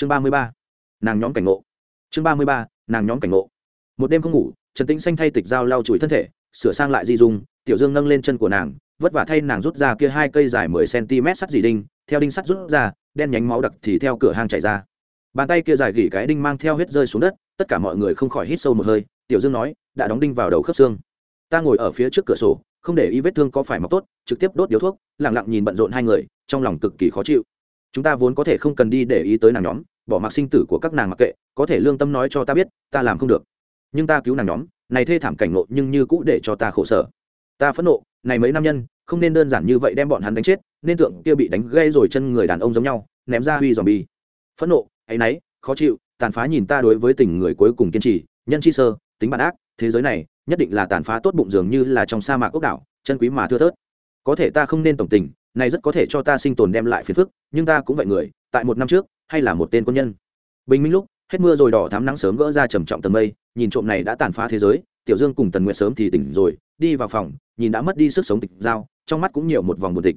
chương ba mươi ba, nàng nhóm cảnh ngộ. Chương ba mươi ba, nàng nhóm cảnh ngộ. Một đêm không ngủ, trần tĩnh xanh thay tịch dao lau chùi thân thể, sửa sang lại di dung, tiểu dương nâng lên chân của nàng, vất vả thay nàng rút ra kia hai cây dài mười cm sắt dì đinh, theo đinh sắt rút ra, đen nhánh máu đặc thì theo cửa hang chảy ra. Bàn tay kia dài gỉ cái đinh mang theo huyết rơi xuống đất, tất cả mọi người không khỏi hít sâu một hơi, tiểu dương nói, đã đóng đinh vào đầu khớp xương. Ta ngồi ở phía trước cửa sổ, không để ý vết thương có phải mọc tốt, trực tiếp đốt điếu thuốc. Lẳng lặng nhìn bận rộn hai người, trong lòng cực kỳ khó chịu chúng ta vốn có thể không cần đi để ý tới nàng nhóm, bỏ mặc sinh tử của các nàng mặc kệ, có thể lương tâm nói cho ta biết, ta làm không được. Nhưng ta cứu nàng nhóm, này thê thảm cảnh nộ nhưng như cũ để cho ta khổ sở. Ta phẫn nộ, này mấy nam nhân, không nên đơn giản như vậy đem bọn hắn đánh chết, nên tượng kia bị đánh gây rồi chân người đàn ông giống nhau, ném ra huy dòm bi phẫn nộ, áy náy, khó chịu, tàn phá nhìn ta đối với tình người cuối cùng kiên trì, nhân chi sơ, tính bản ác, thế giới này, nhất định là tàn phá tốt bụng dường như là trong sa mạc ốc đảo, chân quý mà thưa thớt. Có thể ta không nên tổng tình này rất có thể cho ta sinh tồn đem lại phiền phức, nhưng ta cũng vậy người, tại một năm trước, hay là một tên quân nhân. Bình minh lúc, hết mưa rồi đỏ thắm nắng sớm gỡ ra trầm trọng tầng mây, nhìn trộm này đã tàn phá thế giới, tiểu dương cùng tần Nguyệt sớm thì tỉnh rồi, đi vào phòng, nhìn đã mất đi sức sống tịch dao trong mắt cũng nhiều một vòng buồn tịch.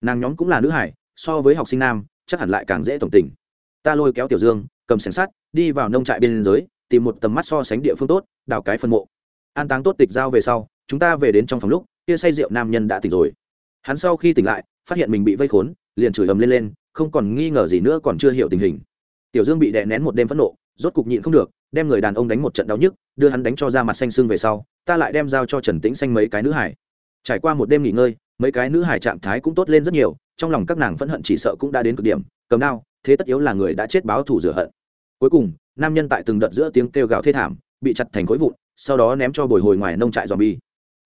Nàng nhóm cũng là nữ hải, so với học sinh nam, chắc hẳn lại càng dễ tổng tình ta lôi kéo tiểu dương, cầm sẻng sắt, đi vào nông trại biên giới, tìm một tầm mắt so sánh địa phương tốt, đào cái phân mộ. An táng tốt tịch giao về sau, chúng ta về đến trong phòng lúc, kia say rượu nam nhân đã tỉnh rồi hắn sau khi tỉnh lại, phát hiện mình bị vây khốn, liền chửi ầm lên lên, không còn nghi ngờ gì nữa còn chưa hiểu tình hình. Tiểu dương bị đè nén một đêm phẫn nộ, rốt cục nhịn không được, đem người đàn ông đánh một trận đau nhức, đưa hắn đánh cho ra mặt xanh xương về sau, ta lại đem giao cho trần tĩnh xanh mấy cái nữ hải. Trải qua một đêm nghỉ ngơi, mấy cái nữ hải trạng thái cũng tốt lên rất nhiều, trong lòng các nàng phẫn hận chỉ sợ cũng đã đến cực điểm, cầm đao, thế tất yếu là người đã chết báo thù rửa hận. Cuối cùng, nam nhân tại từng đợt giữa tiếng kêu gào thê thảm, bị chặt thành khối vụn, sau đó ném cho bồi hồi ngoài nông trại dòm bi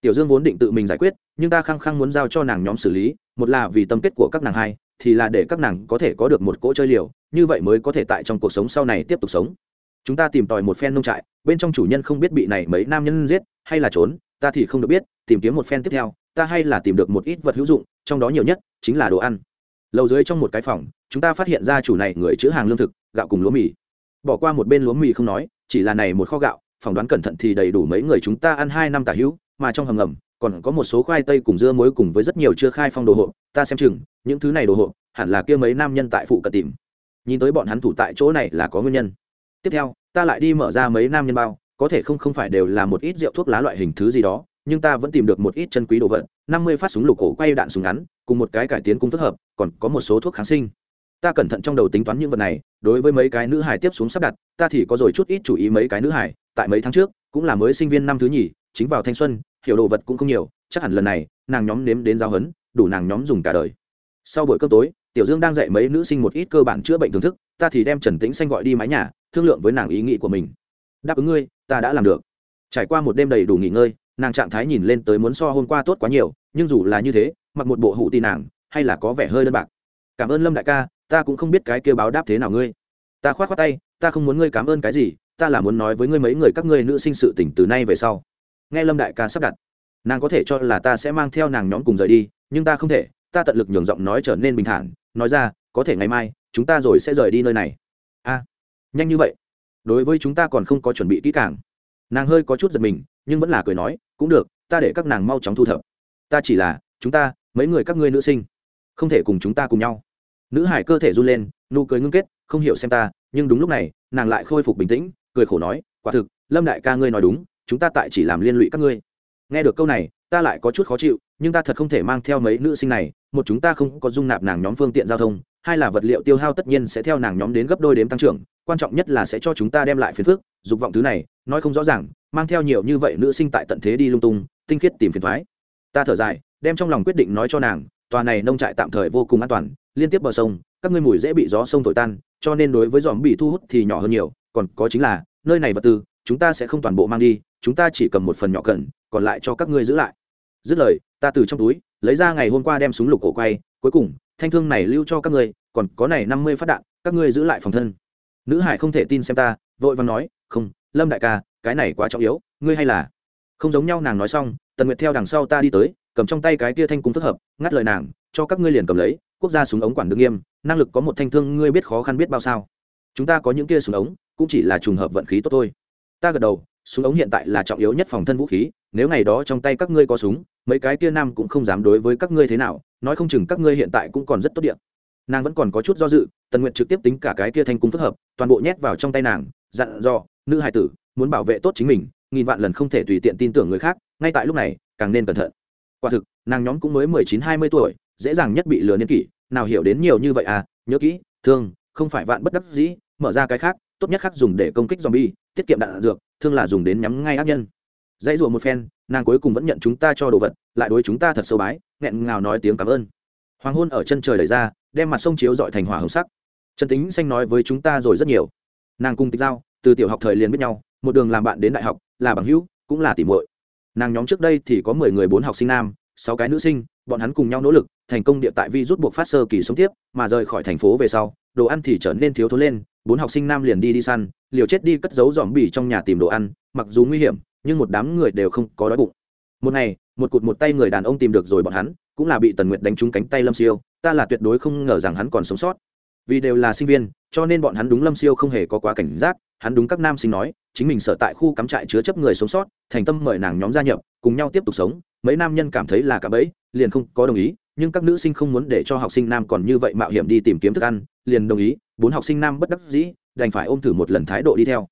tiểu dương vốn định tự mình giải quyết, nhưng ta khăng khăng muốn giao cho nàng nhóm xử lý, một là vì tâm kết của các nàng hai, thì là để các nàng có thể có được một cỗ chơi liều, như vậy mới có thể tại trong cuộc sống sau này tiếp tục sống. Chúng ta tìm tòi một phen nông trại, bên trong chủ nhân không biết bị này mấy nam nhân giết, hay là trốn, ta thì không được biết, tìm kiếm một phen tiếp theo, ta hay là tìm được một ít vật hữu dụng, trong đó nhiều nhất chính là đồ ăn. Lầu dưới trong một cái phòng, chúng ta phát hiện ra chủ này người chữ hàng lương thực, gạo cùng lúa mì. Bỏ qua một bên lúa mì không nói, chỉ là này một kho gạo, phỏng đoán cẩn thận thì đầy đủ mấy người chúng ta ăn hai năm tả hữu mà trong hầm ngầm còn có một số khoai tây cùng dưa muối cùng với rất nhiều chưa khai phong đồ hộp. Ta xem chừng, những thứ này đồ hộp, hẳn là kia mấy nam nhân tại phụ cận tìm. Nhìn tới bọn hắn thủ tại chỗ này là có nguyên nhân. Tiếp theo, ta lại đi mở ra mấy nam nhân bao, có thể không không phải đều là một ít rượu thuốc lá loại hình thứ gì đó, nhưng ta vẫn tìm được một ít chân quý đồ vật, năm mươi phát súng lục cổ quay đạn súng ngắn, cùng một cái cải tiến cung phức hợp, còn có một số thuốc kháng sinh. Ta cẩn thận trong đầu tính toán những vật này, đối với mấy cái nữ hải tiếp xuống sắp đặt, ta thì có rồi chút ít chú ý mấy cái nữ hải, tại mấy tháng trước, cũng là mới sinh viên năm thứ nhì chính vào thanh xuân, hiểu đồ vật cũng không nhiều, chắc hẳn lần này, nàng nhóm nếm đến giao hấn đủ nàng nhóm dùng cả đời. Sau buổi cơm tối, tiểu dương đang dạy mấy nữ sinh một ít cơ bản chữa bệnh thưởng thức, ta thì đem trần tĩnh xanh gọi đi mái nhà, thương lượng với nàng ý nghĩ của mình. Đáp ứng ngươi, ta đã làm được. Trải qua một đêm đầy đủ nghỉ ngơi, nàng trạng thái nhìn lên tới muốn so hôm qua tốt quá nhiều, nhưng dù là như thế, mặc một bộ hụ tì nàng, hay là có vẻ hơi đơn bạc. Cảm ơn lâm đại ca, ta cũng không biết cái kêu báo đáp thế nào ngươi. Ta khoát khoát tay, ta không muốn ngươi cảm ơn cái gì, ta là muốn nói với ngươi mấy người các ngươi nữ sinh sự tỉnh từ nay về sau nghe lâm đại ca sắp đặt. Nàng có thể cho là ta sẽ mang theo nàng nhóm cùng rời đi, nhưng ta không thể, ta tận lực nhường giọng nói trở nên bình thản, nói ra, có thể ngày mai, chúng ta rồi sẽ rời đi nơi này. A, nhanh như vậy? Đối với chúng ta còn không có chuẩn bị kỹ càng. Nàng hơi có chút giật mình, nhưng vẫn là cười nói, cũng được, ta để các nàng mau chóng thu thập. Ta chỉ là, chúng ta, mấy người các ngươi nữ sinh, không thể cùng chúng ta cùng nhau. Nữ hải cơ thể run lên, nụ cười ngưng kết, không hiểu xem ta, nhưng đúng lúc này, nàng lại khôi phục bình tĩnh, cười khổ nói, quả thực, lâm đại ca ngươi nói đúng chúng ta tại chỉ làm liên lụy các ngươi. Nghe được câu này, ta lại có chút khó chịu, nhưng ta thật không thể mang theo mấy nữ sinh này, một chúng ta không có dung nạp nàng nhóm phương tiện giao thông, hai là vật liệu tiêu hao tất nhiên sẽ theo nàng nhóm đến gấp đôi đếm tăng trưởng, quan trọng nhất là sẽ cho chúng ta đem lại phiền phức, dục vọng thứ này, nói không rõ ràng, mang theo nhiều như vậy nữ sinh tại tận thế đi lung tung, tinh khiết tìm phiền thoái. Ta thở dài, đem trong lòng quyết định nói cho nàng, tòa này nông trại tạm thời vô cùng an toàn, liên tiếp bờ sông, các ngươi mùi dễ bị gió sông thổi tan, cho nên đối với dòm bị thu hút thì nhỏ hơn nhiều, còn có chính là, nơi này vật tư chúng ta sẽ không toàn bộ mang đi, chúng ta chỉ cầm một phần nhỏ cần, còn lại cho các ngươi giữ lại. Dứt lời, ta từ trong túi, lấy ra ngày hôm qua đem súng lục cổ quay, cuối cùng, thanh thương này lưu cho các ngươi, còn có này năm mươi phát đạn, các ngươi giữ lại phòng thân. Nữ hải không thể tin xem ta, vội vàng nói, không, lâm đại ca, cái này quá trọng yếu, ngươi hay là không giống nhau nàng nói xong, tần nguyệt theo đằng sau ta đi tới, cầm trong tay cái tia thanh cung phức hợp, ngắt lời nàng, cho các ngươi liền cầm lấy, quốc gia súng ống quản đương nghiêm, năng lực có một thanh thương ngươi biết khó khăn biết bao sao. Chúng ta có những kia súng ống, cũng chỉ là trùng hợp vận khí tốt thôi ta gật đầu, súng ống hiện tại là trọng yếu nhất phòng thân vũ khí, nếu ngày đó trong tay các ngươi có súng, mấy cái kia nam cũng không dám đối với các ngươi thế nào, nói không chừng các ngươi hiện tại cũng còn rất tốt điện nàng vẫn còn có chút do dự, tần nguyện trực tiếp tính cả cái kia thanh cung phức hợp, toàn bộ nhét vào trong tay nàng, dặn dò, nữ hải tử, muốn bảo vệ tốt chính mình, nghìn vạn lần không thể tùy tiện tin tưởng người khác, ngay tại lúc này, càng nên cẩn thận. Quả thực, nàng nhóm cũng mới mười chín, hai mươi tuổi, dễ dàng nhất bị lừa niên kỷ, nào hiểu đến nhiều như vậy à nhớ kỹ, thương, không phải vạn bất đắc dĩ, mở ra cái khác, tốt nhất khác dùng để công kích zombie tiết kiệm đạn dược, thương là dùng đến nhắm ngay ác nhân. Dãy rủa một phen, nàng cuối cùng vẫn nhận chúng ta cho đồ vật, lại đối chúng ta thật sâu bái, nghẹn ngào nói tiếng cảm ơn. Hoàng hôn ở chân trời đẩy ra, đem mặt sông chiếu dọi thành hỏa hồng sắc. Trần tính xanh nói với chúng ta rồi rất nhiều. Nàng cùng tịch giao, từ tiểu học thời liền biết nhau, một đường làm bạn đến đại học, là bằng hữu, cũng là tỉ muội. Nàng nhóm trước đây thì có mười người bốn học sinh nam, sáu cái nữ sinh, bọn hắn cùng nhau nỗ lực, thành công địa tại vi rút buộc phát sơ kỳ sống tiếp, mà rời khỏi thành phố về sau, đồ ăn thì trở nên thiếu thốn lên, bốn học sinh nam liền đi đi săn liều chết đi cất giấu dòm bỉ trong nhà tìm đồ ăn, mặc dù nguy hiểm, nhưng một đám người đều không có đói bụng. Một ngày, một cụt một tay người đàn ông tìm được rồi bọn hắn, cũng là bị tần nguyệt đánh trúng cánh tay lâm siêu, ta là tuyệt đối không ngờ rằng hắn còn sống sót. Vì đều là sinh viên, cho nên bọn hắn đúng lâm siêu không hề có quá cảnh giác, hắn đúng các nam sinh nói, chính mình sở tại khu cắm trại chứa chấp người sống sót, thành tâm mời nàng nhóm gia nhập, cùng nhau tiếp tục sống, mấy nam nhân cảm thấy là cả bẫy, liền không có đồng ý, nhưng các nữ sinh không muốn để cho học sinh nam còn như vậy mạo hiểm đi tìm kiếm thức ăn, liền đồng ý, bốn học sinh nam bất đắc dĩ đành phải ôm thử một lần thái độ đi theo.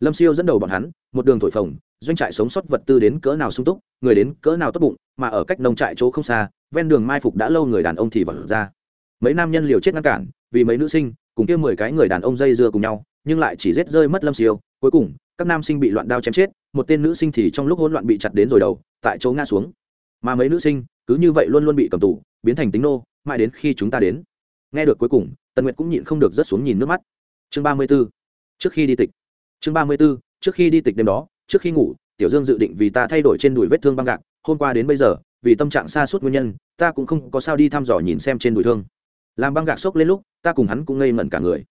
Lâm siêu dẫn đầu bọn hắn, một đường thổi phồng, doanh trại sống sót vật tư đến cỡ nào sung túc, người đến cỡ nào tốt bụng, mà ở cách nông trại chỗ không xa, ven đường mai phục đã lâu người đàn ông thì vật ra. Mấy nam nhân liều chết ngăn cản, vì mấy nữ sinh, cùng kia mười cái người đàn ông dây dưa cùng nhau, nhưng lại chỉ rết rơi mất lâm siêu. Cuối cùng, các nam sinh bị loạn đao chém chết, một tên nữ sinh thì trong lúc hỗn loạn bị chặt đến rồi đầu, tại chỗ ngã xuống. Mà mấy nữ sinh, cứ như vậy luôn luôn bị cầm tù, biến thành tính nô, mãi đến khi chúng ta đến. Nghe được cuối cùng, tần nguyệt cũng nhịn không được rớt xuống nhìn nước mắt chương ba mươi b ố trước khi đi tịch. Chương ba mươi b ố trước khi đi tịch đêm đó, trước khi ngủ, tiểu dương dự định vì ta thay đổi trên đùi vết thương băng gạc. Hôm qua đến bây giờ, vì tâm trạng xa suốt nguyên nhân, ta cũng không có sao đi thăm dò nhìn xem trên đùi thương. Làm băng gạc sốc lên lúc, ta cùng hắn cũng ngây ngẩn cả người.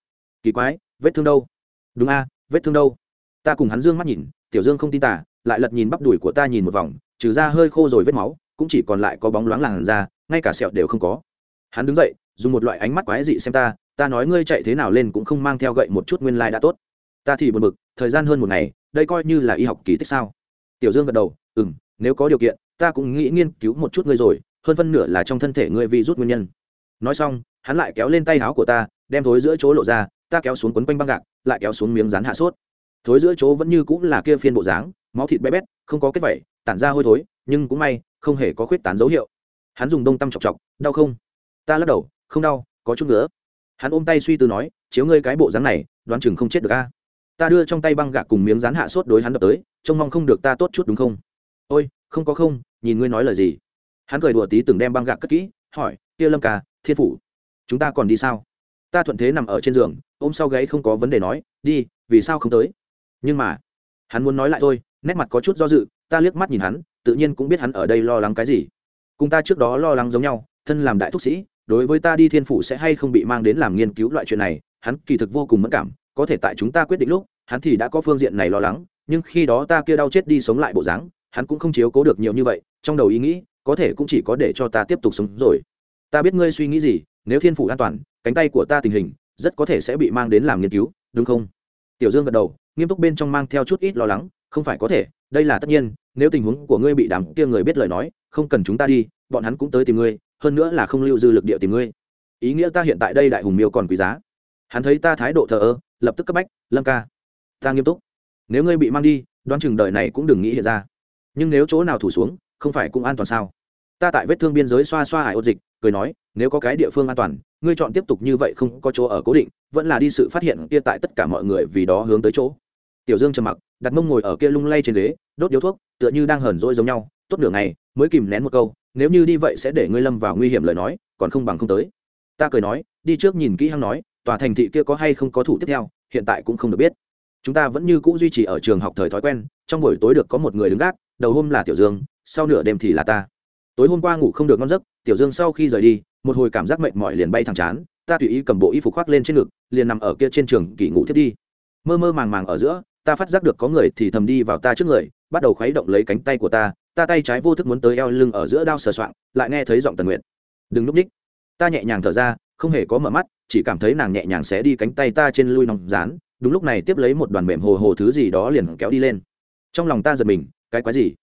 Kỳ quái, vết thương đâu? Đúng a, vết thương đâu? Ta cùng hắn dương mắt nhìn, tiểu dương không tin tả, lại lật nhìn bắp đùi của ta nhìn một vòng, trừ ra hơi khô rồi vết máu, cũng chỉ còn lại có bóng loáng làn da, ngay cả sẹo đều không có. Hắn đứng dậy, dùng một loại ánh mắt quái dị xem ta ta nói ngươi chạy thế nào lên cũng không mang theo gậy một chút nguyên lai、like、đã tốt. Ta thì buồn bực, thời gian hơn một ngày, đây coi như là y học kỳ tích sao? Tiểu dương gật đầu ừ m nếu có điều kiện, ta cũng nghĩ nghiên cứu một chút ngươi rồi, hơn phân nửa là trong thân thể ngươi vi rút nguyên nhân. Nói xong, hắn lại kéo lên tay áo của ta, đem thối giữa chỗ lộ ra, ta kéo xuống quấn quanh băng gạc, lại kéo xuống miếng rán hạ sốt. Thối giữa chỗ vẫn như cũng là kia phiên bộ dáng, máu thịt bé bét, không có kết vẩy tản ra hôi thối, nhưng cũng may, không hề có khuyết tán dấu hiệu. Hắn dùng đông tăm chọc chọc, đau không? Ta lắc đầu, không đau, có chút nữa hắn ôm tay suy tư nói, chiếu ngươi cái bộ dáng này, đoán chừng không chết được a. Ta đưa trong tay băng gạc cùng miếng rán hạ sốt đối hắn đập tới, trông mong không được ta tốt chút đúng không? Ôi, không có không, nhìn ngươi nói lời gì. Hắn cười đùa tí từng đem băng gạc cất kỹ, hỏi, kia lâm ca, thiên phủ, chúng ta còn đi sao? Ta thuận thế nằm ở trên giường, ôm sau gáy không có vấn đề nói, đi, vì sao không tới? Nhưng mà, hắn muốn nói lại thôi, nét mặt có chút do dự, ta liếc mắt nhìn hắn, tự nhiên cũng biết hắn ở đây lo lắng cái gì. Cùng ta trước đó lo lắng giống nhau, thân làm đại thúc sĩ đối với ta đi thiên phủ sẽ hay không bị mang đến làm nghiên cứu loại chuyện này, hắn kỳ thực vô cùng mất cảm, có thể tại chúng ta quyết định lúc, hắn thì đã có phương diện này lo lắng, nhưng khi đó ta kia đau chết đi sống lại bộ dáng, hắn cũng không chiếu cố được nhiều như vậy, trong đầu ý nghĩ, có thể cũng chỉ có để cho ta tiếp tục sống rồi. Ta biết ngươi suy nghĩ gì, nếu thiên phủ an toàn, cánh tay của ta tình hình, rất có thể sẽ bị mang đến làm nghiên cứu, đúng không? Tiểu dương gật đầu, nghiêm túc bên trong mang theo chút ít lo lắng, không phải có thể, đây là tất nhiên, nếu tình huống của ngươi bị đám kia người biết lời nói, không cần chúng ta đi, bọn hắn cũng tới tìm ngươi hơn nữa là không lưu dư lực địa tìm ngươi. Ý nghĩa ta hiện tại đây đại hùng miêu còn quý giá. Hắn thấy ta thái độ thờ ơ, lập tức cấp bách, lâm ca, ta nghiêm túc. Nếu ngươi bị mang đi, đoán chừng đời này cũng đừng nghĩ hiện ra. Nhưng nếu chỗ nào thủ xuống, không phải cũng an toàn sao? Ta tại vết thương biên giới xoa xoa hải ốt dịch, cười nói, nếu có cái địa phương an toàn, ngươi chọn tiếp tục như vậy không có chỗ ở cố định, vẫn là đi sự phát hiện kia tại tất cả mọi người vì đó hướng tới chỗ. Tiểu dương trầm mặc, đặt mông ngồi ở kia lung lay trên ghế, đốt điếu thuốc, tựa như đang hờn dỗi giống nhau, tốt nửa ngày, mới kìm nén một câu nếu như đi vậy sẽ để ngươi lâm vào nguy hiểm lời nói, còn không bằng không tới. Ta cười nói, đi trước nhìn kỹ hăng nói, tòa thành thị kia có hay không có thủ tiếp theo, hiện tại cũng không được biết. Chúng ta vẫn như cũ duy trì ở trường học thời thói quen, trong buổi tối được có một người đứng gác, đầu hôm là tiểu dương, sau nửa đêm thì là ta. Tối hôm qua ngủ không được ngon giấc, tiểu dương sau khi rời đi, một hồi cảm giác mệt mỏi liền bay thẳng chán, ta tùy ý cầm bộ y phục khoác lên trên ngực, liền nằm ở kia trên trường kỷ ngủ thiết đi. Mơ mơ màng màng ở giữa, ta phát giác được có người thì thầm đi vào ta trước người, bắt đầu khuấy động lấy cánh tay của ta ta tay trái vô thức muốn tới eo lưng ở giữa đao sờ soạng, lại nghe thấy giọng tần nguyện đừng núp ních ta nhẹ nhàng thở ra, không hề có mở mắt, chỉ cảm thấy nàng nhẹ nhàng xé đi cánh tay ta trên lui nòng rán đúng lúc này tiếp lấy một đoàn mềm hồ hồ thứ gì đó liền kéo đi lên. Trong lòng ta giật mình, cái quái gì?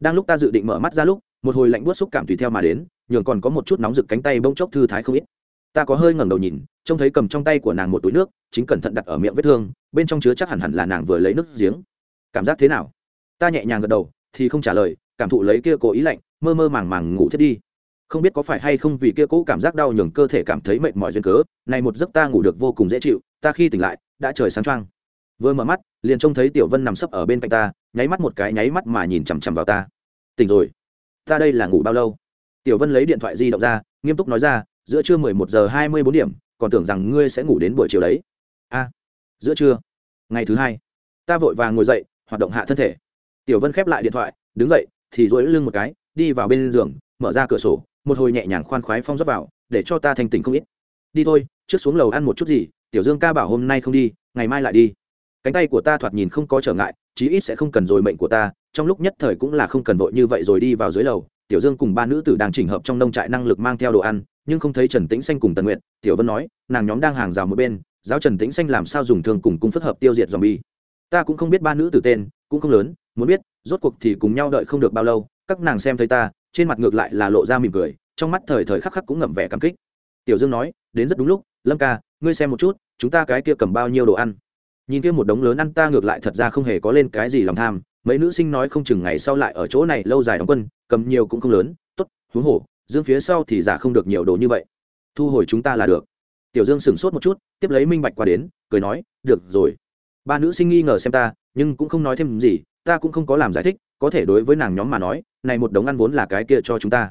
Đang lúc ta dự định mở mắt ra lúc, một hồi lạnh buốt xúc cảm tùy theo mà đến, nhường còn có một chút nóng rực cánh tay bông chốc thư thái không ít. Ta có hơi ngẩng đầu nhìn, trông thấy cầm trong tay của nàng một túi nước, chính cẩn thận đặt ở miệng vết thương, bên trong chứa chắc hẳn hẳn là nàng vừa lấy nước giếng. Cảm giác thế nào? Ta nhẹ nhàng gật đầu, thì không trả lời cảm thụ lấy kia cố ý lạnh, mơ mơ màng màng ngủ thiết đi. Không biết có phải hay không vì kia cố cảm giác đau nhường cơ thể cảm thấy mệt mỏi duyên cớ, này một giấc ta ngủ được vô cùng dễ chịu, ta khi tỉnh lại, đã trời sáng trăng vừa mở mắt, liền trông thấy tiểu vân nằm sấp ở bên cạnh ta, nháy mắt một cái nháy mắt mà nhìn chằm chằm vào ta. Tỉnh rồi. Ta đây là ngủ bao lâu? Tiểu vân lấy điện thoại di động ra, nghiêm túc nói ra, giữa trưa mười một giờ hai mươi bốn điểm, còn tưởng rằng ngươi sẽ ngủ đến buổi chiều đấy. A, giữa trưa, ngày thứ hai, ta vội vàng ngồi dậy, hoạt động hạ thân thể. Tiểu vân khép lại điện thoại, đứng dậy thì dối lưng một cái, đi vào bên giường, mở ra cửa sổ, một hồi nhẹ nhàng khoan khoái phong rót vào, để cho ta thành tỉnh không ít. Đi thôi, trước xuống lầu ăn một chút gì, tiểu dương ca bảo hôm nay không đi, ngày mai lại đi. Cánh tay của ta thoạt nhìn không có trở ngại, chí ít sẽ không cần rồi mệnh của ta, trong lúc nhất thời cũng là không cần vội như vậy rồi đi vào dưới lầu. Tiểu dương cùng ba nữ tử đang chỉnh hợp trong nông trại năng lực mang theo đồ ăn, nhưng không thấy trần tĩnh xanh cùng tần nguyện tiểu vân nói, nàng nhóm đang hàng rào một bên, giáo trần tĩnh xanh làm sao dùng thương cùng cung phức hợp tiêu diệt dòm bi ta cũng không biết ba nữ tử tên cũng không lớn, muốn biết, rốt cuộc thì cùng nhau đợi không được bao lâu, các nàng xem thấy ta, trên mặt ngược lại là lộ ra mỉm cười, trong mắt thời thời khắc khắc cũng ngậm vẻ cảm kích. Tiểu dương nói, đến rất đúng lúc, lâm ca, ngươi xem một chút, chúng ta cái kia cầm bao nhiêu đồ ăn. Nhìn kia một đống lớn ăn ta ngược lại thật ra không hề có lên cái gì lòng tham, mấy nữ sinh nói không chừng ngày sau lại ở chỗ này lâu dài đóng quân, cầm nhiều cũng không lớn, tốt, huống hồ, dương phía sau thì giả không được nhiều đồ như vậy. Thu hồi chúng ta là được. Tiểu dương sửng sốt một chút, tiếp lấy minh bạch qua đến, cười nói, được rồi ba nữ sinh nghi ngờ xem ta, nhưng cũng không nói thêm gì, ta cũng không có làm giải thích, có thể đối với nàng nhóm mà nói, này một đống ăn vốn là cái kia cho chúng ta.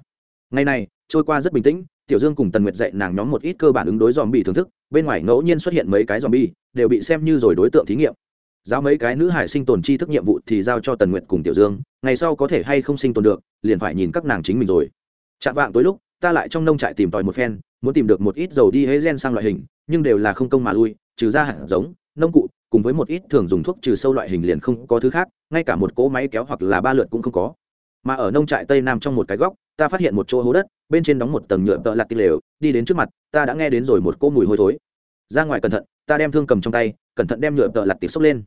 Ngày này, trôi qua rất bình tĩnh, tiểu dương cùng tần nguyệt dạy nàng nhóm một ít cơ bản ứng đối dòm bị thưởng thức, bên ngoài ngẫu nhiên xuất hiện mấy cái dòm bi đều bị xem như rồi đối tượng thí nghiệm. Giao mấy cái nữ hải sinh tồn chi thức nhiệm vụ thì giao cho tần nguyệt cùng tiểu dương, ngày sau có thể hay không sinh tồn được, liền phải nhìn các nàng chính mình rồi. Chạm vạng tối lúc, ta lại trong nông trại tìm tòi một phen, muốn tìm được một ít dầu đi hế gen sang loại hình, nhưng đều là không công mà lui, trừ ra hạt giống, nông cụ cùng với một ít thường dùng thuốc trừ sâu loại hình liền không có thứ khác, ngay cả một cỗ máy kéo hoặc là ba lượt cũng không có. Mà ở nông trại tây nam trong một cái góc, ta phát hiện một chỗ hố đất, bên trên đóng một tầng nhựa tợ lặt tì lều, đi đến trước mặt, ta đã nghe đến rồi một cỗ mùi hôi thối. Ra ngoài cẩn thận, ta đem thương cầm trong tay, cẩn thận đem nhựa tợ lặt tịt xốc lên.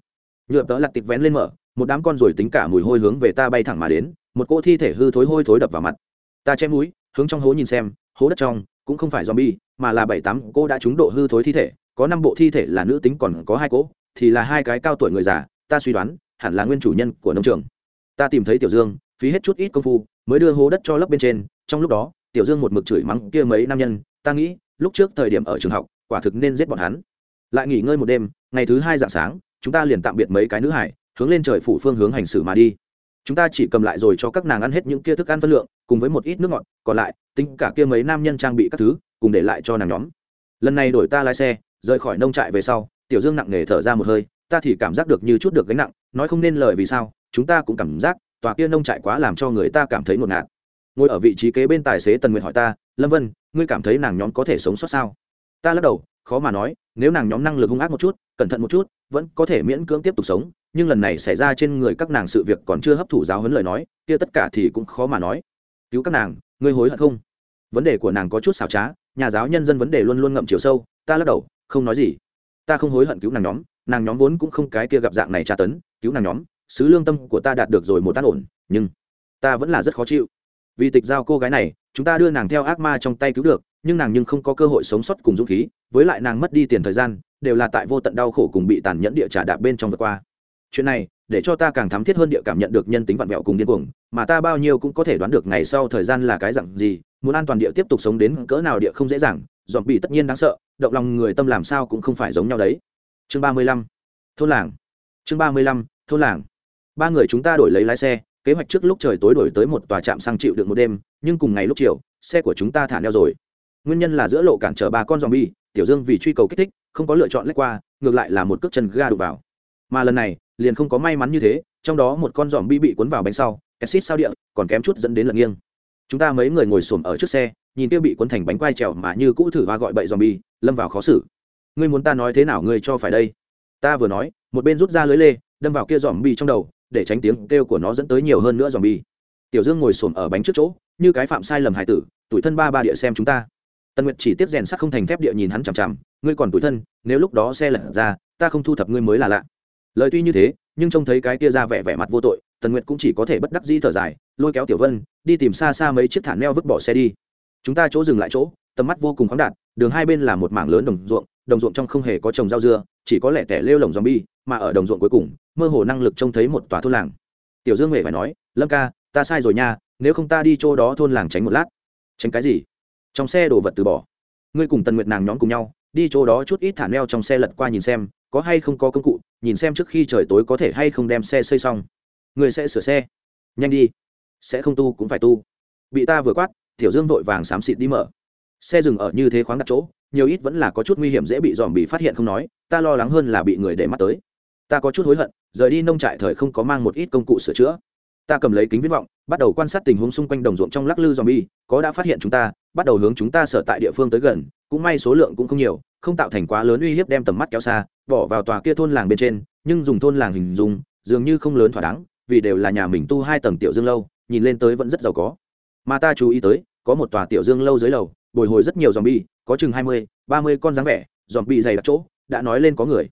Nhựa tợ lặt tịt vén lên mở, một đám con rồi tính cả mùi hôi hướng về ta bay thẳng mà đến, một cỗ thi thể hư thối hôi thối đập vào mặt. Ta che mũi, hướng trong hố nhìn xem, hố đất trong cũng không phải zombie, mà là bảy tám cô đã trúng độ hư thối thi thể, có năm bộ thi thể là nữ tính còn có hai cỗ thì là hai cái cao tuổi người già, ta suy đoán, hẳn là nguyên chủ nhân của nông trường. Ta tìm thấy tiểu dương, phí hết chút ít công phu, mới đưa hố đất cho lấp bên trên, trong lúc đó, tiểu dương một mực chửi mắng kia mấy nam nhân, ta nghĩ, lúc trước thời điểm ở trường học, quả thực nên giết bọn hắn. Lại nghỉ ngơi một đêm, ngày thứ hai dạng sáng, chúng ta liền tạm biệt mấy cái nữ hải, hướng lên trời phủ phương hướng hành xử mà đi. Chúng ta chỉ cầm lại rồi cho các nàng ăn hết những kia thức ăn phân lượng, cùng với một ít nước ngọt, còn lại, tính cả kia mấy nam nhân trang bị các thứ, cùng để lại cho nàng nhóm. Lần này đổi ta lái xe, rời khỏi nông trại về sau tiểu dương nặng nề thở ra một hơi, ta thì cảm giác được như chút được gánh nặng, nói không nên lời vì sao, chúng ta cũng cảm giác, tòa kia nông trại quá làm cho người ta cảm thấy ngột ngạt. Ngồi ở vị trí kế bên tài xế tần nguyệt hỏi ta, lâm vân, ngươi cảm thấy nàng nhóm có thể sống sót sao? Ta lắc đầu, khó mà nói, nếu nàng nhóm năng lực hung ác một chút, cẩn thận một chút, vẫn có thể miễn cưỡng tiếp tục sống, nhưng lần này xảy ra trên người các nàng sự việc còn chưa hấp thụ giáo huấn lời nói, kia tất cả thì cũng khó mà nói. Cứu các nàng, ngươi hối hận không? Vấn đề của nàng có chút xảo trá, nhà giáo nhân dân vấn đề luôn luôn ngậm chiều sâu. Ta lắc đầu, không nói gì ta không hối hận cứu nàng nhóm nàng nhóm vốn cũng không cái kia gặp dạng này tra tấn, cứu nàng nhóm sứ lương tâm của ta đạt được rồi một tát ổn, nhưng ta vẫn là rất khó chịu. Vì tịch giao cô gái này, chúng ta đưa nàng theo ác ma trong tay cứu được, nhưng nàng nhưng không có cơ hội sống sót cùng dũng khí, với lại nàng mất đi tiền thời gian, đều là tại vô tận đau khổ cùng bị tàn nhẫn địa trả đạp bên trong vượt qua. Chuyện này, để cho ta càng thắm thiết hơn địa cảm nhận được nhân tính vặn vẹo cùng điên cuồng, mà ta bao nhiêu cũng có thể đoán được ngày sau thời gian là cái dặn gì, muốn an toàn địa tiếp tục sống đến cỡ nào địa không dễ dàng dọn bị tất nhiên đáng sợ động lòng người tâm làm sao cũng không phải giống nhau đấy. Chương ba mươi lăm, thôn làng. Chương ba mươi lăm, thôn làng. Ba người chúng ta đổi lấy lái xe, kế hoạch trước lúc trời tối đổi tới một tòa trạm xăng chịu được một đêm, nhưng cùng ngày lúc chiều, xe của chúng ta thả neo rồi. Nguyên nhân là giữa lộ cản trở ba con dòm bi tiểu dương vì truy cầu kích thích, không có lựa chọn lách qua, ngược lại là một cước chân ga đục vào. Mà lần này, liền không có may mắn như thế, trong đó một con dòm bi bị cuốn vào bánh sau exit sao địa, còn kém chút dẫn đến lật nghiêng. Chúng ta mấy người ngồi xổm ở trước xe nhìn kia bị cuốn thành bánh quai trèo mà như cũ thử và gọi bậy dòm bi lâm vào khó xử. Ngươi muốn ta nói thế nào ngươi cho phải đây? Ta vừa nói, một bên rút ra lưới lê, đâm vào kia dòm bi trong đầu, để tránh tiếng kêu của nó dẫn tới nhiều hơn nữa dòm bi tiểu dương ngồi xổm ở bánh trước chỗ, như cái phạm sai lầm hải tử, tuổi thân ba ba địa xem chúng ta. Tần nguyệt chỉ tiếp rèn sắc không thành thép địa nhìn hắn chằm chằm, ngươi còn tuổi thân, nếu lúc đó xe lật ra, ta không thu thập ngươi mới là lạ. Lời tuy như thế, nhưng trông thấy cái kia ra vẻ vẻ mặt vô tội, tần nguyệt cũng chỉ có thể bất đắc dĩ thở dài, lôi kéo tiểu vân, đi tìm xa xa mấy chiếc thản neo vứt bỏ xe đi chúng ta chỗ dừng lại chỗ, tầm mắt vô cùng khoáng đạt, đường hai bên là một mảng lớn đồng ruộng đồng ruộng trong không hề có trồng rau dưa, chỉ có lẻ tẻ lêu lồng zombie, mà ở đồng ruộng cuối cùng, mơ hồ năng lực trông thấy một tòa thôn làng. Tiểu dương huệ phải nói, lâm ca, ta sai rồi nha, nếu không ta đi chỗ đó thôn làng tránh một lát. Tránh cái gì? Trong xe đồ vật từ bỏ. Ngươi cùng tần nguyệt nàng nhóm cùng nhau, đi chỗ đó chút ít thả neo trong xe lật qua nhìn xem, có hay không có công cụ, nhìn xem trước khi trời tối có thể hay không đem xe xây xong. Người sẽ sửa xe. Nhanh đi. Sẽ không tu cũng phải tu. Bị ta vừa quát tiểu dương vội vàng xám xịt đi mở. Xe dừng ở như thế khoáng đặt chỗ, nhiều ít vẫn là có chút nguy hiểm dễ bị dòm bị phát hiện không nói, ta lo lắng hơn là bị người để mắt tới. Ta có chút hối hận, rời đi nông trại thời không có mang một ít công cụ sửa chữa. Ta cầm lấy kính viễn vọng, bắt đầu quan sát tình huống xung quanh đồng ruộng trong lắc lư dòm bi có đã phát hiện chúng ta, bắt đầu hướng chúng ta sở tại địa phương tới gần, cũng may số lượng cũng không nhiều, không tạo thành quá lớn uy hiếp đem tầm mắt kéo xa, bỏ vào tòa kia thôn làng bên trên, nhưng dùng thôn làng hình dung, dường như không lớn thỏa đáng, vì đều là nhà mình tu hai tầng tiểu dương lâu, nhìn lên tới vẫn rất giàu có mà ta chú ý tới, có một tòa tiểu dương lâu dưới lầu, bồi hồi rất nhiều dòm bi có chừng hai mươi, ba mươi con dáng vẻ dòm bi dày đặc chỗ, đã nói lên có người.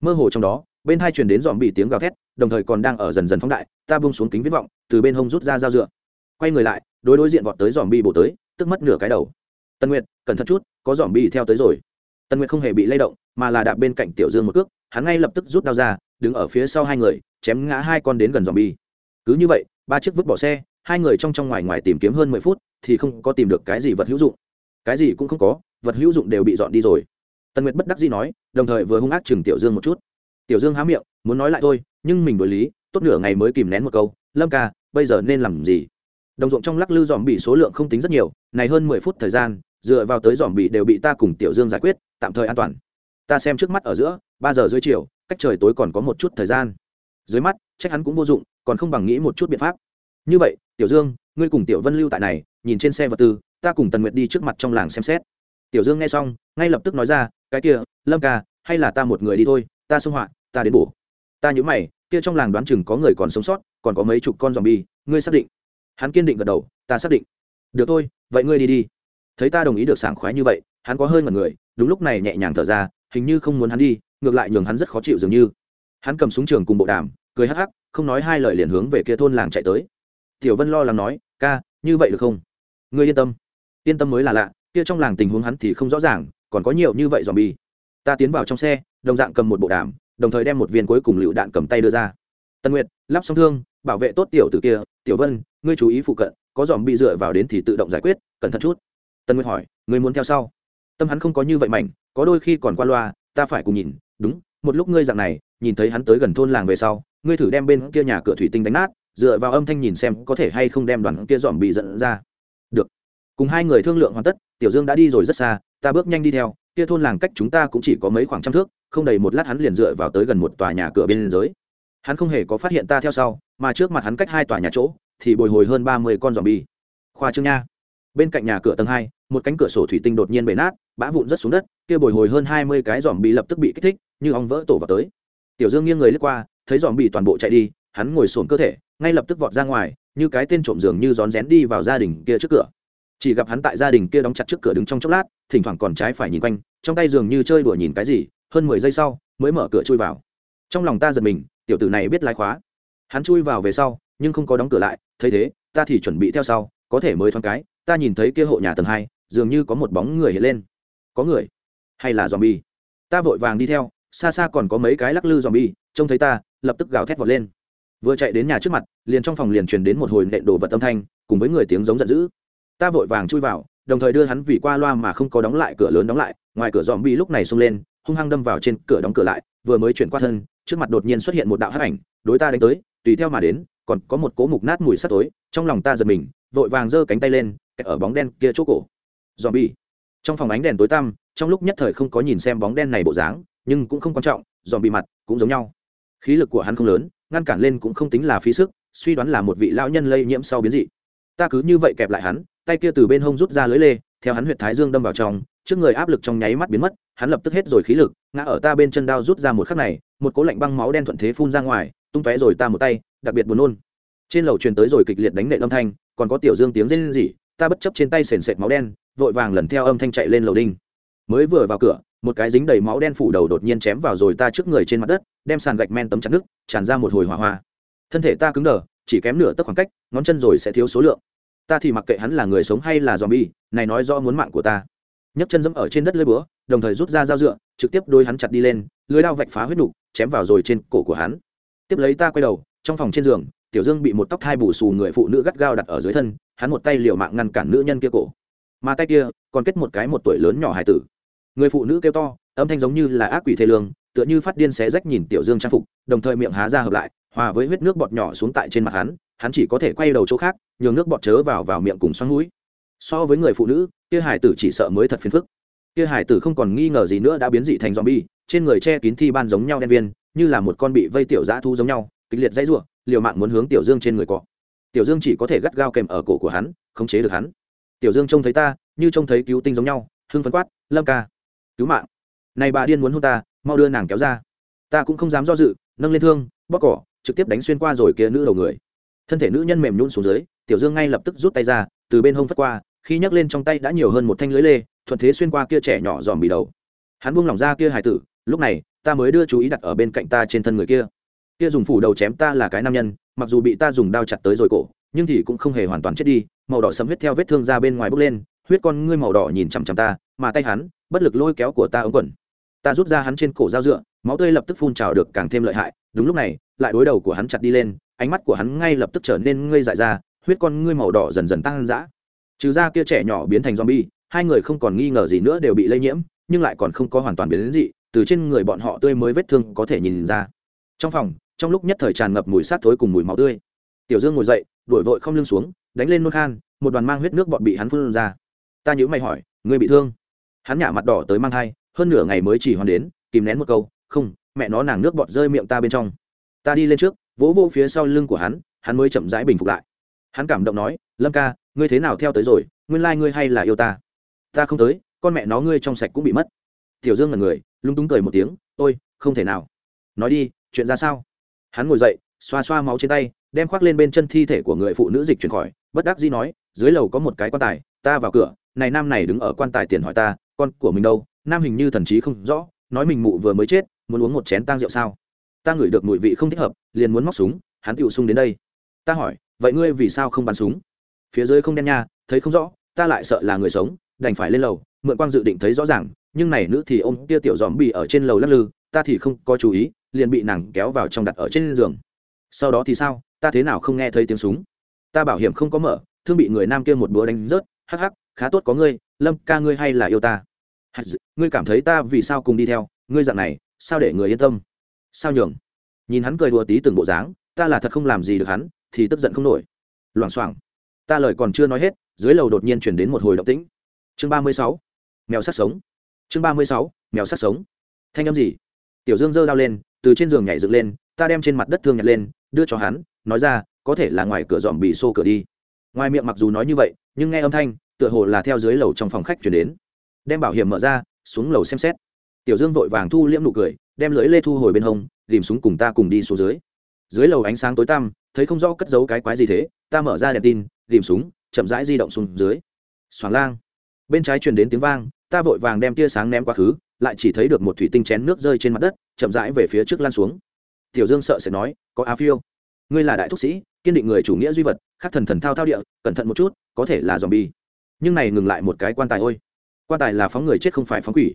Mơ hồ trong đó, bên hai truyền đến dòm bị tiếng gào thét, đồng thời còn đang ở dần dần phóng đại, ta bung xuống kính viết vọng, từ bên hông rút ra dao dựa. Quay người lại, đối đối diện vọt tới dòm bi bổ tới, tức mất nửa cái đầu. Tân nguyệt, cẩn thận chút, có dòm bi theo tới rồi. Tân nguyệt không hề bị lay động, mà là đạp bên cạnh tiểu dương một cước, hắn ngay lập tức rút đao ra, đứng ở phía sau hai người, chém ngã hai con đến gần dòm bi cứ như vậy, ba chiếc vứt bỏ xe hai người trong trong ngoài ngoài tìm kiếm hơn mười phút thì không có tìm được cái gì vật hữu dụng. Cái gì cũng không có, vật hữu dụng đều bị dọn đi rồi. Tần nguyệt bất đắc dĩ nói, đồng thời vừa hung ác chừng tiểu dương một chút. Tiểu dương há miệng, muốn nói lại thôi, nhưng mình đối lý, tốt nửa ngày mới kìm nén một câu, lâm ca, bây giờ nên làm gì? Đồng ruộng trong lắc lư dòm bị số lượng không tính rất nhiều, này hơn mười phút thời gian, dựa vào tới dòm bị đều bị ta cùng tiểu dương giải quyết, tạm thời an toàn. Ta xem trước mắt ở giữa, ba giờ dưới chiều, cách trời tối còn có một chút thời gian. Dưới mắt, trách hắn cũng vô dụng, còn không bằng nghĩ một chút biện pháp như vậy, tiểu dương, ngươi cùng tiểu vân lưu tại này, nhìn trên xe vật tư, ta cùng tần nguyệt đi trước mặt trong làng xem xét. Tiểu dương nghe xong, ngay lập tức nói ra, cái kia, lâm ca, hay là ta một người đi thôi, ta xông họa, ta đến bổ. Ta nhớ mày, kia trong làng đoán chừng có người còn sống sót, còn có mấy chục con dòm bi ngươi xác định? Hắn kiên định gật đầu, ta xác định. Được thôi, vậy ngươi đi đi. Thấy ta đồng ý được sảng khoái như vậy, hắn có hơi ngẩn người, đúng lúc này nhẹ nhàng thở ra, hình như không muốn hắn đi, ngược lại nhường hắn rất khó chịu dường như. Hắn cầm súng trường cùng bộ đàm, cười hắc hắc, không nói hai lời liền hướng về kia thôn làng chạy tới tiểu vân lo lắng nói, ca, như vậy được không? Ngươi yên tâm. Yên tâm mới là lạ, kia trong làng tình huống hắn thì không rõ ràng, còn có nhiều như vậy dòm bi ta tiến vào trong xe, đồng dạng cầm một bộ đàm, đồng thời đem một viên cuối cùng lựu đạn cầm tay đưa ra. Tân nguyệt, lắp xong thương, bảo vệ tốt tiểu từ kia. Tiểu vân, ngươi chú ý phụ cận, có dòm bị dựa vào đến thì tự động giải quyết, cẩn thận chút. Tân nguyệt hỏi, ngươi muốn theo sau? Tâm hắn không có như vậy mạnh có đôi khi còn qua loa, ta phải cùng nhìn. Đúng, một lúc ngươi dạng này, nhìn thấy hắn tới gần thôn làng về sau, ngươi thử đem bên kia nhà cửa thủy tinh đánh nát dựa vào âm thanh nhìn xem có thể hay không đem đoàn kia dòm bị dẫn ra. Được. Cùng hai người thương lượng hoàn tất, tiểu dương đã đi rồi rất xa, ta bước nhanh đi theo, kia thôn làng cách chúng ta cũng chỉ có mấy khoảng trăm thước, không đầy một lát hắn liền dựa vào tới gần một tòa nhà cửa bên giới hắn không hề có phát hiện ta theo sau, mà trước mặt hắn cách hai tòa nhà chỗ, thì bồi hồi hơn ba mươi con dòm bi. Khoa trương nha. Bên cạnh nhà cửa tầng hai, một cánh cửa sổ thủy tinh đột nhiên bể nát, bã vụn rất xuống đất, kia bồi hồi hơn hai mươi cái dòm bi lập tức bị kích thích, như ong vỡ tổ vào tới. Tiểu dương nghiêng người lướt qua, thấy dòm bị toàn bộ chạy đi, hắn ngồi sồn cơ thể ngay lập tức vọt ra ngoài, như cái tên trộm giường như rón rén đi vào gia đình kia trước cửa. Chỉ gặp hắn tại gia đình kia đóng chặt trước cửa đứng trong chốc lát, thỉnh thoảng còn trái phải nhìn quanh, trong tay dường như chơi đùa nhìn cái gì, hơn mười giây sau, mới mở cửa chui vào. Trong lòng ta giật mình, tiểu tử này biết lái khóa. Hắn chui vào về sau, nhưng không có đóng cửa lại, thấy thế, ta thì chuẩn bị theo sau, có thể mới thoáng cái, ta nhìn thấy kia hộ nhà tầng hai, dường như có một bóng người hiện lên. Có người? Hay là dòm bi ta vội vàng đi theo, xa xa còn có mấy cái lắc lư dòm bi trông thấy ta, lập tức gào thét vọt lên vừa chạy đến nhà trước mặt, liền trong phòng liền truyền đến một hồi nện đồ vật âm thanh, cùng với người tiếng giống giận dữ. Ta vội vàng chui vào, đồng thời đưa hắn vì qua loa mà không có đóng lại cửa lớn đóng lại, ngoài cửa dòm bi lúc này xông lên, hung hăng đâm vào trên cửa đóng cửa lại, vừa mới chuyển qua thân, trước mặt đột nhiên xuất hiện một đạo hắc ảnh, đối ta đánh tới, tùy theo mà đến, còn có một cố mục nát mùi sắt tối, trong lòng ta giật mình, vội vàng giơ cánh tay lên ở bóng đen kia chỗ cổ. Dòm bi trong phòng ánh đèn tối tăm, trong lúc nhất thời không có nhìn xem bóng đen này bộ dáng, nhưng cũng không quan trọng dòm bị mặt cũng giống nhau. Khí lực của hắn không lớn ngăn cản lên cũng không tính là phí sức, suy đoán là một vị lão nhân lây nhiễm sau biến dị. Ta cứ như vậy kẹp lại hắn, tay kia từ bên hông rút ra lưới lê, theo hắn huyệt thái dương đâm vào trong, trước người áp lực trong nháy mắt biến mất, hắn lập tức hết rồi khí lực, ngã ở ta bên chân đao rút ra một khắc này, một cố lạnh băng máu đen thuận thế phun ra ngoài, tung tóe rồi ta một tay, đặc biệt buồn nôn. Trên lầu truyền tới rồi kịch liệt đánh nệ âm thanh, còn có tiểu dương tiếng rên rỉ, ta bất chấp trên tay sền sệt máu đen, vội vàng lần theo âm thanh chạy lên lầu đinh. Mới vừa vào cửa một cái dính đầy máu đen phủ đầu đột nhiên chém vào rồi ta trước người trên mặt đất, đem sàn gạch men tấm chặt nước, tràn ra một hồi hỏa hoa. Thân thể ta cứng đờ, chỉ kém nửa tấc khoảng cách, ngón chân rồi sẽ thiếu số lượng. Ta thì mặc kệ hắn là người sống hay là zombie, này nói rõ muốn mạng của ta. Nhấc chân dẫm ở trên đất lưới búa, đồng thời rút ra dao dựa, trực tiếp đôi hắn chặt đi lên, lưới đao vạch phá huyết nục, chém vào rồi trên cổ của hắn. Tiếp lấy ta quay đầu, trong phòng trên giường, tiểu dương bị một tóc thai bù xù người phụ nữ gắt gao đặt ở dưới thân, hắn một tay liều mạng ngăn cản nữ nhân kia cổ. Mà tay kia còn kết một cái một tuổi lớn nhỏ hải tử người phụ nữ kêu to, âm thanh giống như là ác quỷ thê lương, tựa như phát điên xé rách nhìn tiểu dương trang phục, đồng thời miệng há ra hợp lại, hòa với huyết nước bọt nhỏ xuống tại trên mặt hắn hắn chỉ có thể quay đầu chỗ khác, nhường nước bọt chớ vào vào miệng cùng xoắn mũi. So với người phụ nữ, kia hải tử chỉ sợ mới thật phiền phức. Kia hải tử không còn nghi ngờ gì nữa đã biến dị thành zombie, trên người che kín thi ban giống nhau đen viên, như là một con bị vây tiểu dã thu giống nhau, kịch liệt dãy rủa, liều mạng muốn hướng tiểu dương trên người cọ. Tiểu dương chỉ có thể gắt gao kèm ở cổ của hắn, khống chế được hắn. Tiểu dương trông thấy ta, như trông thấy cứu tinh giống nhau, hưng phấn quát, lâm ca cứu mạng. Này bà điên muốn hôn ta, mau đưa nàng kéo ra. Ta cũng không dám do dự, nâng lên thương, bóc cỏ, trực tiếp đánh xuyên qua rồi kia nữ đầu người. Thân thể nữ nhân mềm nhún xuống dưới, tiểu dương ngay lập tức rút tay ra, từ bên hông phất qua, khi nhấc lên trong tay đã nhiều hơn một thanh lưới lê, thuận thế xuyên qua kia trẻ nhỏ dòm bị đầu. Hắn buông lỏng ra kia hải tử, lúc này, ta mới đưa chú ý đặt ở bên cạnh ta trên thân người kia. Kia dùng phủ đầu chém ta là cái nam nhân, mặc dù bị ta dùng đao chặt tới rồi cổ, nhưng thì cũng không hề hoàn toàn chết đi, màu đỏ sấm huyết theo vết thương ra bên ngoài bốc lên, huyết con ngươi màu đỏ nhìn chằm chằm ta mà tay hắn, bất lực lôi kéo của ta ống quần. Ta rút ra hắn trên cổ dao dựa, máu tươi lập tức phun trào được càng thêm lợi hại. Đúng lúc này, lại đối đầu của hắn chặt đi lên, ánh mắt của hắn ngay lập tức trở nên ngây dại ra, huyết con ngươi màu đỏ dần dần tăng dã. Trừ ra kia trẻ nhỏ biến thành zombie, hai người không còn nghi ngờ gì nữa đều bị lây nhiễm, nhưng lại còn không có hoàn toàn biến đến dị, từ trên người bọn họ tươi mới vết thương có thể nhìn ra. Trong phòng, trong lúc nhất thời tràn ngập mùi sát thối cùng mùi máu tươi. Tiểu dương ngồi dậy, đuổi vội không lưng xuống, đánh lên nôn khan, một đoàn mang huyết nước bọn bị hắn phun ra. Ta nhữ mày hỏi người bị thương? Hắn nhả mặt đỏ tới mang thai, hơn nửa ngày mới chỉ hoàn đến, kìm nén một câu, không, mẹ nó nàng nước bọt rơi miệng ta bên trong. Ta đi lên trước, vỗ vỗ phía sau lưng của hắn hắn mới chậm rãi bình phục lại. Hắn cảm động nói, lâm ca, ngươi thế nào theo tới rồi? Nguyên lai、like、ngươi hay là yêu ta. Ta không tới, con mẹ nó ngươi trong sạch cũng bị mất. Tiểu dương là người lung túng cười một tiếng, ôi, không thể nào. Nói đi, chuyện ra sao? Hắn ngồi dậy, xoa xoa máu trên tay, đem khoác lên bên chân thi thể của người phụ nữ dịch chuyển khỏi, bất đắc dĩ nói, dưới lầu có một cái quan tài, ta vào cửa, này nam này đứng ở quan tài tiền hỏi ta con của mình đâu, nam hình như thần trí không rõ, nói mình mụ vừa mới chết, muốn uống một chén tang rượu sao? Ta ngửi được mùi vị không thích hợp, liền muốn móc súng, hắn tựu sung đến đây. Ta hỏi, vậy ngươi vì sao không bắn súng? Phía dưới không đen nha, thấy không rõ, ta lại sợ là người sống, đành phải lên lầu, mượn quang dự định thấy rõ ràng, nhưng này nữ thì ôm kia tiểu dòm bị ở trên lầu lắc lư, ta thì không có chú ý, liền bị nàng kéo vào trong đặt ở trên giường. Sau đó thì sao, ta thế nào không nghe thấy tiếng súng? Ta bảo hiểm không có mở, thương bị người nam kia một búa đánh rớt, hắc hắc, khá tốt có ngươi lâm ca ngươi hay là yêu ta? Ngươi cảm thấy ta vì sao cùng đi theo? Ngươi dạng này, sao để người yên tâm? Sao nhường? Nhìn hắn cười đùa tí từng bộ dáng, ta là thật không làm gì được hắn, thì tức giận không nổi. Loảng xoảng. Ta lời còn chưa nói hết, dưới lầu đột nhiên chuyển đến một hồi động tĩnh. Chương ba mươi sáu. Mèo sát sống. Chương ba mươi sáu. Mèo sát sống. Thanh âm gì? Tiểu dương giơ đao lên, từ trên giường nhảy dựng lên, ta đem trên mặt đất thương nhặt lên, đưa cho hắn, nói ra, có thể là ngoài cửa dòm bị xô cửa đi. Ngoài miệng mặc dù nói như vậy, nhưng nghe âm thanh tựa hồ là theo dưới lầu trong phòng khách chuyển đến. Đem bảo hiểm mở ra, xuống lầu xem xét. Tiểu dương vội vàng thu liễm nụ cười, đem lưỡi lê thu hồi bên hông ghìm súng cùng ta cùng đi xuống dưới. Dưới lầu ánh sáng tối tăm, thấy không rõ cất giấu cái quái gì thế, ta mở ra đèn tin ghìm súng, chậm rãi di động xuống dưới. Xoàng lang. Bên trái truyền đến tiếng vang, ta vội vàng đem tia sáng ném quá khứ, lại chỉ thấy được một thủy tinh chén nước rơi trên mặt đất, chậm rãi về phía trước lan xuống. Tiểu dương sợ sẽ nói, có a phiêu. Ngươi là đại thúc sĩ, kiên định người chủ nghĩa duy vật, khắc thần thần thao thao địa, cẩn thận một chút, có thể là dòm bi nhưng này ngừng lại một cái quan tài ôi, quan tài là phóng người chết không phải phóng quỷ.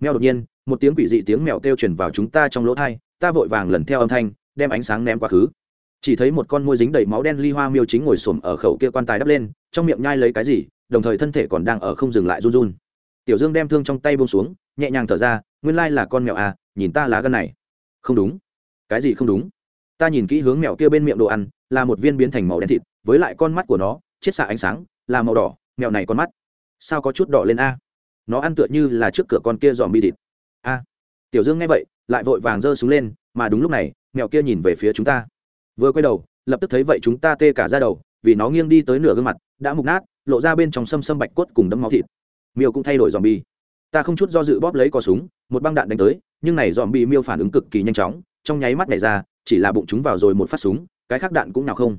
Mèo đột nhiên, một tiếng quỷ dị tiếng mèo kêu truyền vào chúng ta trong lỗ thai, ta vội vàng lần theo âm thanh, đem ánh sáng ném quá khứ. Chỉ thấy một con môi dính đầy máu đen ly hoa miêu chính ngồi xổm ở khẩu kia quan tài đắp lên, trong miệng nhai lấy cái gì, đồng thời thân thể còn đang ở không dừng lại run run. Tiểu dương đem thương trong tay bông xuống, nhẹ nhàng thở ra, nguyên lai là con mèo à nhìn ta lá gân này. Không đúng. Cái gì không đúng? Ta nhìn kỹ hướng mèo kia bên miệng đồ ăn, là một viên biến thành màu đen thịt, với lại con mắt của nó, chiết xạ ánh sáng, là màu đỏ mèo này con mắt. Sao có chút đỏ lên a? Nó ăn tựa như là trước cửa con kia dòm bi thịt. A, tiểu dương nghe vậy, lại vội vàng giơ xuống lên, mà đúng lúc này, mèo kia nhìn về phía chúng ta. Vừa quay đầu, lập tức thấy vậy chúng ta tê cả ra đầu, vì nó nghiêng đi tới nửa gương mặt, đã mục nát, lộ ra bên trong sâm sâm bạch cốt cùng đấm máu thịt. Miêu cũng thay đổi dòm bi. Ta không chút do dự bóp lấy cò súng, một băng đạn đánh tới, nhưng này dòm bi miêu phản ứng cực kỳ nhanh chóng, trong nháy mắt này ra, chỉ là bụng chúng vào rồi một phát súng, cái khác đạn cũng nào không.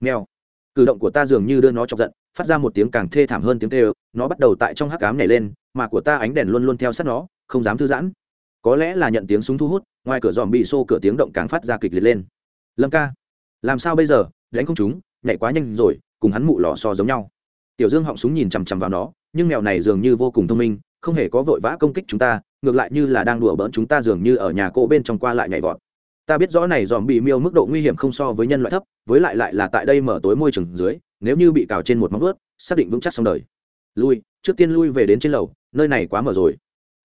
Mèo cử động của ta dường như đưa nó chọc giận, phát ra một tiếng càng thê thảm hơn tiếng kêu, nó bắt đầu tại trong hắc cám nhảy lên, mà của ta ánh đèn luôn luôn theo sát nó, không dám thư giãn. Có lẽ là nhận tiếng súng thu hút, ngoài cửa dòm bị xô cửa tiếng động càng phát ra kịch liệt lên. Lâm ca, làm sao bây giờ? Đánh không chúng, nhảy quá nhanh rồi, cùng hắn mụ lò so giống nhau. Tiểu dương họng súng nhìn chằm chằm vào nó, nhưng mèo này dường như vô cùng thông minh, không hề có vội vã công kích chúng ta, ngược lại như là đang đùa bỡn chúng ta dường như ở nhà cỗ bên trong qua lại nhảy vọt ta biết rõ này dòm bị miêu mức độ nguy hiểm không so với nhân loại thấp, với lại lại là tại đây mở tối môi trường dưới, nếu như bị cào trên một móng ướt xác định vững chắc xong đời. Lui, trước tiên lui về đến trên lầu, nơi này quá mở rồi.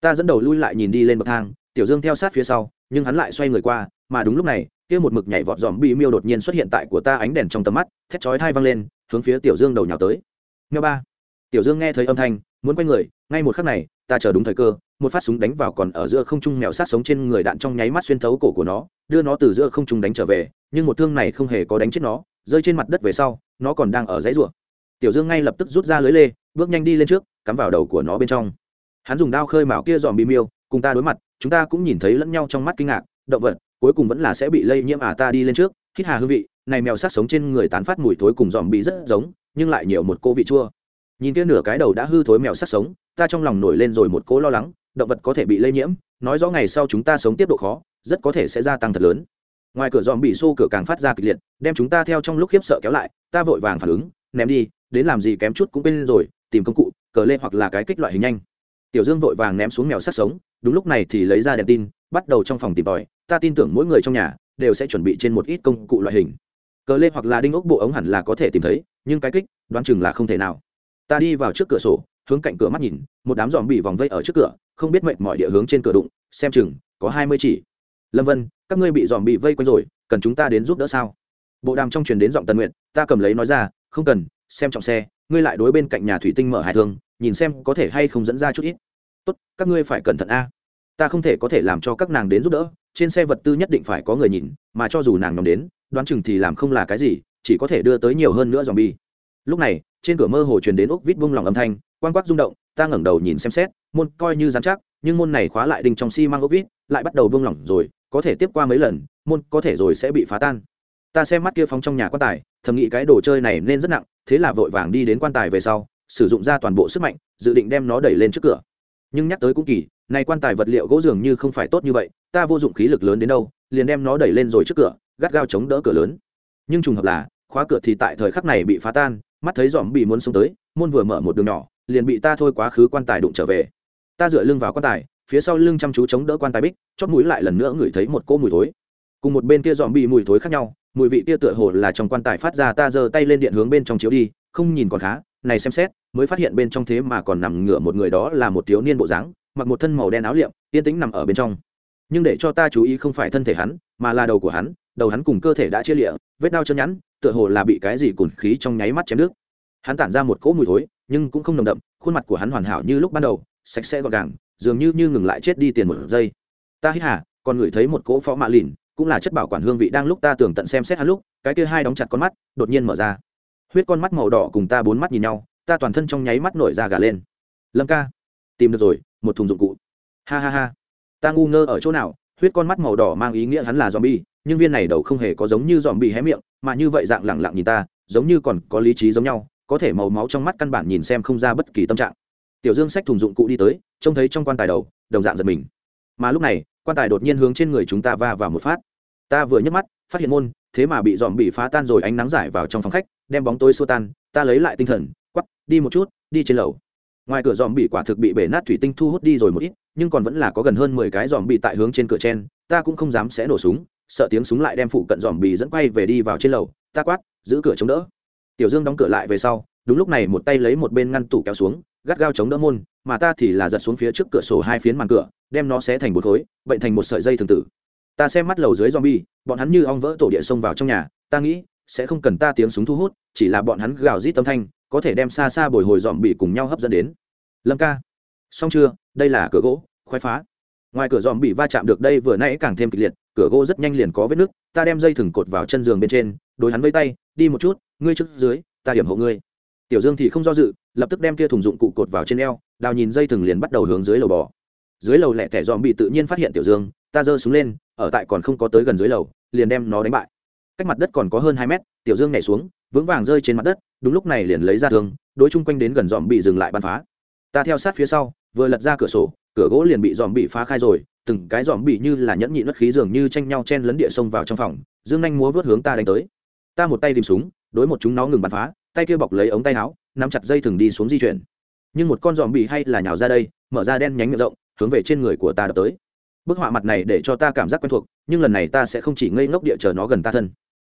Ta dẫn đầu lui lại nhìn đi lên bậc thang, tiểu dương theo sát phía sau, nhưng hắn lại xoay người qua, mà đúng lúc này, kia một mực nhảy vọt dòm bị miêu đột nhiên xuất hiện tại của ta ánh đèn trong tầm mắt, thét chói thai văng lên, hướng phía tiểu dương đầu nhào tới. Nghe ba. Tiểu dương nghe thấy âm thanh, muốn quay người, ngay một khắc này ta chờ đúng thời cơ, một phát súng đánh vào còn ở giữa không trung mèo sát sống trên người đạn trong nháy mắt xuyên thấu cổ của nó, đưa nó từ giữa không trung đánh trở về, nhưng một thương này không hề có đánh chết nó, rơi trên mặt đất về sau, nó còn đang ở dãy rủa tiểu dương ngay lập tức rút ra lưới lê, bước nhanh đi lên trước, cắm vào đầu của nó bên trong. Hắn dùng đao khơi mào kia dòm bị miêu, cùng ta đối mặt, chúng ta cũng nhìn thấy lẫn nhau trong mắt kinh ngạc, động vật, cuối cùng vẫn là sẽ bị lây nhiễm à ta đi lên trước, hít hà hương vị, này mèo sát sống trên người tán phát mùi thối cùng dòm bị rất giống, nhưng lại nhiều một cô vị chua. Nhìn kia nửa cái đầu đã hư thối mèo sát sống ta trong lòng nổi lên rồi một cố lo lắng, động vật có thể bị lây nhiễm, nói rõ ngày sau chúng ta sống tiếp độ khó, rất có thể sẽ gia tăng thật lớn. Ngoài cửa dòm bị xô cửa càng phát ra kịch liệt, đem chúng ta theo trong lúc khiếp sợ kéo lại, ta vội vàng phản ứng, ném đi, đến làm gì kém chút cũng bên rồi, tìm công cụ, cờ lê hoặc là cái kích loại hình nhanh. Tiểu dương vội vàng ném xuống mèo sát sống, đúng lúc này thì lấy ra đèn tin, bắt đầu trong phòng tìm tòi, ta tin tưởng mỗi người trong nhà đều sẽ chuẩn bị trên một ít công cụ loại hình. Cờ lê hoặc là đinh ốc bộ ống hẳn là có thể tìm thấy, nhưng cái kích, đoán chừng là không thể nào. Ta đi vào trước cửa sổ hướng cạnh cửa mắt nhìn, một đám dòm bị vòng vây ở trước cửa, không biết mệnh mọi địa hướng trên cửa đụng, xem chừng, có hai mươi chỉ. Lâm vân, các ngươi bị dòm bị vây quanh rồi, cần chúng ta đến giúp đỡ sao? Bộ đàm trong truyền đến giọng tần nguyện ta cầm lấy nói ra, không cần, xem trọng xe, ngươi lại đối bên cạnh nhà thủy tinh mở hải thương nhìn xem có thể hay không dẫn ra chút ít. Tốt, các ngươi phải cẩn thận a. Ta không thể có thể làm cho các nàng đến giúp đỡ, trên xe vật tư nhất định phải có người nhìn, mà cho dù nàng nhóm đến, đoán chừng thì làm không là cái gì, chỉ có thể đưa tới nhiều hơn nữa dòm bi. Lúc này, trên cửa mơ hồ truyền đến ốc vít vung lòng âm thanh quan quắc rung động, ta ngẩng đầu nhìn xem xét, môn coi như dán chắc, nhưng môn này khóa lại đinh trong xi、si、mang ốc vít, lại bắt đầu vương lỏng rồi, có thể tiếp qua mấy lần, môn có thể rồi sẽ bị phá tan. Ta xem mắt kia phóng trong nhà quan tài, thầm nghĩ cái đồ chơi này nên rất nặng, thế là vội vàng đi đến quan tài về sau, sử dụng ra toàn bộ sức mạnh, dự định đem nó đẩy lên trước cửa. Nhưng nhắc tới cũng kỳ, này quan tài vật liệu gỗ dường như không phải tốt như vậy, ta vô dụng khí lực lớn đến đâu, liền đem nó đẩy lên rồi trước cửa, gắt gao chống đỡ cửa lớn. Nhưng trùng hợp là, khóa cửa thì tại thời khắc này bị phá tan, mắt thấy dòm bị muốn xông tới, môn vừa mở một đường nhỏ liền bị ta thôi quá khứ quan tài đụng trở về. Ta dựa lưng vào quan tài, phía sau lưng chăm chú chống đỡ quan tài bích, chót mũi lại lần nữa ngửi thấy một cỗ mùi thối. Cùng một bên kia dòm bị mùi thối khác nhau, mùi vị kia tựa hồ là trong quan tài phát ra ta giơ tay lên điện hướng bên trong chiếu đi, không nhìn còn khá, này xem xét, mới phát hiện bên trong thế mà còn nằm ngửa một người đó là một thiếu niên bộ dáng, mặc một thân màu đen áo liệm, yên tĩnh nằm ở bên trong. Nhưng để cho ta chú ý không phải thân thể hắn, mà là đầu của hắn, đầu hắn cùng cơ thể đã chia lịa, vết đau chân nhẵn, tựa hồ là bị cái gì cùn khí trong nháy mắt chém nước hắn tản ra một cỗ mùi thối nhưng cũng không nồng đậm, khuôn mặt của hắn hoàn hảo như lúc ban đầu, sạch sẽ gọn gàng, dường như như ngừng lại chết đi tiền một giây. Ta hít hà, còn ngửi thấy một cỗ phó mạ lìn, cũng là chất bảo quản hương vị đang lúc ta tưởng tận xem xét hắn lúc, cái kia hai đóng chặt con mắt, đột nhiên mở ra. Huyết con mắt màu đỏ cùng ta bốn mắt nhìn nhau, ta toàn thân trong nháy mắt nổi ra gà lên. Lâm ca, tìm được rồi, một thùng dụng cụ. Ha ha ha. Ta ngu ngơ ở chỗ nào, huyết con mắt màu đỏ mang ý nghĩa hắn là z o m bi e nhưng viên này đầu không hề có giống như dòm bị hé miệng, mà như vậy dạng lẳng lặng nhìn ta, giống như còn có lý trí giống nhau có thể màu máu trong mắt căn bản nhìn xem không ra bất kỳ tâm trạng. Tiểu dương xách thùng dụng cụ đi tới, trông thấy trong quan tài đầu, đồng dạng giật mình. Mà lúc này, quan tài đột nhiên hướng trên người chúng ta va vào một phát. Ta vừa nhấc mắt, phát hiện môn, thế mà bị dòm bị phá tan rồi, ánh nắng giải vào trong phòng khách, đem bóng tối xua tan, ta lấy lại tinh thần quắp đi một chút, đi trên lầu. Ngoài cửa dòm bị quả thực bị bể nát thủy tinh thu hút đi rồi một ít, nhưng còn vẫn là có gần hơn mười cái dòm bị tại hướng trên cửa trên ta cũng không dám sẽ nổ súng, sợ tiếng súng lại đem phụ cận dòm bị dẫn quay về đi vào trên lầu. Ta quát, giữ cửa chống đỡ tiểu dương đóng cửa lại về sau, đúng lúc này một tay lấy một bên ngăn tủ kéo xuống, gắt gao chống đỡ môn, mà ta thì là giật xuống phía trước cửa sổ hai phiến màn cửa, đem nó xé thành một khối, bệnh thành một sợi dây thường tử. Ta xem mắt lầu dưới zombie, bọn hắn như ong vỡ tổ địa xông vào trong nhà, ta nghĩ, sẽ không cần ta tiếng súng thu hút, chỉ là bọn hắn gào rít tâm thanh, có thể đem xa xa bồi hồi dòm bị cùng nhau hấp dẫn đến. Lâm ca. Xong chưa? Đây là cửa gỗ khoái phá. Ngoài cửa dòm bị va chạm được đây vừa nãy càng thêm kịch liệt, cửa gỗ rất nhanh liền có vết nứt, ta đem dây thừng cột vào chân giường bên trên, đối hắn vây tay, đi một chút ngươi trước dưới, ta điểm hộ ngươi. Tiểu dương thì không do dự, lập tức đem kia thùng dụng cụ cột vào trên eo, đào nhìn dây thừng liền bắt đầu hướng dưới lầu bò. Dưới lầu lẹ tẻ dòm bị tự nhiên phát hiện tiểu dương, ta giơ súng lên, ở tại còn không có tới gần dưới lầu, liền đem nó đánh bại. Cách mặt đất còn có hơn hai mét, tiểu dương nhảy xuống, vững vàng rơi trên mặt đất, đúng lúc này liền lấy ra thương, đối chung quanh đến gần dòm bị dừng lại bắn phá. Ta theo sát phía sau, vừa lật ra cửa sổ, cửa gỗ liền bị dòm bị phá khai rồi, từng cái dòm bị như là nhẫn nhị mất khí dường như tranh nhau chen lấn địa sông vào trong phòng, dương nhanh múa vớt hướng ta đánh tới. Ta một tay tìm súng đối một chúng nó ngừng bắn phá, tay kia bọc lấy ống tay áo, nắm chặt dây thừng đi xuống di chuyển. Nhưng một con dòm bị hay là nhào ra đây, mở ra đen nhánh miệng rộng, hướng về trên người của ta đập tới. Bức họa mặt này để cho ta cảm giác quen thuộc, nhưng lần này ta sẽ không chỉ ngây ngốc địa chờ nó gần ta thân.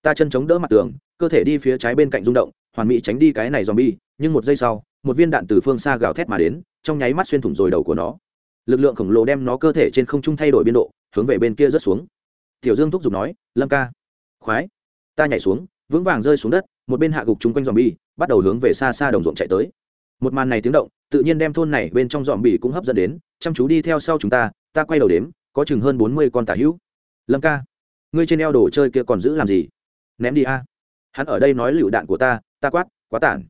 Ta chân chống đỡ mặt tường, cơ thể đi phía trái bên cạnh rung động, hoàn mỹ tránh đi cái này dòm bi nhưng một giây sau, một viên đạn từ phương xa gào thét mà đến, trong nháy mắt xuyên thủng rồi đầu của nó. Lực lượng khổng lồ đem nó cơ thể trên không trung thay đổi biên độ, hướng về bên kia rớt xuống. Tiểu dương thúc giục nói, lâm ca, khoái, ta nhảy xuống vững vàng rơi xuống đất, một bên hạ gục chung quanh dòm bi bắt đầu hướng về xa xa đồng ruộng chạy tới. Một màn này tiếng động, tự nhiên đem thôn này bên trong dòm bi cũng hấp dẫn đến, chăm chú đi theo sau chúng ta ta quay đầu đếm, có chừng hơn bốn mươi con tả hữu. Lâm ca, ngươi trên eo đồ chơi kia còn giữ làm gì? Ném đi a. Hắn ở đây nói lựu đạn của ta ta quát, quá tản.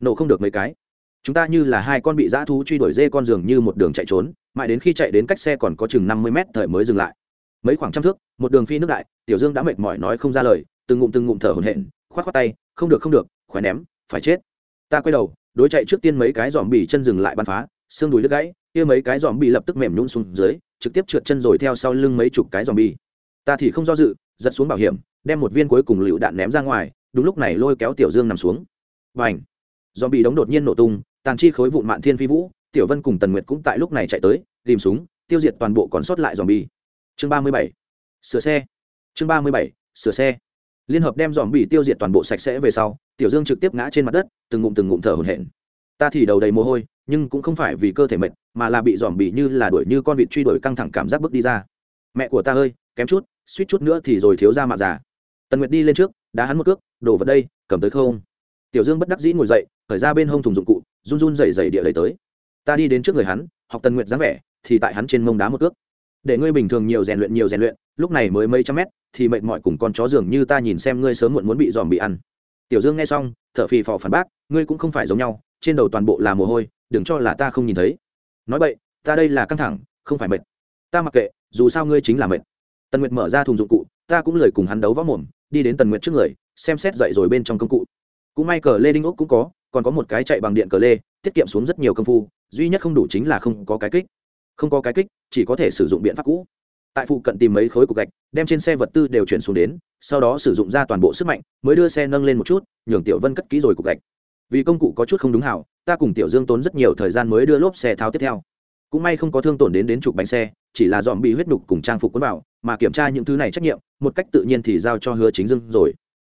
Nổ không được mấy cái. Chúng ta như là hai con bị dã thú truy đuổi dê con giường như một đường chạy trốn, mãi đến khi chạy đến cách xe còn có chừng năm mươi mét thời mới dừng lại. Mấy khoảng trăm thước, một đường phi nước đại, tiểu dương đã mệt mỏi nói không ra lời từng ngụm từng ngụm thở hổn hển, khoát khoát tay, không được không được khỏe ném, phải chết. Ta quay đầu, đối chạy trước tiên mấy cái dòm bì chân dừng lại bắn phá, xương đùi đứt gãy, kia mấy cái dòm bì lập tức mềm nhún xuống dưới, trực tiếp trượt chân rồi theo sau lưng mấy chục cái dòm bì ta thì không do dự, giật xuống bảo hiểm, đem một viên cuối cùng lựu đạn ném ra ngoài, đúng lúc này lôi kéo tiểu dương nằm xuống. Và ảnh dòm bì đống đột nhiên nổ tung, tàn chi khối vụn mạn thiên phi vũ, tiểu vân cùng tần nguyệt cũng tại lúc này chạy tới, tìm súng, tiêu diệt toàn bộ còn sót lại dòm bì chương ba mươi bảy, sửa xe. Chương ba mươi bảy, sửa xe liên hợp đem dòm bị tiêu diệt toàn bộ sạch sẽ về sau, tiểu dương trực tiếp ngã trên mặt đất, từng ngụm từng ngụm thở hổn hển. Ta thì đầu đầy mồ hôi, nhưng cũng không phải vì cơ thể mệt, mà là bị dòm bị như là đuổi như con vịt truy đuổi căng thẳng cảm giác bước đi ra. Mẹ của ta ơi, kém chút, suýt chút nữa thì rồi thiếu ra mạ già. Tần nguyệt đi lên trước, đá hắn một cước đổ vào đây, cầm tới không? Tiểu dương bất đắc dĩ ngồi dậy, khởi ra bên hông thùng dụng cụ, run run dày dày địa lấy tới. Ta đi đến trước người hắn, học tần nguyệt dáng vẻ, thì tại hắn trên mông đá một cước. Để ngươi bình thường nhiều rèn luyện nhiều rèn luyện, lúc này mới mấy trăm mét thì mệt mỏi cùng con chó dường như ta nhìn xem ngươi sớm muộn muốn bị dòm bị ăn. Tiểu dương nghe xong, thở phì phò phản bác, ngươi cũng không phải giống nhau, trên đầu toàn bộ là mồ hôi, đừng cho là ta không nhìn thấy. Nói vậy ta đây là căng thẳng, không phải mệt. Ta mặc kệ, dù sao ngươi chính là mệt. Tần nguyệt mở ra thùng dụng cụ, ta cũng lời cùng hắn đấu võ mồm, đi đến tần nguyệt trước người, xem xét dậy rồi bên trong công cụ. Cũng may cờ lê đinh ốc cũng có, còn có một cái chạy bằng điện cờ lê, tiết kiệm xuống rất nhiều công phu, duy nhất không đủ chính là không có cái kích. Không có cái kích, chỉ có thể sử dụng biện pháp cũ tại phụ cận tìm mấy khối cục gạch, đem trên xe vật tư đều chuyển xuống đến, sau đó sử dụng ra toàn bộ sức mạnh, mới đưa xe nâng lên một chút, nhường tiểu vân cất kỹ rồi cục gạch. Vì công cụ có chút không đúng hảo, ta cùng tiểu dương tốn rất nhiều thời gian mới đưa lốp xe tháo tiếp theo. Cũng may không có thương tổn đến đến trục bánh xe, chỉ là dòm bị huyết nục cùng trang phục quấn vào, mà kiểm tra những thứ này trách nhiệm, một cách tự nhiên thì giao cho hứa chính dương rồi.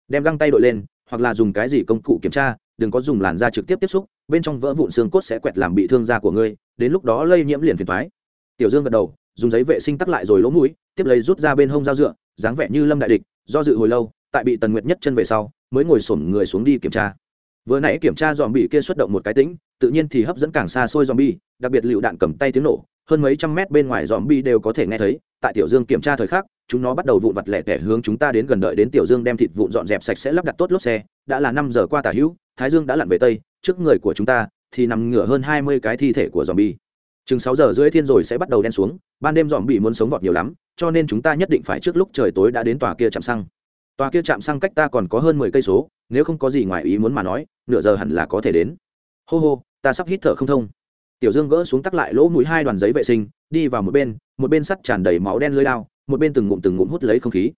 Đem găng tay đội lên, hoặc là dùng cái gì công cụ kiểm tra, đừng có dùng làn da trực tiếp tiếp xúc, bên trong vỡ vụn xương cốt sẽ quẹt làm bị thương da của ngươi, đến lúc đó lây nhiễm liền phiền thoái tiểu dương gật đầu dùng giấy vệ sinh tắc lại rồi lỗ mũi, tiếp lấy rút ra bên hông dao dựa, dáng vẻ như lâm đại địch, do dự hồi lâu, tại bị tần nguyệt nhất chân về sau, mới ngồi xổm người xuống đi kiểm tra. Vừa nãy kiểm tra dòm bị kia xuất động một cái tĩnh, tự nhiên thì hấp dẫn càng xa xôi dòm bi đặc biệt lựu đạn cầm tay tiếng nổ, hơn mấy trăm mét bên ngoài dòm bi đều có thể nghe thấy, tại tiểu dương kiểm tra thời khắc, chúng nó bắt đầu vụn vặt lẻ tẻ hướng chúng ta đến gần đợi đến tiểu dương đem thịt vụn dọn dẹp sạch sẽ lắp đặt tốt lốp xe, đã là năm giờ qua tả hữu, thái dương đã lặn về tây, trước người của chúng ta thì nằm ngửa hơn hai mươi cái thi thể của dòm bi chừng sáu giờ rưỡi thiên rồi sẽ bắt đầu đen xuống, ban đêm dòm bị muốn sống vọt nhiều lắm, cho nên chúng ta nhất định phải trước lúc trời tối đã đến tòa kia chạm xăng. Tòa kia chạm xăng cách ta còn có hơn mười cây số, nếu không có gì ngoài ý muốn mà nói, nửa giờ hẳn là có thể đến. Hô hô, ta sắp hít thở không thông. Tiểu dương gỡ xuống tắc lại lỗ mũi hai đoàn giấy vệ sinh, đi vào một bên một bên sắt tràn đầy máu đen lưới lao, một bên từng ngụm từng ngụm hút lấy không khí.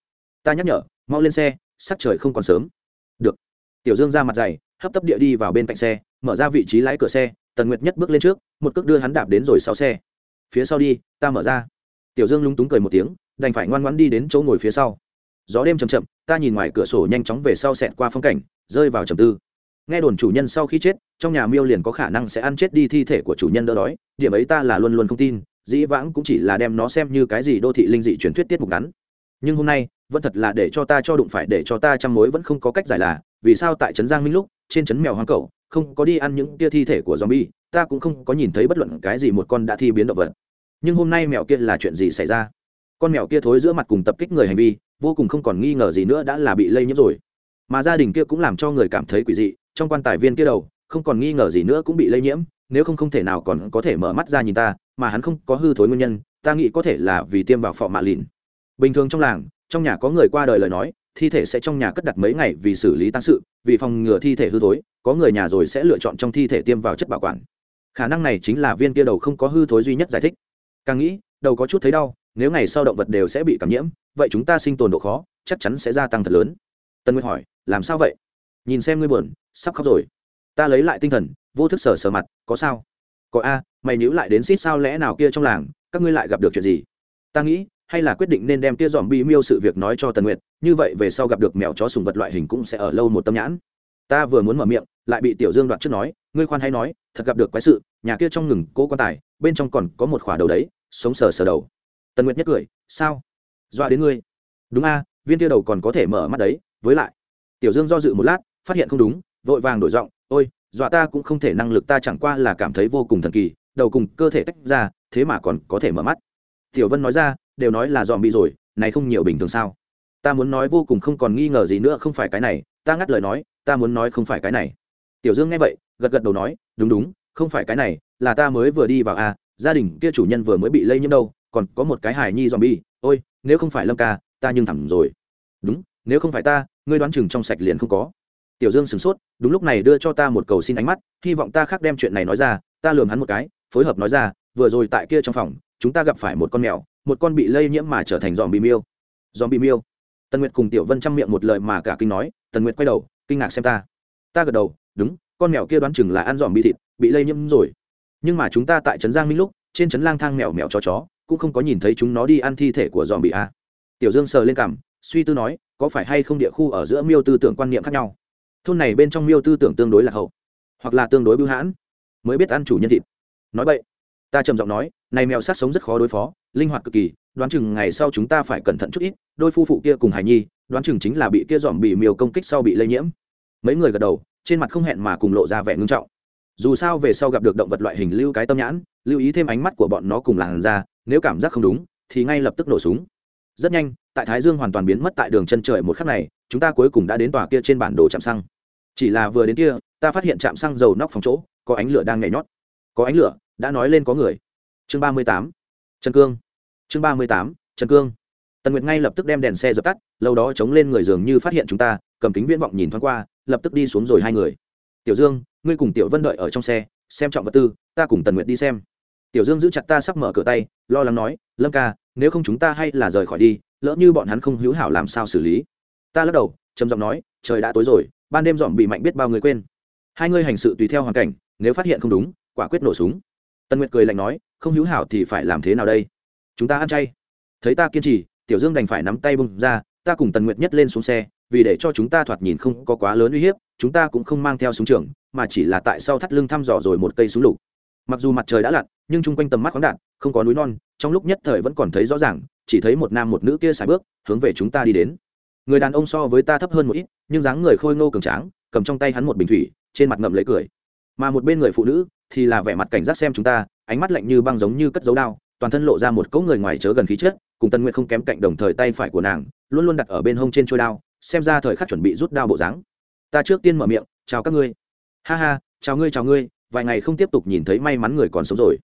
Ta nhắc nhở, mau lên xe sắc trời không còn sớm. Được. Tiểu dương ra mặt dày, hấp tấp địa đi vào bên cạnh xe, mở ra vị trí lái cửa xe tần nguyệt nhất bước lên trước, một cước đưa hắn đạp đến rồi sau xe. Phía sau đi, ta mở ra. Tiểu dương lúng túng cười một tiếng, đành phải ngoan ngoãn đi đến chỗ ngồi phía sau. Gió đêm chầm chậm, ta nhìn ngoài cửa sổ nhanh chóng về sau xẹt qua phong cảnh, rơi vào trầm tư. Nghe đồn chủ nhân sau khi chết, trong nhà miêu liền có khả năng sẽ ăn chết đi thi thể của chủ nhân đỡ đói, điểm ấy ta là luôn luôn không tin, dĩ vãng cũng chỉ là đem nó xem như cái gì đô thị linh dị truyền thuyết tiết mục ngắn. Nhưng hôm nay, vẫn thật là để cho ta cho đụng phải, để cho ta chăm mối vẫn không có cách giải là vì sao tại trấn giang minh lúc trên trấn mèo hoang cậu không có đi ăn những tia thi thể của zombie, ta cũng không có nhìn thấy bất luận cái gì một con đã thi biến động vật. Nhưng hôm nay mèo kia là chuyện gì xảy ra? Con mèo kia thối giữa mặt cùng tập kích người hành vi, vô cùng không còn nghi ngờ gì nữa đã là bị lây nhiễm rồi. Mà gia đình kia cũng làm cho người cảm thấy quỷ dị, trong quan tài viên kia đầu, không còn nghi ngờ gì nữa cũng bị lây nhiễm, nếu không không thể nào còn có thể mở mắt ra nhìn ta, mà hắn không có hư thối nguyên nhân, ta nghĩ có thể là vì tiêm vào phọ mạ lìn. Bình thường trong làng, trong nhà có người qua đời lời nói, thi thể sẽ trong nhà cất đặt mấy ngày vì xử lý tăng sự, vì phòng ngừa thi thể hư thối, có người nhà rồi sẽ lựa chọn trong thi thể tiêm vào chất bảo quản. Khả năng này chính là viên kia đầu không có hư thối duy nhất giải thích. Càng nghĩ đầu có chút thấy đau nếu ngày sau động vật đều sẽ bị cảm nhiễm vậy chúng ta sinh tồn độ khó chắc chắn sẽ gia tăng thật lớn. Tân nguyệt hỏi làm sao vậy? Nhìn xem ngươi buồn sắp khóc rồi. Ta lấy lại tinh thần vô thức sờ sờ mặt có sao? Có a mày nhữ lại đến xít sao lẽ nào kia trong làng các ngươi lại gặp được chuyện gì? Ta nghĩ hay là quyết định nên đem kia dòm bi miêu sự việc nói cho tần nguyệt, như vậy về sau gặp được mèo chó sùng vật loại hình cũng sẽ ở lâu một tâm nhãn. Ta vừa muốn mở miệng, lại bị tiểu dương đoạt trước nói, ngươi khoan hay nói, thật gặp được quái sự, nhà kia trong ngừng cố quan tài, bên trong còn có một khỏa đầu đấy, sống sờ sờ đầu. Tần nguyệt nhất cười, sao? Dọa đến ngươi. Đúng a, viên kia đầu còn có thể mở mắt đấy, với lại. Tiểu dương do dự một lát, phát hiện không đúng, vội vàng đổi giọng, ôi, dọa ta cũng không thể năng lực ta chẳng qua là cảm thấy vô cùng thần kỳ, đầu cùng cơ thể tách ra, thế mà còn có thể mở mắt. Tiểu vân nói ra đều nói là dòm bị rồi này không nhiều bình thường sao? Ta muốn nói vô cùng không còn nghi ngờ gì nữa không phải cái này ta ngắt lời nói ta muốn nói không phải cái này. Tiểu dương nghe vậy gật gật đầu nói đúng đúng không phải cái này là ta mới vừa đi vào a à, gia đình kia chủ nhân vừa mới bị lây nhiễm đâu còn có một cái hài nhi dòm bi ôi nếu không phải lâm ca ta nhưng thẳng rồi. Đúng nếu không phải ta ngươi đoán chừng trong sạch liền không có. Tiểu dương sửng sốt đúng lúc này đưa cho ta một cầu xin ánh mắt hy vọng ta khác đem chuyện này nói ra ta lường hắn một cái phối hợp nói ra vừa rồi tại kia trong phòng chúng ta gặp phải một con mèo một con bị lây nhiễm mà trở thành dòm bị miêu. Dòm bị miêu. Tần nguyệt cùng tiểu vân chăm miệng một lời mà cả kinh nói, tần nguyệt quay đầu, kinh ngạc xem ta. Ta gật đầu, đúng, con mèo kia đoán chừng là ăn dòm bị thịt, bị lây nhiễm rồi. Nhưng mà chúng ta tại trấn giang minh lúc, trên trấn lang thang mèo mèo chó chó, cũng không có nhìn thấy chúng nó đi ăn thi thể của dòm bị a tiểu dương sờ lên cằm, suy tư nói, có phải hay không địa khu ở giữa miêu tư tưởng quan niệm khác nhau? Thôn này bên trong miêu tư tưởng tương đối là hậu, hoặc là tương đối bưu hãn, mới biết ăn chủ nhân thịt. Nói vậy, ta trầm giọng nói này mèo sát sống rất khó đối phó, linh hoạt cực kỳ, đoán chừng ngày sau chúng ta phải cẩn thận chút ít, đôi phu phụ kia cùng hải nhi, đoán chừng chính là bị kia dòm bị miêu công kích sau bị lây nhiễm. Mấy người gật đầu, trên mặt không hẹn mà cùng lộ ra vẻ ngưng trọng. Dù sao về sau gặp được động vật loại hình lưu cái tâm nhãn, lưu ý thêm ánh mắt của bọn nó cùng làn ra nếu cảm giác không đúng, thì ngay lập tức nổ súng. Rất nhanh, tại thái dương hoàn toàn biến mất tại đường chân trời một khắc này, chúng ta cuối cùng đã đến tòa kia trên bản đồ chạm xăng. Chỉ là vừa đến kia, ta phát hiện chạm xăng dầu nóc phòng chỗ, có ánh lửa đang nhảy nhót. Có ánh lửa, đã nói lên có người chương ba mươi tám, trần cương. Chương ba mươi tám, trần cương. Tần nguyệt ngay lập tức đem đèn xe dập tắt, lâu đó chống lên người dường như phát hiện chúng ta, cầm kính viễn vọng nhìn thoáng qua, lập tức đi xuống rồi hai người. Tiểu dương, ngươi cùng tiểu vân đợi ở trong xe, xem trọng vật tư, ta cùng tần nguyệt đi xem. Tiểu dương giữ chặt ta sắp mở cửa tay, lo lắng nói, lâm ca, nếu không chúng ta hay là rời khỏi đi, lỡ như bọn hắn không hữu hảo làm sao xử lý. Ta lắc đầu, trầm giọng nói, trời đã tối rồi, ban đêm dòm bị mạnh biết bao người quên. Hai ngươi hành sự tùy theo hoàn cảnh, nếu phát hiện không đúng, quả quyết nổ súng. Tần nguyệt cười lạnh nói, không hữu hảo thì phải làm thế nào đây? Chúng ta ăn chay. Thấy ta kiên trì, tiểu dương đành phải nắm tay bung ra, ta cùng tần nguyệt nhất lên xuống xe, vì để cho chúng ta thoạt nhìn không có quá lớn uy hiếp, chúng ta cũng không mang theo súng trường, mà chỉ là tại sau thắt lưng thăm dò rồi một cây súng lục. Mặc dù mặt trời đã lặn, nhưng chung quanh tầm mắt khoáng đạn không có núi non, trong lúc nhất thời vẫn còn thấy rõ ràng, chỉ thấy một nam một nữ kia xài bước, hướng về chúng ta đi đến. Người đàn ông so với ta thấp hơn một ít, nhưng dáng người khôi ngô cường tráng, cầm trong tay hắn một bình thủy, trên mặt ngậm lấy cười mà một bên người phụ nữ thì là vẻ mặt cảnh giác xem chúng ta, ánh mắt lạnh như băng giống như cất dấu đao, toàn thân lộ ra một cỗ người ngoài chớ gần khí chết cùng tân nguyện không kém cạnh đồng thời tay phải của nàng luôn luôn đặt ở bên hông trên trôi đao, xem ra thời khắc chuẩn bị rút đao bộ dáng. Ta trước tiên mở miệng, chào các ngươi. Ha ha, chào ngươi chào ngươi. Vài ngày không tiếp tục nhìn thấy may mắn người còn sống rồi.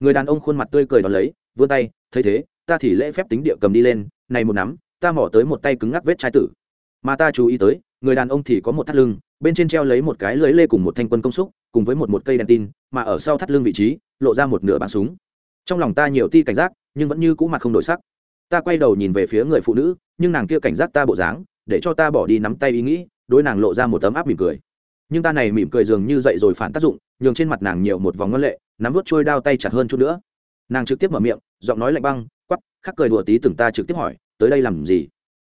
Người đàn ông khuôn mặt tươi cười đón lấy, vươn tay, thấy thế, ta thì lễ phép tính địa cầm đi lên, này một nắm, ta mỏ tới một tay cứng ngắc vết trái tử. Mà ta chú ý tới, người đàn ông thì có một thắt lưng, bên trên treo lấy một cái lưới lê cùng một thanh quân công xúc cùng với một một cây đèn tin, mà ở sau thắt lưng vị trí, lộ ra một nửa bắn súng. Trong lòng ta nhiều ti cảnh giác, nhưng vẫn như cũ mặt không đổi sắc. Ta quay đầu nhìn về phía người phụ nữ, nhưng nàng kia cảnh giác ta bộ dáng, để cho ta bỏ đi nắm tay ý nghĩ, đối nàng lộ ra một tấm áp mỉm cười. Nhưng ta này mỉm cười dường như dậy rồi phản tác dụng, nhường trên mặt nàng nhiều một vòng ngân lệ, nắm vút trôi đao tay chặt hơn chút nữa. Nàng trực tiếp mở miệng, giọng nói lạnh băng quắp khắc cười đùa tí từng ta trực tiếp hỏi, tới đây làm gì?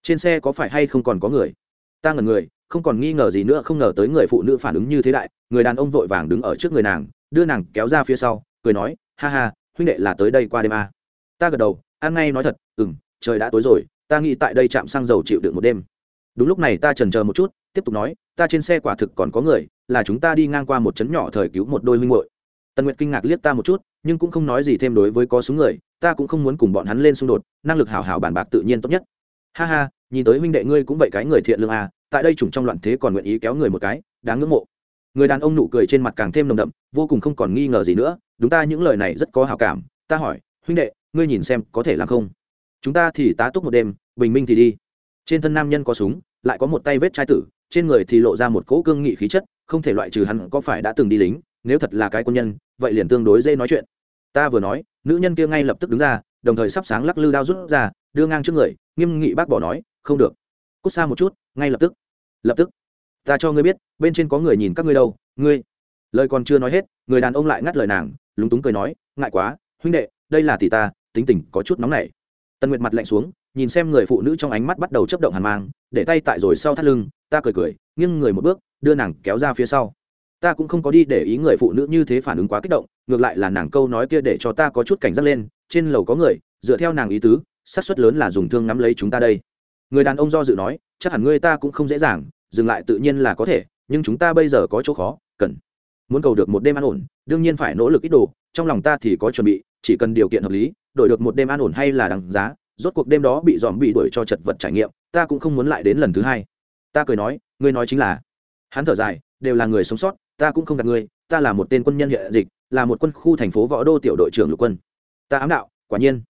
Trên xe có phải hay không còn có người? Ta ngẩn người không còn nghi ngờ gì nữa, không ngờ tới người phụ nữ phản ứng như thế đại, người đàn ông vội vàng đứng ở trước người nàng, đưa nàng kéo ra phía sau, cười nói, ha ha, huynh đệ là tới đây qua đêm à. ta gật đầu ăn ngay nói thật ừ m trời đã tối rồi, ta nghĩ tại đây chạm xăng dầu chịu được một đêm. Đúng lúc này ta trần chờ một chút, tiếp tục nói, ta trên xe quả thực còn có người, là chúng ta đi ngang qua một trấn nhỏ thời cứu một đôi huynh hội tần nguyệt kinh ngạc liếc ta một chút, nhưng cũng không nói gì thêm đối với có súng người, ta cũng không muốn cùng bọn hắn lên xung đột, năng lực hảo hảo bàn bạc tự nhiên tốt nhất. Ha ha, nhìn tới huynh đệ ngươi cũng vậy cái người thiện lương à tại đây chủng trong loạn thế còn nguyện ý kéo người một cái, đáng ngưỡng mộ. Người đàn ông nụ cười trên mặt càng thêm nồng đậm, vô cùng không còn nghi ngờ gì nữa đúng ta những lời này rất có hảo cảm, ta hỏi, huynh đệ, ngươi nhìn xem có thể làm không? Chúng ta thì tá túc một đêm, bình minh thì đi. Trên thân nam nhân có súng, lại có một tay vết trai tử, trên người thì lộ ra một cỗ cương nghị khí chất, không thể loại trừ hắn có phải đã từng đi lính, nếu thật là cái quân nhân, vậy liền tương đối dễ nói chuyện. Ta vừa nói, nữ nhân kia ngay lập tức đứng ra, đồng thời sắp sáng lắc lư đao rút ra, đưa ngang trước người, nghiêm nghị bác bỏ nói, không được. Cút xa một chút, ngay lập tức lập tức. Ta cho ngươi biết, bên trên có người nhìn các ngươi đâu, ngươi. Lời còn chưa nói hết, người đàn ông lại ngắt lời nàng, lúng túng cười nói, ngại quá, huynh đệ, đây là tỷ ta, tính tình có chút nóng nảy. Tần nguyệt mặt lạnh xuống, nhìn xem người phụ nữ trong ánh mắt bắt đầu chấp động hàn mang, để tay tại rồi sau thắt lưng, ta cười cười, nghiêng người một bước, đưa nàng kéo ra phía sau. Ta cũng không có đi để ý người phụ nữ như thế phản ứng quá kích động, ngược lại là nàng câu nói kia để cho ta có chút cảnh giác lên, trên lầu có người, dựa theo nàng ý tứ, xác suất lớn là dùng thương nắm lấy chúng ta đây. Người đàn ông do dự nói chắc hẳn ngươi ta cũng không dễ dàng, dừng lại tự nhiên là có thể, nhưng chúng ta bây giờ có chỗ khó, cần muốn cầu được một đêm an ổn, đương nhiên phải nỗ lực ít đồ, trong lòng ta thì có chuẩn bị, chỉ cần điều kiện hợp lý, đổi được một đêm an ổn hay là đằng giá, rốt cuộc đêm đó bị dòm bị đuổi cho chật vật trải nghiệm, ta cũng không muốn lại đến lần thứ hai. Ta cười nói, ngươi nói chính là, hắn thở dài, đều là người sống sót, ta cũng không gặp ngươi, ta là một tên quân nhân hiện dịch, là một quân khu thành phố võ đô tiểu đội trưởng lục quân. Ta ám đạo, quả nhiên,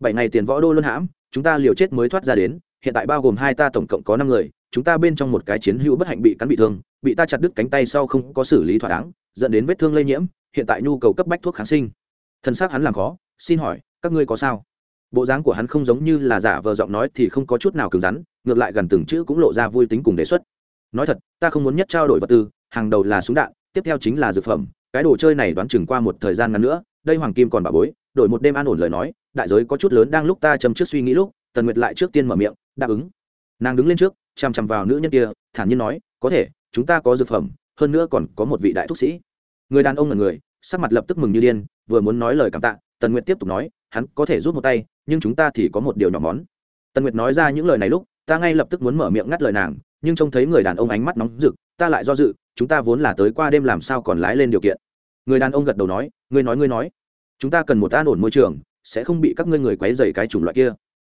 bảy ngày tiền võ đô luân hãm, chúng ta liều chết mới thoát ra đến hiện tại bao gồm hai ta tổng cộng có năm người, chúng ta bên trong một cái chiến hữu bất hạnh bị cắn bị thương, bị ta chặt đứt cánh tay sau không có xử lý thỏa đáng, dẫn đến vết thương lây nhiễm, hiện tại nhu cầu cấp bách thuốc kháng sinh. Thân xác hắn làm khó, xin hỏi, các ngươi có sao? Bộ dáng của hắn không giống như là giả vờ giọng nói thì không có chút nào cứng rắn, ngược lại gần từng chữ cũng lộ ra vui tính cùng đề xuất. Nói thật, ta không muốn nhất trao đổi vật tư, hàng đầu là súng đạn, tiếp theo chính là dược phẩm, cái đồ chơi này đoán chừng qua một thời gian ngắn nữa, đây hoàng kim còn bà bối, đổi một đêm an ổn lời nói, đại giới có chút lớn đang lúc ta châm trước suy nghĩ lúc, tần nguyệt lại trước tiên mở miệng đáp ứng. Nàng đứng lên trước, chằm chằm vào nữ nhân kia, thản nhiên nói, có thể, chúng ta có dược phẩm, hơn nữa còn có một vị đại thúc sĩ. Người đàn ông là người, sắc mặt lập tức mừng như điên, vừa muốn nói lời cảm tạ, tần nguyệt tiếp tục nói, hắn có thể rút một tay, nhưng chúng ta thì có một điều nhỏ món. Tần nguyệt nói ra những lời này lúc, ta ngay lập tức muốn mở miệng ngắt lời nàng, nhưng trông thấy người đàn ông ánh mắt nóng rực, ta lại do dự, chúng ta vốn là tới qua đêm làm sao còn lái lên điều kiện? Người đàn ông gật đầu nói, ngươi nói ngươi nói. Chúng ta cần một an ổn môi trường, sẽ không bị các ngươi người quấy dày cái chủng loại kia.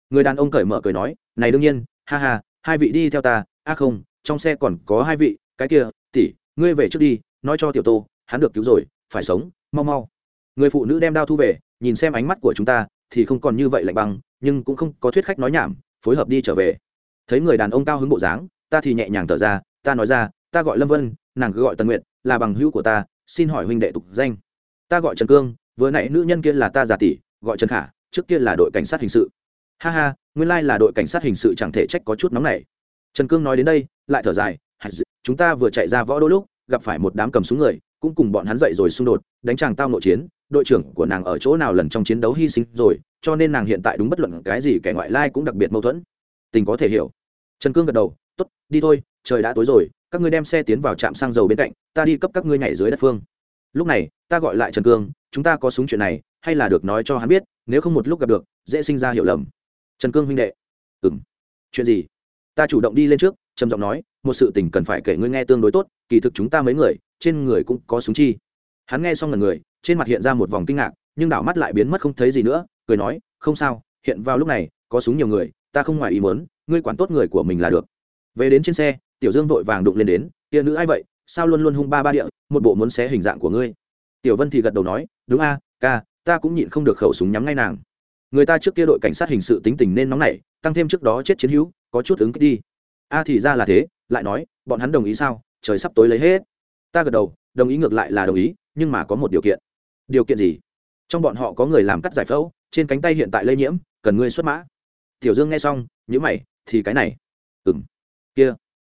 Người đàn ông cởi mở cười nói này đương nhiên, ha ha, hai vị đi theo ta. A không, trong xe còn có hai vị. Cái kia tỉ ngươi về trước đi, nói cho tiểu tô, hắn được cứu rồi, phải sống, mau mau. Người phụ nữ đem đao thu về, nhìn xem ánh mắt của chúng ta, thì không còn như vậy lạnh băng, nhưng cũng không có thuyết khách nói nhảm, phối hợp đi trở về. Thấy người đàn ông cao hứng bộ dáng, ta thì nhẹ nhàng thở ra, ta nói ra, ta gọi lâm vân, nàng cứ gọi tần nguyện là bằng hữu của ta, xin hỏi huynh đệ tục danh. Ta gọi trần cương, vừa nãy nữ nhân kia là ta giả tỷ, gọi trần khả, trước kia là đội cảnh sát hình sự ha ha, nguyên lai là đội cảnh sát hình sự chẳng thể trách có chút nóng này. Trần cương nói đến đây, lại thở dài chúng ta vừa chạy ra võ đôi lúc, gặp phải một đám cầm súng người, cũng cùng bọn hắn dậy rồi xung đột, đánh chàng tao nội chiến, đội trưởng của nàng ở chỗ nào lần trong chiến đấu hy sinh rồi, cho nên nàng hiện tại đúng bất luận cái gì kẻ ngoại lai cũng đặc biệt mâu thuẫn. Tình có thể hiểu. Trần cương gật đầu t ố t đi thôi, trời đã tối rồi, các ngươi đem xe tiến vào trạm xăng dầu bên cạnh, ta đi cấp các ngươi nhảy dưới đất phương. Lúc này, ta gọi lại trần cương, chúng ta có súng chuyện này, hay là được nói cho hắn biết, nếu không một lúc gặp được, dễ sinh ra hiểu lầm trần cương huynh đệ. Ừ m chuyện gì? Ta chủ động đi lên trước, trầm giọng nói, một sự tình cần phải kể ngươi nghe tương đối tốt, kỳ thực chúng ta mấy người, trên người cũng có súng chi. Hắn nghe xong lần người, trên mặt hiện ra một vòng kinh ngạc, nhưng đảo mắt lại biến mất không thấy gì nữa, cười nói, không sao, hiện vào lúc này, có súng nhiều người, ta không ngoài ý muốn, ngươi quản tốt người của mình là được. Về đến trên xe, tiểu dương vội vàng đụng lên đến, kia nữ ai vậy, sao luôn luôn hung ba ba địa, một bộ muốn xé hình dạng của ngươi. Tiểu vân thì gật đầu nói, đúng a, ca, ta cũng nhịn không được khẩu súng nhắm ngay nàng người ta trước kia đội cảnh sát hình sự tính tình nên nóng nảy, tăng thêm trước đó chết chiến hữu, có chút ứng kích đi. A thì ra là thế, lại nói, bọn hắn đồng ý sao? Trời sắp tối lấy hết. Ta gật đầu, đồng ý ngược lại là đồng ý, nhưng mà có một điều kiện. Điều kiện gì? Trong bọn họ có người làm cắt giải phẫu, trên cánh tay hiện tại lây nhiễm, cần ngươi xuất mã. Tiểu dương nghe xong nhữ mày, thì cái này. Ừng kia.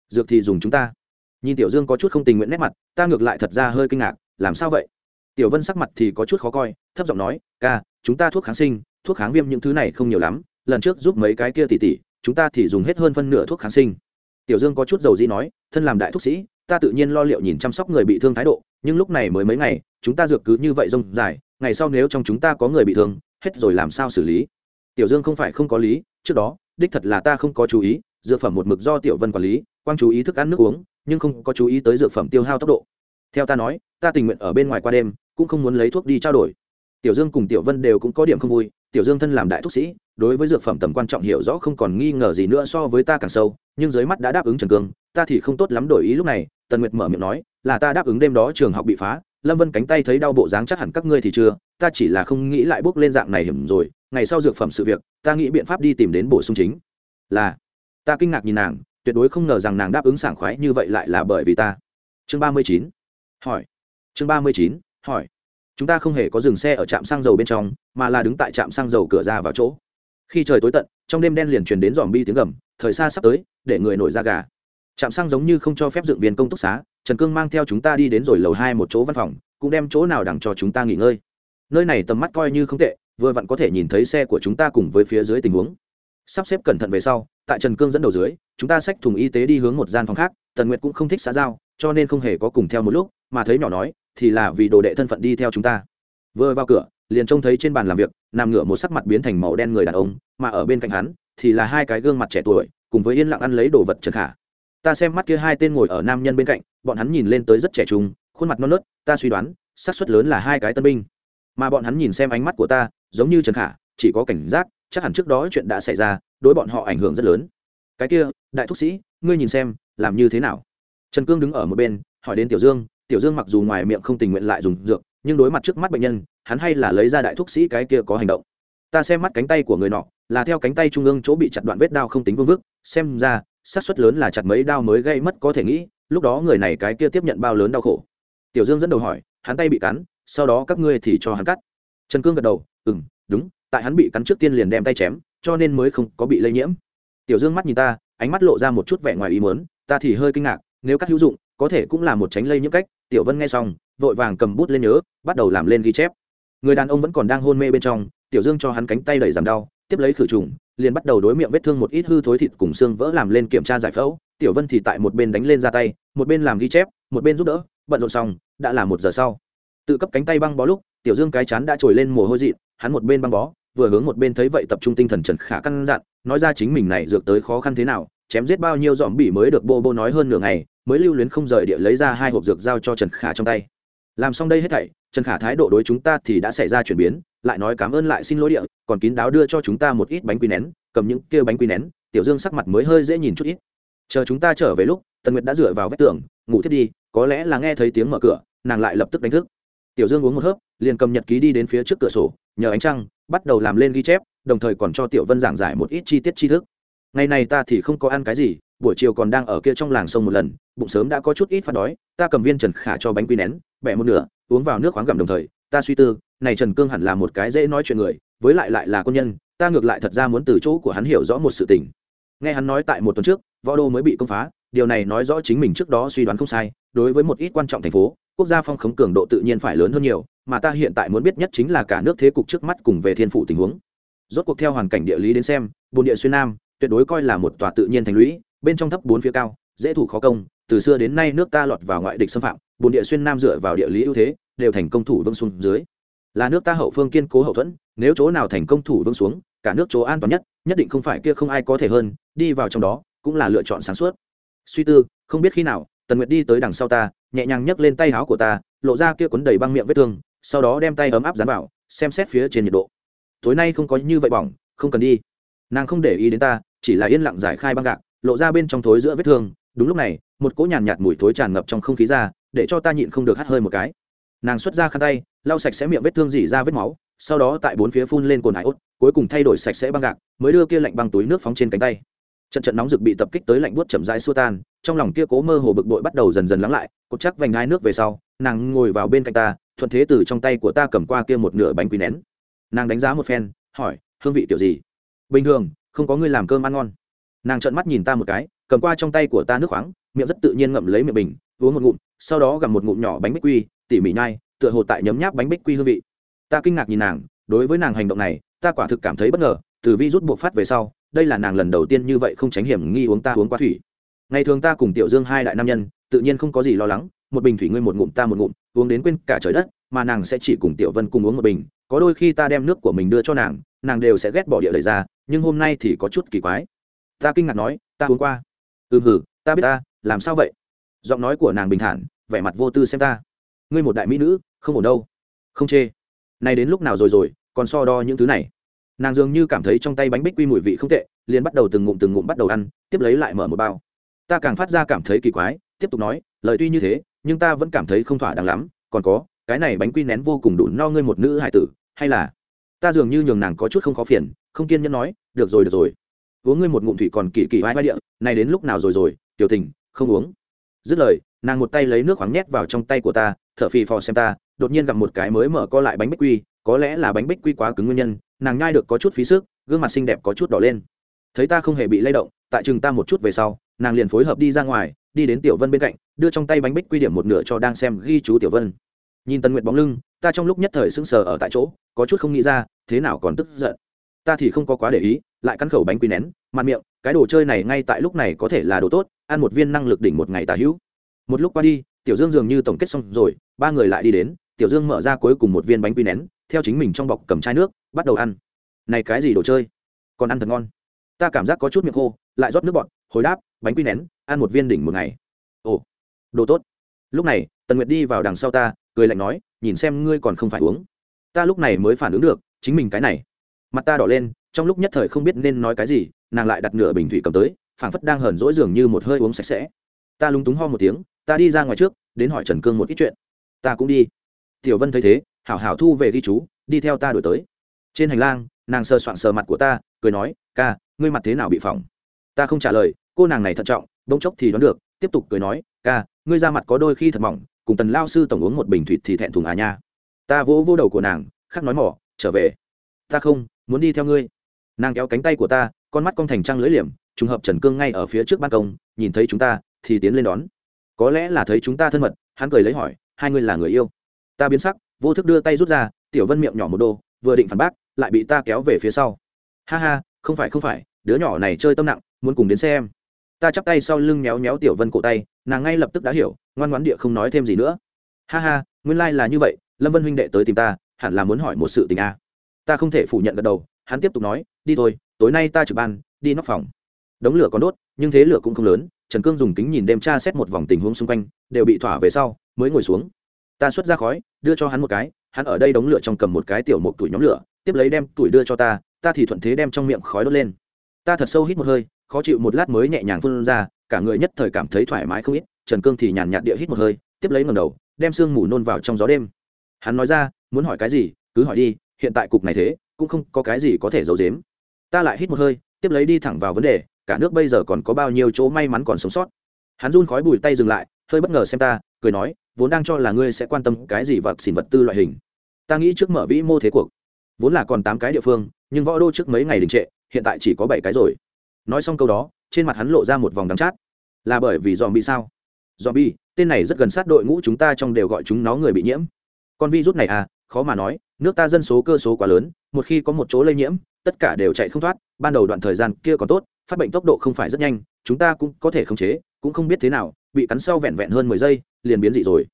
Dược thì dùng chúng ta. Nhìn tiểu dương có chút không tình nguyện nét mặt, ta ngược lại thật ra hơi kinh ngạc, làm sao vậy? Tiểu vân sắc mặt thì có chút khó coi, thấp giọng nói, ca, chúng ta thuốc kháng sinh thuốc kháng viêm những thứ này không nhiều lắm, lần trước giúp mấy cái kia tỉ tỉ chúng ta thì dùng hết hơn phân nửa thuốc kháng sinh. Tiểu dương có chút dầu dĩ nói, thân làm đại thuốc sĩ, ta tự nhiên lo liệu nhìn chăm sóc người bị thương thái độ, nhưng lúc này mới mấy ngày, chúng ta dược cứ như vậy rông dài, ngày sau nếu trong chúng ta có người bị thương, hết rồi làm sao xử lý? Tiểu dương không phải không có lý, trước đó, đích thật là ta không có chú ý, dược phẩm một mực do tiểu vân quản lý, quang chú ý thức ăn nước uống, nhưng không có chú ý tới dược phẩm tiêu hao tốc độ. Theo ta nói, ta tình nguyện ở bên ngoài qua đêm, cũng không muốn lấy thuốc đi trao đổi. Tiểu dương cùng tiểu vân đều cũng có điểm không vui tiểu dương thân làm đại thúc sĩ, đối với dược phẩm tầm quan trọng hiểu rõ không còn nghi ngờ gì nữa so với ta càng sâu, nhưng dưới mắt đã đáp ứng trần cương, ta thì không tốt lắm đổi ý lúc này, tần nguyệt mở miệng nói, là ta đáp ứng đêm đó trường học bị phá, lâm vân cánh tay thấy đau bộ dáng chắc hẳn các ngươi thì chưa, ta chỉ là không nghĩ lại bước lên dạng này hiểm rồi, ngày sau dược phẩm sự việc, ta nghĩ biện pháp đi tìm đến bổ sung chính. Là, ta kinh ngạc nhìn nàng, tuyệt đối không ngờ rằng nàng đáp ứng sảng khoái như vậy lại là bởi vì ta. Chương ba mươi chín, hỏi. Chương ba mươi chín, hỏi chúng ta không hề có dừng xe ở trạm xăng dầu bên trong, mà là đứng tại trạm xăng dầu cửa ra vào chỗ. Khi trời tối tận, trong đêm đen liền truyền đến dòm bi tiếng gầm, thời xa sắp tới, để người nổi ra gà. Trạm xăng giống như không cho phép dựng viên công túc xá, trần cương mang theo chúng ta đi đến rồi lầu hai một chỗ văn phòng, cũng đem chỗ nào đằng cho chúng ta nghỉ ngơi. Nơi này tầm mắt coi như không tệ, vừa vặn có thể nhìn thấy xe của chúng ta cùng với phía dưới tình huống. Sắp xếp cẩn thận về sau, tại trần cương dẫn đầu dưới, chúng ta xách thùng y tế đi hướng một gian phòng khác, tần nguyệt cũng không thích xã giao, cho nên không hề có cùng theo một lúc, mà thấy nhỏ nói thì là vì đồ đệ thân phận đi theo chúng ta. Vừa vào cửa, liền trông thấy trên bàn làm việc nằm ngửa một sắc mặt biến thành màu đen người đàn ông, mà ở bên cạnh hắn, thì là hai cái gương mặt trẻ tuổi, cùng với yên lặng ăn lấy đồ vật trần khả. Ta xem mắt kia hai tên ngồi ở nam nhân bên cạnh, bọn hắn nhìn lên tới rất trẻ trung, khuôn mặt non nớt, ta suy đoán, xác suất lớn là hai cái tân binh. Mà bọn hắn nhìn xem ánh mắt của ta, giống như trần khả, chỉ có cảnh giác, chắc hẳn trước đó chuyện đã xảy ra, đối bọn họ ảnh hưởng rất lớn. Cái kia, đại thúc sĩ, ngươi nhìn xem, làm như thế nào? Trần cương đứng ở một bên, hỏi đến tiểu dương tiểu dương mặc dù ngoài miệng không tình nguyện lại dùng dược, nhưng đối mặt trước mắt bệnh nhân, hắn hay là lấy ra đại thuốc sĩ cái kia có hành động. Ta xem mắt cánh tay của người nọ, là theo cánh tay trung ương chỗ bị chặt đoạn vết đao không tính vương vức, xem ra, xác suất lớn là chặt mấy đao mới gây mất có thể nghĩ, lúc đó người này cái kia tiếp nhận bao lớn đau khổ. Tiểu dương dẫn đầu hỏi, hắn tay bị cắn, sau đó các ngươi thì cho hắn cắt. Trần cương gật đầu ừ m đúng, tại hắn bị cắn trước tiên liền đem tay chém, cho nên mới không có bị lây nhiễm. Tiểu dương mắt nhìn ta, ánh mắt lộ ra một chút vẻ ngoài ý mớn ta thì hơi kinh ngạc, nếu cắt hữu dụng, có thể cũng là một tránh lây nhiễm cách tiểu vân nghe xong, vội vàng cầm bút lên nhớ, bắt đầu làm lên ghi chép. Người đàn ông vẫn còn đang hôn mê bên trong, tiểu dương cho hắn cánh tay đẩy giảm đau, tiếp lấy khử trùng, liền bắt đầu đối miệng vết thương một ít hư thối thịt cùng xương vỡ làm lên kiểm tra giải phẫu. Tiểu vân thì tại một bên đánh lên ra tay, một bên làm ghi chép, một bên giúp đỡ, bận rộn xong, đã là một giờ sau. Tự cấp cánh tay băng bó lúc, tiểu dương cái chán đã trồi lên mồ hôi dị hắn một bên băng bó, vừa hướng một bên thấy vậy tập trung tinh thần trần khả căn dặn, nói ra chính mình này dược tới khó khăn thế nào chém giết bao nhiêu dòm bỉ mới được bô bô nói hơn nửa ngày, mới lưu luyến không rời địa lấy ra hai hộp dược giao cho trần khả trong tay. Làm xong đây hết thảy, trần khả thái độ đối chúng ta thì đã xảy ra chuyển biến, lại nói cảm ơn lại xin lỗi địa, còn kín đáo đưa cho chúng ta một ít bánh quy nén, cầm những kia bánh quy nén, tiểu dương sắc mặt mới hơi dễ nhìn chút ít. Chờ chúng ta trở về lúc, tần nguyệt đã dựa vào vách tường, ngủ thiết đi, có lẽ là nghe thấy tiếng mở cửa, nàng lại lập tức đánh thức. Tiểu dương uống một hớp, liền cầm nhật ký đi đến phía trước cửa sổ, nhờ ánh trăng, bắt đầu làm lên ghi chép, đồng thời còn cho tiểu vân giảng giải một ít chi tiết tri thức ngày này ta thì không có ăn cái gì, buổi chiều còn đang ở kia trong làng sông một lần, bụng sớm đã có chút ít phát đói, ta cầm viên trần khả cho bánh quy nén, bẻ một nửa, uống vào nước khoáng gặm đồng thời, ta suy tư, này trần cương hẳn là một cái dễ nói chuyện người, với lại lại là quân nhân, ta ngược lại thật ra muốn từ chỗ của hắn hiểu rõ một sự tình. Nghe hắn nói tại một tuần trước, võ đô mới bị công phá, điều này nói rõ chính mình trước đó suy đoán không sai, đối với một ít quan trọng thành phố, quốc gia phong khống cường độ tự nhiên phải lớn hơn nhiều, mà ta hiện tại muốn biết nhất chính là cả nước thế cục trước mắt cùng về thiên phủ tình huống. Rốt cuộc theo hoàn cảnh địa lý đến xem bồn địa xuyên nam tuyệt đối coi là một tòa tự nhiên thành lũy, bên trong thấp bốn phía cao, dễ thủ khó công, từ xưa đến nay nước ta lọt vào ngoại địch xâm phạm bồn địa xuyên nam dựa vào địa lý ưu thế, đều thành công thủ vững xuống dưới. Là nước ta hậu phương kiên cố hậu thuẫn, nếu chỗ nào thành công thủ vững xuống, cả nước chỗ an toàn nhất nhất định không phải kia không ai có thể hơn, đi vào trong đó, cũng là lựa chọn sáng suốt. Suy tư, không biết khi nào, tần nguyệt đi tới đằng sau ta, nhẹ nhàng nhấc lên tay áo của ta, lộ ra kia cuốn đầy băng miệng vết thương, sau đó đem tay ấm áp dán vào, xem xét phía trên nhiệt độ. Tối nay không có như vậy bỏng, không cần đi nàng không để ý đến ta, chỉ là yên lặng giải khai băng gạc, lộ ra bên trong thối giữa vết thương. Đúng lúc này, một cỗ nhàn nhạt mùi thối tràn ngập trong không khí ra, để cho ta nhịn không được hắt hơi một cái. Nàng xuất ra khăn tay, lau sạch sẽ miệng vết thương dỉ ra vết máu, sau đó tại bốn phía phun lên cồn hải ốt cuối cùng thay đổi sạch sẽ băng gạc, mới đưa kia lạnh băng túi nước phóng trên cánh tay. Trận trận nóng rực bị tập kích tới lạnh buốt chậm rãi xua tan, trong lòng kia cố mơ hồ bực bội bắt đầu dần dần lắng lại, cột chắc vành hai nước về sau, nàng ngồi vào bên cạnh ta, thuận thế từ trong tay của ta cầm qua kia một nửa bánh quý nén. Nàng đánh giá một phen, hỏi, hương vị kiểu gì? Bình thường, không có ngươi làm cơm ăn ngon. Nàng trợn mắt nhìn ta một cái, cầm qua trong tay của ta nước khoáng, miệng rất tự nhiên ngậm lấy miệng bình, uống một ngụm, sau đó gặm một ngụm nhỏ bánh bích quy, tỉ mỉ nhai, tựa hồ tại nhấm nháp bánh bích quy hương vị. Ta kinh ngạc nhìn nàng, đối với nàng hành động này, ta quả thực cảm thấy bất ngờ, từ vi rút buộc phát về sau, đây là nàng lần đầu tiên như vậy không tránh hiểm nghi uống ta uống qua thủy. Ngày thường ta cùng tiểu dương hai đại nam nhân, tự nhiên không có gì lo lắng, một bình thủy ngươi một ngụm ta một ngụm, uống đến quên cả trời đất, mà nàng sẽ chỉ cùng tiểu vân cùng uống một bình có đôi khi ta đem nước của mình đưa cho nàng nàng đều sẽ ghét bỏ địa lời ra, nhưng hôm nay thì có chút kỳ quái. Ta kinh ngạc nói, ta uống qua. Ừ hử ta biết ta, làm sao vậy? Giọng nói của nàng bình thản, vẻ mặt vô tư xem ta. Ngươi một đại mỹ nữ, không ổn đâu. Không chê. Này đến lúc nào rồi rồi, còn so đo những thứ này. Nàng dường như cảm thấy trong tay bánh bích quy mùi vị không tệ, liền bắt đầu từng ngụm từng ngụm bắt đầu ăn, tiếp lấy lại mở một bao. Ta càng phát ra cảm thấy kỳ quái, tiếp tục nói, lời tuy như thế, nhưng ta vẫn cảm thấy không thỏa đáng lắm, còn có cái này bánh quy nén vô cùng đủ no ngươi một nữ hải tử, hay là? Ta dường như nhường nàng có chút không khó phiền, không kiên nhẫn nói, được rồi được rồi. Uống ngươi một ngụm thủy còn kỳ kỳ vai vai địa, này đến lúc nào rồi rồi, tiểu tình, không uống. Dứt lời, nàng một tay lấy nước khoáng nhét vào trong tay của ta, thở phì phò xem ta, đột nhiên gặp một cái mới mở co lại bánh bích quy, có lẽ là bánh bích quy quá cứng nguyên nhân, nàng nhai được có chút phí sức, gương mặt xinh đẹp có chút đỏ lên. Thấy ta không hề bị lay động, tại chừng ta một chút về sau, nàng liền phối hợp đi ra ngoài, đi đến tiểu vân bên cạnh, đưa trong tay bánh bích quy điểm một nửa cho đang xem ghi chú tiểu vân nhìn tần nguyệt bóng lưng, ta trong lúc nhất thời sững sờ ở tại chỗ, có chút không nghĩ ra, thế nào còn tức giận. Ta thì không có quá để ý, lại căn khẩu bánh quy nén mặt miệng, cái đồ chơi này ngay tại lúc này có thể là đồ tốt, ăn một viên năng lực đỉnh một ngày tà hữu. Một lúc qua đi, tiểu dương dường như tổng kết xong rồi, ba người lại đi đến, tiểu dương mở ra cuối cùng một viên bánh quy nén, theo chính mình trong bọc cầm chai nước, bắt đầu ăn. Này cái gì đồ chơi? Còn ăn thật ngon. Ta cảm giác có chút miệng khô, lại rót nước bọt, hồi đáp, bánh quy nén, ăn một viên đỉnh một ngày. Ồ, đồ tốt. Lúc này tần nguyệt đi vào đằng sau ta, cười lạnh nói, nhìn xem ngươi còn không phải uống. Ta lúc này mới phản ứng được, chính mình cái này. Mặt ta đỏ lên, trong lúc nhất thời không biết nên nói cái gì, nàng lại đặt nửa bình thủy cầm tới, phảng phất đang hờn dỗi dường như một hơi uống sạch sẽ. Ta lúng túng ho một tiếng, ta đi ra ngoài trước, đến hỏi trần cương một ít chuyện. Ta cũng đi. Tiểu vân thấy thế, hảo hảo thu về ghi chú, đi theo ta đổi tới. Trên hành lang, nàng sờ soạn sờ mặt của ta, cười nói, ca, ngươi mặt thế nào bị phỏng? Ta không trả lời, cô nàng này thận trọng, bỗng chốc thì đoán được, tiếp tục cười nói, ca, ngươi ra mặt có đôi khi thật mỏng cùng tần lao sư tổng uống một bình thủy thì thẹn thùng à nha. Ta vỗ vô đầu của nàng, khắc nói mỏ, trở về. Ta không, muốn đi theo ngươi. Nàng kéo cánh tay của ta, con mắt con thành trăng lưỡi liềm, trùng hợp trần cương ngay ở phía trước ban công, nhìn thấy chúng ta, thì tiến lên đón. Có lẽ là thấy chúng ta thân mật, hắn cười lấy hỏi, hai người là người yêu? Ta biến sắc, vô thức đưa tay rút ra, tiểu vân miệng nhỏ một đô, vừa định phản bác, lại bị ta kéo về phía sau. Ha ha, không phải không phải, đứa nhỏ này chơi tâm nặng, muốn cùng đến xe em ta chắp tay sau lưng méo méo tiểu vân cổ tay, nàng ngay lập tức đã hiểu, ngoan ngoãn địa không nói thêm gì nữa. Ha ha, nguyên lai、like、là như vậy, lâm vân huynh đệ tới tìm ta, hẳn là muốn hỏi một sự tình a à. ta không thể phủ nhận gật đầu, hắn tiếp tục nói, đi thôi, tối nay ta trực ban, đi nóc phòng. Đống lửa còn đốt, nhưng thế lửa cũng không lớn, trần cương dùng kính nhìn đêm tra xét một vòng tình huống xung quanh, đều bị thỏa về sau, mới ngồi xuống. Ta xuất ra khói, đưa cho hắn một cái, hắn ở đây đống lửa trong cầm một cái tiểu một tuổi nhóm lửa, tiếp lấy đem tuổi đưa cho ta ta thì thuận thế đem trong miệng khói đốt lên ta thật sâu hít một hơi, khó chịu một lát mới nhẹ nhàng phun ra, cả người nhất thời cảm thấy thoải mái không ít, trần cương thì nhàn nhạt địa hít một hơi, tiếp lấy ngầm đầu, đem sương mù nôn vào trong gió đêm. Hắn nói ra, muốn hỏi cái gì, cứ hỏi đi, hiện tại cục này thế, cũng không có cái gì có thể giấu giếm. Ta lại hít một hơi, tiếp lấy đi thẳng vào vấn đề, cả nước bây giờ còn có bao nhiêu chỗ may mắn còn sống sót. Hắn run khói bùi tay dừng lại, hơi bất ngờ xem ta, cười nói, vốn đang cho là ngươi sẽ quan tâm cái gì vật xỉn vật tư loại hình. Ta nghĩ trước mở vĩ mô thế cuộc. Vốn là còn tám cái địa phương, nhưng võ đô trước mấy ngày đình trệ hiện tại chỉ có bảy cái rồi. Nói xong câu đó, trên mặt hắn lộ ra một vòng đắng chát. Là bởi vì dòm bị sao? Dòm bi tên này rất gần sát đội ngũ chúng ta trong đều gọi chúng nó người bị nhiễm. Con virus này à khó mà nói, nước ta dân số cơ số quá lớn, một khi có một chỗ lây nhiễm, tất cả đều chạy không thoát, ban đầu đoạn thời gian kia còn tốt, phát bệnh tốc độ không phải rất nhanh, chúng ta cũng có thể khống chế, cũng không biết thế nào, bị cắn sau vẹn vẹn hơn mười giây, liền biến dị rồi.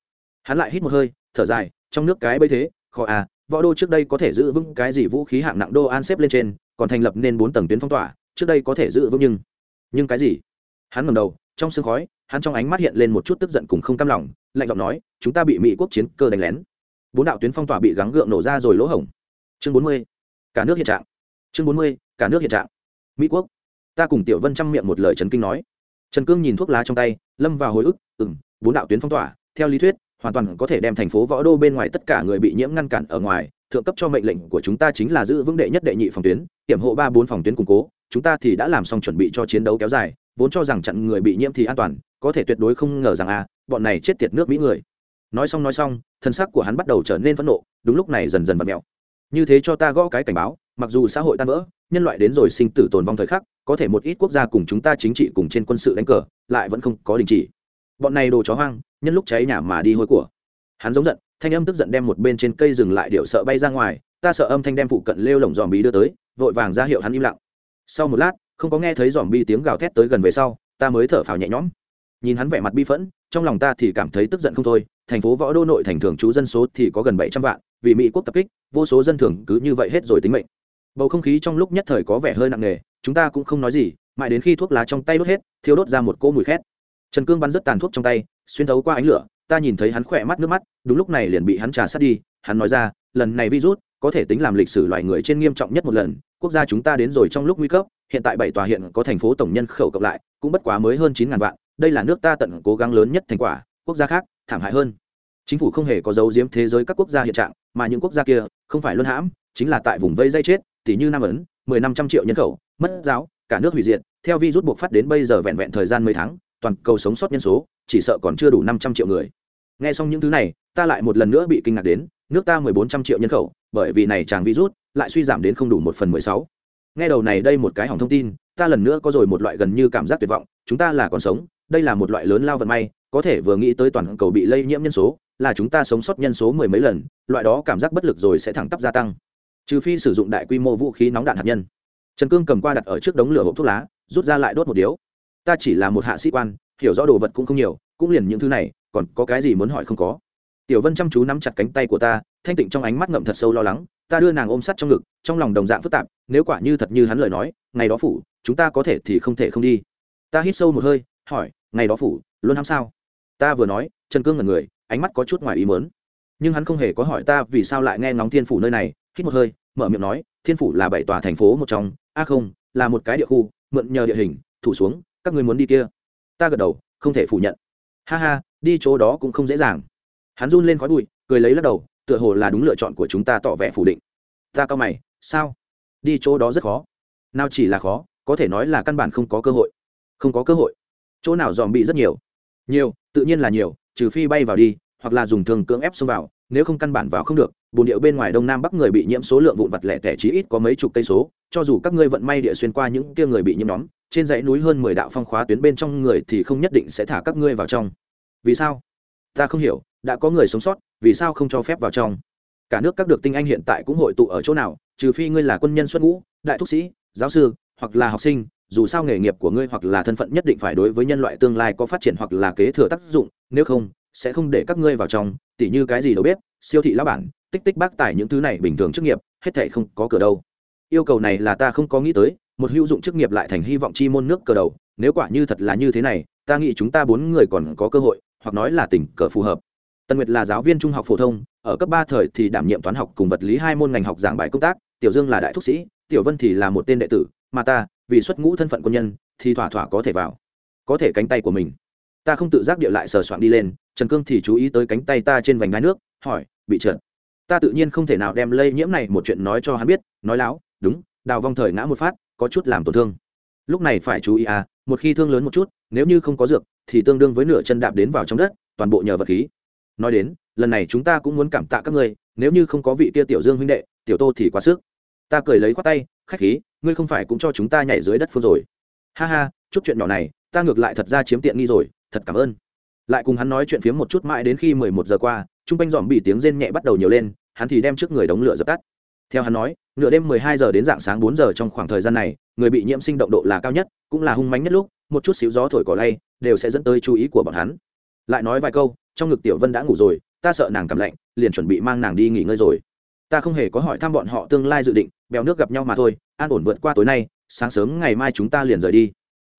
Hắn lại hít một hơi, thở dài, trong nước cái bây thế, khó à võ đô trước đây có thể giữ vững cái gì vũ khí hạng nặng đô an xếp lên trên, còn thành lập nên bốn tầng tuyến phong tỏa, trước đây có thể giữ vững nhưng nhưng cái gì? Hắn ngầm đầu, trong sương khói, hắn trong ánh mắt hiện lên một chút tức giận cùng không cam lòng, lạnh giọng nói, chúng ta bị mỹ quốc chiến cơ đánh lén. Bốn đạo tuyến phong tỏa bị gắng gượng nổ ra rồi lỗ hổng. Chương bốn mươi, cả nước hiện trạng. Chương bốn mươi, cả nước hiện trạng. Mỹ quốc. Ta cùng tiểu vân chăm miệng một lời trấn kinh nói. Trần cương nhìn thuốc lá trong tay, lâm vào hồi ức ừ m bốn đạo tuyến phong tỏa, theo lý thuyết hoàn toàn có thể đem thành phố võ đô bên ngoài tất cả người bị nhiễm ngăn cản ở ngoài, thượng cấp cho mệnh lệnh của chúng ta chính là giữ vững đệ nhất đệ nhị phòng tuyến, hiểm hộ ba bốn phòng tuyến củng cố, chúng ta thì đã làm xong chuẩn bị cho chiến đấu kéo dài, vốn cho rằng chặn người bị nhiễm thì an toàn, có thể tuyệt đối không ngờ rằng à bọn này chết tiệt nước mỹ người. Nói xong nói xong, thân xác của hắn bắt đầu trở nên phẫn nộ, đúng lúc này dần dần vặt mẹo. Như thế cho ta gõ cái cảnh báo, mặc dù xã hội tan vỡ, nhân loại đến rồi sinh tử tồn vong thời khắc, có thể một ít quốc gia cùng chúng ta chính trị cùng trên quân sự đánh cờ, lại vẫn không có đình chỉ. Bọn này đồ chó hoang nhân lúc cháy nhà mà đi hôi của. Hắn giống giận, thanh âm tức giận đem một bên trên cây dừng lại điệu sợ bay ra ngoài, ta sợ âm thanh đem phụ cận lêu lồng dòm bí đưa tới, vội vàng ra hiệu hắn im lặng. Sau một lát, không có nghe thấy dòm bi tiếng gào thét tới gần về sau, ta mới thở phào nhẹ nhõm. Nhìn hắn vẻ mặt bi phẫn, trong lòng ta thì cảm thấy tức giận không thôi, thành phố võ đô nội thành thường trú dân số thì có gần bảy trăm vạn, vì mỹ quốc tập kích, vô số dân thường cứ như vậy hết rồi tính mệnh. Bầu không khí trong lúc nhất thời có vẻ hơi nặng nề, chúng ta cũng không nói gì, mãi đến khi thuốc lá trong tay đốt hết thiếu đốt ra một cỗ mùi khét trần cương bắn rất tàn thuốc trong tay, xuyên thấu qua ánh lửa, ta nhìn thấy hắn khỏe mắt nước mắt, đúng lúc này liền bị hắn trà sát đi, hắn nói ra, lần này virus có thể tính làm lịch sử loài người trên nghiêm trọng nhất một lần, quốc gia chúng ta đến rồi trong lúc nguy cấp, hiện tại bảy tòa hiện có thành phố tổng nhân khẩu cộng lại, cũng bất quá mới hơn chín ngàn vạn, đây là nước ta tận cố gắng lớn nhất thành quả, quốc gia khác, thảm hại hơn. Chính phủ không hề có dấu diếm thế giới các quốc gia hiện trạng, mà những quốc gia kia, không phải luân hãm, chính là tại vùng vây dây chết tỷ như nam ấn, mười năm trăm triệu nhân khẩu, mất giáo, cả nước hủy diệt, theo virus buộc phát đến bây giờ vẹn vẹn thời gian mấy tháng toàn cầu sống sót nhân số, chỉ sợ còn chưa đủ năm trăm triệu người. Nghe xong những thứ này, ta lại một lần nữa bị kinh ngạc đến, nước ta mười bốn trăm triệu nhân khẩu, bởi vì này chàng virus lại suy giảm đến không đủ một phần mười sáu. Nghe đầu này đây một cái hỏng thông tin, ta lần nữa có rồi một loại gần như cảm giác tuyệt vọng, chúng ta là còn sống, đây là một loại lớn lao vận may, có thể vừa nghĩ tới toàn cầu bị lây nhiễm nhân số, là chúng ta sống sót nhân số mười mấy lần, loại đó cảm giác bất lực rồi sẽ thẳng tắp gia tăng. Trừ phi sử dụng đại quy mô vũ khí nóng đạn hạt nhân. Trần cương cầm qua đặt ở trước đống lửa hộp thuốc lá, rút ra lại đốt một điếu ta chỉ là một hạ sĩ quan, hiểu rõ đồ vật cũng không nhiều, cũng liền những thứ này, còn có cái gì muốn hỏi không có. Tiểu vân chăm chú nắm chặt cánh tay của ta, thanh tịnh trong ánh mắt ngậm thật sâu lo lắng, ta đưa nàng ôm sắt trong ngực, trong lòng đồng dạng phức tạp, nếu quả như thật như hắn lời nói, ngày đó phủ, chúng ta có thể thì không thể không đi. Ta hít sâu một hơi, hỏi, ngày đó phủ, luôn hăm sao? Ta vừa nói, trần cương ngẩn người, ánh mắt có chút ngoài ý mớn nhưng hắn không hề có hỏi ta vì sao lại nghe ngóng thiên phủ nơi này, hít một hơi, mở miệng nói, thiên phủ là bảy tòa thành phố một trong, a không, là một cái địa khu, mượn nhờ địa hình, thủ xuống các người muốn đi kia. Ta gật đầu, không thể phủ nhận. Ha ha, đi chỗ đó cũng không dễ dàng. Hắn run lên khói bụi, cười lấy lắc đầu, tựa hồ là đúng lựa chọn của chúng ta tỏ vẻ phủ định. Ta cao mày, sao? Đi chỗ đó rất khó. Nào chỉ là khó, có thể nói là căn bản không có cơ hội. Không có cơ hội. Chỗ nào dòm bị rất nhiều. Nhiều, tự nhiên là nhiều, trừ phi bay vào đi, hoặc là dùng thường cưỡng ép xông vào, nếu không căn bản vào không được bồn điệu bên ngoài đông nam bắc người bị nhiễm số lượng vụn vặt lẻ tẻ chí ít có mấy chục cây số, cho dù các ngươi vận may địa xuyên qua những kia người bị nhiễm nhóm trên dãy núi hơn mười đạo phong khóa tuyến bên trong người thì không nhất định sẽ thả các ngươi vào trong. Vì sao? Ta không hiểu, đã có người sống sót, vì sao không cho phép vào trong? Cả nước các được tinh anh hiện tại cũng hội tụ ở chỗ nào, trừ phi ngươi là quân nhân xuất ngũ, đại thúc sĩ, giáo sư, hoặc là học sinh, dù sao nghề nghiệp của ngươi hoặc là thân phận nhất định phải đối với nhân loại tương lai có phát triển hoặc là kế thừa tác dụng, nếu không, sẽ không để các ngươi vào trong, tỉ như cái gì đâu biết siêu thị lão bản, tích tích bác tải những thứ này bình thường chức nghiệp, hết thể không có cửa đâu. Yêu cầu này là ta không có nghĩ tới một hữu dụng chức nghiệp lại thành hy vọng chi môn nước cờ đầu, nếu quả như thật là như thế này, ta nghĩ chúng ta bốn người còn có cơ hội, hoặc nói là tình cờ phù hợp. Tần nguyệt là giáo viên trung học phổ thông, ở cấp ba thời thì đảm nhiệm toán học cùng vật lý hai môn ngành học giảng bài công tác, tiểu dương là đại thúc sĩ, tiểu vân thì là một tên đệ tử, mà ta, vì xuất ngũ thân phận quân nhân, thì thỏa thỏa có thể vào, có thể cánh tay của mình. Ta không tự giác địa lại sờ soạn đi lên, trần cương thì chú ý tới cánh tay ta trên vành ngai nước, hỏi, bị trượt. Ta tự nhiên không thể nào đem lây nhiễm này một chuyện nói cho hắn biết, nói láo, đúng, đào vong thời ngã một phát có chút làm tổn thương. Lúc này phải chú ý à một khi thương lớn một chút, nếu như không có dược, thì tương đương với nửa chân đạp đến vào trong đất, toàn bộ nhờ vật khí. Nói đến, lần này chúng ta cũng muốn cảm tạ các ngươi, nếu như không có vị kia tiểu dương huynh đệ, tiểu tô thì quá sức. Ta cười lấy khoát tay, khách khí, ngươi không phải cũng cho chúng ta nhảy dưới đất phương rồi. Ha ha, chút chuyện nhỏ này, ta ngược lại thật ra chiếm tiện nghi rồi, thật cảm ơn. Lại cùng hắn nói chuyện phiếm một chút mãi đến khi mười một giờ qua chung quanh dòm bị tiếng rên nhẹ bắt đầu nhiều lên, hắn thì đem trước người đống lửa dập tắt. Theo hắn nói nửa đêm mười hai giờ đến dạng sáng 4 giờ trong khoảng thời gian này, người bị nhiễm sinh động độ là cao nhất, cũng là hung mãnh nhất lúc, một chút xíu gió thổi cỏ lay, đều sẽ dẫn tới chú ý của bọn hắn. Lại nói vài câu, trong ngực tiểu vân đã ngủ rồi, ta sợ nàng cảm lạnh, liền chuẩn bị mang nàng đi nghỉ ngơi rồi. Ta không hề có hỏi thăm bọn họ tương lai dự định, bèo nước gặp nhau mà thôi, an ổn vượt qua tối nay, sáng sớm ngày mai chúng ta liền rời đi.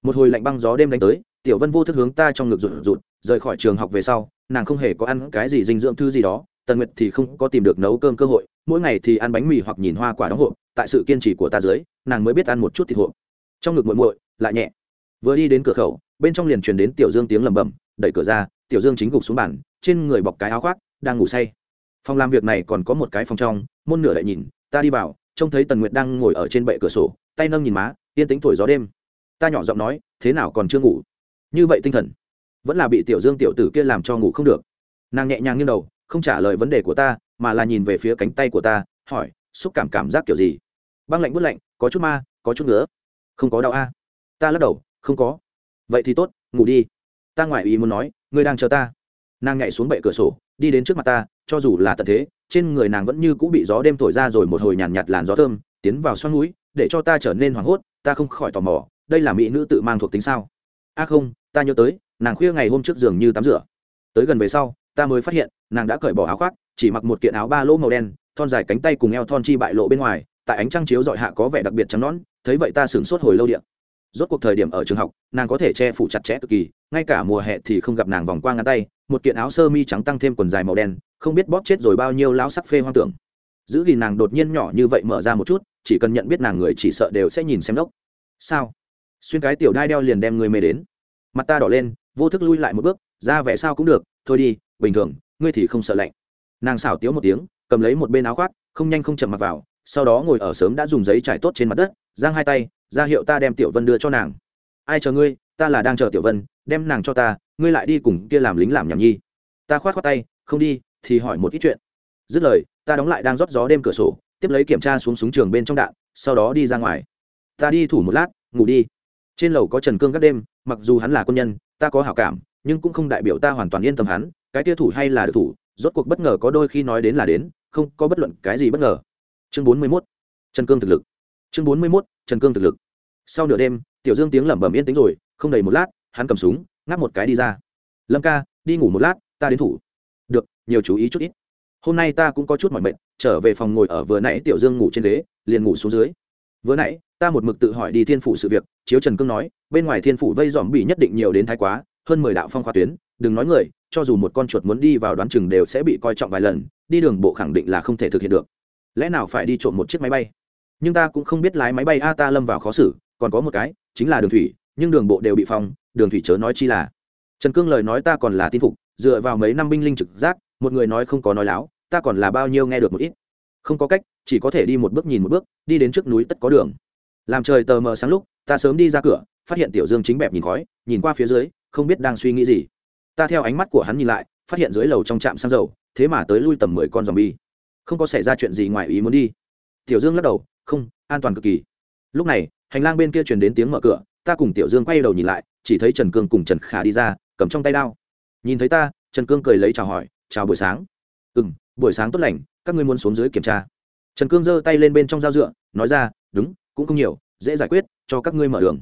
Một hồi lạnh băng gió đêm đánh tới, tiểu vân vô thức hướng ta trong ngực rụt rụt, rời khỏi trường học về sau, nàng không hề có ăn cái gì dinh dưỡng thư gì đó tần nguyệt thì không có tìm được nấu cơm cơ hội, mỗi ngày thì ăn bánh mì hoặc nhìn hoa quả đóng hộp, tại sự kiên trì của ta dưới, nàng mới biết ăn một chút thịt hộp. Trong ngực muội muội, lại nhẹ. Vừa đi đến cửa khẩu, bên trong liền truyền đến tiểu dương tiếng lẩm bẩm, đẩy cửa ra, tiểu dương chính gục xuống bàn, trên người bọc cái áo khoác, đang ngủ say. Phòng làm việc này còn có một cái phòng trong, môn nửa lại nhìn, ta đi vào, trông thấy tần nguyệt đang ngồi ở trên bệ cửa sổ, tay nâng nhìn má, yên tĩnh thổi gió đêm. Ta nhỏ giọng nói, thế nào còn chưa ngủ? Như vậy tinh thần, vẫn là bị tiểu dương tiểu tử kia làm cho ngủ không được. Nàng nhẹ nhàng nghiêng đầu không trả lời vấn đề của ta mà là nhìn về phía cánh tay của ta hỏi xúc cảm cảm giác kiểu gì? Băng lạnh bút lạnh có chút ma có chút nữa không có đau a. Ta lắc đầu không có. Vậy thì tốt ngủ đi. Ta ngoại ý muốn nói ngươi đang chờ ta. Nàng nhảy xuống bệ cửa sổ đi đến trước mặt ta cho dù là tận thế trên người nàng vẫn như cũng bị gió đêm thổi ra rồi một hồi nhàn nhạt, nhạt làn gió thơm tiến vào xoăn núi để cho ta trở nên hoảng hốt ta không khỏi tò mò đây là mỹ nữ tự mang thuộc tính sao? A không ta nhớ tới nàng khuya ngày hôm trước giường như tắm rửa. Tới gần về sau ta mới phát hiện nàng đã cởi bỏ áo khoác, chỉ mặc một kiện áo ba lỗ màu đen, thon dài cánh tay cùng eo thon chi bại lộ bên ngoài, tại ánh trăng chiếu dọi hạ có vẻ đặc biệt trắng nón thấy vậy ta sửng sốt hồi lâu điện rốt cuộc thời điểm ở trường học, nàng có thể che phủ chặt chẽ cực kỳ, ngay cả mùa hè thì không gặp nàng vòng qua ngăn tay, một kiện áo sơ mi trắng tăng thêm quần dài màu đen, không biết bóp chết rồi bao nhiêu lão sắc phê hoang tưởng. Giữ gìn nàng đột nhiên nhỏ như vậy mở ra một chút, chỉ cần nhận biết nàng người chỉ sợ đều sẽ nhìn xem đốc. Sao? Xuyên cái tiểu đai đeo liền đem người mê đến. Mặt ta đỏ lên, vô thức lui lại một bước, ra vẻ sao cũng được, thôi đi, bình thường ngươi thì không sợ lạnh. Nàng xảo tiếu một tiếng, cầm lấy một bên áo khoác, không nhanh không chậm mặc vào, sau đó ngồi ở sớm đã dùng giấy trải tốt trên mặt đất, giang hai tay, ra hiệu ta đem tiểu vân đưa cho nàng. Ai chờ ngươi, ta là đang chờ tiểu vân, đem nàng cho ta, ngươi lại đi cùng kia làm lính làm nhảm nhi. Ta khoát khoát tay, không đi, thì hỏi một ít chuyện. Dứt lời, ta đóng lại đang rót gió đêm cửa sổ, tiếp lấy kiểm tra xuống súng trường bên trong đạn, sau đó đi ra ngoài. Ta đi thủ một lát, ngủ đi. Trên lầu có trần cương các đêm, mặc dù hắn là quân nhân, ta có hảo cảm, nhưng cũng không đại biểu ta hoàn toàn yên tâm hắn cái tia thủ hay là được thủ, rốt cuộc bất ngờ có đôi khi nói đến là đến, không có bất luận cái gì bất ngờ. Chương bốn mươi mốt, trần cương thực lực. Chương bốn mươi mốt, trần cương thực lực. Sau nửa đêm, tiểu dương tiếng lẩm bẩm yên tĩnh rồi, không đầy một lát, hắn cầm súng, ngáp một cái đi ra. Lâm ca, đi ngủ một lát, ta đến thủ. Được, nhiều chú ý chút ít. Hôm nay ta cũng có chút mỏi mệt, trở về phòng ngồi ở vừa nãy tiểu dương ngủ trên ghế, liền ngủ xuống dưới. Vừa nãy, ta một mực tự hỏi đi thiên phủ sự việc, chiếu trần cương nói, bên ngoài thiên phủ vây dòm bị nhất định nhiều đến thái quá hơn mười đạo phong khóa tuyến, đừng nói người, cho dù một con chuột muốn đi vào đoán chừng đều sẽ bị coi trọng vài lần, đi đường bộ khẳng định là không thể thực hiện được. Lẽ nào phải đi trộm một chiếc máy bay? Nhưng ta cũng không biết lái máy bay a ta lâm vào khó xử, còn có một cái, chính là đường thủy, nhưng đường bộ đều bị phong, đường thủy chớ nói chi là. Trần cương lời nói ta còn là tin phục, dựa vào mấy năm binh linh trực giác, một người nói không có nói láo, ta còn là bao nhiêu nghe được một ít. Không có cách, chỉ có thể đi một bước nhìn một bước, đi đến trước núi tất có đường. Làm trời tờ mờ sáng lúc, ta sớm đi ra cửa, phát hiện tiểu dương chính bẹp nhìn khói, nhìn qua phía dưới không biết đang suy nghĩ gì. Ta theo ánh mắt của hắn nhìn lại, phát hiện dưới lầu trong trạm xăng dầu, thế mà tới lui tầm mười con dòm bi không có xảy ra chuyện gì ngoài ý muốn đi. Tiểu dương lắc đầu, không, an toàn cực kỳ. Lúc này, hành lang bên kia truyền đến tiếng mở cửa, ta cùng tiểu dương quay đầu nhìn lại, chỉ thấy trần cương cùng trần khả đi ra, cầm trong tay đao. Nhìn thấy ta, trần cương cười lấy chào hỏi, chào buổi sáng. Ừ m buổi sáng tốt lành, các ngươi muốn xuống dưới kiểm tra. Trần cương giơ tay lên bên trong dao dựa, nói ra, đúng, cũng không nhiều, dễ giải quyết, cho các ngươi mở đường.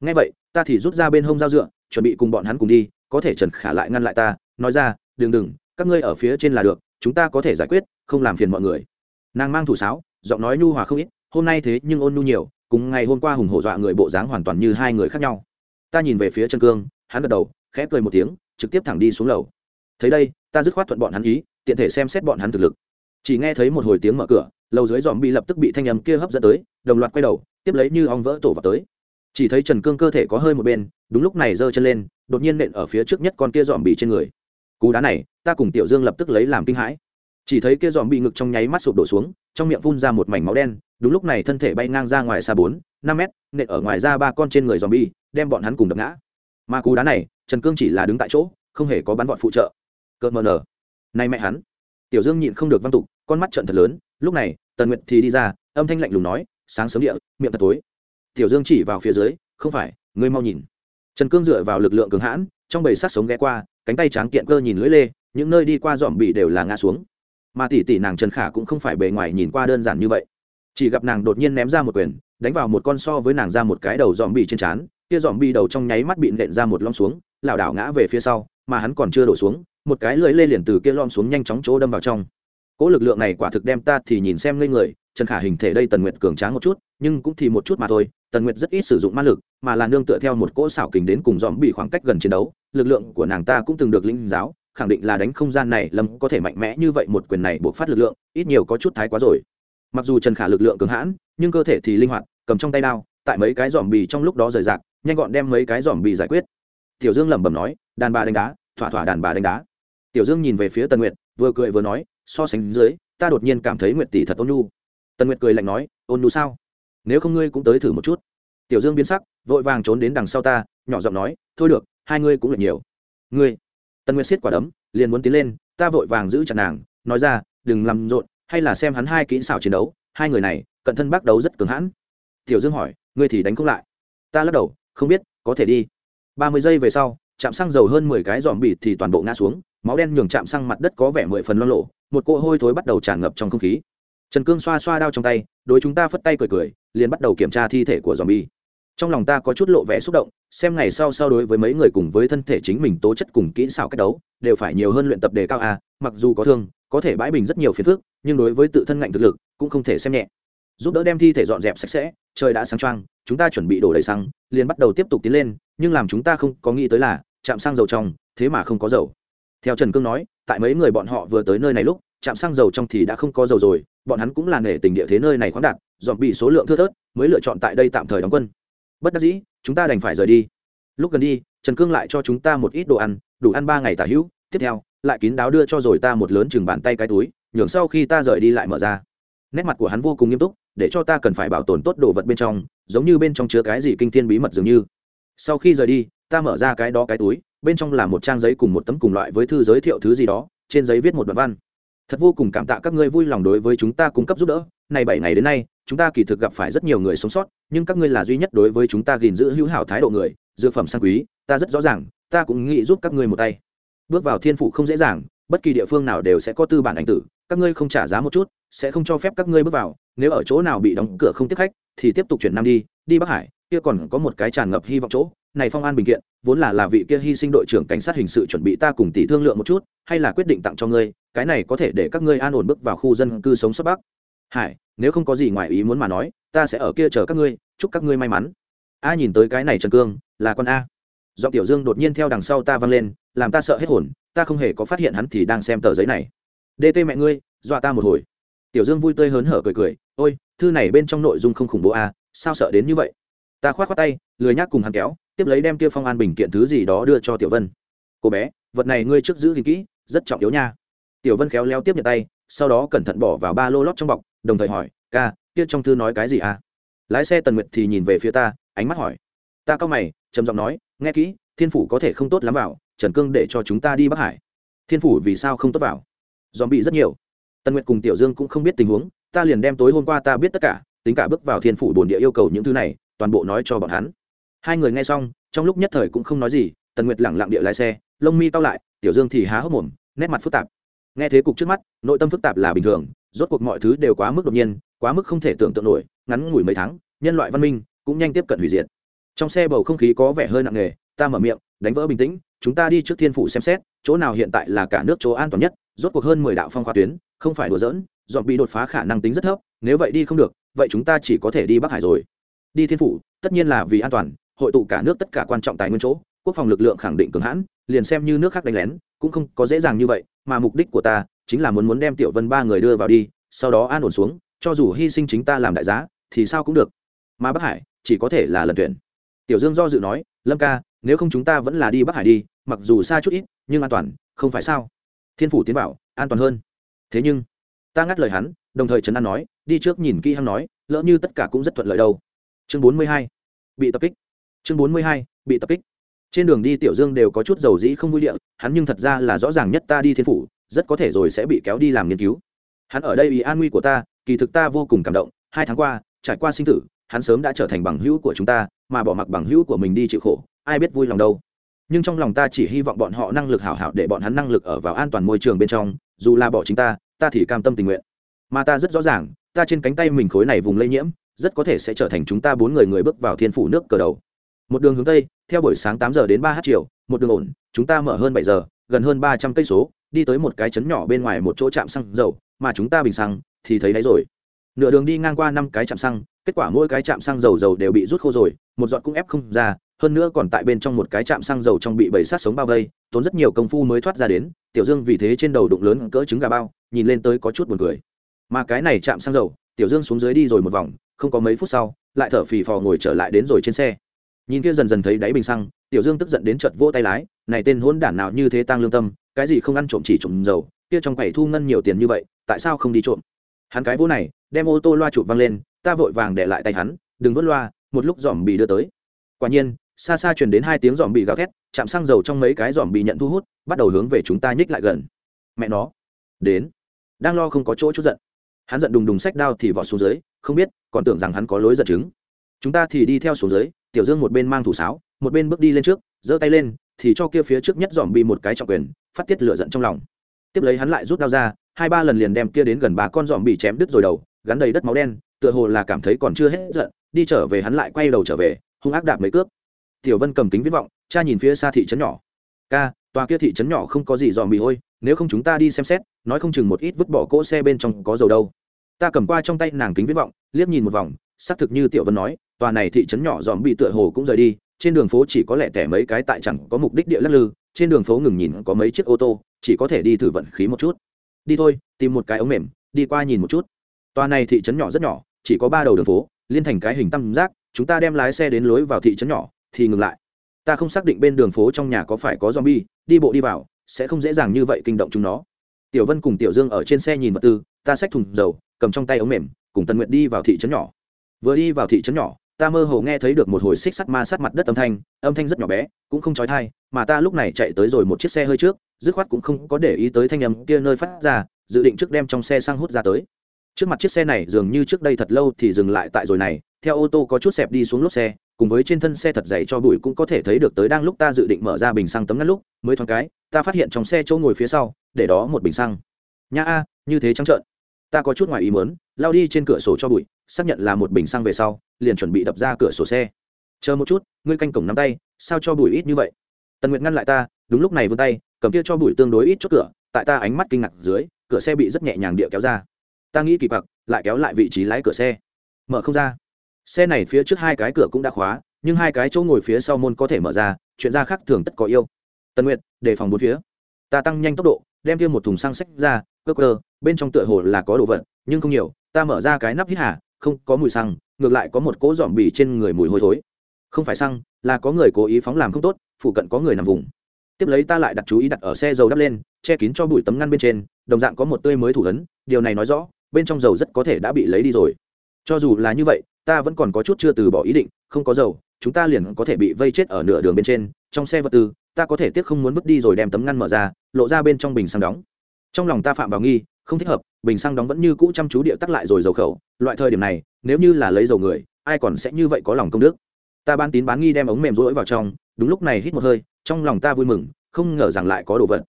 Ngay vậy ta thì rút ra bên hông dao dựa, chuẩn bị cùng bọn hắn cùng đi, có thể trần khả lại ngăn lại ta, nói ra, đừng đừng, các ngươi ở phía trên là được, chúng ta có thể giải quyết, không làm phiền mọi người. Nàng mang thủ sáo, giọng nói nhu hòa không ít, hôm nay thế nhưng ôn nhu nhiều, cùng ngày hôm qua hùng hổ dọa người bộ dáng hoàn toàn như hai người khác nhau. Ta nhìn về phía trần cương, hắn gật đầu, khẽ cười một tiếng, trực tiếp thẳng đi xuống lầu. Thấy đây, ta dứt khoát thuận bọn hắn ý, tiện thể xem xét bọn hắn thực lực. Chỉ nghe thấy một hồi tiếng mở cửa, lầu dưới dòm bị lập tức bị thanh âm kia hấp dẫn tới, đồng loạt quay đầu, tiếp lấy như ong vỡ tổ vào tới chỉ thấy trần cương cơ thể có hơi một bên, đúng lúc này giơ chân lên, đột nhiên nện ở phía trước nhất con kia dòm bị trên người. Cú đá này, ta cùng tiểu dương lập tức lấy làm kinh hãi. Chỉ thấy kia dòm bị ngực trong nháy mắt sụp đổ xuống, trong miệng phun ra một mảnh máu đen, đúng lúc này thân thể bay ngang ra ngoài xa bốn, năm mét, nện ở ngoài ra ba con trên người dòm bi đem bọn hắn cùng đập ngã. Mà cú đá này, trần cương chỉ là đứng tại chỗ, không hề có bắn vọt phụ trợ. Cợt mờ nở. Nay mẹ hắn. Tiểu dương nhịn không được văn tục, con mắt trận thật lớn, lúc này, tần nguyệt thì đi ra, âm thanh lạnh lùng nói, sáng sớm địa, miệng thật tối tiểu dương chỉ vào phía dưới, không phải, ngươi mau nhìn. Trần cương dựa vào lực lượng cường hãn, trong bầy sát sống ghé qua, cánh tay tráng kiện cơ nhìn lưỡi lê, những nơi đi qua dòm bị đều là ngã xuống. Mà tỷ tỷ nàng trần khả cũng không phải bề ngoài nhìn qua đơn giản như vậy. Chỉ gặp nàng đột nhiên ném ra một quyền, đánh vào một con so với nàng ra một cái đầu dòm bị trên trán, kia dòm bị đầu trong nháy mắt bị nện ra một lom xuống, lảo đảo ngã về phía sau, mà hắn còn chưa đổ xuống, một cái lưỡi lê liền từ kia lom xuống nhanh chóng chỗ đâm vào trong. Cỗ lực lượng này quả thực đem ta thì nhìn xem ngây người, trần khả hình thể đây tần nguyệt cường tráng một chút, nhưng cũng thì một chút mà thôi tần nguyệt rất ít sử dụng ma lực, mà là nương tựa theo một cỗ xảo kình đến cùng dòm bị khoảng cách gần chiến đấu, lực lượng của nàng ta cũng từng được linh giáo, khẳng định là đánh không gian này lâm có thể mạnh mẽ như vậy một quyền này buộc phát lực lượng, ít nhiều có chút thái quá rồi. Mặc dù trần khả lực lượng cứng hãn, nhưng cơ thể thì linh hoạt, cầm trong tay đao, tại mấy cái dòm bì trong lúc đó rời rạc, nhanh gọn đem mấy cái dòm bì giải quyết. Tiểu dương lẩm bẩm nói, đàn bà đánh đá, thỏa thỏa đàn bà đánh đá. Tiểu dương nhìn về phía tần nguyệt, vừa cười vừa nói, so sánh dưới, ta đột nhiên cảm thấy nguyệt tỷ thật ôn nhu. Tần nguyệt cười lạnh nói, ôn nhu sao? Nếu không ngươi cũng tới thử một chút. Tiểu dương biến sắc, vội vàng trốn đến đằng sau ta, nhỏ giọng nói, thôi được, hai ngươi cũng lệch nhiều. Ngươi? Tần nguyệt siết quả đấm, liền muốn tiến lên, ta vội vàng giữ chặt nàng, nói ra, đừng làm rộn, hay là xem hắn hai kỹ xảo chiến đấu, hai người này, cận thân bác đấu rất cứng hãn. Tiểu dương hỏi, ngươi thì đánh không lại? Ta lắc đầu, không biết, có thể đi. Ba mươi giây về sau, chạm xăng dầu hơn mười cái dòm bịt thì toàn bộ ngã xuống, máu đen nhường chạm xăng mặt đất có vẻ mười phần lo lộ, một cỗ hôi thối bắt đầu tràn ngập trong không khí. Trần cương xoa xoa đao trong tay, đối chúng ta phất tay cười cười liền bắt đầu kiểm tra thi thể của dòm bi trong lòng ta có chút lộ vẻ xúc động, xem ngày sau so đối với mấy người cùng với thân thể chính mình tố chất cùng kỹ xảo cách đấu, đều phải nhiều hơn luyện tập đề cao a, mặc dù có thương, có thể bãi bình rất nhiều phiền phức, nhưng đối với tự thân ngạnh thực lực, cũng không thể xem nhẹ. Giúp đỡ đem thi thể dọn dẹp sạch sẽ, trời đã sáng trăng chúng ta chuẩn bị đổ đầy xăng, liền bắt đầu tiếp tục tiến lên, nhưng làm chúng ta không có nghĩ tới là, chạm xăng dầu trong, thế mà không có dầu. Theo trần cương nói, tại mấy người bọn họ vừa tới nơi này lúc, chạm xăng dầu trong thì đã không có dầu rồi, bọn hắn cũng là nể tình địa thế nơi này khoáng đạt dọn bị số lượng thưa thớt, mới lựa chọn tại đây tạm thời đóng quân. Bất đắc dĩ, chúng ta đành phải rời đi. Lúc gần đi, trần cương lại cho chúng ta một ít đồ ăn, đủ ăn ba ngày tả hữu. Tiếp theo, lại kín đáo đưa cho rồi ta một lớn chừng bàn tay cái túi, nhường sau khi ta rời đi lại mở ra. Nét mặt của hắn vô cùng nghiêm túc, để cho ta cần phải bảo tồn tốt đồ vật bên trong, giống như bên trong chứa cái gì kinh thiên bí mật dường như. Sau khi rời đi, ta mở ra cái đó cái túi, bên trong là một trang giấy cùng một tấm cùng loại với thư giới thiệu thứ gì đó, trên giấy viết một đoạn văn. Thật vô cùng cảm tạ các ngươi vui lòng đối với chúng ta cung cấp giúp đỡ này bảy ngày đến nay, chúng ta kỳ thực gặp phải rất nhiều người sống sót, nhưng các ngươi là duy nhất đối với chúng ta gìn giữ hữu hảo thái độ người, dược phẩm sang quý, ta rất rõ ràng, ta cũng nghĩ giúp các ngươi một tay. Bước vào thiên phủ không dễ dàng, bất kỳ địa phương nào đều sẽ có tư bản ảnh tử, các ngươi không trả giá một chút, sẽ không cho phép các ngươi bước vào, nếu ở chỗ nào bị đóng cửa không tiếp khách, thì tiếp tục chuyển năm đi đi bắc hải, kia còn có một cái tràn ngập hy vọng chỗ, này phong an bình kiện, vốn là là vị kia hy sinh đội trưởng cảnh sát hình sự chuẩn bị ta cùng tỷ thương lượng một chút, hay là quyết định tặng cho ngươi, cái này có thể để các ngươi an ổn bước vào khu dân cư sống sót bắc hải, nếu không có gì ngoài ý muốn mà nói, ta sẽ ở kia chờ các ngươi, chúc các ngươi may mắn. A nhìn tới cái này trần cương, là con a. Do tiểu dương đột nhiên theo đằng sau ta văng lên, làm ta sợ hết hồn, ta không hề có phát hiện hắn thì đang xem tờ giấy này. Dt mẹ ngươi, dọa ta một hồi. Tiểu dương vui tươi hớn hở cười cười, ôi, thư này bên trong nội dung không khủng bố a, sao sợ đến như vậy? Ta khoát khoát tay, lười nhác cùng hắn kéo, tiếp lấy đem kia phong an bình kiện thứ gì đó đưa cho tiểu vân. Cô bé, vật này ngươi trước giữ gìn kỹ, rất trọng yếu nha. Tiểu vân khéo léo tiếp nhận tay, sau đó cẩn thận bỏ vào ba lô lót trong bọc đồng thời hỏi, ca, kia trong thư nói cái gì à? Lái xe tần nguyệt thì nhìn về phía ta, ánh mắt hỏi. Ta cao mày, trầm giọng nói, nghe kỹ, thiên phủ có thể không tốt lắm vào, trần cương để cho chúng ta đi bắc hải. Thiên phủ vì sao không tốt vào? Dòm bị rất nhiều. Tần nguyệt cùng tiểu dương cũng không biết tình huống, ta liền đem tối hôm qua ta biết tất cả, tính cả bước vào thiên phủ bồn địa yêu cầu những thứ này, toàn bộ nói cho bọn hắn. Hai người nghe xong, trong lúc nhất thời cũng không nói gì, tần nguyệt lẳng lặng địa lái xe, lông mi cao lại, tiểu dương thì há hốc mồm, nét mặt phức tạp. Nghe thế cục trước mắt, nội tâm phức tạp là bình thường rốt cuộc mọi thứ đều quá mức đột nhiên, quá mức không thể tưởng tượng nổi, ngắn ngủi mấy tháng, nhân loại văn minh cũng nhanh tiếp cận hủy diệt. Trong xe bầu không khí có vẻ hơi nặng nề, ta mở miệng, đánh vỡ bình tĩnh, chúng ta đi trước thiên phủ xem xét, chỗ nào hiện tại là cả nước chỗ an toàn nhất, rốt cuộc hơn mười đạo phong khoa tuyến, không phải đùa dỡn dọn bị đột phá khả năng tính rất thấp, nếu vậy đi không được, vậy chúng ta chỉ có thể đi bắc hải rồi. Đi thiên phủ, tất nhiên là vì an toàn, hội tụ cả nước tất cả quan trọng tài nguyên chỗ, quốc phòng lực lượng khẳng định cường hãn, liền xem như nước khác đánh lén, cũng không có dễ dàng như vậy, mà mục đích của ta chính là muốn muốn đem tiểu vân ba người đưa vào đi sau đó an ổn xuống cho dù hy sinh chính ta làm đại giá thì sao cũng được. Mà bắc hải chỉ có thể là lần tuyển. Tiểu dương do dự nói lâm ca nếu không chúng ta vẫn là đi bắc hải đi mặc dù xa chút ít nhưng an toàn không phải sao? Thiên phủ tiến bảo, an toàn hơn. Thế nhưng ta ngắt lời hắn đồng thời trấn an nói đi trước nhìn kỹ hắn nói lỡ như tất cả cũng rất thuận lợi đâu. Chương bốn mươi hai bị tập kích. Chương bốn mươi hai bị tập kích. Trên đường đi tiểu dương đều có chút dầu dĩ không vui địa hắn nhưng thật ra là rõ ràng nhất ta đi thiên phủ rất có thể rồi sẽ bị kéo đi làm nghiên cứu. Hắn ở đây ý an nguy của ta, kỳ thực ta vô cùng cảm động, hai tháng qua, trải qua sinh tử, hắn sớm đã trở thành bằng hữu của chúng ta, mà bỏ mặc bằng hữu của mình đi chịu khổ, ai biết vui lòng đâu. Nhưng trong lòng ta chỉ hy vọng bọn họ năng lực hảo hảo để bọn hắn năng lực ở vào an toàn môi trường bên trong, dù là bỏ chính ta ta thì cam tâm tình nguyện. Mà ta rất rõ ràng, ta trên cánh tay mình khối này vùng lây nhiễm, rất có thể sẽ trở thành chúng ta bốn người người bước vào thiên phủ nước cờ đầu. Một đường hướng tây, theo buổi sáng tám giờ đến ba h chiều, một đường ổn, chúng ta mở hơn bảy giờ, gần hơn ba trăm cây số đi tới một cái chấn nhỏ bên ngoài một chỗ trạm xăng dầu, mà chúng ta bình xăng thì thấy đấy rồi. Nửa đường đi ngang qua năm cái trạm xăng, kết quả mỗi cái trạm xăng dầu dầu đều bị rút khô rồi, một giọt cũng ép không ra, hơn nữa còn tại bên trong một cái trạm xăng dầu trong bị bầy sát sống bao vây, tốn rất nhiều công phu mới thoát ra đến, tiểu dương vì thế trên đầu đụng lớn cỡ trứng gà bao, nhìn lên tới có chút buồn cười. Mà cái này chạm xăng dầu, tiểu dương xuống dưới đi rồi một vòng, không có mấy phút sau, lại thở phì phò ngồi trở lại đến rồi trên xe. Nhìn kia dần dần thấy đáy bình xăng, tiểu dương tức giận đến chợt vỗ tay lái, này tên hỗn đản nào như thế tăng lương tâm cái gì không ăn trộm chỉ trộm dầu, kia trong quầy thu ngân nhiều tiền như vậy, tại sao không đi trộm? Hắn cái vỗ này, đem ô tô loa chụp văng lên, ta vội vàng để lại tay hắn, đừng vớt loa, một lúc dòm bị đưa tới. Quả nhiên, xa xa truyền đến hai tiếng dòm bị gào thét, chạm xăng dầu trong mấy cái dòm bị nhận thu hút, bắt đầu hướng về chúng ta nhích lại gần. Mẹ nó, đến. Đang lo không có chỗ chút giận. Hắn giận đùng đùng sách đao thì vọt xuống dưới, không biết, còn tưởng rằng hắn có lối giật chứng. Chúng ta thì đi theo xuống dưới, tiểu dương một bên mang thủ sáo, một bên bước đi lên trước, giơ tay lên, thì cho kia phía trước nhất dòm bị một cái trọng quyền phát tiết lửa giận trong lòng. Tiếp lấy hắn lại rút đao ra, hai ba lần liền đem kia đến gần ba con dòm bị chém đứt rồi đầu, gắn đầy đất máu đen, tựa hồ là cảm thấy còn chưa hết giận, đi trở về hắn lại quay đầu trở về, hung ác đạp mấy cước. Tiểu vân cầm kính viết vọng, cha nhìn phía xa thị trấn nhỏ. Ca, tòa kia thị trấn nhỏ không có gì dòm bị hôi nếu không chúng ta đi xem xét, nói không chừng một ít vứt bỏ cỗ xe bên trong có dầu đâu. Ta cầm qua trong tay nàng kính viết vọng, liếc nhìn một vòng, xác thực như tiểu vân nói, tòa này thị trấn nhỏ dòm bị tựa hồ cũng rời đi, trên đường phố chỉ có lẻ tẻ mấy cái tại chẳng có mục đích địa lắc lư trên đường phố ngừng nhìn có mấy chiếc ô tô, chỉ có thể đi thử vận khí một chút. Đi thôi, tìm một cái ống mềm, đi qua nhìn một chút. Tòa này thị trấn nhỏ rất nhỏ, chỉ có ba đầu đường phố, liên thành cái hình tam giác, chúng ta đem lái xe đến lối vào thị trấn nhỏ, thì ngừng lại. Ta không xác định bên đường phố trong nhà có phải có zombie, đi bộ đi vào, sẽ không dễ dàng như vậy kinh động chúng nó. Tiểu vân cùng tiểu dương ở trên xe nhìn vật tư, ta xách thùng dầu, cầm trong tay ống mềm, cùng tần nguyện đi vào thị trấn nhỏ. Vừa đi vào thị trấn nhỏ, ta mơ hồ nghe thấy được một hồi xích sắt ma sát mặt đất âm thanh âm thanh rất nhỏ bé, cũng không trói thai mà ta lúc này chạy tới rồi một chiếc xe hơi trước, dứt khoát cũng không có để ý tới thanh âm kia nơi phát ra, dự định trước đem trong xe sang hút ra tới. Trước mặt chiếc xe này dường như trước đây thật lâu thì dừng lại tại rồi này, theo ô tô có chút xẹp đi xuống lốp xe, cùng với trên thân xe thật dày cho bụi cũng có thể thấy được tới đang lúc ta dự định mở ra bình xăng tấm ngắt lúc, mới thoáng cái, ta phát hiện trong xe chỗ ngồi phía sau, để đó một bình xăng. Nhã a, như thế trắng trợn. Ta có chút ngoài ý mớn lao đi trên cửa sổ cho bụi, xác nhận là một bình xăng về sau, liền chuẩn bị đập ra cửa sổ xe. Chờ một chút, ngươi canh cổng nắm tay, sao cho bụi ít như vậy? Tần nguyệt ngăn lại ta, đúng lúc này vươn tay, cầm kia cho bụi tương đối ít chốt cửa, tại ta ánh mắt kinh ngạc dưới, cửa xe bị rất nhẹ nhàng địa kéo ra. Ta nghĩ kỳ quặc, lại kéo lại vị trí lái cửa xe. Mở không ra. Xe này phía trước hai cái cửa cũng đã khóa, nhưng hai cái chỗ ngồi phía sau môn có thể mở ra, chuyện ra khác thường tất có yêu. Tần nguyệt, đề phòng bốn phía. Ta tăng nhanh tốc độ, đem thêm một thùng xăng sách ra cơ cơ bên trong tựa hồ là có đồ vật, nhưng không nhiều, ta mở ra cái nắp hít hà, không có mùi xăng, ngược lại có một cỗ dòm bì trên người mùi hôi thối. Không phải xăng, là có người cố ý phóng làm không tốt phụ cận có người nằm vùng. Tiếp lấy ta lại đặt chú ý đặt ở xe dầu đắp lên, che kín cho bụi tấm ngăn bên trên, đồng dạng có một tươi mới thủ ấn, điều này nói rõ, bên trong dầu rất có thể đã bị lấy đi rồi. Cho dù là như vậy, ta vẫn còn có chút chưa từ bỏ ý định, không có dầu, chúng ta liền có thể bị vây chết ở nửa đường bên trên, trong xe vật tư, ta có thể tiếc không muốn vứt đi rồi đem tấm ngăn mở ra, lộ ra bên trong bình xăng đóng. Trong lòng ta phạm vào nghi, không thích hợp, bình xăng đóng vẫn như cũ chăm chú địa tắc lại rồi dầu khẩu, loại thời điểm này, nếu như là lấy dầu người, ai còn sẽ như vậy có lòng công đức. Ta ban tín bán nghi đem ống mềm rỗi vào trong đúng lúc này hít một hơi, trong lòng ta vui mừng, không ngờ rằng lại có đồ vật.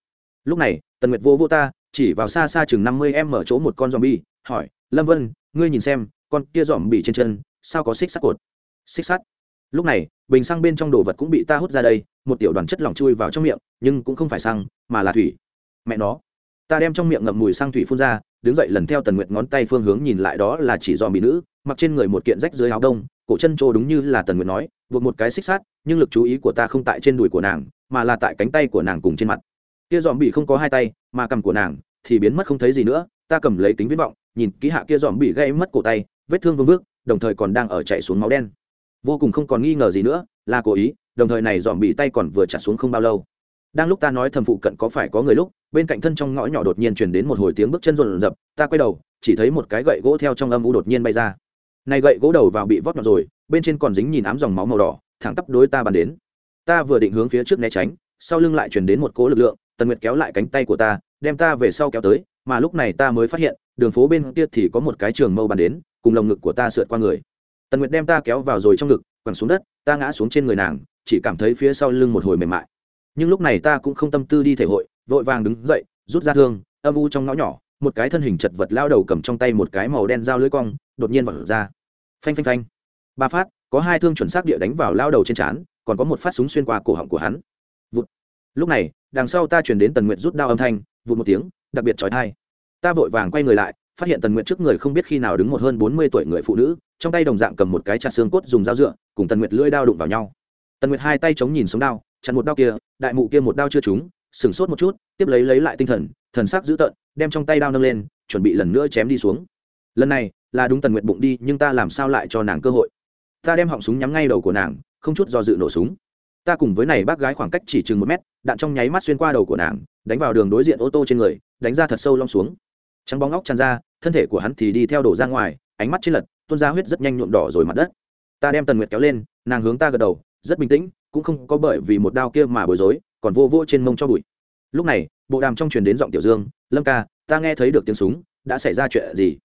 Lúc này, tần nguyệt vô vô ta, chỉ vào xa xa chừng năm mươi em mở chỗ một con zombie, hỏi, lâm vân, ngươi nhìn xem, con kia dòm bị trên chân, sao có xích sắt cột? Xích sắt? Lúc này, bình xăng bên trong đồ vật cũng bị ta hút ra đây, một tiểu đoàn chất lỏng chui vào trong miệng, nhưng cũng không phải xăng, mà là thủy. Mẹ nó. Ta đem trong miệng ngậm mùi xăng thủy phun ra, đứng dậy lần theo tần nguyệt ngón tay phương hướng nhìn lại đó là chỉ dòm bị nữ, mặc trên người một kiện rách dưới áo đông, cổ chân trô đúng như là tần nguyệt nói buộc một cái xích sắt, nhưng lực chú ý của ta không tại trên đùi của nàng, mà là tại cánh tay của nàng cùng trên mặt. Kia dòm bị không có hai tay, mà cầm của nàng thì biến mất không thấy gì nữa, ta cầm lấy kính viết vọng, nhìn kỹ hạ kia dòm bị gây mất cổ tay, vết thương vương vước, đồng thời còn đang ở chạy xuống máu đen. Vô cùng không còn nghi ngờ gì nữa, là cố ý, đồng thời này dòm bị tay còn vừa chặt xuống không bao lâu. Đang lúc ta nói thầm phụ cận có phải có người lúc, bên cạnh thân trong ngõ nhỏ đột nhiên truyền đến một hồi tiếng bước chân rộn rập, ta quay đầu, chỉ thấy một cái gậy gỗ theo trong âm u đột nhiên bay ra này gậy gỗ đầu vào bị vót nhọn rồi, bên trên còn dính nhìn ám dòng máu màu đỏ, thẳng tắp đối ta bàn đến. Ta vừa định hướng phía trước né tránh, sau lưng lại truyền đến một cỗ lực lượng, tần nguyệt kéo lại cánh tay của ta, đem ta về sau kéo tới, mà lúc này ta mới phát hiện, đường phố bên kia thì có một cái trường mâu bàn đến, cùng lồng ngực của ta sượt qua người. Tần nguyệt đem ta kéo vào rồi trong ngực, quẳng xuống đất, ta ngã xuống trên người nàng, chỉ cảm thấy phía sau lưng một hồi mềm mại. Nhưng lúc này ta cũng không tâm tư đi thể hội, vội vàng đứng dậy, rút ra thương, âm u trong ngõ nhỏ một cái thân hình chật vật lao đầu cầm trong tay một cái màu đen dao lưỡi cong, đột nhiên vọt ra. Phanh phanh phanh. Ba phát, có hai thương chuẩn xác địa đánh vào lao đầu trên trán, còn có một phát súng xuyên qua cổ họng của hắn. Vụt. lúc này, đằng sau ta chuyển đến tần nguyệt rút đao âm thanh, vụt một tiếng, đặc biệt trói thai ta vội vàng quay người lại, phát hiện tần nguyệt trước người không biết khi nào đứng một hơn bốn mươi tuổi người phụ nữ, trong tay đồng dạng cầm một cái chặt xương cốt dùng dao dựa, cùng tần nguyệt lưỡi đao đụng vào nhau. Tần nguyệt hai tay chống nhìn sống đao, chặn một đao kia, đại mụ kia một đao chưa trúng, sửng sốt một chút, tiếp lấy lấy lại tinh thần thần sắc dữ tợn, đem trong tay đao nâng lên, chuẩn bị lần nữa chém đi xuống. Lần này, là đúng tần nguyệt bụng đi, nhưng ta làm sao lại cho nàng cơ hội? Ta đem họng súng nhắm ngay đầu của nàng, không chút do dự nổ súng. Ta cùng với này bác gái khoảng cách chỉ chừng một mét, đạn trong nháy mắt xuyên qua đầu của nàng, đánh vào đường đối diện ô tô trên người, đánh ra thật sâu long xuống. Trắng bóng óc tràn ra, thân thể của hắn thì đi theo đổ ra ngoài, ánh mắt trên lật, tuôn ra huyết rất nhanh nhuộm đỏ rồi mặt đất. Ta đem tần nguyệt kéo lên, nàng hướng ta gật đầu, rất bình tĩnh, cũng không có bởi vì một đao kia mà bối rối, còn vô vô trên mông cho bụi lúc này, bộ đàm trong truyền đến giọng tiểu dương, lâm ca, ta nghe thấy được tiếng súng, đã xảy ra chuyện gì?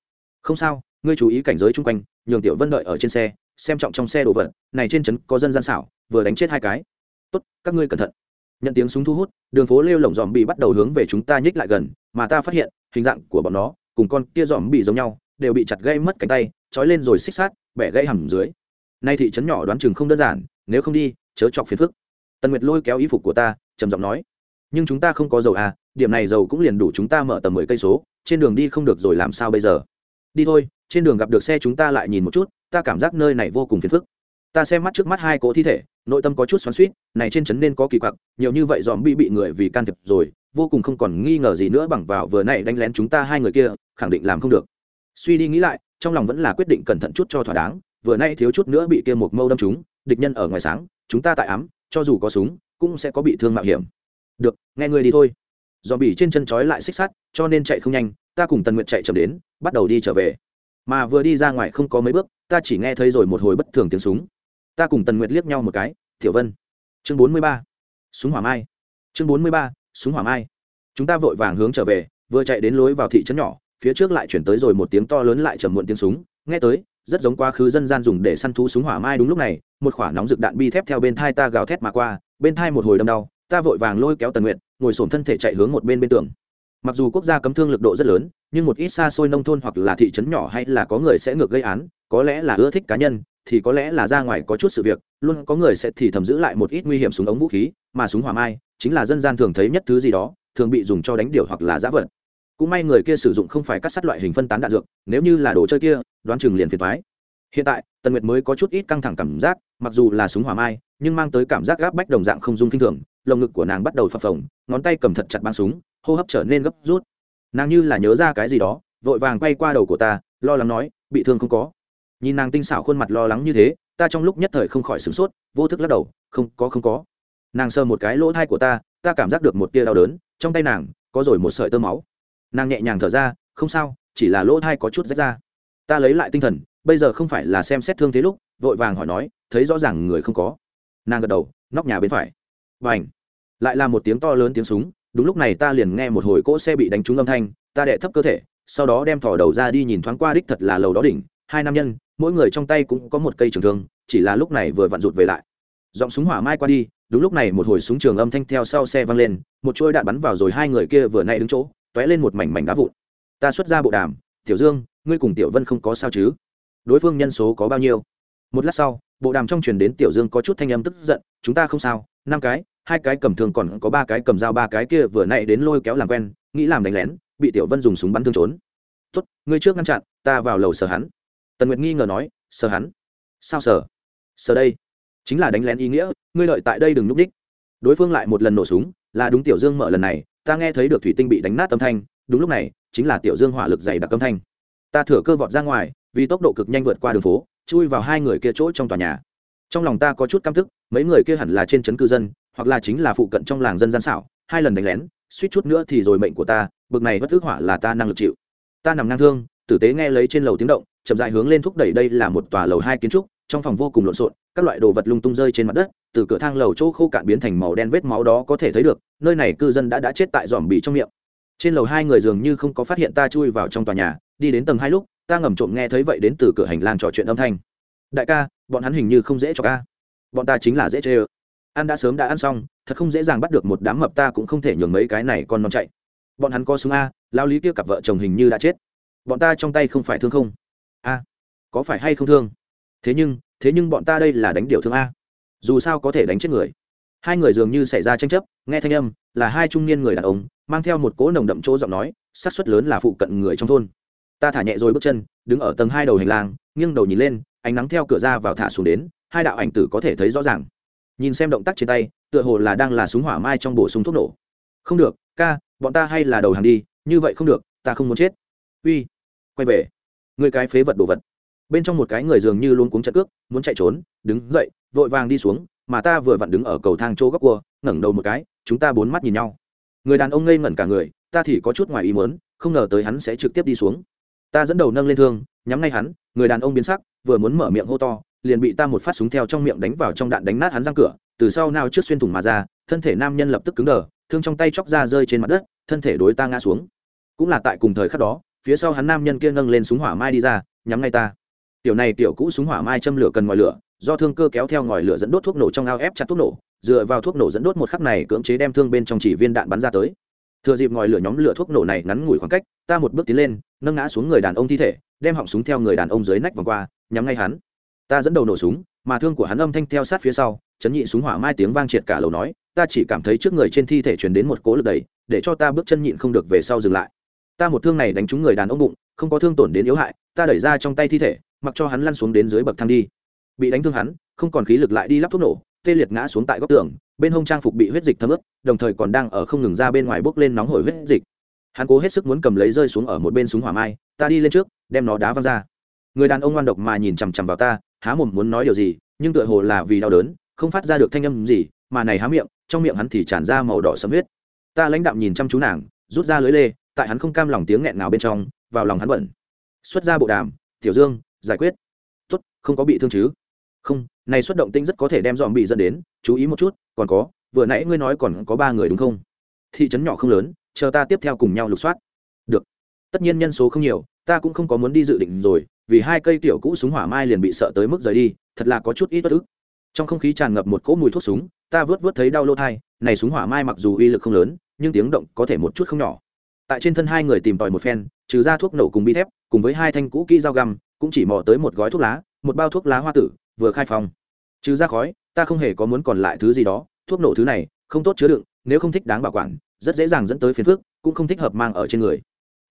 Không sao, ngươi chú ý cảnh giới chung quanh, nhường tiểu vân đợi ở trên xe, xem trọng trong xe đồ vật, này trên trấn có dân gian xảo, vừa đánh chết hai cái. Tốt, các ngươi cẩn thận. Nhận tiếng súng thu hút, đường phố lêu lỏng dòm bị bắt đầu hướng về chúng ta nhích lại gần, mà ta phát hiện, hình dạng của bọn nó, cùng con kia dòm bị giống nhau, đều bị chặt gây mất cánh tay, trói lên rồi xích sát bẻ gãy hầm dưới. Nay thị trấn nhỏ đoán chừng không đơn giản, nếu không đi, chớ chọc phiền phức. Tần nguyệt lôi kéo y phục của ta, trầm giọng nói nhưng chúng ta không có dầu à điểm này dầu cũng liền đủ chúng ta mở tầm mười cây số, trên đường đi không được rồi làm sao bây giờ? Đi thôi, trên đường gặp được xe chúng ta lại nhìn một chút, ta cảm giác nơi này vô cùng phiền phức. Ta xem mắt trước mắt hai cỗ thi thể, nội tâm có chút xoắn suýt này trên trấn nên có kỳ quặc, nhiều như vậy dòm bị bị người vì can thiệp rồi, vô cùng không còn nghi ngờ gì nữa bằng vào vừa nãy đánh lén chúng ta hai người kia, khẳng định làm không được. Suy đi nghĩ lại, trong lòng vẫn là quyết định cẩn thận chút cho thỏa đáng, vừa nay thiếu chút nữa bị kia một mâu đâm chúng địch nhân ở ngoài sáng, chúng ta tại ám, cho dù có súng, cũng sẽ có bị thương mạo hiểm được, nghe người đi thôi. Dòm bị trên chân trói lại xích sắt, cho nên chạy không nhanh, ta cùng tần nguyện chạy chậm đến, bắt đầu đi trở về. Mà vừa đi ra ngoài không có mấy bước, ta chỉ nghe thấy rồi một hồi bất thường tiếng súng. Ta cùng tần nguyệt liếc nhau một cái thiểu vân, chương bốn mươi ba, súng hỏa mai, chương bốn mươi ba, súng hỏa mai. Chúng ta vội vàng hướng trở về, vừa chạy đến lối vào thị trấn nhỏ, phía trước lại chuyển tới rồi một tiếng to lớn lại trầm muộn tiếng súng. Nghe tới, rất giống quá khứ dân gian dùng để săn thú súng hỏa mai đúng lúc này, một khoả nóng rực đạn bi thép theo bên thai ta gào thét mà qua, bên thai một hồi đâm đau ta vội vàng lôi kéo tần nguyện ngồi xổm thân thể chạy hướng một bên bên tường. Mặc dù quốc gia cấm thương lực độ rất lớn, nhưng một ít xa xôi nông thôn hoặc là thị trấn nhỏ hay là có người sẽ ngược gây án, có lẽ là ưa thích cá nhân, thì có lẽ là ra ngoài có chút sự việc, luôn có người sẽ thì thầm giữ lại một ít nguy hiểm súng ống vũ khí, mà súng hỏa mai chính là dân gian thường thấy nhất thứ gì đó, thường bị dùng cho đánh điều hoặc là giã vật. Cũng may người kia sử dụng không phải cắt sắt loại hình phân tán đạn dược, nếu như là đồ chơi kia, đoán chừng liền phiền thoái hiện tại, tần nguyệt mới có chút ít căng thẳng cảm giác, mặc dù là súng hỏa mai, nhưng mang tới cảm giác gáp bách đồng dạng không dung kinh thường lồng ngực của nàng bắt đầu phập phồng, ngón tay cầm thật chặt băng súng, hô hấp trở nên gấp rút. Nàng như là nhớ ra cái gì đó, vội vàng quay qua đầu của ta, lo lắng nói, bị thương không có. Nhìn nàng tinh xảo khuôn mặt lo lắng như thế, ta trong lúc nhất thời không khỏi sửng sốt, vô thức lắc đầu, không có không có. Nàng sờ một cái lỗ thai của ta ta cảm giác được một tia đau đớn, trong tay nàng, có rồi một sợi tơ máu. Nàng nhẹ nhàng thở ra, không sao, chỉ là lỗ thai có chút rách ra. Ta lấy lại tinh thần, bây giờ không phải là xem xét thương thế lúc, vội vàng hỏi nói, thấy rõ ràng người không có. Nàng gật đầu, nóc nhà bên phải. Và ảnh lại là một tiếng to lớn tiếng súng, đúng lúc này ta liền nghe một hồi cỗ xe bị đánh trúng âm thanh, ta đệ thấp cơ thể, sau đó đem thỏ đầu ra đi nhìn thoáng qua đích thật là lầu đó đỉnh, hai nam nhân, mỗi người trong tay cũng có một cây trường thương, chỉ là lúc này vừa vặn rụt về lại. Giọng súng hỏa mai qua đi, đúng lúc này một hồi súng trường âm thanh theo sau xe văng lên, một chuôi đạn bắn vào rồi hai người kia vừa nay đứng chỗ t ó é lên một mảnh mảnh đá vụn. Ta xuất ra bộ đàm, tiểu dương, ngươi cùng tiểu vân không có sao chứ? Đối phương nhân số có bao nhiêu? Một lát sau, bộ đàm trong truyền đến tiểu dương có chút thanh âm tức giận, chúng ta không sao, năm cái hai cái cầm thương còn có ba cái cầm dao ba cái kia vừa nãy đến lôi kéo làm quen, nghĩ làm đánh lén, bị tiểu vân dùng súng bắn thương trốn. Tốt, ngươi trước ngăn chặn, ta vào lầu sờ hắn. Tần nguyệt nghi ngờ nói, sờ hắn? Sao sờ? Sờ đây, chính là đánh lén ý nghĩa, ngươi lợi tại đây đừng núp đích. Đối phương lại một lần nổ súng, là đúng tiểu dương mở lần này, ta nghe thấy được thủy tinh bị đánh nát âm thanh, đúng lúc này, chính là tiểu dương hỏa lực dày đặc âm thanh. Ta thửa cơ vọt ra ngoài, vì tốc độ cực nhanh vượt qua đường phố, chui vào hai người kia chỗ trong tòa nhà. Trong lòng ta có chút căm thức mấy người kia hẳn là trên trấn cư dân hoặc là chính là phụ cận trong làng dân gian xảo, hai lần đánh lén, suýt chút nữa thì rồi mệnh của ta, bực này bất thức hỏa là ta năng lực chịu. Ta nằm ngang thương, tử tế nghe lấy trên lầu tiếng động, chậm dại hướng lên thúc đẩy đây là một tòa lầu hai kiến trúc, trong phòng vô cùng lộn xộn, các loại đồ vật lung tung rơi trên mặt đất, từ cửa thang lầu chỗ khô cạn biến thành màu đen vết máu đó có thể thấy được, nơi này cư dân đã đã chết tại dòm bị trong miệng. Trên lầu hai người dường như không có phát hiện ta chui vào trong tòa nhà, đi đến tầng hai lúc, ta ngầm trộm nghe thấy vậy đến từ cửa hành lang trò chuyện âm thanh. Đại ca, bọn hắn hình như không dễ cho ca. Bọn ta chính là dễ chê ơ ăn đã sớm đã ăn xong, thật không dễ dàng bắt được một đám mập ta cũng không thể nhường mấy cái này con non chạy. Bọn hắn có súng a, lao lý kia cặp vợ chồng hình như đã chết. Bọn ta trong tay không phải thương không? A, có phải hay không thương? Thế nhưng thế nhưng bọn ta đây là đánh điều thương a. Dù sao có thể đánh chết người. Hai người dường như xảy ra tranh chấp, nghe thanh âm, là hai trung niên người đàn ông, mang theo một cỗ nồng đậm chỗ giọng nói, xác suất lớn là phụ cận người trong thôn. Ta thả nhẹ rồi bước chân, đứng ở tầng hai đầu hành lang, nghiêng đầu nhìn lên, ánh nắng theo cửa ra vào thả xuống đến, hai đạo ảnh tử có thể thấy rõ ràng nhìn xem động tác trên tay, tựa hồ là đang là súng hỏa mai trong bổ sung thuốc nổ. Không được, ca, bọn ta hay là đầu hàng đi, như vậy không được, ta không muốn chết. Uy, quay về. Người cái phế vật đồ vật. Bên trong một cái người dường như luôn cuống chặt cước, muốn chạy trốn, đứng dậy, vội vàng đi xuống, mà ta vừa vặn đứng ở cầu thang chỗ góc cua, ngẩng đầu một cái, chúng ta bốn mắt nhìn nhau. Người đàn ông ngây ngẩn cả người, ta thì có chút ngoài ý muốn, không ngờ tới hắn sẽ trực tiếp đi xuống. Ta dẫn đầu nâng lên thương, nhắm ngay hắn, người đàn ông biến sắc, vừa muốn mở miệng hô to liền bị ta một phát súng theo trong miệng đánh vào trong đạn đánh nát hắn răng cửa, từ sau nào trước xuyên thủng mà ra, thân thể nam nhân lập tức cứng đờ, thương trong tay chóc ra rơi trên mặt đất, thân thể đối ta ngã xuống. Cũng là tại cùng thời khắc đó, phía sau hắn nam nhân kia nâng lên súng hỏa mai đi ra, nhắm ngay ta. Tiểu này tiểu cũ súng hỏa mai châm lửa cần ngòi lửa, do thương cơ kéo theo ngòi lửa dẫn đốt thuốc nổ trong ao ép chặt thuốc nổ, dựa vào thuốc nổ dẫn đốt một khắc này cưỡng chế đem thương bên trong chỉ viên đạn bắn ra tới. Thừa dịp ngòi lửa nhóm lửa thuốc nổ này ngắn ngủi khoảng cách, ta một bước tiến lên, nâng ngã xuống người đàn ông thi thể, đem họng súng theo người đàn ông dưới nách vòng qua, nhắm ngay hắn ta dẫn đầu nổ súng, mà thương của hắn âm thanh theo sát phía sau, chấn nhị súng hỏa mai tiếng vang triệt cả lầu nói, ta chỉ cảm thấy trước người trên thi thể truyền đến một cỗ lực đẩy để cho ta bước chân nhịn không được về sau dừng lại. Ta một thương này đánh trúng người đàn ông bụng, không có thương tổn đến yếu hại, ta đẩy ra trong tay thi thể, mặc cho hắn lăn xuống đến dưới bậc thang đi. Bị đánh thương hắn, không còn khí lực lại đi lắp thuốc nổ, tê liệt ngã xuống tại góc tường, bên hông trang phục bị huyết dịch thấm ướt, đồng thời còn đang ở không ngừng ra bên ngoài bốc lên nóng hổi huyết dịch. Hắn cố hết sức muốn cầm lấy rơi xuống ở một bên súng hỏa mai, ta đi lên trước, đem nó đá văng ra. Người đàn ông ngoan độc mà nhìn chằm chằm vào ta há mồm muốn nói điều gì, nhưng tựa hồ là vì đau đớn, không phát ra được thanh âm gì, mà này há miệng, trong miệng hắn thì tràn ra màu đỏ sẫm huyết. Ta lãnh đạm nhìn chăm chú nàng, rút ra lưới lê, tại hắn không cam lòng tiếng nghẹn nào bên trong, vào lòng hắn bẩn xuất ra bộ đàm, tiểu dương, giải quyết. Tốt, không có bị thương chứ? Không, này xuất động tinh rất có thể đem dòm bị dẫn đến, chú ý một chút, còn có, vừa nãy ngươi nói còn có ba người đúng không? Thị trấn nhỏ không lớn, chờ ta tiếp theo cùng nhau lục soát. Được. Tất nhiên nhân số không nhiều, ta cũng không có muốn đi dự định rồi vì hai cây tiểu cũ súng hỏa mai liền bị sợ tới mức rời đi, thật là có chút ít bất ức. Trong không khí tràn ngập một cỗ mùi thuốc súng, ta vớt vớt thấy đau lô thai, này súng hỏa mai mặc dù uy lực không lớn, nhưng tiếng động có thể một chút không nhỏ. Tại trên thân hai người tìm tòi một phen, trừ ra thuốc nổ cùng bi thép, cùng với hai thanh cũ kỹ dao găm, cũng chỉ mò tới một gói thuốc lá, một bao thuốc lá hoa tử, vừa khai phong trừ ra khói, ta không hề có muốn còn lại thứ gì đó, thuốc nổ thứ này, không tốt chứa đựng, nếu không thích đáng bảo quản, rất dễ dàng dẫn tới phiền phức, cũng không thích hợp mang ở trên người.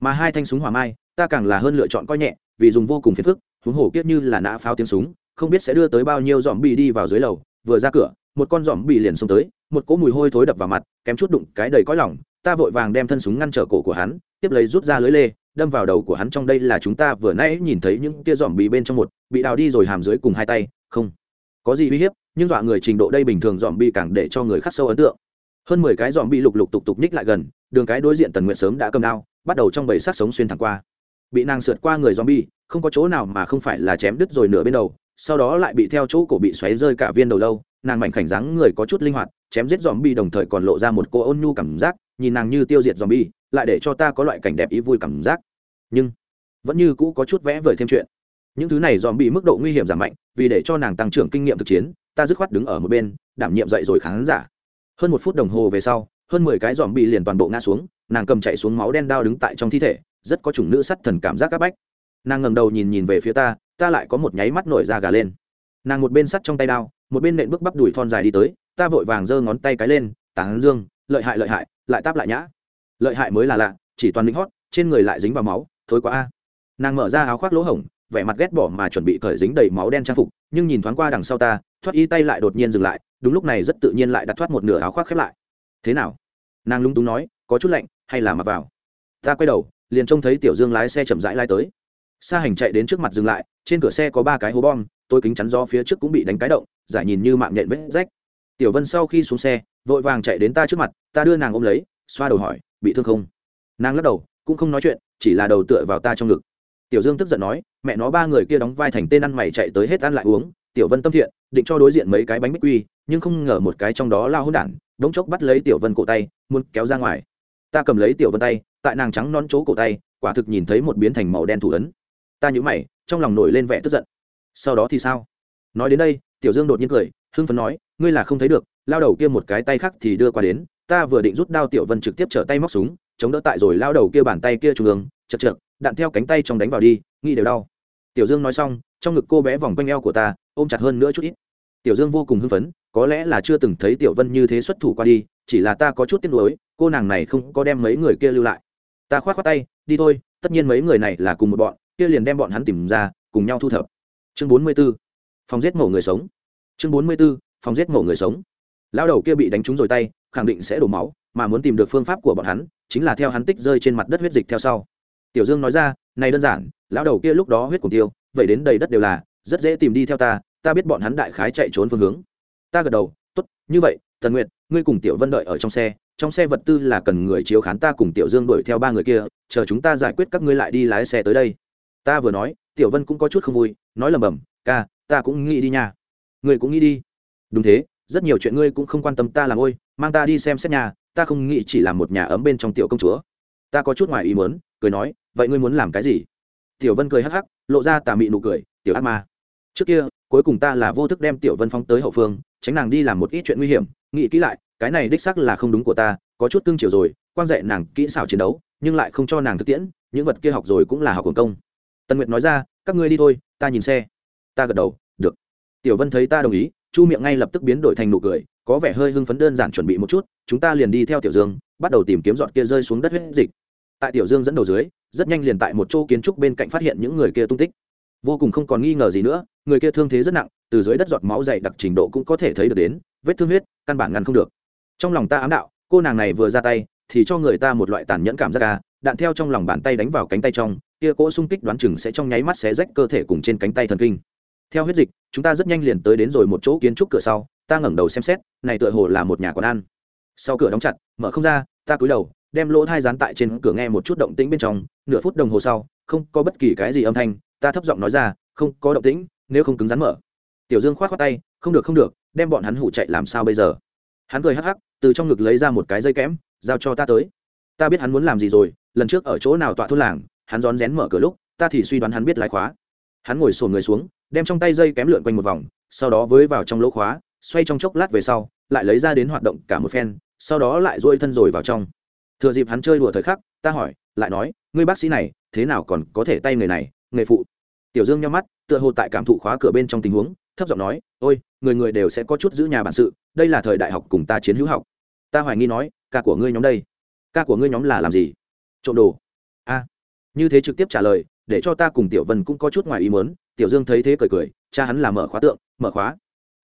Mà hai thanh súng hỏa mai, ta càng là hơn lựa chọn coi nhẹ vì dùng vô cùng phiền phức, huống hồ kiết như là nã pháo tiếng súng, không biết sẽ đưa tới bao nhiêu dòm bị đi vào dưới lầu. Vừa ra cửa, một con dòm bị liền xông tới, một cỗ mùi hôi thối đập vào mặt, kém chút đụng cái đầy cõi lỏng ta vội vàng đem thân súng ngăn trở cổ của hắn, tiếp lấy rút ra lưới lê, đâm vào đầu của hắn trong đây là chúng ta vừa nãy nhìn thấy những tia dòm bị bên trong một, bị đào đi rồi hàm dưới cùng hai tay. Không có gì uy hiếp, nhưng dọa người trình độ đây bình thường dòm bị càng để cho người khắc sâu ấn tượng. Hơn mười cái dòm bị lục lục tục tục ních lại gần, đường cái đối diện tần nguyện sớm đã cầm đao, bắt đầu trong bầy sát sống xuyên thẳng qua bị nàng sượt qua người zombie, không có chỗ nào mà không phải là chém đứt rồi nửa bên đầu, sau đó lại bị theo chỗ cổ bị xoáy rơi cả viên đầu lâu, nàng mảnh khảnh dáng người có chút linh hoạt, chém giết zombie đồng thời còn lộ ra một cô ôn nhu cảm giác, nhìn nàng như tiêu diệt zombie, lại để cho ta có loại cảnh đẹp ý vui cảm giác. Nhưng vẫn như cũ có chút vẽ vời thêm chuyện. Những thứ này zombie mức độ nguy hiểm giảm mạnh, vì để cho nàng tăng trưởng kinh nghiệm thực chiến, ta dứt khoát đứng ở một bên, đảm nhiệm dậy rồi khán giả. Hơn một phút đồng hồ về sau, hơn mười cái zombie liền toàn bộ ngã xuống, nàng cầm chạy xuống máu đen đao đứng tại trong thi thể, rất có chủng nữ sắt thần cảm giác áp bách. Nàng ngẩng đầu nhìn nhìn về phía ta ta lại có một nháy mắt nổi da gà lên. Nàng một bên sắt trong tay đao, một bên nện bước bắp đùi thon dài đi tới, ta vội vàng giơ ngón tay cái lên, tán dương, lợi hại lợi hại, lại táp lại nhã. Lợi hại mới là lạ, chỉ toàn lính hót, trên người lại dính vào máu, thối quá a. Nàng mở ra áo khoác lỗ hổng, vẻ mặt ghét bỏ mà chuẩn bị cởi dính đầy máu đen trang phục, nhưng nhìn thoáng qua đằng sau ta, thoát y tay lại đột nhiên dừng lại, đúng lúc này rất tự nhiên lại đặt thoát một nửa áo khoác khép lại. Thế nào? Nàng lung túng nói, có chút lạnh, hay là mặc vào? Ta quay đầu liền trông thấy tiểu dương lái xe chậm rãi lai tới. Xa hành chạy đến trước mặt dừng lại, trên cửa xe có ba cái hố bom, tôi kính chắn do phía trước cũng bị đánh cái động, giải nhìn như mạng nhện vết rách. Tiểu vân sau khi xuống xe, vội vàng chạy đến ta trước mặt, ta đưa nàng ôm lấy, xoa đầu hỏi, bị thương không? Nàng lắc đầu, cũng không nói chuyện, chỉ là đầu tựa vào ta trong ngực. Tiểu dương tức giận nói, mẹ nó, ba người kia đóng vai thành tên ăn mày chạy tới hết ăn lại uống. Tiểu vân tâm thiện, định cho đối diện mấy cái bánh bích quy, nhưng không ngờ một cái trong đó lao hôn đản, đống chốc bắt lấy tiểu vân cổ tay, muốn kéo ra ngoài. Ta cầm lấy tiểu vân tay tại nàng trắng non chỗ cổ tay, quả thực nhìn thấy một biến thành màu đen thủ ấn. Ta nhữ mày, trong lòng nổi lên vẻ tức giận. Sau đó thì sao? Nói đến đây, tiểu dương đột nhiên cười, hưng phấn nói, ngươi là không thấy được, lao đầu kia một cái tay khác thì đưa qua đến, ta vừa định rút đao tiểu vân trực tiếp trở tay móc súng, chống đỡ tại rồi lao đầu kia bàn tay kia trung ương, chật chật đạn theo cánh tay trong đánh vào đi, nghĩ đều đau. Tiểu dương nói xong, trong ngực cô bé vòng quanh eo của ta, ôm chặt hơn nữa chút ít. Tiểu dương vô cùng hưng phấn, có lẽ là chưa từng thấy tiểu vân như thế xuất thủ qua đi, chỉ là ta có chút tiếc nuối, cô nàng này không có đem mấy người kia lưu lại ta khoát khoát tay đi thôi tất nhiên mấy người này là cùng một bọn kia liền đem bọn hắn tìm ra cùng nhau thu thập chương bốn mươi 44. phòng giết mổ người sống chương bốn mươi 44. phòng giết mổ người sống lão đầu kia bị đánh trúng rồi tay khẳng định sẽ đổ máu mà muốn tìm được phương pháp của bọn hắn chính là theo hắn tích rơi trên mặt đất huyết dịch theo sau tiểu dương nói ra này đơn giản lão đầu kia lúc đó huyết cùng tiêu vậy đến đầy đất đều là rất dễ tìm đi theo ta ta biết bọn hắn đại khái chạy trốn phương hướng ta gật đầu tốt như vậy tần nguyện, ngươi cùng tiểu vân đợi ở trong xe trong xe vật tư là cần người chiếu khán ta cùng tiểu dương đuổi theo ba người kia, chờ chúng ta giải quyết các ngươi lại đi lái xe tới đây. Ta vừa nói, tiểu vân cũng có chút không vui, nói lầm bầm, ca, ta cũng nghĩ đi nha. Ngươi cũng nghĩ đi? Đúng thế, rất nhiều chuyện ngươi cũng không quan tâm ta làm ôi, mang ta đi xem xét nhà, ta không nghĩ chỉ là một nhà ấm bên trong tiểu công chúa. Ta có chút ngoài ý muốn, cười nói, vậy ngươi muốn làm cái gì? Tiểu vân cười hắc hắc, lộ ra tà mị nụ cười, tiểu ác ma. Trước kia, cuối cùng ta là vô thức đem tiểu vân phóng tới hậu phương, tránh nàng đi làm một ít chuyện nguy hiểm nghĩ kỹ lại, cái này đích xác là không đúng của ta, có chút cưng chiều rồi quan dạy nàng kỹ xảo chiến đấu, nhưng lại không cho nàng thực tiễn, những vật kia học rồi cũng là học quần công. Tần nguyệt nói ra, các ngươi đi thôi, ta nhìn xe. Ta gật đầu, được. Tiểu vân thấy ta đồng ý, chu miệng ngay lập tức biến đổi thành nụ cười, có vẻ hơi hưng phấn đơn giản chuẩn bị một chút, chúng ta liền đi theo tiểu dương, bắt đầu tìm kiếm dọn kia rơi xuống đất huyết dịch. Tại tiểu dương dẫn đầu dưới, rất nhanh liền tại một chỗ kiến trúc bên cạnh phát hiện những người kia tung tích. Vô cùng không còn nghi ngờ gì nữa, người kia thương thế rất nặng, từ dưới đất giọt máu dày đặc trình độ cũng có thể thấy được đến vết thương huyết, căn bản ngăn không được. Trong lòng ta ám đạo, cô nàng này vừa ra tay, thì cho người ta một loại tàn nhẫn cảm giác ca đạn theo trong lòng bàn tay đánh vào cánh tay trong, kia cỗ xung kích đoán chừng sẽ trong nháy mắt xé rách cơ thể cùng trên cánh tay thần kinh. Theo huyết dịch, chúng ta rất nhanh liền tới đến rồi một chỗ kiến trúc cửa sau, ta ngẩng đầu xem xét, này tựa hồ là một nhà quán ăn. Sau cửa đóng chặt, mở không ra, ta cúi đầu, đem lỗ thai dán tại trên cửa nghe một chút động tĩnh bên trong, nửa phút đồng hồ sau, không có bất kỳ cái gì âm thanh, ta thấp giọng nói ra, không có động tĩnh, nếu không cứng rắn mở. Tiểu dương khoát khoát tay không được không được, đem bọn hắn hủ chạy làm sao bây giờ? Hắn cười hắc hắc, từ trong ngực lấy ra một cái dây kẽm, giao cho ta tới. Ta biết hắn muốn làm gì rồi, lần trước ở chỗ nào tọa thôn làng, hắn rón rén mở cửa lúc, ta thì suy đoán hắn biết lái khóa. Hắn ngồi sồn người xuống, đem trong tay dây kém lượn quanh một vòng, sau đó với vào trong lỗ khóa, xoay trong chốc lát về sau, lại lấy ra đến hoạt động cả một phen, sau đó lại dôi thân rồi vào trong. Thừa dịp hắn chơi đùa thời khắc, ta hỏi, lại nói, ngươi bác sĩ này, thế nào còn có thể tay người này, nghề phụ? Tiểu dương nhau mắt, tựa hồ tại cảm thụ khóa cửa bên trong tình huống thấp giọng nói, ôi, người người đều sẽ có chút giữ nhà bản sự, đây là thời đại học cùng ta chiến hữu học. Ta hoài nghi nói, ca của ngươi nhóm đây, ca của ngươi nhóm là làm gì? Trộm đồ. A. Như thế trực tiếp trả lời, để cho ta cùng tiểu vân cũng có chút ngoài ý mớn tiểu dương thấy thế cười cười, cha hắn là mở khóa tượng, mở khóa.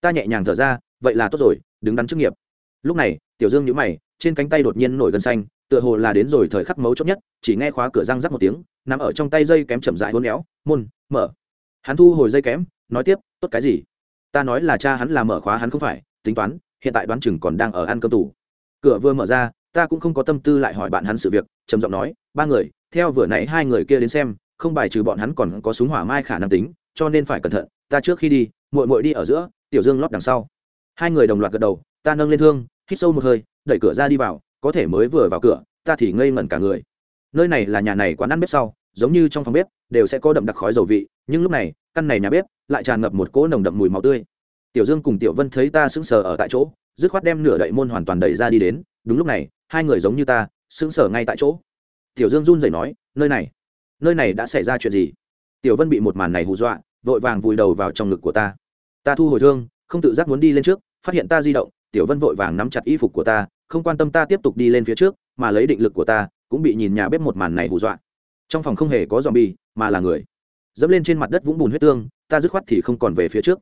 Ta nhẹ nhàng thở ra, vậy là tốt rồi, đứng đắn chức nghiệp. Lúc này, tiểu dương nhíu mày, trên cánh tay đột nhiên nổi gân xanh, tựa hồ là đến rồi thời khắc mấu chốt nhất, chỉ nghe khóa cửa răng rắc một tiếng, nằm ở trong tay dây kém chậm dại hôn éo, môn, mở. Hắn thu hồi dây kém, nói tiếp tốt cái gì? Ta nói là cha hắn là mở khóa hắn không phải, tính toán, hiện tại đoán chừng còn đang ở ăn cơm tủ cửa vừa mở ra, ta cũng không có tâm tư lại hỏi bạn hắn sự việc, trầm giọng nói, ba người, theo vừa nãy hai người kia đến xem, không bài trừ bọn hắn còn có súng hỏa mai khả năng tính, cho nên phải cẩn thận, ta trước khi đi, muội muội đi ở giữa, tiểu dương lót đằng sau. Hai người đồng loạt gật đầu, ta nâng lên thương, hít sâu một hơi, đẩy cửa ra đi vào, có thể mới vừa vào cửa, ta thì ngây ngẩn cả người. Nơi này là nhà này quán ăn bếp sau giống như trong phòng bếp, đều sẽ có đậm đặc khói dầu vị, nhưng lúc này, căn này nhà bếp lại tràn ngập một cỗ nồng đậm mùi máu tươi. Tiểu dương cùng tiểu vân thấy ta sững sờ ở tại chỗ, dứt khoát đem nửa đậy môn hoàn toàn đẩy ra đi đến, đúng lúc này, hai người giống như ta, sững sờ ngay tại chỗ. Tiểu dương run rẩy nói, nơi này nơi này đã xảy ra chuyện gì? Tiểu vân bị một màn này hù dọa, vội vàng vùi đầu vào trong ngực của ta. Ta thu hồi thương, không tự giác muốn đi lên trước, phát hiện ta di động, tiểu vân vội vàng nắm chặt y phục của ta, không quan tâm ta tiếp tục đi lên phía trước, mà lấy định lực của ta, cũng bị nhìn nhà bếp một màn này hù dọa trong phòng không hề có dòm bi mà là người. Dẫm lên trên mặt đất vũng bùn huyết tương, ta dứt khoát thì không còn về phía trước.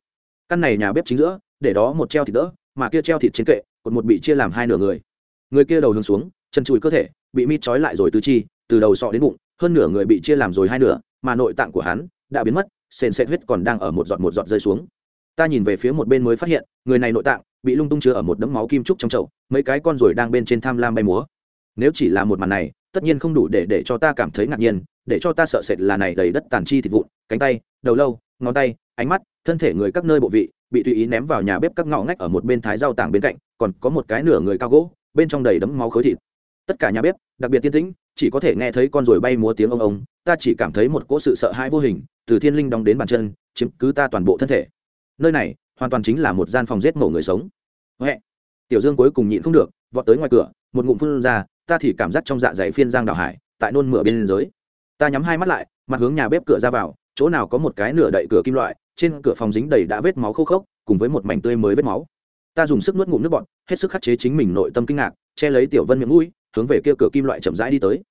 Căn này nhà bếp chính giữa, để đó một treo thịt đỡ, mà kia treo thịt trên kệ còn một bị chia làm hai nửa người. Người kia đầu hướng xuống, chân chùi cơ thể, bị mít trói lại rồi tứ chi, từ đầu sọ đến bụng, hơn nửa người bị chia làm rồi hai nửa, mà nội tạng của hắn đã biến mất, sền sệt huyết còn đang ở một giọt một giọt rơi xuống. Ta nhìn về phía một bên mới phát hiện, người này nội tạng bị lung tung chứa ở một đấm máu kim trúc trong chậu, mấy cái con ruồi đang bên trên tham lam bay múa. Nếu chỉ là một màn này tất nhiên không đủ để để cho ta cảm thấy ngạc nhiên, để cho ta sợ sệt là này đầy đất tàn chi thịt vụn, cánh tay, đầu lâu, ngón tay, ánh mắt, thân thể người các nơi bộ vị, bị tùy ý ném vào nhà bếp các ngõ ngách ở một bên thái rau tảng bên cạnh, còn có một cái nửa người cao gỗ, bên trong đầy đấm máu khối thịt. Tất cả nhà bếp, đặc biệt tiên tĩnh, chỉ có thể nghe thấy con ruồi bay múa tiếng ông ông, ta chỉ cảm thấy một cỗ sự sợ hãi vô hình, từ thiên linh đóng đến bàn chân, chiếm cứ ta toàn bộ thân thể. Nơi này, hoàn toàn chính là một gian phòng giết mổ người sống. Huệ, tiểu dương cuối cùng nhịn không được, vọt tới ngoài cửa, một ngụm phun ra ta thì cảm giác trong dạ dày phiên giang đào hải, tại nôn mửa bên dưới. Ta nhắm hai mắt lại, mặt hướng nhà bếp cửa ra vào, chỗ nào có một cái nửa đậy cửa kim loại, trên cửa phòng dính đầy đã vết máu khô khốc, cùng với một mảnh tươi mới vết máu. Ta dùng sức nuốt ngụm nước bọt, hết sức khắc chế chính mình nội tâm kinh ngạc, che lấy tiểu vân miệng mũi, hướng về kia cửa kim loại chậm rãi đi tới.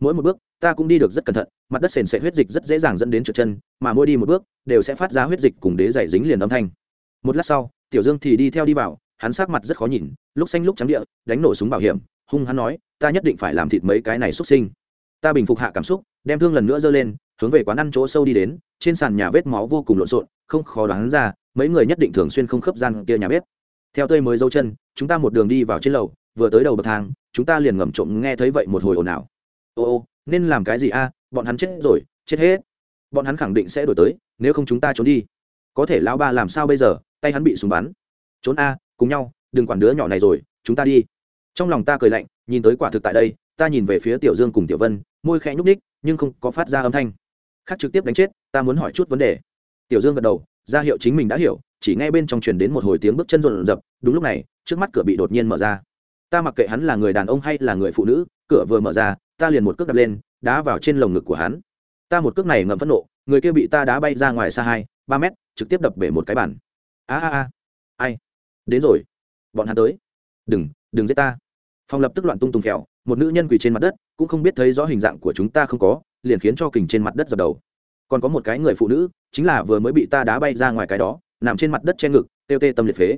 Mỗi một bước, ta cũng đi được rất cẩn thận, mặt đất sền sệt huyết dịch rất dễ dàng dẫn đến trượt chân, mà mỗi đi một bước, đều sẽ phát ra huyết dịch cùng đế dày dính liền âm thanh. Một lát sau, tiểu dương thì đi theo đi vào, hắn sát mặt rất khó nhìn, lúc xanh lúc trắng địa, đánh nổ súng bảo hiểm hung hắn nói, ta nhất định phải làm thịt mấy cái này xuất sinh. Ta bình phục hạ cảm xúc, đem thương lần nữa giơ lên, hướng về quán ăn chỗ sâu đi đến, trên sàn nhà vết máu vô cùng lộn xộn, không khó đoán ra, mấy người nhất định thường xuyên không khớp gian kia nhà bếp. Theo tươi mới dấu chân, chúng ta một đường đi vào trên lầu, vừa tới đầu bậc thang, chúng ta liền ngầm trộm nghe thấy vậy một hồi ồn ào. Ô ô, nên làm cái gì a? Bọn hắn chết rồi, chết hết. Bọn hắn khẳng định sẽ đổi tới, nếu không chúng ta trốn đi. Có thể lão ba làm sao bây giờ? Tay hắn bị súng bắn. Trốn a, cùng nhau, đừng quản đứa nhỏ này rồi, chúng ta đi trong lòng ta cười lạnh, nhìn tới quả thực tại đây, ta nhìn về phía tiểu dương cùng tiểu vân, môi khẽ nhúc ních nhưng không có phát ra âm thanh. Khác trực tiếp đánh chết, ta muốn hỏi chút vấn đề. Tiểu dương gật đầu, ra hiệu chính mình đã hiểu, chỉ nghe bên trong truyền đến một hồi tiếng bước chân rộn rập, đúng lúc này, trước mắt cửa bị đột nhiên mở ra. Ta mặc kệ hắn là người đàn ông hay là người phụ nữ, cửa vừa mở ra, ta liền một cước đập lên, đá vào trên lồng ngực của hắn. Ta một cước này ngậm phẫn nộ, người kia bị ta đá bay ra ngoài xa hai, ba mét, trực tiếp đập bể một cái bản a a a. Ai? Đến rồi. Bọn hắn tới. Đừng đừng giết ta phòng lập tức loạn tung tung kẹo một nữ nhân quỳ trên mặt đất, cũng không biết thấy rõ hình dạng của chúng ta không có, liền khiến cho kình trên mặt đất dập đầu. Còn có một cái người phụ nữ, chính là vừa mới bị ta đá bay ra ngoài cái đó, nằm trên mặt đất che ngực têu tê tâm liệt phế.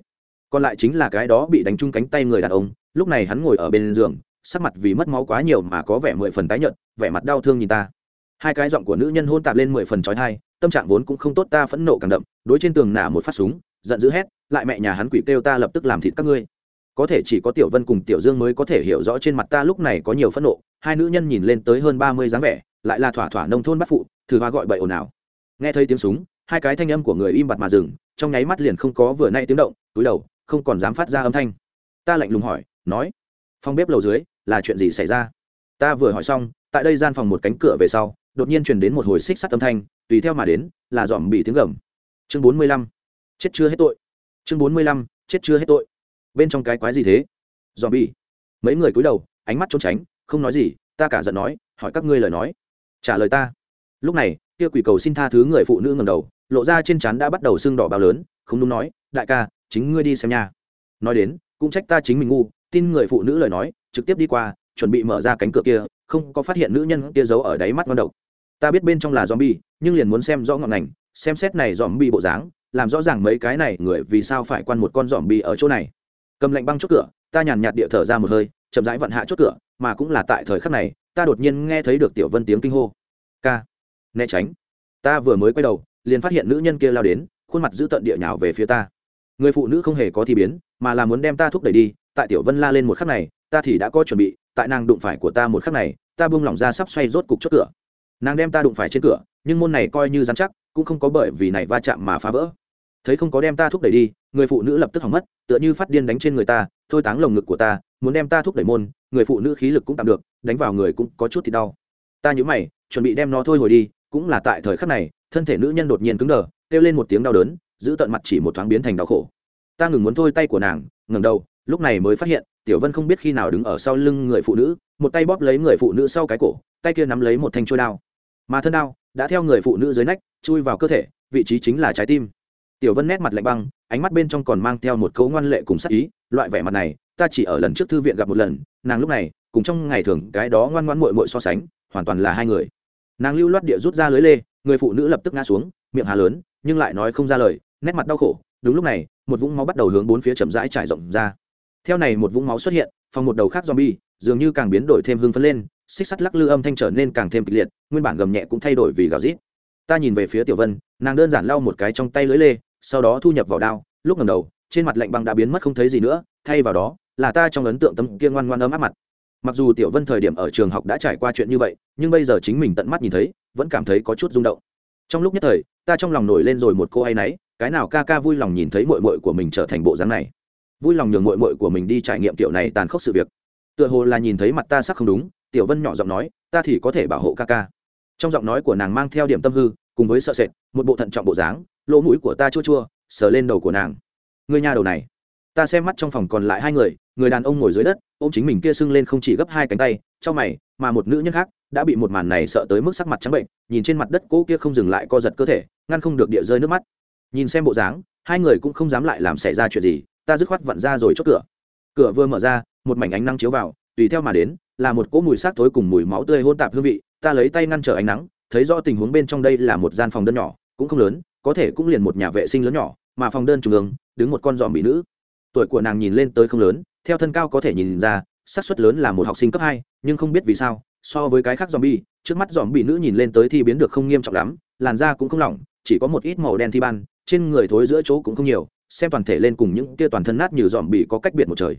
Còn lại chính là cái đó bị đánh trúng cánh tay người đàn ông, lúc này hắn ngồi ở bên giường, sắc mặt vì mất máu quá nhiều mà có vẻ mười phần tái nhợt, vẻ mặt đau thương nhìn ta. Hai cái giọng của nữ nhân hôn tạp lên mười phần trói thai tâm trạng vốn cũng không tốt, ta phẫn nộ càng đậm, đối trên tường nả một phát súng, giận dữ hét, lại mẹ nhà hắn quỷ kêu ta lập tức làm thịt các ngươi có thể chỉ có tiểu vân cùng tiểu dương mới có thể hiểu rõ trên mặt ta lúc này có nhiều phẫn nộ, hai nữ nhân nhìn lên tới hơn ba mươi dáng vẻ, lại là thỏa thỏa nông thôn bắt phụ, thử hoa gọi bậy ồn ào. Nghe thấy tiếng súng, hai cái thanh âm của người im bặt mà dừng, trong nháy mắt liền không có vừa nay tiếng động, túi đầu, không còn dám phát ra âm thanh. Ta lạnh lùng hỏi, nói, phòng bếp lầu dưới là chuyện gì xảy ra? Ta vừa hỏi xong, tại đây gian phòng một cánh cửa về sau, đột nhiên truyền đến một hồi xích sắt âm thanh, tùy theo mà đến, là dòm bị tiếng gầm. Chương bốn mươi lăm, chết chưa hết tội. Chương bốn mươi lăm, chết chưa hết tội bên trong cái quái gì thế? Dòm bi, mấy người cúi đầu ánh mắt trốn tránh không nói gì ta cả giận nói hỏi các ngươi lời nói. Trả lời ta. Lúc này kia quỷ cầu xin tha thứ người phụ nữ ngầm đầu lộ ra trên trán đã bắt đầu sưng đỏ bao lớn không đúng nói đại ca chính ngươi đi xem nha. Nói đến cũng trách ta chính mình ngu tin người phụ nữ lời nói trực tiếp đi qua chuẩn bị mở ra cánh cửa kia không có phát hiện nữ nhân kia giấu ở đáy mắt ngon độc. Ta biết bên trong là zombie nhưng liền muốn xem rõ ngọn ngành xem xét này zombie bộ dáng làm rõ ràng mấy cái này người vì sao phải quan một con zombie ở chỗ này cầm lạnh băng chốt cửa, ta nhàn nhạt địa thở ra một hơi, chậm rãi vận hạ chốt cửa, mà cũng là tại thời khắc này, ta đột nhiên nghe thấy được tiểu vân tiếng kinh hô. Ca, né tránh. Ta vừa mới quay đầu, liền phát hiện nữ nhân kia lao đến, khuôn mặt giữ tận địa nhào về phía ta. Người phụ nữ không hề có thi biến, mà là muốn đem ta thúc đẩy đi, tại tiểu vân la lên một khắc này, ta thì đã có chuẩn bị, tại nàng đụng phải của ta một khắc này, ta buông lỏng ra sắp xoay rốt cục chốt cửa. Nàng đem ta đụng phải trên cửa, nhưng môn này coi như dán chắc, cũng không có bởi vì này va chạm mà phá vỡ thấy không có đem ta thúc đẩy đi, người phụ nữ lập tức hỏng mất, tựa như phát điên đánh trên người ta, thôi táng lồng ngực của ta, muốn đem ta thúc đẩy môn, người phụ nữ khí lực cũng tạm được, đánh vào người cũng có chút thì đau. Ta nhớ mày, chuẩn bị đem nó thôi hồi đi, cũng là tại thời khắc này, thân thể nữ nhân đột nhiên cứng đờ, kêu lên một tiếng đau đớn, giữ tận mặt chỉ một thoáng biến thành đau khổ. Ta ngừng muốn thôi tay của nàng ngừng đầu, lúc này mới phát hiện, tiểu vân không biết khi nào đứng ở sau lưng người phụ nữ, một tay bóp lấy người phụ nữ sau cái cổ, tay kia nắm lấy một thanh trôi đao. Mà thân đao, đã theo người phụ nữ dưới nách, chui vào cơ thể, vị trí chính là trái tim tiểu vân nét mặt lạnh băng, ánh mắt bên trong còn mang theo một cấu ngoan lệ cùng sắc ý, loại vẻ mặt này, ta chỉ ở lần trước thư viện gặp một lần, nàng lúc này, cùng trong ngày thường, cái đó ngoan ngoãn muội muội so sánh, hoàn toàn là hai người. Nàng lưu loát địa rút ra lưới lê, người phụ nữ lập tức ngã xuống, miệng hà lớn, nhưng lại nói không ra lời, nét mặt đau khổ. Đúng lúc này, một vũng máu bắt đầu hướng bốn phía chậm rãi trải rộng ra. Theo này một vũng máu xuất hiện, phòng một đầu khác zombie, dường như càng biến đổi thêm hương phấn lên, xích sắt lắc lư âm thanh trở nên càng thêm kịch liệt, nguyên bản gầm nhẹ cũng thay đổi vì gào rít. Ta nhìn về phía tiểu vân, nàng đơn giản lau một cái trong tay lưới lê sau đó thu nhập vào đao, lúc ngầm đầu, trên mặt lạnh băng đã biến mất không thấy gì nữa, thay vào đó, là ta trong ấn tượng tấm kia ngoan ngoan ấm áp mặt. Mặc dù tiểu vân thời điểm ở trường học đã trải qua chuyện như vậy, nhưng bây giờ chính mình tận mắt nhìn thấy, vẫn cảm thấy có chút rung động. Trong lúc nhất thời, ta trong lòng nổi lên rồi một cô hay náy, cái nào ca ca vui lòng nhìn thấy mội mội của mình trở thành bộ dáng này. Vui lòng nhường mội mội của mình đi trải nghiệm tiểu này tàn khốc sự việc. Tựa hồ là nhìn thấy mặt ta sắc không đúng, tiểu vân nhỏ giọng nói, ta thì có thể bảo hộ ca ca. Trong giọng nói của nàng mang theo điểm tâm hư cùng với sợ sệt, một bộ thận trọng bộ dáng, lỗ mũi của ta chua chua, sờ lên đầu của nàng. Người nhà đầu này. Ta xem mắt trong phòng còn lại hai người người đàn ông ngồi dưới đất ô m chính mình kia sưng lên không chỉ gấp hai cánh tay trong mày, mà một nữ nhân khác đã bị một màn này sợ tới mức sắc mặt trắng bệnh, nhìn trên mặt đất cỗ kia không dừng lại co giật cơ thể, ngăn không được địa rơi nước mắt. Nhìn xem bộ dáng, hai người cũng không dám lại làm xảy ra chuyện gì, ta dứt khoát vặn ra rồi chốt cửa. Cửa vừa mở ra, một mảnh ánh nắng chiếu vào, tùy theo mà đến, là một cỗ mùi xác thối cùng mùi máu tươi hôn tạp hương vị, ta lấy tay ngăn trở ánh nắng thấy rõ tình huống bên trong đây là một gian phòng đơn nhỏ, cũng không lớn, có thể cũng liền một nhà vệ sinh lớn nhỏ, mà phòng đơn trung ương, đứng một con dòm bị nữ. Tuổi của nàng nhìn lên tới không lớn, theo thân cao có thể nhìn ra, xác suất lớn là một học sinh cấp hai, nhưng không biết vì sao, so với cái khác dòm bi trước mắt dòm bị nữ nhìn lên tới thì biến được không nghiêm trọng lắm, làn da cũng không lỏng, chỉ có một ít màu đen thi ban, trên người thối giữa chỗ cũng không nhiều, xem toàn thể lên cùng những kia toàn thân nát như dòm bị có cách biệt một trời.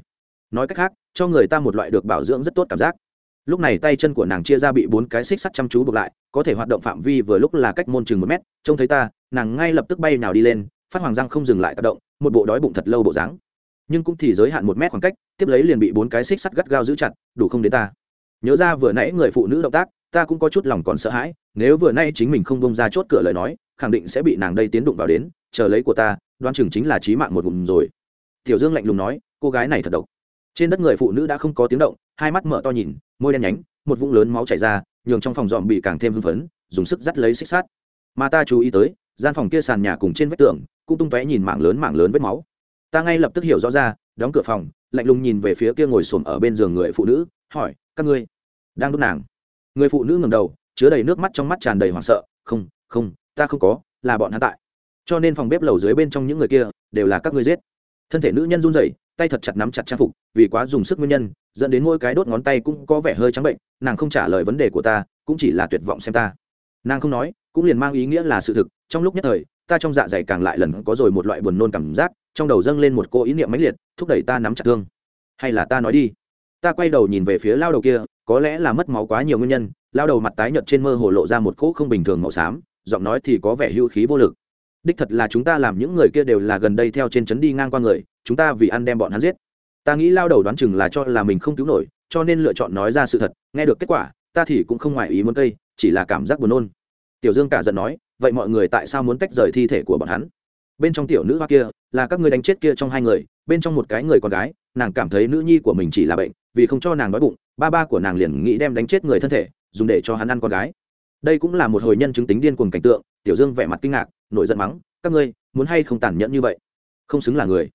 Nói cách khác, cho người ta một loại được bảo dưỡng rất tốt cảm giác lúc này tay chân của nàng chia ra bị bốn cái xích sắt chăm chú buộc lại, có thể hoạt động phạm vi vừa lúc là cách môn chừng một mét, trông thấy ta, nàng ngay lập tức bay nào đi lên, phát hoàng răng không dừng lại tác động, một bộ đói bụng thật lâu bộ dáng. Nhưng cũng thì giới hạn một mét khoảng cách, tiếp lấy liền bị bốn cái xích sắt gắt gao giữ chặt, đủ không đến ta. Nhớ ra vừa nãy người phụ nữ động tác, ta cũng có chút lòng còn sợ hãi, nếu vừa nay chính mình không bông ra chốt cửa lời nói, khẳng định sẽ bị nàng đây tiến đụng vào đến, chờ lấy của ta đoan chừng chính là trí mạng một ngụm rồi. Tiểu dương lạnh lùng nói, cô gái này thật độc trên đất người phụ nữ đã không có tiếng động, hai mắt mở to nhìn, môi đen nhánh, một vũng lớn máu chảy ra, nhường trong phòng dòm bị càng thêm hưng phấn, dùng sức dắt lấy xích sắt. Mà ta chú ý tới, gian phòng kia sàn nhà cùng trên vách tường, cũng tung tóe nhìn mảng lớn mảng lớn vết máu. Ta ngay lập tức hiểu rõ ra, đóng cửa phòng, lạnh lùng nhìn về phía kia ngồi xổm ở bên giường người phụ nữ, hỏi, các ngươi đang đốt nàng? Người phụ nữ ngẩng đầu, chứa đầy nước mắt trong mắt tràn đầy hoảng sợ, không không, ta không có, là bọn hắn tại. Cho nên phòng bếp lầu dưới bên trong những người kia đều là các ngươi giết. Thân thể nữ nhân run rẩy tay thật chặt nắm chặt trang phục, vì quá dùng sức nguyên nhân, dẫn đến mỗi cái đốt ngón tay cũng có vẻ hơi trắng bệnh, nàng không trả lời vấn đề của ta, cũng chỉ là tuyệt vọng xem ta. Nàng không nói, cũng liền mang ý nghĩa là sự thực, trong lúc nhất thời, ta trong dạ dày càng lại lần có rồi một loại buồn nôn cảm giác, trong đầu dâng lên một cô ý niệm mãnh liệt, thúc đẩy ta nắm chặt thương. Hay là ta nói đi. Ta quay đầu nhìn về phía lao đầu kia, có lẽ là mất máu quá nhiều nguyên nhân, lao đầu mặt tái nhợt trên mơ hồ lộ ra một cỗ không bình thường màu xám, giọng nói thì có vẻ hưu khí vô lực đích thật là chúng ta làm những người kia đều là gần đây theo trên trấn đi ngang qua người, chúng ta vì ăn đem bọn hắn giết. Ta nghĩ lao đầu đoán chừng là cho là mình không cứu nổi, cho nên lựa chọn nói ra sự thật, nghe được kết quả, ta thì cũng không ngoài ý muốn cây, chỉ là cảm giác buồn nôn. Tiểu dương cả giận nói, vậy mọi người tại sao muốn tách rời thi thể của bọn hắn? Bên trong tiểu nữ hoa kia, là các ngươi đánh chết kia trong hai người, bên trong một cái người con gái, nàng cảm thấy nữ nhi của mình chỉ là bệnh, vì không cho nàng đói bụng, ba ba của nàng liền nghĩ đem đánh chết người thân thể, dùng để cho hắn ăn con gái đây cũng là một hồi nhân chứng tính điên cuồng cảnh tượng, tiểu dương vẻ mặt kinh ngạc, nổi giận mắng, các ngươi, muốn hay không tàn nhẫn như vậy? Không xứng là người.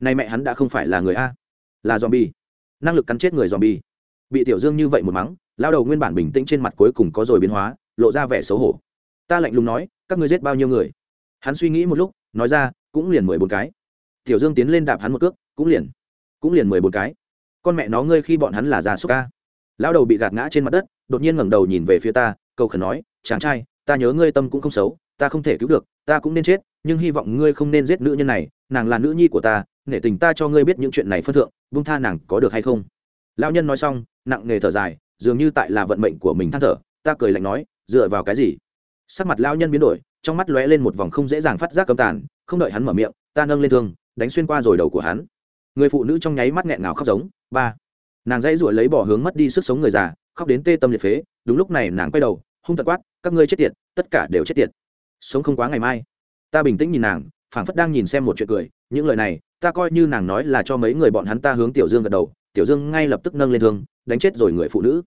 Nay mẹ hắn đã không phải là người a. Là dòm bi năng lực cắn chết người dòm bi bị tiểu dương như vậy một mắng, lao đầu nguyên bản bình tĩnh trên mặt cuối cùng có rồi biến hóa, lộ ra vẻ xấu hổ. Ta lạnh lùng nói, các ngươi giết bao nhiêu người? Hắn suy nghĩ một lúc, nói ra, cũng liền mười bốn cái. Tiểu dương tiến lên đạp hắn một cước, cũng liền cũng liền mười bốn cái. Con mẹ nó ngươi khi bọn hắn là già súc ca lão đầu bị gạt ngã trên mặt đất, đột nhiên ngẩng đầu nhìn về phía ta cầu khẩn nói, chàng trai, ta nhớ ngươi tâm cũng không xấu, ta không thể cứu được, ta cũng nên chết, nhưng hy vọng ngươi không nên giết nữ nhân này, nàng là nữ nhi của ta, nể tình ta cho ngươi biết những chuyện này phân thượng vung tha nàng có được hay không? Lão nhân nói xong, nặng nề thở dài, dường như tại là vận mệnh của mình than thở, ta cười lạnh nói, dựa vào cái gì? Sắc mặt lão nhân biến đổi, trong mắt lóe lên một vòng không dễ dàng phát giác cầm tàn, không đợi hắn mở miệng, ta nâng lên thương, đánh xuyên qua rồi đầu của hắn. Người phụ nữ trong nháy mắt nghẹn ngào khóc giống, ba. Nàng dãy ruổi lấy bỏ hướng mất đi sức sống người già, khóc đến tê tâm liệt phế đúng lúc này nàng quay đầu, hung tật quát, các ngươi chết tiệt, tất cả đều chết tiệt. Sống không quá ngày mai. Ta bình tĩnh nhìn nàng, phảng phất đang nhìn xem một chuyện cười, những lời này, ta coi như nàng nói là cho mấy người bọn hắn ta hướng tiểu dương gật đầu, tiểu dương ngay lập tức nâng lên thương, đánh chết rồi người phụ nữ.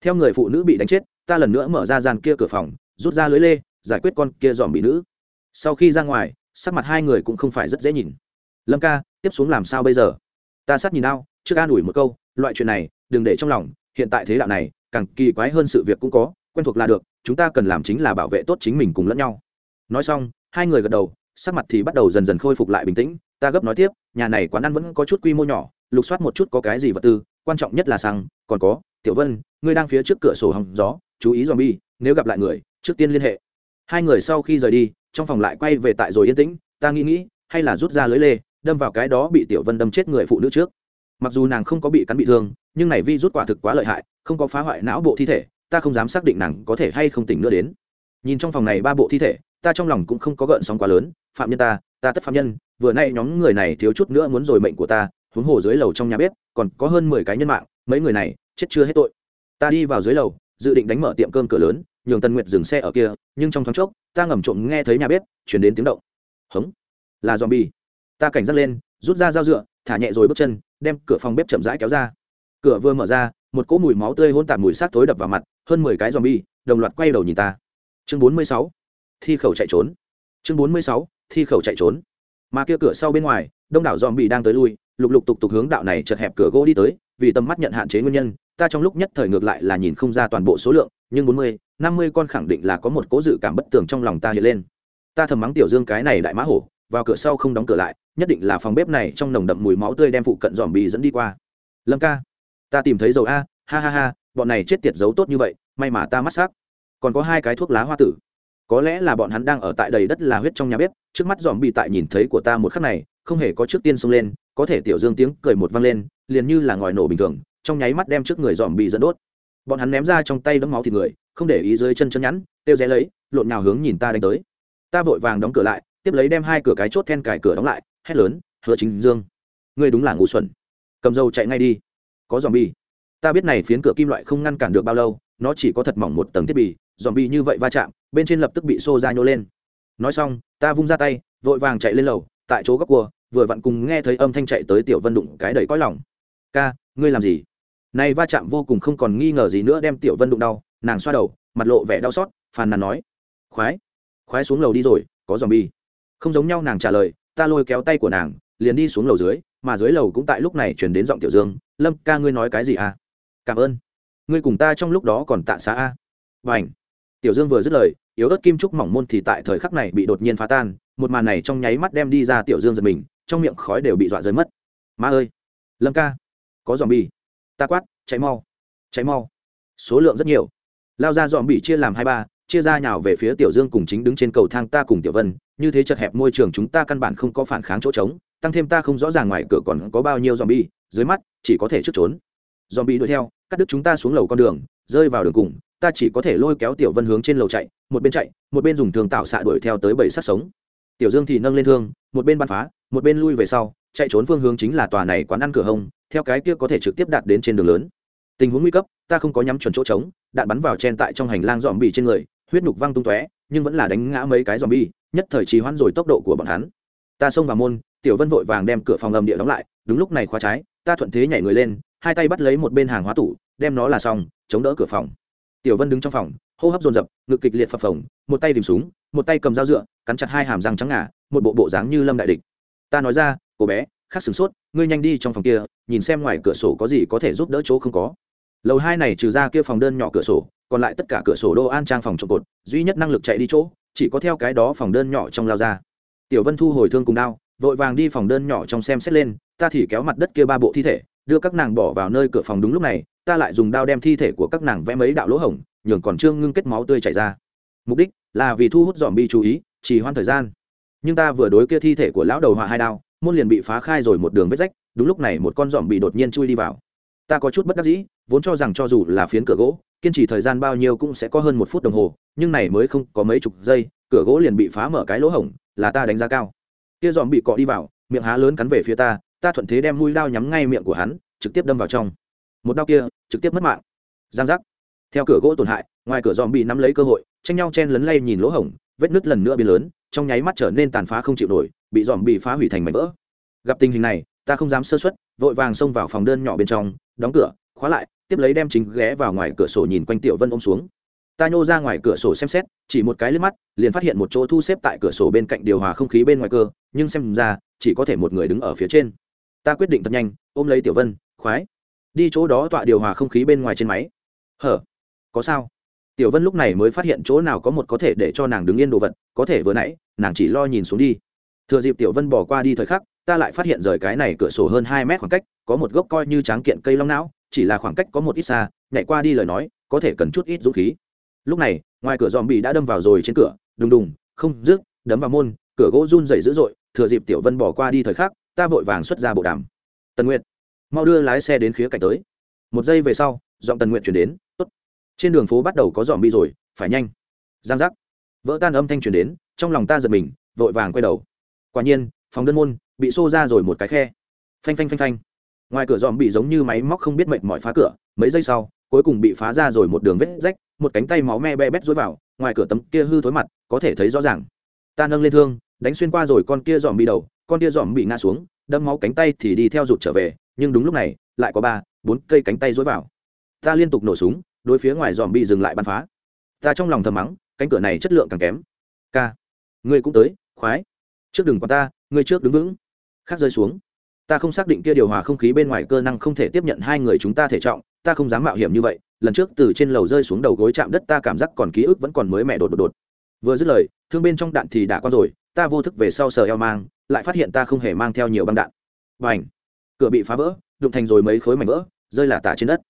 Theo người phụ nữ bị đánh chết, ta lần nữa mở ra gian kia cửa phòng, rút ra lưới lê, giải quyết con kia dòm bị nữ. Sau khi ra ngoài, sắc mặt hai người cũng không phải rất dễ nhìn. Lâm ca, tiếp xuống làm sao bây giờ? Ta sát nhìn ao, trước an ủi một câu, loại chuyện này, đừng để trong lòng, hiện tại thế đạo này càng kỳ quái hơn sự việc cũng có, quen thuộc là được, chúng ta cần làm chính là bảo vệ tốt chính mình cùng lẫn nhau. Nói xong, hai người gật đầu, sắc mặt thì bắt đầu dần dần khôi phục lại bình tĩnh, ta gấp nói tiếp, nhà này quán ăn vẫn có chút quy mô nhỏ, lục soát một chút có cái gì vật tư, quan trọng nhất là xăng, còn có, tiểu vân, ngươi đang phía trước cửa sổ hòng gió, chú ý dòm bi nếu gặp lại người, trước tiên liên hệ. Hai người sau khi rời đi, trong phòng lại quay về tại rồi yên tĩnh, ta nghĩ nghĩ, hay là rút ra lưới lê, đâm vào cái đó bị tiểu vân đâm chết người phụ nữ trước mặc dù nàng không có bị cắn bị thương, nhưng này vi rút quả thực quá lợi hại, không có phá hoại não bộ thi thể, ta không dám xác định nàng có thể hay không tỉnh nữa đến. Nhìn trong phòng này ba bộ thi thể, ta trong lòng cũng không có gợn sóng quá lớn, phạm nhân ta ta tất phạm nhân, vừa nay nhóm người này thiếu chút nữa muốn rồi mệnh của ta, huống hồ dưới lầu trong nhà bếp, còn có hơn mười cái nhân mạng, mấy người này chết chưa hết tội. Ta đi vào dưới lầu, dự định đánh mở tiệm cơm cửa lớn, nhường tân nguyệt dừng xe ở kia, nhưng trong thoáng chốc, ta ngầm trộm nghe thấy nhà bếp chuyển đến tiếng động. Hống, là z o m bi e ta cảnh giác lên rút ra dao dựa, thả nhẹ rồi bước chân, đem cửa phòng bếp chậm rãi kéo ra. Cửa vừa mở ra, một cỗ mùi máu tươi hôn tạp mùi xác thối đập vào mặt, hơn mười cái z o m bi e đồng loạt quay đầu nhìn ta. Chương bốn mươi sáu, thi khẩu chạy trốn. Chương bốn mươi sáu, thi khẩu chạy trốn. Mà kia cửa sau bên ngoài, đông đảo dòm bị đang tới lui, lục lục tục tục hướng đạo này chật hẹp cửa gỗ đi tới, vì tầm mắt nhận hạn chế nguyên nhân, ta trong lúc nhất thời ngược lại là nhìn không ra toàn bộ số lượng, nhưng bốn mươi, năm mươi con khẳng định là có một cố dự cảm bất tường trong lòng ta hiện lên. Ta thầm mắng tiểu dương cái này đại mã hổ, vào cửa sau không đóng cửa lại nhất định là phòng bếp này trong nồng đậm mùi máu tươi đem phụ cận dòm bì dẫn đi qua. Lâm ca, ta tìm thấy dầu a, ha ha ha, bọn này chết tiệt giấu tốt như vậy, may mà ta mắt s còn có hai cái thuốc lá hoa tử. Có lẽ là bọn hắn đang ở tại đầy đất là huyết trong nhà bếp, trước mắt dòm bị tại nhìn thấy của ta một khắc này, không hề có trước tiên xông lên, có thể tiểu dương tiếng cười một vang lên, liền như là ngòi nổ bình thường, trong nháy mắt đem trước người dòm bị dẫn đốt. Bọn hắn ném ra trong tay đấm máu thịt người, không để ý dưới chân chân nhắn tiêu rẽ lấy, lộn nhào hướng nhìn ta đánh tới. Ta vội vàng đóng cửa lại, tiếp lấy đem hai cửa cái chốt then cài cửa đóng lại hét lớn, hứa chính dương, ngươi đúng là ngu xuẩn. Cầm dâu chạy ngay đi. Có dòm bi ta biết này phiến cửa kim loại không ngăn cản được bao lâu, nó chỉ có thật mỏng một tầng thiết bị dòm bi như vậy va chạm, bên trên lập tức bị xô ra nhô lên. Nói xong, ta vung ra tay, vội vàng chạy lên lầu, tại chỗ góc cua, vừa vặn cùng nghe thấy âm thanh chạy tới tiểu vân đụng cái đầy cõi lòng. Ca, ngươi làm gì? Này va chạm vô cùng không còn nghi ngờ gì nữa đem tiểu vân đụng đau, nàng xoa đầu, mặt lộ vẻ đau xót, phàn nàn nói, khoái khoái xuống lầu đi rồi, có dòm bi không giống nhau nàng trả lời ta lôi kéo tay của nàng, liền đi xuống lầu dưới, mà dưới lầu cũng tại lúc này chuyển đến giọng tiểu dương, lâm ca, ngươi nói cái gì à? Cảm ơn. Ngươi cùng ta trong lúc đó còn tạ xá a. Và ảnh tiểu dương vừa dứt lời, yếu ớt kim trúc mỏng môn thì tại thời khắc này bị đột nhiên phá tan, một màn này trong nháy mắt đem đi ra tiểu dương giật mình, trong miệng khói đều bị dọa rơi mất. Ma ơi, lâm ca, có dòm bi ta quát cháy mau cháy mau. Số lượng rất nhiều. Lao ra dòm bị chia làm hai ba chia ra nhào về phía tiểu dương cùng chính đứng trên cầu thang ta cùng tiểu vân, như thế chật hẹp môi trường chúng ta căn bản không có phản kháng chỗ trống, tăng thêm ta không rõ ràng ngoài cửa còn có bao nhiêu dòm bi dưới mắt, chỉ có thể trước trốn. Dòm bi đuổi theo, cắt đứt chúng ta xuống lầu con đường, rơi vào đường cùng, ta chỉ có thể lôi kéo tiểu vân hướng trên lầu chạy, một bên chạy, một bên dùng thương tạo xạ đuổi theo tới bảy sát sống. Tiểu dương thì nâng lên thương, một bên bắn phá, một bên lui về sau, chạy trốn phương hướng chính là tòa này quán ăn cửa hông, theo cái kia có thể trực tiếp đạt đến trên đường lớn. Tình huống nguy cấp, ta không có nhắm chuẩn chỗ trống, đạn bắn vào chen tại trong hành lang dòm bị trên người huyết nhục văng tung tóe, nhưng vẫn là đánh ngã mấy cái dòm bi nhất thời trì hoãn rồi tốc độ của bọn hắn. Ta xông vào môn, tiểu vân vội vàng đem cửa phòng âm địa đóng lại, đúng lúc này khóa trái, ta thuận thế nhảy người lên, hai tay bắt lấy một bên hàng hóa tủ, đem nó là xong, chống đỡ cửa phòng. Tiểu vân đứng trong phòng, hô hấp dồn dập, ngực kịch liệt phập phồng, một tay tìm súng, một tay cầm dao dựa, cắn chặt hai hàm răng trắng ngà, một bộ bộ dáng như lâm đại địch. Ta nói ra, cô bé, khác sửng sốt, ngươi nhanh đi trong phòng kia, nhìn xem ngoài cửa sổ có gì có thể giúp đỡ chỗ không có lầu hai này trừ ra kia phòng đơn nhỏ cửa sổ, còn lại tất cả cửa sổ đô an trang phòng trộm cột, duy nhất năng lực chạy đi chỗ, chỉ có theo cái đó phòng đơn nhỏ trong lao ra. Tiểu vân thu hồi thương cùng đao, vội vàng đi phòng đơn nhỏ trong xem xét lên, ta thì kéo mặt đất kia ba bộ thi thể, đưa các nàng bỏ vào nơi cửa phòng đúng lúc này, ta lại dùng đao đem thi thể của các nàng vẽ mấy đạo lỗ hổng, nhường còn trương ngưng kết máu tươi chảy ra. Mục đích là vì thu hút dòm bi chú ý chỉ hoãn thời gian. Nhưng ta vừa đối kia thi thể của lão đầu họa hai đao, môn liền bị phá khai rồi một đường vết rách, đúng lúc này một con dòm bị đột nhiên chui đi vào ta có chút bất đắc dĩ, vốn cho rằng cho dù là phiến cửa gỗ, kiên trì thời gian bao nhiêu cũng sẽ có hơn một phút đồng hồ, nhưng này mới không có mấy chục giây, cửa gỗ liền bị phá mở cái lỗ hổng, là ta đánh giá cao. Kia dòm bị cọ đi vào, miệng há lớn cắn về phía ta ta thuận thế đem mũi đao nhắm ngay miệng của hắn, trực tiếp đâm vào trong. Một đao kia, trực tiếp mất mạng. Giang giác. Theo cửa gỗ tổn hại, ngoài cửa dòm bị nắm lấy cơ hội, tranh nhau chen lấn lay nhìn lỗ hổng, vết nứt lần nữa biến lớn, trong nháy mắt trở nên tàn phá không chịu nổi, bị dòm bị phá hủy thành mảnh vỡ. Gặp tình hình này ta không dám sơ xuất vội vàng xông vào phòng đơn nhỏ bên trong, đóng cửa, khóa lại, tiếp lấy đem chính ghé vào ngoài cửa sổ nhìn quanh tiểu vân ôm xuống. Ta nhô ra ngoài cửa sổ xem xét, chỉ một cái liếc mắt, liền phát hiện một chỗ thu xếp tại cửa sổ bên cạnh điều hòa không khí bên ngoài cơ, nhưng xem ra, chỉ có thể một người đứng ở phía trên. Ta quyết định thật nhanh, ôm lấy tiểu vân, khoái. Đi chỗ đó tọa điều hòa không khí bên ngoài trên máy. Hở? Có sao? Tiểu vân lúc này mới phát hiện chỗ nào có một có thể để cho nàng đứng yên đồ vật, có thể vừa nãy, nàng chỉ lo nhìn xuống đi. Thừa dịp tiểu vân bỏ qua đi thời khắc ta lại phát hiện rời cái này cửa sổ hơn hai mét khoảng cách, có một gốc coi như tráng kiện cây long não, chỉ là khoảng cách có một ít xa, nhảy qua đi lời nói, có thể cần chút ít dũng khí. Lúc này, ngoài cửa dòm bị đã đâm vào rồi trên cửa, đùng đùng, không rước đấm vào môn, cửa gỗ run dày dữ dội, thừa dịp tiểu vân bỏ qua đi thời khắc, ta vội vàng xuất ra bộ đàm. Tần nguyện mau đưa lái xe đến khía cạnh tới. Một giây về sau, giọng tần nguyện chuyển đến, tốt. Trên đường phố bắt đầu có dòm bị rồi, phải nhanh. Giang giác. Vỡ tan âm thanh chuyển đến, trong lòng ta giật mình, vội vàng quay đầu. Quả nhiên, phòng đơn môn bị xô ra rồi một cái khe. Phanh phanh phanh phanh. Ngoài cửa dòm bị giống như máy móc không biết mệnh mọi phá cửa, mấy giây sau, cuối cùng bị phá ra rồi một đường vết rách, một cánh tay máu me be bét dối vào, ngoài cửa tấm kia hư thối mặt, có thể thấy rõ ràng. Ta nâng lên thương, đánh xuyên qua rồi con kia dòm bị đầu, con kia dòm bị ngã xuống, đâm máu cánh tay thì đi theo rụt trở về, nhưng đúng lúc này, lại có ba, bốn cây cánh tay dối vào. Ta liên tục nổ súng, đối phía ngoài dòm bị dừng lại bắn phá. Ta trong lòng thầm mắng, cánh cửa này chất lượng càng kém. K ngươi cũng tới, khoái. Trước đừng qua ta, ngươi trước đứng vững khác rơi xuống. Ta không xác định kia điều hòa không khí bên ngoài cơ năng không thể tiếp nhận hai người chúng ta thể trọng, ta không dám mạo hiểm như vậy, lần trước từ trên lầu rơi xuống đầu gối chạm đất ta cảm giác còn ký ức vẫn còn mới mẻ đột đột đột. Vừa dứt lời, thương bên trong đạn thì đã qua rồi, ta vô thức về sau sờ eo mang, lại phát hiện ta không hề mang theo nhiều băng đạn. Và cửa bị phá vỡ, đụng thành rồi mấy khối mảnh vỡ, rơi là tả trên đất.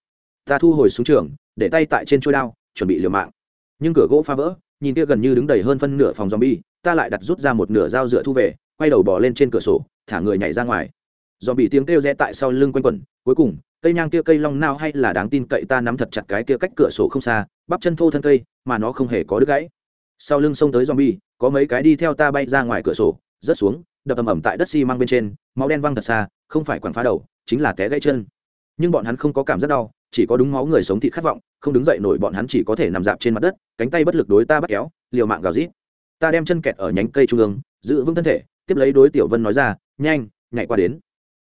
Ta thu hồi xuống trường, để tay tại trên trôi đao, chuẩn bị liều mạng. Nhưng cửa gỗ phá vỡ, nhìn kia gần như đứng đầy hơn phân nửa phòng zombie, ta lại đặt rút ra một nửa dao dựa thu về, quay đầu bỏ lên trên cửa sổ thả người nhảy ra ngoài. Dòm bị tiếng kêu rẽ tại sau lưng quanh quẩn, cuối cùng, cây nhang kia cây long nao hay là đáng tin cậy ta nắm thật chặt cái kia cách cửa sổ không xa, bắp chân thô thân cây, mà nó không hề có đứt gãy. Sau lưng xông tới zombie có mấy cái đi theo ta bay ra ngoài cửa sổ, rớt xuống, đập ầm ầm tại đất xi măng bên trên, máu đen văng thật xa, không phải quẳng phá đầu, chính là té gãy chân. Nhưng bọn hắn không có cảm giác đau, chỉ có đúng máu người sống thịt khát vọng, không đứng dậy nổi bọn hắn chỉ có thể nằm dạp trên mặt đất, cánh tay bất lực đối ta bắt kéo, liều mạng gào rít. Ta đem chân kẹt ở nhánh cây trung ương, giữ vững thân thể, tiếp lấy đối tiểu vân nói ra nhanh, nhảy qua đến.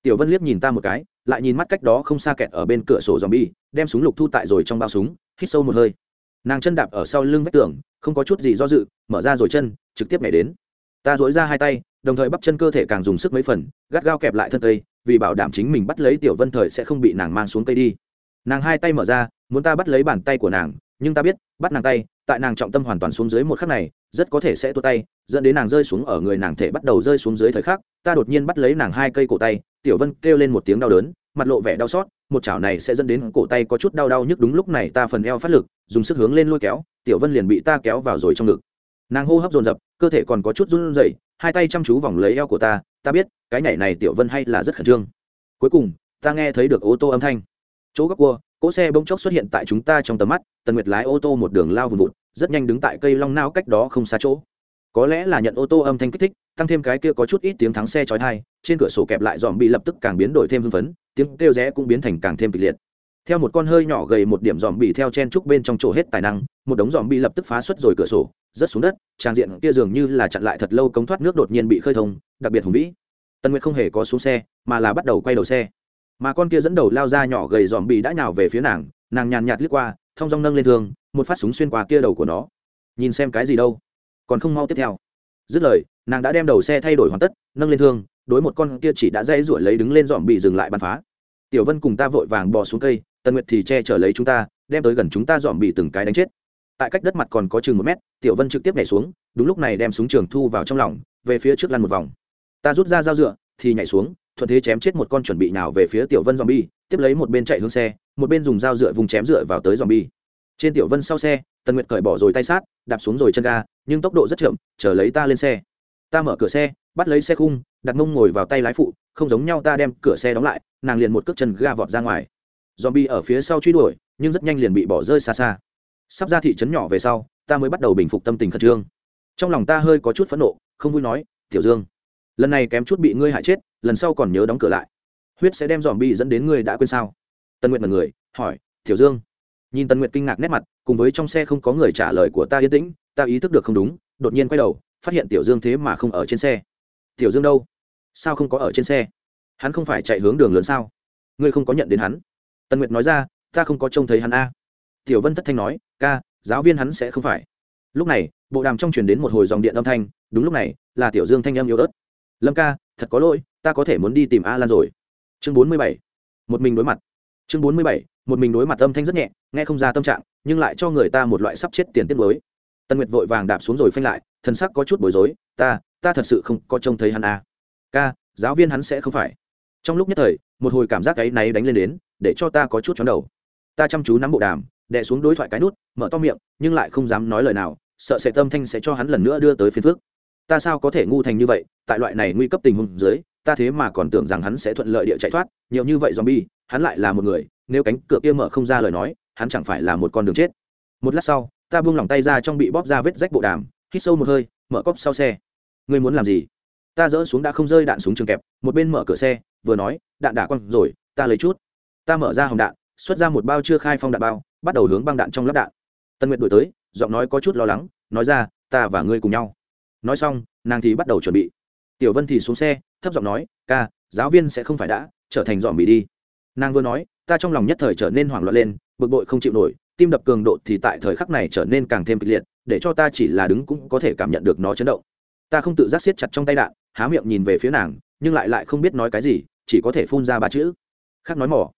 Tiểu vân liếc nhìn ta một cái, lại nhìn mắt cách đó không xa kẹt ở bên cửa sổ dòm bi đem súng lục thu tại rồi trong bao súng, hít sâu một hơi. Nàng chân đạp ở sau lưng vách tường, không có chút gì do dự, mở ra rồi chân, trực tiếp nhảy đến. Ta dối ra hai tay, đồng thời bắp chân cơ thể càng dùng sức mấy phần, gắt gao kẹp lại thân cây, vì bảo đảm chính mình bắt lấy tiểu vân thời sẽ không bị nàng mang xuống cây đi. Nàng hai tay mở ra, muốn ta bắt lấy bàn tay của nàng, nhưng ta biết, bắt nàng tay, tại nàng trọng tâm hoàn toàn xuống dưới một khắc này rất có thể sẽ tua tay, dẫn đến nàng rơi xuống ở người nàng thể bắt đầu rơi xuống dưới thời khắc, ta đột nhiên bắt lấy nàng hai cây cổ tay, tiểu vân kêu lên một tiếng đau đớn, mặt lộ vẻ đau xót, một chảo này sẽ dẫn đến cổ tay có chút đau đau nhức đúng lúc này ta phần eo phát lực, dùng sức hướng lên lôi kéo, tiểu vân liền bị ta kéo vào rồi trong ngực. Nàng hô hấp dồn dập, cơ thể còn có chút run rẩy, hai tay chăm chú vòng lấy eo của ta ta biết, cái nhảy này tiểu vân hay là rất khẩn trương. Cuối cùng, ta nghe thấy được ô tô âm thanh. Chỗ góc cua cỗ xe bỗng chốc xuất hiện tại chúng ta trong tầm mắt, tần nguyệt lái ô tô một đường lao vùn vụt, rất nhanh đứng tại cây long nao cách đó không xa chỗ. Có lẽ là nhận ô tô âm thanh kích thích, tăng thêm cái kia có chút ít tiếng thắng xe chói tai, trên cửa sổ kẹp lại dòm bị lập tức càng biến đổi thêm hưng phấn, tiếng kêu rẽ cũng biến thành càng thêm kịch liệt. Theo một con hơi nhỏ gầy một điểm dòm bị theo chen trúc bên trong chỗ hết tài năng, một đống dòm bị lập tức phá xuất rồi cửa sổ, rớt xuống đất, trang diện kia dường như là chặn lại thật lâu cống thoát nước đột nhiên bị khơi thông, đặc biệt hùng vĩ. Tân nguyệt không hề có xuống xe, mà là bắt đầu quay đầu xe mà con kia dẫn đầu lao ra nhỏ gầy dòm bị đã nhào về phía nàng nàng nhàn nhạt liếc qua, thong dong nâng lên thương, một phát súng xuyên qua kia đầu của nó. Nhìn xem cái gì đâu. Còn không mau tiếp theo. Dứt lời, nàng đã đem đầu xe thay đổi hoàn tất, nâng lên thương, đối một con kia chỉ đã dây ruổi lấy đứng lên dòm bị dừng lại bắn phá. Tiểu vân cùng ta vội vàng bò xuống cây tân nguyệt thì che chở lấy chúng ta, đem tới gần chúng ta dòm bị từng cái đánh chết. Tại cách đất mặt còn có chừng một mét, tiểu vân trực tiếp nhảy xuống, đúng lúc này đem súng trường thu vào trong lòng, về phía trước lăn một vòng. Ta rút ra dao dựa, thì nhảy xuống thuận thế chém chết một con chuẩn bị nào về phía tiểu vân zombie, tiếp lấy một bên chạy hướng xe, một bên dùng dao dựa vùng chém dựa vào tới zombie. Trên tiểu vân sau xe, tần nguyệt cởi bỏ rồi tay sát, đạp xuống rồi chân ga, nhưng tốc độ rất chậm, chờ lấy ta lên xe. Ta mở cửa xe, bắt lấy xe khung, đặt mông ngồi vào tay lái phụ, không giống nhau ta đem cửa xe đóng lại, nàng liền một cước chân ga vọt ra ngoài. Zombie ở phía sau truy đuổi, nhưng rất nhanh liền bị bỏ rơi xa xa. Sắp ra thị trấn nhỏ về sau, ta mới bắt đầu bình phục tâm tình khẩn trương. Trong lòng ta hơi có chút phẫn nộ, không vui nói, tiểu dương lần này kém chút bị ngươi hại chết, lần sau còn nhớ đóng cửa lại. Huyết sẽ đem dòm bi dẫn đến ngươi đã quên sao? Tân nguyện mật người, hỏi, tiểu dương. Nhìn tân nguyện kinh ngạc nét mặt, cùng với trong xe không có người trả lời của ta yên tĩnh, ta ý thức được không đúng, đột nhiên quay đầu, phát hiện tiểu dương thế mà không ở trên xe. Tiểu dương đâu? Sao không có ở trên xe? Hắn không phải chạy hướng đường lớn sao? Ngươi không có nhận đến hắn? Tân nguyệt nói ra, ta không có trông thấy hắn a. Tiểu vân thất thanh nói, ca, giáo viên hắn sẽ không phải. Lúc này, bộ đàm trong truyền đến một hồi dòng điện âm thanh, đúng lúc này, là tiểu dương thanh âm yếu ớt lâm ca, thật có lỗi, ta có thể muốn đi tìm a lan rồi. Chương bốn mươi bảy, một mình đối mặt. Chương bốn mươi bảy, một mình đối mặt âm thanh rất nhẹ, nghe không ra tâm trạng, nhưng lại cho người ta một loại sắp chết tiền tiết mới. Tân nguyệt vội vàng đạp xuống rồi phanh lại thân sắc có chút bối rối, ta ta thật sự không có trông thấy hắn a. Ca, giáo viên hắn sẽ không phải. Trong lúc nhất thời, một hồi cảm giác cái náy đánh lên đến, để cho ta có chút chóng đầu. Ta chăm chú nắm bộ đàm, đè xuống đối thoại cái nút, mở to miệng, nhưng lại không dám nói lời nào, sợ sẽ tâm thanh sẽ cho hắn lần nữa đưa tới phiên phước ta sao có thể ngu thành như vậy? Tại loại này nguy cấp tình huống dưới, ta thế mà còn tưởng rằng hắn sẽ thuận lợi địa chạy thoát, nhiều như vậy zombie, hắn lại là một người, nếu cánh cửa kia mở không ra lời nói, hắn chẳng phải là một con đường chết. Một lát sau, ta buông lỏng tay ra trong bị bóp ra vết rách bộ đàm, hít sâu một hơi, mở cốc sau xe. Ngươi muốn làm gì? Ta dỡ xuống đã không rơi đạn súng trường kẹp, một bên mở cửa xe, vừa nói, đạn đả quăng rồi, ta lấy chút. Ta mở ra hồng đạn, xuất ra một bao chưa khai phong đạn bao, bắt đầu hướng băng đạn trong lắp đạn. Tân nguyệt đổi tới, giọng nói có chút lo lắng, nói ra, ta và ngươi cùng nhau. Nói xong, nàng thì bắt đầu chuẩn bị tiểu vân thì xuống xe, thấp giọng nói, ca, giáo viên sẽ không phải đã, trở thành dòm bị đi. Nàng vừa nói, ta trong lòng nhất thời trở nên hoảng loạn lên, bực bội không chịu nổi, tim đập cường độ thì tại thời khắc này trở nên càng thêm kịch liệt, để cho ta chỉ là đứng cũng có thể cảm nhận được nó chấn động. Ta không tự giác siết chặt trong tay đạn, há miệng nhìn về phía nàng, nhưng lại lại không biết nói cái gì, chỉ có thể phun ra ba chữ. Khác nói mỏ.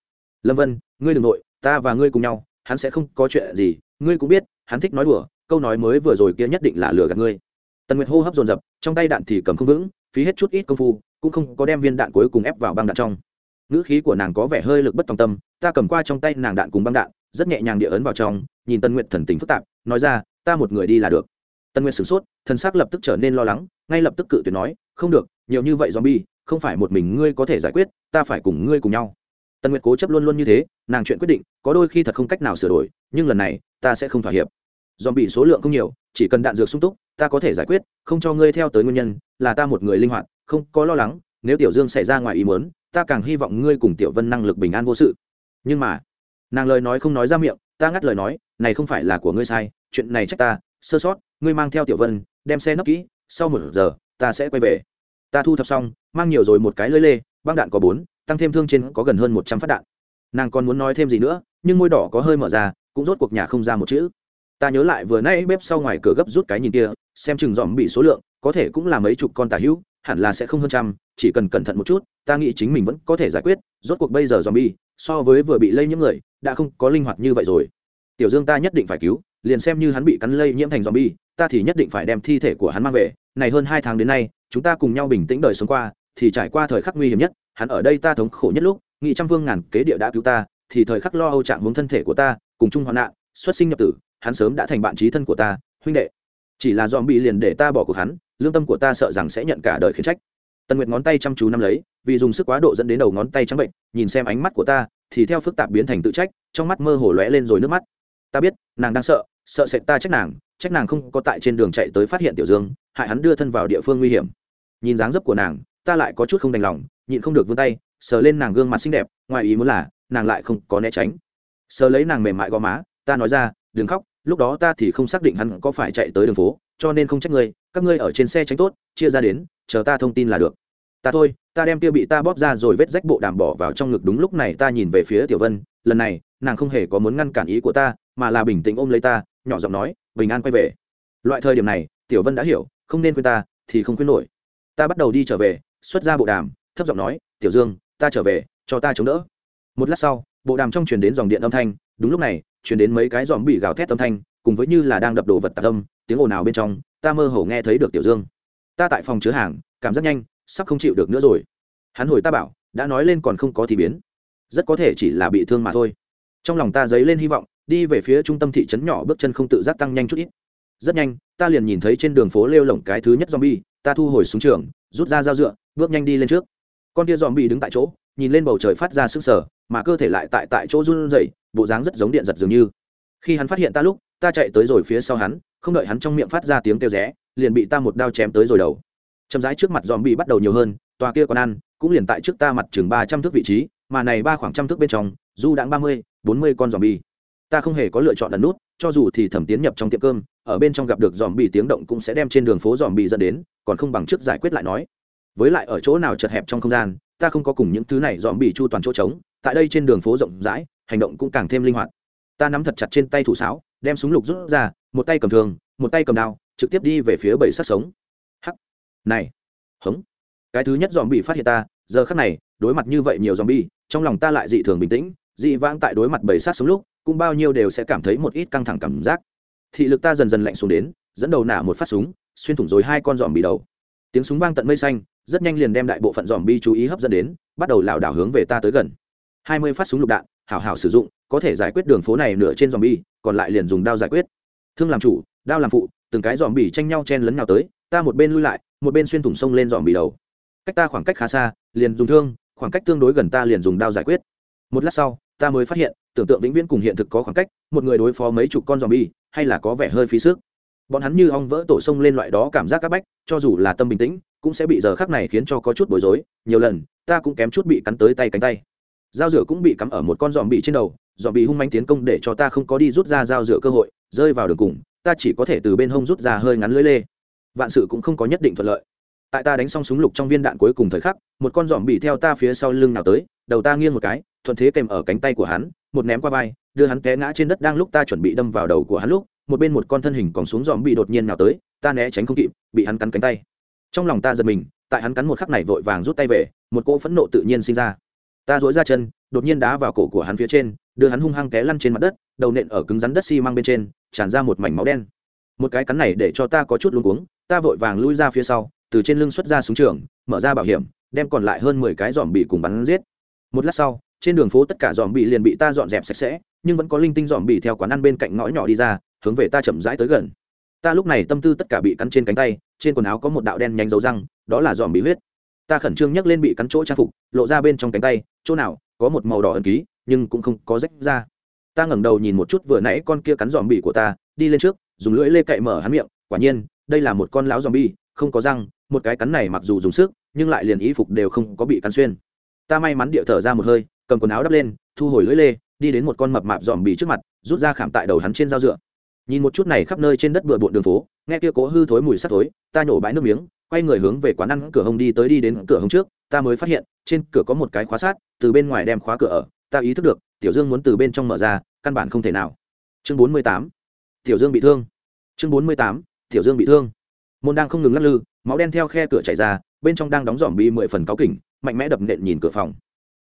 Lâm vân, ngươi đ ừ n g nội, ta và ngươi cùng nhau, hắn sẽ không có chuyện gì, ngươi cũng biết, hắn thích nói đùa, câu nói mới vừa rồi kia nhất định là lừa gạt ngươi. Tần nguyệt hô hấp dồn dập, trong tay đạn thì cầm không vững phí hết chút ít công phu, cũng không có đem viên đạn cuối cùng ép vào băng đạn trong. Ngữ khí của nàng có vẻ hơi lực bất tòng tâm, ta cầm qua trong tay nàng đạn cùng băng đạn, rất nhẹ nhàng địa ấn vào trong, nhìn tân nguyện thần tình phức tạp, nói ra, ta một người đi là được. Tân nguyện sửng sốt thân xác lập tức trở nên lo lắng, ngay lập tức cự tuyệt nói, không được, nhiều như vậy zombie, không phải một mình ngươi có thể giải quyết, ta phải cùng ngươi cùng nhau. Tân nguyệt cố chấp luôn luôn như thế, nàng chuyện quyết định, có đôi khi thật không cách nào sửa đổi, nhưng lần này, ta sẽ không thỏa hiệp dòm bị số lượng không nhiều, chỉ cần đạn dược sung túc, ta có thể giải quyết, không cho ngươi theo tới nguyên nhân, là ta một người linh hoạt, không có lo lắng, nếu tiểu dương xảy ra ngoài ý muốn, ta càng hy vọng ngươi cùng tiểu vân năng lực bình an vô sự. Nhưng mà, nàng lời nói không nói ra miệng, ta ngắt lời nói, này không phải là của ngươi sai, chuyện này trách ta, sơ sót, ngươi mang theo tiểu vân, đem xe nấp kỹ, sau một giờ, ta sẽ quay về. Ta thu thập xong, mang nhiều rồi một cái lưới lê, băng đạn có bốn, tăng thêm thương trên có gần hơn một trăm phát đạn. Nàng còn muốn nói thêm gì nữa, nhưng môi đỏ có hơi mở ra, cũng rốt cuộc nhà không ra một chữ ta nhớ lại vừa nãy bếp sau ngoài cửa gấp rút cái nhìn kia, xem chừng dòm bị số lượng, có thể cũng là mấy chục con tà hữu, hẳn là sẽ không hơn trăm, chỉ cần cẩn thận một chút, ta nghĩ chính mình vẫn có thể giải quyết, rốt cuộc bây giờ dòm bi so với vừa bị lây nhiễm người, đã không có linh hoạt như vậy rồi. Tiểu dương ta nhất định phải cứu, liền xem như hắn bị cắn lây nhiễm thành dòm bi ta thì nhất định phải đem thi thể của hắn mang về. Này hơn hai tháng đến nay, chúng ta cùng nhau bình tĩnh đời sống qua, thì trải qua thời khắc nguy hiểm nhất, hắn ở đây ta thống khổ nhất lúc nghị trăm vương ngàn kế địa đã cứu ta, thì thời khắc lo âu trạng hướng thân thể của ta, cùng chung hoạn nạn, xuất sinh nhập tử hắn sớm đã thành bạn trí thân của ta, huynh đệ. Chỉ là dòm bị liền để ta bỏ cuộc hắn, lương tâm của ta sợ rằng sẽ nhận cả đời khiến trách. Tần nguyệt ngón tay chăm chú nắm lấy, vì dùng sức quá độ dẫn đến đầu ngón tay trắng bệnh, nhìn xem ánh mắt của ta, thì theo phức tạp biến thành tự trách, trong mắt mơ hồ lóe lên rồi nước mắt. Ta biết, nàng đang sợ sợ sệt ta trách nàng trách nàng không có tại trên đường chạy tới phát hiện tiểu dương, hại hắn đưa thân vào địa phương nguy hiểm. Nhìn dáng dấp của nàng, ta lại có chút không đành lòng, nhịn không được vươn tay, sờ lên nàng gương mặt xinh đẹp, ngoài ý muốn là, nàng lại không có né tránh. Sờ lấy nàng mềm mại gò má, ta nói ra, đừng khóc lúc đó ta thì không xác định hắn có phải chạy tới đường phố, cho nên không trách ngươi, các ngươi ở trên xe tránh tốt, chia ra đến, chờ ta thông tin là được. Ta thôi, ta đem tiêu bị ta bóp ra rồi vết rách bộ đàm bỏ vào trong ngực đúng lúc này ta nhìn về phía tiểu vân, lần này, nàng không hề có muốn ngăn cản ý của ta, mà là bình tĩnh ôm lấy ta, nhỏ giọng nói, bình an quay về. Loại thời điểm này, tiểu vân đã hiểu, không nên khuyên ta, thì không khuyên nổi. Ta bắt đầu đi trở về, xuất ra bộ đàm, thấp giọng nói, tiểu dương, ta trở về, cho ta chống đỡ. Một lát sau, bộ đàm trong truyền đến dòng điện âm thanh đúng lúc này, truyền đến mấy cái dòm bị gào thét âm thanh, cùng với như là đang đập đồ vật tạc tâm tiếng ồn ào bên trong, ta mơ hồ nghe thấy được tiểu dương. Ta tại phòng chứa hàng, cảm giác nhanh, sắp không chịu được nữa rồi. Hắn hồi ta bảo, đã nói lên còn không có thì biến. Rất có thể chỉ là bị thương mà thôi. Trong lòng ta dấy lên hy vọng, đi về phía trung tâm thị trấn nhỏ bước chân không tự giác tăng nhanh chút ít. Rất nhanh, ta liền nhìn thấy trên đường phố lêu lỏng cái thứ nhất zombie, ta thu hồi xuống trường, rút ra dao dựa, bước nhanh đi lên trước. Con kia zombie đứng tại chỗ, nhìn lên bầu trời phát ra sức sở mà cơ thể lại tại tại chỗ run rẩy, bộ dáng rất giống điện giật dường như. Khi hắn phát hiện ta lúc, ta chạy tới rồi phía sau hắn, không đợi hắn trong miệng phát ra tiếng kêu rẽ, liền bị ta một đao chém tới rồi đầu. Chậm rãi trước mặt dòm bị bắt đầu nhiều hơn, tòa kia còn ăn cũng liền tại trước ta mặt chừng ba trăm thước vị trí, mà này ba khoảng trăm thước bên trong, du đãng ba mươi, bốn mươi con dòm bi ta không hề có lựa chọn lần nút, cho dù thì thẩm tiến nhập trong tiệm cơm, ở bên trong gặp được dòm bị tiếng động cũng sẽ đem trên đường phố dòm bị dẫn đến, còn không bằng trước giải quyết lại nói. Với lại ở chỗ nào chật hẹp trong không gian, ta không có cùng những thứ này dòm bị chu toàn chỗ trống tại đây trên đường phố rộng rãi, hành động cũng càng thêm linh hoạt. Ta nắm thật chặt trên tay thủ sáo, đem súng lục rút ra, một tay cầm thường, một tay cầm đao, trực tiếp đi về phía bảy sát sống. Hắc! Này! Hống! Cái thứ nhất dòm bị phát hiện ta, giờ khắc này, đối mặt như vậy nhiều dòm bi trong lòng ta lại dị thường bình tĩnh, dị vãng tại đối mặt bảy sát sống lúc, cũng bao nhiêu đều sẽ cảm thấy một ít căng thẳng cảm giác. Thị lực ta dần dần lạnh xuống đến, dẫn đầu nả một phát súng, xuyên thủng rồi hai con dòm bị đầu. Tiếng súng vang tận mây xanh, rất nhanh liền đem đại bộ phận dòm bi chú ý hấp dẫn đến, bắt đầu lảo đảo hướng về ta tới gần hai mươi phát súng lục đạn, hảo hảo sử dụng, có thể giải quyết đường phố này nửa trên dòm bi còn lại liền dùng đao giải quyết. Thương làm chủ, đao làm phụ, từng cái dòm bì tranh nhau chen lấn nhau tới, ta một bên lui lại, một bên xuyên thủng sông lên dòm bì đầu. Cách ta khoảng cách khá xa, liền dùng thương, khoảng cách tương đối gần ta liền dùng đao giải quyết. Một lát sau, ta mới phát hiện, tưởng tượng vĩnh viễn cùng hiện thực có khoảng cách, một người đối phó mấy chục con dòm bi hay là có vẻ hơi phí sức. Bọn hắn như ong vỡ tổ sông lên loại đó cảm giác các bách, cho dù là tâm bình tĩnh, cũng sẽ bị giờ khắc này khiến cho có chút bối rối. Nhiều lần, ta cũng kém chút bị cắn tới tay cánh tay dao rửa cũng bị cắm ở một con dòm bị trên đầu dòm bị hung manh tiến công để cho ta không có đi rút ra dao rửa cơ hội, rơi vào đường cùng, ta chỉ có thể từ bên hông rút ra hơi ngắn lưỡi lê. Vạn sự cũng không có nhất định thuận lợi. Tại ta đánh xong súng lục trong viên đạn cuối cùng thời khắc, một con dòm bị theo ta phía sau lưng nào tới, đầu ta nghiêng một cái, thuận thế kèm ở cánh tay của hắn, một ném qua vai, đưa hắn té ngã trên đất đang lúc ta chuẩn bị đâm vào đầu của hắn lúc, một bên một con thân hình còn xuống dòm bị đột nhiên nào tới, ta né tránh không kịp, bị hắn cắn cánh tay. Trong lòng ta giật mình, tại hắn cắn một khắc này vội vàng rút tay về, một cỗ phẫn nộ tự nhiên sinh ra ta dỗi ra chân, đột nhiên đá vào cổ của hắn phía trên, đưa hắn hung hăng té lăn trên mặt đất, đầu nện ở cứng rắn đất xi、si、mang bên trên, tràn ra một mảnh máu đen. Một cái cắn này để cho ta có chút luống cuống, ta vội vàng lui ra phía sau, từ trên lưng xuất ra súng trường, mở ra bảo hiểm, đem còn lại hơn mười cái dòm bị cùng bắn giết. Một lát sau, trên đường phố tất cả dòm bị liền bị ta dọn dẹp sạch sẽ, nhưng vẫn có linh tinh dòm bị theo quán ăn bên cạnh ngõ nhỏ đi ra, hướng về ta chậm rãi tới gần. Ta lúc này tâm tư tất cả bị cắn trên cánh tay, trên quần áo có một đạo đen nhanh dấu răng, đó là dòm bị huyết ta khẩn trương nhấc lên bị cắn chỗ trang phục, lộ ra bên trong cánh tay, chỗ nào có một màu đỏ ẩn ký, nhưng cũng không có rách ra. Ta ngẩng đầu nhìn một chút vừa nãy con kia cắn dòm bị của ta, đi lên trước, dùng lưỡi lê cậy mở hắn miệng, quả nhiên, đây là một con lão dòm bi không có răng, một cái cắn này mặc dù dùng sức, nhưng lại liền ý phục đều không có bị cắn xuyên. Ta may mắn địa thở ra một hơi, cầm quần áo đắp lên, thu hồi lưỡi lê, đi đến một con mập mạp dòm bì trước mặt, rút ra khảm tại đầu hắn trên dao dựa. Nhìn một chút này khắp nơi trên đất bừa bộn đường phố, nghe kia cố hư thối mùi sắt thối, ta nhổ bãi nước miếng quay người hướng về quán ăn cửa hông đi tới đi đến cửa hông trước, ta mới phát hiện, trên cửa có một cái khóa sát, từ bên ngoài đem khóa cửa ở, ta ý thức được, tiểu dương muốn từ bên trong mở ra, căn bản không thể nào. Chương bốn mươi tám, tiểu dương bị thương. Chương bốn mươi tám, tiểu dương bị thương. Môn đang không ngừng lắc lư, máu đen theo khe cửa chảy ra, bên trong đang đóng dòm bi mười phần cáo kỉnh, mạnh mẽ đập nện nhìn cửa phòng.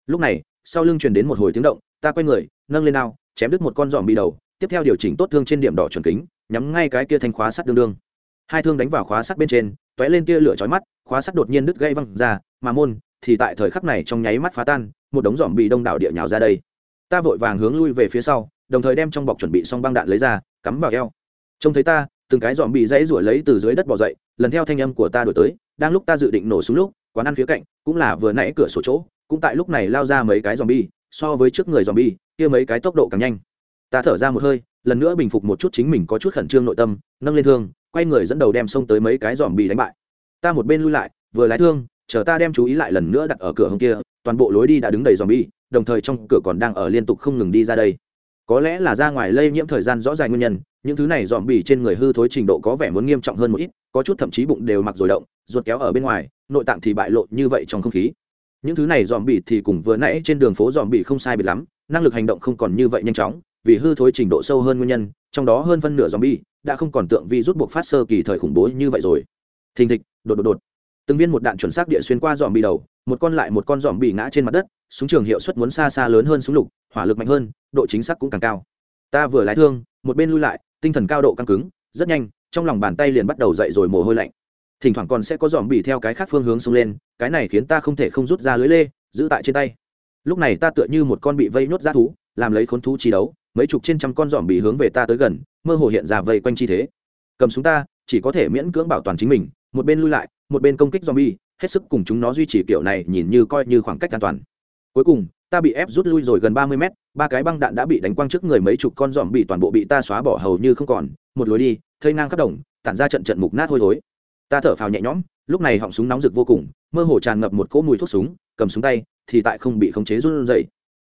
Lúc này, sau lưng truyền đến một hồi tiếng động, ta quay người, nâng lên ao, chém đứt một con dòm bi đầu, tiếp theo điều chỉnh tốt thương trên điểm đỏ chuẩn kính, nhắm ngay cái kia thanh khóa sắt đương đương. Hai thương đánh vào khóa sắt bên trên tóe lên tia lửa chói mắt khóa sắt đột nhiên đứt gây văng ra mà môn thì tại thời khắc này trong nháy mắt phá tan một đống giòm bị đông đảo địa nhào ra đây ta vội vàng hướng lui về phía sau đồng thời đem trong bọc chuẩn bị xong băng đạn lấy ra cắm vào eo trông thấy ta từng cái giòm bị dãy rủa lấy từ dưới đất bò dậy lần theo thanh âm của ta đuổi tới đang lúc ta dự định nổ súng lúc quán ăn phía cạnh cũng là vừa nãy cửa sổ chỗ cũng tại lúc này lao ra mấy cái giòm bị. so với trước người giòm bị, kia mấy cái tốc độ càng nhanh ta thở ra một hơi lần nữa bình phục một chút chính mình có chút khẩn trương nội tâm nâng lên thương quay người dẫn đầu đem xông tới mấy cái dòm bị đánh bại. Ta một bên lui lại, vừa lái thương, chờ ta đem chú ý lại lần nữa đặt ở cửa hông kia, toàn bộ lối đi đã đứng đầy dòm bi đồng thời trong cửa còn đang ở liên tục không ngừng đi ra đây. Có lẽ là ra ngoài lây nhiễm thời gian rõ ràng nguyên nhân, những thứ này dòm bì trên người hư thối trình độ có vẻ muốn nghiêm trọng hơn một ít, có chút thậm chí bụng đều mặc rồi động, ruột kéo ở bên ngoài, nội tạng thì bại lộ như vậy trong không khí. Những thứ này dòm bì thì cùng vừa nãy trên đường phố dòm bì không sai biệt lắm, năng lực hành động không còn như vậy nhanh chóng, vì hư thối trình độ sâu hơn nguyên nhân, trong đó hơn phân nửa dòm bì đã không còn tượng vi rút buộc phát sơ kỳ thời khủng bố như vậy rồi. Thình thịch, đột đột đột. Từng viên một đạn chuẩn xác địa xuyên qua dòm bì đầu, một con lại một con dòm bì ngã trên mặt đất, súng trường hiệu suất muốn xa xa lớn hơn súng lục, hỏa lực mạnh hơn, độ chính xác cũng càng cao. Ta vừa lái thương, một bên lui lại, tinh thần cao độ căng cứng, rất nhanh, trong lòng bàn tay liền bắt đầu dậy rồi mồ hôi lạnh. Thỉnh thoảng còn sẽ có dòm bì theo cái khác phương hướng xông lên, cái này khiến ta không thể không rút ra lưới lê, giữ tại trên tay lúc này ta tựa như một con bị vây nhốt ra thú làm lấy khốn thú chi đấu mấy chục trên trăm con dòm bì hướng về ta tới gần mơ hồ hiện ra vây quanh chi thế cầm súng ta chỉ có thể miễn cưỡng bảo toàn chính mình một bên lui lại một bên công kích zombie, hết sức cùng chúng nó duy trì kiểu này nhìn như coi như khoảng cách an toàn. Cuối cùng, ta bị ép rút lui rồi gần ba mươi mét, ba cái băng đạn đã bị đánh quăng trước người mấy chục con zombie toàn bộ bị ta xóa bỏ hầu như không còn, một lối đi, thây ngang khắp đồng, tản ra trận trận mục nát hôi thối. Ta thở phào nhẹ nhõm, lúc này họng súng nóng rực vô cùng, mơ hồ tràn ngập một cỗ mùi thuốc súng, cầm súng tay, thì tại không bị khống chế run rẩy.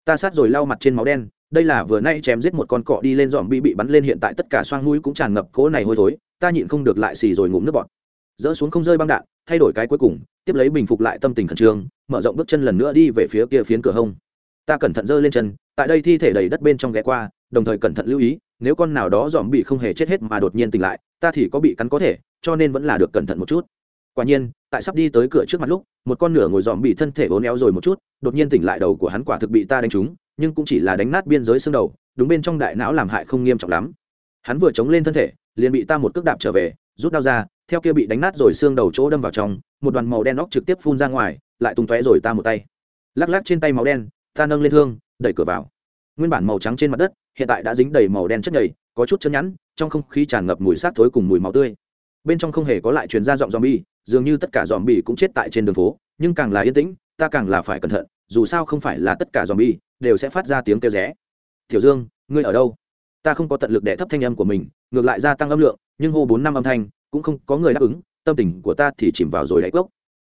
Ta sát rồi lau mặt trên máu đen, đây là vừa nay chém giết một con cọ đi lên dòm bị bị bắn lên hiện tại tất cả xoang mũi cũng tràn ngập cỗ này hôi thối, ta nhịn không được lại xì rồi ngụm nước bọt. Dỡ xuống không rơi băng đạn thay đổi cái cuối cùng tiếp lấy bình phục lại tâm tình khẩn trương mở rộng bước chân lần nữa đi về phía kia phiến cửa hông. Ta cẩn thận giơ lên chân tại đây thi thể đầy đất bên trong ghé qua đồng thời cẩn thận lưu ý nếu con nào đó dòm bị không hề chết hết mà đột nhiên tỉnh lại ta thì có bị cắn có thể cho nên vẫn là được cẩn thận một chút quả nhiên, tại sắp đi tới cửa trước mặt lúc, một con nửa ngồi dòm bị thân thể vốn éo rồi một chút, đột nhiên tỉnh lại đầu của hắn quả thực bị ta đánh trúng, nhưng cũng chỉ là đánh nát biên giới xương đầu, đúng bên trong đại não làm hại không nghiêm trọng lắm. Hắn vừa chống lên thân thể, liền bị ta một cước đạp trở về, rút đao ra, theo kia bị đánh nát rồi xương đầu chỗ đâm vào trong, một đoàn màu đen óc trực tiếp phun ra ngoài, lại tung tóe rồi ta một tay. Lắc lắc trên tay máu đen, ta nâng lên thương, đẩy cửa vào. Nguyên bản màu trắng trên mặt đất, hiện tại đã dính đầy màu đen chất nhầy, có chút chân nhẵn, trong không khí tràn ngập mùi xác thối cùng mùi máu tươi bên trong không hề có lại truyền ra giọng zombie, dường như tất cả zombie cũng chết tại trên đường phố, nhưng càng là yên tĩnh, ta càng là phải cẩn thận, dù sao không phải là tất cả zombie, đều sẽ phát ra tiếng kêu rẽ. Tiểu dương, ngươi ở đâu? Ta không có tận lực để thấp thanh âm của mình, ngược lại gia tăng âm lượng, nhưng hô bốn năm âm thanh, cũng không có người đáp ứng, tâm tình của ta thì chìm vào rồi đáy cốc.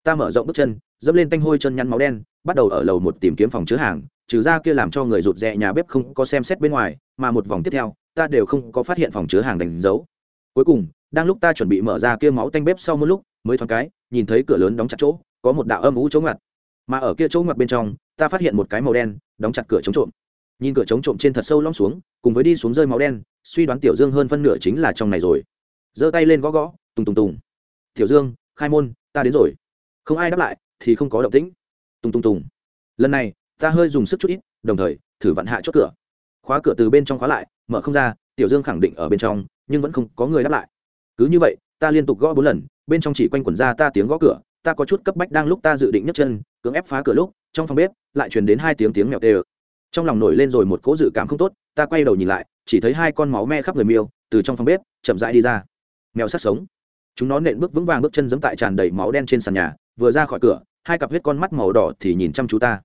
Ta mở rộng bước chân, dẫm lên tanh hôi chân nhăn máu đen, bắt đầu ở lầu một tìm kiếm phòng chứa hàng, trừ ra kia làm cho người rụt rè nhà bếp không có xem xét bên ngoài, mà một vòng tiếp theo, ta đều không có phát hiện phòng chứa hàng đánh dấu. Cuối cùng đang lúc ta chuẩn bị mở ra kia máu tanh bếp sau một lúc, mới thoáng cái, nhìn thấy cửa lớn đóng chặt chỗ, có một đạo âm ú chống ngặt mà ở kia chỗ ngặt bên trong, ta phát hiện một cái màu đen, đóng chặt cửa chống trộm. Nhìn cửa chống trộm trên thật sâu lõm xuống, cùng với đi xuống rơi máu đen, suy đoán tiểu dương hơn phân nửa chính là trong này rồi. Giơ tay lên gõ gõ, tùng tùng tùng. Tiểu dương, khai môn, ta đến rồi. Không ai đáp lại, thì không có động tĩnh. Tùng tùng tùng. Lần này, ta hơi dùng sức chút ít, đồng thời, thử vặn hạ chốt cửa. Khóa cửa từ bên trong khóa lại, mở không ra, tiểu dương khẳng định ở bên trong, nhưng vẫn không có người đáp lại cứ như vậy, ta liên tục gõ bốn lần, bên trong chỉ quanh quẩn ra ta tiếng gõ cửa, ta có chút cấp bách đang lúc ta dự định nhấc chân, cưỡng ép phá cửa lúc, trong phòng bếp, lại truyền đến hai tiếng tiếng mèo tê ơ. Trong lòng nổi lên rồi một cỗ dự cảm không tốt, ta quay đầu nhìn lại, chỉ thấy hai con máu me khắp người miêu, từ trong phòng bếp, chậm rãi đi ra. Mèo sát sống. Chúng nó nện bước vững vàng bước chân giẫm tại tràn đầy máu đen trên sàn nhà, vừa ra khỏi cửa, hai cặp huyết con mắt màu đỏ thì nhìn chăm chú ta.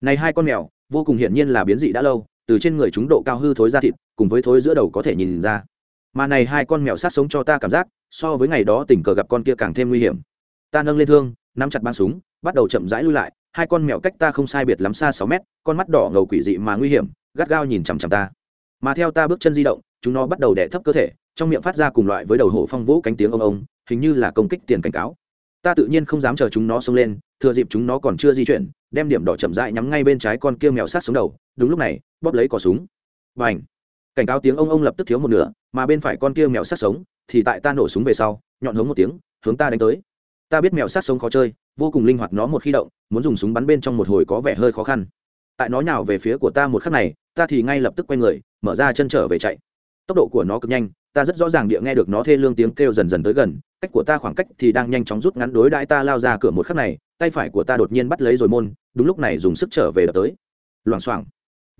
Này hai con mèo, vô cùng hiển nhiên là biến dị đã lâu, từ trên người chúng độ cao hư thối ra thịt, cùng với thối giữa đầu có thể nhìn ra mà này hai con mèo sát sống cho ta cảm giác, so với ngày đó tình cờ gặp con kia càng thêm nguy hiểm. Ta nâng lên thương, nắm chặt băng súng, bắt đầu chậm rãi lui lại, hai con mèo cách ta không sai biệt lắm xa sáu mét, con mắt đỏ ngầu quỷ dị mà nguy hiểm, gắt gao nhìn chằm chằm ta. Mà theo ta bước chân di động, chúng nó bắt đầu đẻ thấp cơ thể, trong miệng phát ra cùng loại với đầu hổ phong vũ cánh tiếng ông ông, hình như là công kích tiền cảnh cáo. Ta tự nhiên không dám chờ chúng nó xông lên, thừa dịp chúng nó còn chưa di chuyển, đem điểm đỏ chậm rãi nhắm ngay bên trái con kia mèo sát xuống đầu, đúng lúc này, bóp lấy cò súng. Và ảnh cảnh cáo tiếng ông ông lập tức thiếu một nửa, mà bên phải con kia mèo sát sống, thì tại ta nổ súng về sau, nhọn hống một tiếng, hướng ta đánh tới. Ta biết mèo sát sống khó chơi, vô cùng linh hoạt nó một khi động, muốn dùng súng bắn bên trong một hồi có vẻ hơi khó khăn. Tại nó nhào về phía của ta một khắc này, ta thì ngay lập tức quay người, mở ra chân trở về chạy. Tốc độ của nó cực nhanh, ta rất rõ ràng địa nghe được nó thê lương tiếng kêu dần dần tới gần, cách của ta khoảng cách thì đang nhanh chóng rút ngắn đối đãi ta lao ra cửa một khắc này, tay phải của ta đột nhiên bắt lấy rồi môn, đúng lúc này dùng sức trở về đập tới. Loảng xoảng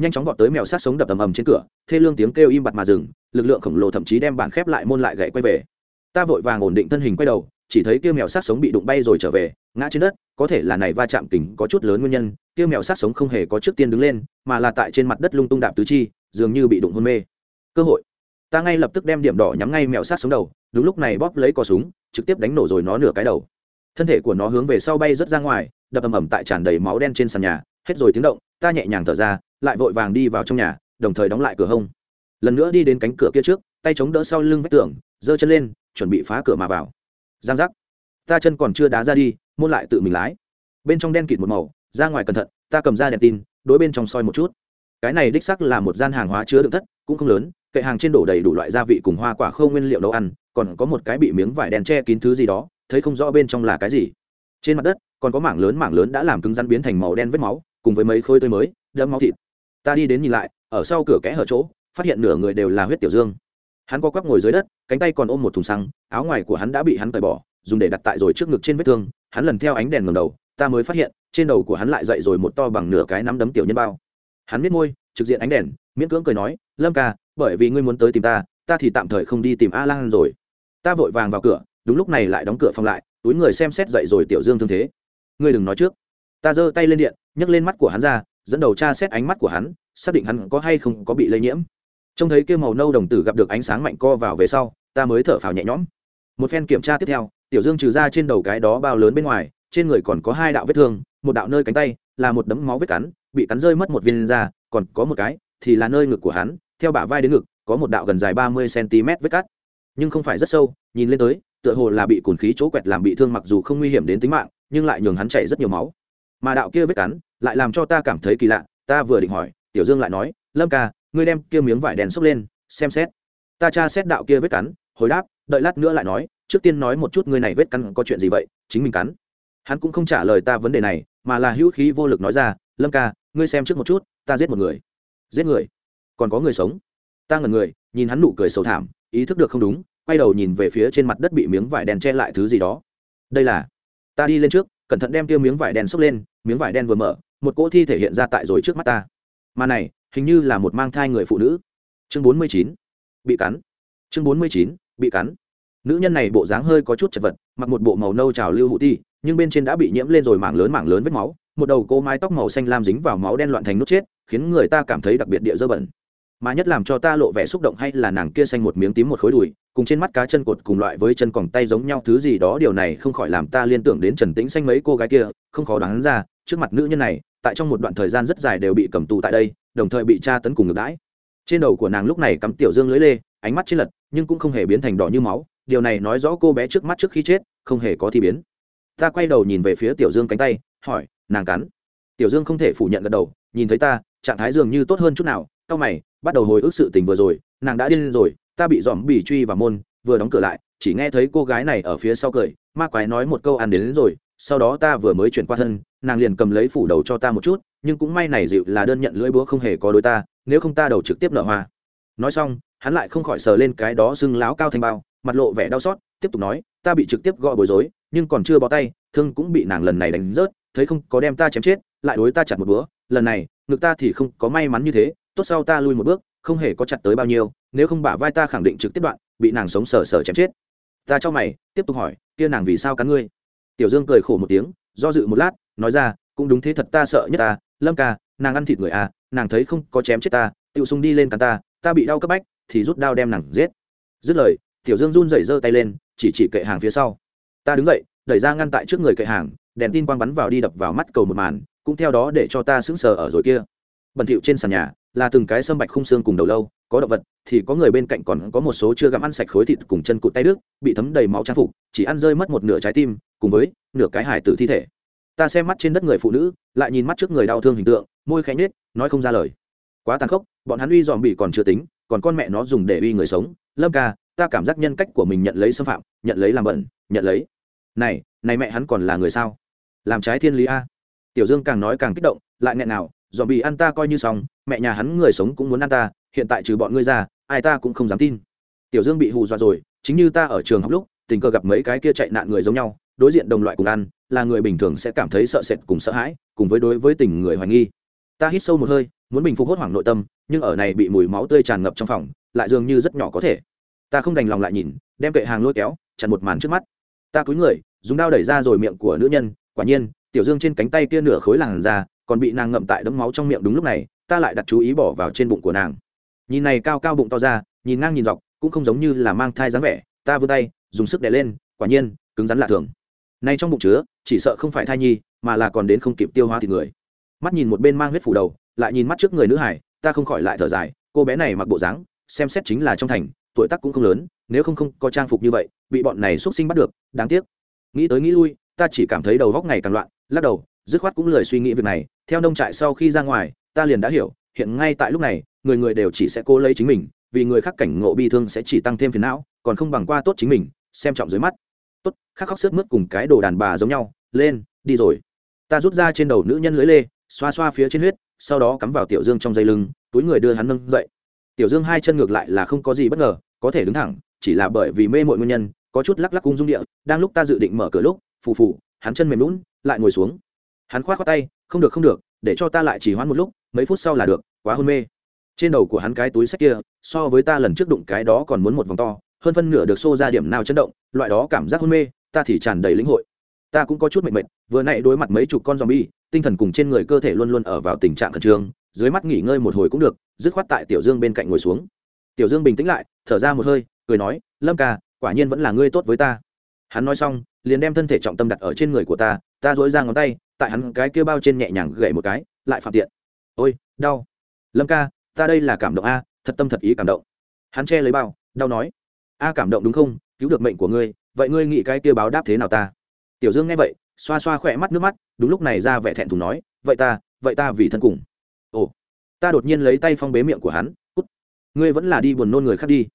nhanh chóng vọt tới mèo sát sống đập ầm ầm trên cửa, thê lương tiếng kêu im bặt mà dừng, lực lượng khổng lồ thậm chí đem bản khép lại môn lại gậy quay về. Ta vội vàng ổn định thân hình quay đầu, chỉ thấy kêu mèo sát sống bị đụng bay rồi trở về, ngã trên đất, có thể là này va chạm kình có chút lớn nguyên nhân kêu mèo sát sống không hề có trước tiên đứng lên, mà là tại trên mặt đất lung tung đạp tứ chi, dường như bị đụng hôn mê. Cơ hội. Ta ngay lập tức đem điểm đỏ nhắm ngay mèo sát sống đầu, đúng lúc này bóp lấy cò súng, trực tiếp đánh nổ rồi nó nửa cái đầu. Thân thể của nó hướng về sau bay rất ra ngoài, đập ầm ầm tại tràn đầy máu đen trên sàn nhà, hết rồi tiếng động, ta nhẹ nhàng thở ra lại vội vàng đi vào trong nhà, đồng thời đóng lại cửa hông. Lần nữa đi đến cánh cửa kia trước, tay chống đỡ sau lưng vách tường, giơ chân lên, chuẩn bị phá cửa mà vào. Giang giác. Ta chân còn chưa đá ra đi, môn lại tự mình lái. Bên trong đen kịt một màu, ra ngoài cẩn thận, ta cầm ra đèn tin, đối bên trong soi một chút. Cái này đích sắc là một gian hàng hóa chứa đựng thất, cũng không lớn, kệ hàng trên đổ đầy đủ loại gia vị cùng hoa quả khâu nguyên liệu nấu ăn, còn có một cái bị miếng vải đen che kín thứ gì đó, thấy không rõ bên trong là cái gì. Trên mặt đất, còn có mảng lớn mảng lớn đã làm cứng rắn biến thành màu đen vết máu, cùng với mấy khối tươi mới, đẫm máu thịt ta đi đến nhìn lại, ở sau cửa kẽ hở chỗ, phát hiện nửa người đều là huyết tiểu dương. Hắn co quắp ngồi dưới đất, cánh tay còn ôm một thùng xăng, áo ngoài của hắn đã bị hắn tẩy bỏ, dùng để đặt tại rồi trước ngực trên vết thương. Hắn lần theo ánh đèn ngầm đầu, ta mới phát hiện, trên đầu của hắn lại dậy rồi một to bằng nửa cái nắm đấm tiểu nhân bao. Hắn biết môi, trực diện ánh đèn, miễn cưỡng cười nói, lâm ca, bởi vì ngươi muốn tới tìm ta ta thì tạm thời không đi tìm a lan rồi. Ta vội vàng vào cửa, đúng lúc này lại đóng cửa phòng lại, túi người xem xét dậy rồi tiểu dương thương thế. Ngươi đừng nói trước. Ta giơ tay lên điện, nhấc lên mắt của hắn ra dẫn đầu tra xét ánh mắt của hắn, xác định hắn có hay không có bị lây nhiễm. Trông thấy kêu màu nâu đồng tử gặp được ánh sáng mạnh co vào về sau, ta mới thở phào nhẹ nhõm. Một phen kiểm tra tiếp theo, tiểu dương trừ ra trên đầu cái đó bao lớn bên ngoài, trên người còn có hai đạo vết thương, một đạo nơi cánh tay, là một đấm máu vết cắn, bị cắn rơi mất một viên da, còn có một cái, thì là nơi ngực của hắn, theo bả vai đến ngực, có một đạo gần dài ba mươi cm vết cắt. Nhưng không phải rất sâu, nhìn lên tới, tựa hồ là bị cồn khí chỗ quẹt làm bị thương mặc dù không nguy hiểm đến tính mạng, nhưng lại nhường hắn chảy rất nhiều máu mà đạo kia vết cắn lại làm cho ta cảm thấy kỳ lạ, ta vừa định hỏi, tiểu dương lại nói, lâm ca, ngươi đem kia miếng vải đèn xốc lên, xem xét. Ta tra xét đạo kia vết cắn, hồi đáp, đợi lát nữa lại nói, trước tiên nói một chút ngươi này vết cắn có chuyện gì vậy, chính mình cắn. Hắn cũng không trả lời ta vấn đề này, mà là hữu khí vô lực nói ra, lâm ca, ngươi xem trước một chút, ta giết một người. Giết người? Còn có người sống? Ta ngẩn người, nhìn hắn nụ cười sầu thảm, ý thức được không đúng, quay đầu nhìn về phía trên mặt đất bị miếng vải đen che lại thứ gì đó. Đây là, ta đi lên trước, cẩn thận đem tiêu miếng vải đen xốc lên miếng vải đen vừa mở, một cỗ thi thể hiện ra tại rồi trước mắt ta. Mà này, hình như là một mang thai người phụ nữ. Chương bốn mươi chín, bị cắn. Chương bốn mươi chín, bị cắn. Nữ nhân này bộ dáng hơi có chút chật vật, mặc một bộ màu nâu trào lưu hụ ti, nhưng bên trên đã bị nhiễm lên rồi mảng lớn mảng lớn vết máu. Một đầu cô mái tóc màu xanh lam dính vào máu đen loạn thành nút chết, khiến người ta cảm thấy đặc biệt địa dơ bẩn. Mà nhất làm cho ta lộ vẻ xúc động hay là nàng kia xanh một miếng tím một khối đùi, cùng trên mắt cá chân cột cùng loại với chân còng tay giống nhau, thứ gì đó điều này không khỏi làm ta liên tưởng đến trần tĩnh xanh mấy cô gái kia, không khó đoán ra trước mặt nữ nhân này tại trong một đoạn thời gian rất dài đều bị cầm tù tại đây đồng thời bị tra tấn cùng ngược đãi. Trên đầu của nàng lúc này cắm tiểu dương lưới lê ánh mắt trên lật nhưng cũng không hề biến thành đỏ như máu. Điều này nói rõ cô bé trước mắt trước khi chết không hề có thi biến. Ta quay đầu nhìn về phía tiểu dương cánh tay hỏi nàng cắn? Tiểu dương không thể phủ nhận gật đầu nhìn thấy ta trạng thái dường như tốt hơn chút nào cau mày bắt đầu hồi ức sự tình vừa rồi nàng đã điên rồi ta bị dòm bỉ truy vào môn vừa đóng cửa lại chỉ nghe thấy cô gái này ở phía sau cười ma quái nói một câu ăn đến, đến rồi sau đó ta vừa mới chuyển qua thân nàng liền cầm lấy phủ đầu cho ta một chút, nhưng cũng may này dịu là đơn nhận lưỡi búa không hề có đối ta, nếu không ta đầu trực tiếp nở hoa. Nói xong, hắn lại không khỏi sờ lên cái đó xưng láo cao thành bao, mặt lộ vẻ đau xót, tiếp tục nói, ta bị trực tiếp gọi bối rối, nhưng còn chưa bó tay, thương cũng bị nàng lần này đánh rớt, thấy không có đem ta chém chết, lại đối ta chặt một búa, lần này, ngực ta thì không có may mắn như thế, tốt sau ta lui một bước, không hề có chặt tới bao nhiêu, nếu không bả vai ta khẳng định trực tiếp đoạn, bị nàng sống sờ sờ chém chết. Ta cho mày, tiếp tục hỏi, kia nàng vì sao cắn ngươi? Tiểu dương cười khổ một tiếng, do dự một lát nói ra, cũng đúng thế thật ta sợ nhất ta, lâm ca, nàng ăn thịt người à nàng thấy không có chém chết ta tự sung đi lên cắn ta ta bị đau cấp bách, thì rút đao đem nàng giết. Dứt lời, tiểu dương run rẩy giơ tay lên, chỉ chỉ kệ hàng phía sau. Ta đứng dậy, đẩy ra ngăn tại trước người kệ hàng, đèn tin quang bắn vào đi đập vào mắt cầu một màn, cũng theo đó để cho ta sững sờ ở rồi kia. Bẩn thỉu trên sàn nhà, là từng cái sâm bạch khung xương cùng đầu lâu, có động vật, thì có người bên cạnh còn có một số chưa gặm ăn sạch khối thịt cùng chân cụt tay đứt, bị thấm đầy máu trang phục, chỉ ăn rơi mất một nửa trái tim, cùng với nửa cái hải tử thi thể ta xem mắt trên đất người phụ nữ, lại nhìn mắt trước người đau thương hình tượng, môi khẽ nết nói không ra lời. Quá tàn khốc, bọn hắn uy dòm bị còn chưa tính, còn con mẹ nó dùng để uy người sống. Lâm ca, ta cảm giác nhân cách của mình nhận lấy xâm phạm, nhận lấy làm bẩn, nhận lấy. Này này mẹ hắn còn là người sao? Làm trái thiên lý a. Tiểu dương càng nói càng kích động, lại nghẹn nào dòm bị ăn ta coi như xong, mẹ nhà hắn người sống cũng muốn ăn ta, hiện tại trừ bọn ngươi ra, ai ta cũng không dám tin. Tiểu dương bị hù dọa rồi, chính như ta ở trường học lúc, tình cờ gặp mấy cái kia chạy nạn người giống nhau đối diện đồng loại cùng ăn, là người bình thường sẽ cảm thấy sợ sệt cùng sợ hãi, cùng với đối với tình người hoài nghi. Ta hít sâu một hơi, muốn bình phục hốt hoảng nội tâm, nhưng ở này bị mùi máu tươi tràn ngập trong phòng, lại dường như rất nhỏ có thể. Ta không đành lòng lại nhìn, đem kệ hàng lôi kéo, chặn một màn trước mắt. Ta cúi người, dùng dao đẩy ra rồi miệng của nữ nhân, quả nhiên, tiểu dương trên cánh tay kia nửa khối làn ra còn bị nàng ngậm tại đấm máu trong miệng đúng lúc này, ta lại đặt chú ý bỏ vào trên bụng của nàng. Nhìn này cao cao bụng to ra, nhìn ngang nhìn dọc, cũng không giống như là mang thai dáng vẻ, ta vươn tay, dùng sức đè lên, quả nhiên, cứng rắn lạ thường nay trong bụng chứa, chỉ sợ không phải thai nhi, mà là còn đến không kịp tiêu hóa thịt người. Mắt nhìn một bên mang huyết phủ đầu, lại nhìn mắt trước người nữ hải, ta không khỏi lại thở dài, cô bé này mặc bộ dáng, xem xét chính là trong thành, tuổi tác cũng không lớn, nếu không không có trang phục như vậy, bị bọn này xuất sinh bắt được, đáng tiếc. Nghĩ tới nghĩ lui, ta chỉ cảm thấy đầu góc ngày càng loạn, lắc đầu, dứt khoát cũng lười suy nghĩ việc này, theo nông trại sau khi ra ngoài, ta liền đã hiểu, hiện ngay tại lúc này, người người đều chỉ sẽ cố lấy chính mình, vì người khác cảnh ngộ bi thương sẽ chỉ tăng thêm phiền não, còn không bằng qua tốt chính mình, xem trọng dưới mắt tốt khắc khóc sướt mướt cùng cái đồ đàn bà giống nhau, lên, đi rồi. Ta rút ra trên đầu nữ nhân lưới lê, xoa xoa phía trên huyết, sau đó cắm vào tiểu dương trong dây lưng, túi người đưa hắn nâng dậy. Tiểu dương hai chân ngược lại là không có gì bất ngờ, có thể đứng thẳng, chỉ là bởi vì mê mội nguyên nhân, có chút lắc lắc cung dung địa, đang lúc ta dự định mở cửa lúc, phù phù, hắn chân mềm lún lại ngồi xuống. Hắn khoát khoát tay, không được không được, để cho ta lại chỉ hoãn một lúc, mấy phút sau là được, quá hôn mê. Trên đầu của hắn cái túi sách kia, so với ta lần trước đụng cái đó còn muốn một vòng to hơn phân nửa được xô ra điểm nào chấn động, loại đó cảm giác hôn mê, ta thì tràn đầy lĩnh hội. Ta cũng có chút mệt mệt, vừa nãy đối mặt mấy chục con zombie, tinh thần cùng trên người cơ thể luôn luôn ở vào tình trạng khẩn trương, dưới mắt nghỉ ngơi một hồi cũng được, dứt khoát tại tiểu dương bên cạnh ngồi xuống. Tiểu dương bình tĩnh lại, thở ra một hơi, cười nói, lâm ca, quả nhiên vẫn là ngươi tốt với ta. Hắn nói xong, liền đem thân thể trọng tâm đặt ở trên người của ta ta dối ra ngón tay, tại hắn cái kia bao trên nhẹ nhàng gậy một cái, lại phạm tiện. Ôi, đau. Lâm ca, ta đây là cảm động a, thật tâm thật ý cảm động. Hắn che lấy bao, đau nói a cảm động đúng không? Cứu được mệnh của ngươi, vậy ngươi nghĩ cái kia báo đáp thế nào ta? Tiểu dương nghe vậy, xoa xoa khỏe mắt nước mắt, đúng lúc này ra vẻ thẹn thùng nói, vậy ta vậy ta vì thân cùng. Ồ, ta đột nhiên lấy tay phong bế miệng của hắn, cút. Ngươi vẫn là đi buồn nôn người khác đi.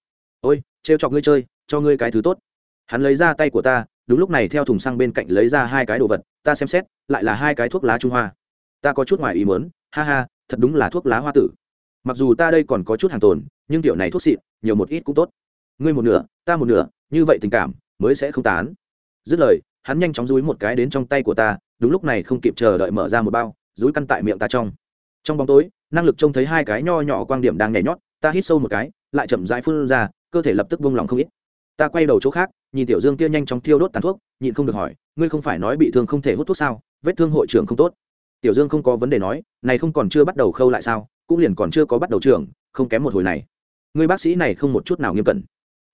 Ôi, trêu chọc ngươi chơi, cho ngươi cái thứ tốt. Hắn lấy ra tay của ta, đúng lúc này theo thùng xăng bên cạnh lấy ra hai cái đồ vật, ta xem xét, lại là hai cái thuốc lá trung hoa. Ta có chút ngoài ý mớn ha ha, thật đúng là thuốc lá hoa tử. Mặc dù ta đây còn có chút hàng tồn, nhưng tiểu này thuốc xịn, nhiều một ít cũng tốt ngươi một nửa, ta một nửa, như vậy tình cảm mới sẽ không tán. Dứt lời, hắn nhanh chóng dúi một cái đến trong tay của ta, đúng lúc này không kịp chờ đợi mở ra một bao, dúi căn tại miệng ta trong. Trong bóng tối, năng lực trông thấy hai cái nho nhỏ quang điểm đang nhảy nhót, ta hít sâu một cái, lại chậm rãi phun ra, cơ thể lập tức buông lỏng không ít. Ta quay đầu chỗ khác, nhìn tiểu dương kia nhanh chóng thiêu đốt tàn thuốc, nhịn không được hỏi, ngươi không phải nói bị thương không thể hút thuốc sao? Vết thương hội trưởng không tốt. Tiểu dương không có vấn đề nói, này không còn chưa bắt đầu khâu lại sao, cũng liền còn chưa có bắt đầu trưởng, không kém một hồi này. Ngươi bác sĩ này không một chút nào nghiêm cẩn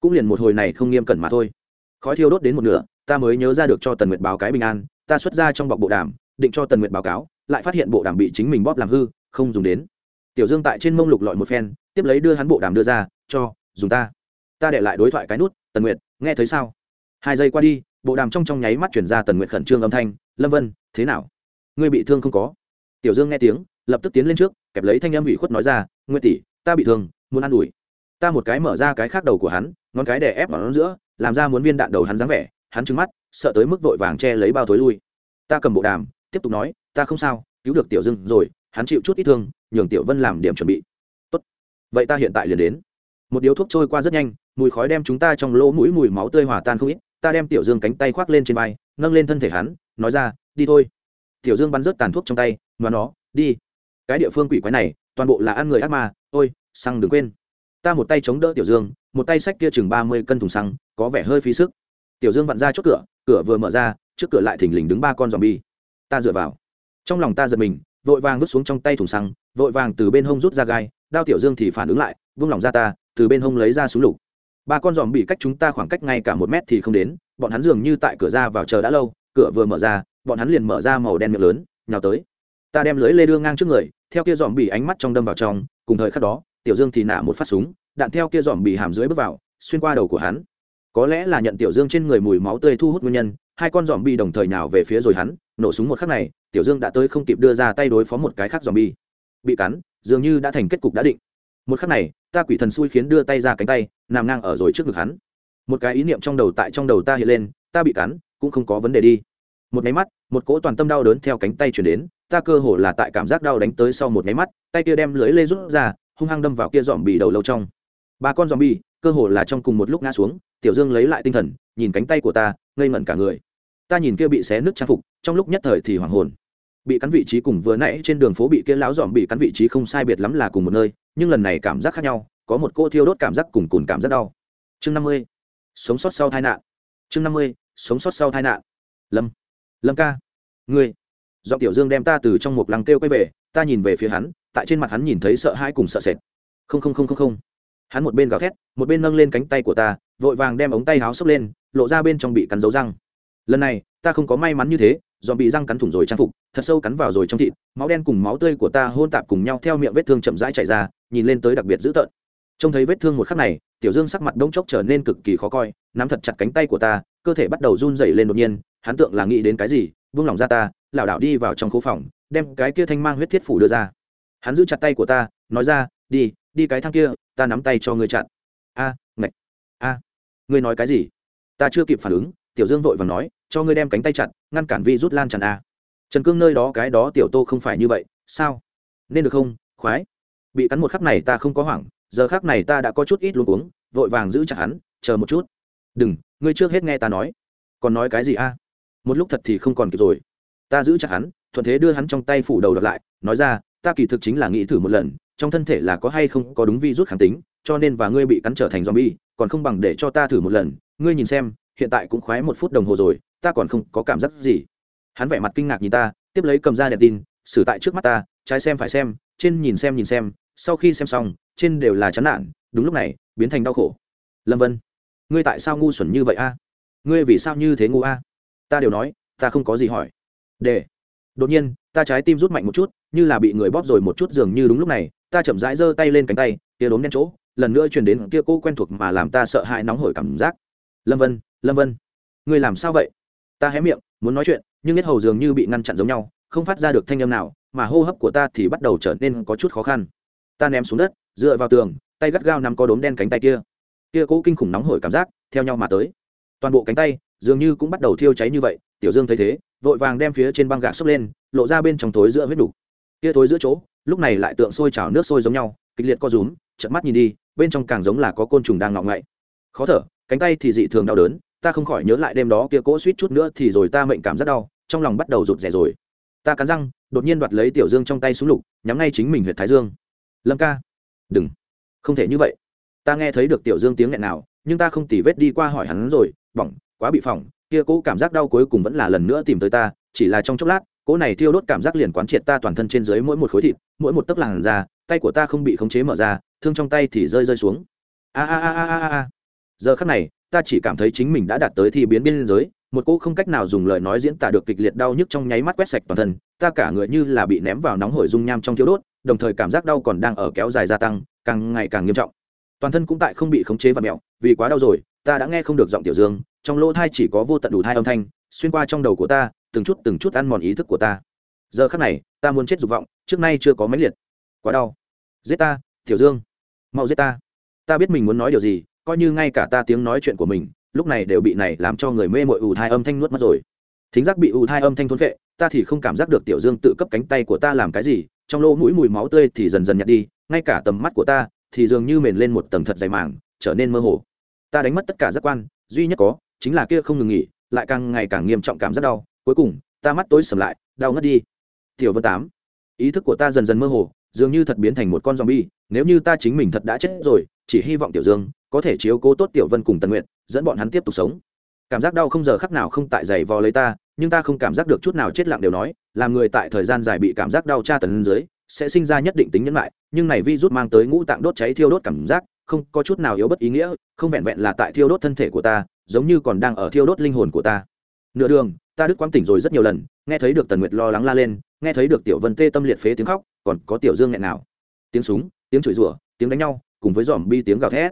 cũng liền một hồi này không nghiêm cẩn mà thôi. Khói thiêu đốt đến một nửa, ta mới nhớ ra được cho tần nguyệt báo cái bình an, ta xuất ra trong bọc bộ đàm, định cho tần nguyệt báo cáo, lại phát hiện bộ đàm bị chính mình bóp làm hư, không dùng đến. Tiểu dương tại trên mông lục lọi một phen, tiếp lấy đưa hắn bộ đàm đưa ra, cho, dùng ta. Ta để lại đối thoại cái nút, tần nguyệt, nghe thấy sao? Hai giây qua đi, bộ đàm trong trong nháy mắt chuyển ra tần nguyệt khẩn trương âm thanh, lâm vân, thế nào? Ngươi bị thương không có? Tiểu dương nghe tiếng, lập tức tiến lên trước, kẹp lấy thanh âm ủy khuất nói ra, nguyệt tỷ, ta bị thương, muốn ă n ủi. Ta một cái mở ra cái khác đầu của hắn ngón cái đè ép vào nó giữa, làm ra muốn viên đạn đầu hắn dáng vẻ, hắn trứng mắt, sợ tới mức vội vàng che lấy bao thối lui. Ta cầm bộ đàm, tiếp tục nói, ta không sao, cứu được tiểu dương rồi, hắn chịu chút ít thương, nhường tiểu vân làm điểm chuẩn bị. Tốt. Vậy ta hiện tại liền đến. Một điếu thuốc trôi qua rất nhanh, mùi khói đem chúng ta trong lỗ mũi mùi máu tươi hòa tan không ít, ta đem tiểu dương cánh tay khoác lên trên vai, nâng lên thân thể hắn, nói ra, đi thôi. Tiểu dương bắn rớt tàn thuốc trong tay và nó, đi. Cái địa phương quỷ quái này, toàn bộ là ăn người ác ma, ôi xăng đừng quên ta một tay chống đỡ tiểu dương, một tay sách kia chừng ba mươi cân thùng xăng, có vẻ hơi phí sức. Tiểu dương vặn ra chốt cửa cửa vừa mở ra, trước cửa lại thình lình đứng ba con dòm bi ta dựa vào. Trong lòng ta giật mình, vội vàng vứt xuống trong tay thùng xăng, vội vàng từ bên hông rút ra gai, đao tiểu dương thì phản ứng lại, vung lòng ra ta, từ bên hông lấy ra súng lục. Ba con dòm bị cách chúng ta khoảng cách ngay cả một mét thì không đến, bọn hắn dường như tại cửa ra vào chờ đã lâu, cửa vừa mở ra, bọn hắn liền mở ra màu đen miệng lớn, nhào tới. Ta đem lưới lê đưa ngang trước người, theo kia dòm bị ánh mắt trong đâm vào trong, cùng thời khắc đó tiểu dương thì nả một phát súng, đạn theo kia dòm bị hàm dưới bước vào, xuyên qua đầu của hắn. Có lẽ là nhận tiểu dương trên người mùi máu tươi thu hút nguyên nhân, hai con dòm bị đồng thời nào về phía rồi hắn, nổ súng một khắc này, tiểu dương đã tới không kịp đưa ra tay đối phó một cái khác dòm bị. Bị cắn, dường như đã thành kết cục đã định. Một khắc này, ta quỷ thần xui khiến đưa tay ra cánh tay, nằm ngang ở rồi trước ngực hắn. Một cái ý niệm trong đầu tại trong đầu ta hiện lên, ta bị cắn, cũng không có vấn đề đi. Một máy mắt, một cỗ toàn tâm đau đớn theo cánh tay chuyển đến, ta cơ hồ là tại cảm giác đau đánh tới sau một máy mắt, tay kia đem lưới lê rút ra hung hăng đâm vào kia dòm bì đầu lâu trong. Ba con dòm bì cơ hồ là trong cùng một lúc ngã xuống, tiểu dương lấy lại tinh thần, nhìn cánh tay của ta, ngây ngẩn cả người. Ta nhìn kia bị xé nứt trang phục, trong lúc nhất thời thì hoảng hồn. Bị cắn vị trí cùng vừa nãy trên đường phố bị kia lão dòm bị cắn vị trí không sai biệt lắm là cùng một nơi, nhưng lần này cảm giác khác nhau, có một cô thiêu đốt cảm giác cùng cùng cảm giác đau. Chương năm mươi, sống sót sau tai nạn. Chương năm mươi, sống sót sau tai nạn. Lâm. Lâm ca. Ngươi do tiểu dương đem ta từ trong một lăng kêu quay về, ta nhìn về phía hắn, tại trên mặt hắn nhìn thấy sợ hãi cùng sợ sệt. Không không không không không. Hắn một bên gào thét, một bên nâng lên cánh tay của ta, vội vàng đem ống tay áo xốc lên, lộ ra bên trong bị cắn dấu răng. Lần này, ta không có may mắn như thế do bị răng cắn thủng rồi trang phục, thật sâu cắn vào rồi trong thịt, máu đen cùng máu tươi của ta hôn tạp cùng nhau theo miệng vết thương chậm rãi chảy ra, nhìn lên tới đặc biệt dữ tợn. Trông thấy vết thương một khắc này, tiểu dương sắc mặt đông chốc trở nên cực kỳ khó coi, nắm thật chặt cánh tay của ta, cơ thể bắt đầu run dày lên đột nhiên, hắn tượng là nghĩ đến cái gì vung lòng ra ta lảo đảo đi vào trong khu phòng đem cái kia thanh mang huyết thiết phủ đưa ra. Hắn giữ chặt tay của ta nói ra đi đi cái thang kia ta nắm tay cho ngươi chặn. A à, ngạch a ngươi nói cái gì? Ta chưa kịp phản ứng. Tiểu dương vội và nói cho ngươi đem cánh tay chặn ngăn cản vi rút lan tràn a. Trần cương nơi đó cái đó tiểu tô không phải như vậy sao? Nên được không khoái. Bị cắn một khắc này ta không có hoảng giờ khắc này ta đã có chút ít luôn uống vội vàng giữ chặt hắn chờ một chút. Đừng ngươi trước hết nghe ta nói. Còn nói cái gì a? Một lúc thật thì không còn kịp rồi ta giữ chặt hắn, thuận thế đưa hắn trong tay phủ đầu đập lại, nói ra, ta kỳ thực chính là nghĩ thử một lần, trong thân thể là có hay không có đúng vi rút kháng tính, cho nên và ngươi bị cắn trở thành zombie, còn không bằng để cho ta thử một lần, ngươi nhìn xem, hiện tại cũng khoái một phút đồng hồ rồi, ta còn không có cảm giác gì. Hắn vẻ mặt kinh ngạc nhìn ta, tiếp lấy cầm ra đèn tin, xử tại trước mắt ta, trái xem phải xem, trên nhìn xem nhìn xem, sau khi xem xong, trên đều là chán nản, đúng lúc này, biến thành đau khổ. Lâm vân, ngươi tại sao ngu xuẩn như vậy a? Ngươi vì sao như thế ngu a? Ta đều nói, ta không có gì hỏi để. Đột nhiên, ta trái tim rút mạnh một chút, như là bị người bóp rồi một chút dường như đúng lúc này, ta chậm rãi giơ tay lên cánh tay tia đốm đen chỗ, lần nữa truyền đến kia cô quen thuộc mà làm ta sợ hãi nóng hổi cảm giác. Lâm vân lâm vân, ngươi làm sao vậy? Ta hé miệng, muốn nói chuyện, nhưng hết hầu dường như bị ngăn chặn giống nhau, không phát ra được thanh âm nào, mà hô hấp của ta thì bắt đầu trở nên có chút khó khăn. Ta ném xuống đất, dựa vào tường, tay gắt gao nằm có đốm đen cánh tay kia. Kia cố kinh khủng nóng hổi cảm giác, theo nhau mà tới. Toàn bộ cánh tay, dường như cũng bắt đầu thiêu cháy như vậy, tiểu dương thấy thế vội vàng đem phía trên băng gạc xốc lên, lộ ra bên trong thối giữa huyết đủ. kia thối giữa chỗ, lúc này lại tượng sôi trào nước sôi giống nhau, kịch liệt co rúm, chợt mắt nhìn đi, bên trong càng giống là có côn trùng đang ngọng ngậy. Khó thở, cánh tay thì dị thường đau đớn, ta không khỏi nhớ lại đêm đó kia cỗ suýt chút nữa thì rồi ta mệnh cảm rất đau, trong lòng bắt đầu rụt rè rồi. Ta cắn răng, đột nhiên đoạt lấy tiểu dương trong tay xuống lục, nhắm ngay chính mình huyệt thái dương. Lâm ca. Đừng. Không thể như vậy. Ta nghe thấy được tiểu dương tiếng nghẹn nào, nhưng ta không tỉ vết đi qua hỏi hắn rồi, bỏng, quá bị phỏng kia cỗ cảm giác đau cuối cùng vẫn là lần nữa tìm tới ta, chỉ là trong chốc lát cỗ này thiêu đốt cảm giác liền quán triệt ta toàn thân trên dưới mỗi một khối thịt, mỗi một tấc làn da, tay của ta không bị khống chế mở ra, thương trong tay thì rơi rơi xuống. A a a a a a. Giờ khắc này, ta chỉ cảm thấy chính mình đã đạt tới thi biến biên giới, một cô không cách nào dùng lời nói diễn tả được kịch liệt đau nhức trong nháy mắt quét sạch toàn thân, ta cả người như là bị ném vào nóng hổi dung nham trong thiếu đốt, đồng thời cảm giác đau còn đang ở kéo dài gia tăng, càng ngày càng nghiêm trọng. Toàn thân cũng tại không bị khống chế và mẹo, vì quá đau rồi, ta đã nghe không được giọng tiểu dương trong lỗ thai chỉ có vô tận đủ thai âm thanh, xuyên qua trong đầu của ta, từng chút từng chút ăn mòn ý thức của ta. Giờ khắc này, ta muốn chết dục vọng, trước nay chưa có máy liệt. Quá đau. Giết ta, tiểu dương. Mau giết ta. Ta biết mình muốn nói điều gì, coi như ngay cả ta tiếng nói chuyện của mình, lúc này đều bị này làm cho người mê mội ù thai âm thanh nuốt mất rồi. Thính giác bị ù thai âm thanh thốn vệ ta thì không cảm giác được tiểu dương tự cấp cánh tay của ta làm cái gì, trong lỗ mũi mùi máu tươi thì dần dần nhạt đi, ngay cả tầm mắt của ta thì dường như mền lên một tầng thật dày màng, trở nên mơ hồ. Ta đánh mất tất cả giác quan, duy nhất có chính là kia không ngừng nghỉ, lại càng ngày càng nghiêm trọng cảm giác đau, cuối cùng, ta mắt tối sầm lại, đau ngất đi. Tiểu vân tám, ý thức của ta dần dần mơ hồ, dường như thật biến thành một con zombie, nếu như ta chính mình thật đã chết rồi, chỉ hy vọng tiểu dương có thể chiếu cố tốt tiểu vân cùng tần nguyện dẫn bọn hắn tiếp tục sống. Cảm giác đau không giờ khắc nào không tại giày vò lấy ta, nhưng ta không cảm giác được chút nào chết lặng đều nói, làm người tại thời gian dài bị cảm giác đau tra tần dưới, sẽ sinh ra nhất định tính nhẫn lại nhưng này vi rút mang tới ngũ tạng đốt cháy thiêu đốt cảm giác, không có chút nào yếu bất ý nghĩa, không vẹn vẹn là tại thiêu đốt thân thể của ta giống như còn đang ở thiêu đốt linh hồn của ta. Nửa đường, ta đứt quãng tỉnh rồi rất nhiều lần, nghe thấy được tần nguyệt lo lắng la lên, nghe thấy được tiểu vân tê tâm liệt phế tiếng khóc, còn có tiểu dương nghẹn nào. Tiếng súng, tiếng chửi rủa, tiếng đánh nhau, cùng với dòm bi tiếng gào thét.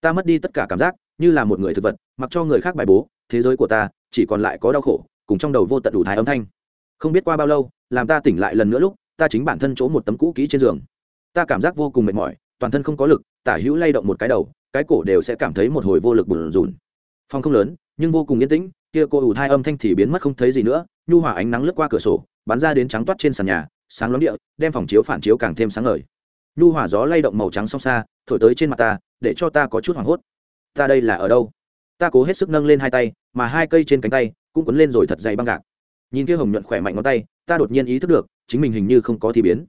Ta mất đi tất cả cảm giác, như là một người thực vật, mặc cho người khác bài bố, thế giới của ta chỉ còn lại có đau khổ, cùng trong đầu vô tận đủ thái âm thanh. Không biết qua bao lâu, làm ta tỉnh lại lần nữa lúc, ta chính bản thân chỗ một tấm cũ kỹ trên giường. Ta cảm giác vô cùng mệt mỏi, toàn thân không có lực, tả hữu lay động một cái đầu, cái cổ đều sẽ cảm thấy một hồi vô lực bùn rùn. Phòng không lớn, nhưng vô cùng yên tĩnh, kia cô ủ thai âm thanh thì biến mất không thấy gì nữa, nhu hòa ánh nắng lướt qua cửa sổ, bắn ra đến trắng toát trên sàn nhà, sáng lóng địa, đem phòng chiếu phản chiếu càng thêm sáng ngời. Nhu hòa gió lay động màu trắng song xa, thổi tới trên mặt ta, để cho ta có chút hoảng hốt. Ta đây là ở đâu? Ta cố hết sức nâng lên hai tay, mà hai cây trên cánh tay cũng quấn lên rồi thật dày băng gạc. Nhìn kia hồng nhuận khỏe mạnh ngón tay, ta đột nhiên ý thức được, chính mình hình như không có thi biến.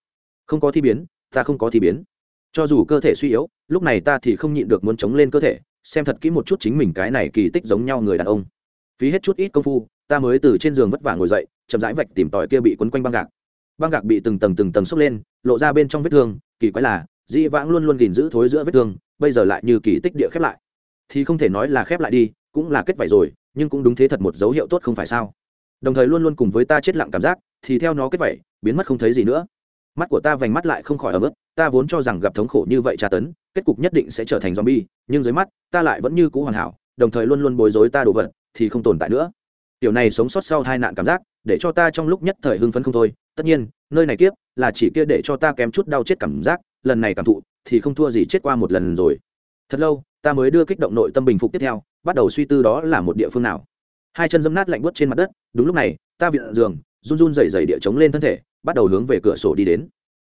Không có thi biến, ta không có thi biến. Cho dù cơ thể suy yếu, lúc này ta thì không nhịn được muốn chống lên cơ thể xem thật kỹ một chút chính mình cái này kỳ tích giống nhau người đàn ông. Phí hết chút ít công phu, ta mới từ trên giường vất vả ngồi dậy, chậm rãi vạch tìm tòi kia bị quấn quanh băng gạc. Băng gạc bị từng tầng từng tầng xốc lên, lộ ra bên trong vết thương, kỳ quái là, dĩ vãng luôn luôn gìn giữ thối giữa vết thương, bây giờ lại như kỳ tích địa khép lại. Thì không thể nói là khép lại đi, cũng là kết vải rồi, nhưng cũng đúng thế thật một dấu hiệu tốt không phải sao. Đồng thời luôn luôn cùng với ta chết lặng cảm giác, thì theo nó kết vảy biến mất không thấy gì nữa. Mắt của ta vành mắt lại không khỏi ở mức ta vốn cho rằng gặp thống khổ như vậy tra tấn, kết cục nhất định sẽ trở thành zombie, nhưng dưới mắt, ta lại vẫn như cũ hoàn hảo, đồng thời luôn luôn bối rối ta đồ vật, thì không tồn tại nữa. Tiểu này sống sót sau hai nạn cảm giác, để cho ta trong lúc nhất thời hưng phấn không thôi. Tất nhiên, nơi này kiếp, là chỉ kia để cho ta kém chút đau chết cảm giác, lần này cảm thụ, thì không thua gì chết qua một lần rồi. Thật lâu, ta mới đưa kích động nội tâm bình phục tiếp theo, bắt đầu suy tư đó là một địa phương nào. Hai chân dẫm nát lạnh buốt trên mặt đất, đúng lúc này, ta viện giường, run run dày dày địa chống lên thân thể, bắt đầu hướng về cửa sổ đi đến.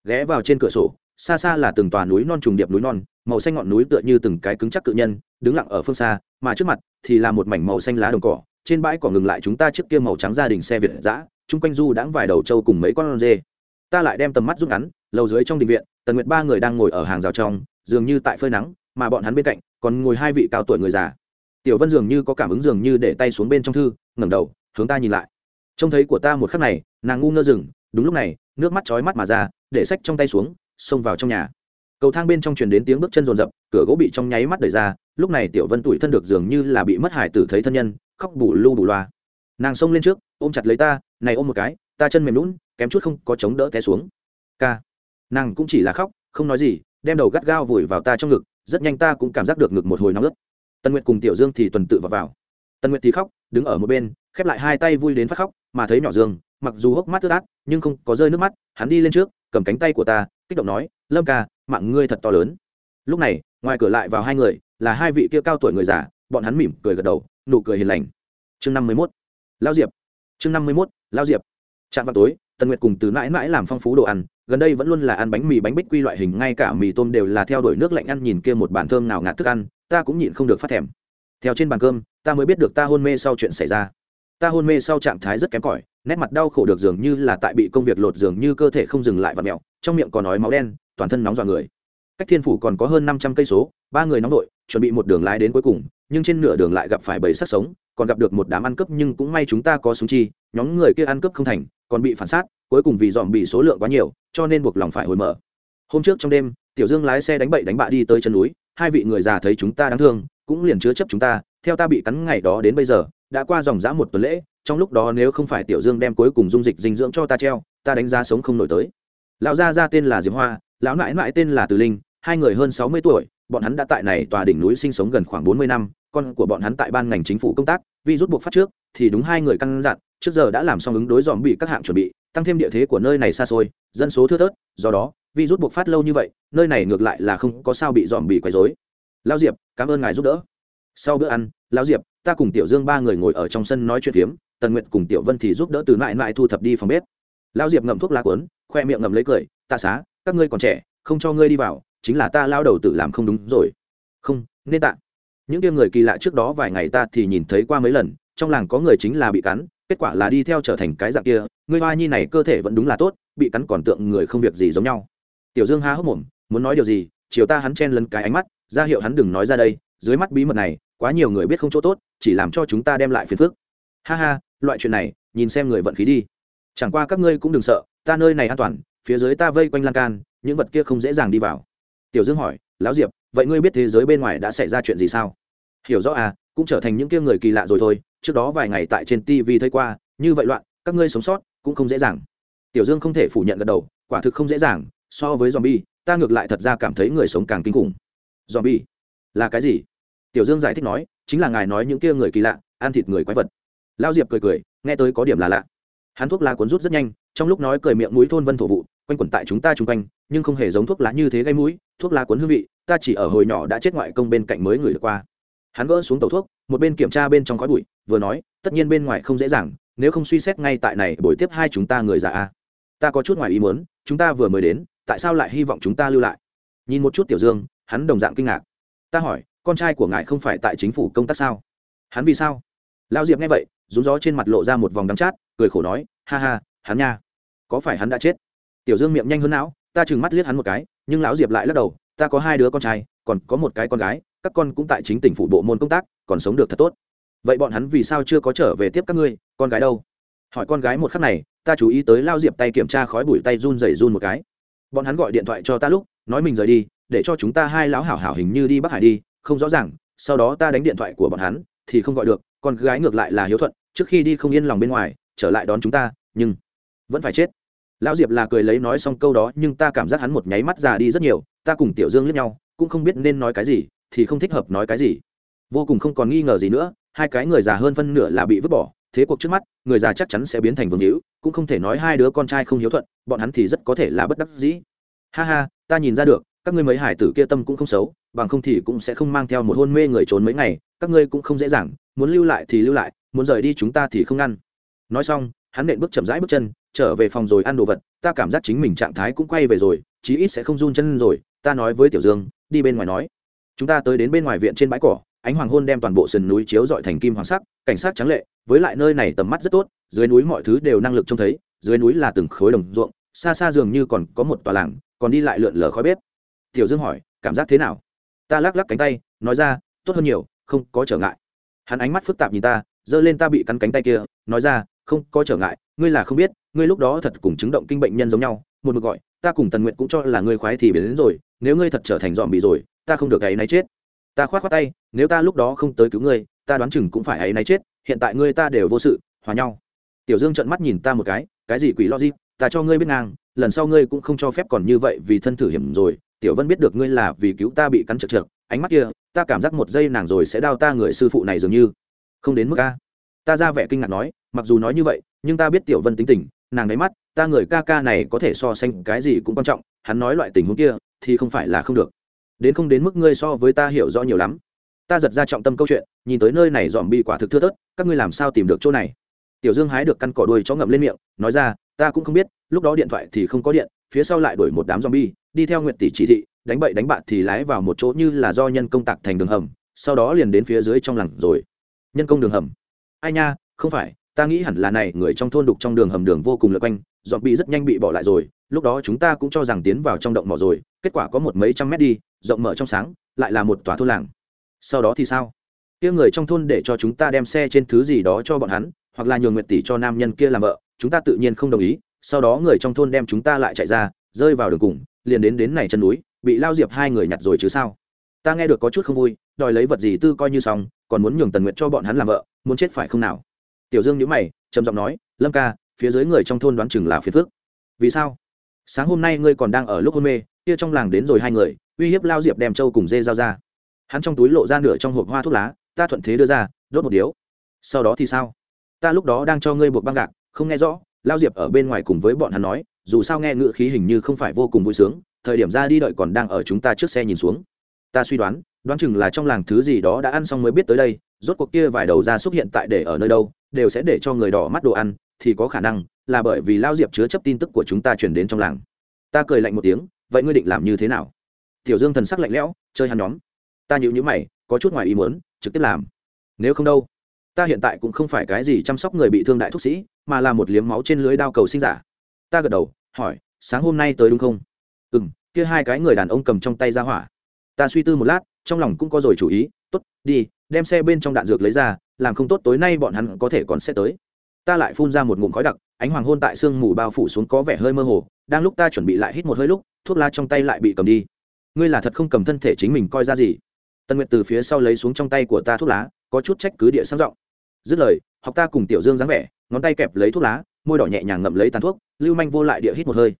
Ghé vào trên cửa sổ xa xa là từng tòa núi non trùng điệp núi non, màu xanh ngọn núi tựa như từng cái cứng chắc cự nhân, đứng lặng ở phương xa, mà trước mặt thì là một mảnh màu xanh lá đồng cỏ, trên bãi cỏ ngừng lại chúng ta trước kia màu trắng gia đình xe việt giã chung quanh du đãng vài đầu trâu cùng mấy con dê ta lại đem tầm mắt rút ngắn, lầu dưới trong đình viện, tần nguyệt ba người đang ngồi ở hàng rào trong, dường như tại phơi nắng, mà bọn hắn bên cạnh còn ngồi hai vị cao tuổi người già. Tiểu vân dường như có cảm ứng dường như để tay xuống bên trong thư, ngẩng đầu, hướng ta nhìn lại. Trông thấy của ta một khắc này, nàng ngu ngơ rừng đúng lúc này, nước mắt chói mắt mà ra, để sách trong tay xuống xông vào trong nhà. Cầu thang bên trong truyền đến tiếng bước chân rồn rập cửa gỗ bị trong nháy mắt đẩy ra lúc này tiểu vân tủi thân được dường như là bị mất hải tử thấy thân nhân khóc bù lu bù loa. Nàng xông lên trước ôm chặt lấy ta này ôm một cái ta chân mềm lún kém chút không có chống đỡ té xuống. K nàng cũng chỉ là khóc không nói gì đem đầu gắt gao vùi vào ta trong ngực rất nhanh ta cũng cảm giác được ngực một hồi nóng ướt. Tân nguyệt cùng tiểu dương thì tuần tự vào, vào. tân nguyệt thì khóc đứng ở một bên khép lại hai tay vui đến phát khóc mà thấy nhỏ dương mặc dù hốc mắt ướt át nhưng không có rơi nước mắt hắn đi lên trước cầm cánh tay của ta kích động nói, lâm ca, mạng ngươi thật to lớn. Lúc này, ngoài cửa lại vào hai người, là hai vị kia cao tuổi người già, bọn hắn mỉm cười gật đầu, nụ cười hiền lành. Chương năm mươi mốt lao diệp. Chương năm mươi mốt lao diệp. Chạm vào tối, tần nguyệt cùng từ mãi mãi làm phong phú đồ ăn, gần đây vẫn luôn là ăn bánh mì bánh bích quy loại hình, ngay cả mì tôm đều là theo đuổi nước lạnh ăn, nhìn kia một bàn thơm nào ngạt thức ăn, ta cũng nhịn không được phát thèm. Theo trên bàn cơm, ta mới biết được ta hôn mê sau chuyện xảy ra ta hôn mê sau trạng thái rất kém cỏi, nét mặt đau khổ được dường như là tại bị công việc lột dường như cơ thể không dừng lại và mẹo trong miệng còn nói máu đen, toàn thân nóng dọa người. Cách thiên phủ còn có hơn năm trăm cây số, ba người nóng đội chuẩn bị một đường lái đến cuối cùng, nhưng trên nửa đường lại gặp phải bầy sắc sống, còn gặp được một đám ăn cướp nhưng cũng may chúng ta có súng chi, nhóm người kia ăn cướp không thành, còn bị phản sát cuối cùng vì dòm bị số lượng quá nhiều, cho nên buộc lòng phải hồi mở. Hôm trước trong đêm, tiểu dương lái xe đánh bậy đánh bạ đi tới chân núi, hai vị người già thấy chúng ta đáng thương, cũng liền chứa chấp chúng ta theo ta bị cắn ngày đó đến bây giờ, đã qua dòng dã một tuần lễ, trong lúc đó nếu không phải tiểu dương đem cuối cùng dung dịch dinh dưỡng cho ta treo, ta đánh giá sống không nổi tới. Lão gia gia tên là diệp hoa, lão nãi nãi tên là từ linh, hai người hơn sáu mươi tuổi, bọn hắn đã tại này tòa đỉnh núi sinh sống gần khoảng bốn mươi năm, con của bọn hắn tại ban ngành chính phủ công tác, vì rút buộc phát trước, thì đúng hai người căn dặn, trước giờ đã làm xong ứng đối dòm bị các hạng chuẩn bị, tăng thêm địa thế của nơi này xa xôi, dân số thưa thớt, do đó, vì rút buộc phát lâu như vậy, nơi này ngược lại là không có sao bị dòm bị quấy rối. Lao diệp, cảm ơn ngài giúp đỡ sau bữa ăn lao diệp, ta cùng tiểu dương ba người ngồi ở trong sân nói chuyện phiếm, tần Nguyệt cùng tiểu vân thì giúp đỡ từ mãi mãi thu thập đi phòng bếp. Lao diệp ngậm thuốc lá cuốn, khoe miệng ngậm lấy cười tạ xá, các ngươi còn trẻ, không cho ngươi đi vào, chính là ta lao đầu tự làm không đúng rồi. Không, nên tạ. Những tiêm người kỳ lạ trước đó vài ngày ta thì nhìn thấy qua mấy lần, trong làng có người chính là bị cắn, kết quả là đi theo trở thành cái dạng kia ngươi hoa nhi này cơ thể vẫn đúng là tốt, bị cắn còn tượng người không việc gì giống nhau. Tiểu dương há hốc mồm, muốn nói điều gì, chiều ta hắn chen lấn cái ánh mắt, ra hiệu hắn đừng nói ra đây, dưới mắt bí mật này quá nhiều người biết không chỗ tốt, chỉ làm cho chúng ta đem lại phiền phức. Ha ha, loại chuyện này, nhìn xem người vận khí đi. Chẳng qua các ngươi cũng đừng sợ, ta nơi này an toàn, phía dưới ta vây quanh lan can, những vật kia không dễ dàng đi vào. Tiểu dương hỏi, lão diệp, vậy ngươi biết thế giới bên ngoài đã xảy ra chuyện gì sao? Hiểu rõ à cũng trở thành những kia người kỳ lạ rồi thôi, trước đó vài ngày tại trên tv thấy qua, như vậy loạn, các ngươi sống sót cũng không dễ dàng. Tiểu dương không thể phủ nhận gật đầu, quả thực không dễ dàng, so với zombie, ta ngược lại thật ra cảm thấy người sống càng kinh khủng. Zombie? Là cái gì? Tiểu dương giải thích nói, chính là ngài nói những kia người kỳ lạ, ăn thịt người quái vật. Lao diệp cười cười, nghe tới có điểm là lạ. Hắn thuốc lá cuốn rút rất nhanh, trong lúc nói cười miệng mũi thôn vân thổ vụ, quanh quẩn tại chúng ta chung quanh, nhưng không hề giống thuốc lá như thế gây mũi, thuốc lá cuốn hương vị, ta chỉ ở hồi nhỏ đã chết ngoại công bên cạnh mới người được qua. Hắn gỡ xuống tàu thuốc, một bên kiểm tra bên trong khói bụi, vừa nói, tất nhiên bên ngoài không dễ dàng, nếu không suy xét ngay tại này, buổi tiếp hai chúng ta người già a. Ta có chút ngoài ý muốn, chúng ta vừa mới đến, tại sao lại hy vọng chúng ta lưu lại? Nhìn một chút tiểu dương, hắn đồng dạng kinh ngạc. Ta hỏi con trai của ngài không phải tại chính phủ công tác sao? Hắn vì sao? Lao diệp nghe vậy, rúng gió trên mặt lộ ra một vòng đắm chát, cười khổ nói, ha ha, hắn nha. Có phải hắn đã chết? Tiểu dương miệng nhanh hơn não, ta chừng mắt liếc hắn một cái, nhưng lão diệp lại lắc đầu, ta có hai đứa con trai, còn có một cái con gái, các con cũng tại chính tỉnh phủ bộ môn công tác, còn sống được thật tốt. Vậy bọn hắn vì sao chưa có trở về tiếp các ngươi, con gái đâu? Hỏi con gái một khắc này, ta chú ý tới lao diệp tay kiểm tra khói bụi tay run rẩy run một cái. Bọn hắn gọi điện thoại cho ta lúc, nói mình rời đi, để cho chúng ta hai lão hảo hảo hình như đi bắc hải đi không rõ ràng, sau đó ta đánh điện thoại của bọn hắn, thì không gọi được, con gái ngược lại là hiếu thuận, trước khi đi không yên lòng bên ngoài, trở lại đón chúng ta, nhưng vẫn phải chết. Lão diệp là cười lấy nói xong câu đó, nhưng ta cảm giác hắn một nháy mắt già đi rất nhiều, ta cùng tiểu dương lướt nhau, cũng không biết nên nói cái gì, thì không thích hợp nói cái gì. Vô cùng không còn nghi ngờ gì nữa, hai cái người già hơn phân nửa là bị vứt bỏ, thế cuộc trước mắt, người già chắc chắn sẽ biến thành vương hữu, cũng không thể nói hai đứa con trai không hiếu thuận, bọn hắn thì rất có thể là bất đắc dĩ. Ha ha, ta nhìn ra được các ngươi mấy hải tử kia tâm cũng không xấu, bằng không thì cũng sẽ không mang theo một hôn mê người trốn mấy ngày, các ngươi cũng không dễ dàng, muốn lưu lại thì lưu lại, muốn rời đi chúng ta thì không ngăn. Nói xong, hắn nện bước chậm rãi bước chân, trở về phòng rồi ăn đồ vật, ta cảm giác chính mình trạng thái cũng quay về rồi, chí ít sẽ không run chân rồi, ta nói với tiểu dương, đi bên ngoài nói. Chúng ta tới đến bên ngoài viện trên bãi cỏ, ánh hoàng hôn đem toàn bộ sườn núi chiếu dọi thành kim hoàng sắc, cảnh sát trắng lệ, với lại nơi này tầm mắt rất tốt, dưới núi mọi thứ đều năng lực trông thấy, dưới núi là từng khối đồng ruộng, xa xa dường như còn có một tòa làng, còn đi lại lượn lờ khói bếp tiểu dương hỏi, cảm giác thế nào? Ta lắc lắc cánh tay, nói ra, tốt hơn nhiều, không có trở ngại. Hắn ánh mắt phức tạp nhìn ta, giơ lên ta bị cắn cánh tay kia, nói ra, không có trở ngại, ngươi là không biết, ngươi lúc đó thật cùng chứng động kinh bệnh nhân giống nhau, một mực gọi, ta cùng tần nguyện cũng cho là ngươi khoái thì biến đến rồi, nếu ngươi thật trở thành dòm bị rồi, ta không được ấy náy chết. Ta khoát khoát tay, nếu ta lúc đó không tới cứu ngươi, ta đoán chừng cũng phải ấy náy chết, hiện tại ngươi ta đều vô sự, hòa nhau. Tiểu dương trợn mắt nhìn ta một cái cái gì quỷ logic, ta cho ngươi biết ngang, lần sau ngươi cũng không cho phép còn như vậy vì thân thử hiểm rồi tiểu vân biết được ngươi là vì cứu ta bị cắn chật chật ánh mắt kia, ta cảm giác một giây nàng rồi sẽ đau ta người sư phụ này dường như. Không đến mức ca. ta ra vẻ kinh ngạc nói, mặc dù nói như vậy, nhưng ta biết tiểu vân tính tình, nàng đáy mắt, ta người ca ca này có thể so sánh cái gì cũng quan trọng, hắn nói loại tình huống kia, thì không phải là không được. Đến không đến mức ngươi so với ta hiểu rõ nhiều lắm. Ta giật ra trọng tâm câu chuyện, nhìn tới nơi này dòm bị quả thực thưa thớt, các ngươi làm sao tìm được chỗ này? Tiểu dương hái được căn cỏ đuôi chó ngậm lên miệng, nói ra, ta cũng không biết, lúc đó điện thoại thì không có điện, phía sau lại đuổi một đám zombie đi theo nguyện tỷ chỉ thị, đánh bậy đánh bạn thì lái vào một chỗ như là do nhân công tạc thành đường hầm, sau đó liền đến phía dưới trong làng rồi. Nhân công đường hầm. Ai nha, không phải, ta nghĩ hẳn là này, người trong thôn đục trong đường hầm đường vô cùng lượt quanh, dọn bị rất nhanh bị bỏ lại rồi, lúc đó chúng ta cũng cho rằng tiến vào trong động mỏ rồi, kết quả có một mấy trăm mét đi, rộng mở trong sáng, lại là một tòa thôn làng. Sau đó thì sao? Kia người trong thôn để cho chúng ta đem xe trên thứ gì đó cho bọn hắn, hoặc là nhường nguyện tỷ cho nam nhân kia làm vợ, chúng ta tự nhiên không đồng ý, sau đó người trong thôn đem chúng ta lại chạy ra, rơi vào đường cùng liền đến đến này chân núi, bị lao diệp hai người nhặt rồi chứ sao? Ta nghe được có chút không vui, đòi lấy vật gì tư coi như xong, còn muốn nhường tần nguyện cho bọn hắn làm vợ, muốn chết phải không nào? Tiểu dương nhữ mày, trầm giọng nói, lâm ca, phía dưới người trong thôn đoán chừng là phiền phước vì sao? Sáng hôm nay ngươi còn đang ở lúc hôn mê, kia trong làng đến rồi hai người, uy hiếp lao diệp đem trâu cùng dê giao ra. Hắn trong túi lộ ra nửa trong hộp hoa thuốc lá, ta thuận thế đưa ra, đốt một điếu. Sau đó thì sao? Ta lúc đó đang cho ngươi buộc băng gạc, không nghe rõ. Lao diệp ở bên ngoài cùng với bọn hắn nói dù sao nghe ngựa khí hình như không phải vô cùng vui sướng, thời điểm ra đi đợi còn đang ở chúng ta trước xe nhìn xuống. Ta suy đoán đoán chừng là trong làng thứ gì đó đã ăn xong mới biết tới đây, rốt cuộc kia vài đầu ra xuất hiện tại để ở nơi đâu, đều sẽ để cho người đỏ mắt đồ ăn, thì có khả năng là bởi vì lao diệp chứa chấp tin tức của chúng ta chuyển đến trong làng. Ta cười lạnh một tiếng, vậy ngươi định làm như thế nào? Tiểu dương thần sắc lạnh lẽo, chơi hắn nhóm. Ta nhịu nhữ mày, có chút ngoài ý muốn, trực tiếp làm. Nếu không đâu, ta hiện tại cũng không phải cái gì chăm sóc người bị thương đại thúc sĩ, mà là một liếm máu trên lưới đao cầu sinh giả. Ta gật đầu hỏi, sáng hôm nay tới đúng không? Ừ m kia hai cái người đàn ông cầm trong tay ra hỏa. Ta suy tư một lát, trong lòng cũng có rồi chủ ý t ố t đi, đem xe bên trong đạn dược lấy ra, làm không tốt tối nay bọn hắn có thể còn sẽ tới. Ta lại phun ra một ngụm khói đặc, ánh hoàng hôn tại sương mù bao phủ xuống có vẻ hơi mơ hồ, đang lúc ta chuẩn bị lại hít một hơi lúc, thuốc lá trong tay lại bị cầm đi. Ngươi là thật không cầm thân thể chính mình coi ra gì? Tân nguyệt từ phía sau lấy xuống trong tay của ta thuốc lá, có chút trách cứ địa sang giọng. Dứt lời, học ta cùng tiểu dương dáng vẻ, ngón tay kẹp lấy thuốc lá môi đỏ nhẹ nhàng ngậm lấy tàn thuốc, lưu manh vô lại địa hít một hơi.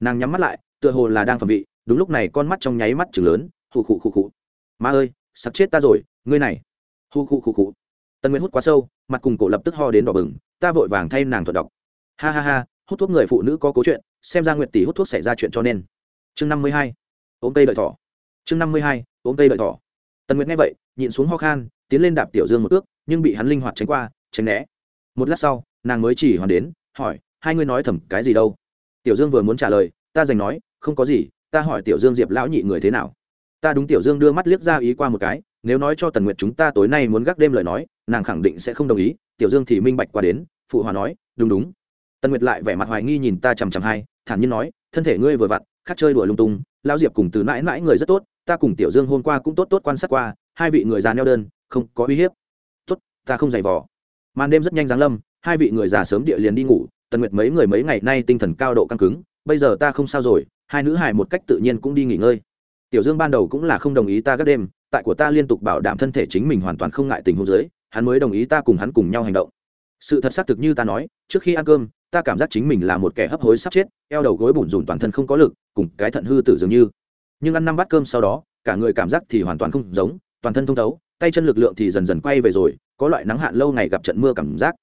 Nàng nhắm mắt lại, tựa hồ là đang phẩm vị, đúng lúc này con mắt trong nháy mắt chừng lớn hụ khụ khụ khụ ma ơi sắp chết ta rồi, ngươi này. Hụ khụ khụ khụ tần Nguyệt hút quá sâu, mặt cùng cổ lập tức ho đến đỏ bừng, ta vội vàng thay nàng thuật đọc. Ha ha ha, hút thuốc người phụ nữ có cố chuyện, xem ra nguyệt tỷ hút thuốc xảy ra chuyện cho nên. Chương năm mươi hai, ôm tây đợi thỏ. Chương năm mươi hai, ôm tây đợi thỏ. Tần nguyệt nghe vậy, nhịn xuống ho khan, tiến lên đạp tiểu dương một ước, nhưng bị hắn linh hoạt tránh qua, tránh né. Một lát sau, nàng mới chỉ hoàn đến hỏi, hai ngươi nói thầm cái gì đâu? Tiểu dương vừa muốn trả lời, ta dành nói, không có gì, ta hỏi tiểu dương diệp lão nhị người thế nào? Ta đúng tiểu dương đưa mắt liếc ra ý qua một cái, nếu nói cho tần nguyệt chúng ta tối nay muốn gác đêm lời nói, nàng khẳng định sẽ không đồng ý, tiểu dương thì minh bạch qua đến, phụ hòa nói, đúng đúng. Tần nguyệt lại vẻ mặt hoài nghi nhìn ta chằm chằm hai, thản nhiên nói, thân thể ngươi vừa vặn khát chơi đùa lung tung lao diệp cùng từ mãi mãi người rất tốt, ta cùng tiểu dương hôm qua cũng tốt tốt quan sát qua, hai vị người già neo đơn, không có uy hiếp. Tốt, ta không giày vò. Màn đêm rất nhanh giáng lâm hai vị người già sớm địa liền đi ngủ, tần nguyệt mấy người mấy ngày nay tinh thần cao độ căng cứng, bây giờ ta không sao rồi, hai nữ hài một cách tự nhiên cũng đi nghỉ ngơi. Tiểu dương ban đầu cũng là không đồng ý ta các đêm, tại của ta liên tục bảo đảm thân thể chính mình hoàn toàn không ngại tình huống dưới, hắn mới đồng ý ta cùng hắn cùng nhau hành động. Sự thật xác thực như ta nói, trước khi ăn cơm, ta cảm giác chính mình là một kẻ hấp hối sắp chết, eo đầu gối bủn rủn toàn thân không có lực, cùng cái thận hư tử dường như. Nhưng ăn năm bát cơm sau đó, cả người cảm giác thì hoàn toàn không giống, toàn thân thông thấu, tay chân lực lượng thì dần dần quay về rồi, có loại nắng hạn lâu ngày gặp trận mưa cảm giác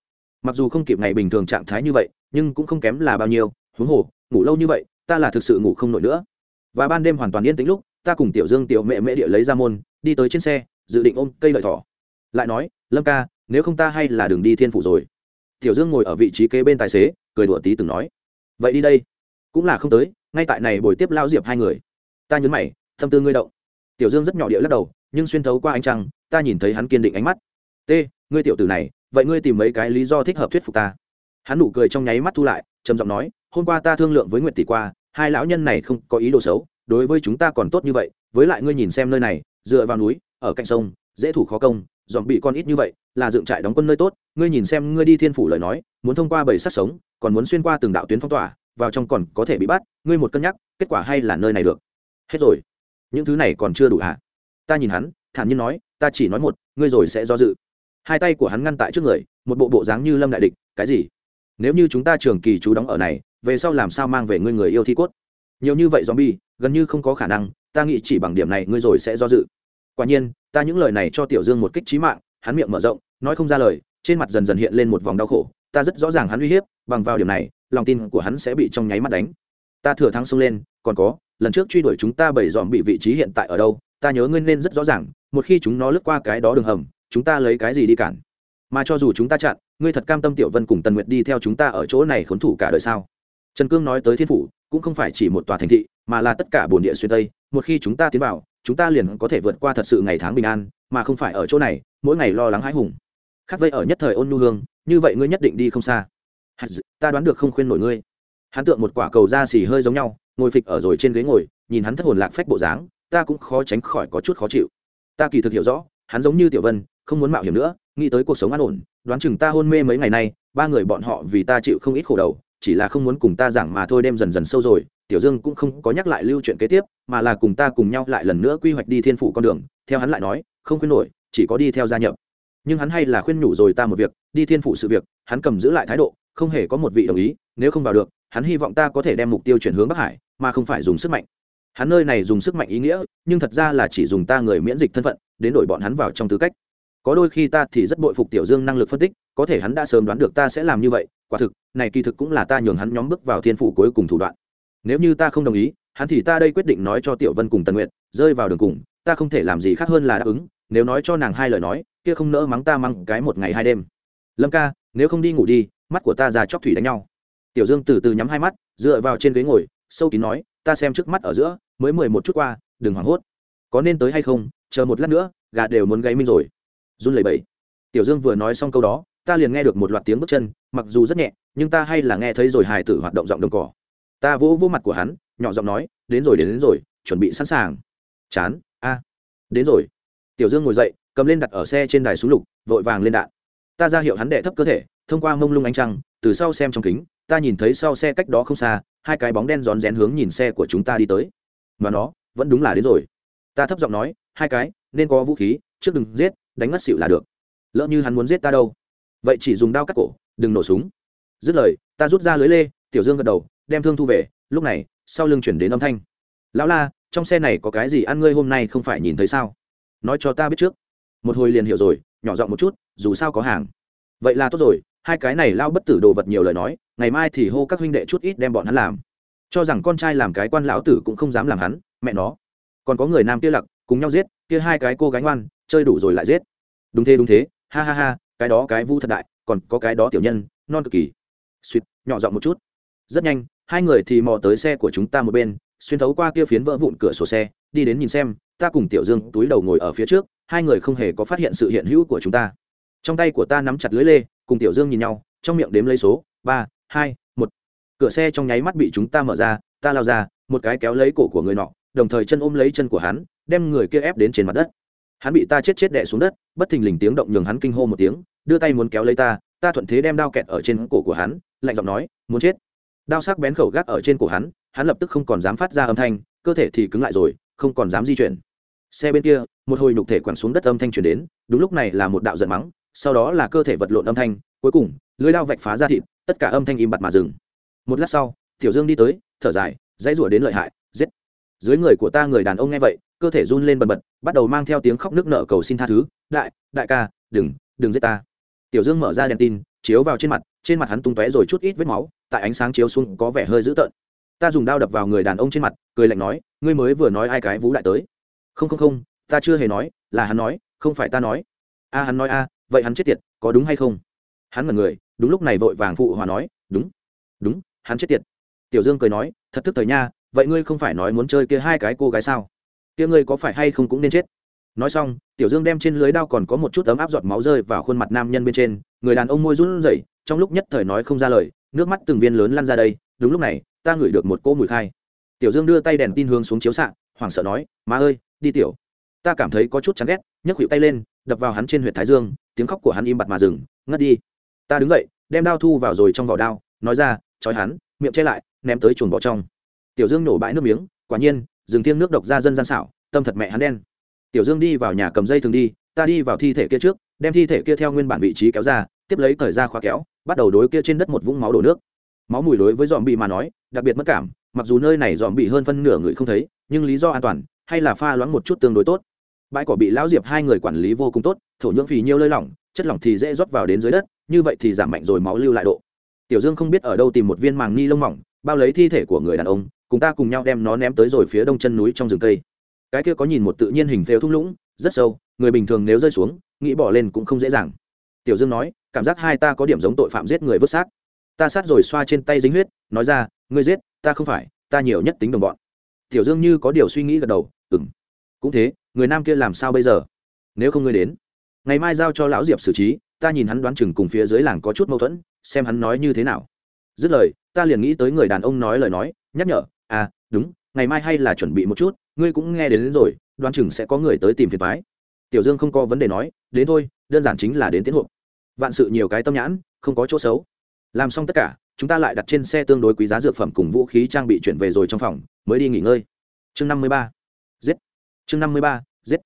mặc dù không kịp ngày bình thường trạng thái như vậy, nhưng cũng không kém là bao nhiêu, huống hồ, ngủ lâu như vậy, ta là thực sự ngủ không nổi nữa. Và ban đêm hoàn toàn yên tĩnh lúc, ta cùng tiểu dương, tiểu mẹ mẹ địa lấy ra môn, đi tới trên xe, dự định ôm cây lợi thỏ. Lại nói, lâm ca, nếu không ta hay là đường đi thiên phủ rồi. Tiểu dương ngồi ở vị trí kế bên tài xế, cười đùa tí từng nói. Vậy đi đây. Cũng là không tới, ngay tại này buổi tiếp lao diệp hai người. Ta nhấn mày tâm tư ngươi động. Tiểu dương rất nhỏ địa lắc đầu, nhưng xuyên thấu qua ánh trăng, ta nhìn thấy hắn kiên định ánh mắt. T ngươi tiểu tử này vậy ngươi tìm mấy cái lý do thích hợp thuyết phục ta? Hắn nụ cười trong nháy mắt thu lại, trầm giọng nói, hôm qua ta thương lượng với nguyệt tỷ qua, hai lão nhân này không có ý đồ xấu, đối với chúng ta còn tốt như vậy, với lại ngươi nhìn xem nơi này, dựa vào núi, ở cạnh sông, dễ thủ khó công dòm bị con ít như vậy, là dựng trại đóng quân nơi tốt, ngươi nhìn xem ngươi đi thiên phủ lời nói, muốn thông qua bảy sát sống, còn muốn xuyên qua từng đạo tuyến phong tỏa, vào trong còn có thể bị bắt, ngươi một cân nhắc, kết quả hay là nơi này được. Hết rồi. Những thứ này còn chưa đủ hả? Ta nhìn hắn, thản nhiên nói, ta chỉ nói một, ngươi rồi sẽ do dự hai tay của hắn ngăn tại trước người, một bộ bộ dáng như lâm đại địch, cái gì? Nếu như chúng ta trường kỳ trú đóng ở này, về sau làm sao mang về ngươi người yêu thi cốt? Nhiều như vậy zombie, gần như không có khả năng, ta nghĩ chỉ bằng điểm này ngươi rồi sẽ do dự. Quả nhiên, ta những lời này cho tiểu dương một kích trí mạng, hắn miệng mở rộng, nói không ra lời, trên mặt dần dần hiện lên một vòng đau khổ, ta rất rõ ràng hắn uy hiếp, bằng vào điểm này, lòng tin của hắn sẽ bị trong nháy mắt đánh. Ta thừa thắng xông lên, còn có, lần trước truy đuổi chúng ta bảy dòm bị vị trí hiện tại ở đâu, ta nhớ ngươi nên rất rõ ràng, một khi chúng nó lướt qua cái đó đường hầm chúng ta lấy cái gì đi cản? Mà cho dù chúng ta chặn, ngươi thật cam tâm tiểu vân cùng tần nguyệt đi theo chúng ta ở chỗ này khốn thủ cả đời sao? Trần cương nói tới thiên phủ, cũng không phải chỉ một tòa thành thị, mà là tất cả bồn địa xuyên tây. Một khi chúng ta tiến vào, chúng ta liền có thể vượt qua thật sự ngày tháng bình an, mà không phải ở chỗ này, mỗi ngày lo lắng hãi hùng. Khác vây ở nhất thời ôn nhu hương, như vậy ngươi nhất định đi không xa. Ta đoán được không khuyên nổi ngươi. Hắn tượng một quả cầu da xì hơi giống nhau, ngồi phịch ở rồi trên ghế ngồi, nhìn hắn thất hồn lạc phách bộ dáng, ta cũng khó tránh khỏi có chút khó chịu. Ta kỳ thực hiểu rõ, hắn giống như tiểu vân không muốn mạo hiểm nữa, nghĩ tới cuộc sống an ổn, đoán chừng ta hôn mê mấy ngày nay, ba người bọn họ vì ta chịu không ít khổ đầu, chỉ là không muốn cùng ta giảng mà thôi đem dần dần sâu rồi, tiểu dương cũng không có nhắc lại lưu chuyện kế tiếp, mà là cùng ta cùng nhau lại lần nữa quy hoạch đi thiên phủ con đường, theo hắn lại nói, không khuyên nổi, chỉ có đi theo gia nhập. Nhưng hắn hay là khuyên nhủ rồi ta một việc, đi thiên phủ sự việc, hắn cầm giữ lại thái độ, không hề có một vị đồng ý, nếu không vào được, hắn hy vọng ta có thể đem mục tiêu chuyển hướng bắc hải, mà không phải dùng sức mạnh. Hắn nơi này dùng sức mạnh ý nghĩa, nhưng thật ra là chỉ dùng ta người miễn dịch thân phận, đến đổi bọn hắn vào trong tư cách có đôi khi ta thì rất bội phục tiểu dương năng lực phân tích, có thể hắn đã sớm đoán được ta sẽ làm như vậy, quả thực, này kỳ thực cũng là ta nhường hắn nhóm bước vào thiên phủ cuối cùng thủ đoạn. Nếu như ta không đồng ý, hắn thì ta đây quyết định nói cho tiểu vân cùng tần nguyện rơi vào đường cùng, ta không thể làm gì khác hơn là đáp ứng, nếu nói cho nàng hai lời nói, kia không nỡ mắng ta mắng cái một ngày hai đêm. Lâm ca, nếu không đi ngủ đi, mắt của ta già chóc thủy đánh nhau. Tiểu dương từ từ nhắm hai mắt, dựa vào trên ghế ngồi, sâu kín nói, ta xem trước mắt ở giữa, mới mười một chút qua, đừng hoảng hốt. Có nên tới hay không, chờ một lát nữa, gà đều muốn gáy minh rồi run lẩy bẩy. Tiểu dương vừa nói xong câu đó ta liền nghe được một loạt tiếng bước chân mặc dù rất nhẹ nhưng ta hay là nghe thấy rồi hài tử hoạt động giọng đồng cỏ. Ta vỗ vỗ mặt của hắn nhỏ giọng nói đến rồi đến, đến rồi chuẩn bị sẵn sàng. Chán a đến rồi. Tiểu dương ngồi dậy cầm lên đặt ở xe trên đài súng lục vội vàng lên đạn. Ta ra hiệu hắn đệ thấp cơ thể thông qua mông lung ánh trăng từ sau xem trong kính ta nhìn thấy sau xe cách đó không xa hai cái bóng đen rón rén hướng nhìn xe của chúng ta đi tới. Mà nó vẫn đúng là đến rồi. Ta thấp giọng nói hai cái nên có vũ khí trước đừng giết đánh ngất xịu là được. Lỡ như hắn muốn giết ta đâu? Vậy chỉ dùng đao cắt cổ, đừng nổ súng. Dứt lời, ta rút ra lưới lê, tiểu dương gật đầu, đem thương thu về. Lúc này, sau lưng chuyển đến âm thanh. Lão la, trong xe này có cái gì ăn ngươi hôm nay không phải nhìn thấy sao? Nói cho ta biết trước. Một hồi liền hiểu rồi, nhỏ giọng một chút, dù sao có hàng. Vậy là tốt rồi, hai cái này lao bất tử đồ vật nhiều lời nói, ngày mai thì hô các huynh đệ chút ít đem bọn hắn làm. Cho rằng con trai làm cái quan lão tử cũng không dám làm hắn, mẹ nó. Còn có người nam kia lặc, cùng nhau giết kia hai cái cô gánh ngoan, chơi đủ rồi lại giết. Đúng thế đúng thế, ha ha ha, cái đó cái vu thật đại, còn có cái đó tiểu nhân, non cực kỳ. Suýt nhỏ giọng một chút. Rất nhanh, hai người thì mò tới xe của chúng ta một bên, xuyên thấu qua kia phiến vỡ vụn cửa sổ xe, đi đến nhìn xem, ta cùng tiểu dương túi đầu ngồi ở phía trước, hai người không hề có phát hiện sự hiện hữu của chúng ta. Trong tay của ta nắm chặt lưới lê, cùng tiểu dương nhìn nhau, trong miệng đếm lấy số, ba, hai, một. Cửa xe trong nháy mắt bị chúng ta mở ra, ta lao ra, một cái kéo lấy cổ của người nọ, đồng thời chân ôm lấy chân của hắn đem người kia ép đến trên mặt đất. Hắn bị ta chết chết đẻ xuống đất, bất thình lình tiếng động nhường hắn kinh hô một tiếng, đưa tay muốn kéo lấy ta ta thuận thế đem đao kẹt ở trên cổ của hắn, lạnh giọng nói, muốn chết. Đao sắc bén khẩu gác ở trên cổ hắn hắn lập tức không còn dám phát ra âm thanh, cơ thể thì cứng lại rồi, không còn dám di chuyển. Xe bên kia, một hồi nhục thể quẳng xuống đất âm thanh chuyển đến, đúng lúc này là một đạo giận mắng, sau đó là cơ thể vật lộn âm thanh, cuối cùng, lưới lao vạch phá ra thịt, tất cả âm thanh im bặt mà dừng. Một lát sau, tiểu dương đi tới, thở dài, dãy rủa đến lợi hại, giết. Dưới người của ta người đàn ông nghe vậy cơ thể run lên bần bật, bắt đầu mang theo tiếng khóc nước nợ cầu xin tha thứ, đại đại ca, đừng đừng giết ta. Tiểu dương mở ra đèn tin, chiếu vào trên mặt trên mặt hắn tung tóe rồi chút ít vết máu, tại ánh sáng chiếu xuống có vẻ hơi dữ tợn. Ta dùng đao đập vào người đàn ông trên mặt, cười lạnh nói, ngươi mới vừa nói ai cái vũ đại tới. Không không không, ta chưa hề nói, là hắn nói, không phải ta nói. A, hắn nói a, vậy hắn chết tiệt, có đúng hay không? Hắn là người, đúng lúc này vội vàng phụ hòa nói, đúng đúng, hắn chết tiệt. Tiểu dương cười nói, thật thức thời nha, vậy ngươi không phải nói muốn chơi kia hai cái cô gái sao? Kia ngươi có phải hay không cũng nên chết. Nói xong, tiểu dương đem trên lưới đao còn có một chút ấm áp giọt máu rơi vào khuôn mặt nam nhân bên trên, người đàn ông môi run rẩy, trong lúc nhất thời nói không ra lời, nước mắt từng viên lớn lăn ra đây, đúng lúc này, ta ngửi được một cỗ mùi khai. Tiểu dương đưa tay đèn tin hướng xuống chiếu sạn hoảng sợ nói, má ơi, đi tiểu. Ta cảm thấy có chút chán ghét, nhấc hữu tay lên, đập vào hắn trên huyệt thái dương, tiếng khóc của hắn im bặt mà dừng, ngất đi. Ta đứng dậy, đem đao thu vào rồi trong vỏ đao, nói ra trói hắn, miệng che lại, ném tới chuồng bỏ trong. Tiểu dương nổ bãi nước miếng, quả nhiên dừng thiêng nước độc ra dân gian xảo, tâm thật mẹ hắn đen. Tiểu dương đi vào nhà cầm dây thường đi, ta đi vào thi thể kia trước, đem thi thể kia theo nguyên bản vị trí kéo ra, tiếp lấy thời ra khóa kéo, bắt đầu đối kia trên đất một vũng máu đổ nước. Máu mùi đối với dòm bị mà nói, đặc biệt mất cảm, mặc dù nơi này dòm bị hơn phân nửa người không thấy, nhưng lý do an toàn, hay là pha loãng một chút tương đối tốt. Bãi cỏ bị lão diệp hai người quản lý vô cùng tốt, thổ nhưỡng phì nhiêu lơi lỏng, chất lỏng thì dễ rót vào đến dưới đất, như vậy thì giảm mạnh rồi máu lưu lại độ. Tiểu dương không biết ở đâu tìm một viên màng ni lông mỏng, bao lấy thi thể của người đàn ông cùng ta cùng nhau đem nó ném tới rồi phía đông chân núi trong rừng cây. Cái kia có nhìn một tự nhiên hình phêu thung lũng, rất sâu, người bình thường nếu rơi xuống, nghĩ bỏ lên cũng không dễ dàng. Tiểu dương nói, cảm giác hai ta có điểm giống tội phạm giết người vứt xác. Ta sát rồi xoa trên tay dính huyết, nói ra, ngươi giết, ta không phải, ta nhiều nhất tính đồng bọn. Tiểu dương như có điều suy nghĩ gật đầu ừng cũng thế, người nam kia làm sao bây giờ? Nếu không ngươi đến, ngày mai giao cho lão diệp xử trí, ta nhìn hắn đoán chừng cùng phía dưới làng có chút mâu thuẫn, xem hắn nói như thế nào. Dứt lời, ta liền nghĩ tới người đàn ông nói lời nói, nhắc nhở à đúng ngày mai hay là chuẩn bị một chút ngươi cũng nghe đến, đến rồi Đoan chừng sẽ có người tới tìm phiền thoái tiểu dương không có vấn đề nói đến thôi đơn giản chính là đến tiến hộp vạn sự nhiều cái tâm nhãn không có chỗ xấu. Làm xong tất cả chúng ta lại đặt trên xe tương đối quý giá dược phẩm cùng vũ khí trang bị chuyển về rồi trong phòng mới đi nghỉ ngơi. Chương năm mươi ba. Giết. Chương năm mươi ba giết.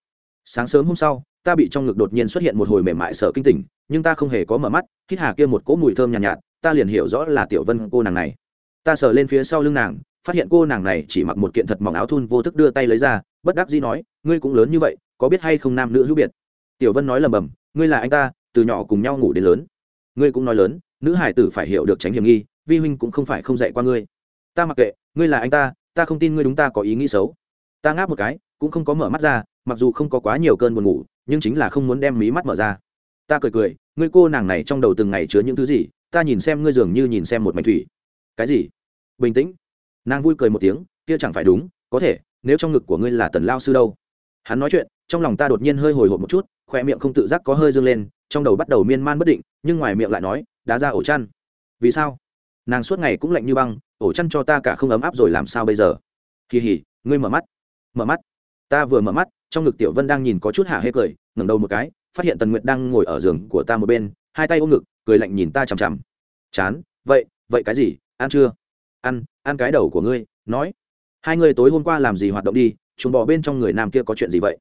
Sáng sớm hôm sau ta bị trong ngực đột nhiên xuất hiện một hồi mềm mại sợ kinh tỉnh nhưng ta không hề có mở mắt hít hà kia một cỗ mùi thơm nhàn nhạt, nhạt ta liền hiểu rõ là tiểu vân cô nàng này. Ta sờ lên phía sau lưng nàng phát hiện cô nàng này chỉ mặc một kiện thật mỏng áo thun vô thức đưa tay lấy ra, bất đắc dĩ nói, ngươi cũng lớn như vậy, có biết hay không nam nữ hữu biệt? Tiểu vân nói lầm bầm ngươi là anh ta, từ nhỏ cùng nhau ngủ đến lớn. Ngươi cũng nói lớn, nữ hải tử phải hiểu được tránh hiểm nghi, vi huynh cũng không phải không dạy qua ngươi. Ta mặc kệ, ngươi là anh ta ta không tin ngươi đúng ta có ý nghĩ xấu. Ta ngáp một cái, cũng không có mở mắt ra, mặc dù không có quá nhiều cơn buồn ngủ, nhưng chính là không muốn đem mí mắt mở ra. Ta cười cười, ngươi cô nàng này trong đầu từng ngày chứa những thứ gì? Ta nhìn xem ngươi dường như nhìn xem một mảnh thủy. Cái gì? Bình tĩnh nàng vui cười một tiếng, kia chẳng phải đúng, có thể, nếu trong ngực của ngươi là tần lao sư đâu. Hắn nói chuyện, trong lòng ta đột nhiên hơi hồi hộp một chút khoe miệng không tự giác có hơi dâng lên, trong đầu bắt đầu miên man bất định, nhưng ngoài miệng lại nói đã ra ổ chăn. Vì sao? Nàng suốt ngày cũng lạnh như băng, ổ chăn cho ta cả không ấm áp rồi làm sao bây giờ? Kỳ hỉ, ngươi mở mắt mở mắt. Ta vừa mở mắt, trong ngực tiểu vân đang nhìn có chút hạ hê cười, ngẩng đầu một cái, phát hiện tần nguyệt đang ngồi ở giường của ta một bên, hai tay ôm ngực, cười lạnh nhìn ta chằm chằm. Chán, vậy vậy cái gì, ăn chưa? Ăn ăn cái đầu của ngươi, nói, hai người tối hôm qua làm gì hoạt động đi chúng bò bên trong người nam kia có chuyện gì vậy?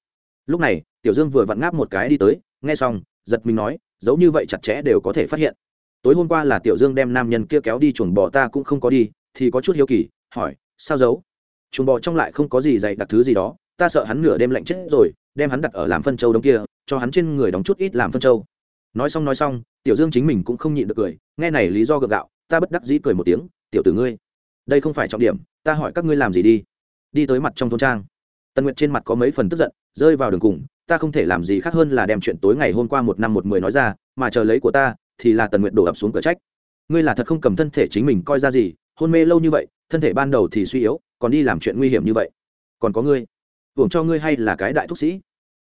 Lúc này, tiểu dương vừa vặn ngáp một cái đi tới, nghe xong, giật mình nói, giấu như vậy chặt chẽ đều có thể phát hiện. Tối hôm qua là tiểu dương đem nam nhân kia kéo đi chuồng bò ta cũng không có đi, thì có chút hiếu kỳ, hỏi, sao giấu? Chuồng bò trong lại không có gì dày đặc thứ gì đó, ta sợ hắn nửa đêm lạnh chết rồi, đem hắn đặt ở làm phân châu đống kia, cho hắn trên người đóng chút ít làm phân châu. Nói xong nói xong, tiểu dương chính mình cũng không nhịn được cười, nghe này lý do gượng gạo, ta bất đắc dĩ cười một tiếng, tiểu tử ngươi đây không phải trọng điểm, ta hỏi các ngươi làm gì đi? Đi tới mặt trong thôn trang. Tần nguyệt trên mặt có mấy phần tức giận, rơi vào đường cùng, ta không thể làm gì khác hơn là đem chuyện tối ngày hôm qua một năm một mười nói ra, mà chờ lấy của ta, thì là tần nguyệt đổ ập xuống cửa trách. Ngươi là thật không cầm thân thể chính mình coi ra gì, hôn mê lâu như vậy, thân thể ban đầu thì suy yếu, còn đi làm chuyện nguy hiểm như vậy. Còn có ngươi, hưởng cho ngươi hay là cái đại thúc sĩ?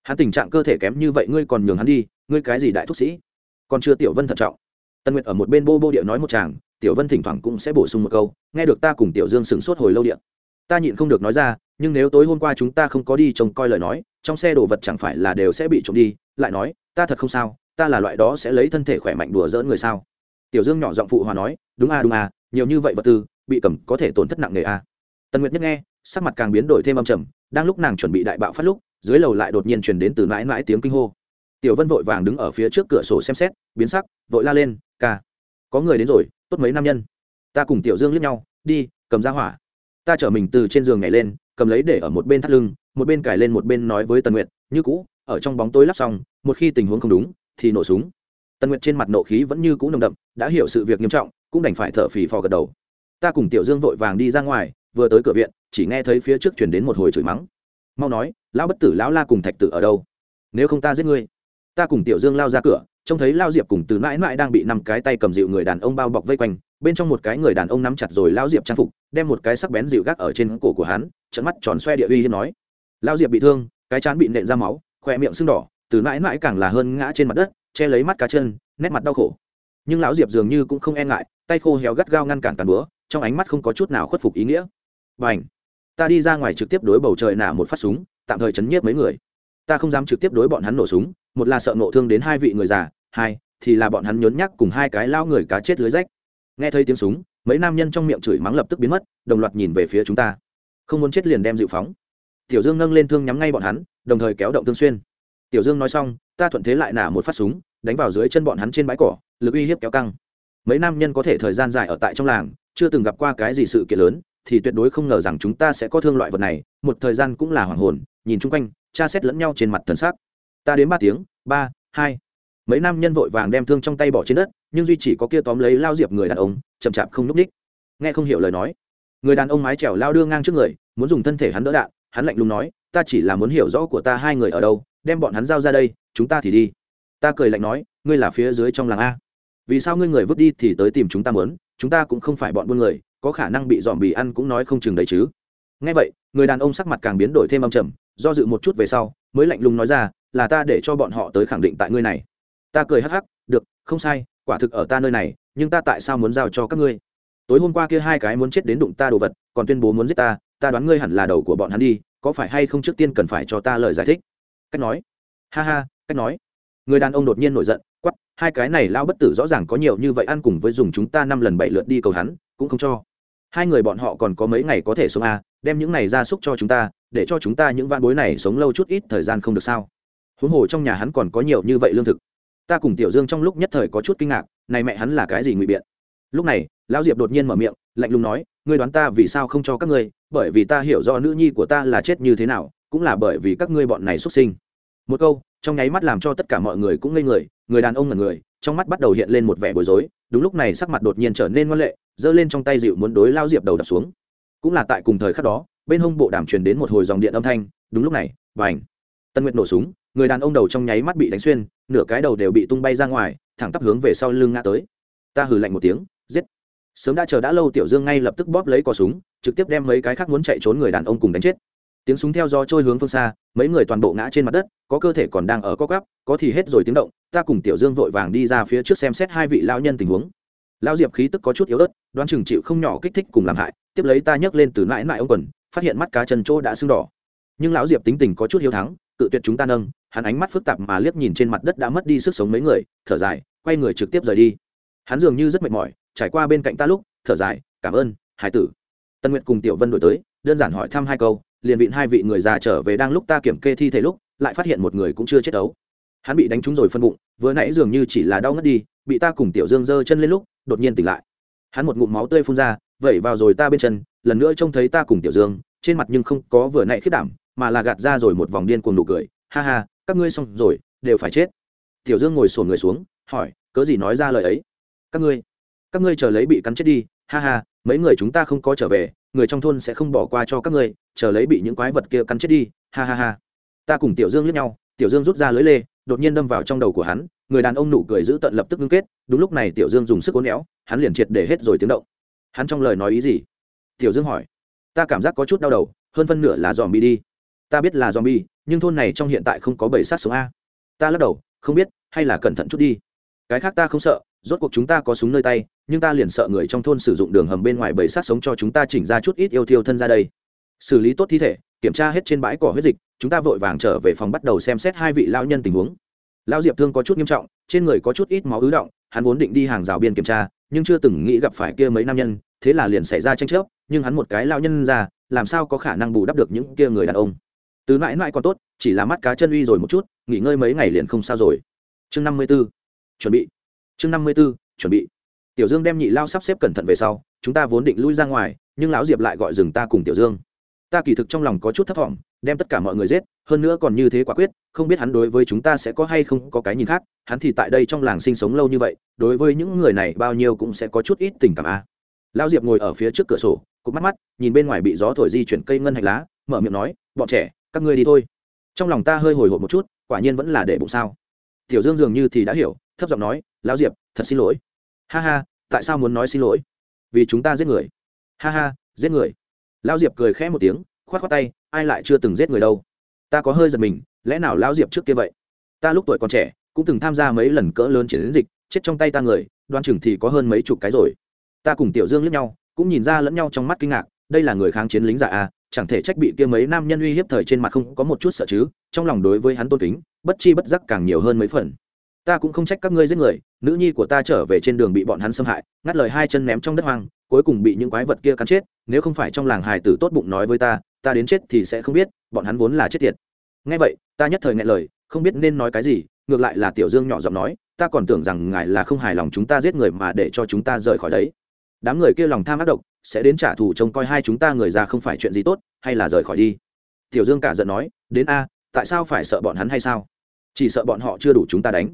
Hắn tình trạng cơ thể kém như vậy, ngươi còn nhường hắn đi, ngươi cái gì đại thúc sĩ? Còn chưa tiểu vân thận trọng. Tần nguyệt ở một bên bô bô điệu nói một chàng tiểu vân thỉnh thoảng cũng sẽ bổ sung một câu, nghe được ta cùng tiểu dương sửng sốt hồi lâu điện. Ta nhịn không được nói ra, nhưng nếu tối hôm qua chúng ta không có đi trông coi lời nói, trong xe đồ vật chẳng phải là đều sẽ bị trộm đi. Lại nói, ta thật không sao, ta là loại đó sẽ lấy thân thể khỏe mạnh đùa dỡn người sao? Tiểu dương nhỏ giọng phụ hòa nói, đúng a đúng a nhiều như vậy vật tư, bị cầm có thể tổn thất nặng nề a tần nguyệt nhất nghe, sắc mặt càng biến đổi thêm âm trầm, đang lúc nàng chuẩn bị đại bạo phát lúc, dưới lầu lại đột nhiên truyền đến từ mãi mãi tiếng kinh hô. Tiểu vân vội vàng đứng ở phía trước cửa sổ xem xét, biến sắc, vội la lên, ca, có người đến rồi tốt mấy nam nhân. Ta cùng tiểu dương liếc nhau, đi, cầm ra hỏa. Ta chở mình từ trên giường nhảy lên, cầm lấy để ở một bên thắt lưng, một bên cài lên một bên nói với tần nguyệt, như cũ, ở trong bóng tối lắp xong, một khi tình huống không đúng, thì nổ súng. Tần nguyệt trên mặt nộ khí vẫn như cũ nồng đậm, đã hiểu sự việc nghiêm trọng, cũng đành phải thở phì phò gật đầu. Ta cùng tiểu dương vội vàng đi ra ngoài, vừa tới cửa viện, chỉ nghe thấy phía trước chuyển đến một hồi chửi mắng. Mau nói, lão bất tử lão la cùng thạch tử ở đâu? Nếu không ta giết ngươi. Ta cùng tiểu dương lao ra cửa trông thấy lao diệp cùng từ mãi mãi đang bị năm cái tay cầm dịu người đàn ông bao bọc vây quanh, bên trong một cái người đàn ông nắm chặt rồi lao diệp trang phục, đem một cái sắc bén dịu gác ở trên cổ của hắn trận mắt tròn xoe địa uy hiếp nói. Lao diệp bị thương, cái chán bị nện ra máu khoe miệng sưng đỏ, từ mãi mãi càng là hơn ngã trên mặt đất, che lấy mắt cá chân, nét mặt đau khổ. Nhưng lão diệp dường như cũng không e ngại, tay khô héo gắt gao ngăn cản càn búa, trong ánh mắt không có chút nào khuất phục ý nghĩa. Và h ta đi ra ngoài trực tiếp đối bầu trời nả một phát súng, tạm thời chấn nhiếp mấy người. Ta không dám trực tiếp đối bọn hắn nổ súng, một là sợ nộ thương đến hai vị người già hai, thì là bọn hắn nhốn nhắc cùng hai cái lao người cá chết lưới rách. Nghe thấy tiếng súng, mấy nam nhân trong miệng chửi mắng lập tức biến mất, đồng loạt nhìn về phía chúng ta. Không muốn chết liền đem dịu phóng. Tiểu dương nâng lên thương nhắm ngay bọn hắn, đồng thời kéo động thương xuyên. Tiểu dương nói xong, ta thuận thế lại nả một phát súng, đánh vào dưới chân bọn hắn trên bãi cỏ, lực uy hiếp kéo căng. Mấy nam nhân có thể thời gian dài ở tại trong làng, chưa từng gặp qua cái gì sự kiện lớn, thì tuyệt đối không ngờ rằng chúng ta sẽ có thương loại vật này, một thời gian cũng là hoàng hồn, nhìn chung quanh, tra xét lẫn nhau trên mặt thần sắc. Ta đến ba tiếng, ba, hai mấy nam nhân vội vàng đem thương trong tay bỏ trên đất, nhưng duy chỉ có kia tóm lấy lao diệp người đàn ông, chậm chạp không núp ních nghe không hiểu lời nói. Người đàn ông mái trèo lao đưa ngang trước người, muốn dùng thân thể hắn đỡ đạn, hắn lạnh lùng nói, ta chỉ là muốn hiểu rõ của ta hai người ở đâu, đem bọn hắn giao ra đây, chúng ta thì đi. Ta cười lạnh nói, ngươi là phía dưới trong làng a. Vì sao ngươi người vứt đi thì tới tìm chúng ta muốn, chúng ta cũng không phải bọn buôn người, có khả năng bị dòm bì ăn cũng nói không chừng đấy chứ. Nghe vậy, người đàn ông sắc mặt càng biến đổi thêm âm trầm, do dự một chút về sau, mới lạnh lùng nói ra, là ta để cho bọn họ tới khẳng định tại ngươi này ta cười hắc hắc, được, không sai, quả thực ở ta nơi này, nhưng ta tại sao muốn giao cho các ngươi? Tối hôm qua kia hai cái muốn chết đến đụng ta đồ vật, còn tuyên bố muốn giết ta ta đoán ngươi hẳn là đầu của bọn hắn đi, có phải hay không trước tiên cần phải cho ta lời giải thích? Cách nói. Ha ha, cách nói. Người đàn ông đột nhiên nổi giận quắp hai cái này lao bất tử rõ ràng có nhiều như vậy ăn cùng với dùng chúng ta năm lần bảy lượt đi cầu hắn, cũng không cho. Hai người bọn họ còn có mấy ngày có thể sống à đem những này ra súc cho chúng ta, để cho chúng ta những van bối này sống lâu chút ít thời gian không được sao? Huống hồ trong nhà hắn còn có nhiều như vậy lương thực ta cùng tiểu dương trong lúc nhất thời có chút kinh ngạc, này mẹ hắn là cái gì ngụy biện? Lúc này, lão diệp đột nhiên mở miệng, lạnh lùng nói, ngươi đoán ta vì sao không cho các ngươi, bởi vì ta hiểu rõ nữ nhi của ta là chết như thế nào, cũng là bởi vì các ngươi bọn này xuất sinh. Một câu, trong nháy mắt làm cho tất cả mọi người cũng ngây người người đàn ông là người, trong mắt bắt đầu hiện lên một vẻ bối rối, đúng lúc này sắc mặt đột nhiên trở nên ngoan lệ, giơ lên trong tay dịu muốn đối lao diệp đầu đập xuống. Cũng là tại cùng thời khắc đó, bên hông bộ đàm truyền đến một hồi dòng điện âm thanh, đúng lúc này và ảnh tân nguyệt nổ súng, người đàn ông đầu trong nháy mắt bị đánh xuyên nửa cái đầu đều bị tung bay ra ngoài, thẳng tắp hướng về sau lưng ngã tới. Ta hừ lạnh một tiếng, giết. Sớm đã chờ đã lâu tiểu dương ngay lập tức bóp lấy cò súng, trực tiếp đem mấy cái khác muốn chạy trốn người đàn ông cùng đánh chết. Tiếng súng theo gió trôi hướng phương xa, mấy người toàn bộ ngã trên mặt đất, có cơ thể còn đang ở co gắp có thì hết rồi tiếng động, ta cùng tiểu dương vội vàng đi ra phía trước xem xét hai vị lao nhân tình huống. Lao diệp khí tức có chút yếu ớt, đoán chừng chịu không nhỏ kích thích cùng làm hại, tiếp lấy ta nhấc lên từ mãi mãi ông quần, phát hiện mắt cá chân chỗ đã sưng đỏ. Nhưng lão diệp tính tình có chút hiếu thắng cự tuyệt chúng ta nâng, hắn ánh mắt phức tạp mà liếc nhìn trên mặt đất đã mất đi sức sống mấy người, thở dài, quay người trực tiếp rời đi. Hắn dường như rất mệt mỏi, trải qua bên cạnh ta lúc, thở dài, cảm ơn, hải tử. Tân nguyệt cùng tiểu vân đổi tới, đơn giản hỏi thăm hai câu, liền vịn hai vị người già trở về đang lúc ta kiểm kê thi thể lúc, lại phát hiện một người cũng chưa chết ấu. Hắn bị đánh trúng rồi phân bụng, vừa nãy dường như chỉ là đau ngất đi, bị ta cùng tiểu dương giơ chân lên lúc, đột nhiên tỉnh lại. Hắn một ngụm máu tươi phun ra, vẩy vào rồi ta bên chân, lần nữa trông thấy ta cùng tiểu dương, trên mặt nhưng không có vừa nãy khiết đảm mà là gạt ra rồi một vòng điên cuồng nụ cười. Ha ha, các ngươi xong rồi, đều phải chết. Tiểu dương ngồi sổn người xuống, hỏi, cớ gì nói ra lời ấy? Các ngươi các ngươi chờ lấy bị cắn chết đi. Ha ha, mấy người chúng ta không có trở về, người trong thôn sẽ không bỏ qua cho các ngươi, chờ lấy bị những quái vật kia cắn chết đi. Ha ha ha. Ta cùng tiểu dương liếc nhau, tiểu dương rút ra lưới lê, đột nhiên đâm vào trong đầu của hắn, người đàn ông nụ cười giữ tận lập tức ngưng kết, đúng lúc này tiểu dương dùng sức cố néo hắn liền triệt để hết rồi tiếng động. Hắn trong lời nói ý gì? Tiểu dương hỏi, ta cảm giác có chút đau đầu, hơn phân nửa là dòm bị đi ta biết là zombie, nhưng thôn này trong hiện tại không có bảy sát sống a. Ta lắc đầu không biết hay là cẩn thận chút đi. Cái khác ta không sợ rốt cuộc chúng ta có súng nơi tay nhưng ta liền sợ người trong thôn sử dụng đường hầm bên ngoài bầy sát sống cho chúng ta chỉnh ra chút ít yêu thiêu thân ra đây. Xử lý tốt thi thể kiểm tra hết trên bãi cỏ huyết dịch chúng ta vội vàng trở về phòng bắt đầu xem xét hai vị lao nhân tình huống. Lão diệp thương có chút nghiêm trọng trên người có chút ít máu ứ động hắn vốn định đi hàng rào biên kiểm tra nhưng chưa từng nghĩ gặp phải kia mấy nam nhân thế là liền xảy ra tranh chấp nhưng hắn một cái lao nhân ra làm sao có khả năng bù đắp được những kia người đàn ông? Từ mãi mãi còn tốt, chỉ là mắt cá chân uy rồi một chút, nghỉ ngơi mấy ngày liền không sao rồi. Chương năm mươi b ố chuẩn bị. Chương năm mươi b ố chuẩn bị. Tiểu dương đem nhị lao sắp xếp cẩn thận về sau, chúng ta vốn định lui ra ngoài, nhưng lão diệp lại gọi dừng ta cùng tiểu dương. Ta kỳ thực trong lòng có chút thất vọng, đem tất cả mọi người giết, hơn nữa còn như thế quả quyết, không biết hắn đối với chúng ta sẽ có hay không có cái nhìn khác, hắn thì tại đây trong làng sinh sống lâu như vậy, đối với những người này bao nhiêu cũng sẽ có chút ít tình cảm a. À. lão diệp ngồi ở phía trước cửa sổ, cụp mắt mắt, nhìn bên ngoài bị gió thổi di chuyển cây ngân hạch lá mở miệng nói, bọn trẻ, các ngươi đi thôi. Trong lòng ta hơi hồi hộp một chút, quả nhiên vẫn là để bụng sao. Tiểu dương dường như thì đã hiểu, thấp giọng nói, lão diệp, thật xin lỗi. Ha ha, tại sao muốn nói xin lỗi? Vì chúng ta giết người. Ha ha, giết người. Lão diệp cười khẽ một tiếng, khoát khoát tay, ai lại chưa từng giết người đâu? Ta có hơi giật mình, lẽ nào lão diệp trước kia vậy? Ta lúc tuổi còn trẻ, cũng từng tham gia mấy lần cỡ lớn chiến dịch, chết trong tay ta người, đoan chừng thì có hơn mấy chục cái rồi. Ta cùng tiểu dương lướt nhau, cũng nhìn ra lẫn nhau trong mắt kinh ngạc, đây là người kháng chiến lính giả à? Chẳng thể trách bị kia mấy nam nhân uy hiếp thời trên mặt không có một chút sợ chứ, trong lòng đối với hắn tôn kính, bất chi bất giác càng nhiều hơn mấy phần. Ta cũng không trách các ngươi giết người, nữ nhi của ta trở về trên đường bị bọn hắn xâm hại, ngắt lời hai chân ném trong đất hoang, cuối cùng bị những quái vật kia cắn chết, nếu không phải trong làng hài tử tốt bụng nói với ta ta đến chết thì sẽ không biết, bọn hắn vốn là chết tiệt. Ngay vậy, ta nhất thời nghe lời, không biết nên nói cái gì, ngược lại là tiểu dương nhỏ giọng nói, ta còn tưởng rằng ngài là không hài lòng chúng ta giết người mà để cho chúng ta rời khỏi đấy. Đám người kia lòng tham ác độc sẽ đến trả thù trông coi hai chúng ta người già không phải chuyện gì tốt, hay là rời khỏi đi. Tiểu dương cả giận nói, đến a, tại sao phải sợ bọn hắn hay sao? Chỉ sợ bọn họ chưa đủ chúng ta đánh.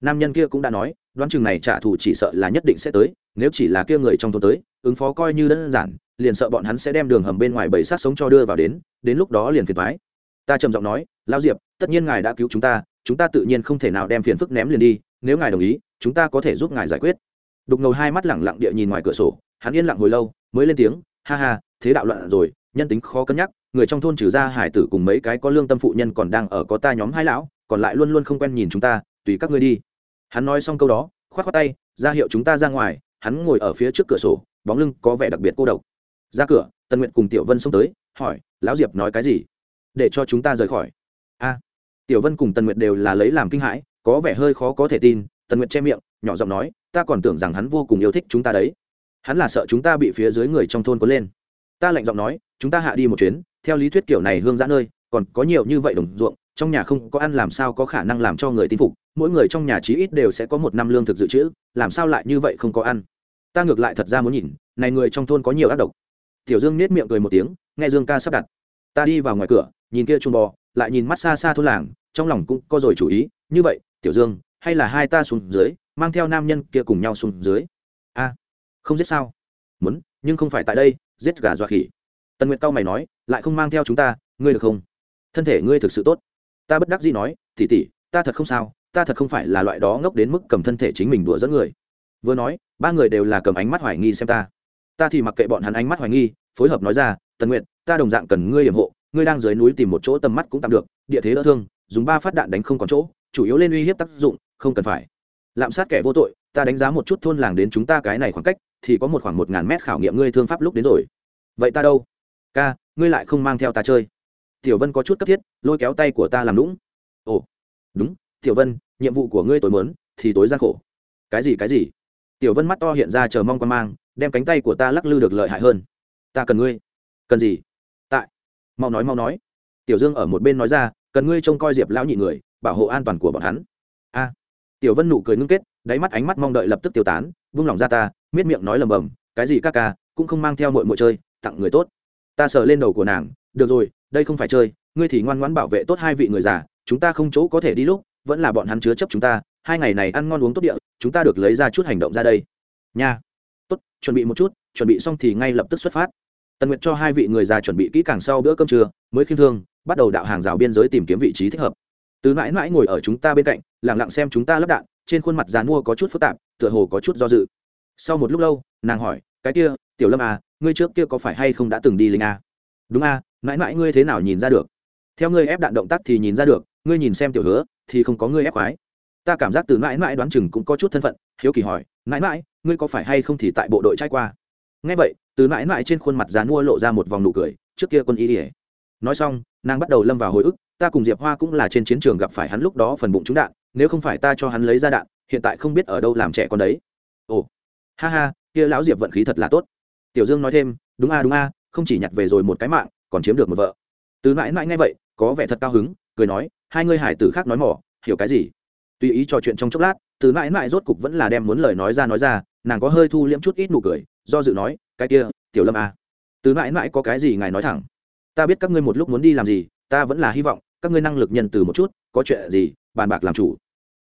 Nam nhân kia cũng đã nói, đoán chừng này trả thù chỉ sợ là nhất định sẽ tới, nếu chỉ là kia người trong thôn tới, ứng phó coi như đơn giản, liền sợ bọn hắn sẽ đem đường hầm bên ngoài bầy sát sống cho đưa vào đến đến lúc đó liền phiền thoái ta trầm giọng nói lao diệp, tất nhiên ngài đã cứu chúng ta chúng ta tự nhiên không thể nào đem phiền phức ném liền đi, nếu ngài đồng ý, chúng ta có thể giúp ngài giải quyết. Đục ngầu hai mắt lẳng lặng địa nhìn ngoài cửa sổ, hắn yên lặng hồi lâu mới lên tiếng, ha ha, thế đạo loạn rồi, nhân tính khó cân nhắc, người trong thôn trừ ra hải tử cùng mấy cái có lương tâm phụ nhân còn đang ở có ta nhóm hai lão, còn lại luôn luôn không quen nhìn chúng ta, tùy các ngươi đi. Hắn nói xong câu đó, khoát khoát tay, ra hiệu chúng ta ra ngoài, hắn ngồi ở phía trước cửa sổ, bóng lưng có vẻ đặc biệt cô độc. Ra cửa, tần nguyện cùng tiểu vân xông tới, hỏi, lão diệp nói cái gì? Để cho chúng ta rời khỏi. A. Tiểu vân cùng tần nguyện đều là lấy làm kinh hãi, có vẻ hơi khó có thể tin, tần nguyện che miệng, nhỏ giọng nói, ta còn tưởng rằng hắn vô cùng yêu thích chúng ta đấy hắn là sợ chúng ta bị phía dưới người trong thôn có lên. Ta lạnh giọng nói, chúng ta hạ đi một chuyến, theo lý thuyết kiểu này hương giã nơi, còn có nhiều như vậy đồng ruộng, trong nhà không có ăn làm sao có khả năng làm cho người tin phục, mỗi người trong nhà chí ít đều sẽ có một năm lương thực dự trữ, làm sao lại như vậy không có ăn. Ta ngược lại thật ra muốn nhìn, này người trong thôn có nhiều ác độc. Tiểu dương nết miệng cười một tiếng, nghe dương ca sắp đặt. Ta đi vào ngoài cửa, nhìn kia chuồng bò, lại nhìn mắt xa xa thôn làng, trong lòng cũng có rồi chủ ý, như vậy, tiểu dương, hay là hai ta xuống dưới, mang theo nam nhân kia cùng nhau xuống dưới không giết sao? Muốn, nhưng không phải tại đây, giết gà dọa khỉ. Tần nguyệt cao mày nói, lại không mang theo chúng ta, ngươi được không? Thân thể ngươi thực sự tốt. Ta bất đắc dĩ nói tỉ tỉ ta thật không sao, ta thật không phải là loại đó ngốc đến mức cầm thân thể chính mình đùa dẫn người. Vừa nói, ba người đều là cầm ánh mắt hoài nghi xem ta. Ta thì mặc kệ bọn hắn ánh mắt hoài nghi, phối hợp nói ra, tần nguyện ta đồng dạng cần ngươi hiểm hộ, ngươi đang dưới núi tìm một chỗ tầm mắt cũng tạm được, địa thế đỡ thương, dùng ba phát đạn đánh không còn chỗ, chủ yếu lên uy hiếp tác dụng, không cần phải. Lạm sát kẻ vô tội, ta đánh giá một chút thôn làng đến chúng ta cái này khoảng cách thì có một khoảng một ngàn mét khảo nghiệm ngươi thương pháp lúc đến rồi. Vậy ta đâu? Ca, ngươi lại không mang theo ta chơi. Tiểu vân có chút cấp thiết, lôi kéo tay của ta làm lũng. Ồ, đúng, tiểu vân, nhiệm vụ của ngươi tối mớn thì tối gian khổ. Cái gì cái gì? Tiểu vân mắt to hiện ra chờ mong quan mang, đem cánh tay của ta lắc lư được lợi hại hơn. Ta cần ngươi. Cần gì? Tại. Mau nói mau nói. Tiểu dương ở một bên nói ra, cần ngươi trông coi diệp lão nhị người, bảo hộ an toàn của bọn hắn. A. Tiểu vân nụ cười ngưng kết, đáy mắt ánh mắt mong đợi lập tức tiêu tán vung lòng ra ta miết miệng nói lầm bầm, cái gì các ca, cũng không mang theo mội mội chơi, tặng người tốt. Ta sờ lên đầu của nàng, được rồi, đây không phải chơi, ngươi thì ngoan ngoãn bảo vệ tốt hai vị người già, chúng ta không chỗ có thể đi lúc, vẫn là bọn hắn chứa chấp chúng ta, hai ngày này ăn ngon uống tốt địa, chúng ta được lấy ra chút hành động ra đây. Nha. Tốt, chuẩn bị một chút, chuẩn bị xong thì ngay lập tức xuất phát. Tần nguyệt cho hai vị người già chuẩn bị kỹ càng sau bữa cơm trưa, mới khiêm thương, bắt đầu đạo hàng rào biên giới tìm kiếm vị trí thích hợp. Từ mãi mãi ngồi ở chúng ta bên cạnh lẳng lặng xem chúng ta lắp đạn, trên khuôn mặt dàn mua có chút phức tạp, tựa hồ có chút do dự sau một lúc lâu, nàng hỏi, cái kia, tiểu lâm à ngươi trước kia có phải hay không đã từng đi linh a? Đúng a, mãi mãi ngươi thế nào nhìn ra được? Theo ngươi ép đạn động tác thì nhìn ra được, ngươi nhìn xem tiểu hứa, thì không có ngươi ép khoái. Ta cảm giác từ mãi mãi đoán chừng cũng có chút thân phận, hiếu kỳ hỏi, mãi mãi, ngươi có phải hay không thì tại bộ đội trai qua? Ngay vậy, từ mãi mãi trên khuôn mặt dán mua lộ ra một vòng nụ cười, trước kia quân y ỉa nói xong, nàng bắt đầu lâm vào hồi ức, ta cùng diệp hoa cũng là trên chiến trường gặp phải hắn lúc đó phần bụng trúng đạn, nếu không phải ta cho hắn lấy ra đạn, hiện tại không biết ở đâu làm trẻ con đấy ha ha, kia lão diệp vận khí thật là tốt. Tiểu dương nói thêm, đúng a đúng a, không chỉ nhặt về rồi một cái mạng, còn chiếm được một vợ. Từ mãi mãi ngay vậy, có vẻ thật cao hứng, cười nói, hai ngươi hải tử khác nói mỏ, hiểu cái gì? Tùy ý trò chuyện trong chốc lát, từ mãi mãi rốt cục vẫn là đem muốn lời nói ra nói ra, nàng có hơi thu liễm chút ít nụ cười, do dự nói, cái kia, tiểu lâm à. từ mãi mãi có cái gì ngài nói thẳng? Ta biết các ngươi một lúc muốn đi làm gì, ta vẫn là hy vọng, các ngươi năng lực nhận từ một chút, có chuyện gì, bàn bạc làm chủ.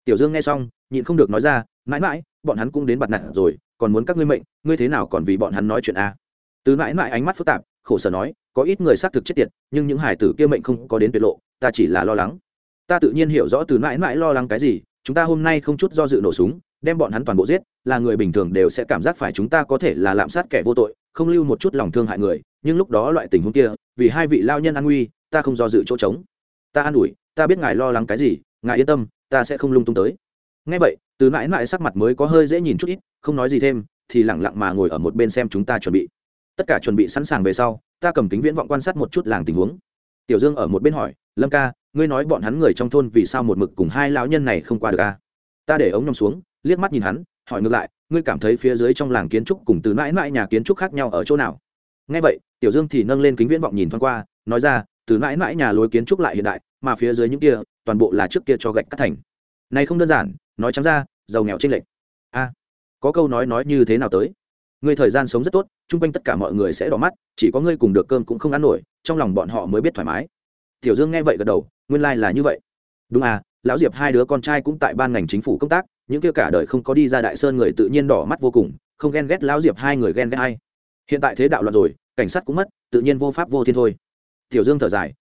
Tiểu dương nghe xong, nhịn không được nói ra, mãi mãi, bọn hắn cũng đến bặt nặt rồi còn muốn các ngươi mệnh, ngươi thế nào còn vì bọn hắn nói chuyện a? À? từ mãi mãi ánh mắt phức tạp, khổ sở nói, có ít người xác thực chết tiệt, nhưng những hải tử kia mệnh không có đến tuyệt lộ, ta chỉ là lo lắng. Ta tự nhiên hiểu rõ từ mãi mãi lo lắng cái gì, chúng ta hôm nay không chút do dự nổ súng, đem bọn hắn toàn bộ giết, là người bình thường đều sẽ cảm giác phải chúng ta có thể là lạm sát kẻ vô tội, không lưu một chút lòng thương hại người, nhưng lúc đó loại tình huống kia, vì hai vị lao nhân an nguy, ta không do dự chỗ trống. Ta an ủi, ta biết ngài lo lắng cái gì, ngài yên tâm, ta sẽ không lung tung tới ngay vậy, từ mãi mãi sắc mặt mới có hơi dễ nhìn chút ít, không nói gì thêm, thì lẳng lặng mà ngồi ở một bên xem chúng ta chuẩn bị. Tất cả chuẩn bị sẵn sàng về sau, ta cầm kính viễn vọng quan sát một chút làng tình huống. Tiểu dương ở một bên hỏi, lâm ca, ngươi nói bọn hắn người trong thôn vì sao một mực cùng hai lão nhân này không qua được ca ta để ống nhòm xuống, liếc mắt nhìn hắn, hỏi ngược lại, ngươi cảm thấy phía dưới trong làng kiến trúc cùng từ mãi mãi nhà kiến trúc khác nhau ở chỗ nào? Ngay vậy, tiểu dương thì nâng lên kính viễn vọng nhìn thoáng qua, nói ra, từ mãi mãi nhà lối kiến trúc lại hiện đại, mà phía dưới những kia, toàn bộ là trước kia cho gạch cắt thành này không đơn giản, nói trắng ra, giàu nghèo trên lệch. A, có câu nói nói như thế nào tới? Ngươi thời gian sống rất tốt, chung quanh tất cả mọi người sẽ đỏ mắt, chỉ có ngươi cùng được cơm cũng không ăn nổi, trong lòng bọn họ mới biết thoải mái. Tiểu dương nghe vậy gật đầu, nguyên lai、like、là như vậy. Đúng à lão diệp hai đứa con trai cũng tại ban ngành chính phủ công tác, những kia cả đời không có đi ra đại sơn người tự nhiên đỏ mắt vô cùng, không ghen ghét lão diệp hai người ghen ghét hay hiện tại thế đạo loạn rồi, cảnh sát cũng mất, tự nhiên vô pháp vô thiên thôi. Tiểu dương thở dài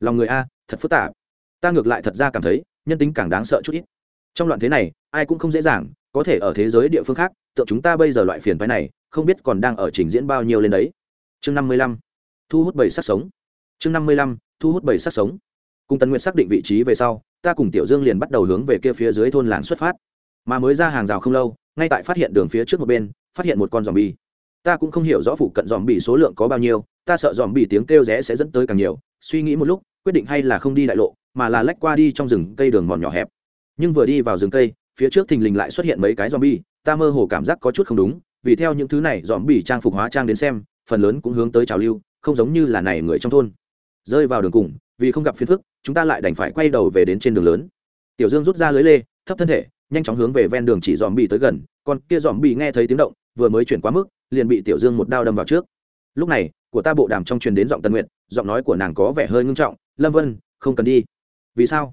lòng người a, thật phức tạp. Ta ngược lại thật ra cảm thấy nhân tính càng đáng sợ chút ít. Trong loạn thế này, ai cũng không dễ dàng, có thể ở thế giới địa phương khác, tượng chúng ta bây giờ loại phiền phái này, không biết còn đang ở trình diễn bao nhiêu lên đấy. Chương năm mươi lăm, thu hút bảy sắc sống. Chương năm mươi lăm, thu hút bảy sắc sống. Cùng tần nguyện xác định vị trí về sau, ta cùng tiểu dương liền bắt đầu hướng về kia phía dưới thôn làng xuất phát. Mà mới ra hàng rào không lâu, ngay tại phát hiện đường phía trước một bên, phát hiện một con dòm bi ta cũng không hiểu rõ phụ cận dòm bị số lượng có bao nhiêu, ta sợ dòm bị tiếng kêu rẽ sẽ dẫn tới càng nhiều, suy nghĩ một lúc, quyết định hay là không đi đại lộ mà là lách qua đi trong rừng cây đường mòn nhỏ hẹp. Nhưng vừa đi vào rừng cây, phía trước thình lình lại xuất hiện mấy cái zombie. bi ta mơ hồ cảm giác có chút không đúng, vì theo những thứ này dòm trang phục hóa trang đến xem, phần lớn cũng hướng tới trào lưu, không giống như là này người trong thôn. Rơi vào đường cùng, vì không gặp phiền phức, chúng ta lại đành phải quay đầu về đến trên đường lớn. Tiểu dương rút ra lưới lê, thấp thân thể, nhanh chóng hướng về ven đường chỉ dòm tới gần, còn kia dòm nghe thấy tiếng động, vừa mới chuyển quá mức, liền bị tiểu dương một đao đâm vào trước. Lúc này, của ta bộ đàm trong truyền đến giọng tân nguyện giọng nói của nàng có vẻ hơi ngưng trọng, lâm vân, không cần đi vì sao?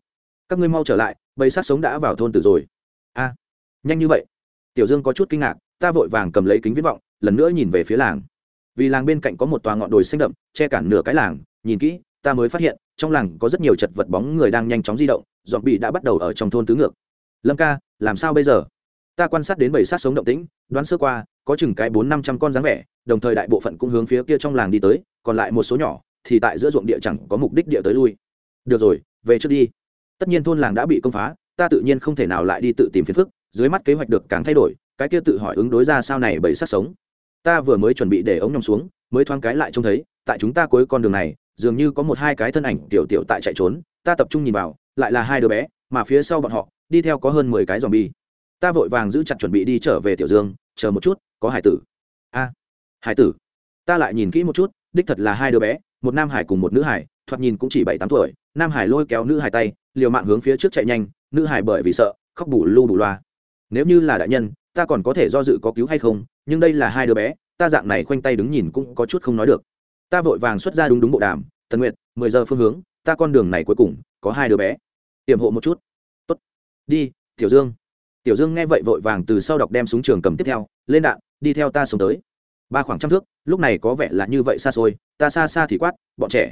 Các ngươi mau trở lại, bầy sát sống đã vào thôn tử rồi. A, nhanh như vậy. Tiểu dương có chút kinh ngạc, ta vội vàng cầm lấy kính viễn vọng, lần nữa nhìn về phía làng. Vì làng bên cạnh có một tòa ngọn đồi xanh đậm, che cản nửa cái làng, nhìn kỹ, ta mới phát hiện, trong làng có rất nhiều chật vật bóng người đang nhanh chóng di động dọn bị đã bắt đầu ở trong thôn tứ ngược. Lâm ca, làm sao bây giờ? Ta quan sát đến bầy sát sống động tĩnh, đoán sơ qua, có chừng cái bốn năm trăm con dáng vẻ, đồng thời đại bộ phận cũng hướng phía kia trong làng đi tới, còn lại một số nhỏ, thì tại giữa ruộng địa chẳng có mục đích địa tới lui. Được rồi về trước đi. Tất nhiên thôn làng đã bị công phá, ta tự nhiên không thể nào lại đi tự tìm phiền phức, dưới mắt kế hoạch được càng thay đổi, cái kia tự hỏi ứng đối ra sao này bởi sát sống. Ta vừa mới chuẩn bị để ống nhòm xuống, mới thoáng cái lại trông thấy, tại chúng ta cuối con đường này, dường như có một hai cái thân ảnh tiểu tiểu tại chạy trốn, ta tập trung nhìn vào, lại là hai đứa bé, mà phía sau bọn họ, đi theo có hơn mười cái dòm bi ta vội vàng giữ chặt chuẩn bị đi trở về tiểu dương, chờ một chút, có hải tử. A, hải tử. Ta lại nhìn kỹ một chút, đích thật là hai đứa bé, một nam hải cùng một nữ hải thoạt nhìn cũng chỉ bảy tám tuổi, nam hải lôi kéo nữ hải tay, liều mạng hướng phía trước chạy nhanh, nữ hải bởi vì sợ, khóc bù lu bù loa. Nếu như là đại nhân, ta còn có thể do dự có cứu hay không, nhưng đây là hai đứa bé, ta dạng này khoanh tay đứng nhìn cũng có chút không nói được. Ta vội vàng xuất ra đúng đúng bộ đàm, tần nguyệt, mười giờ phương hướng, ta con đường này cuối cùng, có hai đứa bé. Tiềm hộ một chút. Tốt, đi, tiểu dương. Tiểu dương nghe vậy vội vàng từ sau đọc đem súng trường cầm tiếp theo, lên đạn, đi theo ta xuống tới. Ba khoảng trăm thước, lúc này có vẻ là như vậy xa xôi, ta xa xa thì quát, bọn trẻ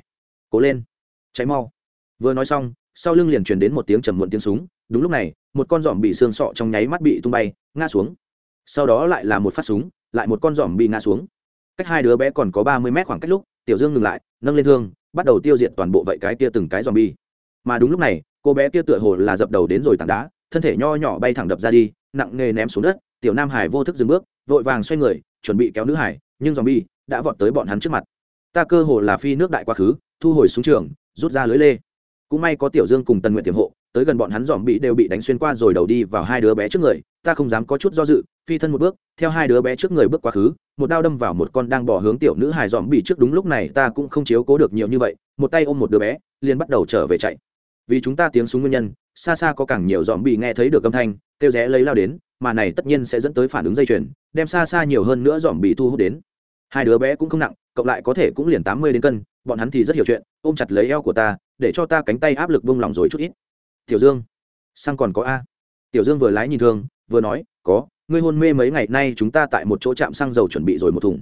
cố lên. Cháy mau. Vừa nói xong, sau lưng liền truyền đến một tiếng trầm muộn tiếng súng. Đúng lúc này, một con giỏm bị xương sọ trong nháy mắt bị tung bay, ngã xuống. Sau đó lại là một phát súng, lại một con giỏm bị ngã xuống. Cách hai đứa bé còn có ba mươi mét khoảng cách lúc, tiểu dương ngừng lại, nâng lên thương, bắt đầu tiêu diệt toàn bộ vậy cái kia từng cái giòm bi mà đúng lúc này, cô bé kia tựa hồ là dập đầu đến rồi tảng đá, thân thể nho nhỏ bay thẳng đập ra đi, nặng nề ném xuống đất, tiểu nam hải vô thức dừng bước, vội vàng xoay người, chuẩn bị kéo nữ hải, nhưng giòm bi đã vọt tới bọn hắn trước mặt ta cơ hồ là phi nước đại quá khứ, thu hồi xuống trường, rút ra lưới lê. Cũng may có tiểu dương cùng tần nguyện tiềm hộ, tới gần bọn hắn dòm bị đều bị đánh xuyên qua rồi đầu đi vào hai đứa bé trước người, ta không dám có chút do dự, phi thân một bước, theo hai đứa bé trước người bước quá khứ, một đao đâm vào một con đang bỏ hướng tiểu nữ hài dòm bị trước đúng lúc này ta cũng không chiếu cố được nhiều như vậy, một tay ôm một đứa bé, liền bắt đầu trở về chạy. Vì chúng ta tiếng súng nguyên nhân, xa xa có càng nhiều dòm bị nghe thấy được âm thanh, kêu rẽ lấy lao đến, mà này tất nhiên sẽ dẫn tới phản ứng dây chuyền, đem xa xa nhiều hơn nữa dòm bị thu hút đến hai đứa bé cũng không nặng cộng lại có thể cũng liền tám mươi đến cân, bọn hắn thì rất hiểu chuyện, ôm chặt lấy eo của ta, để cho ta cánh tay áp lực buông lỏng rồi chút ít. Tiểu dương, xăng còn có a. Tiểu dương vừa lái nhìn thương vừa nói, có, ngươi hôn mê mấy ngày nay chúng ta tại một chỗ trạm xăng dầu chuẩn bị rồi một thùng.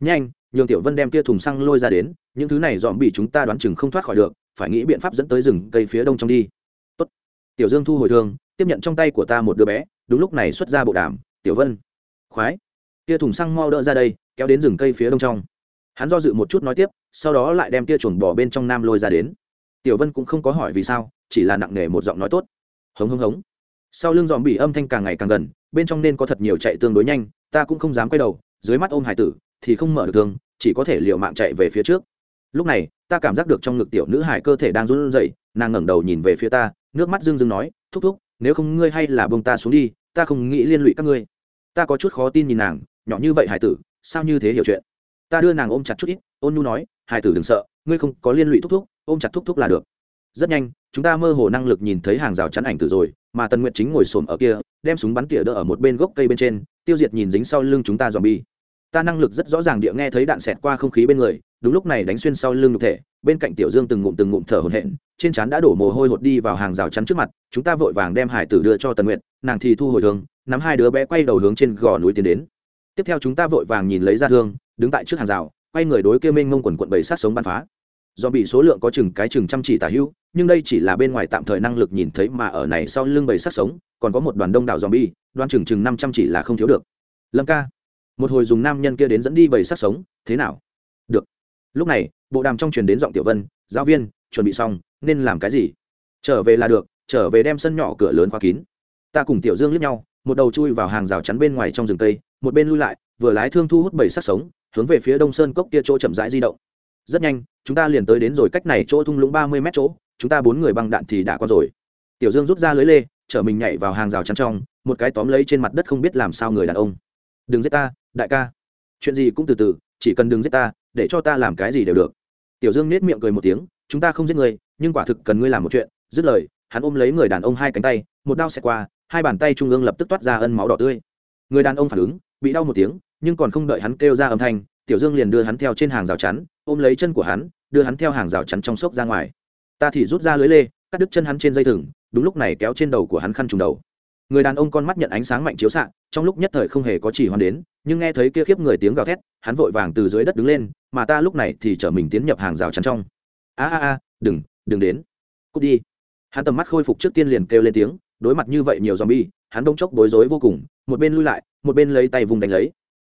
Nhanh, nhường tiểu vân đem kia thùng xăng lôi ra đến, những thứ này dòm bị chúng ta đoán chừng không thoát khỏi được, phải nghĩ biện pháp dẫn tới rừng cây phía đông trong đi. Tốt. tiểu dương thu hồi thương tiếp nhận trong tay của ta một đứa bé, đúng lúc này xuất ra bộ đàm, tiểu vân, khoái, kia thùng xăng mau đỡ ra đây kéo đến rừng cây phía đông trong. Hắn do dự một chút nói tiếp, sau đó lại đem tia chuồn bỏ bên trong nam lôi ra đến. Tiểu vân cũng không có hỏi vì sao, chỉ là nặng nề một giọng nói tốt. Hống hống hống. Sau lưng dòm bị âm thanh càng ngày càng gần, bên trong nên có thật nhiều chạy tương đối nhanh, ta cũng không dám quay đầu, dưới mắt ôm hải tử, thì không mở được thương, chỉ có thể liều mạng chạy về phía trước. Lúc này, ta cảm giác được trong ngực tiểu nữ hải cơ thể đang run rẩy, nàng ngẩng đầu nhìn về phía ta, nước mắt rưng rưng nói, thúc thúc, nếu không ngươi hay là bông ta xuống đi, ta không nghĩ liên lụy các ngươi. Ta có chút khó tin nhìn nàng, nhỏ như vậy hải tử sao như thế hiểu chuyện? Ta đưa nàng ôm chặt chút ít, ôn nu nói, hải tử đừng sợ, ngươi không có liên lụy thúc thúc, ôm chặt thúc thúc là được. Rất nhanh, chúng ta mơ hồ năng lực nhìn thấy hàng rào chắn ảnh tử rồi, mà tần nguyệt chính ngồi xổm ở kia, đem súng bắn tỉa đỡ ở một bên gốc cây bên trên, tiêu diệt nhìn dính sau lưng chúng ta dòm bi ta năng lực rất rõ ràng địa nghe thấy đạn xẹt qua không khí bên người, đúng lúc này đánh xuyên sau lưng nhục thể, bên cạnh tiểu dương từng ngụm từng ngụm thở hổn hển, trên trán đã đổ mồ hôi hột đi vào hàng rào chắn trước mặt, chúng ta vội vàng đem hải tử đưa cho tần nguyệt, nàng thì thu hồi thường, nắm hai đứa bé quay đầu hướng trên gò núi tiến đến tiếp theo chúng ta vội vàng nhìn lấy ra thương, đứng tại trước hàng rào, quay người đối kêu mênh mông quần quận bảy sát sống bắn phá. Do bị số lượng có chừng cái chừng chăm chỉ tả hữu, nhưng đây chỉ là bên ngoài tạm thời năng lực nhìn thấy mà ở này sau lưng bầy sát sống, còn có một đoàn đông đảo zombie, đoan chừng chừng năm trăm chỉ là không thiếu được. Lâm ca, một hồi dùng nam nhân kia đến dẫn đi bầy sát sống, thế nào? Được. Lúc này, bộ đàm trong truyền đến giọng tiểu vân, giáo viên, chuẩn bị xong, nên làm cái gì? Trở về là được, trở về đem sân nhỏ cửa lớn khóa kín ta cùng tiểu dương liếc nhau, một đầu chui vào hàng rào chắn bên ngoài trong rừng tây một bên lui lại, vừa lái thương thu hút bầy sát sống, hướng về phía đông sơn cốc kia chỗ chậm rãi di động. Rất nhanh, chúng ta liền tới đến rồi cách này chỗ thung lũng ba mươi mét chỗ, chúng ta bốn người băng đạn thì đã qua rồi. Tiểu dương rút ra lưới lê, chở mình nhảy vào hàng rào chắn trong, một cái tóm lấy trên mặt đất không biết làm sao người đàn ông. Đừng giết ta, đại ca. Chuyện gì cũng từ từ, chỉ cần đừng giết ta, để cho ta làm cái gì đều được. Tiểu dương nết miệng cười một tiếng, chúng ta không giết người, nhưng quả thực cần ngươi làm một chuyện. Dứt lời, hắn ôm lấy người đàn ông hai cánh tay, một đao xẹt qua hai bàn tay trung ương lập tức toát ra ân máu đỏ tươi. Người đàn ông phản ứng, bị đau một tiếng, nhưng còn không đợi hắn kêu ra âm thanh, tiểu dương liền đưa hắn theo trên hàng rào chắn, ôm lấy chân của hắn, đưa hắn theo hàng rào chắn trong sốc ra ngoài. Ta thì rút ra lưới lê, cắt đứt chân hắn trên dây thừng, đúng lúc này kéo trên đầu của hắn khăn trùng đầu. Người đàn ông con mắt nhận ánh sáng mạnh chiếu xạ, trong lúc nhất thời không hề có chỉ hoàn đến, nhưng nghe thấy kia khiếp người tiếng gào thét, hắn vội vàng từ dưới đất đứng lên, mà ta lúc này thì chở mình tiến nhập hàng rào chắn trong. A a a, đừng đừng đến. Cút đi. Hắn tầm mắt khôi phục trước tiên liền kêu lên tiếng đối mặt như vậy nhiều zombie, bi hắn đông chốc bối rối vô cùng một bên lui lại một bên lấy tay vùng đánh lấy.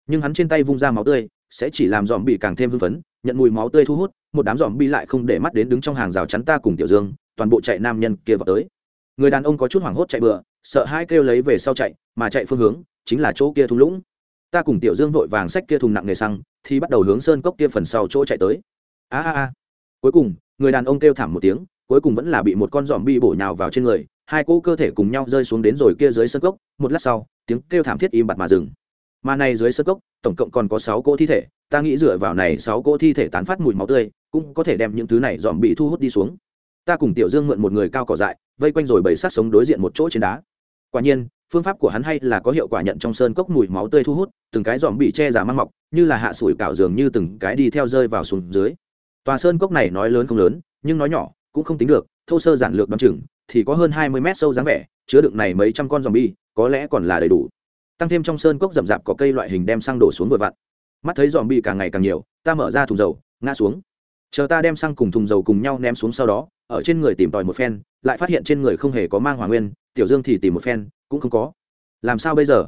Nhưng hắn trên tay vung ra máu tươi sẽ chỉ làm zombie càng thêm hưng phấn nhận mùi máu tươi thu hút một đám zombie bi lại không để mắt đến đứng trong hàng rào chắn ta cùng tiểu dương toàn bộ chạy nam nhân kia vào tới. Người đàn ông có chút hoảng hốt chạy bừa sợ hai kêu lấy về sau chạy mà chạy phương hướng chính là chỗ kia thung lũng. Ta cùng tiểu dương vội vàng xách kia thùng nặng nghề xăng thì bắt đầu hướng sơn cốc kia phần sau chỗ chạy tới. A a a. Cuối cùng người đàn ông kêu thảm một tiếng cuối cùng vẫn là bị một con giòm bi bổ nhào vào trên người hai cô cơ thể cùng nhau rơi xuống đến rồi kia dưới sơn cốc, một lát sau, tiếng kêu thảm thiết im bặt mà dừng. Mà này dưới sơn cốc, tổng cộng còn có sáu cỗ thi thể, ta nghĩ dựa vào này sáu cỗ thi thể tán phát mùi máu tươi, cũng có thể đem những thứ này dòm bị thu hút đi xuống. Ta cùng tiểu dương mượn một người cao cỏ dại, vây quanh rồi bầy sát sống đối diện một chỗ trên đá. Quả nhiên, phương pháp của hắn hay là có hiệu quả nhận trong sơn cốc mùi máu tươi thu hút, từng cái dòm bị che giả mang mọc, như là hạ sủi cạo dường như từng cái đi theo rơi vào xuống dưới. Tòa sơn cốc này nói lớn không lớn, nhưng nói nhỏ, cũng không tính được, thô sơ giản lược đ chừng thì có hơn hai mươi mét sâu dáng vẻ, chứa đựng này mấy trăm con dòm bi có lẽ còn là đầy đủ. Tăng thêm trong sơn cốc rậm rạp có cây loại hình đem xăng đổ xuống vội vặn. Mắt thấy dòm bi càng ngày càng nhiều, ta mở ra thùng dầu, ngã xuống. Chờ ta đem xăng cùng thùng dầu cùng nhau ném xuống sau đó, ở trên người tìm tòi một phen, lại phát hiện trên người không hề có mang hỏa nguyên, tiểu dương thì tìm một phen, cũng không có. Làm sao bây giờ?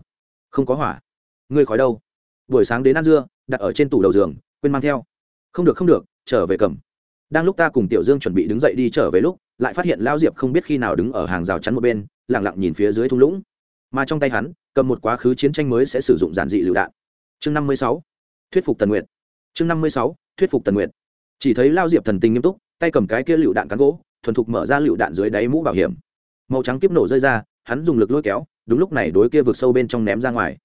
Không có hỏa. Ngươi khói đâu? Buổi sáng đến ăn dưa, đặt ở trên tủ đầu giường, quên mang theo. Không được không được, trở về cầm đang lúc ta cùng tiểu dương chuẩn bị đứng dậy đi trở về lúc, lại phát hiện lao diệp không biết khi nào đứng ở hàng rào chắn một bên lẳng lặng nhìn phía dưới thung lũng. Mà trong tay hắn, cầm một quá khứ chiến tranh mới sẽ sử dụng giản dị lựu đạn. Chương năm mươi sáu, thuyết phục tần nguyện chương năm mươi sáu, thuyết phục tần nguyện chỉ thấy lao diệp thần tình nghiêm túc, tay cầm cái kia lựu đạn cán gỗ, thuần thục mở ra lựu đạn dưới đáy mũ bảo hiểm. Màu trắng kiếp nổ rơi ra, hắn dùng lực lôi kéo, đúng lúc này đối kia vượt sâu bên trong ném ra ngoài.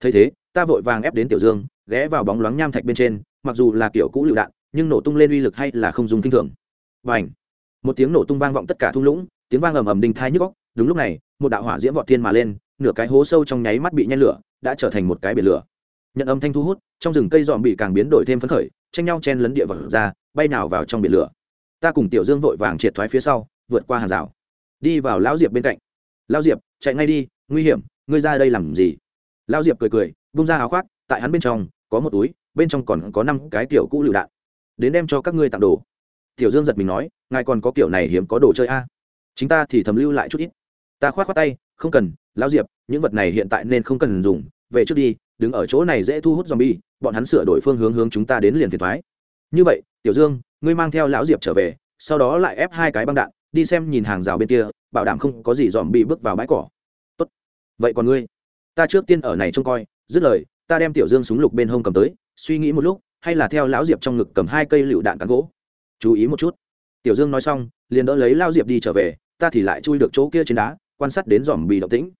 Thấy thế, ta vội vàng ép đến tiểu dương, ghé vào bóng loáng nham thạch bên trên, mặc dù là kiểu cũ lựu đạn nhưng nổ tung lên uy lực hay là không dùng kinh thường. Và ảnh một tiếng nổ tung vang vọng tất cả thung lũng, tiếng vang ầm ầm đinh thai nhức góc đúng lúc này, một đạo hỏa diễm vọt thiên mà lên, nửa cái hố sâu trong nháy mắt bị nhen lửa, đã trở thành một cái biển lửa. Nhận âm thanh thu hút, trong rừng cây dòm bị càng biến đổi thêm phấn khởi, tranh nhau chen lấn địa vật ra, bay nào vào trong biển lửa. Ta cùng tiểu dương vội vàng triệt thoái phía sau, vượt qua hàng rào. Đi vào lão diệp bên cạnh. Lão diệp, chạy ngay đi, nguy hiểm, ngươi ra đây làm gì? Lão diệp cười cười bung ra áo khoác, tại hắn bên trong có một túi, bên trong còn có năm cái tiểu cũ lựu đạn đến đem cho các ngươi tặng đồ. Tiểu dương giật mình nói, ngài còn có kiểu này hiếm có đồ chơi a? Chính ta thì thầm lưu lại chút ít. Ta khoát khoát tay, không cần, lão diệp, những vật này hiện tại nên không cần dùng, về trước đi, đứng ở chỗ này dễ thu hút zombie, bọn hắn sửa đổi phương hướng hướng chúng ta đến liền phiền thoái. Như vậy, tiểu dương, ngươi mang theo lão diệp trở về, sau đó lại ép hai cái băng đạn, đi xem nhìn hàng rào bên kia, bảo đảm không có gì dòm bị bước vào bãi cỏ. Tốt. Vậy còn ngươi? Ta trước tiên ở này trông coi, dứt lời, ta đem tiểu dương súng lục bên hông cầm tới, suy nghĩ một lúc hay là theo lão diệp trong ngực cầm hai cây lựu đạn cán gỗ? Chú ý một chút. Tiểu dương nói xong, liền đỡ lấy lao diệp đi trở về, ta thì lại chui được chỗ kia trên đá, quan sát đến dòm bì động tĩnh.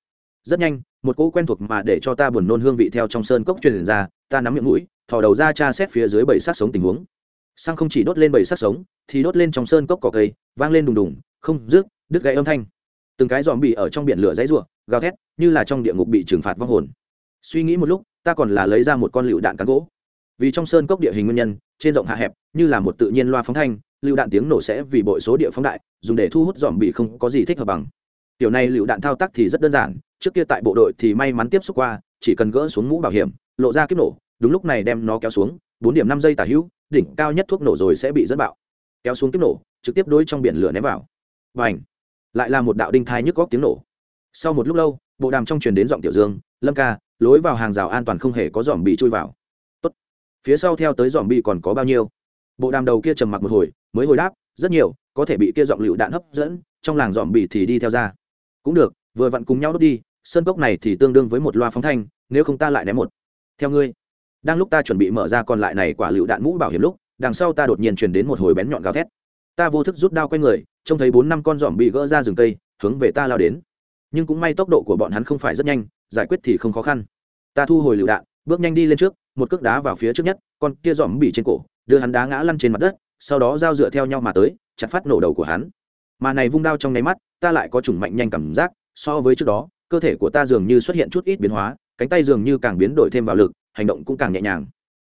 Rất nhanh, một cỗ quen thuộc mà để cho ta buồn nôn hương vị theo trong sơn cốc truyền ra, ta nắm miệng mũi, thò đầu ra tra xét phía dưới bầy sát sống tình huống. Xăng không chỉ đốt lên bầy sát sống, thì đốt lên trong sơn cốc cỏ cây, vang lên đùng đùng, không rước đứt gãy âm thanh. Từng cái dòm bì ở trong biển lửa dãy ruộng gào thét, như là trong địa ngục bị trừng phạt vong hồn. Suy nghĩ một lúc, ta còn là lấy ra một con lựu đạn cán gỗ vì trong sơn cốc địa hình nguyên nhân, trên rộng hạ hẹp, như là một tự nhiên loa phóng thanh lựu đạn tiếng nổ sẽ vì bội số địa phóng đại, dùng để thu hút dòm bị không có gì thích hợp bằng. Tiểu này lựu đạn thao tác thì rất đơn giản, trước kia tại bộ đội thì may mắn tiếp xúc qua, chỉ cần gỡ xuống mũ bảo hiểm, lộ ra kiếp nổ, đúng lúc này đem nó kéo xuống, bốn điểm năm giây tả hữu, đỉnh cao nhất thuốc nổ rồi sẽ bị dẫn bạo. Kéo xuống kiếp nổ, trực tiếp đối trong biển lửa ném vào. Và ảnh lại là một đạo đinh thai nhức góc tiếng nổ. Sau một lúc lâu, bộ đàm trong truyền đến giọng tiểu dương, lâm ca, lối vào hàng rào an toàn không hề có dòm bị chui vào phía sau theo tới dòm bị còn có bao nhiêu? Bộ đàm đầu kia trầm mặc một hồi, mới hồi đáp, rất nhiều, có thể bị kia dọn lựu đạn hấp dẫn, trong làng dòm bị thì đi theo ra. Cũng được, vừa vặn cùng nhau đốt đi, sơn cốc này thì tương đương với một loa phóng thanh, nếu không ta lại ném một. Theo ngươi. Đang lúc ta chuẩn bị mở ra còn lại này quả lựu đạn mũ bảo hiểm lúc, đằng sau ta đột nhiên truyền đến một hồi bén nhọn gào thét. Ta vô thức rút đao quay người, trông thấy bốn năm con dòm bị gỡ ra rừng cây, hướng về ta lao đến. Nhưng cũng may tốc độ của bọn hắn không phải rất nhanh, giải quyết thì không khó khăn. Ta thu hồi lựu đạn, bước nhanh đi lên trước một cước đá vào phía trước nhất, con kia dòm bị trên cổ, đưa hắn đá ngã lăn trên mặt đất, sau đó dao dựa theo nhau mà tới, chặt phát nổ đầu của hắn. Mà này vung đao trong nháy mắt, ta lại có chủng mạnh nhanh cảm giác, so với trước đó, cơ thể của ta dường như xuất hiện chút ít biến hóa, cánh tay dường như càng biến đổi thêm vào lực, hành động cũng càng nhẹ nhàng.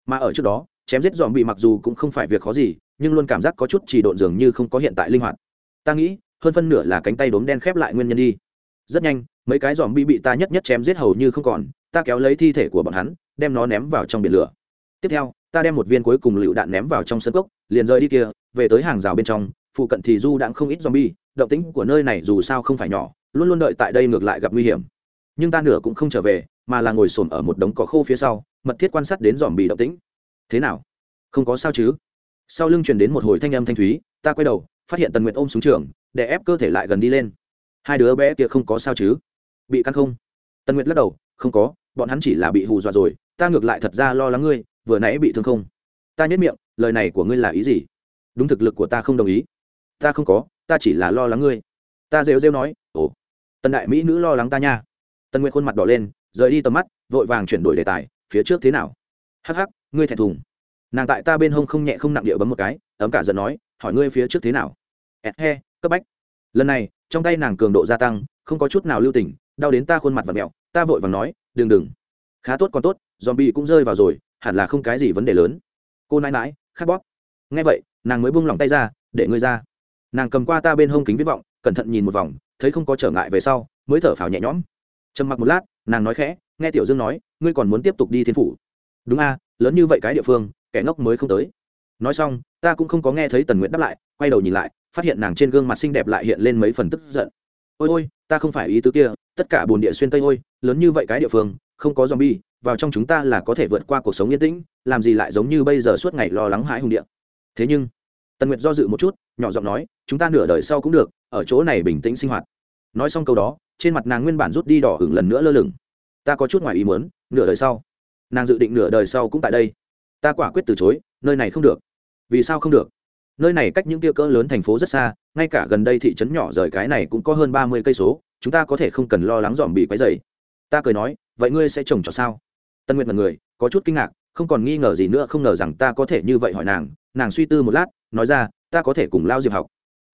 Mà ở trước đó, chém giết dòm bị mặc dù cũng không phải việc khó gì, nhưng luôn cảm giác có chút chỉ độn dường như không có hiện tại linh hoạt. Ta nghĩ, hơn phân nửa là cánh tay đốm đen khép lại nguyên nhân đi. Rất nhanh, mấy cái dòm bị bị ta nhất nhất chém giết hầu như không còn, ta kéo lấy thi thể của bọn hắn đem nó ném vào trong biển lửa. Tiếp theo, ta đem một viên cuối cùng lựu đạn ném vào trong sân cốc, liền rời đi kia, về tới hàng rào bên trong, phụ cận thì du đãng không ít zombie, động tĩnh của nơi này dù sao không phải nhỏ, luôn luôn đợi tại đây ngược lại gặp nguy hiểm. Nhưng ta nửa cũng không trở về, mà là ngồi xổm ở một đống cỏ khô phía sau, mật thiết quan sát đến dòm bị động tĩnh. Thế nào? Không có sao chứ? Sau lưng truyền đến một hồi thanh âm thanh thúy, ta quay đầu, phát hiện tần nguyệt ôm xuống trường, để ép cơ thể lại gần đi lên. Hai đứa bé kia không có sao chứ? Bị căn không? Tần nguyệt lắc đầu, không có, bọn hắn chỉ là bị hù dọa rồi ta ngược lại thật ra lo lắng ngươi, vừa nãy bị thương không? Ta nhất miệng, lời này của ngươi là ý gì? Đúng thực lực của ta không đồng ý. Ta không có, ta chỉ là lo lắng ngươi. Ta rêu rêu nói, ồ, tần đại mỹ nữ lo lắng ta nha. Tần nguyện khuôn mặt đỏ lên, rời đi tầm mắt, vội vàng chuyển đổi đề tài, phía trước thế nào? Hắc hắc, ngươi thẹn thùng. Nàng tại ta bên hông không nhẹ không nặng địa bấm một cái, ấm cả giận nói, hỏi ngươi phía trước thế nào? Ẹt he, cấp bách. Lần này, trong tay nàng cường độ gia tăng, không có chút nào lưu tình, đau đến ta khuôn mặt và mẹo, ta vội vàng nói, đừng đừng khá tốt còn tốt dòm bị cũng rơi vào rồi, hẳn là không cái gì vấn đề lớn. Cô nãi mãi khát bóp. Ngay vậy, nàng mới buông lỏng tay ra, để ngươi ra. Nàng cầm qua ta bên hông kính viết vọng, cẩn thận nhìn một vòng, thấy không có trở ngại về sau, mới thở phào nhẹ nhõm. Trầm mặc một lát, nàng nói khẽ, nghe tiểu dương nói, ngươi còn muốn tiếp tục đi thiên phủ. Đúng a, lớn như vậy cái địa phương, kẻ ngốc mới không tới. Nói xong, ta cũng không có nghe thấy tần nguyện đáp lại, quay đầu nhìn lại, phát hiện nàng trên gương mặt xinh đẹp lại hiện lên mấy phần tức giận. Ôi ôi, ta không phải ý tứ kia, tất cả bồn địa xuyên tây ôi, lớn như vậy cái địa phương không có zombie, vào trong chúng ta là có thể vượt qua cuộc sống yên tĩnh, làm gì lại giống như bây giờ suốt ngày lo lắng hãi hùng địa. Thế nhưng, tần nguyệt do dự một chút, nhỏ giọng nói, chúng ta nửa đời sau cũng được, ở chỗ này bình tĩnh sinh hoạt. Nói xong câu đó, trên mặt nàng nguyên bản rút đi đỏ hửng lần nữa lơ lửng. Ta có chút ngoài ý muốn, nửa đời sau. Nàng dự định nửa đời sau cũng tại đây. Ta quả quyết từ chối, nơi này không được. Vì sao không được? Nơi này cách những kia cỡ lớn thành phố rất xa, ngay cả gần đây thị trấn nhỏ rời cái này cũng có hơn ba mươi cây số, chúng ta có thể không cần lo lắng dòm bị quấy rầy ta cười nói, vậy ngươi sẽ trồng trọt sao? Tân nguyệt mật người, có chút kinh ngạc, không còn nghi ngờ gì nữa, không ngờ rằng ta có thể như vậy hỏi nàng. Nàng suy tư một lát, nói ra, ta có thể cùng lao diệp học.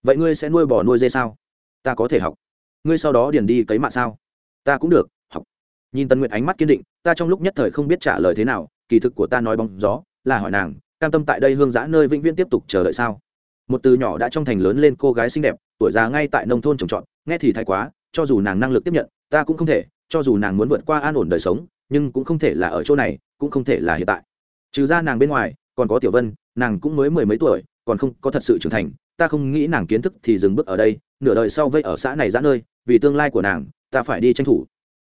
Vậy ngươi sẽ nuôi bò nuôi dê sao? Ta có thể học. Ngươi sau đó điền đi cấy mạ sao? Ta cũng được, Học. nhìn tân nguyệt ánh mắt kiên định, ta trong lúc nhất thời không biết trả lời thế nào. Kỳ thực của ta nói bóng gió, là hỏi nàng, cam tâm tại đây hương giã nơi vĩnh viễn tiếp tục chờ đợi sao? Một từ nhỏ đã trong thành lớn lên cô gái xinh đẹp, tuổi già ngay tại nông thôn trồng trọt, nghe thì thái quá, cho dù nàng năng lực tiếp nhận, ta cũng không thể cho dù nàng muốn vượt qua an ổn đời sống, nhưng cũng không thể là ở chỗ này, cũng không thể là hiện tại. Trừ ra nàng bên ngoài, còn có tiểu vân, nàng cũng mới mười mấy tuổi, còn không có thật sự trưởng thành, ta không nghĩ nàng kiến thức thì dừng bước ở đây, nửa đời sau vây ở xã này giã nơi, vì tương lai của nàng, ta phải đi tranh thủ.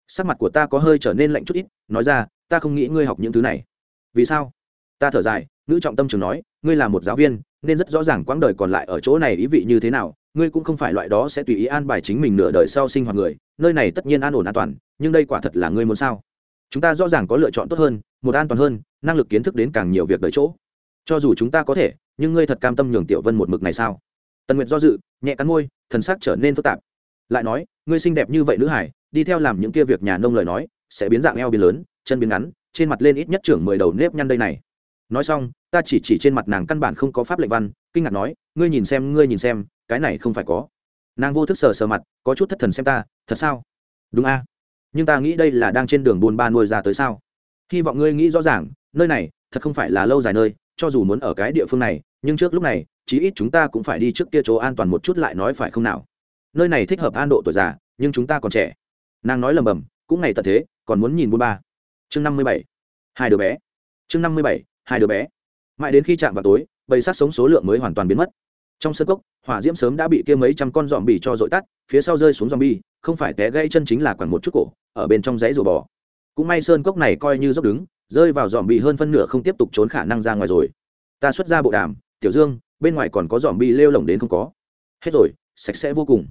Sắc mặt của ta có hơi trở nên lạnh chút ít, nói ra, ta không nghĩ ngươi học những thứ này. Vì sao? Ta thở dài, nữ trọng tâm trường nói, ngươi là một giáo viên, nên rất rõ ràng quãng đời còn lại ở chỗ này ý vị như thế nào ngươi cũng không phải loại đó sẽ tùy ý an bài chính mình nửa đời sau sinh hoạt người, nơi này tất nhiên an ổn an toàn, nhưng đây quả thật là ngươi muốn sao? Chúng ta rõ ràng có lựa chọn tốt hơn, một an toàn hơn, năng lực kiến thức đến càng nhiều việc đời chỗ. Cho dù chúng ta có thể, nhưng ngươi thật cam tâm nhường tiểu vân một mực này sao? Tần nguyệt do dự, nhẹ cắn môi, thần sắc trở nên phức tạp. Lại nói, ngươi xinh đẹp như vậy nữ hải, đi theo làm những kia việc nhà nông lời nói, sẽ biến dạng eo biến lớn, chân biến ngắn, trên mặt lên ít nhất trưởng mười đầu nếp nhăn đây này. Nói xong, ta chỉ chỉ trên mặt nàng căn bản không có pháp lệnh văn, kinh ngạc nói, ngươi nhìn xem, ngươi nhìn xem cái này không phải có. Nàng vô thức sờ sờ mặt, có chút thất thần xem ta, thật sao? Đúng a. Nhưng ta nghĩ đây là đang trên đường buôn ba nuôi ra tới sao? Hy vọng ngươi nghĩ rõ ràng, nơi này, thật không phải là lâu dài nơi, cho dù muốn ở cái địa phương này, nhưng trước lúc này, chí ít chúng ta cũng phải đi trước kia chỗ an toàn một chút lại nói phải không nào? Nơi này thích hợp an độ tuổi già, nhưng chúng ta còn trẻ. Nàng nói lầm bầm, cũng ngày tận thế, còn muốn nhìn buôn ba. Chương năm mươi bảy. Hai đứa bé. Chương năm mươi bảy, hai đứa bé. Mãi đến khi chạm vào tối, bầy sát sống số lượng mới hoàn toàn biến mất trong sân cốc, hỏa diễm sớm đã bị kia mấy trăm con dòm bì cho dội tắt, phía sau rơi xuống dòm bì, không phải té gãy chân chính là quẳng một chút cổ, ở bên trong dãy rùa bò. Cũng may sơn cốc này coi như dốc đứng, rơi vào dòm bì hơn phân nửa không tiếp tục trốn khả năng ra ngoài rồi. Ta xuất ra bộ đàm, tiểu dương, bên ngoài còn có dòm bì lêu lỏng đến không có. Hết rồi, sạch sẽ vô cùng.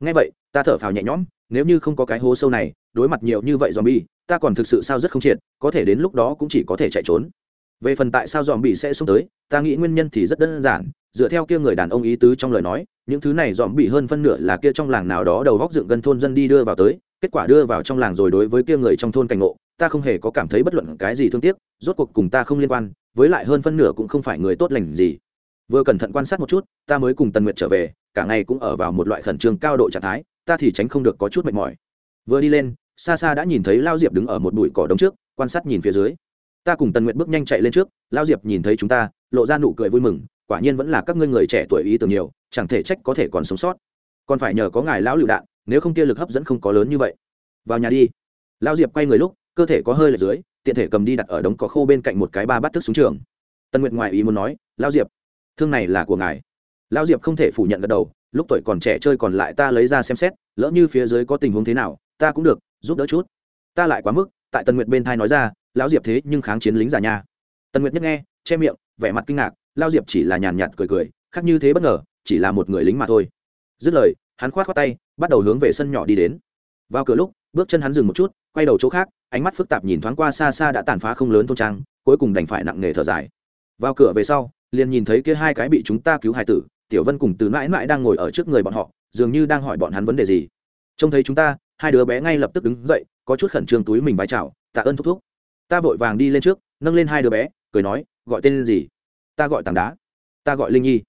Ngay vậy, ta thở phào nhẹ nhõm, nếu như không có cái hố sâu này, đối mặt nhiều như vậy dòm bì, ta còn thực sự sao rất không triệt, có thể đến lúc đó cũng chỉ có thể chạy trốn về phần tại sao dòm bị sẽ xuống tới, ta nghĩ nguyên nhân thì rất đơn giản, dựa theo kia người đàn ông ý tứ trong lời nói, những thứ này dòm bị hơn phân nửa là kia trong làng nào đó đầu góc dựng gần thôn dân đi đưa vào tới, kết quả đưa vào trong làng rồi đối với kia người trong thôn cảnh ngộ, ta không hề có cảm thấy bất luận cái gì thương tiếc, rốt cuộc cùng ta không liên quan, với lại hơn phân nửa cũng không phải người tốt lành gì. Vừa cẩn thận quan sát một chút, ta mới cùng tần nguyệt trở về, cả ngày cũng ở vào một loại khẩn trương cao độ trạng thái, ta thì tránh không được có chút mệt mỏi. Vừa đi lên xa xa đã nhìn thấy lao diệp đứng ở một bụi cỏ đống trước, quan sát nhìn phía dưới ta cùng tần nguyện bước nhanh chạy lên trước lao diệp nhìn thấy chúng ta, lộ ra nụ cười vui mừng, quả nhiên vẫn là các ngươi người trẻ tuổi ý tưởng nhiều, chẳng thể trách có thể còn sống sót. Còn phải nhờ có ngài lão lựu đạn, nếu không kia lực hấp dẫn không có lớn như vậy. Vào nhà đi. Lao diệp quay người lúc, cơ thể có hơi lệch dưới, tiện thể cầm đi đặt ở đống cỏ khô bên cạnh một cái ba bát thức xuống trường. Tân nguyệt ngoài ý muốn nói lao diệp, thương này là của ngài. Lao diệp không thể phủ nhận gật đầu, lúc tuổi còn trẻ chơi còn lại ta lấy ra xem xét, lỡ như phía dưới có tình huống thế nào, ta cũng được, giúp đỡ chút. Ta lại quá mức, tại tân nguyệt bên thai nói ra lão diệp thế nhưng kháng chiến lính già nha. Tần nguyệt nhất nghe, che miệng, vẻ mặt kinh ngạc lao diệp chỉ là nhàn nhạt cười cười, khác như thế bất ngờ, chỉ là một người lính mà thôi. Dứt lời, hắn khoát khoát tay, bắt đầu hướng về sân nhỏ đi đến. Vào cửa lúc, bước chân hắn dừng một chút, quay đầu chỗ khác, ánh mắt phức tạp nhìn thoáng qua xa xa đã tàn phá không lớn thôn trang, cuối cùng đành phải nặng nề thở dài. Vào cửa về sau, liền nhìn thấy kia hai cái bị chúng ta cứu hai tử, tiểu vân cùng từ mãi mãi đang ngồi ở trước người bọn họ, dường như đang hỏi bọn hắn vấn đề gì. Trông thấy chúng ta, hai đứa bé ngay lập tức đứng dậy, có chút khẩn trương túi mình vai chào, tạ ơn thúc thúc ta vội vàng đi lên trước, nâng lên hai đứa bé, cười nói, gọi tên gì? Ta gọi tảng đá, ta gọi linh nhi.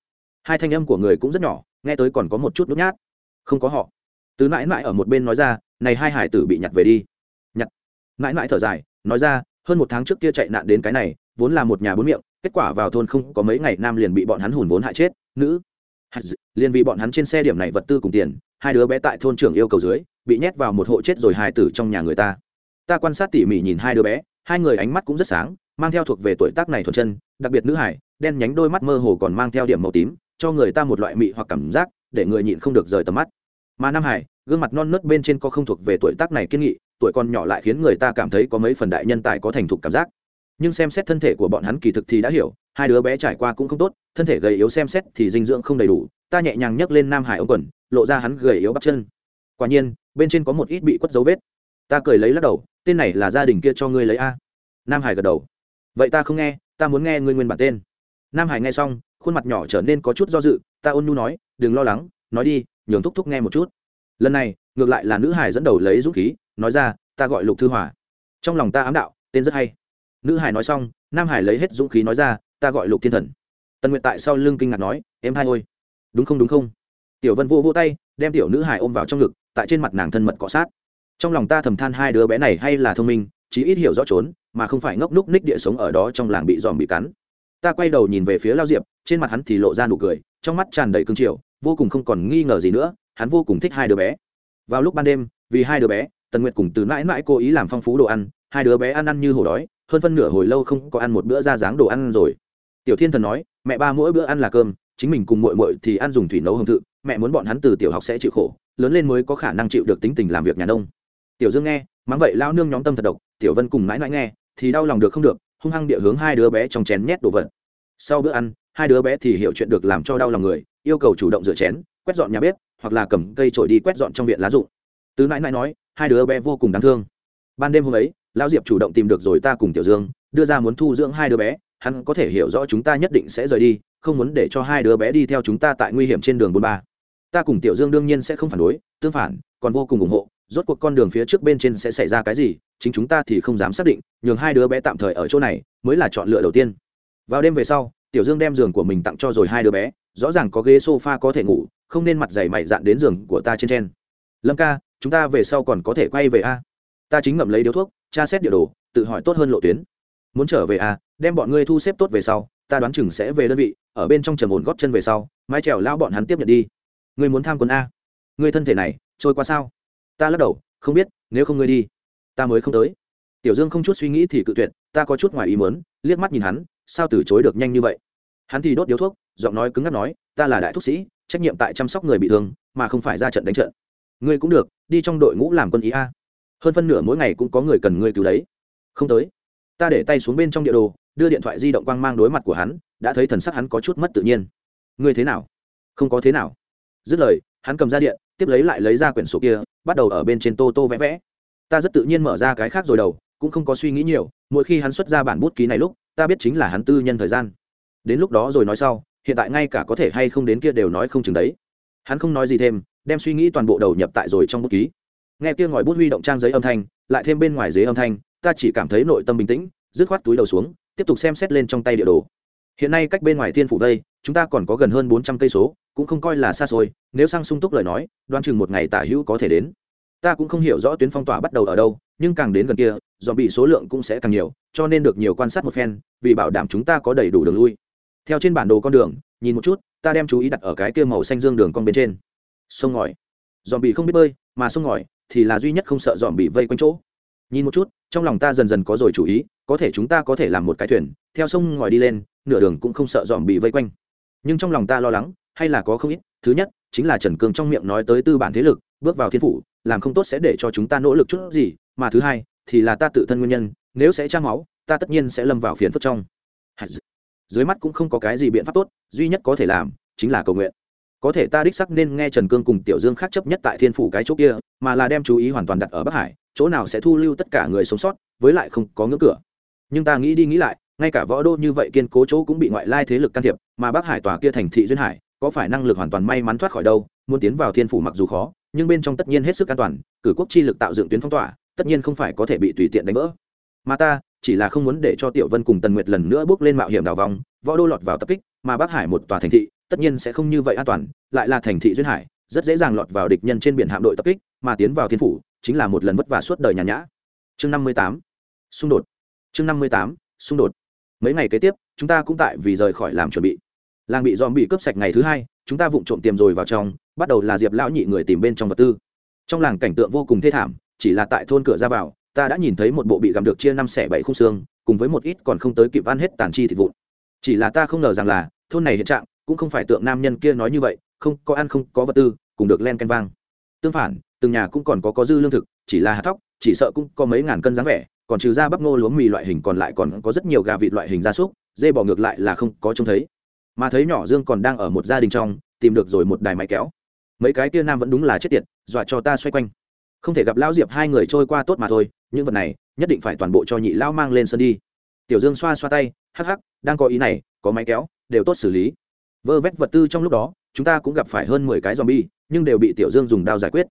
Hai thanh âm của người cũng rất nhỏ, nghe tới còn có một chút nút nhát. Không có họ. Tứ mãi mãi ở một bên nói ra, này hai hải tử bị nhặt về đi. Nhặt. Mãi mãi thở dài, nói ra, hơn một tháng trước kia chạy nạn đến cái này, vốn là một nhà bốn miệng, kết quả vào thôn không có mấy ngày nam liền bị bọn hắn hùn vốn hại chết, nữ. Liền vì bọn hắn trên xe điểm này vật tư cùng tiền, hai đứa bé tại thôn trưởng yêu cầu dưới, bị nhét vào một hộ chết rồi hài tử trong nhà người ta. Ta quan sát tỉ mỉ nhìn hai đứa bé hai người ánh mắt cũng rất sáng, mang theo thuộc về tuổi tác này thuần chân, đặc biệt nữ hải, đen nhánh đôi mắt mơ hồ còn mang theo điểm màu tím, cho người ta một loại mị hoặc cảm giác, để người nhịn không được rời tầm mắt. Mà nam hải, gương mặt non nớt bên trên có không thuộc về tuổi tác này kiên nghị, tuổi còn nhỏ lại khiến người ta cảm thấy có mấy phần đại nhân tài có thành thục cảm giác. Nhưng xem xét thân thể của bọn hắn kỳ thực thì đã hiểu, hai đứa bé trải qua cũng không tốt, thân thể gầy yếu xem xét thì dinh dưỡng không đầy đủ, ta nhẹ nhàng nhấc lên nam hải ống quần, lộ ra hắn gầy yếu bắp chân. Quả nhiên, bên trên có một ít bị quất dấu vết. Ta cười lấy lắc đầu tên này là gia đình kia cho ngươi lấy a. Nam hải gật đầu. Vậy ta không nghe, ta muốn nghe ngươi nguyên bản tên. Nam hải nghe xong, khuôn mặt nhỏ trở nên có chút do dự, ta ôn nhu nói, đừng lo lắng, nói đi, nhường thúc thúc nghe một chút. Lần này, ngược lại là nữ hải dẫn đầu lấy dũng khí, nói ra, ta gọi lục thư hỏa trong lòng ta ám đạo, tên rất hay. Nữ hải nói xong, nam hải lấy hết dũng khí nói ra, ta gọi lục thiên thần. Tần nguyện tại sau lưng kinh ngạc nói, em hai ôi đúng không đúng không? Tiểu vân vô vô tay, đem tiểu nữ hải ôm vào trong ngực, tại trên mặt nàng thân mật cọ sát trong lòng ta thầm than hai đứa bé này hay là thông minh, chí ít hiểu rõ trốn, mà không phải ngốc núc ních địa sống ở đó trong làng bị dòm bị cắn. Ta quay đầu nhìn về phía lao diệp, trên mặt hắn thì lộ ra nụ cười, trong mắt tràn đầy cương triều, vô cùng không còn nghi ngờ gì nữa, hắn vô cùng thích hai đứa bé. Vào lúc ban đêm, vì hai đứa bé, tần nguyệt cùng từ mãi mãi cố ý làm phong phú đồ ăn, hai đứa bé ăn ăn như hổ đói, hơn phân nửa hồi lâu không có ăn một bữa ra dáng đồ ăn rồi. Tiểu thiên thần nói, mẹ ba mỗi bữa ăn là cơm, chính mình cùng mội mội thì ăn dùng thủy nấu hồng thự, mẹ muốn bọn hắn từ tiểu học sẽ chịu khổ, lớn lên mới có khả năng chịu được tính tình làm việc nhà nông tiểu dương nghe, mắng vậy lao nương nhóm tâm thật độc, tiểu vân cùng mãi mãi nghe, thì đau lòng được không được, hung hăng địa hướng hai đứa bé trong chén nhét đồ vật. Sau bữa ăn, hai đứa bé thì hiểu chuyện được làm cho đau lòng người, yêu cầu chủ động rửa chén, quét dọn nhà bếp, hoặc là cầm cây trổi đi quét dọn trong viện lá rụng. Tứ nãi nãi nói, hai đứa bé vô cùng đáng thương. Ban đêm hôm ấy, lão diệp chủ động tìm được rồi ta cùng tiểu dương, đưa ra muốn thu dưỡng hai đứa bé, hắn có thể hiểu rõ chúng ta nhất định sẽ rời đi, không muốn để cho hai đứa bé đi theo chúng ta tại nguy hiểm trên đường bốn ba. Ta cùng tiểu dương đương nhiên sẽ không phản đối, tương phản, còn vô cùng ủng hộ rốt cuộc con đường phía trước bên trên sẽ xảy ra cái gì, chính chúng ta thì không dám xác định, nhường hai đứa bé tạm thời ở chỗ này mới là chọn lựa đầu tiên. Vào đêm về sau, tiểu dương đem giường của mình tặng cho rồi hai đứa bé, rõ ràng có ghế sofa có thể ngủ, không nên mặt dày mày dạn đến giường của ta trên trên lâm ca, chúng ta về sau còn có thể quay về a? Ta chính ngậm lấy điếu thuốc, tra xét địa đồ, tự hỏi tốt hơn lộ tuyến. Muốn trở về a, đem bọn ngươi thu xếp tốt về sau, ta đoán chừng sẽ về đơn vị, ở bên trong trầm ổn góp chân về sau, mái trèo lao bọn hắn tiếp nhận đi. Ngươi muốn tham quân a? Ngươi thân thể này, trôi qua sao? Ta lắc đầu, không biết, nếu không ngươi đi, ta mới không tới. Tiểu dương không chút suy nghĩ thì cự tuyệt, ta có chút ngoài ý mớn liếc mắt nhìn hắn, sao từ chối được nhanh như vậy? Hắn thì đốt điếu thuốc, giọng nói cứng ngắc nói, ta là đại thúc sĩ, trách nhiệm tại chăm sóc người bị thương, mà không phải ra trận đánh trận. Ngươi cũng được, đi trong đội ngũ làm quân ý a. Hơn phân nửa mỗi ngày cũng có người cần ngươi cứu đấy. Không tới. Ta để tay xuống bên trong địa đồ, đưa điện thoại di động quang mang đối mặt của hắn, đã thấy thần sắc hắn có chút mất tự nhiên. Ngươi thế nào? Không có thế nào. Dứt lời, hắn cầm ra điện, tiếp lấy lại lấy ra quyển sổ kia bắt đầu ở bên trên tô tô vẽ vẽ. Ta rất tự nhiên mở ra cái khác rồi đầu, cũng không có suy nghĩ nhiều, mỗi khi hắn xuất ra bản bút ký này lúc, ta biết chính là hắn tư nhân thời gian. Đến lúc đó rồi nói sau, hiện tại ngay cả có thể hay không đến kia đều nói không chừng đấy. Hắn không nói gì thêm, đem suy nghĩ toàn bộ đầu nhập tại rồi trong bút ký. Nghe kia ngòi bút huy động trang giấy âm thanh, lại thêm bên ngoài giấy âm thanh, ta chỉ cảm thấy nội tâm bình tĩnh, dứt khoát túi đầu xuống, tiếp tục xem xét lên trong tay địa đồ. Hiện nay cách bên ngoài thiên phủ vây chúng ta còn có gần hơn bốn trăm cây số, cũng không coi là xa xôi, nếu sang sung túc lời nói, đoan chừng một ngày tả hữu có thể đến. Ta cũng không hiểu rõ tuyến phong tỏa bắt đầu ở đâu, nhưng càng đến gần kia dòm bị số lượng cũng sẽ càng nhiều, cho nên được nhiều quan sát một phen, vì bảo đảm chúng ta có đầy đủ đường lui. Theo trên bản đồ con đường, nhìn một chút, ta đem chú ý đặt ở cái kia màu xanh dương đường con bên trên. Sông ngòi. Dòm bị không biết bơi, mà sông ngòi thì là duy nhất không sợ dòm bị vây quanh chỗ. Nhìn một chút, trong lòng ta dần dần có rồi chủ ý, có thể chúng ta có thể làm một cái thuyền, theo sông ngòi đi lên, nửa đường cũng không sợ dòm bị vây quanh nhưng trong lòng ta lo lắng, hay là có không ít, thứ nhất, chính là trần cương trong miệng nói tới tư bản thế lực, bước vào thiên phủ, làm không tốt sẽ để cho chúng ta nỗ lực chút gì, mà thứ hai, thì là ta tự thân nguyên nhân, nếu sẽ tra máu, ta tất nhiên sẽ lâm vào phiền phức trong. Dưới mắt cũng không có cái gì biện pháp tốt, duy nhất có thể làm, chính là cầu nguyện. Có thể ta đích sắc nên nghe trần cương cùng tiểu dương khác chấp nhất tại thiên phủ cái chỗ kia, mà là đem chú ý hoàn toàn đặt ở bắc hải, chỗ nào sẽ thu lưu tất cả người sống sót, với lại không có ngưỡng cửa. Nhưng ta nghĩ đi nghĩ lại ngay cả võ đô như vậy kiên cố chỗ cũng bị ngoại lai thế lực can thiệp, mà bắc hải tòa kia thành thị duyên hải, có phải năng lực hoàn toàn may mắn thoát khỏi đâu? Muốn tiến vào thiên phủ mặc dù khó, nhưng bên trong tất nhiên hết sức an toàn, cử quốc chi lực tạo dựng tuyến phong tỏa, tất nhiên không phải có thể bị tùy tiện đánh vỡ. Mà ta, chỉ là không muốn để cho tiểu vân cùng tần nguyệt lần nữa bước lên mạo hiểm đào vòng, võ đô lọt vào tập kích, mà bắc hải một tòa thành thị, tất nhiên sẽ không như vậy an toàn, lại là thành thị duyên hải, rất dễ dàng lọt vào địch nhân trên biển hạm đội tập kích, mà tiến vào thiên phủ, chính là một lần vất vả suốt đời nhàn nhã. Chương năm mươi tám, xung đột. Chương năm mươi tám, xung đột mấy ngày kế tiếp, chúng ta cũng tại vì rời khỏi làm chuẩn bị. Làng bị dòm bị cướp sạch ngày thứ hai, chúng ta vụng trộm tiềm rồi vào trong, bắt đầu là diệp lão nhị người tìm bên trong vật tư. Trong làng cảnh tượng vô cùng thê thảm, chỉ là tại thôn cửa ra vào, ta đã nhìn thấy một bộ bị gặm được chia năm xẻ bảy khung xương, cùng với một ít còn không tới kịp ăn hết tàn chi thịt vụn. Chỉ là ta không ngờ rằng là, thôn này hiện trạng, cũng không phải tượng nam nhân kia nói như vậy, không có ăn không có vật tư, cùng được len canh vang. Tương phản, từng nhà cũng còn có có dư lương thực, chỉ là hạt thóc, chỉ sợ cũng có mấy ngàn cân dáng vẻ còn trừ ra bắp ngô lúa mì loại hình còn lại còn có rất nhiều gà vịt loại hình gia súc, dê bò ngược lại là không có trông thấy. Mà thấy nhỏ dương còn đang ở một gia đình trong, tìm được rồi một đài máy kéo. Mấy cái tia nam vẫn đúng là chết tiệt, dọa cho ta xoay quanh. Không thể gặp lão diệp hai người trôi qua tốt mà thôi, những vật này, nhất định phải toàn bộ cho nhị lão mang lên sân đi. Tiểu dương xoa xoa tay, hắc hắc, đang có ý này, có máy kéo, đều tốt xử lý. Vơ vét vật tư trong lúc đó, chúng ta cũng gặp phải hơn mười cái zombie, nhưng đều bị tiểu dương dùng đao giải quyết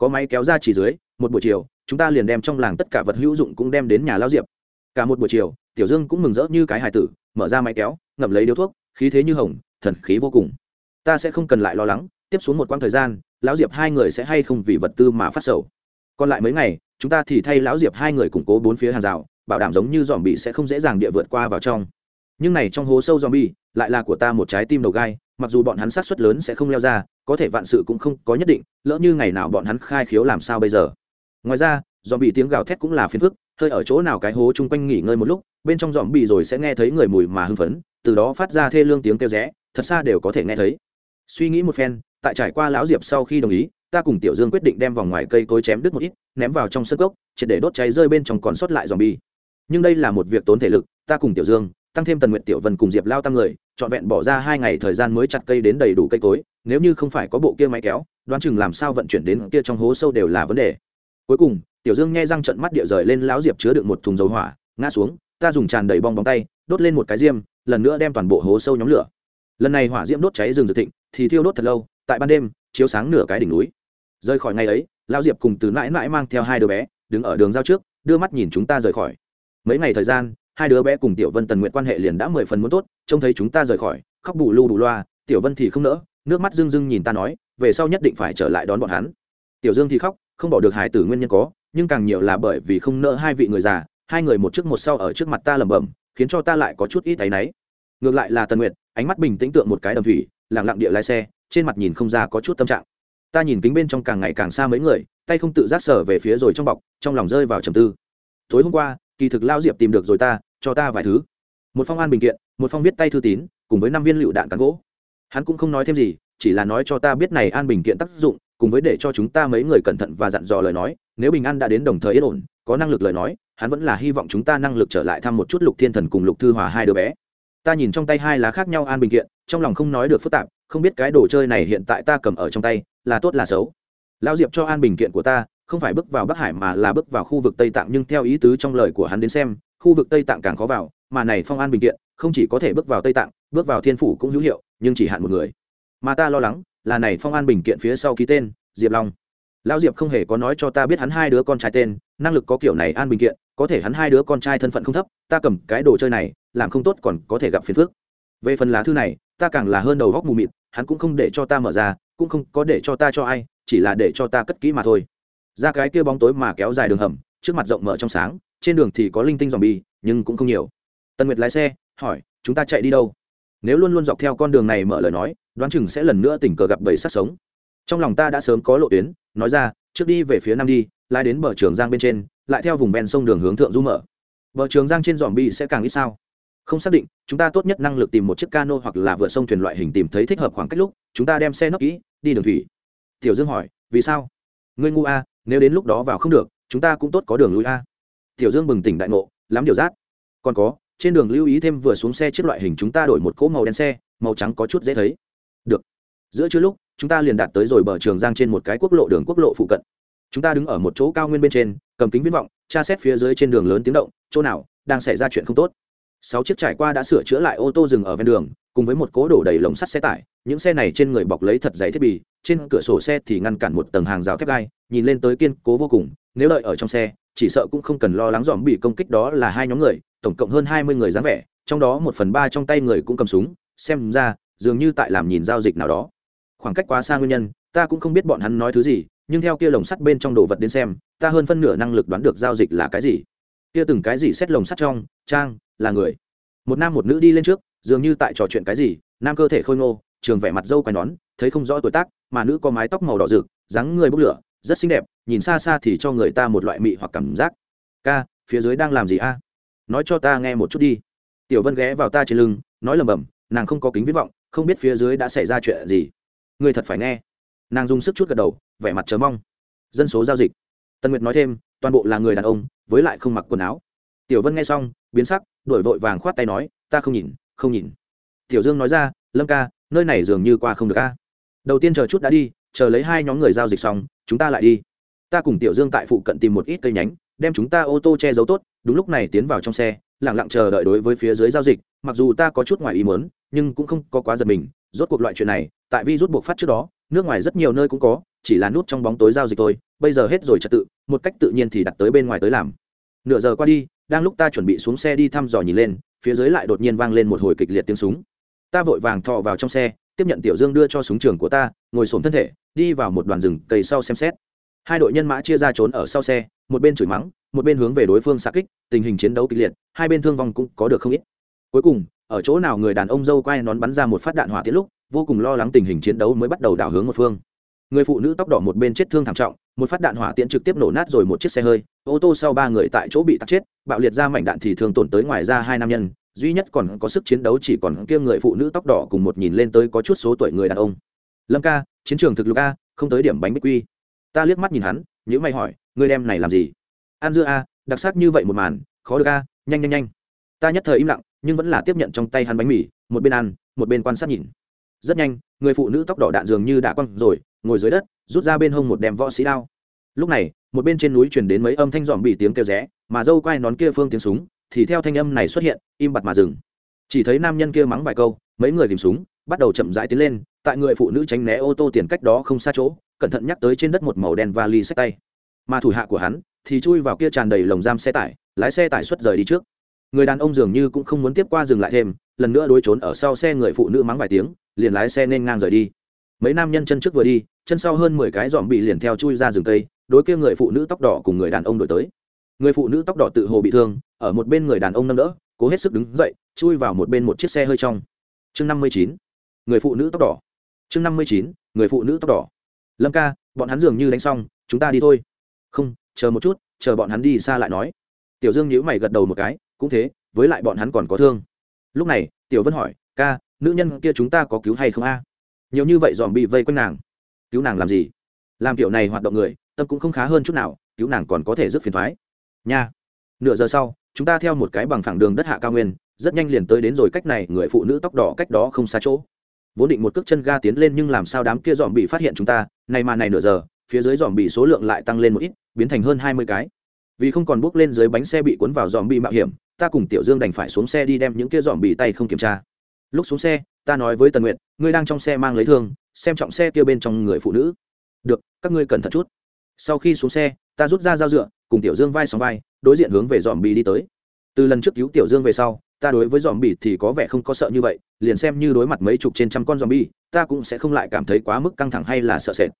có máy kéo ra chỉ dưới, một buổi chiều, chúng ta liền đem trong làng tất cả vật hữu dụng cũng đem đến nhà lao diệp. Cả một buổi chiều, tiểu dương cũng mừng rỡ như cái hài tử, mở ra máy kéo, ngậm lấy điếu thuốc, khí thế như hồng, thần khí vô cùng. Ta sẽ không cần lại lo lắng, tiếp xuống một quãng thời gian, lão diệp hai người sẽ hay không vì vật tư mà phát sầu. Còn lại mấy ngày, chúng ta thì thay lão diệp hai người củng cố bốn phía hàng rào, bảo đảm giống như dòm bị sẽ không dễ dàng địa vượt qua vào trong. Nhưng này trong hố sâu dòm bi lại là của ta một trái tim đầu gai, mặc dù bọn hắn sát suất lớn sẽ không leo ra có thể vạn sự cũng không có nhất định, lỡ như ngày nào bọn hắn khai khiếu làm sao bây giờ. Ngoài ra dòm bị tiếng gào thét cũng là phiền phức, hơi ở chỗ nào cái hố chung quanh nghỉ ngơi một lúc, bên trong dòm bị rồi sẽ nghe thấy người mùi mà hưng phấn, từ đó phát ra thê lương tiếng kêu rẽ, thật xa đều có thể nghe thấy. Suy nghĩ một phen, tại trải qua lão diệp sau khi đồng ý, ta cùng tiểu dương quyết định đem vòng ngoài cây cối chém đứt một ít, ném vào trong sân gốc triệt để đốt cháy rơi bên trong còn sót lại dòm bi nhưng đây là một việc tốn thể lực, ta cùng tiểu dương, tăng thêm tần nguyện tiểu vân cùng diệp lao tăng người trọn vẹn bỏ ra hai ngày thời gian mới chặt cây đến đầy đủ cây cối, nếu như không phải có bộ kia máy kéo, đoán chừng làm sao vận chuyển đến kia trong hố sâu đều là vấn đề. Cuối cùng, tiểu dương nghe răng trận mắt địa rời lên, lão diệp chứa được một thùng dầu hỏa, ngã xuống, ta dùng tràn đầy bong bóng tay, đốt lên một cái diêm, lần nữa đem toàn bộ hố sâu nhóm lửa. Lần này hỏa diễm đốt cháy rừng rực thịnh, thì thiêu đốt thật lâu, tại ban đêm, chiếu sáng nửa cái đỉnh núi. Rời khỏi ngày ấy, lão diệp cùng từ mãi mãi mang theo hai đứa bé, đứng ở đường giao trước, đưa mắt nhìn chúng ta rời khỏi. Mấy ngày thời gian hai đứa bé cùng tiểu vân tần nguyện quan hệ liền đã mười phần muốn tốt, trông thấy chúng ta rời khỏi, khóc bù lu bù loa, tiểu vân thì không nỡ, nước mắt rưng rưng nhìn ta nói, về sau nhất định phải trở lại đón bọn hắn. Tiểu dương thì khóc, không bỏ được hải tử nguyên nhân có, nhưng càng nhiều là bởi vì không nỡ hai vị người già, hai người một trước một sau ở trước mặt ta lẩm bẩm, khiến cho ta lại có chút ít áy náy. Ngược lại là tần nguyệt, ánh mắt bình tĩnh tượng một cái đầm thủy lẳng lặng địa lái xe, trên mặt nhìn không ra có chút tâm trạng. Ta nhìn kính bên trong càng ngày càng xa mấy người, tay không tự giác sở về phía rồi trong bọc, trong lòng rơi vào trầm tư. Tối hôm qua kỳ thực lao diệp tìm được rồi ta, cho ta vài thứ. Một phong an bình kiện, một phong viết tay thư tín, cùng với năm viên lựu đạn cán gỗ. Hắn cũng không nói thêm gì, chỉ là nói cho ta biết này an bình kiện tác dụng, cùng với để cho chúng ta mấy người cẩn thận và dặn dò lời nói, nếu bình an đã đến đồng thời yên ổn, có năng lực lời nói, hắn vẫn là hy vọng chúng ta năng lực trở lại thăm một chút lục thiên thần cùng lục thư hòa hai đứa bé. Ta nhìn trong tay hai lá khác nhau an bình kiện, trong lòng không nói được phức tạp, không biết cái đồ chơi này hiện tại ta cầm ở trong tay, là tốt là xấu. Lão diệp cho an bình kiện của ta không phải bước vào bắc hải mà là bước vào khu vực tây tạng, nhưng theo ý tứ trong lời của hắn đến xem, khu vực tây tạng càng khó vào, mà này phong an bình kiện, không chỉ có thể bước vào tây tạng, bước vào thiên phủ cũng hữu hiệu, nhưng chỉ hạn một người. Mà ta lo lắng là này phong an bình kiện phía sau ký tên, diệp long. Lão diệp không hề có nói cho ta biết hắn hai đứa con trai tên, năng lực có kiểu này an bình kiện, có thể hắn hai đứa con trai thân phận không thấp, ta cầm cái đồ chơi này, làm không tốt còn có thể gặp phiền phức. Về phần lá thư này, ta càng là hơn đầu góc mù mịt, hắn cũng không để cho ta mở ra, cũng không có để cho ta cho ai, chỉ là để cho ta cất kỹ mà thôi ra cái kia bóng tối mà kéo dài đường hầm, trước mặt rộng mở trong sáng, trên đường thì có linh tinh dòm bi nhưng cũng không nhiều. Tân nguyệt lái xe, hỏi, chúng ta chạy đi đâu? Nếu luôn luôn dọc theo con đường này mở lời nói, đoán chừng sẽ lần nữa tình cờ gặp bầy sát sống. Trong lòng ta đã sớm có lộ tuyến, nói ra, trước đi về phía nam đi, lái đến bờ trường giang bên trên, lại theo vùng ven sông đường hướng thượng du mở. Bờ trường giang trên dòm bi sẽ càng ít sao? Không xác định, chúng ta tốt nhất năng lực tìm một chiếc cano hoặc là vượt sông thuyền loại hình tìm thấy thích hợp khoảng cách lúc, chúng ta đem xe nấp kỹ, đi đường thủy. Tiểu dương hỏi, vì sao? Ngươi ngu a nếu đến lúc đó vào không được, chúng ta cũng tốt có đường lui a. Tiểu dương bừng tỉnh đại ngộ, lắm điều rát. Còn có, trên đường lưu ý thêm vừa xuống xe chiếc loại hình chúng ta đổi một cỗ màu đen xe, màu trắng có chút dễ thấy. Được. Giữa trưa lúc, chúng ta liền đạt tới rồi bờ trường giang trên một cái quốc lộ đường quốc lộ phụ cận. Chúng ta đứng ở một chỗ cao nguyên bên trên, cầm kính viễn vọng, tra xét phía dưới trên đường lớn tiếng động, chỗ nào đang xảy ra chuyện không tốt sáu chiếc trải qua đã sửa chữa lại ô tô dừng ở ven đường, cùng với một cố đổ đầy lồng sắt xe tải, những xe này trên người bọc lấy thật dày thiết bị, trên cửa sổ xe thì ngăn cản một tầng hàng rào thép gai, nhìn lên tới kiên cố vô cùng, nếu đợi ở trong xe, chỉ sợ cũng không cần lo lắng dòm bị công kích đó là hai nhóm người, tổng cộng hơn hai mươi người dáng vẻ, trong đó một phần ba trong tay người cũng cầm súng, xem ra, dường như tại làm nhìn giao dịch nào đó. Khoảng cách quá xa nguyên nhân, ta cũng không biết bọn hắn nói thứ gì, nhưng theo kia lồng sắt bên trong đồ vật đến xem, ta hơn phân nửa năng lực đoán được giao dịch là cái gì kia từng cái gì xét lồng sắt trong, trang, là người. Một nam một nữ đi lên trước, dường như tại trò chuyện cái gì, nam cơ thể khôi ngô, trường vẻ mặt dâu quai nón, thấy không rõ tuổi tác, mà nữ có mái tóc màu đỏ rực, dáng người bốc lửa, rất xinh đẹp, nhìn xa xa thì cho người ta một loại mị hoặc cảm giác. Ca, phía dưới đang làm gì a? Nói cho ta nghe một chút đi. Tiểu vân ghé vào ta trên lưng, nói lầm bầm nàng không có kính viết vọng, không biết phía dưới đã xảy ra chuyện gì. Người thật phải nghe. Nàng dùng sức chút gật đầu, vẻ mặt chờ mong. Dân số giao dịch. Tân nguyệt nói thêm toàn bộ là người đàn ông, với lại không mặc quần áo. Tiểu vân nghe xong, biến sắc đổi vội vàng khoát tay nói, ta không nhìn không nhìn. Tiểu dương nói ra, lâm ca, nơi này dường như qua không được ca đầu tiên chờ chút đã đi, chờ lấy hai nhóm người giao dịch xong, chúng ta lại đi. Ta cùng tiểu dương tại phụ cận tìm một ít cây nhánh, đem chúng ta ô tô che giấu tốt, đúng lúc này tiến vào trong xe lẳng lặng chờ đợi đối với phía dưới giao dịch, mặc dù ta có chút ngoài ý mớn nhưng cũng không có quá giật mình, rốt cuộc loại chuyện này, tại vi rút buộc phát trước đó, nước ngoài rất nhiều nơi cũng có, chỉ là nút trong bóng tối giao dịch thôi bây giờ hết rồi trật tự, một cách tự nhiên thì đặt tới bên ngoài tới làm. Nửa giờ qua đi, đang lúc ta chuẩn bị xuống xe đi thăm dò nhìn lên, phía dưới lại đột nhiên vang lên một hồi kịch liệt tiếng súng. Ta vội vàng thọ vào trong xe, tiếp nhận tiểu dương đưa cho súng trường của ta, ngồi xổm thân thể, đi vào một đoàn rừng cây sau xem xét. Hai đội nhân mã chia ra trốn ở sau xe, một bên chửi mắng, một bên hướng về đối phương xa kích, tình hình chiến đấu kịch liệt, hai bên thương vong cũng có được không ít. Cuối cùng, ở chỗ nào người đàn ông dâu quay nón bắn ra một phát đạn hỏa tiễn lúc, vô cùng lo lắng tình hình chiến đấu mới bắt đầu đảo hướng một phương người phụ nữ tóc đỏ một bên chết thương thảm trọng, một phát đạn hỏa tiễn trực tiếp nổ nát rồi một chiếc xe hơi. Ô tô sau ba người tại chỗ bị tắt chết, bạo liệt ra mảnh đạn thì thường tổn tới ngoài ra hai nam nhân. Duy nhất còn có sức chiến đấu chỉ còn kia người phụ nữ tóc đỏ cùng một nhìn lên tới có chút số tuổi người đàn ông. Lâm ca, chiến trường thực lục a, không tới điểm bánh bích quy. Ta liếc mắt nhìn hắn nhữ mày hỏi, ngươi đem này làm gì? An dưa a, đặc sắc như vậy một màn, khó được a, nhanh nhanh nhanh. Ta nhất thời im lặng, nhưng vẫn là tiếp nhận trong tay hắn bánh mì, một bên ăn, một bên quan sát nhìn rất nhanh, người phụ nữ tóc đỏ đạn dường như đã quăng rồi, ngồi dưới đất, rút ra bên hông một đem võ sĩ đao. Lúc này, một bên trên núi chuyển đến mấy âm thanh dòm bị tiếng kêu rẽ, mà dâu quai nón kia phương tiếng súng, thì theo thanh âm này xuất hiện, im bặt mà dừng. Chỉ thấy nam nhân kia mắng vài câu, mấy người tìm súng, bắt đầu chậm rãi tiến lên, tại người phụ nữ tránh né ô tô tiền cách đó không xa chỗ, cẩn thận nhắc tới trên đất một màu đen vali sách tay. Mà thủ hạ của hắn, thì chui vào kia tràn đầy lồng giam xe tải, lái xe tải xuất rời đi trước. Người đàn ông dường như cũng không muốn tiếp qua dừng lại thêm lần nữa đối trốn ở sau xe người phụ nữ mắng vài tiếng, liền lái xe nên ngang rời đi. Mấy nam nhân chân trước vừa đi, chân sau hơn mười cái dòm bị liền theo chui ra rừng cây, đối kia người phụ nữ tóc đỏ cùng người đàn ông đổi tới. Người phụ nữ tóc đỏ tự hồ bị thương, ở một bên người đàn ông nâng đỡ, cố hết sức đứng dậy, chui vào một bên một chiếc xe hơi trong. Chương năm mươi chín, người phụ nữ tóc đỏ. Chương năm mươi chín, người phụ nữ tóc đỏ. Lâm ca, bọn hắn dường như đánh xong, chúng ta đi thôi. Không, chờ một chút, chờ bọn hắn đi xa lại nói. Tiểu dương nhíu mày gật đầu một cái, cũng thế, với lại bọn hắn còn có thương lúc này, tiểu vân hỏi, ca, nữ nhân kia chúng ta có cứu hay không a? Nhiều như vậy dòm bị vây quanh nàng. Cứu nàng làm gì? Làm kiểu này hoạt động người, tâm cũng không khá hơn chút nào, cứu nàng còn có thể rất phiền thoái. Nha. Nửa giờ sau, chúng ta theo một cái bằng phẳng đường đất hạ cao nguyên, rất nhanh liền tới đến rồi cách này, người phụ nữ tóc đỏ cách đó không xa chỗ. Vốn định một cước chân ga tiến lên nhưng làm sao đám kia dòm bị phát hiện chúng ta, này mà này nửa giờ, phía dưới dòm bị số lượng lại tăng lên một ít, biến thành hơn hai mươi cái. Vì không còn bước lên dưới bánh xe bị cuốn vào dòm bị mạo hiểm ta cùng tiểu dương đành phải xuống xe đi đem những kia dòm bị tay không kiểm tra. Lúc xuống xe, ta nói với tần nguyệt, ngươi đang trong xe mang lấy thương, xem trọng xe kia bên trong người phụ nữ. Được, các ngươi cẩn thận chút. Sau khi xuống xe, ta rút ra dao dựa, cùng tiểu dương vai sóng vai, đối diện hướng về dòm bị đi tới. Từ lần trước cứu tiểu dương về sau, ta đối với dòm bị thì có vẻ không có sợ như vậy, liền xem như đối mặt mấy chục trên trăm con dòm bi ta cũng sẽ không lại cảm thấy quá mức căng thẳng hay là sợ sệt.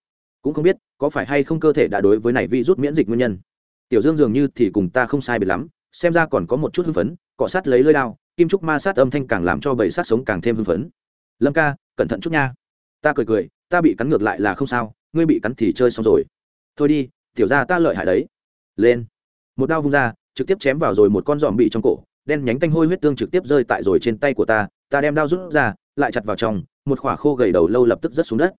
Cũng không biết, có phải hay không cơ thể đã đối với này vi rút miễn dịch nguyên nhân. Tiểu dương dường như thì cùng ta không sai biệt lắm xem ra còn có một chút hưng phấn, cọ sát lấy lơi đao, kim trúc ma sát âm thanh càng làm cho bầy sát sống càng thêm hưng phấn. Lâm ca, cẩn thận chút nha. Ta cười cười, ta bị cắn ngược lại là không sao, ngươi bị cắn thì chơi xong rồi. Thôi đi, tiểu ra ta lợi hại đấy. Lên. Một đao vung ra, trực tiếp chém vào rồi một con giòm bị trong cổ, đen nhánh tanh hôi huyết tương trực tiếp rơi tại rồi trên tay của ta ta đem đao rút ra, lại chặt vào trong, một khỏa khô gầy đầu lâu lập tức rớt xuống đất.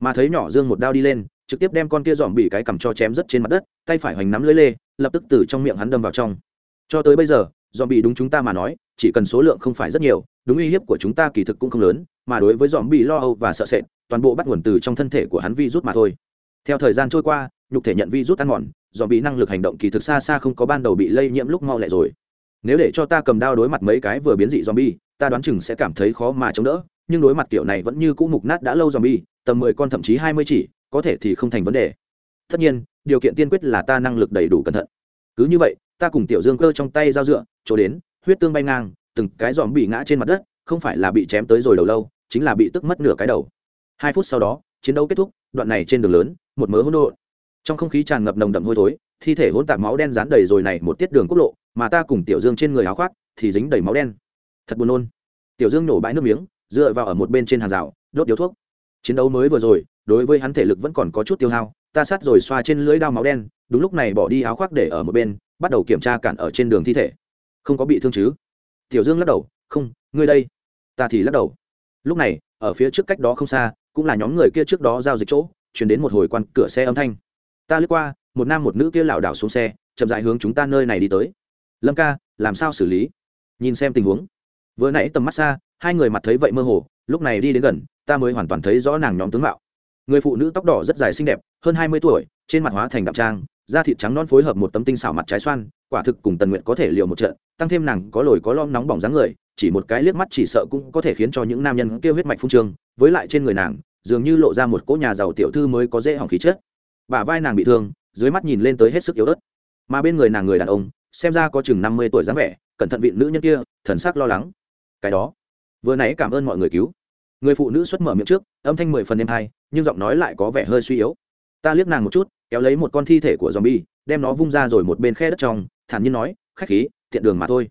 Mà thấy nhỏ dương một đao đi lên, trực tiếp đem con kia giòm bị cái cầm cho chém rất trên mặt đất, tay phải hoành nắm lưỡi lê, lập tức từ trong miệng hắn đâm vào trong cho tới bây giờ dòm bị đúng chúng ta mà nói, chỉ cần số lượng không phải rất nhiều, đúng uy hiếp của chúng ta kỳ thực cũng không lớn, mà đối với dòm bị lo âu và sợ sệt, toàn bộ bắt nguồn từ trong thân thể của hắn vi rút mà thôi. Theo thời gian trôi qua, nhục thể nhận vi rút ăn mòn dòm bị năng lực hành động kỳ thực xa xa không có ban đầu bị lây nhiễm lúc mau lẹ rồi. Nếu để cho ta cầm đao đối mặt mấy cái vừa biến dị zombie, ta đoán chừng sẽ cảm thấy khó mà chống đỡ, nhưng đối mặt kiểu này vẫn như cũ mục nát đã lâu zombie, tầm mười con thậm chí hai mươi chỉ, có thể thì không thành vấn đề. Tất nhiên, điều kiện tiên quyết là ta năng lực đầy đủ cẩn thận. Cứ như vậy ta cùng tiểu dương cơ trong tay dao dựa, chỗ đến, huyết tương bay ngang, từng cái dòm bị ngã trên mặt đất, không phải là bị chém tới rồi đầu lâu, chính là bị tức mất nửa cái đầu. Hai phút sau đó, chiến đấu kết thúc, đoạn này trên đường lớn, một mớ hỗn độn. Trong không khí tràn ngập nồng đậm hôi thối, thi thể hỗn tạp máu đen dán đầy rồi này một tiết đường quốc lộ, mà ta cùng tiểu dương trên người áo khoác thì dính đầy máu đen. Thật buồn nôn. Tiểu dương nổ bãi nước miếng, dựa vào ở một bên trên hàng rào, đốt điếu thuốc. Chiến đấu mới vừa rồi, đối với hắn thể lực vẫn còn có chút tiêu hao, ta sát rồi xoa trên lưỡi đao máu đen, đúng lúc này bỏ đi áo khoác để ở một bên bắt đầu kiểm tra cản ở trên đường thi thể. Không có bị thương chứ? Tiểu dương lắc đầu, không, ngươi đây. Ta thì lắc đầu. Lúc này, ở phía trước cách đó không xa, cũng là nhóm người kia trước đó giao dịch chỗ chuyển đến một hồi quan cửa xe âm thanh. Ta lướt qua, một nam một nữ kia lảo đảo xuống xe, chậm dại hướng chúng ta nơi này đi tới. Lâm ca, làm sao xử lý? Nhìn xem tình huống. Vừa nãy tầm mắt xa, hai người mặt thấy vậy mơ hồ, lúc này đi đến gần, ta mới hoàn toàn thấy rõ nàng nhóm tướng mạo. Người phụ nữ tóc đỏ rất dài xinh đẹp, hơn hai mươi tuổi, trên mặt hóa thành đạm trang da thịt trắng non phối hợp một tấm tinh xảo mặt trái xoan, quả thực cùng tần nguyện có thể liều một trận, tăng thêm nàng có lồi có lom nóng bỏng dáng người, chỉ một cái liếc mắt chỉ sợ cũng có thể khiến cho những nam nhân kêu huyết mạch phung trương, với lại trên người nàng, dường như lộ ra một cỗ nhà giàu tiểu thư mới có dễ hỏng khí chết bả vai nàng bị thương, dưới mắt nhìn lên tới hết sức yếu ớt. Mà bên người nàng người đàn ông, xem ra có chừng năm mươi tuổi dáng vẻ, cẩn thận vị nữ nhân kia, thần sắc lo lắng. Cái đó. Vừa nãy cảm ơn mọi người cứu. Người phụ nữ xuất mở miệng trước, âm thanh mười phần êm hai nhưng giọng nói lại có vẻ hơi suy yếu. Ta liếc nàng một chút kéo lấy một con thi thể của zombie, đem nó vung ra rồi một bên khe đất trong, thản nhiên nói, khách khí, tiện đường mà thôi.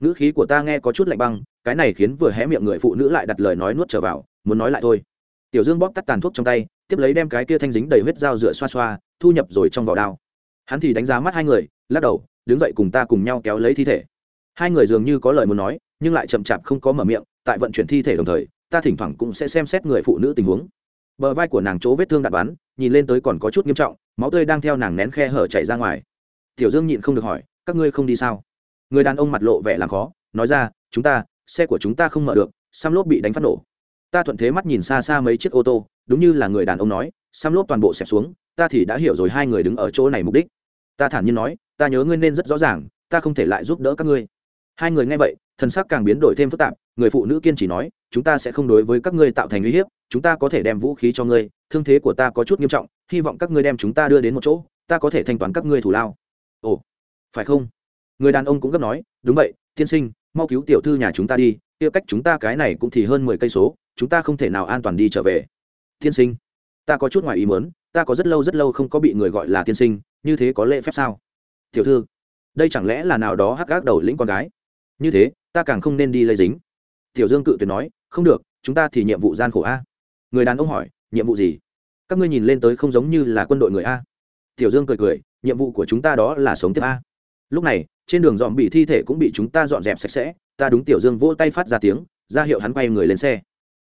Ngữ khí của ta nghe có chút lạnh băng, cái này khiến vừa hé miệng người phụ nữ lại đặt lời nói nuốt trở vào, muốn nói lại thôi. Tiểu dương bóp tắt tàn thuốc trong tay, tiếp lấy đem cái kia thanh dính đầy huyết dao rửa xoa xoa, thu nhập rồi trong vỏ đao. Hắn thì đánh giá mắt hai người, lắc đầu, đứng dậy cùng ta cùng nhau kéo lấy thi thể. Hai người dường như có lời muốn nói, nhưng lại chậm chạp không có mở miệng, tại vận chuyển thi thể đồng thời, ta thỉnh thoảng cũng sẽ xem xét người phụ nữ tình huống. Bờ vai của nàng chỗ vết thương đạn bắn nhìn lên tới còn có chút nghiêm trọng, máu tươi đang theo nàng nén khe hở chảy ra ngoài. Tiểu dương nhịn không được hỏi, các ngươi không đi sao? Người đàn ông mặt lộ vẻ làm khó, nói ra, chúng ta, xe của chúng ta không mở được, xăm lốp bị đánh phát nổ. Ta thuận thế mắt nhìn xa xa mấy chiếc ô tô, đúng như là người đàn ông nói, xăm lốp toàn bộ xẹp xuống, ta thì đã hiểu rồi, hai người đứng ở chỗ này mục đích. Ta thản nhiên nói, ta nhớ ngươi nên rất rõ ràng, ta không thể lại giúp đỡ các ngươi. Hai người nghe vậy thân sắc càng biến đổi thêm phức tạp, người phụ nữ kiên trì nói, chúng ta sẽ không đối với các ngươi tạo thành uy hiếp, chúng ta có thể đem vũ khí cho ngươi thương thế của ta có chút nghiêm trọng, hy vọng các ngươi đem chúng ta đưa đến một chỗ, ta có thể thanh toán các ngươi thủ lao. Ồ, phải không? Người đàn ông cũng gấp nói, đúng vậy, tiên sinh, mau cứu tiểu thư nhà chúng ta đi, kia cách chúng ta cái này cũng thì hơn mười cây số, chúng ta không thể nào an toàn đi trở về. Tiên sinh, ta có chút ngoài ý mớn ta có rất lâu rất lâu không có bị người gọi là tiên sinh, như thế có lễ phép sao? Tiểu thư, đây chẳng lẽ là nào đó hắc gác đầu lĩnh con gái? Như thế, ta càng không nên đi lây dính. Tiểu dương cự tuyệt nói, không được, chúng ta thì nhiệm vụ gian khổ a. Người đàn ông hỏi nhiệm vụ gì? Các ngươi nhìn lên tới không giống như là quân đội người a. Tiểu dương cười cười, nhiệm vụ của chúng ta đó là sống tiếp a. Lúc này, trên đường dọn bị thi thể cũng bị chúng ta dọn dẹp sạch sẽ, ta đúng tiểu dương vỗ tay phát ra tiếng, ra hiệu hắn quay người lên xe.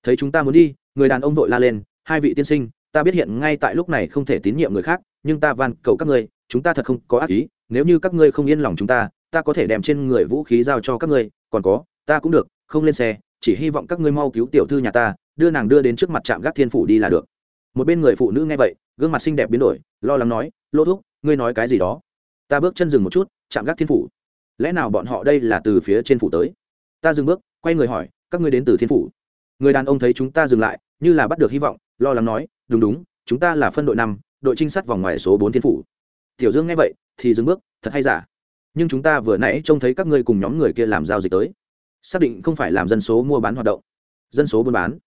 Thấy chúng ta muốn đi, người đàn ông vội la lên, hai vị tiên sinh, ta biết hiện ngay tại lúc này không thể tín nhiệm người khác, nhưng ta van cầu các ngươi, chúng ta thật không có ác ý, nếu như các ngươi không yên lòng chúng ta ta có thể đem trên người vũ khí giao cho các ngươi, còn có, ta cũng được, không lên xe chỉ hy vọng các ngươi mau cứu tiểu thư nhà ta, đưa nàng đưa đến trước mặt trạm gác thiên phủ đi là được. Một bên người phụ nữ nghe vậy, gương mặt xinh đẹp biến đổi, lo lắng nói lỗ thúc, ngươi nói cái gì đó? Ta bước chân dừng một chút chạm gác thiên phủ. Lẽ nào bọn họ đây là từ phía trên phủ tới? Ta dừng bước, quay người hỏi, các ngươi đến từ thiên phủ? Người đàn ông thấy chúng ta dừng lại, như là bắt được hy vọng, lo lắng nói, đúng đúng, chúng ta là phân đội năm, đội trinh sát vòng ngoài số bốn thiên phủ. Tiểu dương nghe vậy, thì dừng bước, thật hay giả? Nhưng chúng ta vừa nãy trông thấy các ngươi cùng nhóm người kia làm giao dịch tới xác định không phải làm dân số mua bán hoạt động, dân số buôn bán.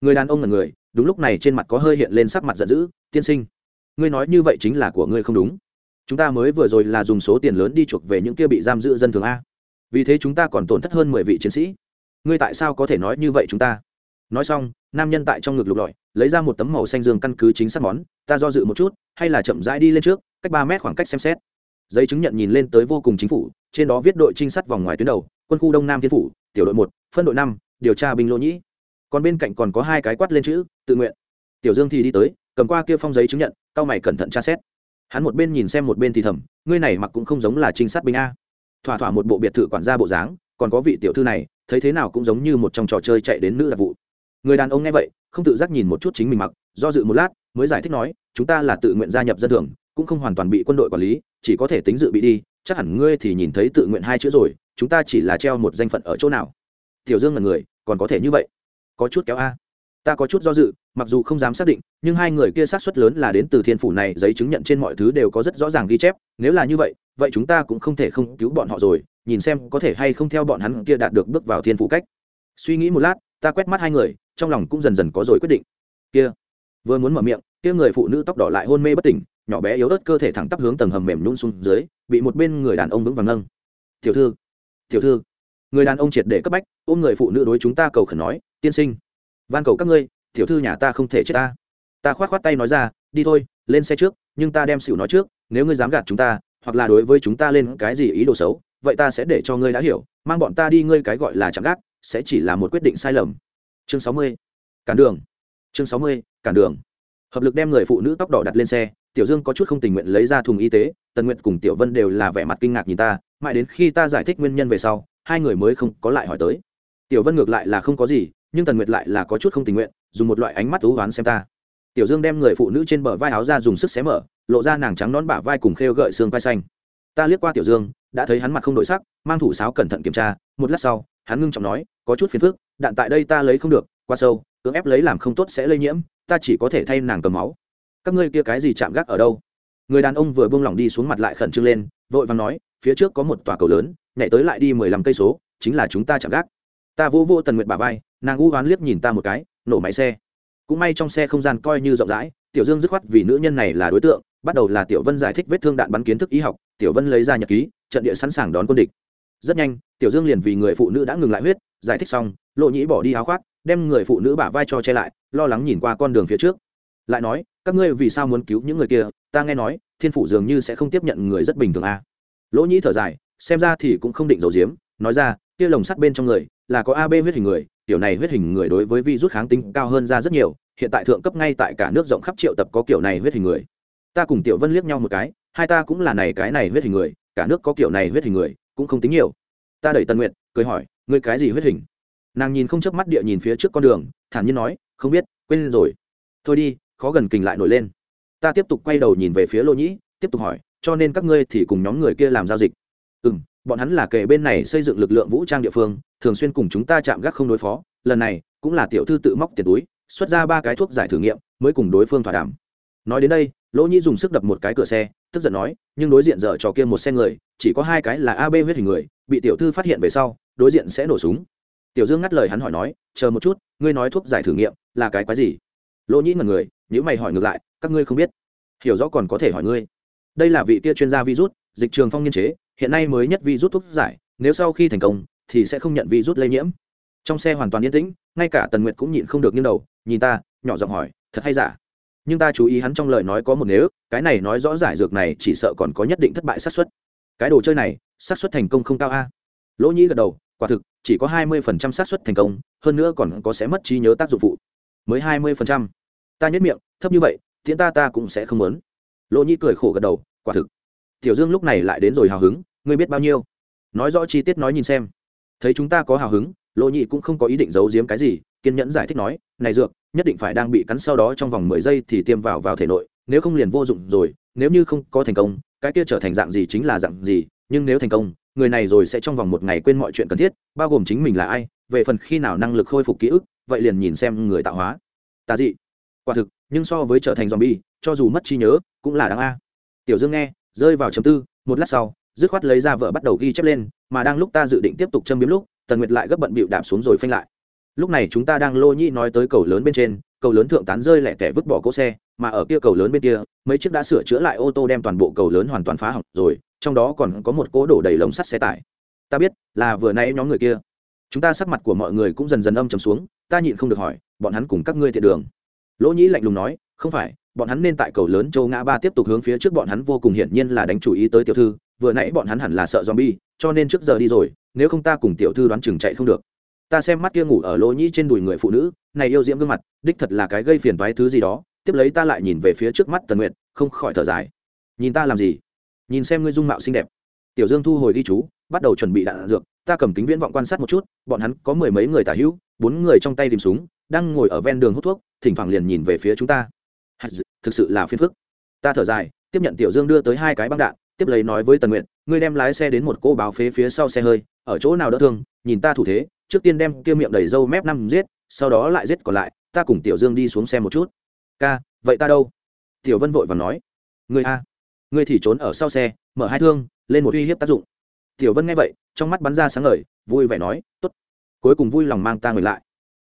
Người đàn ông là người, đúng lúc này trên mặt có hơi hiện lên sắc mặt giận dữ, tiên sinh, ngươi nói như vậy chính là của ngươi không đúng. Chúng ta mới vừa rồi là dùng số tiền lớn đi chuộc về những kia bị giam giữ dân thường a. Vì thế chúng ta còn tổn thất hơn mười vị chiến sĩ. Ngươi tại sao có thể nói như vậy chúng ta? Nói xong, nam nhân tại trong ngực lục lọi, lấy ra một tấm màu xanh dương căn cứ chính xác món, ta do dự một chút, hay là chậm rãi đi lên trước, cách ba mét khoảng cách xem xét. Giấy chứng nhận nhìn lên tới vô cùng chính phủ, trên đó viết đội trinh sát vòng ngoài tuyến đầu quân khu đông nam thiên phủ, tiểu đội một, phân đội năm, điều tra binh lỗ nhĩ. Còn bên cạnh còn có hai cái quát lên chữ, tự nguyện. Tiểu dương thì đi tới, cầm qua kia phong giấy chứng nhận cao mày cẩn thận tra xét. Hắn một bên nhìn xem một bên thì thầm, ngươi này mặc cũng không giống là trinh sát binh a. Thỏa thỏa một bộ biệt thự quản gia bộ dáng, còn có vị tiểu thư này, thấy thế nào cũng giống như một trong trò chơi chạy đến nữ đặc vụ. Người đàn ông nghe vậy, không tự giác nhìn một chút chính mình mặc, do dự một lát, mới giải thích nói, chúng ta là tự nguyện gia nhập dân thường, cũng không hoàn toàn bị quân đội quản lý, chỉ có thể tính dự bị đi, chắc hẳn ngươi thì nhìn thấy tự nguyện hai chữ rồi chúng ta chỉ là treo một danh phận ở chỗ nào? Tiểu dương là người, còn có thể như vậy? Có chút kéo a. Ta có chút do dự, mặc dù không dám xác định, nhưng hai người kia sát xuất lớn là đến từ thiên phủ này, giấy chứng nhận trên mọi thứ đều có rất rõ ràng ghi chép. Nếu là như vậy vậy chúng ta cũng không thể không cứu bọn họ rồi, nhìn xem có thể hay không theo bọn hắn kia đạt được bước vào thiên phủ cách. Suy nghĩ một lát, ta quét mắt hai người, trong lòng cũng dần dần có rồi quyết định. Kia, vừa muốn mở miệng, kia người phụ nữ tóc đỏ lại hôn mê bất tỉnh, nhỏ bé yếu ớt cơ thể thẳng tắp hướng tầng hầm mềm nhún xuống dưới, bị một bên người đàn ông vững vàng nâng. Tiểu thư tiểu thư, người đàn ông triệt để cấp bách, ôm người phụ nữ đối chúng ta cầu khẩn nói, tiên sinh, van cầu các ngươi, tiểu thư nhà ta không thể chết ta. Ta khoát khoát tay nói ra, đi thôi, lên xe trước, nhưng ta đem xỉu nói trước, nếu ngươi dám gạt chúng ta, hoặc là đối với chúng ta lên cái gì ý đồ xấu, vậy ta sẽ để cho ngươi đã hiểu, mang bọn ta đi ngươi cái gọi là chẳng gác, sẽ chỉ là một quyết định sai lầm. Chương sáu mươi, cản đường. Chương sáu mươi, cản đường. Hợp lực đem người phụ nữ tóc đỏ đặt lên xe, tiểu dương có chút không tình nguyện lấy ra thùng y tế, tần nguyệt cùng tiểu vân đều là vẻ mặt kinh ngạc nhìn ta mãi đến khi ta giải thích nguyên nhân về sau, hai người mới không có lại hỏi tới. Tiểu vân ngược lại là không có gì, nhưng tần nguyệt lại là có chút không tình nguyện, dùng một loại ánh mắt thú oán xem ta. Tiểu dương đem người phụ nữ trên bờ vai áo ra dùng sức xé mở, lộ ra nàng trắng nón bả vai cùng khêu gợi xương vai xanh. Ta liếc qua tiểu dương, đã thấy hắn mặt không đổi sắc, mang thủ sáo cẩn thận kiểm tra, một lát sau, hắn ngưng trọng nói, có chút phiền phức, đạn tại đây ta lấy không được qua sâu, cưỡng ép lấy làm không tốt sẽ lây nhiễm, ta chỉ có thể thay nàng cầm máu. Các ngươi kia cái gì chạm gác ở đâu? Người đàn ông vừa buông lỏng đi xuống mặt lại khẩn trương lên vội vàng nói, phía trước có một tòa cầu lớn, nhảy tới lại đi mười lăm cây số, chính là chúng ta chạm gác. Ta vô vô tần nguyệt bà vai, nàng u oán liếc nhìn ta một cái, nổ máy xe. Cũng may trong xe không gian coi như rộng rãi, tiểu dương dứt khoát vì nữ nhân này là đối tượng, bắt đầu là tiểu vân giải thích vết thương đạn bắn kiến thức y học, tiểu vân lấy ra nhật ký, trận địa sẵn sàng đón quân địch. Rất nhanh, tiểu dương liền vì người phụ nữ đã ngừng lại huyết, giải thích xong, lộ nhĩ bỏ đi áo khoác, đem người phụ nữ bả vai cho che lại, lo lắng nhìn qua con đường phía trước. Lại nói, các ngươi vì sao muốn cứu những người kia? Ta nghe nói thiên phủ dường như sẽ không tiếp nhận người rất bình thường à. lỗ nhĩ thở dài, xem ra thì cũng không định giấu giếm, nói ra, kia lồng sắt bên trong người, là có ab huyết hình người kiểu này huyết hình người đối với virus kháng tính cao hơn ra rất nhiều, hiện tại thượng cấp ngay tại cả nước rộng khắp triệu tập có kiểu này huyết hình người. Ta cùng tiểu vân liếc nhau một cái, hai ta cũng là này cái này huyết hình người, cả nước có kiểu này huyết hình người, cũng không tính nhiều. Ta đẩy tân nguyện cười hỏi, ngươi cái gì huyết hình? Nàng nhìn không chớp mắt địa nhìn phía trước con đường, thản nhiên nói, không biết, quên rồi. Thôi đi, khó gần kình lại nổi lên ta tiếp tục quay đầu nhìn về phía lô nhĩ, tiếp tục hỏi, cho nên các ngươi thì cùng nhóm người kia làm giao dịch? Ừ m bọn hắn là kể bên này xây dựng lực lượng vũ trang địa phương, thường xuyên cùng chúng ta chạm gác không đối phó, lần này cũng là tiểu thư tự móc tiền túi, xuất ra ba cái thuốc giải thử nghiệm, mới cùng đối phương thỏa đàm. Nói đến đây lỗ nhĩ dùng sức đập một cái cửa xe, tức giận nói, nhưng đối diện dở trò kia một xe người, chỉ có hai cái là ab huyết hình người, bị tiểu thư phát hiện về sau, đối diện sẽ nổ súng. Tiểu dương ngắt lời hắn hỏi nói, chờ một chút, ngươi nói thuốc giải thử nghiệm là cái quái gì? Lỗ nhĩ ngần người nếu mày hỏi ngược lại, các ngươi không biết. Hiểu rõ còn có thể hỏi ngươi. Đây là vị kia chuyên gia virus, dịch trường phong nghiên chế, hiện nay mới nhất virus thuốc giải, nếu sau khi thành công, thì sẽ không nhận virus lây nhiễm. Trong xe hoàn toàn yên tĩnh, ngay cả tần nguyệt cũng nhịn không được nghiêng đầu, nhìn ta, nhỏ giọng hỏi, thật hay giả? Nhưng ta chú ý hắn trong lời nói có một nếu, cái này nói rõ giải dược này chỉ sợ còn có nhất định thất bại xác suất. Cái đồ chơi này, xác suất thành công không cao a. Lỗ nhĩ gật đầu, quả thực, chỉ có hai mươi phần trăm xác suất thành công, hơn nữa còn có sẽ mất trí nhớ tác dụng phụ. Mới hai mươi phần trăm ta nhất miệng, thấp như vậy, tiễn ta ta cũng sẽ không muốn. Lỗ nhĩ cười khổ gật đầu, quả thực. Tiểu dương lúc này lại đến rồi hào hứng, ngươi biết bao nhiêu? Nói rõ chi tiết nói nhìn xem. Thấy chúng ta có hào hứng, lỗ nhị cũng không có ý định giấu giếm cái gì, kiên nhẫn giải thích nói, này dược, nhất định phải đang bị cắn sau đó trong vòng mười giây thì tiêm vào vào thể nội, nếu không liền vô dụng rồi, nếu như không có thành công, cái kia trở thành dạng gì chính là dạng gì, nhưng nếu thành công, người này rồi sẽ trong vòng một ngày quên mọi chuyện cần thiết, bao gồm chính mình là ai, về phần khi nào năng lực khôi phục ký ức, vậy liền nhìn xem người tạo hóa. Tà dị quả thực, nhưng so với trở thành zombie, cho dù mất trí nhớ, cũng là đáng a. Tiểu dương nghe, rơi vào chấm tư, một lát sau, dứt khoát lấy ra vợ bắt đầu ghi chép lên, mà đang lúc ta dự định tiếp tục châm biếm lúc, tần nguyệt lại gấp bận bịu đạp xuống rồi phanh lại. Lúc này chúng ta đang lô nhĩ nói tới cầu lớn bên trên, cầu lớn thượng tán rơi lẻ tẻ vứt bỏ cỗ xe, mà ở kia cầu lớn bên kia, mấy chiếc đã sửa chữa lại ô tô đem toàn bộ cầu lớn hoàn toàn phá hỏng rồi, trong đó còn có một cỗ đổ đầy lồng sắt xe tải. Ta biết, là vừa nãy nhóm người kia. Chúng ta sắc mặt của mọi người cũng dần dần âm trầm xuống, ta nhịn không được hỏi, bọn hắn cùng các ngươi thiện đường? Lỗ nhĩ lạnh lùng nói, không phải, bọn hắn nên tại cầu lớn châu ngã ba tiếp tục hướng phía trước bọn hắn vô cùng hiển nhiên là đánh chủ ý tới tiểu thư, vừa nãy bọn hắn hẳn là sợ zombie, cho nên trước giờ đi rồi, nếu không ta cùng tiểu thư đoán chừng chạy không được. Ta xem mắt kia ngủ ở lỗ nhĩ trên đùi người phụ nữ, này yêu diễm gương mặt, đích thật là cái gây phiền toái thứ gì đó. Tiếp lấy ta lại nhìn về phía trước mắt tần nguyện không khỏi thở dài. Nhìn ta làm gì? Nhìn xem ngươi dung mạo xinh đẹp. Tiểu dương thu hồi ghi chú, bắt đầu chuẩn bị đạn dược. Ta cầm kính viễn vọng quan sát một chút, bọn hắn có mười mấy người tả hữu, bốn người trong tay tìm súng đang ngồi ở ven đường hút thuốc, thỉnh thoảng liền nhìn về phía chúng ta. Thực sự là phiền phức. Ta thở dài, tiếp nhận tiểu dương đưa tới hai cái băng đạn, tiếp lấy nói với tần nguyện ngươi đem lái xe đến một cô báo phế phía sau xe hơi, ở chỗ nào đỡ thương, nhìn ta thủ thế, trước tiên đem kia miệng đầy râu mép năm giết, sau đó lại giết còn lại, ta cùng tiểu dương đi xuống xe một chút. Ca, vậy ta đâu? Tiểu vân vội và nói. Ngươi a, ngươi thì trốn ở sau xe, mở hai thương, lên một uy hiếp tác dụng. Tiểu vân nghe vậy, trong mắt bắn ra sáng ngời, vui vẻ nói, tốt, cuối cùng vui lòng mang ta người lại.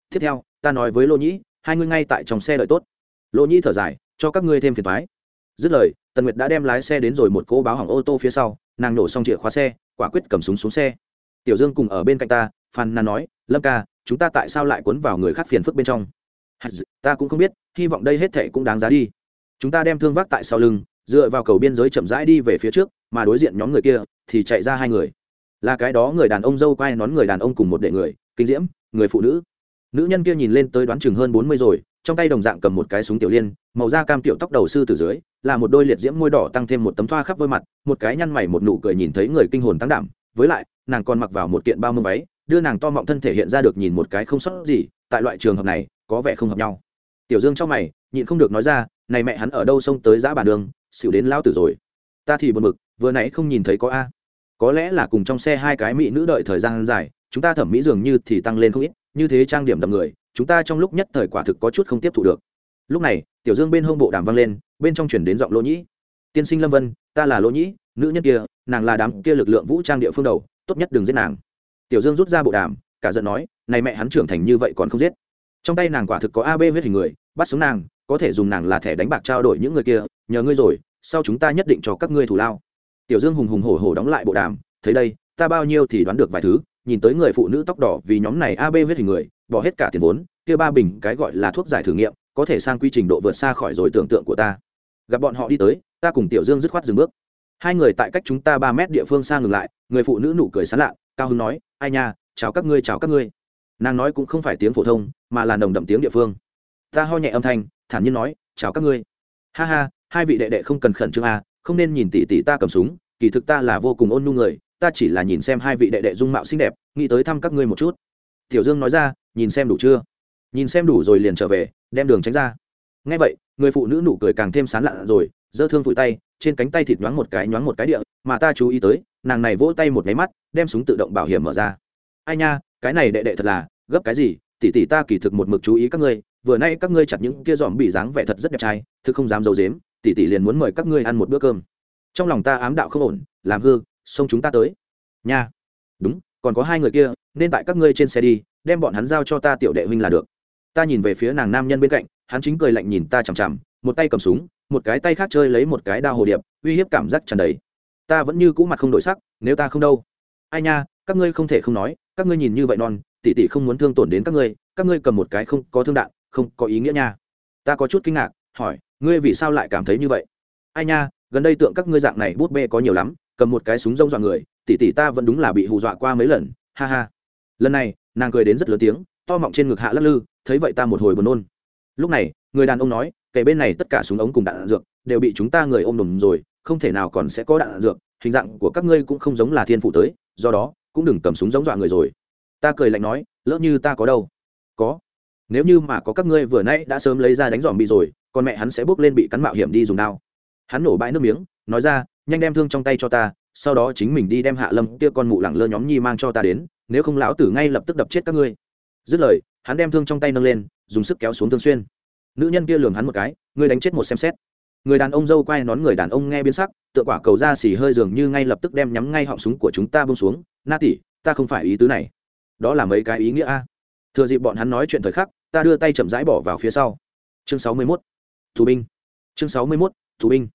Tiếp theo ta nói với lô nhĩ, hai ngươi ngay tại trong xe đợi tốt. Lô nhĩ thở dài, cho các ngươi thêm phiền thoái dứt lời, tần nguyệt đã đem lái xe đến rồi một cỗ báo hỏng ô tô phía sau, nàng nổ xong chìa khóa xe, quả quyết cầm súng xuống xe. Tiểu dương cùng ở bên cạnh ta, phan nan nói, lâm ca, chúng ta tại sao lại cuốn vào người khác phiền phức bên trong? Ta cũng không biết, hy vọng đây hết thệ cũng đáng giá đi. Chúng ta đem thương vác tại sau lưng, dựa vào cầu biên giới chậm rãi đi về phía trước, mà đối diện nhóm người kia thì chạy ra hai người. Là cái đó người đàn ông dâu quay nón người đàn ông cùng một đệ người, kinh diễm, người phụ nữ nữ nhân kia nhìn lên tới đoán chừng hơn bốn mươi rồi, trong tay đồng dạng cầm một cái súng tiểu liên, màu da cam tiểu tóc đầu sư từ dưới, là một đôi liệt diễm môi đỏ tăng thêm một tấm thoa khắp vôi mặt, một cái nhăn mày một nụ cười nhìn thấy người kinh hồn tăng đảm, với lại, nàng còn mặc vào một kiện bao mưa váy, đưa nàng to mọng thân thể hiện ra được nhìn một cái không sót gì, tại loại trường hợp này, có vẻ không hợp nhau. Tiểu dương trong mày, nhịn không được nói ra, này mẹ hắn ở đâu xông tới giã bản đường, xỉu đến lao tử rồi. Ta thì buồn mực vừa nãy không nhìn thấy có a. Có lẽ là cùng trong xe hai cái mỹ nữ đợi thời gian dài chúng ta thẩm mỹ dường như thì tăng lên không ít, như thế trang điểm đầm người, chúng ta trong lúc nhất thời quả thực có chút không tiếp thu được. Lúc này, tiểu dương bên hông bộ đàm vang lên, bên trong chuyển đến giọng lỗ nhĩ. Tiên sinh lâm vân, ta là lỗ nhĩ, nữ nhân kia, nàng là đám kia lực lượng vũ trang địa phương đầu, tốt nhất đừng giết nàng. Tiểu dương rút ra bộ đàm, cả giận nói, này mẹ hắn trưởng thành như vậy còn không giết. Trong tay nàng quả thực có ab huyết hình người, bắt sống nàng, có thể dùng nàng là thẻ đánh bạc trao đổi những người kia, nhờ ngươi rồi, sau chúng ta nhất định cho các ngươi thủ lao. Tiểu dương hùng hùng hổ hổ đóng lại bộ đàm, thấy đây, ta bao nhiêu thì đoán được vài thứ nhìn tới người phụ nữ tóc đỏ vì nhóm này ab huyết hình người bỏ hết cả tiền vốn kia ba bình cái gọi là thuốc giải thử nghiệm có thể sang quy trình độ vượt xa khỏi rồi tưởng tượng của ta. Gặp bọn họ đi tới ta cùng tiểu dương dứt khoát dừng bước. Hai người tại cách chúng ta ba mét địa phương xa ngừng lại người phụ nữ nụ cười sán lạ cao hưng nói ai nha chào các ngươi chào các ngươi. Nàng nói cũng không phải tiếng phổ thông mà là nồng đậm tiếng địa phương. Ta ho nhẹ âm thanh thản nhiên nói chào các ngươi. Ha ha hai vị đệ đệ không cần khẩn trương a à, không nên nhìn tỷ tỷ ta cầm súng kỳ thực ta là vô cùng ôn nhu người ta chỉ là nhìn xem hai vị đệ đệ dung mạo xinh đẹp, nghĩ tới thăm các ngươi một chút. Tiểu dương nói ra, nhìn xem đủ chưa? Nhìn xem đủ rồi liền trở về, đem đường tránh ra. Ngay vậy, người phụ nữ nụ cười càng thêm sán lạ rồi, giơ thương vùi tay, trên cánh tay thịt nhoáng một cái nhoáng một cái địa, mà ta chú ý tới, nàng này vỗ tay một nháy mắt, đem súng tự động bảo hiểm mở ra. Ai nha, cái này đệ đệ thật là, gấp cái gì? Tỷ tỷ ta kỳ thực một mực chú ý các ngươi, vừa nay các ngươi chặt những kia dòm bị dáng vẻ thật rất đẹp trai, thực không dám d i ấ u dếm tỷ tỷ liền muốn mời các ngươi ăn một bữa cơm. Trong lòng ta ám đạo không ổn, làm hư xông chúng ta tới. Nha. Đúng, còn có hai người kia, nên tại các ngươi trên xe đi, đem bọn hắn giao cho ta tiểu đệ huynh là được. Ta nhìn về phía nàng nam nhân bên cạnh, hắn chính cười lạnh nhìn ta chằm chằm, một tay cầm súng, một cái tay khác chơi lấy một cái đao hồ điệp, uy hiếp cảm giác tràn đầy. Ta vẫn như cũ mặt không đổi sắc, nếu ta không đâu. Ai nha, các ngươi không thể không nói, các ngươi nhìn như vậy non, tỷ tỷ không muốn thương tổn đến các ngươi các ngươi cầm một cái không có thương đạn, không có ý nghĩa nha. Ta có chút kinh ngạc, hỏi, ngươi vì sao lại cảm thấy như vậy? Ai nha, gần đây tượng các ngươi dạng này bút bê có nhiều lắm cầm một cái súng rông dọa người tỷ tỷ ta vẫn đúng là bị hù dọa qua mấy lần ha ha. Lần này nàng cười đến rất lớn tiếng to mọng trên ngực hạ lắc lư thấy vậy ta một hồi buồn nôn. Lúc này người đàn ông nói kể bên này tất cả súng ống cùng đạn, dược đều bị chúng ta người ôm đùm rồi không thể nào còn sẽ có đạn, dược hình dạng của các ngươi cũng không giống là thiên phụ tới do đó cũng đừng cầm súng giống dọa người rồi. Ta cười lạnh nói lỡ như ta có đâu. Có. Nếu như mà có các ngươi vừa nãy đã sớm lấy ra đánh dòm bị rồi còn mẹ hắn sẽ bước lên bị cắn mạo hiểm đi dùng đao. Hắn nổ bãi nước miếng nói ra nhanh đem thương trong tay cho ta, sau đó chính mình đi đem hạ lâm kia con mụ lẳng lơ nhóm nhi mang cho ta đến, nếu không lão tử ngay lập tức đập chết các ngươi. Dứt lời, hắn đem thương trong tay nâng lên, dùng sức kéo xuống thương xuyên. Nữ nhân kia lường hắn một cái, ngươi đánh chết một xem xét. Người đàn ông dâu quay nón người đàn ông nghe biến sắc, tựa quả cầu ra xì hơi dường như ngay lập tức đem nhắm ngay họng súng của chúng ta bông xuống, na tỷ, ta không phải ý tứ này. Đó là mấy cái ý nghĩa a. Thừa dịp bọn hắn nói chuyện thời khắc, ta đưa tay chậm rãi bỏ vào phía sau. Chương sáu mươi mốt, tù binh. Chương sáu mươi mốt, tù binh.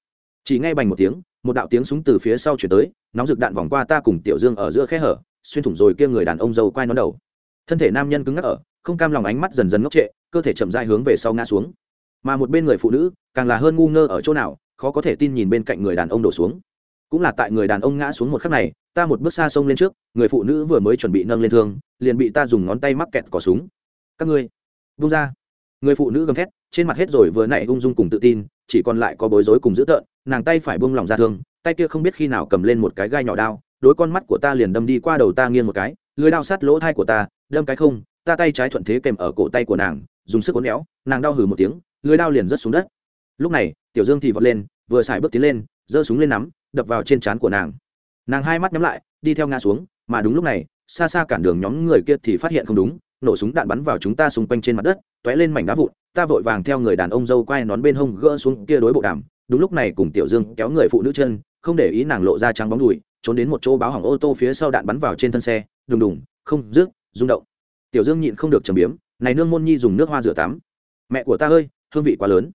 Chỉ ngay bành một tiếng một đạo tiếng súng từ phía sau chuyển tới, nóng rực đạn vòng qua ta cùng tiểu dương ở giữa khe hở, xuyên thủng rồi kia người đàn ông dâu quay nón đầu. Thân thể nam nhân cứng ngắc ở, không cam lòng ánh mắt dần dần ngốc trệ, cơ thể chậm dai hướng về sau ngã xuống. Mà một bên người phụ nữ, càng là hơn ngu ngơ ở chỗ nào, khó có thể tin nhìn bên cạnh người đàn ông đổ xuống. Cũng là tại người đàn ông ngã xuống một khắc này, ta một bước xa sông lên trước, người phụ nữ vừa mới chuẩn bị nâng lên thương, liền bị ta dùng ngón tay mắc kẹt cỏ súng. Các ngươi vung ra người phụ nữ gầm thét, trên mặt hết rồi vừa nãy ung dung cùng tự tin, chỉ còn lại có bối rối cùng dữ tợn, nàng tay phải buông lỏng ra thương, tay kia không biết khi nào cầm lên một cái gai nhỏ đao, đối con mắt của ta liền đâm đi qua đầu ta nghiêng một cái, lưới đao sát lỗ thai của ta, đâm cái không, ta tay trái thuận thế kèm ở cổ tay của nàng, dùng sức uốn éo, nàng đau hừ một tiếng, lưới đao liền rớt xuống đất. Lúc này, tiểu dương thì vọt lên, vừa xài bước tiến lên, giơ súng lên nắm, đập vào trên trán của nàng. Nàng hai mắt nhắm lại, đi theo ngã xuống, mà đúng lúc này, xa xa cản đường nhóm người kia thì phát hiện không đúng nổ súng đạn bắn vào chúng ta xung quanh trên mặt đất, t ó é lên mảnh đá vụn, ta vội vàng theo người đàn ông dâu quay nón bên hông gỡ xuống kia đối bộ đàm. Đúng lúc này cùng tiểu dương kéo người phụ nữ chân, không để ý nàng lộ ra trắng bóng đùi, trốn đến một chỗ báo hỏng ô tô phía sau đạn bắn vào trên thân xe, đùng đùng, không rước rung động. Tiểu dương nhịn không được trầm biếm, này nương môn nhi dùng nước hoa rửa tắm. Mẹ của ta ơi, hương vị quá lớn.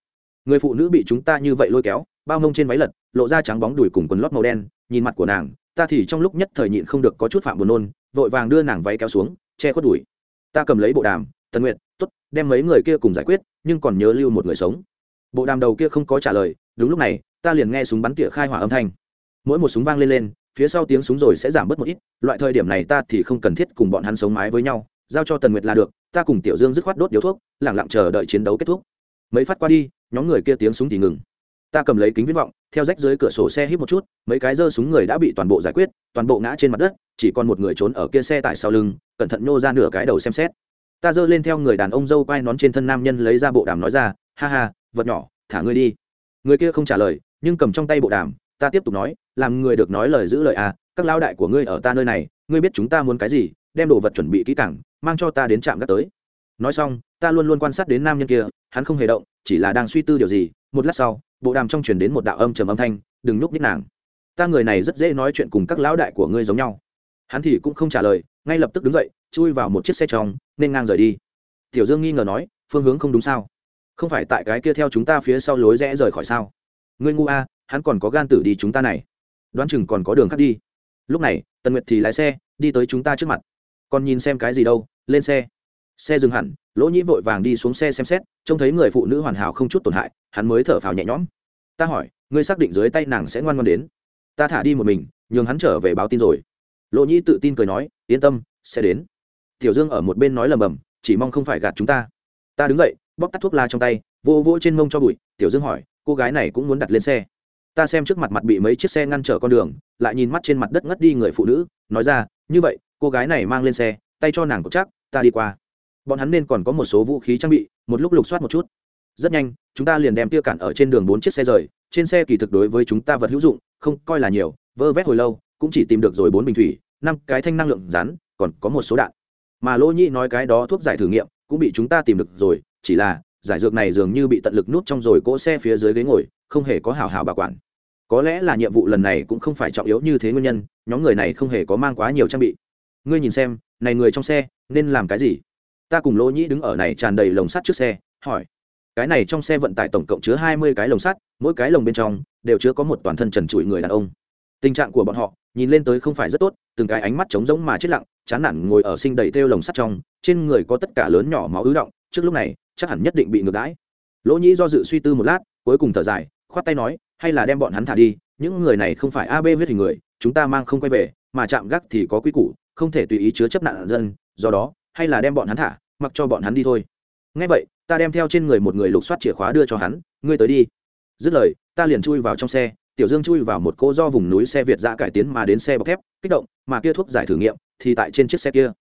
Người phụ nữ bị chúng ta như vậy lôi kéo, bao mông trên váy lật, lộ ra trắng bóng đùi cùng quần lót màu đen, nhìn mặt của nàng, ta thì trong lúc nhất thời nhịn không được có chút phạm buồn nôn, vội vàng đưa nàng váy kéo xuống, che khuất đùi ta cầm lấy bộ đàm, tần nguyện t ố t đem mấy người kia cùng giải quyết, nhưng còn nhớ lưu một người sống. Bộ đàm đầu kia không có trả lời, đúng lúc này, ta liền nghe súng bắn tỉa khai hỏa âm thanh. Mỗi một súng vang lên lên, phía sau tiếng súng rồi sẽ giảm bớt một ít, loại thời điểm này ta thì không cần thiết cùng bọn hắn sống mái với nhau, giao cho tần nguyệt là được, ta cùng tiểu dương dứt khoát đốt điếu thuốc lẳng lặng chờ đợi chiến đấu kết thúc. Mấy phát qua đi, nhóm người kia tiếng súng thì ngừng. Ta cầm lấy kính viễn vọng, theo rách dưới cửa sổ xe hít một chút, mấy cái giơ súng người đã bị toàn bộ giải quyết, toàn bộ ngã trên mặt đất chỉ còn một người trốn ở kia xe tại sau lưng, cẩn thận nhô ra nửa cái đầu xem xét. Ta giơ lên theo người đàn ông dâu quai nón trên thân nam nhân lấy ra bộ đàm nói ra, ha ha, vật nhỏ, thả ngươi đi. Người kia không trả lời, nhưng cầm trong tay bộ đàm, ta tiếp tục nói, làm người được nói lời giữ lời à các lao đại của ngươi ở ta nơi này, ngươi biết chúng ta muốn cái gì, đem đồ vật chuẩn bị kỹ càng, mang cho ta đến trạm gác tới. Nói xong, ta luôn luôn quan sát đến nam nhân kia, hắn không hề động, chỉ là đang suy tư điều gì. Một lát sau, bộ đàm trong truyền đến một đạo âm trầm âm thanh, đừng nhúc nhích nàng. Ta người này rất dễ nói chuyện cùng các lão đại của ngươi giống nhau hắn thì cũng không trả lời, ngay lập tức đứng dậy, chui vào một chiếc xe tròng nên ngang rời đi. Tiểu dương nghi ngờ nói, phương hướng không đúng sao? Không phải tại cái kia theo chúng ta phía sau lối rẽ rời khỏi sao? Ngươi ngu a, hắn còn có gan tử đi chúng ta này. Đoán chừng còn có đường khác đi. Lúc này, tần nguyệt thì lái xe, đi tới chúng ta trước mặt. Còn nhìn xem cái gì đâu, lên xe. Xe dừng hẳn, lỗ nhĩ vội vàng đi xuống xe xem xét, trông thấy người phụ nữ hoàn hảo không chút tổn hại, hắn mới thở phào nhẹ nhõm. Ta hỏi, ngươi xác định dưới tay nàng sẽ ngoan ngoan đến. Ta thả đi một mình, nhường hắn trở về báo tin rồi. Lộ nhĩ tự tin cười nói, yên tâm, sẽ đến. Tiểu dương ở một bên nói lầm bầm chỉ mong không phải gạt chúng ta. Ta đứng dậy, bóc tắt thuốc la trong tay, vô vỗ trên mông cho bụi. Tiểu dương hỏi, cô gái này cũng muốn đặt lên xe? Ta xem trước mặt mặt bị mấy chiếc xe ngăn trở con đường, lại nhìn mắt trên mặt đất ngất đi người phụ nữ, nói ra, như vậy, cô gái này mang lên xe, tay cho nàng cột chắc, ta đi qua bọn hắn nên còn có một số vũ khí trang bị, một lúc lục soát một chút. Rất nhanh, chúng ta liền đem tiêu cản ở trên đường bốn chiếc xe rời, trên xe kỳ thực đối với chúng ta vật hữu dụng, không coi là nhiều, vơ vét hồi lâu cũng chỉ tìm được rồi bốn bình thủy, năm cái thanh năng lượng rắn, còn có một số đạn. Mà lỗ nhĩ nói cái đó thuốc giải thử nghiệm cũng bị chúng ta tìm được rồi, chỉ là giải dược này dường như bị tận lực nút trong rồi cỗ xe phía dưới ghế ngồi, không hề có hào hào bảo quản. Có lẽ là nhiệm vụ lần này cũng không phải trọng yếu như thế nguyên nhân, nhóm người này không hề có mang quá nhiều trang bị. Ngươi nhìn xem, này người trong xe nên làm cái gì? Ta cùng lỗ nhĩ đứng ở này tràn đầy lồng sắt trước xe, hỏi. Cái này trong xe vận tải tổng cộng chứa hai mươi cái lồng sắt, mỗi cái lồng bên trong đều chứa có một toàn thân trần trụi người đàn ông. Tình trạng của bọn họ nhìn lên tới không phải rất tốt, từng cái ánh mắt trống rỗng mà chết lặng, chán nản ngồi ở sinh đầy theo lồng sắt trong, trên người có tất cả lớn nhỏ máu ứ động, trước lúc này, chắc hẳn nhất định bị ngược đãi. Lỗ nhĩ do dự suy tư một lát, cuối cùng thở dài, khoát tay nói, hay là đem bọn hắn thả đi, những người này không phải ab huyết hình người, chúng ta mang không quay về, mà chạm gác thì có quy củ, không thể tùy ý chứa chấp nạn dân, do đó, hay là đem bọn hắn thả, mặc cho bọn hắn đi thôi. Ngay vậy, ta đem theo trên người một người lục soát chìa khóa đưa cho hắn, ngươi tới đi. Dứt lời, ta liền chui vào trong xe tiểu dương chui vào một cô do vùng núi xe việt giã cải tiến mà đến xe bọc thép, kích động, mà kia thuốc giải thử nghiệm thì tại trên chiếc xe kia.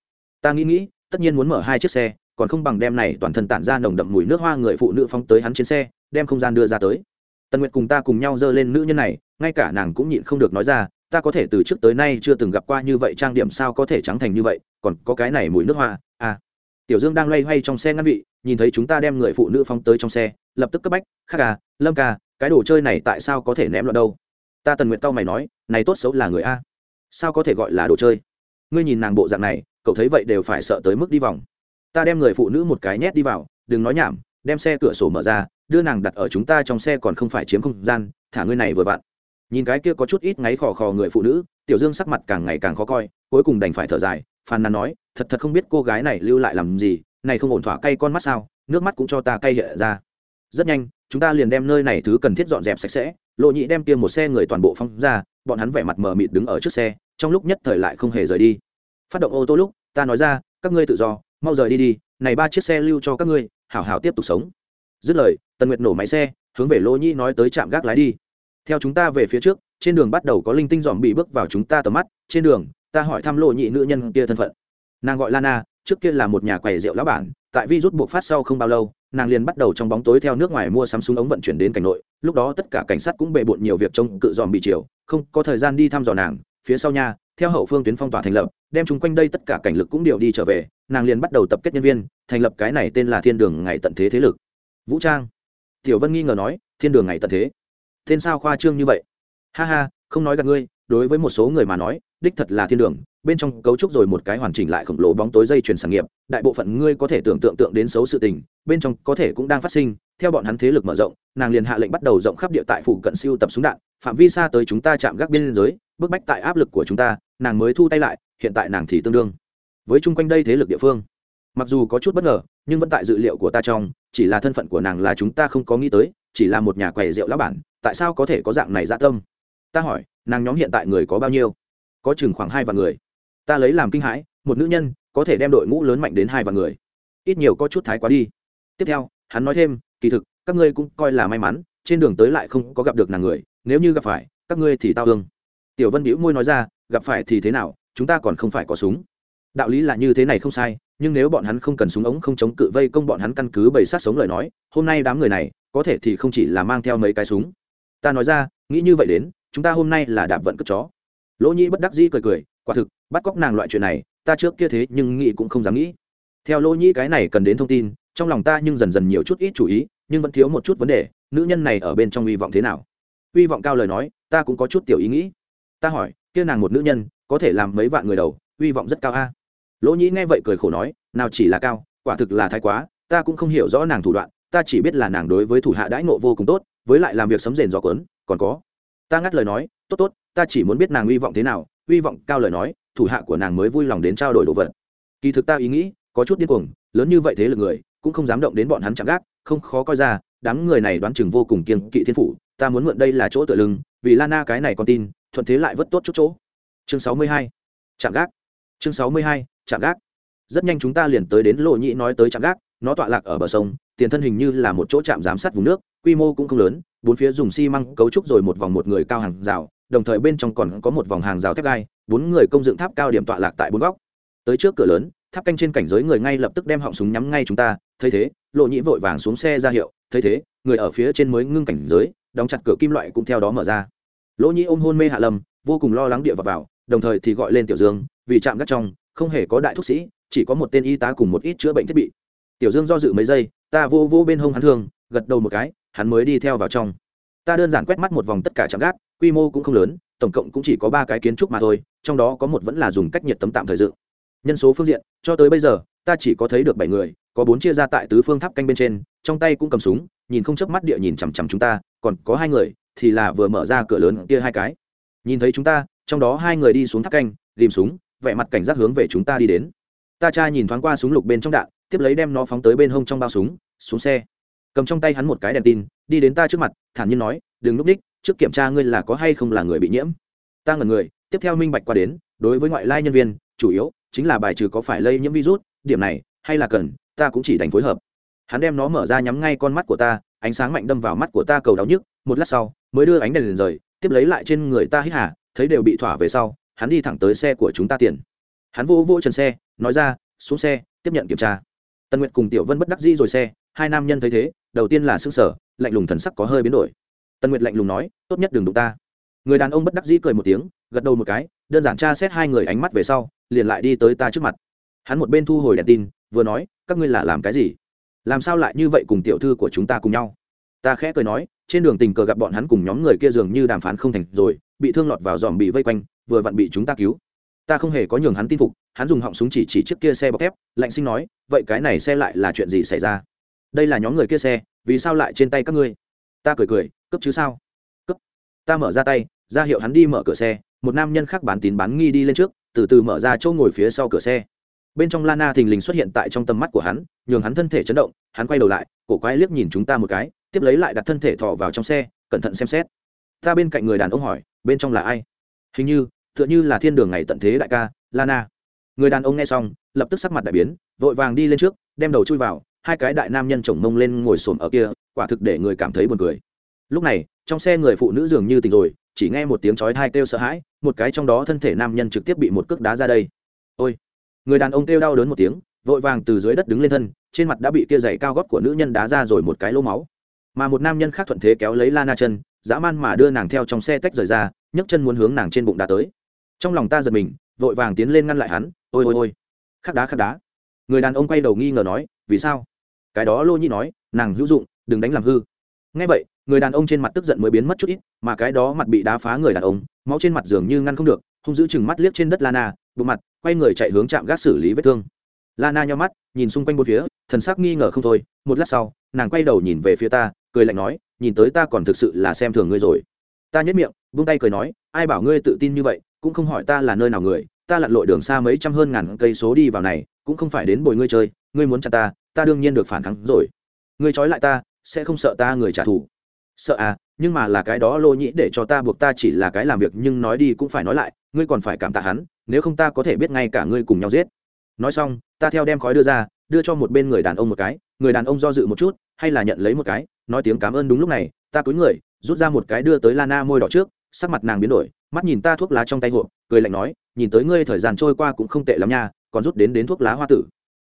Ta nghĩ nghĩ, tất nhiên muốn mở hai chiếc xe, còn không bằng đem này toàn thân tản ra nồng đậm mùi nước hoa người phụ nữ phóng tới hắn trên xe, đem không gian đưa ra tới. Tần nguyệt cùng ta cùng nhau dơ lên nữ nhân này, ngay cả nàng cũng nhịn không được nói ra, ta có thể từ trước tới nay chưa từng gặp qua như vậy trang điểm sao có thể trắng thành như vậy, còn có cái này mùi nước hoa à. Tiểu dương đang loay hoay trong xe ngăn vị, nhìn thấy chúng ta đem người phụ nữ phóng tới trong xe, lập tức cấp bách, khắc à lâm ca cái đồ chơi này tại sao có thể ném loạn đâu? Ta tần nguyện tao mày nói, này tốt xấu là người a. Sao có thể gọi là đồ chơi? Ngươi nhìn nàng bộ dạng này, cậu thấy vậy đều phải sợ tới mức đi vòng. Ta đem người phụ nữ một cái nhét đi vào, đừng nói nhảm, đem xe cửa sổ mở ra, đưa nàng đặt ở chúng ta trong xe còn không phải chiếm không gian, thả ngươi này vừa vặn. Nhìn cái kia có chút ít ngáy khò khò người phụ nữ, tiểu dương sắc mặt càng ngày càng khó coi, cuối cùng đành phải thở dài, phàn nàn nói, thật thật không biết cô gái này lưu lại làm gì, này không ổn thỏa cay con mắt sao, nước mắt cũng cho ta cay hiện ra rất nhanh, chúng ta liền đem nơi này thứ cần thiết dọn dẹp sạch sẽ. Lộ nhị đem tiêm một xe người toàn bộ phong ra, bọn hắn vẻ mặt mờ mịt đứng ở trước xe, trong lúc nhất thời lại không hề rời đi. Phát động ô tô lúc, ta nói ra, các ngươi tự do, mau rời đi đi, này ba chiếc xe lưu cho các ngươi, hảo hảo tiếp tục sống. Dứt lời, tần nguyệt nổ máy xe, hướng về lỗ nhĩ nói tới trạm gác lái đi. Theo chúng ta về phía trước, trên đường bắt đầu có linh tinh dòm bị bước vào chúng ta tầm mắt, trên đường, ta hỏi thăm lộ nhị nữ nhân kia thân phận. Nàng gọi lana, trước kia là một nhà quầy rượu lão bản, tại vi rút buộc phát sau không bao lâu nàng liền bắt đầu trong bóng tối theo nước ngoài mua sắm súng ống vận chuyển đến cảnh nội, lúc đó tất cả cảnh sát cũng bề bộn nhiều việc trông cự dòm bị chiều, không có thời gian đi thăm dò nàng. Phía sau nhà theo hậu phương tuyến phong tỏa thành lập, đem chúng quanh đây tất cả cảnh lực cũng đều đi trở về, nàng liền bắt đầu tập kết nhân viên, thành lập cái này tên là thiên đường ngày tận thế thế lực. Vũ trang. Tiểu vân nghi ngờ nói, thiên đường ngày tận thế? Tên sao khoa trương như vậy? Ha ha, không nói gặp ngươi, đối với một số người mà nói, đích thật là thiên đường bên trong cấu trúc rồi một cái hoàn chỉnh lại khổng lồ bóng tối dây chuyển sản nghiệp, đại bộ phận ngươi có thể tưởng tượng tượng đến xấu sự tình, bên trong có thể cũng đang phát sinh, theo bọn hắn thế lực mở rộng, nàng liền hạ lệnh bắt đầu rộng khắp địa tại phủ cận siêu tập súng đạn, phạm vi xa tới chúng ta chạm gác biên giới, bức bách tại áp lực của chúng ta, nàng mới thu tay lại, hiện tại nàng thì tương đương với chung quanh đây thế lực địa phương. Mặc dù có chút bất ngờ, nhưng vẫn tại dự liệu của ta trong, chỉ là thân phận của nàng là chúng ta không có nghĩ tới, chỉ là một nhà quầy rượu lão bản, tại sao có thể có dạng này dạ tâm? Ta hỏi, nàng nhóm hiện tại người có bao nhiêu? Có chừng khoảng hai vạn người ta lấy làm kinh hãi, một nữ nhân có thể đem đội ngũ lớn mạnh đến hai vạn người. Ít nhiều có chút thái quá đi. Tiếp theo, hắn nói thêm, kỳ thực, các ngươi cũng coi là may mắn, trên đường tới lại không có gặp được nàng người, nếu như gặp phải, các ngươi thì tao thương. Tiểu vân bĩu môi nói ra, gặp phải thì thế nào, chúng ta còn không phải có súng. Đạo lý là như thế này không sai, nhưng nếu bọn hắn không cần súng ống không chống cự vây công bọn hắn căn cứ bầy sát sống lời nói, hôm nay đám người này, có thể thì không chỉ là mang theo mấy cái súng. Ta nói ra, nghĩ như vậy đến, chúng ta hôm nay là đạp vận cất chó. Lỗ nhi bất đắc dĩ cười cười quả thực, bắt cóc nàng loại chuyện này, ta trước kia thế nhưng nghĩ cũng không dám nghĩ. Theo lỗ nhĩ cái này cần đến thông tin, trong lòng ta nhưng dần dần nhiều chút ít chủ ý, nhưng vẫn thiếu một chút vấn đề, nữ nhân này ở bên trong hy vọng thế nào? Hy vọng cao lời nói, ta cũng có chút tiểu ý nghĩ. Ta hỏi, kia nàng một nữ nhân, có thể làm mấy vạn người đầu, hy vọng rất cao a. Lỗ nhĩ nghe vậy cười khổ nói, nào chỉ là cao, quả thực là thái quá, ta cũng không hiểu rõ nàng thủ đoạn, ta chỉ biết là nàng đối với thủ hạ đãi ngộ vô cùng tốt, với lại làm việc sấm rền gió quấn còn có. Ta ngắt lời nói, tốt tốt ta chỉ muốn biết nàng hy vọng thế nào, hy vọng cao lời nói, thủ hạ của nàng mới vui lòng đến trao đổi đồ vật. Kỳ thực ta ý nghĩ, có chút điên cuồng, lớn như vậy thế lực người, cũng không dám động đến bọn hắn chạm gác, không khó coi ra, đám người này đoán chừng vô cùng kiên kỵ thiên phủ, ta muốn mượn đây là chỗ tựa lưng, vì lana cái này còn tin, thuận thế lại vất tốt chút chỗ. Chương sáu mươi hai, chạm gác. Chương sáu mươi hai, chạm gác. Rất nhanh chúng ta liền tới đến lộ nhĩ nói tới chạm gác, nó tọa lạc ở bờ sông, tiền thân hình như là một chỗ trạm giám sát vùng nước, quy mô cũng không lớn, bốn phía dùng xi măng cấu trúc rồi một vòng một người cao hàng rào đồng thời bên trong còn có một vòng hàng rào thép gai bốn người công dựng tháp cao điểm tọa lạc tại bốn góc. Tới trước cửa lớn tháp canh trên cảnh giới người ngay lập tức đem họng súng nhắm ngay chúng ta thấy thế lộ nhĩ vội vàng xuống xe ra hiệu thấy thế người ở phía trên mới ngưng cảnh giới đóng chặt cửa kim loại cũng theo đó mở ra. Lỗ nhĩ ôm hôn mê hạ lâm vô cùng lo lắng địa vào, vào đồng thời thì gọi lên tiểu dương vì chạm gác trong không hề có đại thuốc sĩ chỉ có một tên y tá cùng một ít chữa bệnh thiết bị. Tiểu dương do dự mấy giây ta vô vô bên hông hắn thương gật đầu một cái hắn mới đi theo vào trong. Ta đơn giản quét mắt một vòng tất cả trạm gác quy mô cũng không lớn, tổng cộng cũng chỉ có ba cái kiến trúc mà thôi, trong đó có một vẫn là dùng cách nhiệt tấm tạm thời dựng. Nhân số phương diện, cho tới bây giờ, ta chỉ có thấy được bảy người, có bốn chia ra tại tứ phương tháp canh bên trên, trong tay cũng cầm súng, nhìn không chớp mắt địa nhìn chằm chằm chúng ta, còn có hai người, thì là vừa mở ra cửa lớn kia hai cái. Nhìn thấy chúng ta, trong đó hai người đi xuống tháp canh tìm súng, vẻ mặt cảnh giác hướng về chúng ta đi đến. Ta cha nhìn thoáng qua súng lục bên trong đạn, tiếp lấy đem nó phóng tới bên hông trong bao súng, xuống xe. Cầm trong tay hắn một cái đèn tin, đi đến ta trước mặt, thản nhiên nói, đừng núp ních trước kiểm tra ngươi là có hay không là người bị nhiễm. Ta ngần người, tiếp theo minh bạch qua đến, đối với ngoại lai nhân viên, chủ yếu chính là bài trừ có phải lây nhiễm virus, điểm này, hay là cần, ta cũng chỉ đành phối hợp. Hắn đem nó mở ra nhắm ngay con mắt của ta, ánh sáng mạnh đâm vào mắt của ta cầu đau nhức, một lát sau, mới đưa ánh đèn lên rời, tiếp lấy lại trên người ta hít hà, thấy đều bị thỏa về sau, hắn đi thẳng tới xe của chúng ta tiền. Hắn vô vô trần xe, nói ra, xuống xe, tiếp nhận kiểm tra. Tân nguyệt cùng tiểu vân bất đắc dĩ rồi xe, hai nam nhân thấy thế, đầu tiên là s ư n g sở lạnh lùng thần sắc có hơi biến đổi. Tần nguyệt lạnh lùng nói, tốt nhất đừng đụng ta. Người đàn ông bất đắc dĩ cười một tiếng, gật đầu một cái, đơn giản tra xét hai người ánh mắt về sau, liền lại đi tới ta trước mặt. Hắn một bên thu hồi đèn tin, vừa nói, các ngươi là làm cái gì? Làm sao lại như vậy cùng tiểu thư của chúng ta cùng nhau? Ta khẽ cười nói, trên đường tình cờ gặp bọn hắn cùng nhóm người kia dường như đàm phán không thành rồi, bị thương lọt vào dòm bị vây quanh, vừa vặn bị chúng ta cứu. Ta không hề có nhường hắn tin phục, hắn dùng họng súng chỉ chỉ trước kia xe bọc thép, lạnh sinh nói, vậy cái này xe lại là chuyện gì xảy ra? Đây là nhóm người kia xe, vì sao lại trên tay các ngươi? Ta cười cười cấp chứ sao? Cấp ta mở ra tay, ra hiệu hắn đi mở cửa xe, một nam nhân khác bán tín bán nghi đi lên trước, từ từ mở ra chỗ ngồi phía sau cửa xe. Bên trong lana thình lình xuất hiện tại trong tầm mắt của hắn, nhường hắn thân thể chấn động, hắn quay đầu lại, cổ quái liếc nhìn chúng ta một cái, tiếp lấy lại đặt thân thể thọ vào trong xe, cẩn thận xem xét. Ta bên cạnh người đàn ông hỏi, bên trong là ai? Hình như, tựa như là thiên đường ngày tận thế đại ca, lana. Người đàn ông nghe xong, lập tức sắc mặt đại biến, vội vàng đi lên trước, đem đầu chui vào hai cái đại nam nhân chồng mông lên ngồi xổm ở kia, quả thực để người cảm thấy buồn cười. Lúc này, trong xe người phụ nữ dường như tỉnh rồi, chỉ nghe một tiếng chói thai kêu sợ hãi, một cái trong đó thân thể nam nhân trực tiếp bị một cước đá ra đây. Ôi! Người đàn ông kêu đau đớn một tiếng, vội vàng từ dưới đất đứng lên thân, trên mặt đã bị kia giày cao gót của nữ nhân đá ra rồi một cái lỗ máu. Mà một nam nhân khác thuận thế kéo lấy Lana chân, dã man mà đưa nàng theo trong xe tách rời ra, nhấc chân muốn hướng nàng trên bụng đá tới. Trong lòng ta giật mình, vội vàng tiến lên ngăn lại hắn, ôi ôi ôi! Khắc đá khắc đá! Người đàn ông quay đầu nghi ngờ nói, vì sao? Cái đó lô nhi nói, nàng hữu dụng, đừng đánh làm hư. Ngay vậy, người đàn ông trên mặt tức giận mới biến mất chút ít, mà cái đó mặt bị đá phá người đàn ông, máu trên mặt dường như ngăn không được, hung giữ chừng mắt liếc trên đất lana bộ mặt, quay người chạy hướng chạm gác xử lý vết thương. Lana nhau mắt, nhìn xung quanh bốn phía, thần sắc nghi ngờ không thôi. Một lát sau, nàng quay đầu nhìn về phía ta, cười lạnh nói, nhìn tới ta còn thực sự là xem thường ngươi rồi. Ta nhất miệng vung tay cười nói, ai bảo ngươi tự tin như vậy, cũng không hỏi ta là nơi nào người, ta lặn lội đường xa mấy trăm hơn ngàn cây số đi vào này, cũng không phải đến bồi ngươi chơi, ngươi muốn chặt ta ta đương nhiên được phản kháng rồi. Ngươi trói lại ta, sẽ không sợ ta người trả thù. Sợ à nhưng mà là cái đó lô nhĩ để cho ta buộc ta chỉ là cái làm việc, nhưng nói đi cũng phải nói lại, ngươi còn phải cảm tạ hắn, nếu không ta có thể biết ngay cả ngươi cùng nhau giết. Nói xong, ta theo đem khói đưa ra, đưa cho một bên người đàn ông một cái, người đàn ông do dự một chút, hay là nhận lấy một cái, nói tiếng cảm ơn đúng lúc này, ta cúi người, rút ra một cái đưa tới lana môi đỏ trước, sắc mặt nàng biến đổi, mắt nhìn ta thuốc lá trong tay hộp, cười lạnh nói, nhìn tới ngươi thời gian trôi qua cũng không tệ lắm nha, còn rút đến đến thuốc lá hoa tử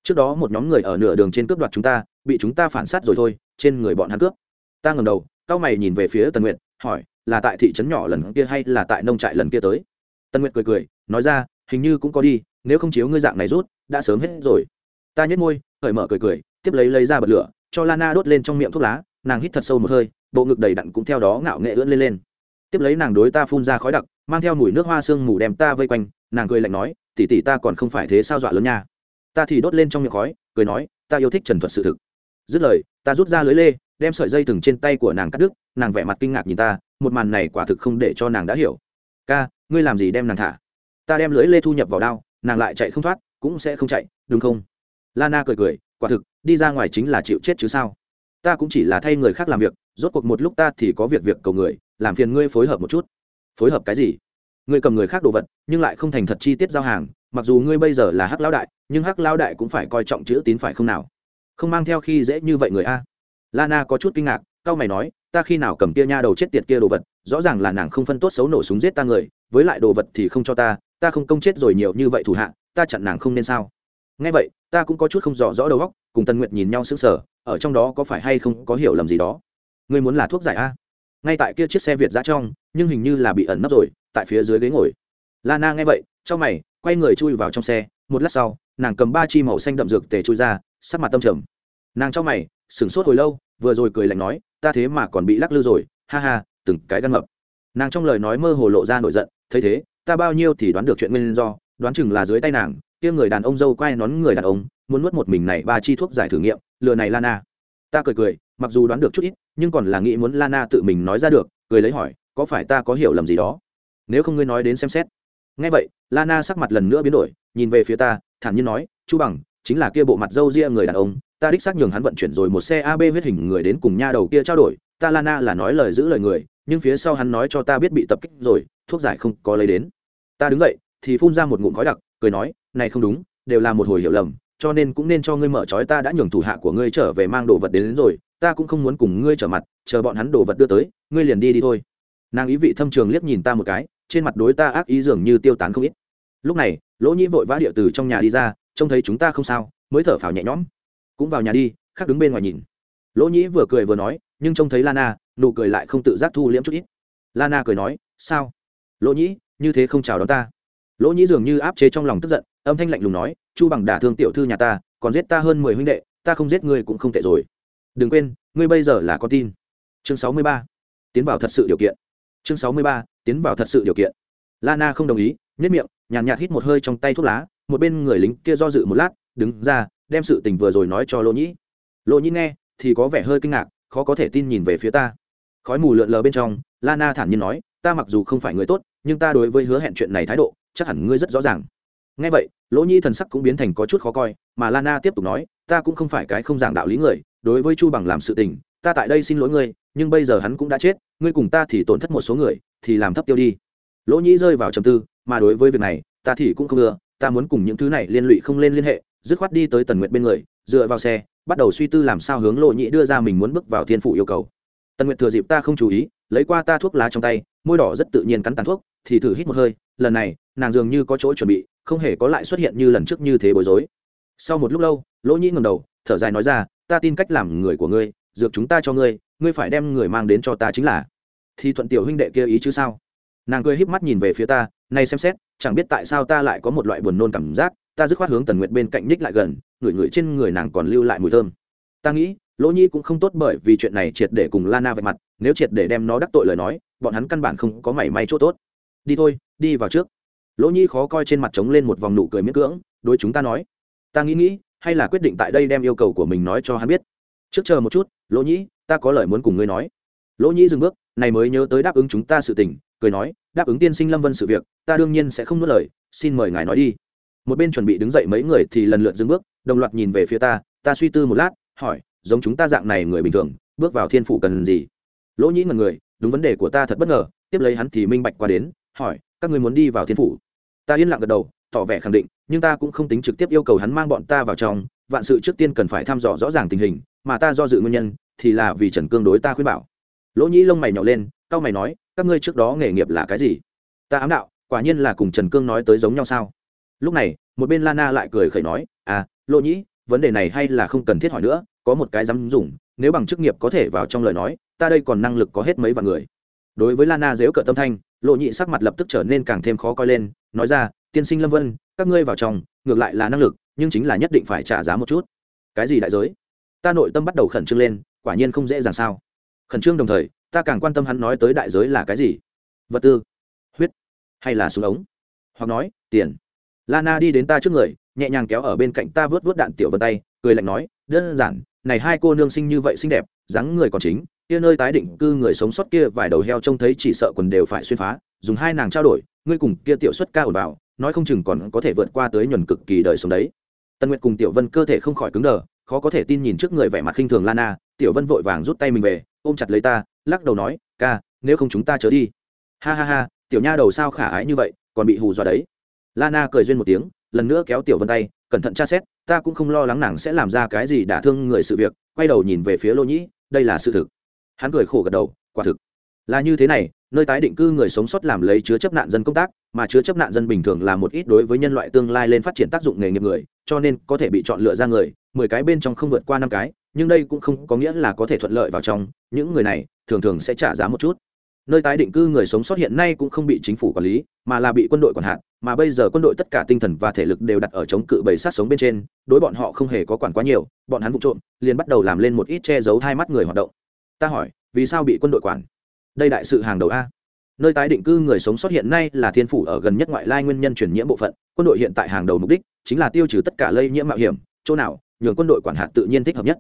trước đó một nhóm người ở nửa đường trên cướp đoạt chúng ta, bị chúng ta phản sát rồi thôi, trên người bọn hắn cướp. Ta ngầm đầu, cao mày nhìn về phía tần nguyệt, hỏi, là tại thị trấn nhỏ lần kia hay là tại nông trại lần kia tới? Tần nguyệt cười cười, nói ra, hình như cũng có đi, nếu không chiếu ngươi dạng này rút, đã sớm hết rồi. Ta nhếch môi, cởi mở cười cười, tiếp lấy lấy ra bật lửa, cho lana đốt lên trong miệng thuốc lá, nàng hít thật sâu một hơi, bộ ngực đầy đặn cũng theo đó ngạo nghệ ưỡn lên lên. Tiếp lấy nàng đối ta phun ra khói đặc, mang theo mùi nước hoa sương mù đem ta vây quanh, nàng cười lạnh nói tỉ tỉ ta còn không phải thế sao dọa lớn nha? Ta thì đốt lên trong miệng khói, cười nói, ta yêu thích trần thuật sự thực. Dứt lời, ta rút ra lưới lê, đem sợi dây thừng trên tay của nàng cắt đứt, nàng vẻ mặt kinh ngạc nhìn ta, một màn này quả thực không để cho nàng đã hiểu. Ca, ngươi làm gì đem nàng thả? Ta đem lưới lê thu nhập vào đao, nàng lại chạy không thoát, cũng sẽ không chạy, đúng không? Lana cười cười, quả thực, đi ra ngoài chính là chịu chết chứ sao? Ta cũng chỉ là thay người khác làm việc, rốt cuộc một lúc ta thì có việc việc cầu người, làm phiền ngươi phối hợp một chút. Phối hợp cái gì? Ngươi cầm người khác đồ vật, nhưng lại không thành thật chi tiết giao hàng mặc dù ngươi bây giờ là hắc lão đại, nhưng hắc lão đại cũng phải coi trọng chữ tín phải không nào? Không mang theo khi dễ như vậy người a. Lana có chút kinh ngạc cao mày nói, ta khi nào cầm kia nha đầu chết tiệt kia đồ vật, rõ ràng là nàng không phân tốt xấu nổ súng giết ta người, với lại đồ vật thì không cho ta ta không công chết rồi nhiều như vậy thủ hạ, ta chặn nàng không nên sao? Ngay vậy, ta cũng có chút không rõ rõ đầu óc, cùng tần nguyệt nhìn nhau sững sờ, ở trong đó có phải hay không có hiểu lầm gì đó? Ngươi muốn là thuốc giải a? Ngay tại kia chiếc xe việt ra trong, nhưng hình như là bị ẩn nấp rồi, tại phía dưới ghế ngồi. Lana nghe vậy trong mày quay người chui vào trong xe, một lát sau, nàng cầm ba chi màu xanh đậm dược tề chui ra, sắc mặt tâm trầm. Nàng trong mày, sửng sốt hồi lâu, vừa rồi cười lạnh nói, ta thế mà còn bị lắc lư rồi, ha ha, từng cái gân mập. Nàng trong lời nói mơ hồ lộ ra nổi giận, thấy thế, ta bao nhiêu thì đoán được chuyện nguyên do, đoán chừng là dưới tay nàng, kia người đàn ông dâu quay nón người đàn ông, muốn nuốt một mình này ba chi thuốc giải thử nghiệm, lừa này lana. Ta cười cười, mặc dù đoán được chút ít, nhưng còn là nghĩ muốn lana tự mình nói ra được, cười lấy hỏi, có phải ta có hiểu lầm gì đó? Nếu không ngươi nói đến xem xét ngay vậy lana sắc mặt lần nữa biến đổi nhìn về phía ta thản nhiên nói chu bằng chính là kia bộ mặt dâu ria người đàn ông ta đích xác nhường hắn vận chuyển rồi một xe ab huyết hình người đến cùng nha đầu kia trao đổi ta lana là nói lời giữ lời người nhưng phía sau hắn nói cho ta biết bị tập kích rồi thuốc giải không có lấy đến. Ta đứng dậy thì phun ra một ngụm khói đặc cười nói này không đúng đều là một hồi hiểu lầm cho nên cũng nên cho ngươi mở trói ta đã nhường thủ hạ của ngươi trở về mang đồ vật đến, đến rồi ta cũng không muốn cùng ngươi trở mặt chờ bọn hắn đồ vật đưa tới ngươi liền đi đi thôi. Nàng ý vị thâm trường liếc nhìn ta một cái trên mặt đối ta ác ý dường như tiêu tán không ít. Lúc này, lỗ nhĩ vội vã địa từ trong nhà đi ra, trông thấy chúng ta không sao, mới thở phào nhẹ nhõm. Cũng vào nhà đi, khác đứng bên ngoài nhìn. Lỗ nhĩ vừa cười vừa nói, nhưng trông thấy lana, nụ cười lại không tự giác thu liễm chút ít. Lana cười nói, sao? Lỗ nhĩ, như thế không chào đón ta. Lỗ nhĩ dường như áp chế trong lòng tức giận, âm thanh lạnh lùng nói, chu bằng đả thương tiểu thư nhà ta, còn giết ta hơn mười huynh đệ, ta không giết ngươi cũng không tệ rồi. Đừng quên, ngươi bây giờ là con tin. Chương sáu mươi ba. Tiến vào thật sự điều kiện. Chương sáu mươi ba tiến vào thật sự điều kiện. Lana không đồng ý nhất miệng nhàn nhạt, hít một hơi trong tay thuốc lá một bên người lính kia do dự một lát đứng ra đem sự tình vừa rồi nói cho lỗ nhĩ. Lỗ nhĩ nghe thì có vẻ hơi kinh ngạc khó có thể tin nhìn về phía ta. Khói mù lượn lờ bên trong lana thản nhiên nói ta mặc dù không phải người tốt nhưng ta đối với hứa hẹn chuyện này thái độ chắc hẳn ngươi rất rõ ràng. Nghe vậy lỗ nhi thần sắc cũng biến thành có chút khó coi mà lana tiếp tục nói ta cũng không phải cái không giảng đạo lý người đối với chu bằng làm sự tình ta tại đây xin lỗi ngươi nhưng bây giờ hắn cũng đã chết, ngươi cùng ta thì tổn thất một số người, thì làm thấp tiêu đi. Lỗ nhĩ rơi vào trầm tư, mà đối với việc này, ta thì cũng không ưa, ta muốn cùng những thứ này liên lụy không lên liên hệ, dứt khoát đi tới tần nguyện bên người, dựa vào xe, bắt đầu suy tư làm sao hướng lỗ nhĩ đưa ra mình muốn bước vào thiên phủ yêu cầu. Tần nguyện thừa dịp ta không chú ý, lấy qua ta thuốc lá trong tay, môi đỏ rất tự nhiên cắn tàn thuốc, thì thử hít một hơi, lần này, nàng dường như có chỗ chuẩn bị, không hề có lại xuất hiện như lần trước như thế bối rối. Sau một lúc lâu, lỗ nhĩ ngầm đầu, thở dài nói ra, ta tin cách làm người của ngươi, dược chúng ta cho ngươi ngươi phải đem người mang đến cho ta chính là. Thì thuận tiểu huynh đệ kia ý chứ sao? Nàng cười híp mắt nhìn về phía ta nay xem xét, chẳng biết tại sao ta lại có một loại buồn nôn cảm giác, ta dứt khoát hướng tần nguyệt bên cạnh ních lại gần, ngửi ngửi trên người nàng còn lưu lại mùi thơm. Ta nghĩ, lỗ nhi cũng không tốt bởi vì chuyện này triệt để cùng lana vạch mặt, nếu triệt để đem nó đắc tội lời nói, bọn hắn căn bản không có mảy may chỗ tốt. Đi thôi, đi vào trước. Lỗ nhi khó coi trên mặt trống lên một vòng nụ cười miễn cưỡng, đối chúng ta nói. Ta nghĩ nghĩ, hay là quyết định tại đây đem yêu cầu của mình nói cho hắn biết. Trước chờ một chút, lỗ nhĩ ta có lời muốn cùng ngươi nói. Lỗ nhĩ dừng bước, này mới nhớ tới đáp ứng chúng ta sự tình, cười nói, đáp ứng tiên sinh lâm vân sự việc, ta đương nhiên sẽ không nuốt lời, xin mời ngài nói đi. Một bên chuẩn bị đứng dậy mấy người thì lần lượt dừng bước, đồng loạt nhìn về phía ta ta suy tư một lát, hỏi, giống chúng ta dạng này người bình thường, bước vào thiên phủ cần gì? Lỗ nhĩ ngần người, đúng vấn đề của ta thật bất ngờ, tiếp lấy hắn thì minh bạch qua đến, hỏi, các người muốn đi vào thiên phủ? Ta yên lặng gật đầu, tỏ vẻ khẳng định, nhưng ta cũng không tính trực tiếp yêu cầu hắn mang bọn ta vào trong, vạn sự trước tiên cần phải thăm dò rõ ràng tình hình, mà ta do dự nguyên nhân thì là vì trần cương đối ta khuyên bảo. Lỗ nhĩ lông mày nhỏ lên c a o mày nói, các ngươi trước đó nghề nghiệp là cái gì? Ta ám đạo, quả nhiên là cùng trần cương nói tới giống nhau sao? Lúc này, một bên lana lại cười khẩy nói à lỗ nhĩ, vấn đề này hay là không cần thiết hỏi nữa, có một cái dám dùng, nếu bằng chức nghiệp có thể vào trong lời nói, ta đây còn năng lực có hết mấy vạn người. Đối với lana dếu cợt tâm thanh lộ nhị sắc mặt lập tức trở nên càng thêm khó coi lên, nói ra, tiên sinh lâm vân, các ngươi vào trong, ngược lại là năng lực, nhưng chính là nhất định phải trả giá một chút. Cái gì đại giới? Ta nội tâm bắt đầu khẩn trương lên quả nhiên không dễ dàng sao. Khẩn trương đồng thời, ta càng quan tâm hắn nói tới đại giới là cái gì. Vật tư, huyết, hay là súng ống? Hoặc nói, tiền. Lana đi đến ta trước người, nhẹ nhàng kéo ở bên cạnh ta vớt vớt đạn tiểu vân tay, cười lạnh nói, đơn giản, này hai cô nương sinh như vậy xinh đẹp, dáng người còn chính, kia nơi tái định cư người sống sót kia vài đầu heo trông thấy chỉ sợ quần đều phải xuyên phá, dùng hai nàng trao đổi, ngươi cùng kia tiểu xuất ca ổn vào nói không chừng còn có thể vượt qua tới nhuần cực kỳ đời sống đấy. Tân nguyệt cùng tiểu vân cơ thể không khỏi cứng đờ khó có thể tin nhìn trước người vẻ mặt khinh thường lana, tiểu vân vội vàng rút tay mình về, ôm chặt lấy ta, lắc đầu nói, ca, nếu không chúng ta chớ đi. Ha ha ha, tiểu nha đầu sao khả ái như vậy, còn bị hù dọa đấy. Lana cười duyên một tiếng, lần nữa kéo tiểu vân tay, cẩn thận tra xét, ta cũng không lo lắng nàng sẽ làm ra cái gì đả thương người sự việc. Quay đầu nhìn về phía lô nhĩ, đây là sự thực. Hắn cười khổ gật đầu, quả thực. Là như thế này, nơi tái định cư người sống sót làm lấy chứa chấp nạn dân công tác, mà chứa chấp nạn dân bình thường là một ít đối với nhân loại tương lai lên phát triển tác dụng nghề nghiệp người, cho nên có thể bị chọn lựa ra người mười cái bên trong không vượt qua năm cái, nhưng đây cũng không có nghĩa là có thể thuận lợi vào trong, những người này thường thường sẽ trả giá một chút. Nơi tái định cư người sống sót hiện nay cũng không bị chính phủ quản lý, mà là bị quân đội quản hạt mà bây giờ quân đội tất cả tinh thần và thể lực đều đặt ở chống cự bầy sát sống bên trên, đối bọn họ không hề có quản quá nhiều, bọn hắn vụ trộm, liền bắt đầu làm lên một ít che giấu hai mắt người hoạt động. Ta hỏi, vì sao bị quân đội quản? Đây đại sự hàng đầu a. Nơi tái định cư người sống sót hiện nay là thiên phủ ở gần nhất ngoại lai nguyên nhân chuyển nhiễm bộ phận, quân đội hiện tại hàng đầu mục đích chính là tiêu trừ tất cả lây nhiễm mạo hiểm, chỗ nào nhường quân đội quản hạt tự nhiên thích hợp nhất.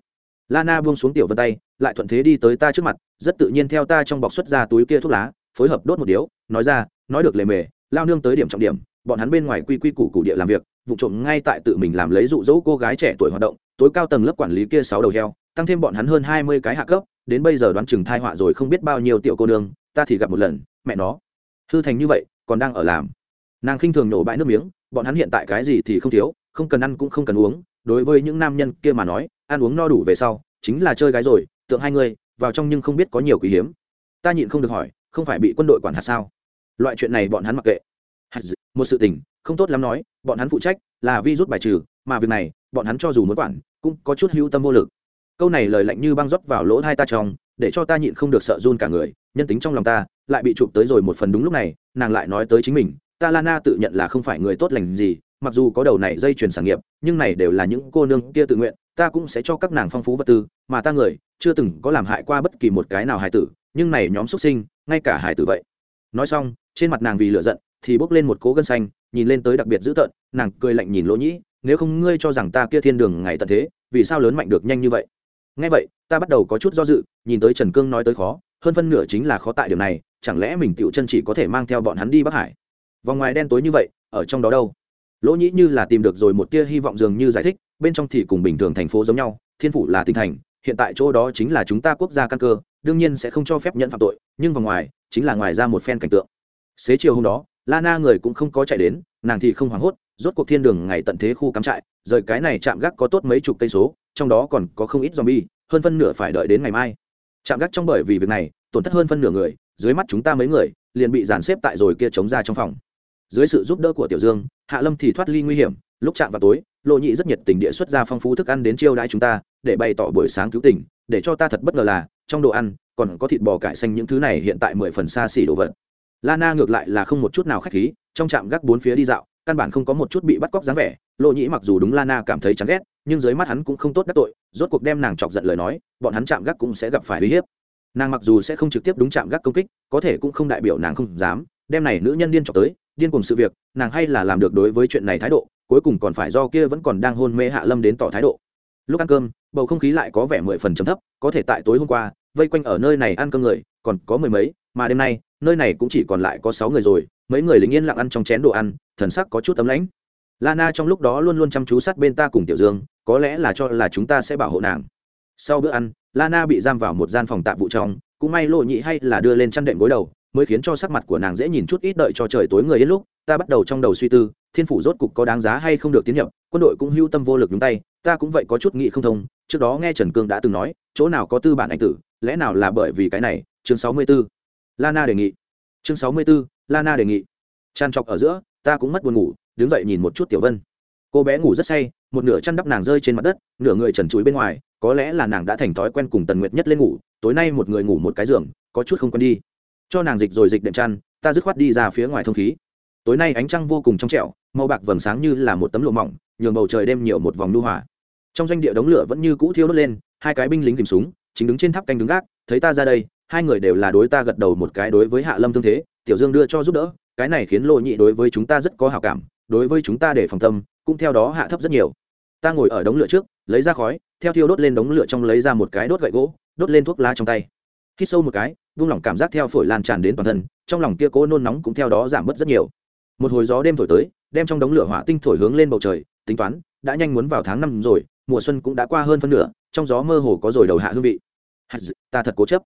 Lana buông xuống tiểu vân tay, lại thuận thế đi tới ta trước mặt, rất tự nhiên theo ta trong bọc xuất ra túi kia thuốc lá, phối hợp đốt một điếu, nói ra, nói được lề mề, lao nương tới điểm trọng điểm, bọn hắn bên ngoài quy quy củ củ địa làm việc, vụ trộm ngay tại tự mình làm lấy dụ dỗ cô gái trẻ tuổi hoạt động, tối cao tầng lớp quản lý kia sáu đầu heo, tăng thêm bọn hắn hơn hai mươi cái hạ cấp, đến bây giờ đoán chừng thai họa rồi không biết bao nhiêu tiểu cô nương, ta thì gặp một lần, mẹ nó. Hư thành như vậy, còn đang ở làm. Nàng khinh thường nổ bãi nước miếng, bọn hắn hiện tại cái gì thì không thiếu, không cần ăn cũng không cần uống đối với những nam nhân kia mà nói, ăn uống no đủ về sau, chính là chơi gái rồi, tượng hai người, vào trong nhưng không biết có nhiều quý hiếm. Ta nhịn không được hỏi, không phải bị quân đội quản hạt sao? Loại chuyện này bọn hắn mặc kệ. Một sự tình, không tốt lắm nói, bọn hắn phụ trách là vi rút bài trừ, mà việc này, bọn hắn cho dù muốn quản, cũng có chút hữu tâm vô lực. Câu này lời lạnh như băng rót vào lỗ hai ta trong, để cho ta nhịn không được sợ run cả người, nhân tính trong lòng ta, lại bị chụp tới rồi một phần đúng lúc này, nàng lại nói tới chính mình, ta lana tự nhận là không phải người tốt lành gì mặc dù có đầu này dây chuyền sản nghiệp, nhưng này đều là những cô nương kia tự nguyện, ta cũng sẽ cho các nàng phong phú vật tư, mà ta người, chưa từng có làm hại qua bất kỳ một cái nào hài tử, nhưng này nhóm xuất sinh, ngay cả hài tử vậy. Nói xong, trên mặt nàng vì lựa giận, thì bốc lên một cố gân xanh, nhìn lên tới đặc biệt dữ tợn, nàng cười lạnh nhìn lỗ nhĩ, nếu không ngươi cho rằng ta kia thiên đường ngày tận thế, vì sao lớn mạnh được nhanh như vậy? Ngay vậy, ta bắt đầu có chút do dự, nhìn tới trần cương nói tới khó, hơn phân nửa chính là khó tại điểm này, chẳng lẽ mình tựu chân chỉ có thể mang theo bọn hắn đi bắc hải? Vòng ngoài đen tối như vậy, ở trong đó đâu? Lỗ nhĩ như là tìm được rồi một tia hy vọng dường như giải thích, bên trong thì cùng bình thường thành phố giống nhau, thiên phủ là tỉnh thành, hiện tại chỗ đó chính là chúng ta quốc gia căn cơ, đương nhiên sẽ không cho phép nhận phạm tội, nhưng vòng ngoài, chính là ngoài ra một phen cảnh tượng. Xế chiều hôm đó, la người cũng không có chạy đến, nàng thì không hoảng hốt, rốt cuộc thiên đường ngày tận thế khu cắm trại, rời cái này chạm gác có tốt mấy chục cây số, trong đó còn có không ít zombie, hơn phân nửa phải đợi đến ngày mai. Chạm gác trong bởi vì việc này, tổn thất hơn phân nửa người, dưới mắt chúng ta mấy người, liền bị dàn xếp tại rồi kia chống ra trong phòng dưới sự giúp đỡ của tiểu dương, hạ lâm thì thoát ly nguy hiểm, lúc chạm vào tối, lộ nhị rất nhiệt tình địa xuất ra phong phú thức ăn đến chiêu đãi chúng ta, để bày tỏ buổi sáng cứu tình, để cho ta thật bất ngờ là, trong đồ ăn, còn có thịt bò cải xanh những thứ này hiện tại mười phần xa xỉ đồ vật. Lana ngược lại là không một chút nào khách khí, trong trạm gác bốn phía đi dạo, căn bản không có một chút bị bắt cóc dáng vẻ, lộ nhĩ mặc dù đúng lana cảm thấy chán ghét, nhưng dưới mắt hắn cũng không tốt đắc tội, rốt cuộc đem nàng chọc giận lời nói, bọn hắn chạm gác cũng sẽ gặp phải uy hiếp. Nàng mặc dù sẽ không trực tiếp đúng chạm gác công kích, có thể cũng không đại biểu nàng không dám, đem này nữ nhân điên chọc tới điên cùng sự việc, nàng hay là làm được đối với chuyện này thái độ, cuối cùng còn phải do kia vẫn còn đang hôn mê hạ lâm đến tỏ thái độ. Lúc ăn cơm, bầu không khí lại có vẻ mười phần chấm thấp, có thể tại tối hôm qua, vây quanh ở nơi này ăn cơm người, còn có mười mấy, mà đêm nay, nơi này cũng chỉ còn lại có sáu người rồi, mấy người lính yên lặng ăn trong chén đồ ăn, thần sắc có chút tấm lãnh. Lana trong lúc đó luôn luôn chăm chú sát bên ta cùng tiểu dương, có lẽ là cho là chúng ta sẽ bảo hộ nàng. Sau bữa ăn, lana bị giam vào một gian phòng tạm vụ trong, cũng may lộ nhị hay là đưa lên chăn đệm gối đầu mới khiến cho sắc mặt của nàng dễ nhìn chút ít đợi cho trời tối người ít lúc ta bắt đầu trong đầu suy tư thiên phủ rốt cục có đáng giá hay không được tiến nhập quân đội cũng hưu tâm vô lực nhúng tay ta cũng vậy có chút nghĩ không thông trước đó nghe trần cương đã từng nói chỗ nào có tư bản anh tử lẽ nào là bởi vì cái này chương sáu mươi 64. lana đề nghị. Chương sáu mươi 64, lana đề nghị. Tràn trọc ở giữa ta cũng mất buồn ngủ đứng dậy nhìn một chút tiểu vân. Cô bé ngủ rất say một nửa chăn đắp nàng rơi trên mặt đất nửa người trần chuối bên ngoài có lẽ là nàng đã thành thói quen cùng tần nguyệt nhất lên ngủ tối nay một người ngủ một cái giường có chút không quen đi cho nàng dịch rồi dịch đệm chăn, ta dứt khoát đi ra phía ngoài thông khí. Tối nay ánh trăng vô cùng trong trẻo, màu bạc vầng sáng như là một tấm lụa mỏng, nhường bầu trời đêm nhiều một vòng nu hỏa trong doanh địa đống lửa vẫn như cũ thiêu đốt lên, hai cái binh lính tìm súng, chính đứng trên tháp canh đứng gác, thấy ta ra đây, hai người đều là đối ta gật đầu một cái đối với hạ lâm thương thế, tiểu dương đưa cho giúp đỡ, cái này khiến lộ nhị đối với chúng ta rất có hào cảm, đối với chúng ta để phòng tâm, cũng theo đó hạ thấp rất nhiều. Ta ngồi ở đống lửa trước, lấy ra khói, theo thiêu đốt lên đống lửa trong lấy ra một cái đốt gậy gỗ, đốt lên thuốc lá trong tay. Hít sâu một cái vung lòng cảm giác theo phổi lan tràn đến toàn thân, trong lòng kia cố nôn nóng cũng theo đó giảm bớt rất nhiều. Một hồi gió đêm thổi tới, đem trong đống lửa hỏa tinh thổi hướng lên bầu trời, tính toán, đã nhanh muốn vào tháng năm rồi, mùa xuân cũng đã qua hơn phân nửa, trong gió mơ hồ có rồi đầu hạ hương vị. Ta thật cố chấp.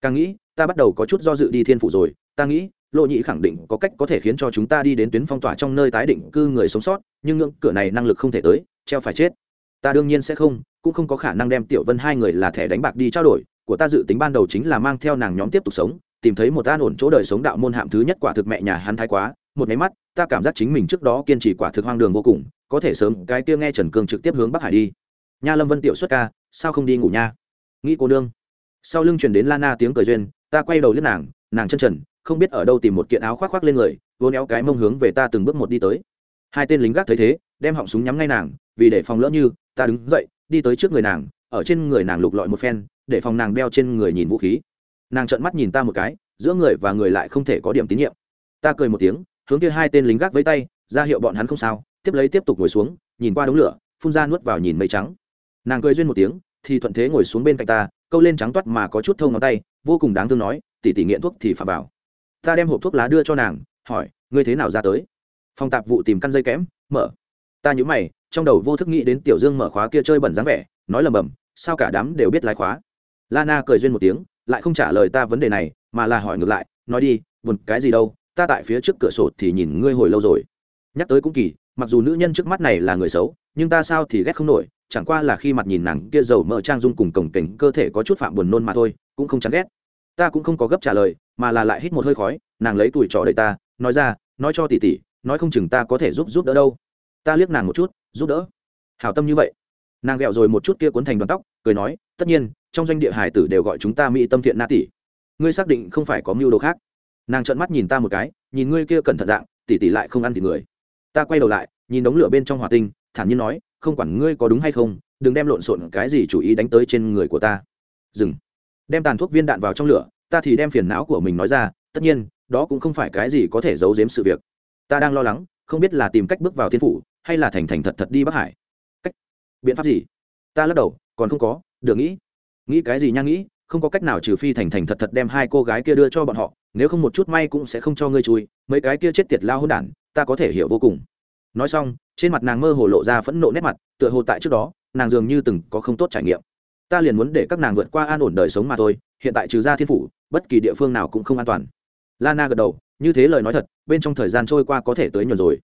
Càng nghĩ, ta bắt đầu có chút do dự đi thiên phủ rồi, ta nghĩ, lộ nhị khẳng định có cách có thể khiến cho chúng ta đi đến tuyến phong tỏa trong nơi tái định cư người sống sót, nhưng ngưỡng cửa này năng lực không thể tới, treo phải chết. Ta đương nhiên sẽ không, cũng không có khả năng đem tiểu vân hai người là thẻ đánh bạc đi trao đổi của ta dự tính ban đầu chính là mang theo nàng nhóm tiếp tục sống, tìm thấy một an ổn chỗ đời sống đạo môn hạm thứ nhất quả thực mẹ nhà hắn thái quá, một máy mắt, ta cảm giác chính mình trước đó kiên trì quả thực hoang đường vô cùng, có thể sớm cái kia nghe trần cương trực tiếp hướng bắc hải đi. Nha lâm vân tiểu xuất ca, sao không đi ngủ nha? Nghĩ cô nương. Sau lưng chuyển đến lana tiếng cười duyên, ta quay đầu lên nàng nàng chân trần, không biết ở đâu tìm một kiện áo khoác khoác lên người vô néo cái mông hướng về ta từng bước một đi tới. Hai tên lính gác thấy thế, đem họng súng nhắm ngay nàng, vì để phòng lỡ như, ta đứng dậy, đi tới trước người nàng, ở trên người nàng lục lọi một phen để phòng nàng đeo trên người nhìn vũ khí. Nàng trợn mắt nhìn ta một cái, giữa người và người lại không thể có điểm tín nhiệm. Ta cười một tiếng, hướng kia hai tên lính gác với tay, ra hiệu bọn hắn không sao, tiếp lấy tiếp tục ngồi xuống, nhìn qua đống lửa, phun ra nuốt vào nhìn mây trắng. Nàng cười duyên một tiếng, thì thuận thế ngồi xuống bên cạnh ta, câu lên trắng toát mà có chút thâu ngón tay, vô cùng đáng thương nói tỉ tỉ nghiện thuốc thì phạm vào. Ta đem hộp thuốc lá đưa cho nàng, hỏi, ngươi thế nào ra tới? Phòng tạp vụ tìm căn dây kẽm, mở. Ta nhớ mày, trong đầu vô thức nghĩ đến tiểu dương mở khóa kia chơi bẩn dáng vẻ, nói lầm bầm, sao cả đám đều biết lái khóa? Lana cười duyên một tiếng, lại không trả lời ta vấn đề này, mà là hỏi ngược lại, nói đi, buồn cái gì đâu, ta tại phía trước cửa sổ thì nhìn ngươi hồi lâu rồi. Nhắc tới cũng kỳ, mặc dù nữ nhân trước mắt này là người xấu, nhưng ta sao thì ghét không nổi, chẳng qua là khi mặt nhìn nàng kia dầu mỡ trang dung cùng cổng cảnh cơ thể có chút phạm buồn nôn mà thôi, cũng không chán ghét. Ta cũng không có gấp trả lời, mà là lại hít một hơi khói, nàng lấy tuổi trò đợi ta, nói ra, nói cho tỷ tỷ, nói không chừng ta có thể giúp giúp đỡ đâu. Ta liếc nàng một chút, giúp đỡ. Hảo tâm như vậy. Nàng ghẹo rồi một chút kia cuốn thành đoàn tóc cười nói, tất nhiên, trong doanh địa hải tử đều gọi chúng ta mỹ tâm thiện na tỷ. Ngươi xác định không phải có mưu đồ khác? Nàng trợn mắt nhìn ta một cái, nhìn ngươi kia cẩn thận dạng, tỷ tỷ lại không ăn thịt người. Ta quay đầu lại, nhìn đống lửa bên trong hỏa tinh, thản nhiên nói, không quản ngươi có đúng hay không, đừng đem lộn xộn cái gì chủ ý đánh tới trên người của ta. Dừng. Đem tàn thuốc viên đạn vào trong lửa, ta thì đem phiền não của mình nói ra, tất nhiên, đó cũng không phải cái gì có thể giấu giếm sự việc. Ta đang lo lắng, không biết là tìm cách bước vào thiên phủ, hay là thành thành thật thật đi bắc hải. Cách? Biện pháp gì? Ta lắc đầu còn không có, được nghĩ. Nghĩ cái gì nha nghĩ, không có cách nào trừ phi thành thành thật thật đem hai cô gái kia đưa cho bọn họ, nếu không một chút may cũng sẽ không cho ngươi chui, mấy cái kia chết tiệt lao hôn đản, ta có thể hiểu vô cùng. Nói xong, trên mặt nàng mơ hồ lộ ra phẫn nộ nét mặt, tựa hồ tại trước đó, nàng dường như từng có không tốt trải nghiệm. Ta liền muốn để các nàng vượt qua an ổn đời sống mà thôi, hiện tại trừ ra thiên phủ, bất kỳ địa phương nào cũng không an toàn. Lana gật đầu, như thế lời nói thật, bên trong thời gian trôi qua có thể tới nhuần rồi.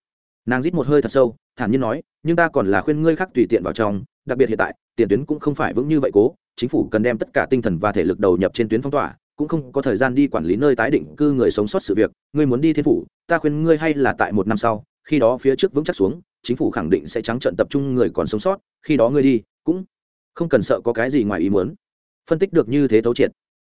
Nàng rít một hơi thật sâu, thản nhiên nói, nhưng ta còn là khuyên ngươi khác tùy tiện vào trong đặc biệt hiện tại, tiền tuyến cũng không phải vững như vậy cố, chính phủ cần đem tất cả tinh thần và thể lực đầu nhập trên tuyến phong tỏa, cũng không có thời gian đi quản lý nơi tái định cư người sống sót sự việc. Ngươi muốn đi thiên phủ, ta khuyên ngươi hay là tại một năm sau, khi đó phía trước vững chắc xuống, chính phủ khẳng định sẽ trắng trận tập trung người còn sống sót, khi đó ngươi đi, cũng không cần sợ có cái gì ngoài ý muốn. Phân tích được như thế thấu triệt.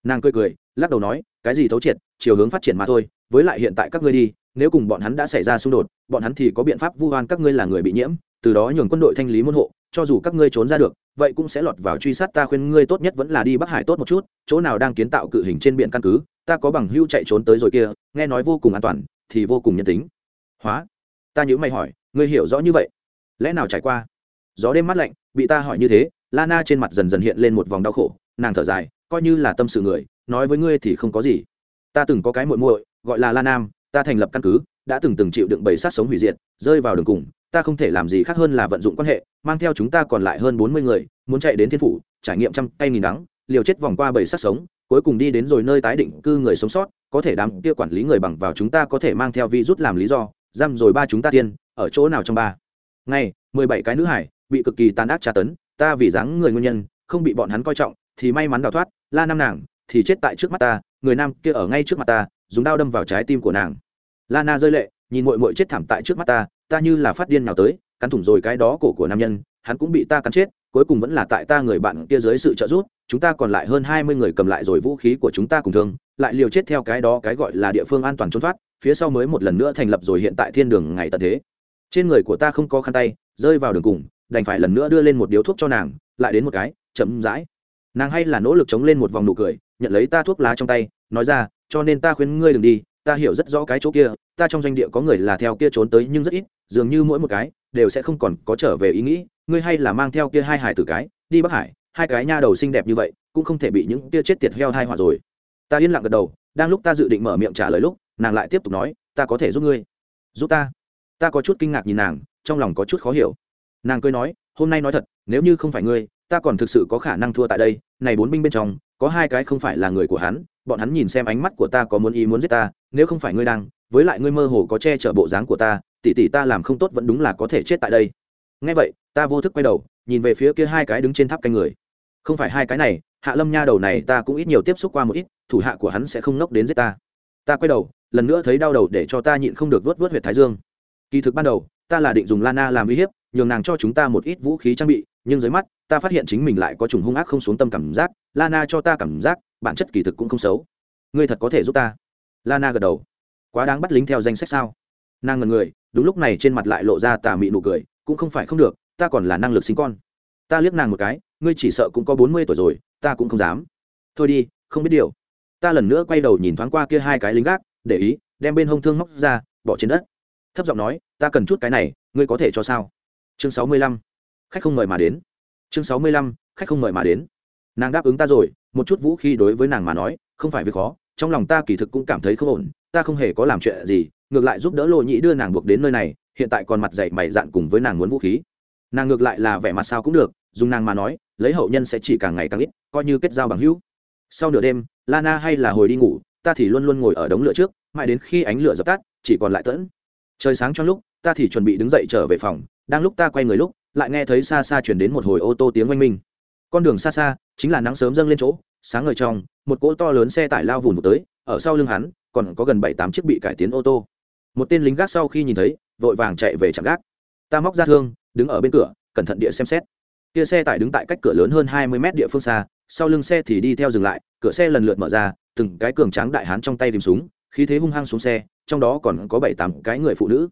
Nàng cười cười, lắc đầu nói, cái gì thấu triệt, chiều hướng phát triển mà thôi, với lại hiện tại các ngươi đi, nếu cùng bọn hắn đã xảy ra xung đột, bọn hắn thì có biện pháp vu oan các ngươi là người bị nhiễm, từ đó nhường quân đội thanh lý môn hộ cho dù các ngươi trốn ra được, vậy cũng sẽ lọt vào truy sát ta khuyên ngươi tốt nhất vẫn là đi bắc hải tốt một chút, chỗ nào đang kiến tạo cự hình trên biển căn cứ, ta có bằng hưu chạy trốn tới rồi kia, nghe nói vô cùng an toàn, thì vô cùng nhân tính. Hóa? Ta nhớ mày hỏi, ngươi hiểu rõ như vậy? Lẽ nào trải qua? Gió đêm mát lạnh, bị ta hỏi như thế, lana trên mặt dần dần hiện lên một vòng đau khổ, nàng thở dài, coi như là tâm sự người, nói với ngươi thì không có gì. Ta từng có cái muội muội, gọi là la nam ta thành lập căn cứ, đã từng từng chịu đựng bầy sát sống hủy diệt, rơi vào đường cùng ta không thể làm gì khác hơn là vận dụng quan hệ, mang theo chúng ta còn lại hơn bốn mươi người, muốn chạy đến thiên phủ, trải nghiệm trăm tay nghìn đắng, liều chết vòng qua bầy sát sống, cuối cùng đi đến rồi nơi tái định cư người sống sót, có thể đám kia quản lý người bằng vào chúng ta có thể mang theo vi rút làm lý do, giam rồi ba chúng ta tiên, ở chỗ nào trong ba. Ngày, mười bảy cái nữ hải, bị cực kỳ tàn ác tra tấn, ta vì dáng người nguyên nhân, không bị bọn hắn coi trọng, thì may mắn đào thoát, la năm nàng, thì chết tại trước mắt ta, người nam kia ở ngay trước mặt ta, dùng đao đâm vào trái tim của nàng. Lana rơi lệ, nhìn mội mội chết thảm tại trước mắt ta ta như là phát điên nào tới, cắn thủng rồi cái đó cổ của nam nhân, hắn cũng bị ta cắn chết, cuối cùng vẫn là tại ta người bạn kia dưới sự trợ giúp, chúng ta còn lại hơn hai mươi người cầm lại rồi vũ khí của chúng ta cùng thương, lại liều chết theo cái đó cái gọi là địa phương an toàn trốn thoát, phía sau mới một lần nữa thành lập rồi hiện tại thiên đường ngày tận thế. Trên người của ta không có khăn tay, rơi vào đường cùng, đành phải lần nữa đưa lên một điếu thuốc cho nàng, lại đến một cái, chậm rãi. Nàng hay là nỗ lực chống lên một vòng nụ cười, nhận lấy ta thuốc lá trong tay, nói ra, cho nên ta khuyên ngươi đừng đi, ta hiểu rất rõ cái chỗ kia ta trong doanh địa có người là theo kia trốn tới nhưng rất ít, dường như mỗi một cái đều sẽ không còn có trở về ý nghĩ, ngươi hay là mang theo kia hai hải tử cái, đi bắc hải, hai cái nha đầu xinh đẹp như vậy, cũng không thể bị những kia chết tiệt heo hai họa rồi. Ta yên lặng gật đầu, đang lúc ta dự định mở miệng trả lời lúc, nàng lại tiếp tục nói, ta có thể giúp ngươi. Giúp ta? Ta có chút kinh ngạc nhìn nàng, trong lòng có chút khó hiểu. Nàng cười nói, hôm nay nói thật, nếu như không phải ngươi, ta còn thực sự có khả năng thua tại đây, này bốn binh bên trong, có hai cái không phải là người của hắn, bọn hắn nhìn xem ánh mắt của ta có muốn ý muốn giết ta, nếu không phải ngươi đang với lại ngươi mơ hồ có che chở bộ dáng của ta, tỷ tỷ ta làm không tốt vẫn đúng là có thể chết tại đây. Ngay vậy, ta vô thức quay đầu, nhìn về phía kia hai cái đứng trên tháp canh người. Không phải hai cái này, hạ lâm nha đầu này ta cũng ít nhiều tiếp xúc qua một ít, thủ hạ của hắn sẽ không nốc đến giết ta. Ta quay đầu, lần nữa thấy đau đầu để cho ta nhịn không được vớt vớt huyệt thái dương. Kỳ thực ban đầu, ta là định dùng lana làm uy hiếp, nhường nàng cho chúng ta một ít vũ khí trang bị, nhưng dưới mắt, ta phát hiện chính mình lại có trùng hung ác không xuống tâm cảm giác, lana cho ta cảm giác, bản chất kỳ thực cũng không xấu. Ngươi thật có thể giúp ta. Lana gật đầu quá đáng bắt lính theo danh sách sao? Nàng ngần người, đúng lúc này trên mặt lại lộ ra tà mị nụ cười, cũng không phải không được, ta còn là năng lực sinh con. Ta liếc nàng một cái, ngươi chỉ sợ cũng có bốn mươi tuổi rồi, ta cũng không dám. Thôi đi, không biết điều. Ta lần nữa quay đầu nhìn thoáng qua kia hai cái lính gác, để ý, đem bên hông thương móc ra, bỏ trên đất. Thấp giọng nói, ta cần chút cái này, ngươi có thể cho sao? Chương sáu mươi lăm. Khách không mời mà đến. Chương sáu mươi lăm, khách không mời mà đến. Nàng đáp ứng ta rồi, một chút vũ khí đối với nàng mà nói, không phải việc khó, trong lòng ta kỳ thực cũng cảm thấy không ổn ta không hề có làm chuyện gì, ngược lại giúp đỡ lộ nhĩ đưa nàng buộc đến nơi này, hiện tại còn mặt dậy mày dạn cùng với nàng muốn vũ khí. Nàng ngược lại là vẻ mặt sao cũng được, dùng nàng mà nói, lấy hậu nhân sẽ chỉ càng ngày càng ít, coi như kết giao bằng hữu. Sau nửa đêm, lana hay là hồi đi ngủ, ta thì luôn luôn ngồi ở đống lửa trước, mãi đến khi ánh lửa dập tắt, chỉ còn lại tẫn. Trời sáng trong lúc, ta thì chuẩn bị đứng dậy trở về phòng, đang lúc ta quay người lúc, lại nghe thấy xa xa chuyển đến một hồi ô tô tiếng oanh minh. Con đường xa xa, chính là nắng sớm dâng lên chỗ, sáng ngời trong, một cỗ to lớn xe tải lao vùn vụt tới, ở sau lưng hắn còn có gần bảy tám chiếc bị cải tiến ô tô. Một tên lính gác sau khi nhìn thấy, vội vàng chạy về trạm gác. Ta móc ra thương, đứng ở bên cửa, cẩn thận địa xem xét. Kia xe tải đứng tại cách cửa lớn hơn hai mươi mét địa phương xa, sau lưng xe thì đi theo dừng lại, cửa xe lần lượt mở ra, từng cái cường tráng đại hán trong tay tìm súng, khí thế hung hăng xuống xe, trong đó còn có bảy tám cái người phụ nữ.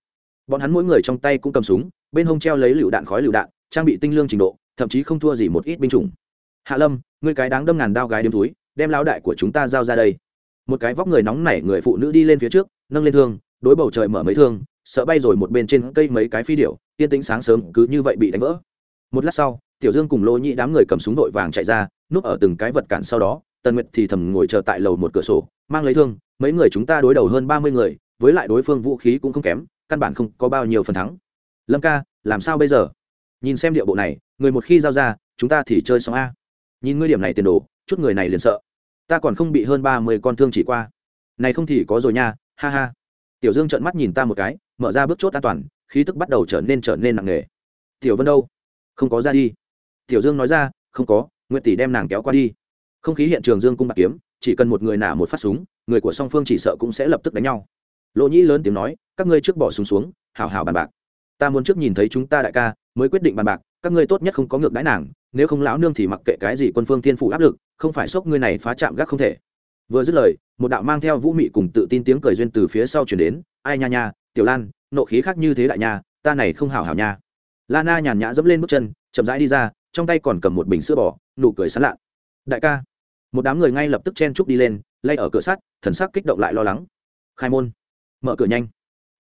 Bọn hắn mỗi người trong tay cũng cầm súng, bên hông treo lấy lựu đạn khói lựu đạn, trang bị tinh lương trình độ, thậm chí không thua gì một ít binh chủng. Hạ lâm, ngươi cái đáng đâm ngàn đao gái đêm túi, đem lao đại của chúng ta giao ra đây một cái vóc người nóng nảy người phụ nữ đi lên phía trước, nâng lên thương, đối bầu trời mở mấy thương, sợ bay rồi một bên trên cây mấy cái phi điệu yên tĩnh sáng sớm cứ như vậy bị đánh vỡ. Một lát sau, tiểu dương cùng lỗ nhĩ đám người cầm súng vội vàng chạy ra, núp ở từng cái vật cản sau đó, tần nguyệt thì thầm ngồi chờ tại lầu một cửa sổ, mang lấy thương, mấy người chúng ta đối đầu hơn ba mươi người, với lại đối phương vũ khí cũng không kém, căn bản không có bao nhiêu phần thắng. Lâm ca, làm sao bây giờ? Nhìn xem điệu bộ này, người một khi giao ra, chúng ta thì chơi xong a. Nhìn ngươi điểm này tiền đồ, chút người này liền sợ ta còn không bị hơn ba mươi con thương chỉ qua. Này không thì có rồi nha, ha ha. Tiểu dương trợn mắt nhìn ta một cái, mở ra bước chốt an toàn, khí tức bắt đầu trở nên trở nên nặng nề. Tiểu vân đâu? Không có ra đi. Tiểu dương nói ra, không có nguyện tỷ đem nàng kéo qua đi. Không khí hiện trường dương cung bạc kiếm, chỉ cần một người nả một phát súng, người của song phương chỉ sợ cũng sẽ lập tức đánh nhau. Lỗ nhĩ lớn tiếng nói, các ngươi trước bỏ súng xuống, hảo hảo bàn bạc. Ta muốn trước nhìn thấy chúng ta đại ca, mới quyết định bàn bạc, các ngươi tốt nhất không có ngược đãi nàng nếu không lão nương thì mặc kệ cái gì quân phương thiên phủ áp lực, không phải sốc ngươi này phá chạm gác không thể. Vừa dứt lời, một đạo mang theo vũ mị cùng tự tin tiếng cười duyên từ phía sau chuyển đến, ai nha nha, tiểu lan, nộ khí khác như thế đại nha, ta này không hảo hảo nha. Lana nhàn nhã dẫm lên bước chân, chậm rãi đi ra, trong tay còn cầm một bình sữa bò, nụ cười sán lạ. Đại ca. Một đám người ngay lập tức chen chúc đi lên, lay ở cửa sắt, thần sắc kích động lại lo lắng. Khai môn. Mở cửa nhanh.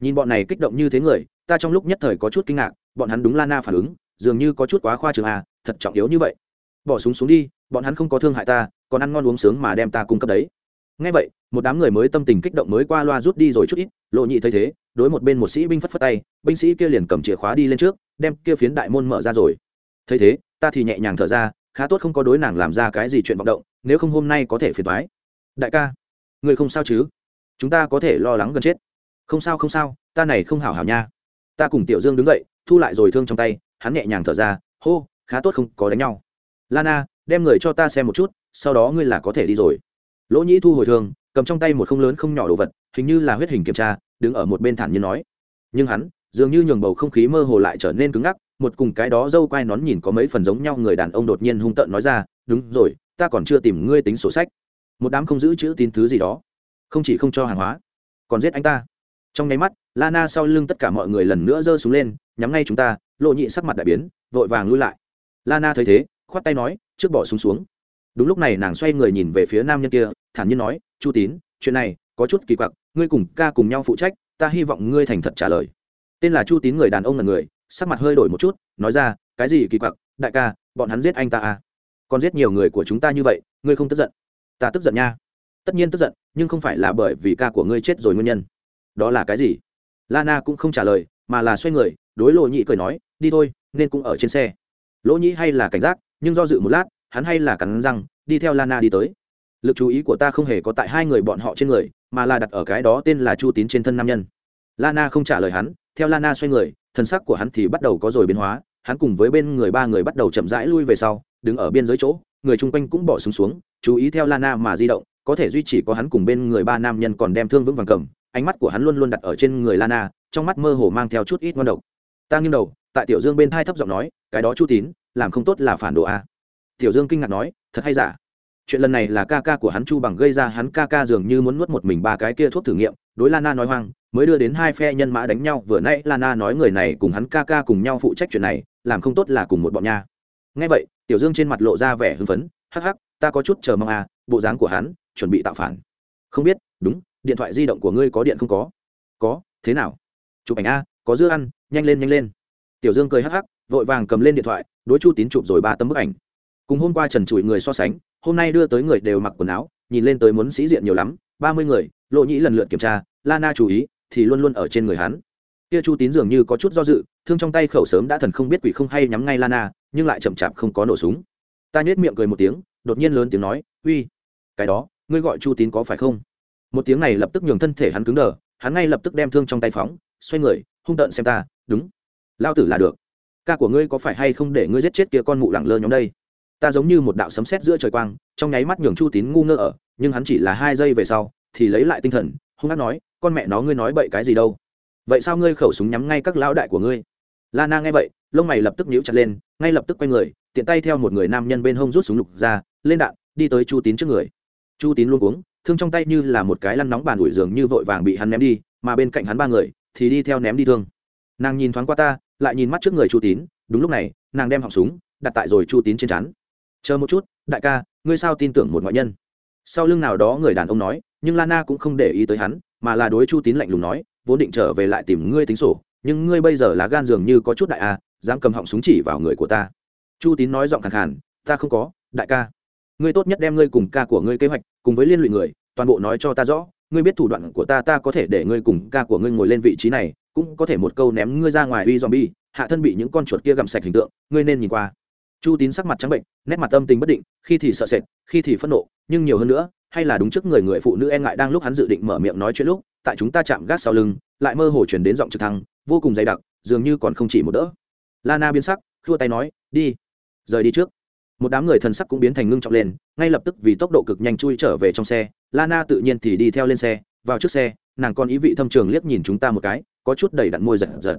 Nhìn bọn này kích động như thế người, ta trong lúc nhất thời có chút kinh ngạc, bọn hắn đúng lana phản ứng dường như có chút quá khoa trường à thật trọng yếu như vậy. Bỏ súng xuống đi, bọn hắn không có thương hại ta, còn ăn ngon uống sướng mà đem ta cung cấp đấy. Ngay vậy, một đám người mới tâm tình kích động mới qua loa rút đi rồi chút ít, lộ nhị thấy thế, đối một bên một sĩ binh phất phất tay, binh sĩ kia liền cầm chìa khóa đi lên trước, đem kia phiến đại môn mở ra rồi. Thấy thế, ta thì nhẹ nhàng thở ra, khá tốt không có đối nàng làm ra cái gì chuyện vọng động, nếu không hôm nay có thể phiền thoái đại ca, người không sao chứ? Chúng ta có thể lo lắng gần chết. Không sao không sao, ta này không hảo hảo nha. Ta cùng tiểu dương đứng dậy, thu lại rồi thương trong tay hắn nhẹ nhàng thở ra, hô, khá tốt không có đánh nhau. Lana, đem người cho ta xem một chút, sau đó ngươi là có thể đi rồi. Lỗ nhĩ thu hồi thương cầm trong tay một không lớn không nhỏ đồ vật, hình như là huyết hình kiểm tra, đứng ở một bên thản nhiên nói. Nhưng hắn, dường như nhường bầu không khí mơ hồ lại trở nên cứng ngắc, một cùng cái đó dâu quai nón nhìn có mấy phần giống nhau, người đàn ông đột nhiên hung tợn nói ra, đúng rồi, ta còn chưa tìm ngươi tính sổ sách. Một đám không giữ chữ tín thứ gì đó. Không chỉ không cho hàng hóa, còn giết anh ta. Trong nháy mắt, lana sau lưng tất cả mọi người lần nữa giơ súng lên, nhắm ngay chúng ta lộ nhị sắc mặt đại biến, vội vàng lui lại. Lana thấy thế, khoát tay nói, trước bỏ súng xuống. Đúng lúc này nàng xoay người nhìn về phía nam nhân kia, thản nhiên nói, chu tín, chuyện này có chút kỳ quặc, ngươi cùng ca cùng nhau phụ trách, ta hy vọng ngươi thành thật trả lời. Tên là chu tín người đàn ông là người, sắc mặt hơi đổi một chút, nói ra, cái gì kỳ quặc, đại ca, bọn hắn giết anh ta à? Còn giết nhiều người của chúng ta như vậy, ngươi không tức giận? Ta tức giận nha. Tất nhiên tức giận, nhưng không phải là bởi vì ca của ngươi chết rồi nguyên nhân. Đó là cái gì? Lana cũng không trả lời, mà là xoay người đối lỗ nhĩ cười nói đi thôi nên cũng ở trên xe. Lỗ nhĩ hay là cảnh giác nhưng do dự một lát hắn hay là cắn răng đi theo lana đi tới. Lực chú ý của ta không hề có tại hai người bọn họ trên người mà là đặt ở cái đó tên là chu tín trên thân nam nhân. Lana không trả lời hắn theo lana xoay người thân sắc của hắn thì bắt đầu có rồi biến hóa hắn cùng với bên người ba người bắt đầu chậm rãi lui về sau đứng ở biên giới chỗ người chung quanh cũng bỏ súng xuống, xuống chú ý theo lana mà di động có thể duy trì có hắn cùng bên người ba nam nhân còn đem thương vững vàng cầm ánh mắt của hắn luôn luôn đặt ở trên người lana trong mắt mơ hồ mang theo chút ít ngon độc ta nghiêng đầu, tại tiểu dương bên thai thấp giọng nói, cái đó chu tín, làm không tốt là phản đồ a. Tiểu dương kinh ngạc nói, thật hay giả? Chuyện lần này là ca ca của hắn chu bằng gây ra, hắn ca ca dường như muốn nuốt một mình ba cái kia thuốc thử nghiệm, đối lana nói hoang, mới đưa đến hai phe nhân mã đánh nhau, vừa nãy lana nói người này cùng hắn ca ca cùng nhau phụ trách chuyện này, làm không tốt là cùng một bọn nha. Ngay vậy, tiểu dương trên mặt lộ ra vẻ hưng phấn, hắc hắc, ta có chút chờ mong à bộ dáng của hắn, chuẩn bị tạo phản. Không biết, đúng, điện thoại di động của ngươi có điện không có? Có, thế nào? Chụp ảnh a, có dưa ăn nhanh lên nhanh lên. Tiểu dương cười hắc hắc, vội vàng cầm lên điện thoại, đối chu tín chụp rồi ba tấm bức ảnh. Cùng hôm qua trần trụi người so sánh, hôm nay đưa tới người đều mặc quần áo, nhìn lên tới muốn sĩ diện nhiều lắm, ba mươi người, lộ nhĩ lần lượt kiểm tra, lana chú ý, thì luôn luôn ở trên người hắn. Kia chu tín dường như có chút do dự, thương trong tay khẩu sớm đã thần không biết quỷ không hay nhắm ngay lana, nhưng lại chậm chạp không có nổ súng. Ta nhếch miệng cười một tiếng, đột nhiên lớn tiếng nói, uy, cái đó, ngươi gọi chu tín có phải không? Một tiếng này lập tức nhường thân thể hắn cứng đờ, hắn ngay lập tức đem thương trong tay phóng, xoay người, hung tợn xem ta đúng. Lao tử là được. Ca của ngươi có phải hay không để ngươi giết chết kia con mụ lẳng lơ nhóm đây? Ta giống như một đạo sấm sét giữa trời quang trong nháy mắt nhường chu tín ngu ngơ ở nhưng hắn chỉ là hai giây về sau thì lấy lại tinh thần hung hát nói con mẹ nó ngươi nói bậy cái gì đâu? Vậy sao ngươi khẩu súng nhắm ngay các lão đại của ngươi? La na nghe vậy lông mày lập tức nhíu chặt lên ngay lập tức quay người tiện tay theo một người nam nhân bên hông rút súng lục ra lên đạn đi tới chu tín trước người. Chu tín luôn uống, thương trong tay như là một cái lăn nóng bàn ủi giường như vội vàng bị hắn ném đi mà bên cạnh hắn ba người thì đi theo ném đi thương nàng nhìn thoáng qua ta, lại nhìn mắt trước người chu tín, đúng lúc này, nàng đem họng súng đặt tại rồi chu tín trên chắn chờ một chút, đại ca, ngươi sao tin tưởng một ngoại nhân? Sau lưng nào đó người đàn ông nói, nhưng lana cũng không để ý tới hắn, mà là đối chu tín lạnh lùng nói, vốn định trở về lại tìm ngươi tính sổ, nhưng ngươi bây giờ là gan dường như có chút đại a, dám cầm họng súng chỉ vào người của ta. Chu tín nói giọng khẳng khàn, ta không có, đại ca. Ngươi tốt nhất đem ngươi cùng ca của ngươi kế hoạch, cùng với liên lụy người, toàn bộ nói cho ta rõ. Ngươi biết thủ đoạn của ta ta có thể để ngươi cùng ca của ngươi ngồi lên vị trí này cũng có thể một câu ném ngươi ra ngoài uy zombie, hạ thân bị những con chuột kia gặm sạch hình tượng, ngươi nên nhìn qua. Chu tín sắc mặt trắng bệnh, nét mặt tâm tình bất định, khi thì sợ sệt, khi thì phẫn nộ, nhưng nhiều hơn nữa, hay là đúng trước người người phụ nữ e ngại đang lúc hắn dự định mở miệng nói chuyện lúc, tại chúng ta chạm gác sau lưng, lại mơ hồ chuyển đến giọng trực thăng, vô cùng dày đặc, dường như còn không chỉ một đỡ. Lana biến sắc thua tay nói, đi, rời đi trước. Một đám người thần sắc cũng biến thành ngưng trọng lên, ngay lập tức vì tốc độ cực nhanh chui trở về trong xe, lana tự nhiên thì đi theo lên xe, vào trước xe, nàng còn ý vị thâm trường liếc nhìn chúng ta một cái có chút đầy đặn môi giật giật.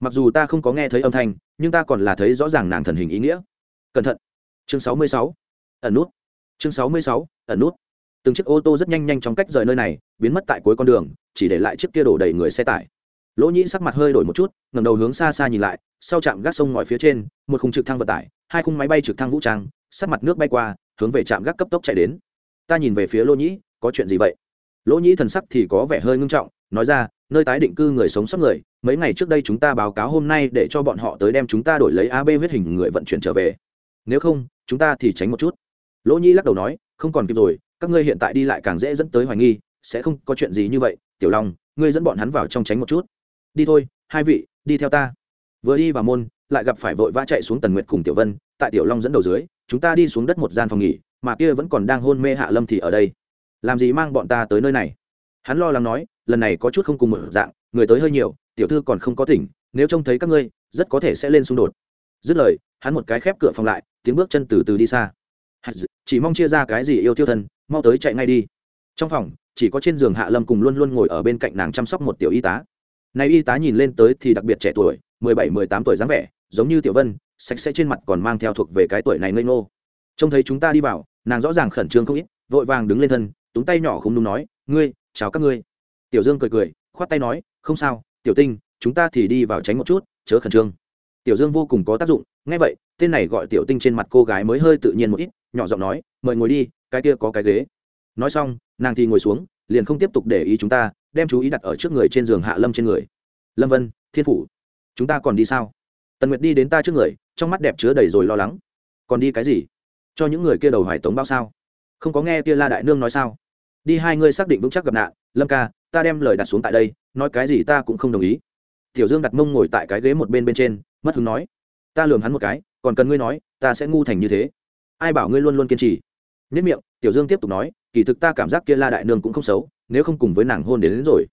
Mặc dù ta không có nghe thấy âm thanh, nhưng ta còn là thấy rõ ràng nàng thần hình ý nghĩa. Cẩn thận. Chương 66. ẩn nút. Chương 66. ẩn nút. Từng chiếc ô tô rất nhanh nhanh trong cách rời nơi này, biến mất tại cuối con đường, chỉ để lại chiếc kia đổ đầy người xe tải. Lỗ nhĩ sắc mặt hơi đổi một chút ngầm đầu hướng xa xa nhìn lại, sau trạm gác sông ngòi phía trên, một khung trực thăng vận tải, hai khung máy bay trực thăng vũ trang sát mặt nước bay qua, hướng về trạm gác cấp tốc chạy đến. Ta nhìn về phía lỗ nhĩ, có chuyện gì vậy? Lỗ nhĩ thần sắc thì có vẻ hơi ngưng trọng nói ra, nơi tái định cư người sống sót người, mấy ngày trước đây chúng ta báo cáo hôm nay để cho bọn họ tới đem chúng ta đổi lấy ab huyết hình người vận chuyển trở về. Nếu không, chúng ta thì tránh một chút. Lỗ Nhi lắc đầu nói, không còn kịp rồi, các ngươi hiện tại đi lại càng dễ dẫn tới hoài nghi, sẽ không có chuyện gì như vậy, tiểu long, ngươi dẫn bọn hắn vào trong tránh một chút. Đi thôi, hai vị, đi theo ta. Vừa đi vào môn, lại gặp phải vội vã chạy xuống tần nguyệt cùng tiểu vân, tại tiểu long dẫn đầu dưới, chúng ta đi xuống đất một gian phòng nghỉ, mà kia vẫn còn đang hôn mê hạ lâm thì ở đây. Làm gì mang bọn ta tới nơi này? Hắn lo lắng nói lần này có chút không cùng một dạng, người tới hơi nhiều, tiểu thư còn không có tỉnh, nếu trông thấy các ngươi, rất có thể sẽ lên xung đột. Dứt lời, hắn một cái khép cửa phòng lại, tiếng bước chân từ từ đi xa. Chỉ mong chia ra cái gì yêu tiêu thân, mau tới chạy ngay đi. Trong phòng, chỉ có trên giường hạ lâm cùng luôn luôn ngồi ở bên cạnh nàng chăm sóc một tiểu y tá. Này y tá nhìn lên tới thì đặc biệt trẻ tuổi, mười bảy, mười tám tuổi dáng vẻ, giống như tiểu vân, sạch sẽ trên mặt còn mang theo thuộc về cái tuổi này ngây ngô. Trông thấy chúng ta đi vào, nàng rõ ràng khẩn trương không ít, vội vàng đứng lên thân túng tay nhỏ không đúng nói, ngươi, chào các ngươi tiểu dương cười cười, khoát tay nói, không sao, tiểu tinh, chúng ta thì đi vào tránh một chút, chớ khẩn trương. Tiểu dương vô cùng có tác dụng ngay vậy, tên này gọi tiểu tinh trên mặt cô gái mới hơi tự nhiên một ít, nhỏ giọng nói, mời ngồi đi, cái kia có cái ghế. Nói xong, nàng thì ngồi xuống, liền không tiếp tục để ý chúng ta, đem chú ý đặt ở trước người trên giường hạ lâm trên người. Lâm vân, thiên phủ, chúng ta còn đi sao? Tần nguyệt đi đến ta trước người, trong mắt đẹp chứa đầy rồi lo lắng. Còn đi cái gì? Cho những người kia đầu hoài tống bao sao? Không có nghe kia la đại nương nói sao? Đi hai ngươi xác định vững chắc gặp nạn, lâm ca ta đem lời đặt xuống tại đây nói cái gì ta cũng không đồng ý. Tiểu dương đặt mông ngồi tại cái ghế một bên bên trên mất hứng nói ta lường hắn một cái còn cần ngươi nói ta sẽ ngu thành như thế. Ai bảo ngươi luôn luôn kiên trì? Nhất miệng tiểu dương tiếp tục nói kỳ thực ta cảm giác kia la đại nương cũng không xấu nếu không cùng với nàng hôn đến, đến rồi.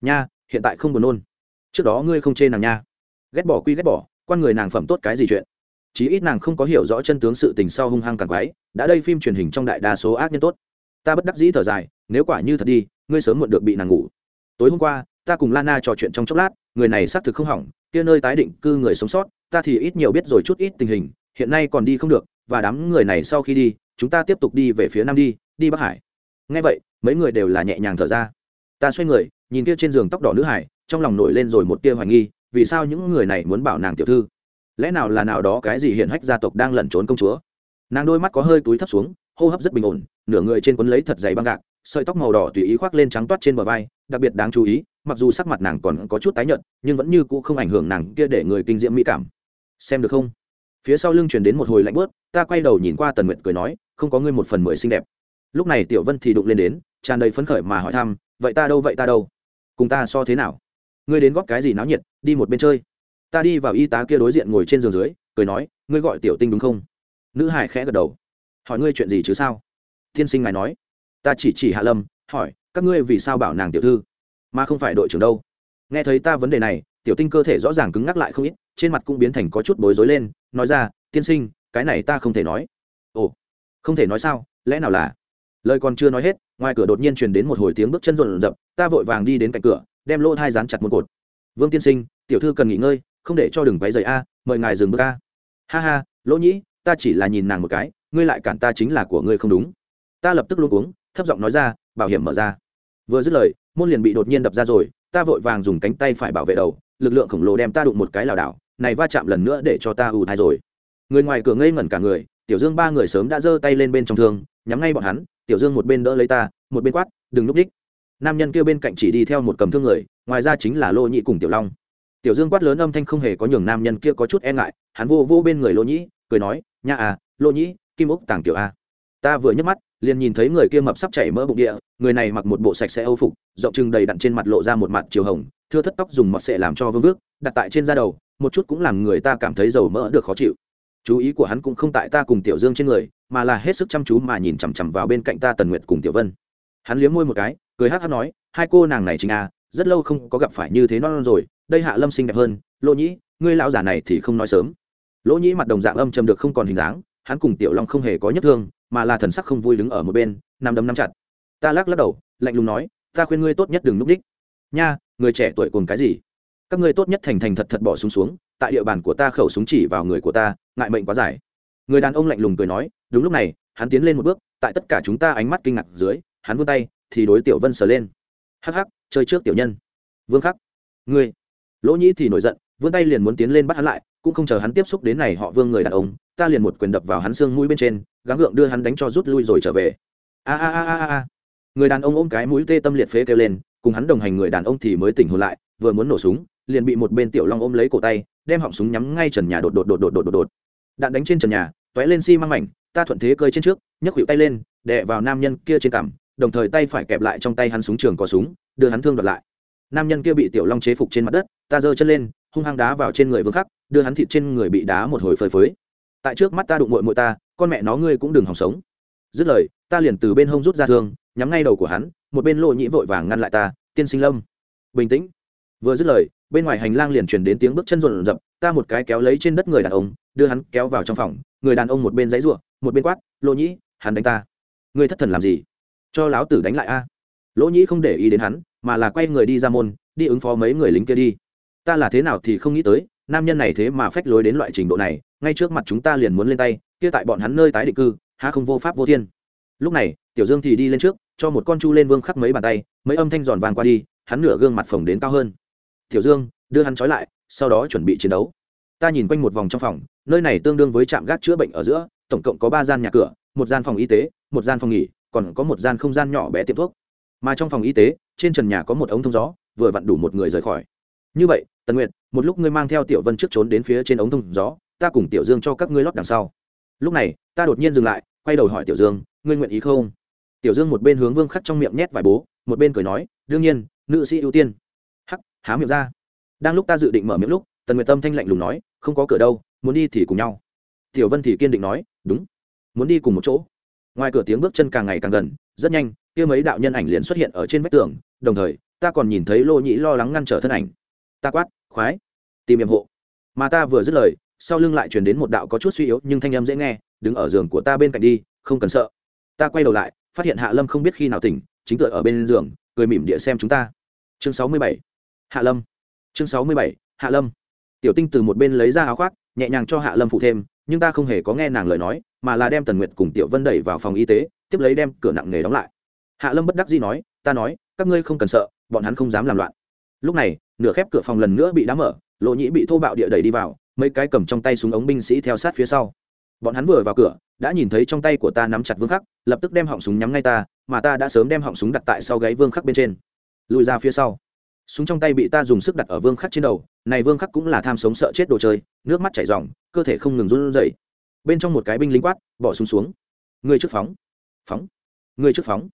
Nha hiện tại không buồn nôn. Trước đó ngươi không chê nàng nha. Ghét bỏ quy ghét bỏ quan người nàng phẩm tốt cái gì chuyện? Chí ít nàng không có hiểu rõ chân tướng sự tình sau hung hăng càng quái đã đây phim truyền hình trong đại đa số ác nhân tốt. Ta bất đắc dĩ thở dài nếu quả như thật đi ngươi sớm muộn được bị nàng ngủ. Tối hôm qua, ta cùng lana trò chuyện trong chốc lát, người này xác thực không hỏng, kia nơi tái định cư người sống sót, ta thì ít nhiều biết rồi chút ít tình hình, hiện nay còn đi không được, và đám người này sau khi đi, chúng ta tiếp tục đi về phía nam đi đi bắc hải. Ngay vậy, mấy người đều là nhẹ nhàng thở ra. Ta xoay người, nhìn kia trên giường tóc đỏ nữ hải, trong lòng nổi lên rồi một tia hoài nghi, vì sao những người này muốn bảo nàng tiểu thư? Lẽ nào là nào đó cái gì hiện hách gia tộc đang lẩn trốn công chúa? Nàng đôi mắt có hơi túi thấp xuống, hô hấp rất bình ổn, nửa người trên quấn lấy thật dày băng gạc sợi tóc màu đỏ tùy ý khoác lên trắng toát trên bờ vai, đặc biệt đáng chú ý, mặc dù sắc mặt nàng còn có chút tái nhợt, nhưng vẫn như cũ không ảnh hưởng nàng kia để người kinh diễm mỹ cảm. Xem được không? Phía sau lưng truyền đến một hồi lạnh bớt ta quay đầu nhìn qua tần nguyệt cười nói, không có ngươi một phần mười xinh đẹp. Lúc này tiểu vân thì đụng lên đến, tràn đầy phấn khởi mà hỏi thăm, vậy ta đâu, vậy ta đâu? Cùng ta so thế nào? Ngươi đến góp cái gì náo nhiệt, đi một bên chơi. Ta đi vào y tá kia đối diện ngồi trên giường dưới, cười nói, ngươi gọi tiểu tinh đúng không? Nữ hải khẽ gật đầu. Hỏi ngươi chuyện gì chứ sao? Tiên sinh ngài nói ta chỉ chỉ hạ lâm, hỏi, các ngươi vì sao bảo nàng tiểu thư, mà không phải đội trưởng đâu? Nghe thấy ta vấn đề này, tiểu tinh cơ thể rõ ràng cứng ngắc lại không ít, trên mặt cũng biến thành có chút bối rối lên, nói ra, tiên sinh, cái này ta không thể nói. Ồ, không thể nói sao? Lẽ nào là? Lời còn chưa nói hết, ngoài cửa đột nhiên truyền đến một hồi tiếng bước chân rộn rập, ta vội vàng đi đến cạnh cửa, đem lỗ thai dán chặt một cột. Vương tiên sinh, tiểu thư cần nghỉ ngơi, không để cho đừng váy giày a, mời ngài dừng bước a. Ha ha, lỗ nhĩ, ta chỉ là nhìn nàng một cái, ngươi lại cản ta chính là của ngươi không đúng. Ta lập tức luôn uống thấp giọng nói ra, bảo hiểm mở ra. Vừa dứt lời, môn liền bị đột nhiên đập ra rồi, ta vội vàng dùng cánh tay phải bảo vệ đầu, lực lượng khổng lồ đem ta đụng một cái lảo đảo, này va chạm lần nữa để cho ta ù thai rồi. Người ngoài cửa ngây ngẩn cả người, tiểu dương ba người sớm đã giơ tay lên bên trong thương, nhắm ngay bọn hắn, tiểu dương một bên đỡ lấy ta, một bên quát, đừng núp đích. Nam nhân kia bên cạnh chỉ đi theo một cầm thương người, ngoài ra chính là lô nhị cùng tiểu long. Tiểu dương quát lớn âm thanh không hề có nhường nam nhân kia có chút e ngại, hắn vô vô bên người lô nhĩ, cười nói, nha à lô nhĩ, kim úc tàng tiểu a. Ta vừa nhấc mắt liền nhìn thấy người kia mập sắp chảy mỡ bụng địa người này mặc một bộ sạch sẽ âu phục rộng trưng đầy đặn trên mặt lộ ra một mặt chiều hồng thưa thất tóc dùng mọt sệ làm cho vương vước đặt tại trên da đầu một chút cũng làm người ta cảm thấy dầu mỡ được khó chịu. Chú ý của hắn cũng không tại ta cùng tiểu dương trên người mà là hết sức chăm chú mà nhìn chằm chằm vào bên cạnh ta tần nguyệt cùng tiểu vân. Hắn liếm môi một cái cười hát hát nói hai cô nàng này chính à rất lâu không có gặp phải như thế non, non rồi đây hạ lâm xinh đẹp hơn lỗ nhĩ ngươi lão giả này thì không nói sớm. Lỗ nhĩ mặt đồng dạng âm trầm được không còn hình dáng hắn cùng tiểu long không hề có nhất thương mà là thần sắc không vui đứng ở một bên nằm đấm nắm chặt. Ta lắc lắc đầu lạnh lùng nói ta khuyên ngươi tốt nhất đừng núp đích. Nha người trẻ tuổi cùng cái gì? Các ngươi tốt nhất thành thành thật thật bỏ súng xuống, xuống tại địa bàn của ta khẩu súng chỉ vào người của ta ngại mệnh quá dài. Người đàn ông lạnh lùng cười nói đúng lúc này hắn tiến lên một bước tại tất cả chúng ta ánh mắt kinh ngạc dưới hắn vươn tay thì đối tiểu vân sờ lên. Hắc hắc chơi trước tiểu nhân. Vương khắc. Ngươi. Lỗ nhĩ thì nổi giận vươn tay liền muốn tiến lên bắt hắn lại cũng không chờ hắn tiếp xúc đến này họ vương người đàn ông ta liền một quyền đập vào hắn xương mũi bên trên, gắng gượng đưa hắn đánh cho rút lui rồi trở về. A a a a a người đàn ông ôm cái mũi tê tâm liệt phế kêu lên, cùng hắn đồng hành người đàn ông thì mới tỉnh hồn lại, vừa muốn nổ súng, liền bị một bên tiểu long ôm lấy cổ tay, đem họng súng nhắm ngay trần nhà đột đột đột đột đột đột đột. Đạn đánh trên trần nhà t ó é lên xi、si、măng mảnh, ta thuận thế cơi trên trước, nhấc hiệu tay lên, đè vào nam nhân kia trên cằm, đồng thời tay phải kẹp lại trong tay hắn súng trường có súng, đưa hắn thương đoạt lại. Nam nhân kia bị tiểu long chế phục trên mặt đất, ta giơ chân lên, hung hăng đá vào trên người vương khắc, đưa hắn thịt trên người bị đá một hồi phơi phới tại trước mắt ta đụng mội mội ta, con mẹ nó ngươi cũng đừng hòng sống. Dứt lời, ta liền từ bên hông rút ra thương, nhắm ngay đầu của hắn, một bên lộ nhĩ vội vàng ngăn lại ta, tiên sinh lâm. Bình tĩnh. Vừa dứt lời, bên ngoài hành lang liền truyền đến tiếng bước chân rộn rập, ta một cái kéo lấy trên đất người đàn ông, đưa hắn kéo vào trong phòng, người đàn ông một bên giấy ruộng một bên quát lỗ nhĩ, hắn đánh ta. Ngươi thất thần làm gì? Cho láo tử đánh lại a. Lỗ nhĩ không để ý đến hắn, mà là quay người đi ra môn, đi ứng phó mấy người lính kia đi. Ta là thế nào thì không nghĩ tới, nam nhân này thế mà phách lối đến loại trình độ này ngay trước mặt chúng ta liền muốn lên tay, kia tại bọn hắn nơi tái định cư ha không vô pháp vô thiên. Lúc này, tiểu dương thì đi lên trước, cho một con chu lên vương khắc mấy bàn tay, mấy âm thanh giòn vàng qua đi, hắn nửa gương mặt phồng đến cao hơn. Tiểu dương, đưa hắn trói lại, sau đó chuẩn bị chiến đấu. Ta nhìn quanh một vòng trong phòng, nơi này tương đương với trạm gác chữa bệnh ở giữa, tổng cộng có ba gian nhà cửa, một gian phòng y tế, một gian phòng nghỉ, còn có một gian không gian nhỏ bé tiệm thuốc. Mà trong phòng y tế, trên trần nhà có một ống thông gió, vừa vặn đủ một người rời khỏi. Như vậy, tần nguyệt, một lúc ngươi mang theo tiểu vân trước trốn đến phía trên ống thông gió ta cùng tiểu dương cho các ngươi lót đằng sau. Lúc này, ta đột nhiên dừng lại, quay đầu hỏi tiểu dương, ngươi nguyện ý không? Tiểu dương một bên hướng vương khắc trong miệng nhét vài bố, một bên cười nói, đương nhiên, nữ sĩ ưu tiên. Hắc, há miệng ra. Đang lúc ta dự định mở miệng lúc, tần nguyệt tâm thanh lạnh lùng nói, không có cửa đâu, muốn đi thì cùng nhau. Tiểu vân thì kiên định nói, đúng, muốn đi cùng một chỗ. Ngoài cửa tiếng bước chân càng ngày càng gần, rất nhanh, kia mấy đạo nhân ảnh liền xuất hiện ở trên vách tường, đồng thời, ta còn nhìn thấy lô nhĩ lo lắng ngăn trở thân ảnh. Ta quát, khoái, tìm hiểm hộ. Mà ta vừa dứt lời sau lưng lại truyền đến một đạo có chút suy yếu nhưng thanh âm dễ nghe, đứng ở giường của ta bên cạnh đi, không cần sợ. Ta quay đầu lại, phát hiện hạ lâm không biết khi nào tỉnh, chính tựa ở bên giường, cười mỉm địa xem chúng ta. Chương sáu mươi bảy. Hạ lâm. Chương sáu mươi bảy. Hạ lâm. Tiểu tinh từ một bên lấy ra áo khoác, nhẹ nhàng cho hạ lâm phụ thêm, nhưng ta không hề có nghe nàng lời nói, mà là đem tần nguyệt cùng tiểu vân đẩy vào phòng y tế, tiếp lấy đem cửa nặng nề đóng lại. Hạ lâm bất đắc dĩ nói, ta nói, các ngươi không cần sợ, bọn hắn không dám làm loạn. Lúc này, nửa khép cửa phòng lần nữa bị đá mở lộ nhĩ bị thô bạo địa đẩy đi vào mấy cái cầm trong tay súng ống binh sĩ theo sát phía sau. Bọn hắn vừa vào cửa, đã nhìn thấy trong tay của ta nắm chặt vương khắc, lập tức đem họng súng nhắm ngay ta, mà ta đã sớm đem họng súng đặt tại sau gáy vương khắc bên trên. Lùi ra phía sau. Súng trong tay bị ta dùng sức đặt ở vương khắc trên đầu, này vương khắc cũng là tham sống sợ chết đồ chơi, nước mắt chảy r cơ thể không ngừng run rẩy. Bên trong một cái binh lính quát, bỏ súng xuống. Người trước phóng. Phóng? Người trước phóng.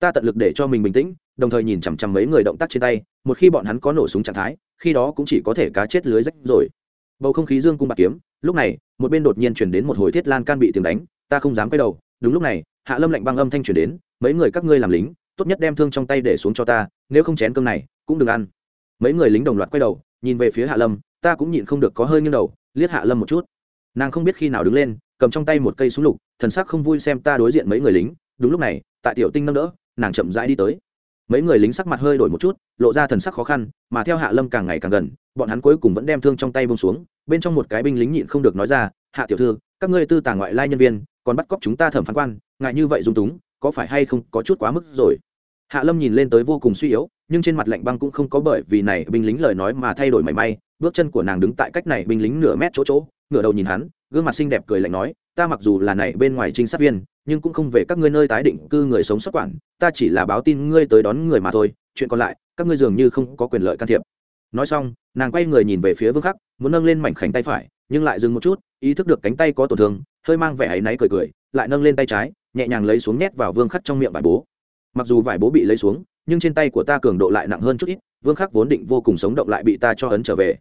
Ta tận lực để cho mình bình tĩnh, đồng thời nhìn chằm chằm mấy người động tác trên tay, một khi bọn hắn có nổ súng trạng thái, khi đó cũng chỉ có thể cá chết lưới rách rồi bầu không khí dương cung bạc kiếm, lúc này, một bên đột nhiên chuyển đến một hồi thiết lan can bị tiếng đánh, ta không dám quay đầu, đúng lúc này, hạ lâm lạnh băng âm thanh chuyển đến, mấy người các ngươi làm lính, tốt nhất đem thương trong tay để xuống cho ta, nếu không chén cơm này, cũng đừng ăn. Mấy người lính đồng loạt quay đầu, nhìn về phía hạ lâm, ta cũng nhịn không được có hơi nghiêng đầu, liếc hạ lâm một chút. Nàng không biết khi nào đứng lên, cầm trong tay một cây súng lục, thần sắc không vui xem ta đối diện mấy người lính, đúng lúc này, tại tiểu tinh nâng đỡ, nàng chậm rãi đi tới mấy người lính sắc mặt hơi đổi một chút, lộ ra thần sắc khó khăn, mà theo hạ lâm càng ngày càng gần, bọn hắn cuối cùng vẫn đem thương trong tay bông xuống, bên trong một cái binh lính nhịn không được nói ra, hạ tiểu thư, các ngươi tư tàng ngoại lai nhân viên, còn bắt cóc chúng ta thẩm phán quan, ngại như vậy dung túng, có phải hay không có chút quá mức rồi? Hạ lâm nhìn lên tới vô cùng suy yếu, nhưng trên mặt lạnh băng cũng không có bởi vì này binh lính lời nói mà thay đổi mảy may, bước chân của nàng đứng tại cách này binh lính nửa mét chỗ chỗ, ngửa đầu nhìn hắn, gương mặt xinh đẹp cười lạnh nói ta mặc dù là này bên ngoài trinh sát viên, nhưng cũng không về các ngươi nơi tái định cư người sống xuất quản, ta chỉ là báo tin ngươi tới đón người mà thôi, chuyện còn lại, các ngươi dường như không có quyền lợi can thiệp. Nói xong, nàng quay người nhìn về phía vương khắc, muốn nâng lên mảnh khảnh tay phải, nhưng lại dừng một chút, ý thức được cánh tay có tổn thương, hơi mang vẻ áy náy cười cười, lại nâng lên tay trái, nhẹ nhàng lấy xuống nhét vào vương khắc trong miệng vải bố. Mặc dù vải bố bị lấy xuống, nhưng trên tay của ta cường độ lại nặng hơn chút ít, vương khắc vốn định vô cùng sống động lại bị ta cho ấn trở về.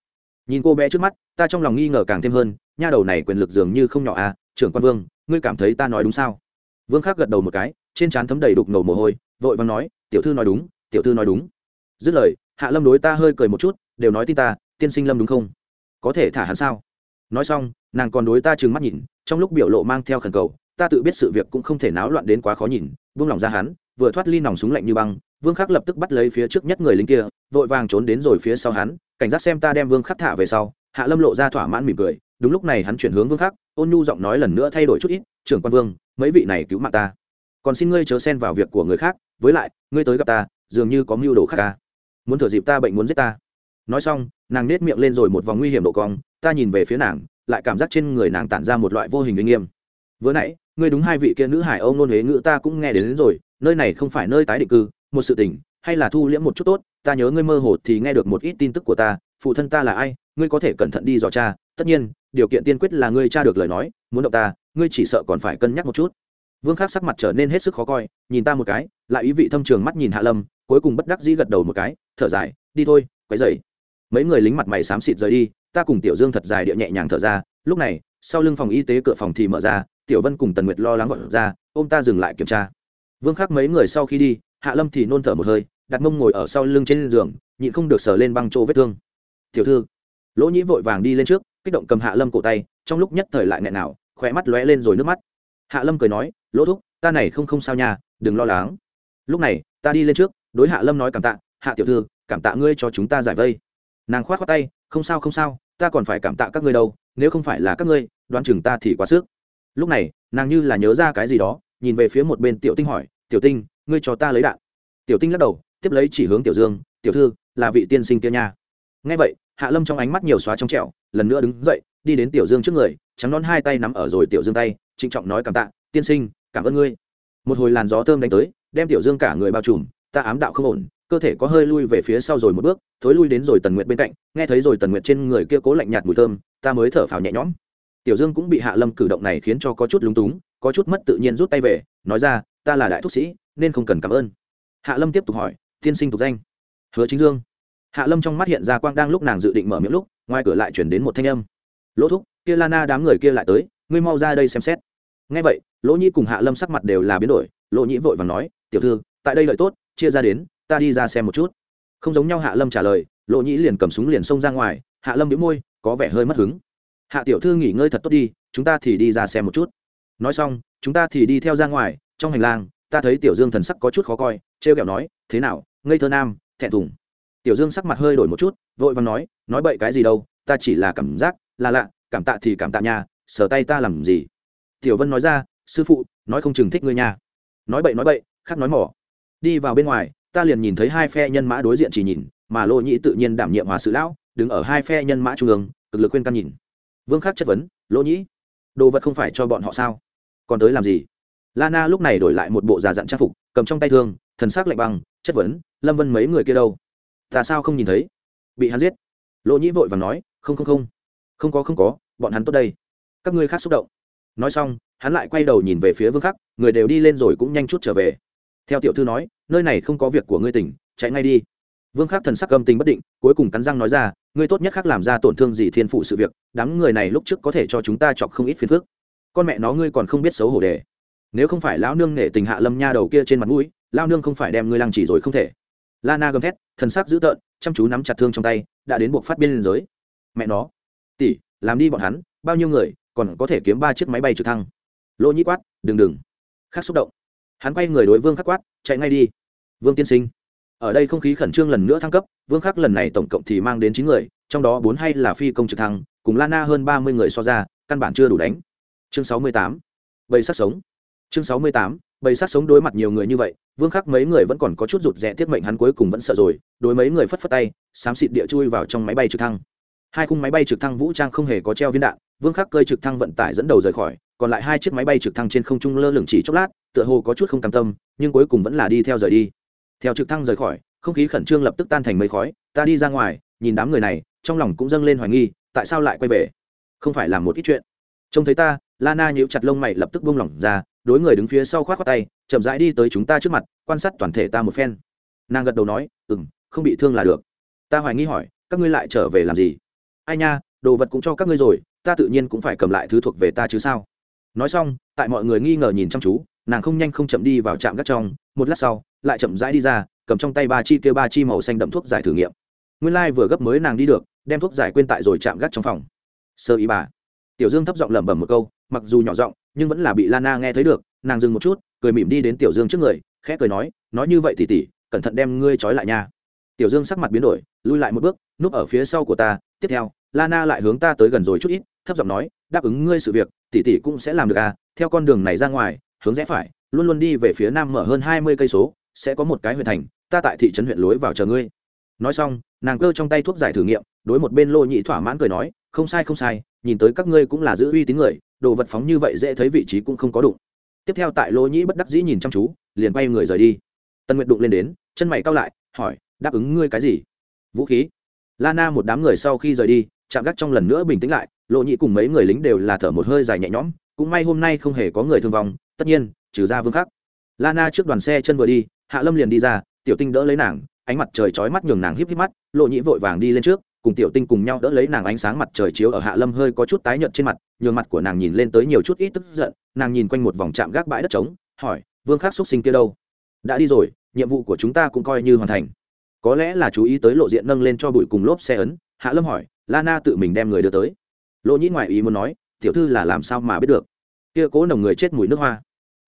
Nhìn cô bé trước mắt, ta trong lòng nghi ngờ càng thêm hơn, nha đầu này quyền lực dường như không nhỏ à trưởng quan vương, ngươi cảm thấy ta nói đúng sao? Vương khắc gật đầu một cái, trên trán thấm đầy đục ngầu mồ hôi, vội vàng nói, tiểu thư nói đúng, tiểu thư nói đúng. Dứt lời, hạ lâm đối ta hơi cười một chút, đều nói tin ta, tiên sinh lâm đúng không? Có thể thả hắn sao? Nói xong, nàng còn đối ta trừng mắt nhìn, trong lúc biểu lộ mang theo khẩn cầu, ta tự biết sự việc cũng không thể náo loạn đến quá khó nhìn vương lòng ra hắn, vừa thoát ly nòng súng lạnh như băng, vương khắc lập tức bắt lấy phía trước nhất người lính kia, vội vàng trốn đến rồi phía sau hắn, cảnh giác xem ta đem vương khắc thả về sau, hạ lâm lộ ra thỏa mãn mỉm cười, đúng lúc này hắn chuyển hướng vương khắc ôn nhu giọng nói lần nữa thay đổi chút ít trưởng quan vương mấy vị này cứu mạng ta. Còn xin ngươi chớ xen vào việc của người khác với lại ngươi tới gặp ta dường như có mưu đồ khác ca muốn thừa dịp ta bệnh muốn giết ta. Nói xong nàng nết miệng lên rồi một vòng nguy hiểm độ cong ta nhìn về phía nàng lại cảm giác trên người nàng tản ra một loại vô hình uy nghiêm. Vừa nãy ngươi đúng hai vị kia nữ hải âu nôn huế ngữ ta cũng nghe đến, đến rồi nơi này không phải nơi tái định cư một sự tình hay là thu liễm một chút tốt ta nhớ ngươi mơ hồ thì nghe được một ít tin tức của ta phụ thân ta là ai ngươi có thể cẩn thận đi dò cha tất nhiên, điều kiện tiên quyết là ngươi tra được lời nói, muốn động ta, ngươi chỉ sợ còn phải cân nhắc một chút. Vương khắc sắc mặt trở nên hết sức khó coi, nhìn ta một cái, lại ý vị thâm trường mắt nhìn hạ lâm, cuối cùng bất đắc dĩ gật đầu một cái, thở dài, đi thôi, quấy dậy mấy người lính mặt mày xám xịt rời đi, ta cùng tiểu dương thật dài địa nhẹ nhàng thở ra, lúc này, sau lưng phòng y tế cửa phòng thì mở ra, tiểu vân cùng tần nguyệt lo lắng gọi ra ô m ta dừng lại kiểm tra. Vương khắc mấy người sau khi đi, hạ lâm thì nôn thở một hơi, đặt mông ngồi ở sau lưng trên giường, nhịn không được sờ lên băng chỗ vết thương. Tiểu thư. Lỗ nhĩ vội vàng đi lên trước kích động cầm hạ lâm cổ tay, trong lúc nhất thời lại nghẹn nào khỏe mắt lóe lên rồi nước mắt. Hạ lâm cười nói, lỗ thúc, ta này không không sao nhà đừng lo lắng. Lúc này, ta đi lên trước, đối hạ lâm nói cảm tạ, hạ tiểu thư, cảm tạ ngươi cho chúng ta giải vây. Nàng khoát khoát tay, không sao không sao, ta còn phải cảm tạ các ngươi đâu, nếu không phải là các ngươi, đoán chừng ta thì quá sức. Lúc này, nàng như là nhớ ra cái gì đó, nhìn về phía một bên tiểu tinh hỏi, tiểu tinh, ngươi cho ta lấy đạn. Tiểu tinh lắc đầu, tiếp lấy chỉ hướng tiểu dương, tiểu thư, là vị tiên sinh kia nha ngay vậy, hạ lâm trong ánh mắt nhiều xóa trong trẹo lần nữa đứng dậy, đi đến tiểu dương trước người, trắng nón hai tay nắm ở rồi tiểu dương tay, trịnh trọng nói cảm tạ, tiên sinh, cảm ơn ngươi. Một hồi làn gió thơm đánh tới, đem tiểu dương cả người bao trùm, ta ám đạo không ổn, cơ thể có hơi lui về phía sau rồi một bước, thối lui đến rồi tần nguyệt bên cạnh, nghe thấy rồi tần nguyệt trên người kia cố lạnh nhạt mùi thơm, ta mới thở phào nhẹ nhõm. Tiểu dương cũng bị hạ lâm cử động này khiến cho có chút lúng túng, có chút mất tự nhiên rút tay về, nói ra, ta là đại thúc sĩ, nên không cần cảm ơn. Hạ lâm tiếp tục hỏi, tiên sinh tục danh? Hứa chính dương hạ lâm trong mắt hiện ra quang đang lúc nàng dự định mở miệng lúc, ngoài cửa lại chuyển đến một thanh âm. Lỗ thúc, kia lana đám người kia lại tới, ngươi mau ra đây xem xét. Ngay vậy, lỗ nhĩ cùng hạ lâm sắc mặt đều là biến đổi, lỗ nhĩ vội và nói, tiểu thư, tại đây lợi tốt, chia ra đến, ta đi ra xem một chút. Không giống nhau hạ lâm trả lời, lỗ nhĩ liền cầm súng liền xông ra ngoài, hạ lâm đĩu môi, có vẻ hơi mất hứng. Hạ tiểu thư nghỉ ngơi thật tốt đi, chúng ta thì đi ra xem một chút. Nói xong, chúng ta thì đi theo ra ngoài, trong hành lang, ta thấy tiểu dương thần sắc có chút khó coi t r e o kẹo nói, thế nào, ngây thơ nam, thẹn thùng tiểu dương sắc mặt hơi đổi một chút, vội vàng nói nói bậy cái gì đâu, ta chỉ là cảm giác, là lạ, cảm tạ thì cảm tạ nhà sờ tay ta làm gì? Tiểu vân nói ra, sư phụ, nói không chừng thích ngươi nha. Nói bậy nói bậy, khác nói mỏ. Đi vào bên ngoài, ta liền nhìn thấy hai phe nhân mã đối diện chỉ nhìn, mà lô nhĩ tự nhiên đảm nhiệm hòa sự lão, đứng ở hai phe nhân mã trung ương, cực lực khuyên căn nhìn. Vương khắc chất vấn lỗ nhĩ, đồ vật không phải cho bọn họ sao? Còn tới làm gì? Lana lúc này đổi lại một bộ già dặn trang phục, cầm trong tay thương, thần s ắ c lạnh băng, chất vấn, lâm vân mấy người kia đâu? Ta sao không nhìn thấy? Bị hắn giết. Lỗ nhĩ vội và nói, không không không. Không có không có, bọn hắn tốt đây. Các ngươi khác xúc động. Nói xong, hắn lại quay đầu nhìn về phía vương khắc, người đều đi lên rồi cũng nhanh chút trở về. Theo tiểu thư nói, nơi này không có việc của ngươi tỉnh, chạy ngay đi. Vương khắc thần sắc âm tình bất định, cuối cùng cắn răng nói ra, ngươi tốt nhất khác làm ra tổn thương gì thiên phụ sự việc, đám người này lúc trước có thể cho chúng ta chọc không ít phiền phức. Con mẹ nó ngươi còn không biết xấu hổ đề nếu không phải lão nương nể tình hạ lâm nha đầu kia trên mặt mũi lao nương không phải đem ngươi lăng chỉ rồi không thể. Lana gầm thét thần sắc dữ tợn, chăm chú nắm chặt thương trong tay, đã đến buộc phát biên giới. Mẹ nó, tỷ, làm đi bọn hắn, bao nhiêu người, còn có thể kiếm ba chiếc máy bay trực thăng. Lỗ nhĩ quát, đừng đừng. Khắc xúc động. Hắn quay người đối vương khắc quát, chạy ngay đi. Vương tiên sinh. Ở đây không khí khẩn trương lần nữa thăng cấp, vương khắc lần này tổng cộng thì mang đến chín người, trong đó bốn hay là phi công trực thăng, cùng lana hơn ba mươi người so ra, căn bản chưa đủ đánh. Chương sáu mươi tám. Bầy sát sống. Chương sáu mươi tám bầy sát sống đối mặt nhiều người như vậy, vương khắc mấy người vẫn còn có chút rụt rẽ tiết mệnh hắn cuối cùng vẫn sợ rồi, đối mấy người phất phất tay, xám xịt địa chui vào trong máy bay trực thăng. Hai khung máy bay trực thăng vũ trang không hề có treo viên đạn, vương khắc cơi trực thăng vận tải dẫn đầu rời khỏi, còn lại hai chiếc máy bay trực thăng trên không trung lơ lửng chỉ chốc lát, tựa hồ có chút không cam tâm, nhưng cuối cùng vẫn là đi theo rời đi. Theo trực thăng rời khỏi, không khí khẩn trương lập tức tan thành mây khói, ta đi ra ngoài, nhìn đám người này, trong lòng cũng dâng lên hoài nghi, tại sao lại quay về? Không phải làm một ít chuyện. Trông thấy ta, lana nhíu chặt lông mày lập tức buông lỏng ra đối người đứng phía sau khoát khoát tay, chậm rãi đi tới chúng ta trước mặt, quan sát toàn thể ta một phen. Nàng gật đầu nói ừ m không bị thương là được. Ta hoài nghi hỏi, các ngươi lại trở về làm gì? Ai nha, đồ vật cũng cho các ngươi rồi, ta tự nhiên cũng phải cầm lại thứ thuộc về ta chứ sao? Nói xong, tại mọi người nghi ngờ nhìn chăm chú, nàng không nhanh không chậm đi vào trạm gác trong, một lát sau, lại chậm rãi đi ra, cầm trong tay ba chi kêu ba chi màu xanh đậm thuốc giải thử nghiệm. Nguyên lai、like、vừa gấp mới nàng đi được, đem thuốc giải quên tại rồi chạm gác trong phòng. Sơ ý bà. Tiểu dương thấp giọng lẩm bẩm một câu, mặc dù nhỏ giọng nhưng vẫn là bị lana nghe thấy được, nàng dừng một chút, cười mỉm đi đến tiểu dương trước người, khẽ cười nói nói như vậy thì tỉ, cẩn thận đem ngươi trói lại nha. Tiểu dương sắc mặt biến đổi, lui lại một bước, núp ở phía sau của ta, tiếp theo, lana lại hướng ta tới gần rồi chút ít, thấp giọng nói, đáp ứng ngươi sự việc tỷ tỷ cũng sẽ làm được à theo con đường này ra ngoài, hướng rẽ phải, luôn luôn đi về phía nam mở hơn hai mươi cây số, sẽ có một cái huyện thành, ta tại thị trấn huyện lối vào chờ ngươi. Nói xong, nàng cơ trong tay thuốc giải thử nghiệm, đối một bên lô nhị thỏa mãn cười nói, không sai không sai nhìn tới các ngươi cũng là giữ uy tín người, đồ vật phóng như vậy dễ thấy vị trí cũng không có đụng. Tiếp theo tại lô nhĩ bất đắc dĩ nhìn chăm chú, liền quay người rời đi. Tân nguyệt đụng lên đến, chân mày cao lại, hỏi, đáp ứng ngươi cái gì? Vũ khí. Lana một đám người sau khi rời đi, chạm gác trong lần nữa bình tĩnh lại lộ nhị cùng mấy người lính đều là thở một hơi dài nhẹ nhõm, cũng may hôm nay không hề có người thương vong, tất nhiên, trừ ra vương khắc lana trước đoàn xe chân vừa đi, hạ lâm liền đi ra, tiểu tinh đỡ lấy nàng, ánh mặt trời chói mắt nhường nàng híp híp mắt lộ nhị vội vàng đi lên trước cùng tiểu tinh cùng nhau đỡ lấy nàng ánh sáng mặt trời chiếu ở hạ lâm hơi có chút tái nhợt trên mặt, nhường mặt của nàng nhìn lên tới nhiều chút ít tức giận, nàng nhìn quanh một vòng chạm gác bãi đất trống, hỏi, vương khắc xúc sinh kia đâu? Đã đi rồi, nhiệm vụ của chúng ta cũng coi như hoàn thành. Có lẽ là chú ý tới lộ diện nâng lên cho bụi cùng lốp xe ấn, hạ lâm hỏi lana tự mình đem người đưa tới. Lỗ nhĩ ngoại ý muốn nói, tiểu thư là làm sao mà biết được? Kia cố nồng người chết mùi nước hoa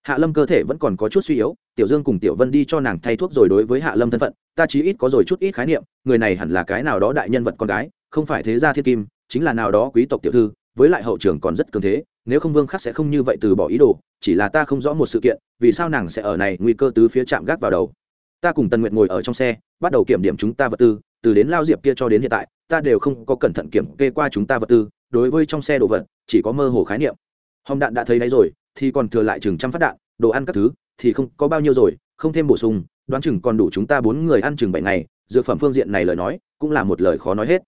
hạ lâm cơ thể vẫn còn có chút suy yếu, tiểu dương cùng tiểu vân đi cho nàng thay thuốc rồi đối với hạ lâm thân phận, ta chí ít có rồi chút ít khái niệm, người này hẳn là cái nào đó đại nhân vật con gái, không phải thế gia thiên kim, chính là nào đó quý tộc tiểu thư, với lại hậu trường còn rất cường thế, nếu không vương khắc sẽ không như vậy từ bỏ ý đồ, chỉ là ta không rõ một sự kiện, vì sao nàng sẽ ở này nguy cơ tứ phía chạm gác vào đầu. Ta cùng tần nguyệt ngồi ở trong xe, bắt đầu kiểm điểm chúng ta vật tư, từ đến lao diệp kia cho đến hiện tại, ta đều không có cẩn thận kiểm kê qua chúng ta vật tư, đối với trong xe đồ vật, chỉ có mơ hồ khái niệm. Hồng đạn đã thấy đấy rồi thì còn thừa lại chừng trăm phát đạn, đồ ăn các thứ, thì không có bao nhiêu rồi, không thêm bổ sung, đoán chừng còn đủ chúng ta bốn người ăn chừng bảy ngày, dược phẩm phương diện này lời nói, cũng là một lời khó nói hết.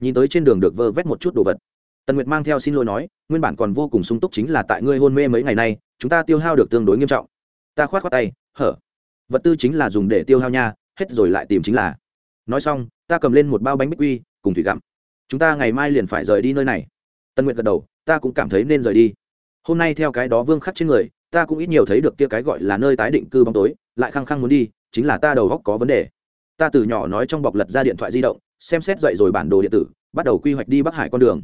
Nhìn tới trên đường được vơ vét một chút đồ vật. Tần nguyệt mang theo xin lỗi nói, nguyên bản còn vô cùng sung túc chính là tại ngươi hôn mê mấy ngày nay, chúng ta tiêu hao được tương đối nghiêm trọng. Ta khoát khoát tay, hở. Vật tư chính là dùng để tiêu hao nha, hết rồi lại tìm chính là. Nói xong, ta cầm lên một bao bánh bích quy, cùng thủy gặm. Chúng ta ngày mai liền phải rời đi nơi này. Tân nguyệt gật đầu, ta cũng cảm thấy nên rời đi hôm nay theo cái đó vương khắc trên người, ta cũng ít nhiều thấy được kia cái gọi là nơi tái định cư bóng tối, lại khăng khăng muốn đi, chính là ta đầu góc có vấn đề. Ta từ nhỏ nói trong bọc lật ra điện thoại di động, xem xét dậy rồi bản đồ điện tử, bắt đầu quy hoạch đi bắc hải con đường.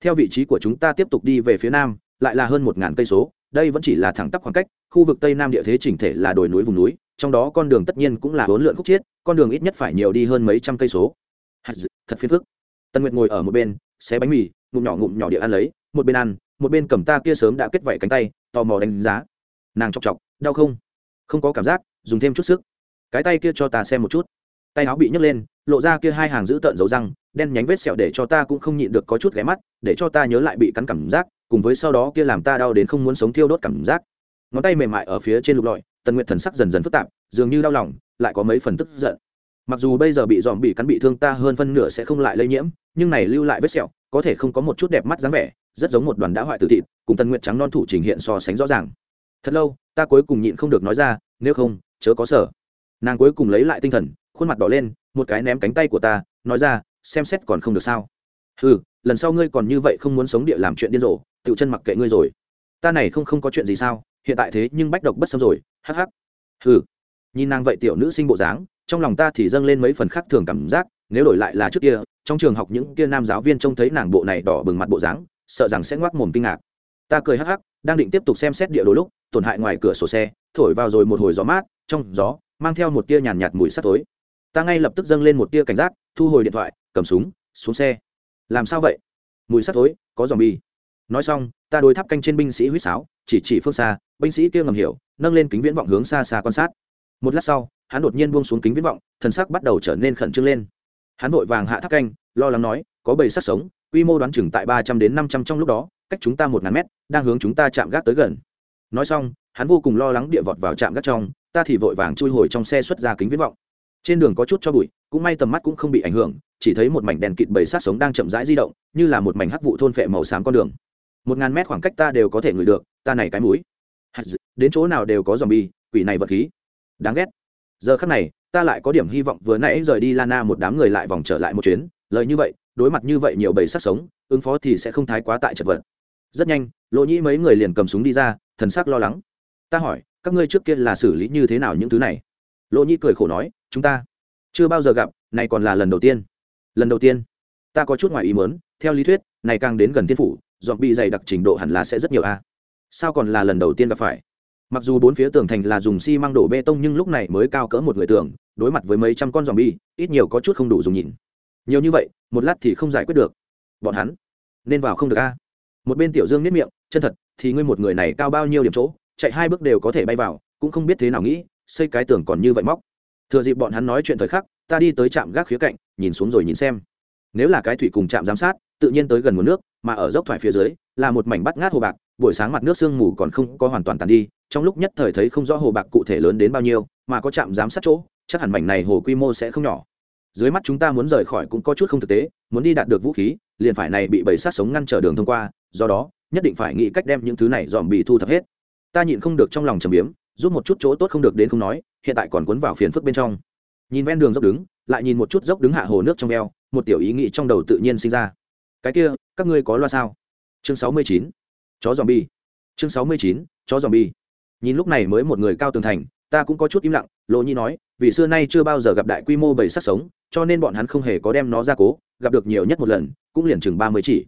Theo vị trí của chúng ta tiếp tục đi về phía nam, lại là hơn một ngàn cây số, đây vẫn chỉ là thẳng tắp khoảng cách, khu vực tây nam địa thế chỉnh thể là đồi núi vùng núi, trong đó con đường tất nhiên cũng là bốn lượn khúc chiết, con đường ít nhất phải nhiều đi hơn mấy trăm cây số. Thật phiền phức. Tân nguyệt ngồi ở một bên, xé bánh mì, ngụm nhỏ ngụm nhỏ địa ăn lấy, một bên ăn một bên cầm ta kia sớm đã kết vảy cánh tay, tò mò đánh giá. Nàng chọc chọc, đau không? Không có cảm giác, dùng thêm chút sức. Cái tay kia cho ta xem một chút. Tay áo bị nhấc lên, lộ ra kia hai hàng giữ tợn dấu răng, đen nhánh vết sẹo để cho ta cũng không nhịn được có chút ghé mắt, để cho ta nhớ lại bị cắn cảm giác, cùng với sau đó kia làm ta đau đến không muốn sống thiêu đốt cảm giác. Ngón tay mềm mại ở phía trên lục lọi, tần nguyện thần sắc dần dần phức tạp, dường như đau lòng, lại có mấy phần tức giận. Mặc dù bây giờ bị dòm bị cắn bị thương ta hơn phân nửa sẽ không lại lây nhiễm, nhưng này lưu lại vết sẹo, có thể không có một chút đẹp mắt dáng vẻ rất giống một đoàn đã hoại tử thịt, cùng tần nguyện trắng non thủ trình hiện so sánh rõ ràng. Thật lâu, ta cuối cùng nhịn không được nói ra, nếu không, chớ có sở nàng cuối cùng lấy lại tinh thần, khuôn mặt đỏ lên, một cái ném cánh tay của ta, nói ra, xem xét còn không được sao. Ừ lần sau ngươi còn như vậy không muốn sống địa làm chuyện điên rồ tự chân mặc kệ ngươi rồi. Ta này không không có chuyện gì sao, hiện tại thế nhưng bách độc bất xâm rồi, hắc hắc. Ừ nhìn nàng vậy tiểu nữ sinh bộ dáng, trong lòng ta thì dâng lên mấy phần khác thường cảm giác, nếu đổi lại là trước kia, trong trường học những kia nam giáo viên trông thấy nàng bộ này đỏ bừng mặt bộ dáng sợ rằng sẽ ngoác mồm kinh ngạc. Ta cười hắc hắc, đang định tiếp tục xem xét địa đồ lúc, tổn hại ngoài cửa sổ xe, thổi vào rồi một hồi gió mát, trong gió, mang theo một tia nhàn nhạt mùi sắt tối ta ngay lập tức dâng lên một tia cảnh giác, thu hồi điện thoại, cầm súng, xuống xe. Làm sao vậy? Mùi sắt tối có dòm bi nói xong, ta đối tháp canh trên binh sĩ huýt sáo, chỉ chỉ phương xa, binh sĩ kia ngầm hiểu, nâng lên kính viễn vọng hướng xa xa quan sát. Một lát sau, hắn đột nhiên buông xuống kính viễn vọng, thần sắc bắt đầu trở nên khẩn trương lên. Hắn vội vàng hạ tháp canh, lo lắng nói, có bầy sắt sống quy mô đoán chừng tại ba trăm đến năm trăm trong lúc đó, cách chúng ta một ngàn mét, đang hướng chúng ta chạm gác tới gần. Nói xong, hắn vô cùng lo lắng địa vọt vào trạm gác trong, ta thì vội vàng chui hồi trong xe xuất ra kính viễn vọng. Trên đường có chút cho bụi, cũng may tầm mắt cũng không bị ảnh hưởng, chỉ thấy một mảnh đèn kịt bầy sát sống đang chậm rãi di động, như là một mảnh hắc vụ thôn phệ màu xám con đường. Một ngàn mét khoảng cách ta đều có thể ngửi được, ta này cái mũi. Đến chỗ nào đều có dòm bi quỷ này vật khí. Đáng ghét. Giờ khắc này, ta lại có điểm hy vọng vừa nãy rời đi lana một đám người lại vòng trở lại một chuyến, lời như vậy đối mặt như vậy nhiều bầy sát sống, ứng phó thì sẽ không thái quá tại chật vật. Rất nhanh, lỗ nhĩ mấy người liền cầm súng đi ra, thần sắc lo lắng. Ta hỏi, các ngươi trước kia là xử lý như thế nào những thứ này? Lỗ nhĩ cười khổ nói, chúng ta chưa bao giờ gặp, này còn là lần đầu tiên. Lần đầu tiên. Ta có chút ngoài ý mớn theo lý thuyết, này càng đến gần thiên phủ dọn bị dày đặc trình độ hẳn là sẽ rất nhiều a. Sao còn là lần đầu tiên gặp phải? Mặc dù bốn phía tường thành là dùng xi măng đổ bê tông nhưng lúc này mới cao cỡ một người tường, đối mặt với mấy trăm con dòm bi ít nhiều có chút không đủ dùng nhìn nhiều như vậy, một lát thì không giải quyết được. Bọn hắn nên vào không được a. Một bên tiểu dương nếp miệng, chân thật, thì ngươi một người này cao bao nhiêu điểm chỗ, chạy hai bước đều có thể bay vào, cũng không biết thế nào nghĩ, xây cái tường còn như vậy móc. Thừa dịp bọn hắn nói chuyện thời khắc, ta đi tới trạm gác khía cạnh, nhìn xuống rồi nhìn xem. Nếu là cái thủy cùng trạm giám sát, tự nhiên tới gần nguồn nước, mà ở dốc thoải phía dưới, là một mảnh bắt ngát hồ bạc, buổi sáng mặt nước sương mù còn không có hoàn toàn tàn đi, trong lúc nhất thời thấy không rõ hồ bạc cụ thể lớn đến bao nhiêu, mà có trạm giám sát chỗ, chắc hẳn mảnh này hồ quy mô sẽ không nhỏ dưới mắt chúng ta muốn rời khỏi cũng có chút không thực tế, muốn đi đạt được vũ khí, liền phải này bị bầy sát sống ngăn trở đường thông qua, do đó, nhất định phải nghĩ cách đem những thứ này dòm bị thu thập hết. Ta nhịn không được trong lòng trầm biếm giúp một chút chỗ tốt không được đến không nói, hiện tại còn cuốn vào phiền phức bên trong. Nhìn ven đường dốc đứng, lại nhìn một chút dốc đứng hạ hồ nước trong eo, một tiểu ý nghĩ trong đầu tự nhiên sinh ra. Cái kia, các ngươi có loa sao? Chương sáu mươi chín, chó dòm bi. Chương sáu mươi chín, chó dòm bi. Nhìn lúc này mới một người cao tường thành, ta cũng có chút im lặng lộ nhi nói, vì xưa nay chưa bao giờ gặp đại quy mô bầy sát sống cho nên bọn hắn không hề có đem nó ra cố, gặp được nhiều nhất một lần, cũng liền chừng ba mươi chỉ.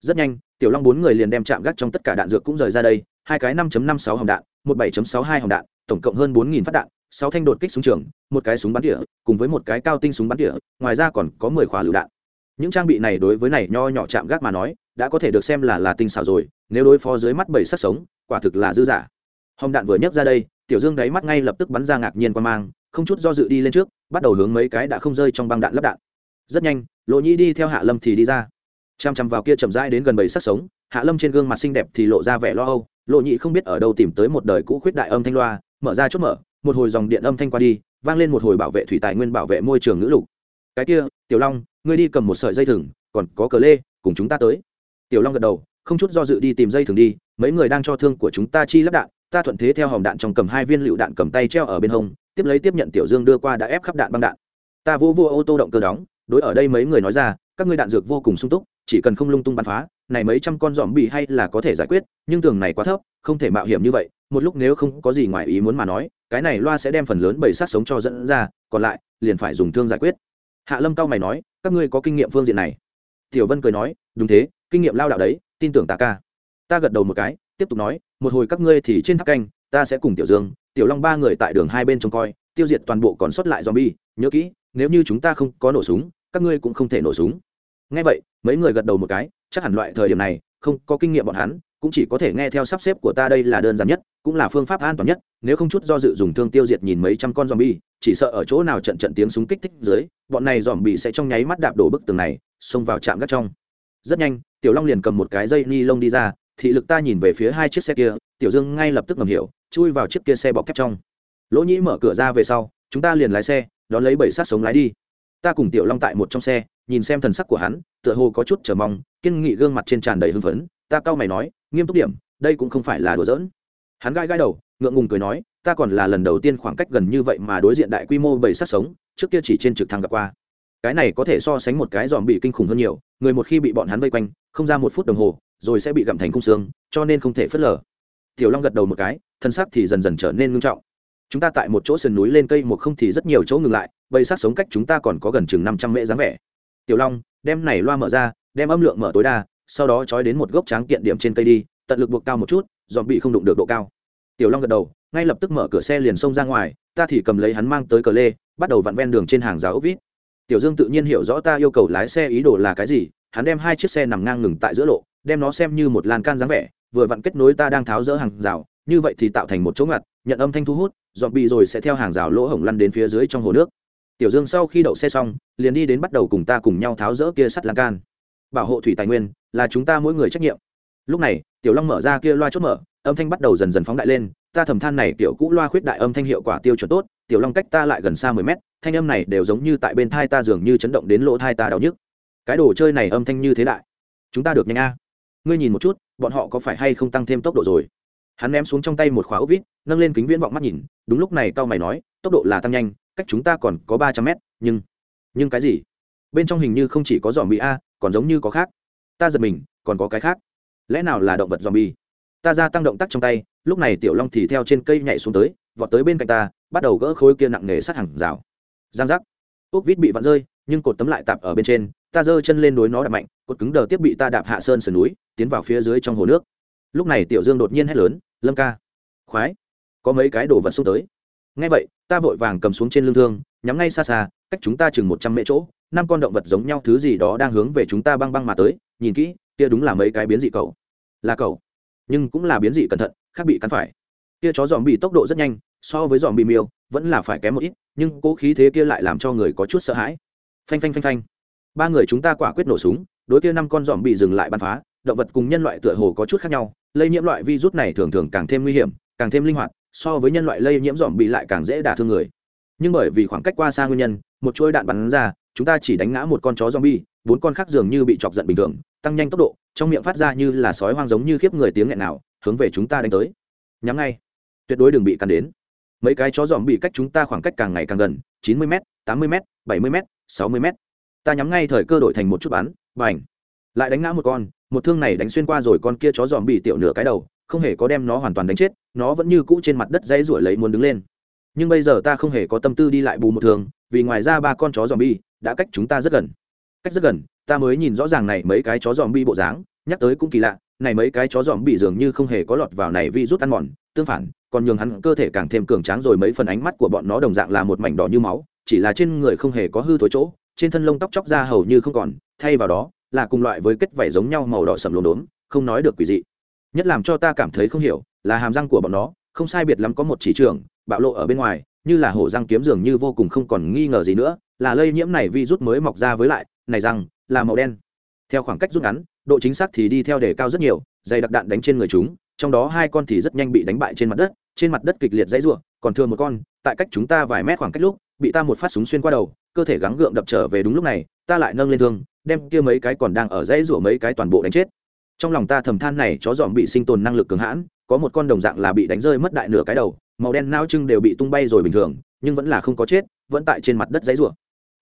Rất nhanh, tiểu long bốn người liền đem chạm gác trong tất cả đạn dược cũng rời ra đây, hai cái năm năm sáu hòng đạn, một bảy sáu hai hòng đạn, tổng cộng hơn bốn nghìn phát đạn, sáu thanh đột kích súng trường, một cái súng bắn tỉa, cùng với một cái cao tinh súng bắn tỉa, ngoài ra còn có mười khóa lựu đạn. Những trang bị này đối với này nho nhỏ chạm gác mà nói, đã có thể được xem là là tinh xảo rồi, nếu đối phó dưới mắt bảy sắc sống, quả thực là dư giả hồng đạn vừa nhấc ra đây, tiểu dương đáy mắt ngay lập tức bắn ra ngạc nhiên qua mang không chút do dự đi lên trước, bắt đầu hướng mấy cái đã không rơi trong băng đạn lắp đạn. Rất nhanh lộ nhĩ đi theo hạ lâm thì đi ra. Chằm chằm vào kia chậm rãi đến gần bảy sắc sống, hạ lâm trên gương mặt xinh đẹp thì lộ ra vẻ lo âu. Lộ Nhĩ không biết ở đâu tìm tới một đời cũ khuyết đại âm thanh loa, mở ra chốt mở, một hồi dòng điện âm thanh qua đi, vang lên một hồi bảo vệ thủy tài nguyên bảo vệ môi trường ngữ lục. Cái kia, tiểu long, ngươi đi cầm một sợi dây thừng, còn có cờ lê, cùng chúng ta tới. Tiểu long gật đầu, không chút do dự đi tìm dây thừng đi, mấy người đang cho thương của chúng ta chi lắp đạn, ta thuận thế theo hòm đạn trong cầm hai viên lựu đạn cầm tay treo ở bên hông tiếp lấy tiếp nhận tiểu dương đưa qua đã ép khắp đạn băng đạn. Ta vô vô ô tô động cơ đóng, đối ở đây mấy người nói ra, các ngươi đạn dược vô cùng sung túc, chỉ cần không lung tung bắn phá, này mấy trăm con dòm bị hay là có thể giải quyết, nhưng tường này quá thấp, không thể mạo hiểm như vậy, một lúc nếu không có gì ngoài ý muốn mà nói, cái này loa sẽ đem phần lớn bầy sát sống cho dẫn ra, còn lại, liền phải dùng thương giải quyết. Hạ lâm cao mày nói, các ngươi có kinh nghiệm phương diện này. Tiểu vân cười nói, đúng thế, kinh nghiệm lao đạo đấy, tin tưởng ta ca. Ta gật đầu một cái, tiếp tục nói, một hồi các ngươi thì trên tháp canh ta sẽ cùng tiểu dương, tiểu long ba người tại đường hai bên trông coi, tiêu diệt toàn bộ còn sót lại zombie, nhớ kỹ, nếu như chúng ta không có nổ súng, các ngươi cũng không thể nổ súng. Ngay vậy, mấy người gật đầu một cái, chắc hẳn loại thời điểm này, không có kinh nghiệm bọn hắn, cũng chỉ có thể nghe theo sắp xếp của ta đây là đơn giản nhất, cũng là phương pháp an toàn nhất, nếu không chút do dự dùng thương tiêu diệt nhìn mấy trăm con zombie, chỉ sợ ở chỗ nào trận trận tiếng súng kích thích dưới, bọn này zombie sẽ trong nháy mắt đạp đổ bức tường này, xông vào chạm gác trong. Rất nhanh, tiểu long liền cầm một cái dây ni lông đi ra thị lực ta nhìn về phía hai chiếc xe kia, tiểu dương ngay lập tức ngầm hiểu, chui vào chiếc kia xe bọc thép trong. Lỗ nhĩ mở cửa ra về sau, chúng ta liền lái xe, đón lấy bảy sát sống lái đi. Ta cùng tiểu long tại một trong xe, nhìn xem thần sắc của hắn, tựa hồ có chút chờ mong, kiên nghị gương mặt trên tràn đầy hưng phấn, ta cau mày nói, nghiêm túc điểm, đây cũng không phải là đùa giỡn. Hắn gai gai đầu, ngượng ngùng cười nói, ta còn là lần đầu tiên khoảng cách gần như vậy mà đối diện đại quy mô bảy sát sống, trước kia chỉ trên trực thăng gặp qua. Cái này có thể so sánh một cái dòm bị kinh khủng hơn nhiều, người một khi bị bọn hắn vây quanh, không ra một phút đồng hồ rồi sẽ bị gặm thành cung xương, cho nên không thể phớt lờ. Tiểu long gật đầu một cái, thân xác thì dần dần trở nên ngưng trọng. Chúng ta tại một chỗ sườn núi lên cây một không thì rất nhiều chỗ ngừng lại, bầy sát sống cách chúng ta còn có gần chừng năm trăm mễ dáng vẻ. Tiểu long, đem này loa mở ra, đem âm lượng mở tối đa, sau đó trói đến một gốc tráng kiện điểm trên cây đi, tận lực buộc cao một chút dòm bị không đụng được độ cao. Tiểu long gật đầu, ngay lập tức mở cửa xe liền xông ra ngoài, ta thì cầm lấy hắn mang tới cờ lê, bắt đầu vặn ven đường trên hàng rào ốc vít. Tiểu dương tự nhiên hiểu rõ ta yêu cầu lái xe ý đồ là cái gì, hắn đem hai chiếc xe nằm ngang ngừng tại giữa lộ đem nó xem như một lan can dáng vẻ, vừa vặn kết nối ta đang tháo rỡ hàng rào, như vậy thì tạo thành một chỗ ngặt, nhận âm thanh thu hút, dọn bị rồi sẽ theo hàng rào lỗ hổng lăn đến phía dưới trong hồ nước. Tiểu dương sau khi đậu xe xong, liền đi đến bắt đầu cùng ta cùng nhau tháo rỡ kia sắt lan can. Bảo hộ thủy tài nguyên, là chúng ta mỗi người trách nhiệm. Lúc này, tiểu long mở ra kia loa chốt mở, âm thanh bắt đầu dần dần phóng đại lên, ta thầm than này tiểu cũ loa khuyết đại âm thanh hiệu quả tiêu chuẩn tốt, tiểu long cách ta lại gần xa mười mét, thanh âm này đều giống như tại bên thai ta dường như chấn động đến lỗ thai ta đau nhức. Cái đồ chơi này âm thanh như thế đại. Chúng ta được nhanh a ngươi nhìn một chút, bọn họ có phải hay không tăng thêm tốc độ rồi? Hắn ném xuống trong tay một khóa ốc vít, nâng lên kính viễn vọng mắt nhìn, đúng lúc này tao mày nói, tốc độ là tăng nhanh, cách chúng ta còn có ba trăm mét, nhưng nhưng cái gì? Bên trong hình như không chỉ có zombie a, còn giống như có khác. Ta giật mình, còn có cái khác. Lẽ nào là động vật zombie? bi ta ra tăng động tác trong tay, lúc này tiểu long thì theo trên cây nhảy xuống tới, vọt tới bên cạnh ta, bắt đầu gỡ khối kia nặng nề sát hàng rào. Giang giác. Ốc vít bị vặn rơi, nhưng cột tấm lại tạp ở bên trên, ta giơ chân lên đối nó đập mạnh cột cứng đờ tiếp bị ta đạp hạ sơn sườn núi, tiến vào phía dưới trong hồ nước. Lúc này tiểu dương đột nhiên hét lớn, lâm ca, khoái, có mấy cái đồ vật xuống tới. Ngay vậy, ta vội vàng cầm xuống trên lưng thương, nhắm ngay xa xa, cách chúng ta chừng một trăm mễ chỗ, năm con động vật giống nhau thứ gì đó đang hướng về chúng ta băng băng mà tới, nhìn kỹ, kia đúng là mấy cái biến dị cầu là cầu nhưng cũng là biến dị cẩn thận, khác bị cắn phải. Kia chó dòm bị tốc độ rất nhanh, so với dòm bị miêu, vẫn là phải kém một ít, nhưng cố khí thế kia lại làm cho người có chút sợ hãi. Phanh phanh phanh phanh. Ba người chúng ta quả quyết nổ súng đối kia năm con dòm bị dừng lại bắn phá, động vật cùng nhân loại tựa hồ có chút khác nhau, lây nhiễm loại virus này thường thường càng thêm nguy hiểm, càng thêm linh hoạt, so với nhân loại lây nhiễm dòm bị lại càng dễ đả thương người. Nhưng bởi vì khoảng cách qua xa nguyên nhân, một chuỗi đạn bắn ra, chúng ta chỉ đánh ngã một con chó zombie, bốn con khác dường như bị chọc giận bình thường, tăng nhanh tốc độ, trong miệng phát ra như là sói hoang giống như khiếp người tiếng nghẹn nào, hướng về chúng ta đánh tới. Nhắm ngay. Tuyệt đối đừng bị cắn đến. Mấy cái chó dòm bị cách chúng ta khoảng cách càng ngày càng gần, chín mươi m tám mươi m bảy mươi m sáu mươi m ta nhắm ngay thời cơ đổi thành một chút bắn và ảnh. Lại đánh ngã một con, một thương này đánh xuyên qua rồi con kia chó dòm bị tiểu nửa cái đầu, không hề có đem nó hoàn toàn đánh chết, nó vẫn như cũ trên mặt đất dãy ruổi lấy muốn đứng lên. Nhưng bây giờ ta không hề có tâm tư đi lại bù một thường vì ngoài ra ba con chó dòm bi đã cách chúng ta rất gần. Cách rất gần, ta mới nhìn rõ ràng này mấy cái chó dòm bi bộ dáng, nhắc tới cũng kỳ lạ, này mấy cái chó dòm bị dường như không hề có lọt vào này vi rút ăn mòn, tương phản, còn nhường hắn cơ thể càng thêm cường tráng rồi mấy phần ánh mắt của bọn nó đồng dạng là một mảnh đỏ như máu, chỉ là trên người không hề có hư thối chỗ trên thân lông tóc chóc ra hầu như không còn, thay vào đó là cùng loại với kết vảy giống nhau màu đỏ sầm lốm đốm, không nói được quỷ dị. Nhất làm cho ta cảm thấy không hiểu là hàm răng của bọn nó, không sai biệt lắm có một chỉ trường, bạo lộ ở bên ngoài, như là hổ răng kiếm dường như vô cùng không còn nghi ngờ gì nữa, là lây nhiễm này vi rút mới mọc ra với lại, này răng là màu đen. Theo khoảng cách rút ngắn, độ chính xác thì đi theo đề cao rất nhiều, dày đặc đạn đánh trên người chúng, trong đó hai con thì rất nhanh bị đánh bại trên mặt đất, trên mặt đất kịch liệt dãy ruộng còn thường một con, tại cách chúng ta vài mét khoảng cách lúc, bị ta một phát súng xuyên qua đầu cơ thể gắng gượng đập trở về đúng lúc này, ta lại nâng lên thương, đem kia mấy cái còn đang ở dãy rủa mấy cái toàn bộ đánh chết. Trong lòng ta thầm than này, chó dòm bị sinh tồn năng lực cường hãn, có một con đồng dạng là bị đánh rơi mất đại nửa cái đầu, màu đen nao trưng đều bị tung bay rồi bình thường, nhưng vẫn là không có chết, vẫn tại trên mặt đất dãy rủa.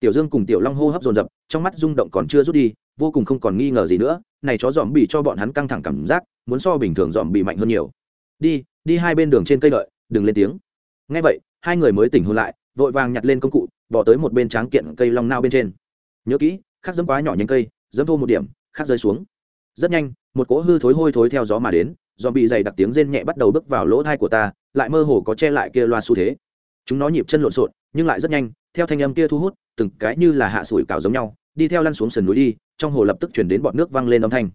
Tiểu dương cùng tiểu long hô hấp dồn dập, trong mắt rung động còn chưa rút đi, vô cùng không còn nghi ngờ gì nữa, này chó dòm bị cho bọn hắn căng thẳng cảm giác, muốn so bình thường dòm bị mạnh hơn nhiều. Đi đi hai bên đường trên cây đợi, đừng lên tiếng. Ngay vậy, hai người mới tỉnh hôn lại vội vàng nhặt lên công cụ, bỏ tới một bên tráng kiện cây long nao bên trên. Nhớ kỹ, khắc dẫm quá nhỏ nhánh cây, dẫm thô một điểm, khắc rơi xuống. Rất nhanh, một cỗ hư thối hôi thối theo gió mà đến do bị dày đặc tiếng rên nhẹ bắt đầu bước vào lỗ thai của ta, lại mơ hồ có che lại kia loa xu thế. Chúng nó nhịp chân lộn xộn, nhưng lại rất nhanh, theo thanh âm kia thu hút, từng cái như là hạ sủi cào giống nhau, đi theo lăn xuống sườn núi đi, trong hồ lập tức chuyển đến bọn nước văng lên âm thanh.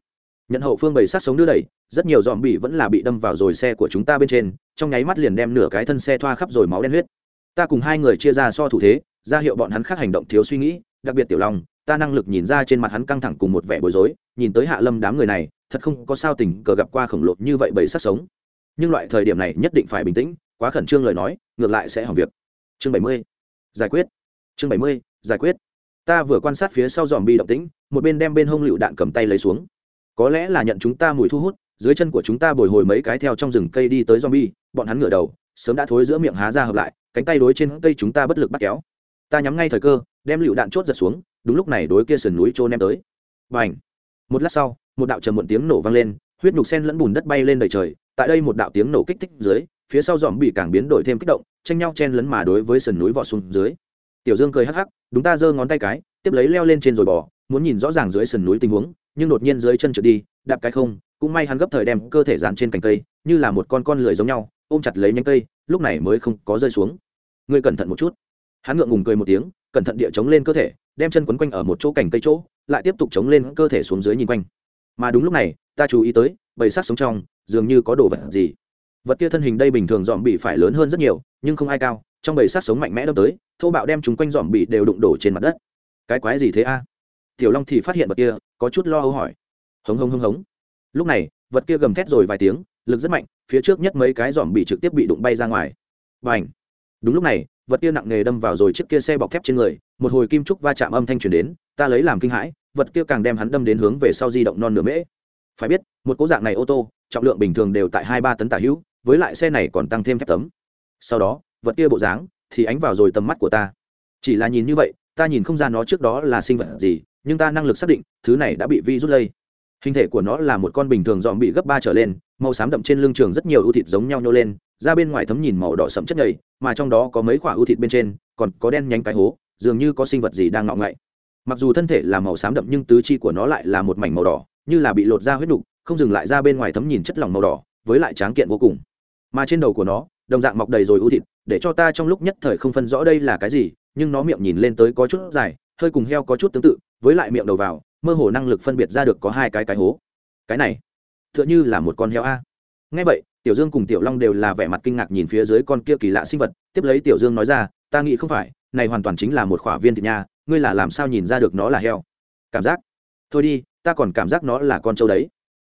Nhận hậu phương bầy sát sống đưa đẩy, rất nhiều dòm bị vẫn là bị đâm vào rồi xe của chúng ta bên trên, trong nháy mắt liền đem nửa cái thân xe thoa khắp rồi máu đen huyết ta cùng hai người chia ra so thủ thế ra hiệu bọn hắn khác hành động thiếu suy nghĩ đặc biệt tiểu long ta năng lực nhìn ra trên mặt hắn căng thẳng cùng một vẻ bối rối nhìn tới hạ lâm đám người này thật không có sao tình cờ gặp qua khổng lồ như vậy bầy sát sống. Nhưng loại thời điểm này nhất định phải bình tĩnh quá khẩn trương lời nói ngược lại sẽ hỏng việc. Chương bảy mươi giải quyết. Chương bảy mươi giải quyết. Ta vừa quan sát phía sau dòm bi động tĩnh một bên đem bên hông lựu đạn cầm tay lấy xuống. Có lẽ là nhận chúng ta mùi thu hút dưới chân của chúng ta bồi hồi mấy cái theo trong rừng cây đi tới zombie, bọn hắn ngửa đầu, sớm đã thối giữa miệng há ra hợp lại, cánh tay đối trên cây chúng ta bất lực bắt kéo. Ta nhắm ngay thời cơ, đem lựu đạn chốt giật xuống, đúng lúc này đối kia sườn núi trôn em tới. Bành! Một lát sau, một đạo trầm muộn tiếng nổ vang lên, huyết nhục sen lẫn bùn đất bay lên đầy trời, tại đây một đạo tiếng nổ kích thích dưới, phía sau dòm bị càng biến đổi thêm kích động, tranh nhau chen lấn mà đối với sườn núi vọt xuống dưới. Tiểu Dương cười hắc hắc, đúng ta giơ ngón tay cái, tiếp lấy leo lên trên rồi bỏ, muốn nhìn rõ ràng dưới sườn núi tình huống, nhưng đột nhiên dưới chân trượt đi, đạp cái không, cũng may hắn gấp thời đem cơ thể dán trên cành cây như là một con con lười giống nhau ôm chặt lấy nhánh cây, lúc này mới không có rơi xuống. Ngươi cẩn thận một chút. Hắn ngượng ngùng cười một tiếng, cẩn thận địa chống lên cơ thể, đem chân quấn quanh ở một chỗ cành cây chỗ, lại tiếp tục chống lên cơ thể xuống dưới nhìn quanh. Mà đúng lúc này, ta chú ý tới, bầy sát sống trong, dường như có đồ vật gì. Vật kia thân hình đây bình thường dòm bị phải lớn hơn rất nhiều, nhưng không ai cao, trong bầy sát sống mạnh mẽ đâm tới, thô bạo đem chúng quanh dòm bị đều đụng đổ trên mặt đất. Cái quái gì thế a? Tiểu long thì phát hiện vật kia, có chút lo âu hỏi. Hống hống hống hống. Lúc này, vật kia gầm thét rồi vài tiếng lực rất mạnh, phía trước nhất mấy cái dòm bị trực tiếp bị đụng bay ra ngoài. Và ảnh đúng lúc này, vật kia nặng nề đâm vào rồi chiếc kia xe bọc thép trên người, một hồi kim trúc va chạm âm thanh truyền đến, ta lấy làm kinh hãi, vật kia càng đem hắn đâm đến hướng về sau di động non nửa mễ. Phải biết, một cố dạng này ô tô, trọng lượng bình thường đều tại hai ba tấn tả hữu, với lại xe này còn tăng thêm thép tấm. Sau đó, vật kia bộ dáng thì ánh vào rồi tầm mắt của ta. Chỉ là nhìn như vậy, ta nhìn không ra nó trước đó là sinh vật gì, nhưng ta năng lực xác định, thứ này đã bị vi rút lây hình thể của nó là một con bình thường dòm bị gấp ba trở lên, màu xám đậm trên lưng trường rất nhiều ưu thịt giống nhau nhô lên ra bên ngoài thấm nhìn màu đỏ sẫm chất nhầy, mà trong đó có mấy quả ưu thịt bên trên, còn có đen nhánh cái hố, dường như có sinh vật gì đang ngọ ngậy. Mặc dù thân thể là màu xám đậm nhưng tứ chi của nó lại là một mảnh màu đỏ, như là bị lột ra huyết đục không dừng lại ra bên ngoài thấm nhìn chất lỏng màu đỏ, với lại tráng kiện vô cùng. Mà trên đầu của nó, đồng dạng mọc đầy rồi ưu thịt, để cho ta trong lúc nhất thời không phân rõ đây là cái gì, nhưng nó miệng nhìn lên tới có chút dài, hơi cùng heo có chút tương tự, với lại miệng đầu vào mơ hồ năng lực phân biệt ra được có hai cái cái hố. Cái này t h ư ợ n h ư là một con heo a. Ngay vậy, tiểu dương cùng tiểu long đều là vẻ mặt kinh ngạc nhìn phía dưới con kia kỳ lạ sinh vật, tiếp lấy tiểu dương nói ra, ta nghĩ không phải, này hoàn toàn chính là một khỏa viên thịt nha, ngươi là làm sao nhìn ra được nó là heo? Cảm giác. Thôi đi, ta còn cảm giác nó là con trâu đấy.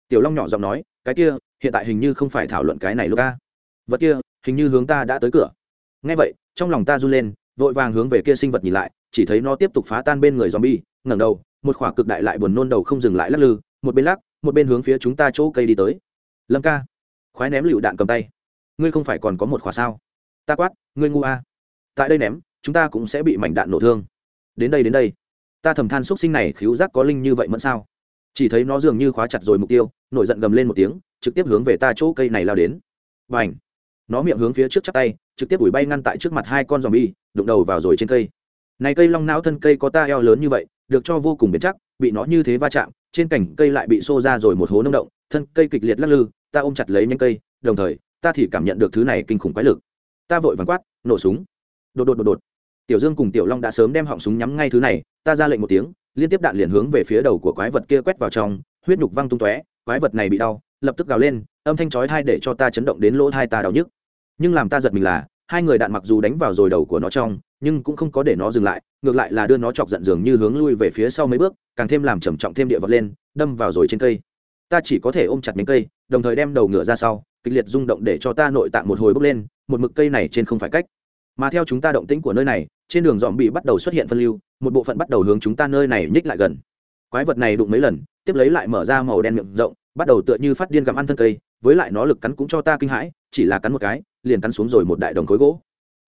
Tiểu long nhỏ giọng nói, cái kia, hiện tại hình như không phải thảo luận cái này lúc ca vật kia, hình như hướng ta đã tới cửa. Ngay vậy, trong lòng ta run lên, vội vàng hướng về kia sinh vật nhìn lại, chỉ thấy nó tiếp tục phá tan bên người z o m bi e ngẩng đầu một khỏa cực đại lại buồn nôn đầu không dừng lại lắc lư, một bên lắc, một bên hướng phía chúng ta chỗ cây đi tới. Lâm ca, khoái ném lựu đạn cầm tay. Ngươi không phải còn có một khỏa sao? Ta quát, ngươi ngu a. Tại đây ném, chúng ta cũng sẽ bị mảnh đạn nổ thương. Đến đây đến đây. Ta thầm than xúc sinh này khiếu giác có linh như vậy mẫn sao? Chỉ thấy nó dường như khóa chặt rồi mục tiêu, nổi giận gầm lên một tiếng, trực tiếp hướng về ta chỗ cây này lao đến. Và ảnh nó miệng hướng phía trước chắp tay, trực tiếp ủi bay ngăn tại trước mặt hai con dòm bi đụng đầu vào rồi trên cây. Này cây long não thân cây có ta eo lớn như vậy được cho vô cùng biến chắc, bị nó như thế va chạm, trên cành cây lại bị xô ra rồi một hố nông động, thân cây kịch liệt lắc lư, ta ôm chặt lấy nhánh cây, đồng thời, ta thì cảm nhận được thứ này kinh khủng quái lực. Ta vội vàng quát, nổ súng. Đột đột đột đột. Tiểu dương cùng tiểu long đã sớm đem họng súng nhắm ngay thứ này, ta ra lệnh một tiếng, liên tiếp đạn liền hướng về phía đầu của quái vật kia quét vào trong, huyết nhục văng tung tóe, quái vật này bị đau, lập tức gào lên, âm thanh chói tai để cho ta chấn động đến lỗ tai ta đau nhức. Nhưng làm ta giật mình là hai người đạn mặc dù đánh vào rồi đầu của nó trong, nhưng cũng không có để nó dừng lại, ngược lại là đưa nó chọc giận dường như hướng lui về phía sau mấy bước, càng thêm làm trầm trọng thêm địa vật lên, đâm vào rồi trên cây. Ta chỉ có thể ôm chặt miếng cây, đồng thời đem đầu ngựa ra sau, kịch liệt rung động để cho ta nội tạng một hồi bốc lên, một mực cây này trên không phải cách. Mà theo chúng ta động tĩnh của nơi này, trên đường dòm bị bắt đầu xuất hiện phân lưu, một bộ phận bắt đầu hướng chúng ta nơi này nhích lại gần. Quái vật này đụng mấy lần, tiếp lấy lại mở ra màu đen miệng rộng, bắt đầu tựa như phát điên gặm ăn thân cây, với lại nó lực cắn cũng cho ta kinh hãi chỉ là cắn một cái, liền cắn xuống rồi một đại đồng khối gỗ.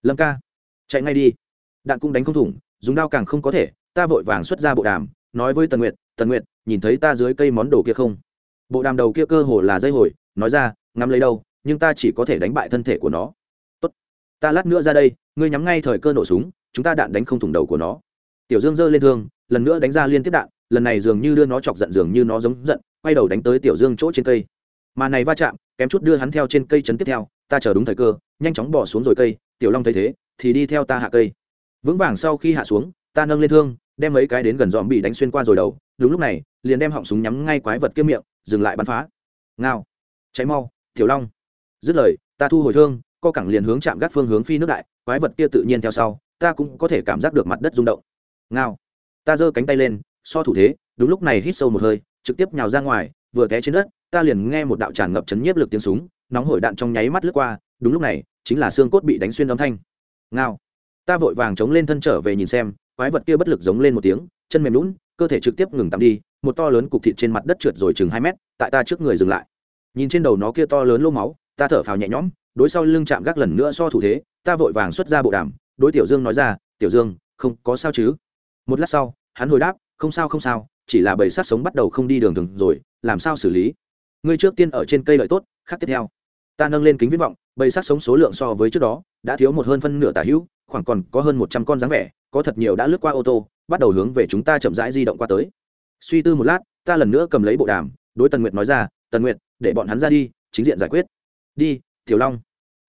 Lâm ca, chạy ngay đi. Đạn cũng đánh không thủng, dùng đao càng không có thể, ta vội vàng xuất ra bộ đàm, nói với tần nguyệt tần nguyệt, nhìn thấy ta dưới cây món đồ kia không? Bộ đàm đầu kia cơ hồ là dây hồi, nói ra, ngắm lấy đâu, nhưng ta chỉ có thể đánh bại thân thể của nó. Tốt, ta lát nữa ra đây, ngươi nhắm ngay thời cơ nổ súng, chúng ta đạn đánh không thủng đầu của nó. Tiểu dương giơ lên thương, lần nữa đánh ra liên tiếp đạn, lần này dường như đưa nó chọc giận, dường như nó giống giận, quay đầu đánh tới tiểu dương chỗ trên cây mà này va chạm, kém chút đưa hắn theo trên cây chấn tiếp theo, ta chờ đúng thời cơ, nhanh chóng bỏ xuống rồi cây, tiểu long thấy thế, thì đi theo ta hạ cây. Vững vàng sau khi hạ xuống, ta nâng lên thương, đem mấy cái đến gần dòm bị đánh xuyên qua rồi đầu, đúng lúc này, liền đem họng súng nhắm ngay quái vật kia miệng, dừng lại bắn phá. Ngao. Cháy mau, tiểu long. Dứt lời, ta thu hồi thương, co cẳng liền hướng chạm gác phương hướng phi nước đại, quái vật kia tự nhiên theo sau, ta cũng có thể cảm giác được mặt đất rung động. Ngao. Ta giơ cánh tay lên, so thủ thế, đúng lúc này hít sâu một hơi, trực tiếp nhào ra ngoài, vừa té trên đất ta liền nghe một đạo tràn ngập chấn nhiếp lực tiếng súng, nóng hổi đạn trong nháy mắt lướt qua, đúng lúc này, chính là xương cốt bị đánh xuyên âm thanh. Ngao. Ta vội vàng chống lên thân trở về nhìn xem, quái vật kia bất lực giống lên một tiếng, chân mềm lún cơ thể trực tiếp ngừng tạm đi, một to lớn cục thịt trên mặt đất trượt rồi chừng hai mét, tại ta trước người dừng lại. Nhìn trên đầu nó kia to lớn lô máu, ta thở phào nhẹ nhõm, đối sau lưng chạm gác lần nữa so thủ thế, ta vội vàng xuất ra bộ đàm, đối tiểu dương nói ra, tiểu dương, không có sao chứ? Một lát sau, hắn hồi đáp, không sao không sao, chỉ là bầy sát sống bắt đầu không đi đường thường rồi, làm sao xử lý? Ngươi trước tiên ở trên cây lợi tốt khác tiếp theo. Ta nâng lên kính viễn vọng bầy sát sống số lượng so với trước đó, đã thiếu một hơn phân nửa tả hữu, khoảng còn có hơn một trăm con dáng vẻ, có thật nhiều đã lướt qua ô tô, bắt đầu hướng về chúng ta chậm rãi di động qua tới. Suy tư một lát, ta lần nữa cầm lấy bộ đàm, đối tần nguyệt nói ra, tần nguyệt, để bọn hắn ra đi, chính diện giải quyết. Đi, tiểu long.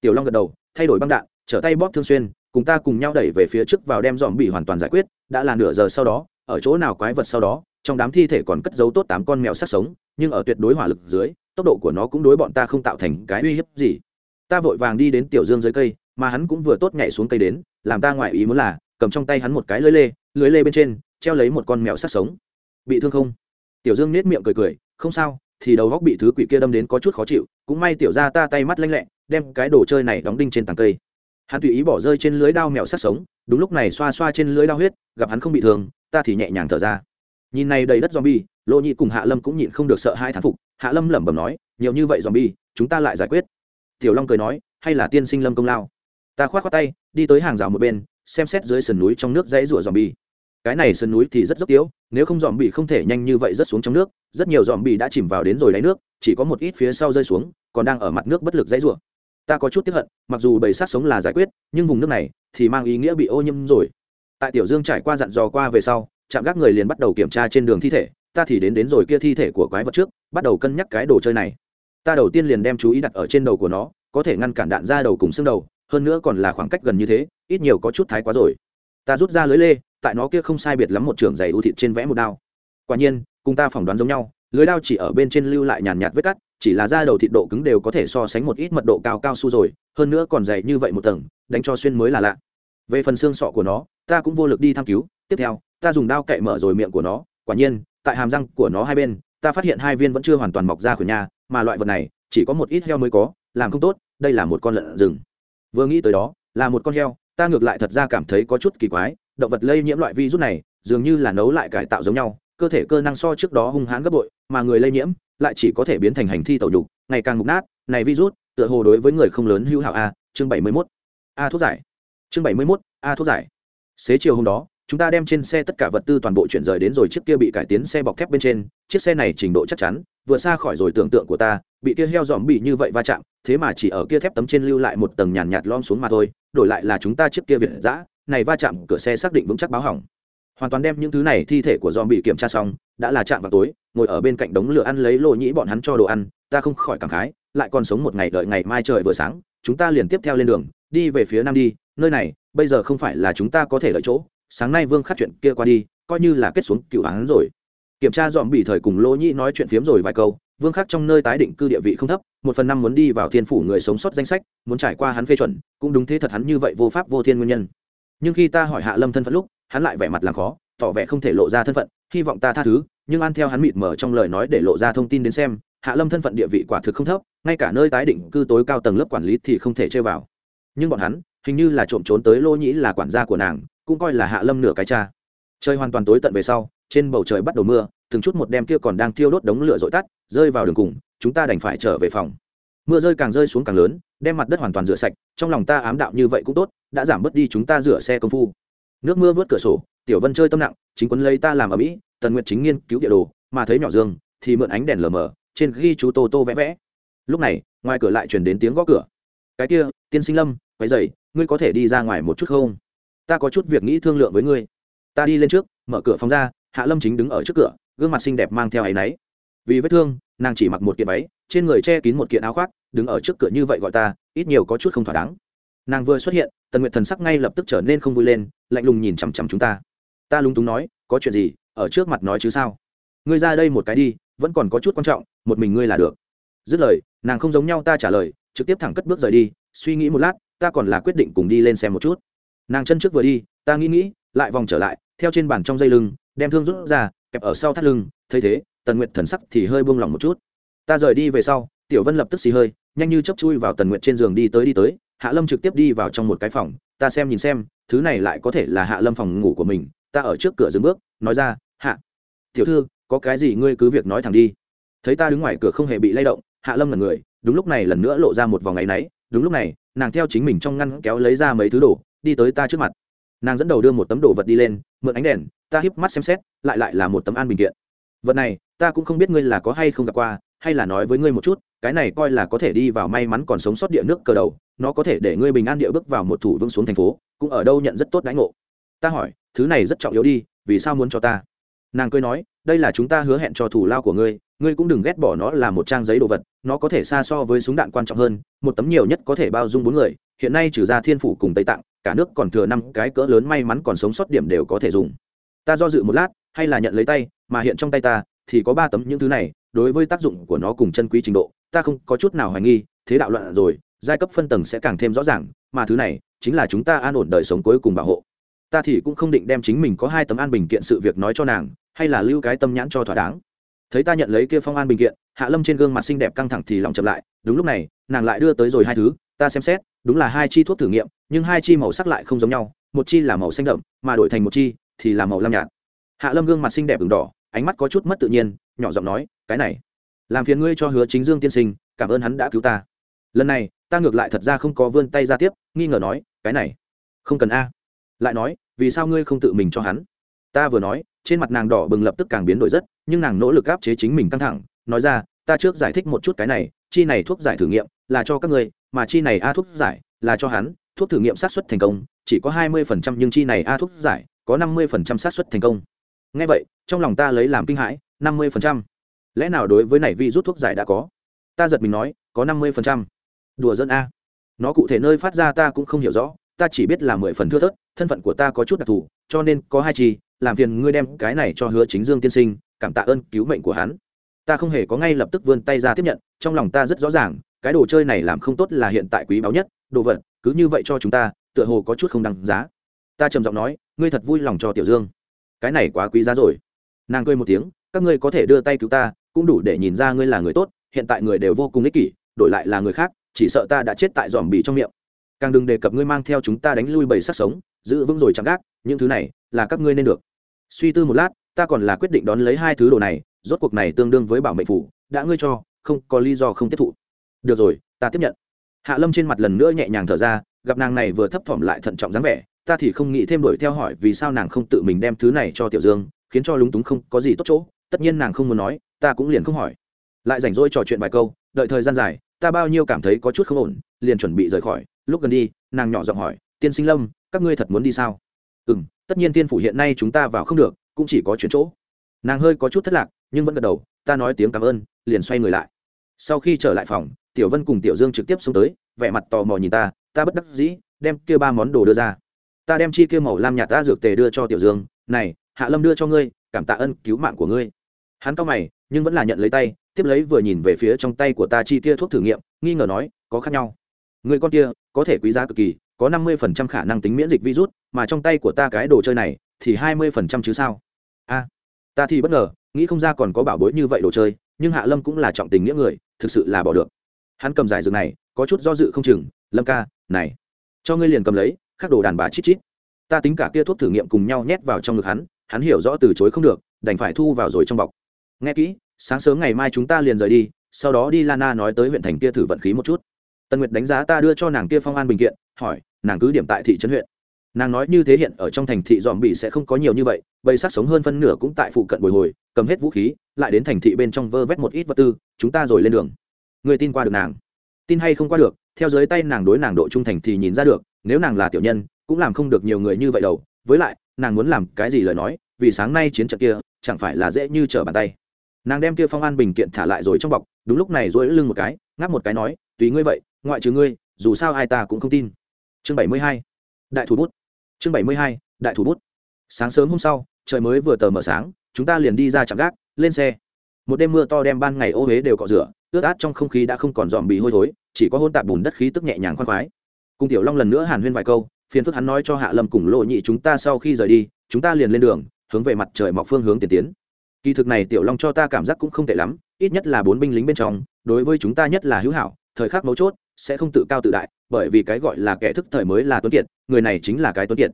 Tiểu long gật đầu, thay đổi băng đạn, trở tay bóp thương xuyên, cùng ta cùng nhau đẩy về phía trước vào đem dòm bị hoàn toàn giải quyết, đã là nửa giờ sau đó, ở chỗ nào quái vật sau đó, trong đám thi thể còn cất giấu tốt tám con mèo sát sống nhưng ở tuyệt đối hỏa lực dưới, tốc độ của nó cũng đối bọn ta không tạo thành cái uy hiếp gì. Ta vội vàng đi đến tiểu dương dưới cây, mà hắn cũng vừa tốt nhảy xuống cây đến, làm ta ngoại ý muốn là, cầm trong tay hắn một cái lưới lê lưới lê bên trên, treo lấy một con mèo sát sống. Bị thương không? Tiểu dương nết miệng cười cười, không sao, thì đầu góc bị thứ quỷ kia đâm đến có chút khó chịu, cũng may tiểu ra ta tay mắt lanh lẹ, đem cái đồ chơi này đóng đinh trên tàng cây. Hắn tùy ý bỏ rơi trên lưới đao mèo sát sống, đúng lúc này xoa xoa trên lưới đao huyết, gặp hắn không bị thương, ta thì nhẹ nhàng thở ra nhìn này đầy đất zombie, lô nhị cùng hạ lâm cũng nhịn không được sợ hai thán phục. Hạ lâm lẩm bẩm nói, nhiều như vậy zombie, chúng ta lại giải quyết. Tiểu long cười nói, hay là tiên sinh lâm công lao. Ta khoát khoát tay, đi tới hàng rào một bên, xem xét dưới sườn núi trong nước dãy rủa zombie. Cái này sườn núi thì rất dốc tiếu, nếu không dòm bị không thể nhanh như vậy rớt xuống trong nước. Rất nhiều dòm bị đã chìm vào đến rồi đáy nước, chỉ có một ít phía sau rơi xuống, còn đang ở mặt nước bất lực dãy rủa. Ta có chút tiếp hận, mặc dù bầy sát sống là giải quyết, nhưng vùng nước này thì mang ý nghĩa bị ô nhiễm rồi. Tại tiểu dương trải qua dặn dò qua về sau chạm gác người liền bắt đầu kiểm tra trên đường thi thể, ta thì đến đến rồi kia thi thể của quái vật trước, bắt đầu cân nhắc cái đồ chơi này. Ta đầu tiên liền đem chú ý đặt ở trên đầu của nó, có thể ngăn cản đạn ra đầu cùng xương đầu, hơn nữa còn là khoảng cách gần như thế, ít nhiều có chút thái quá rồi. Ta rút ra lưới lê, tại nó kia không sai biệt lắm một trường dày ưu thịt trên vẽ một đao. Quả nhiên, cùng ta phỏng đoán giống nhau, lưới đao chỉ ở bên trên lưu lại nhàn nhạt vết cắt, chỉ là da đầu thịt độ cứng đều có thể so sánh một ít mật độ cao cao su rồi, hơn nữa còn dày như vậy một tầng, đánh cho xuyên mới là lạ. Về phần xương sọ của nó, ta cũng vô lực đi thăm cứu tiếp theo ta dùng đao cậy mở rồi miệng của nó quả nhiên tại hàm răng của nó hai bên ta phát hiện hai viên vẫn chưa hoàn toàn mọc ra khỏi nhà mà loại vật này chỉ có một ít heo mới có làm không tốt đây là một con lợn rừng. Vừa nghĩ tới đó là một con heo ta ngược lại thật ra cảm thấy có chút kỳ quái động vật lây nhiễm loại virus này dường như là nấu lại cải tạo giống nhau cơ thể cơ năng so trước đó hung hãn gấp bội mà người lây nhiễm lại chỉ có thể biến thành hành thi tẩu đục ngày càng mục nát này virus tựa hồ đối với người không lớn hữu hảo a chương bảy mươi 71. a thuốc giải. Chương bảy mươi 71, a thuốc giải. Xế chiều hôm đó chúng ta đem trên xe tất cả vật tư toàn bộ chuyển rời đến rồi chiếc kia bị cải tiến xe bọc thép bên trên chiếc xe này trình độ chắc chắn vừa xa khỏi rồi tưởng tượng của ta bị kia heo dòm bị như vậy va chạm thế mà chỉ ở kia thép tấm trên lưu lại một tầng nhàn nhạt, nhạt lom xuống mà thôi đổi lại là chúng ta chiếc kia việt giã này va chạm cửa xe xác định vững chắc báo hỏng. Hoàn toàn đem những thứ này thi thể của dòm bị kiểm tra xong đã là chạm vào tối ngồi ở bên cạnh đống lửa ăn lấy lô nhĩ bọn hắn cho đồ ăn ta không khỏi cảm khái lại còn sống một ngày đợi ngày mai trời vừa sáng chúng ta liền tiếp theo lên đường đi về phía nam đi nơi này bây giờ không phải là chúng ta có thể đợi chỗ sáng nay vương khắc chuyện kia qua đi, coi như là kết xuống cựu án rồi. Kiểm tra dòm bị thời cùng lỗ nhĩ nói chuyện phiếm rồi vài câu, vương khắc trong nơi tái định cư địa vị không thấp, một phần năm muốn đi vào thiên phủ người sống sót danh sách, muốn trải qua hắn phê chuẩn, cũng đúng thế thật hắn như vậy vô pháp vô thiên nguyên nhân. Nhưng khi ta hỏi hạ lâm thân phận lúc, hắn lại vẻ mặt làm khó, tỏ vẻ không thể lộ ra thân phận, hy vọng ta tha thứ, nhưng ăn theo hắn mịt mở trong lời nói để lộ ra thông tin đến xem, hạ lâm thân phận địa vị quả thực không thấp, ngay cả nơi tái định cư tối cao tầng lớp quản lý thì không thể chơi vào. Nhưng bọn hắn, hình như là trộm trốn tới lô nhĩ là quản gia của nàng cũng coi là hạ lâm nửa cái cha. Trời hoàn toàn tối tận về sau, trên bầu trời bắt đầu mưa, từng chút một đem kia còn đang thiêu đốt đống lửa dội tắt, rơi vào đường cùng, chúng ta đành phải trở về phòng. Mưa rơi càng rơi xuống càng lớn, đem mặt đất hoàn toàn rửa sạch, trong lòng ta ám đạo như vậy cũng tốt, đã giảm bớt đi chúng ta rửa xe công phu. Nước mưa vớt cửa sổ, tiểu vân chơi tâm nặng, chính quấn lấy ta làm ở mỹ, tần nguyệt chính nghiên cứu địa đồ, mà thấy nhỏ dương, thì mượn ánh đèn lờ mờ, trên ghi chú tô tô vẽ vẽ. Lúc này, ngoài cửa lại chuyển đến tiếng gõ cửa. Cái kia, tiên sinh lâm quay dày ngươi có thể đi ra ngoài một chút không? Ta có chút việc nghĩ thương lượng với ngươi. Ta đi lên trước, mở cửa phòng ra, hạ lâm chính đứng ở trước cửa, gương mặt xinh đẹp mang theo áy náy. Vì vết thương, nàng chỉ mặc một kiện váy, trên người che kín một kiện áo khoác, đứng ở trước cửa như vậy gọi ta, ít nhiều có chút không thỏa đáng. Nàng vừa xuất hiện, tần nguyện thần sắc ngay lập tức trở nên không vui lên, lạnh lùng nhìn chằm chằm chúng ta. Ta lúng túng nói, có chuyện gì, ở trước mặt nói chứ sao? Ngươi ra đây một cái đi, vẫn còn có chút quan trọng, một mình ngươi là được. Dứt lời, nàng không giống nhau ta trả lời, trực tiếp thẳng cất bước rời đi, suy nghĩ một lát, ta còn là quyết định cùng đi lên xem một chút nàng chân trước vừa đi, ta nghĩ nghĩ, lại vòng trở lại, theo trên bàn trong dây lưng, đem thương rút ra, kẹp ở sau thắt lưng, thấy thế, tần nguyệt thần sắc thì hơi buông lỏng một chút. Ta rời đi về sau, tiểu vân lập tức xì hơi, nhanh như chấp chui vào tần nguyệt trên giường đi tới đi tới, hạ lâm trực tiếp đi vào trong một cái phòng, ta xem nhìn xem, thứ này lại có thể là hạ lâm phòng ngủ của mình, ta ở trước cửa dừng bước, nói ra, hạ, tiểu thư, có cái gì ngươi cứ việc nói thẳng đi. Thấy ta đứng ngoài cửa không hề bị lay động, hạ lâm là người, đúng lúc này lần nữa lộ ra một vòng ngày náy, đúng lúc này, nàng theo chính mình trong ngăn kéo lấy ra mấy thứ đồ đi tới ta trước mặt. Nàng dẫn đầu đưa một tấm đồ vật đi lên, mượn ánh đèn, ta híp mắt xem xét, lại lại là một tấm an bình kiện. Vật này, ta cũng không biết ngươi là có hay không gặp qua, hay là nói với ngươi một chút, cái này coi là có thể đi vào may mắn còn sống sót địa nước cờ đầu, nó có thể để ngươi bình an địa bước vào một thủ vương xuống thành phố, cũng ở đâu nhận rất tốt đãi ngộ. Ta hỏi, thứ này rất trọng yếu đi, vì sao muốn cho ta? Nàng cười nói, đây là chúng ta hứa hẹn cho thủ lao của ngươi ngươi cũng đừng ghét bỏ nó là một trang giấy đồ vật, nó có thể xa so với súng đạn quan trọng hơn, một tấm nhiều nhất có thể bao dung bốn người, hiện nay trừ ra thiên phủ cùng tây tạng cả nước còn thừa năm cái cỡ lớn may mắn còn sống sót điểm đều có thể dùng. Ta do dự một lát, hay là nhận lấy tay, mà hiện trong tay ta, thì có ba tấm những thứ này, đối với tác dụng của nó cùng chân quý trình độ, ta không có chút nào hoài nghi, thế đạo loạn rồi, giai cấp phân tầng sẽ càng thêm rõ ràng, mà thứ này, chính là chúng ta an ổn đời sống cuối cùng bảo hộ. Ta thì cũng không định đem chính mình có hai tấm an bình kiện sự việc nói cho nàng, hay là lưu cái tâm nhãn cho thỏa đáng. Thấy ta nhận lấy kia phong an bình kiện, hạ lâm trên gương mặt xinh đẹp căng thẳng thì lòng chậm lại, đúng lúc này, nàng lại đưa tới rồi hai thứ, ta xem xét đúng là hai chi thuốc thử nghiệm, nhưng hai chi màu sắc lại không giống nhau, một chi là màu xanh đậm, mà đổi thành một chi thì là màu lam nhạt. Hạ lâm gương mặt xinh đẹp ửng đỏ, ánh mắt có chút mất tự nhiên, nhỏ giọng nói, cái này, làm phiền ngươi cho hứa chính dương tiên sinh, cảm ơn hắn đã cứu ta. Lần này, ta ngược lại thật ra không có vươn tay ra tiếp, nghi ngờ nói, cái này, không cần a. Lại nói, vì sao ngươi không tự mình cho hắn? Ta vừa nói, trên mặt nàng đỏ bừng lập tức càng biến đổi rất, nhưng nàng nỗ lực áp chế chính mình căng thẳng, nói ra, ta trước giải thích một chút cái này chi này thuốc giải thử nghiệm là cho các ngươi, mà chi này a thuốc giải là cho hắn. Thuốc thử nghiệm sát xuất thành công, chỉ có hai mươi phần trăm, nhưng chi này a thuốc giải có năm mươi phần trăm sát xuất thành công. Ngay vậy, trong lòng ta lấy làm kinh hãi, năm mươi phần trăm. Lẽ nào đối với này vi rút thuốc giải đã có? Ta giật mình nói, có năm mươi phần trăm. Đùa dân a. Nó cụ thể nơi phát ra ta cũng không hiểu rõ, ta chỉ biết là mười phần thưa thớt, thân phận của ta có chút đặc thù, cho nên có hai chi, làm phiền ngươi đem cái này cho hứa chính dương tiên sinh, cảm tạ ơn cứu mệnh của hắn ta không hề có ngay lập tức vươn tay ra tiếp nhận, trong lòng ta rất rõ ràng, cái đồ chơi này làm không tốt là hiện tại quý báu nhất, đồ vật, cứ như vậy cho chúng ta, tựa hồ có chút không đăng giá. Ta trầm giọng nói, ngươi thật vui lòng cho tiểu dương. Cái này quá quý giá rồi. Nàng cười một tiếng, các ngươi có thể đưa tay cứu ta, cũng đủ để nhìn ra ngươi là người tốt, hiện tại người đều vô cùng ích kỷ, đổi lại là người khác, chỉ sợ ta đã chết tại dòm bì trong miệng. Càng đừng đề cập ngươi mang theo chúng ta đánh lui bầy sắc sống, giữ vững rồi chẳng gác, những thứ này là các ngươi nên được. Suy tư một lát, ta còn là quyết định đón lấy hai thứ đồ này rốt cuộc này tương đương với bảo mệnh phủ, đã ngươi cho, không có lý do không tiếp thụ. Được rồi, ta tiếp nhận. Hạ lâm trên mặt lần nữa nhẹ nhàng thở ra, gặp nàng này vừa thấp thỏm lại thận trọng dáng vẻ, ta thì không nghĩ thêm đuổi theo hỏi vì sao nàng không tự mình đem thứ này cho tiểu dương, khiến cho lúng túng không có gì tốt chỗ, tất nhiên nàng không muốn nói, ta cũng liền không hỏi. Lại rảnh rỗi trò chuyện vài câu, đợi thời gian dài, ta bao nhiêu cảm thấy có chút không ổn, liền chuẩn bị rời khỏi. Lúc gần đi, nàng nhỏ giọng hỏi, tiên sinh lâm, các ngươi thật muốn đi sao? Ừ m tất nhiên tiên phủ hiện nay chúng ta vào không được, cũng chỉ có chuyển chỗ. Nàng hơi có chút thất lạc nhưng vẫn gật đầu, ta nói tiếng cảm ơn, liền xoay người lại. Sau khi trở lại phòng, tiểu vân cùng tiểu dương trực tiếp xuống tới, vẻ mặt tò mò nhìn ta ta bất đắc dĩ, đem kia ba món đồ đưa ra. Ta đem chi kia màu lam nhạt ta dược tề đưa cho tiểu dương, này, hạ lâm đưa cho ngươi, cảm tạ ơn cứu mạng của ngươi. Hắn cao mày, nhưng vẫn là nhận lấy tay, tiếp lấy vừa nhìn về phía trong tay của ta chi kia thuốc thử nghiệm, nghi ngờ nói, có khác nhau. Người con kia, có thể quý giá cực kỳ, có năm mươi phần trăm khả năng tính miễn dịch virus, mà trong tay của ta cái đồ chơi này, thì hai mươi phần trăm chứ sao? A ta thì bất ngờ, nghĩ không ra còn có bảo bối như vậy đồ chơi, nhưng hạ lâm cũng là trọng tình nghĩa người, thực sự là bỏ được. Hắn cầm giải dược này, có chút do dự không chừng, lâm ca, này, cho ngươi liền cầm lấy, khắc đồ đàn bà chít chít. Ta tính cả kia thuốc thử nghiệm cùng nhau nhét vào trong ngực hắn hắn hiểu rõ từ chối không được, đành phải thu vào rồi trong bọc. Nghe kỹ, sáng sớm ngày mai chúng ta liền rời đi, sau đó đi lana nói tới huyện thành kia thử vận khí một chút. Tần nguyệt đánh giá ta đưa cho nàng kia phong an bình kiện, hỏi, nàng cứ điểm tại thị trấn huyện nàng nói như thế hiện ở trong thành thị dòm bị sẽ không có nhiều như vậy, bầy sát sống hơn phân nửa cũng tại phụ cận bồi hồi, cầm hết vũ khí, lại đến thành thị bên trong vơ vét một ít vật tư, chúng ta rồi lên đường. Người tin qua được nàng? Tin hay không qua được, theo dưới tay nàng đối nàng độ trung thành thì nhìn ra được, nếu nàng là tiểu nhân, cũng làm không được nhiều người như vậy đâu. Với lại, nàng muốn làm cái gì lời nói, vì sáng nay chiến trận kia, chẳng phải là dễ như trở bàn tay. Nàng đem kia phong an bình kiện thả lại rồi trong bọc, đúng lúc này dỗi lưng một cái, ngáp một cái nói, tùy ngươi vậy, ngoại trừ ngươi, dù sao ai ta cũng không tin. Chương bảy mươi hai, đại thủ bút chương bảy mươi hai, đại thủ bút. Sáng sớm hôm sau, trời mới vừa tờ mờ sáng, chúng ta liền đi ra chạm gác, lên xe. Một đêm mưa to đem ban ngày ô huế đều cọ rửa, ướt át trong không khí đã không còn dòm bị hôi thối, chỉ có hôn tạp bùn đất khí tức nhẹ nhàng khoan khoái. Cùng tiểu long lần nữa hàn huyên vài câu, phiền phức hắn nói cho hạ lâm cùng lộ nhị chúng ta sau khi rời đi, chúng ta liền lên đường, hướng về mặt trời mọc phương hướng tiền tiến. Kỳ thực này tiểu long cho ta cảm giác cũng không tệ lắm, ít nhất là bốn binh lính bên trong, đối với chúng ta nhất là hữu hảo, thời khắc mấu chốt sẽ không tự cao tự đại, bởi vì cái gọi là kẻ thức thời mới là tuấn kiệt, người này chính là cái tuấn kiệt.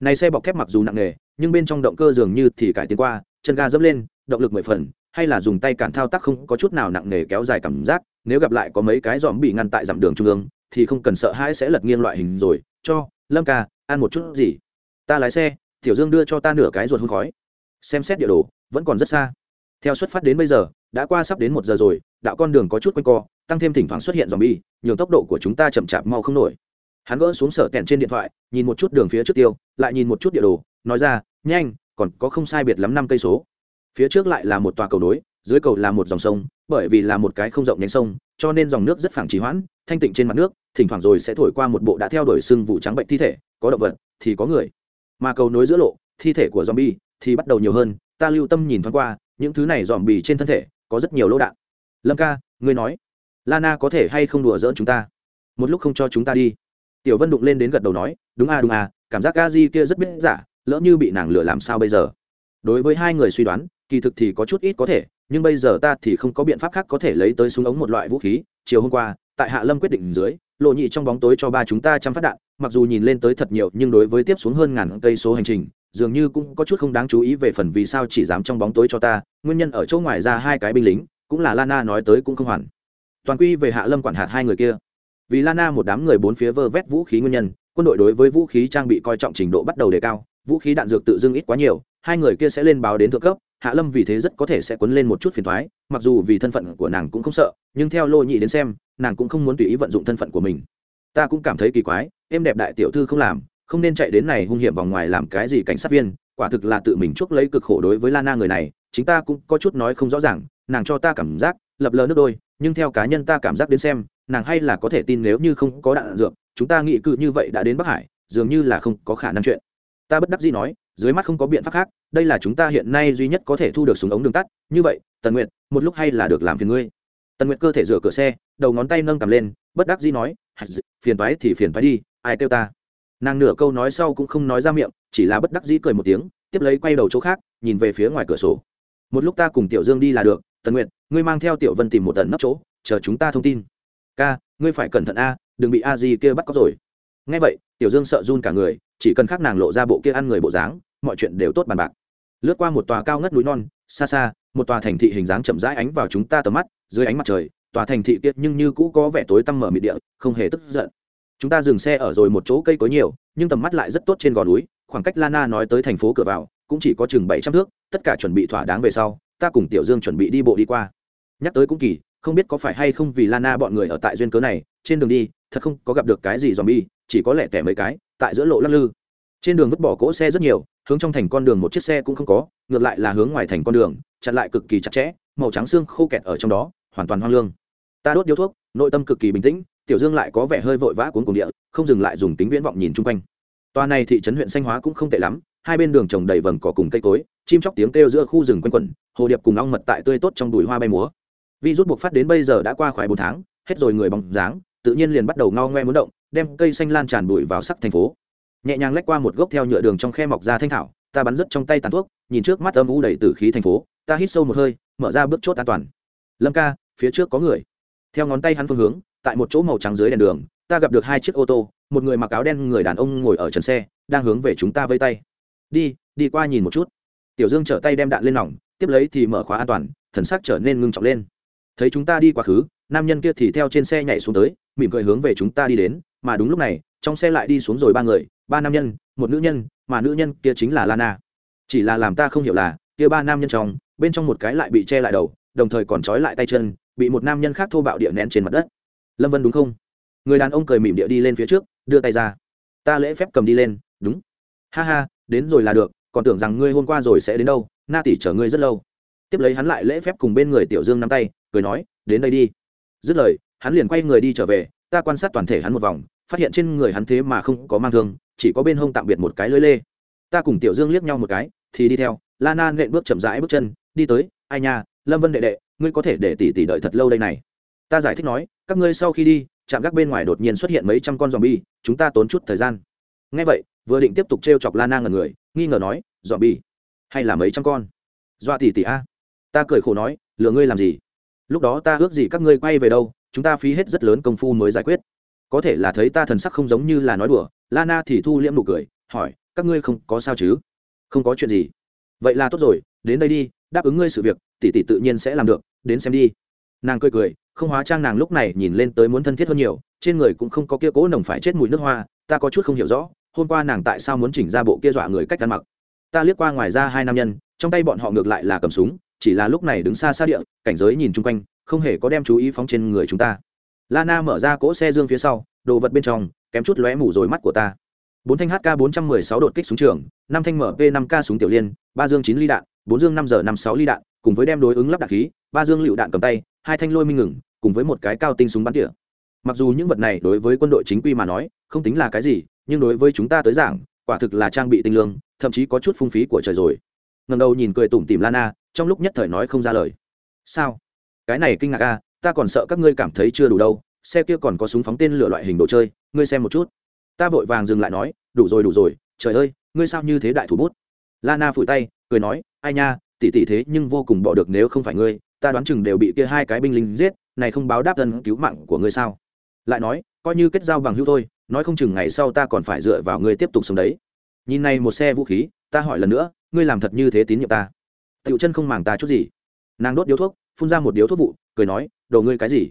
Này xe bọc thép mặc dù nặng nề, nhưng bên trong động cơ dường như thì cải tiến qua, chân ga dẫm lên, động lực mười phần, hay là dùng tay cản thao tác không có chút nào nặng nề kéo dài cảm giác, nếu gặp lại có mấy cái dòm bị ngăn tại dặm đường trung ương, thì không cần sợ hãi sẽ lật nghiêng loại hình rồi. Cho, lâm ca, ăn một chút gì? Ta lái xe, tiểu dương đưa cho ta nửa cái ruột hôn khói. Xem xét địa đồ, vẫn còn rất xa. Theo xuất phát đến bây giờ, đã qua sắp đến một giờ rồi, đạo con đường có chút quanh co tăng thêm thỉnh thoảng xuất hiện dòm bi nhường tốc độ của chúng ta chậm chạp mau không nổi. Hắn gỡ xuống sở kẹn trên điện thoại, nhìn một chút đường phía trước tiêu, lại nhìn một chút địa đồ, nói ra, nhanh, còn có không sai biệt lắm năm cây số. Phía trước lại là một tòa cầu nối, dưới cầu là một dòng sông, bởi vì là một cái không rộng nhánh sông, cho nên dòng nước rất phẳng trì hoãn, thanh tịnh trên mặt nước, thỉnh thoảng rồi sẽ thổi qua một bộ đã theo đuổi sưng vụ trắng bệnh thi thể, có động vật thì có người. Mà cầu nối giữa lộ, thi thể của zombie thì bắt đầu nhiều hơn, ta lưu tâm nhìn thoáng qua, những thứ này dòm bì trên thân thể có rất nhiều lỗ đạn. Lâm ca, ngươi nói lana có thể hay không đùa giỡn chúng ta? Một lúc không cho chúng ta đi. Tiểu vân đụng lên đến gật đầu nói, đúng à đúng à cảm giác ga di kia rất biết giả, lỡ như bị nàng lừa làm sao bây giờ? Đối với hai người suy đoán, kỳ thực thì có chút ít có thể, nhưng bây giờ ta thì không có biện pháp khác có thể lấy tới súng ống một loại vũ khí. Chiều hôm qua, tại hạ lâm quyết định dưới, lộ nhị trong bóng tối cho ba chúng ta trăm phát đạn, mặc dù nhìn lên tới thật nhiều, nhưng đối với tiếp xuống hơn ngàn cây số hành trình, dường như cũng có chút không đáng chú ý về phần vì sao chỉ dám trong bóng tối cho ta. Nguyên nhân ở chỗ ngoài ra hai cái binh lính, cũng là lana nói tới cũng không hoàn toàn quy về hạ lâm quản hạt hai người kia. Vì lana một đám người bốn phía vơ vét vũ khí nguyên nhân, quân đội đối với vũ khí trang bị coi trọng trình độ bắt đầu đề cao, vũ khí đạn dược tự dưng ít quá nhiều, hai người kia sẽ lên báo đến thượng cấp, hạ lâm vì thế rất có thể sẽ quấn lên một chút phiền thoái mặc dù vì thân phận của nàng cũng không sợ, nhưng theo lô nhị đến xem, nàng cũng không muốn tùy ý vận dụng thân phận của mình. Ta cũng cảm thấy kỳ quái, em đẹp đại tiểu thư không làm, không nên chạy đến này hung hiểm vòng ngoài làm cái gì cảnh sát viên, quả thực là tự mình chuốc lấy cực khổ đối với lana người này, chính ta cũng có chút nói không rõ ràng, nàng cho ta cảm giác, lập lờ nước đôi nhưng theo cá nhân ta cảm giác đến xem, nàng hay là có thể tin nếu như không có đạn dược, chúng ta nghĩ cự như vậy đã đến bắc hải, dường như là không có khả năng chuyện. Ta bất đắc dĩ nói, dưới mắt không có biện pháp khác, đây là chúng ta hiện nay duy nhất có thể thu được súng ống đường tắt, như vậy, tần nguyệt, một lúc hay là được làm phiền ngươi. Tần nguyệt cơ thể rửa cửa xe, đầu ngón tay nâng cầm lên, bất đắc dĩ nói phiền thoái thì phiền thoái đi, ai kêu ta? Nàng nửa câu nói sau cũng không nói ra miệng, chỉ là bất đắc dĩ cười một tiếng, tiếp lấy quay đầu chỗ khác, nhìn về phía ngoài cửa sổ. Một lúc ta cùng tiểu dương đi là được tần nguyệt, ngươi mang theo tiểu vân tìm một tận nấp chỗ, chờ chúng ta thông tin. Ca, ngươi phải cẩn thận a, đừng bị a di kia bắt cóc rồi. Ngay vậy, tiểu dương sợ run cả người, chỉ cần khác nàng lộ ra bộ kia ăn người bộ dáng, mọi chuyện đều tốt bàn bạc. Lướt qua một tòa cao ngất núi non, xa xa, một tòa thành thị hình dáng chậm rãi ánh vào chúng ta tầm mắt, dưới ánh mặt trời, tòa thành thị kiệt nhưng như cũ có vẻ tối tăm mở mịt địa, không hề tức giận. Chúng ta dừng xe ở rồi một chỗ cây cối nhiều, nhưng tầm mắt lại rất tốt trên gò núi, khoảng cách lana nói tới thành phố cửa vào, cũng chỉ có chừng bảy trăm thước, tất cả chuẩn bị thỏa đáng về sau ta cùng tiểu dương chuẩn bị đi bộ đi qua. Nhắc tới cũng kỳ, không biết có phải hay không vì lana bọn người ở tại duyên cớ này, trên đường đi, thật không có gặp được cái gì dòm bi chỉ có lẻ tẻ mấy cái, tại giữa lộ lắc lư. Trên đường vứt bỏ cỗ xe rất nhiều, hướng trong thành con đường một chiếc xe cũng không có, ngược lại là hướng ngoài thành con đường, chặn lại cực kỳ chặt chẽ, màu trắng xương khô kẹt ở trong đó, hoàn toàn hoang lương. Ta đốt điếu thuốc, nội tâm cực kỳ bình tĩnh, tiểu dương lại có vẻ hơi vội vã cuốn cùng địa, không dừng lại dùng tính viễn vọng nhìn chung quanh. Toa này thị trấn huyện xanh hóa cũng không tệ lắm, hai bên đường trồng đầy vầng cỏ cùng cây cối, chim chóc tiếng kêu giữa khu rừng quanh quẩn hồ điệp cùng ong mật tại tươi tốt trong đùi hoa bay múa. Vi rút buộc phát đến bây giờ đã qua khoảng bốn tháng, hết rồi người bóng dáng, tự nhiên liền bắt đầu ngao ngoe muốn động, đem cây xanh lan tràn bụi vào sắc thành phố. Nhẹ nhàng lách qua một gốc theo nhựa đường trong khe mọc ra thanh thảo, ta bắn rứt trong tay tàn thuốc, nhìn trước mắt âm u đầy tử khí thành phố, ta hít sâu một hơi, mở ra bước chốt an toàn. Lâm ca, phía trước có người. Theo ngón tay hắn phương hướng, tại một chỗ màu trắng dưới đèn đường, ta gặp được hai chiếc ô tô, một người mặc áo đen, người đàn ông ngồi ở trần xe, đang hướng về chúng ta vây tay. Đi đi qua nhìn một chút. Tiểu dương trở tay đem đạn lên nòng tiếp lấy thì mở khóa an toàn, thần sắc trở nên ngưng trọng lên. Thấy chúng ta đi quá khứ, nam nhân kia thì theo trên xe nhảy xuống tới, mỉm cười hướng về chúng ta đi đến, mà đúng lúc này, trong xe lại đi xuống rồi ba người, ba nam nhân, một nữ nhân, mà nữ nhân kia chính là lana. Chỉ là làm ta không hiểu là, kia ba nam nhân trong, bên trong một cái lại bị che lại đầu, đồng thời còn trói lại tay chân, bị một nam nhân khác thô bạo địa nén trên mặt đất. Lâm vân đúng không? Người đàn ông cười mỉm địa đi lên phía trước, đưa tay ra. Ta lễ phép cầm đi lên, đúng. Ha ha, đến rồi là được, còn tưởng rằng ngươi hôm qua rồi sẽ đến đâu na tỷ chở ngươi rất lâu. Tiếp lấy hắn lại lễ phép cùng bên người tiểu dương nắm tay, cười nói, đến đây đi. Dứt lời, hắn liền quay người đi trở về, ta quan sát toàn thể hắn một vòng, phát hiện trên người hắn thế mà không có mang thương, chỉ có bên hông tạm biệt một cái lưới lê. Ta cùng tiểu dương liếc nhau một cái, thì đi theo. La na nện bước chậm rãi bước chân, đi tới, ai nha, lâm vân đệ đệ, ngươi có thể để tỷ tỷ đợi thật lâu đây này. Ta giải thích nói, các ngươi sau khi đi chạm gác bên ngoài đột nhiên xuất hiện mấy trăm con dòm bi chúng ta tốn chút thời gian. Ngay vậy, vừa định tiếp tục t r e o chọc la na ngần người, nghi ngờ nói dòm bi hay là mấy trăm con? Dọa tỷ tỷ a, ta cười khổ nói, lừa ngươi làm gì? Lúc đó ta ước gì các ngươi quay về đâu, chúng ta phí hết rất lớn công phu mới giải quyết. Có thể là thấy ta thần sắc không giống như là nói đùa la na thì thu liễm nụ cười, hỏi, các ngươi không có sao chứ? Không có chuyện gì. Vậy là tốt rồi, đến đây đi, đáp ứng ngươi sự việc, tỷ tỷ tự nhiên sẽ làm được, đến xem đi. Nàng cười cười, không hóa trang nàng lúc này nhìn lên tới muốn thân thiết hơn nhiều, trên người cũng không có kia cố nồng phải chết mùi nước hoa, ta có chút không hiểu rõ, hôm qua nàng tại sao muốn chỉnh ra bộ kia dọa người cách ăn mặc ta liếc qua ngoài ra hai nam nhân, trong tay bọn họ ngược lại là cầm súng, chỉ là lúc này đứng xa xa địa, cảnh giới nhìn chung quanh, không hề có đem chú ý phóng trên người chúng ta. Lana mở ra cỗ xe dương phía sau, đồ vật bên trong, kém chút lóe mủ rồi mắt của ta. Bốn thanh hk bốn trăm mười sáu đột kích súng trường, năm thanh mp năm k súng tiểu liên, ba dương chín ly đạn, bốn dương năm giờ năm sáu ly đạn, cùng với đem đối ứng lắp đạn khí, ba dương lựu đạn cầm tay, hai thanh lôi minh ngừng, cùng với một cái cao tinh súng bắn tỉa. Mặc dù những vật này đối với quân đội chính quy mà nói, không tính là cái gì, nhưng đối với chúng ta tới giảng quả thực là trang bị tinh lương, thậm chí có chút phung phí của trời rồi. Ngần đầu nhìn cười tủm tìm lana, trong lúc nhất thời nói không ra lời. Sao? Cái này kinh ngạc a ta còn sợ các ngươi cảm thấy chưa đủ đâu, xe kia còn có súng phóng tên lửa loại hình đồ chơi, ngươi xem một chút. Ta vội vàng dừng lại nói, đủ rồi đủ rồi, trời ơi, ngươi sao như thế đại thủ bút? Lana phủi tay, cười nói, ai nha tỉ tỉ thế nhưng vô cùng bỏ được nếu không phải ngươi, ta đoán chừng đều bị kia hai cái binh lính giết, này không báo đáp thân cứu mạng của ngươi sao? Lại nói coi như kết giao bằng hữu thôi, nói không chừng ngày sau ta còn phải dựa vào ngươi tiếp tục sống đấy. Nhìn này một xe vũ khí, ta hỏi lần nữa, ngươi làm thật như thế tín nhiệm ta? Tiểu chân không màng ta chút gì. Nàng đốt điếu thuốc, phun ra một điếu thuốc vụ, cười nói, đồ ngươi cái gì?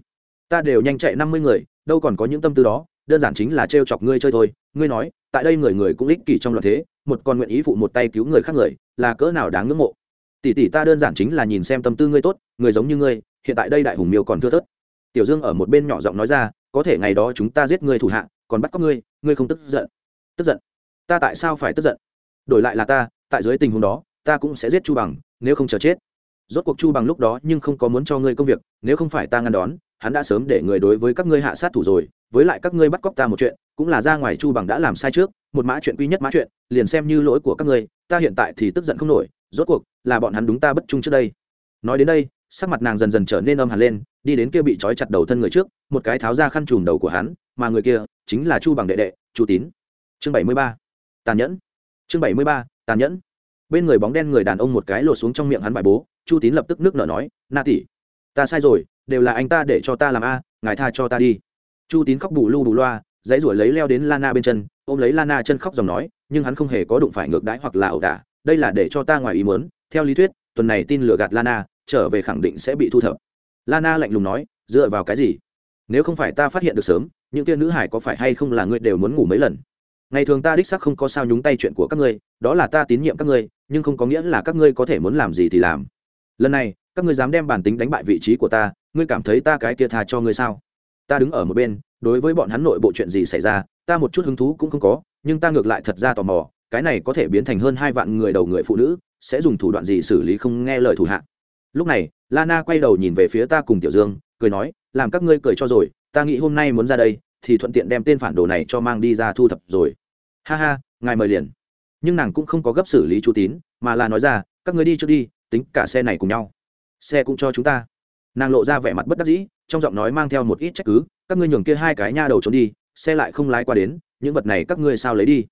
Ta đều nhanh chạy năm mươi người, đâu còn có những tâm tư đó, đơn giản chính là trêu chọc ngươi chơi thôi. Ngươi nói, tại đây người người cũng ích kỷ trong loạn thế, một con nguyện ý phụ một tay cứu người khác người, là cỡ nào đáng ngưỡng mộ? Tỷ tỷ ta đơn giản chính là nhìn xem tâm tư ngươi tốt, người giống như ngươi, hiện tại đây đại hùng miêu còn thưa thớt. Tiểu dương ở một bên nhỏ giọng nói ra có thể ngày đó chúng ta giết ngươi thủ hạ, còn bắt cóc ngươi ngươi không tức giận. Tức giận? Ta tại sao phải tức giận? Đổi lại là ta, tại dưới tình huống đó, ta cũng sẽ giết chu bằng, nếu không chờ chết. Rốt cuộc chu bằng lúc đó nhưng không có muốn cho ngươi công việc, nếu không phải ta ngăn đón, hắn đã sớm để người đối với các ngươi hạ sát thủ rồi. Với lại các ngươi bắt cóc ta một chuyện, cũng là ra ngoài chu bằng đã làm sai trước, một mã chuyện quy nhất mã chuyện, liền xem như lỗi của các ngươi, ta hiện tại thì tức giận không nổi, rốt cuộc là bọn hắn đúng ta bất trung trước đây. Nói đến đây sắc mặt nàng dần dần trở nên âm hẳn lên, đi đến kia bị trói chặt đầu thân người trước, một cái tháo ra khăn trùm đầu của hắn, mà người kia chính là chu bằng đệ đệ, chu tín. Chương bảy mươi ba, tàn nhẫn. Chương bảy mươi ba, tàn nhẫn. Bên người bóng đen người đàn ông một cái lột xuống trong miệng hắn vải bố, chu tín lập tức nước nở nói, na tỷ, ta sai rồi, đều là anh ta để cho ta làm a, ngài tha cho ta đi. Chu tín khóc bù lu bù loa, dãy ruổi lấy leo đến lana bên chân, ôm lấy lana chân khóc dòng nói, nhưng hắn không hề có đụng phải ngược đãi hoặc là ẩu đả, đây là để cho ta ngoài ý muốn, theo lý thuyết, tuần này tin lừa gạt lana trở về khẳng định sẽ bị thu thập. Lana lạnh lùng nói, dựa vào cái gì? Nếu không phải ta phát hiện được sớm, những kia nữ hải có phải hay không là ngươi đều muốn ngủ mấy lần? Ngày thường ta đích sắc không có sao nhúng tay chuyện của các ngươi, đó là ta tín nhiệm các ngươi, nhưng không có nghĩa là các ngươi có thể muốn làm gì thì làm. Lần này, các ngươi dám đem bản tính đánh bại vị trí của ta, ngươi cảm thấy ta cái kia tha cho ngươi sao? Ta đứng ở một bên, đối với bọn hắn nội bộ chuyện gì xảy ra, ta một chút hứng thú cũng không có, nhưng ta ngược lại thật ra tò mò, cái này có thể biến thành hơn hai vạn người đầu người phụ nữ, sẽ dùng thủ đoạn gì xử lý không nghe lời thủ hạ? Lúc này, lana quay đầu nhìn về phía ta cùng tiểu dương, cười nói, làm các ngươi cười cho rồi, ta nghĩ hôm nay muốn ra đây, thì thuận tiện đem tên phản đồ này cho mang đi ra thu thập rồi. Ha ha, ngài mời liền. Nhưng nàng cũng không có gấp xử lý chú tín, mà là nói ra, các ngươi đi trước đi, tính cả xe này cùng nhau. Xe cũng cho chúng ta. Nàng lộ ra vẻ mặt bất đắc dĩ, trong giọng nói mang theo một ít trách cứ, các ngươi nhường kia hai cái nha đầu trốn đi, xe lại không lái qua đến, những vật này các ngươi sao lấy đi?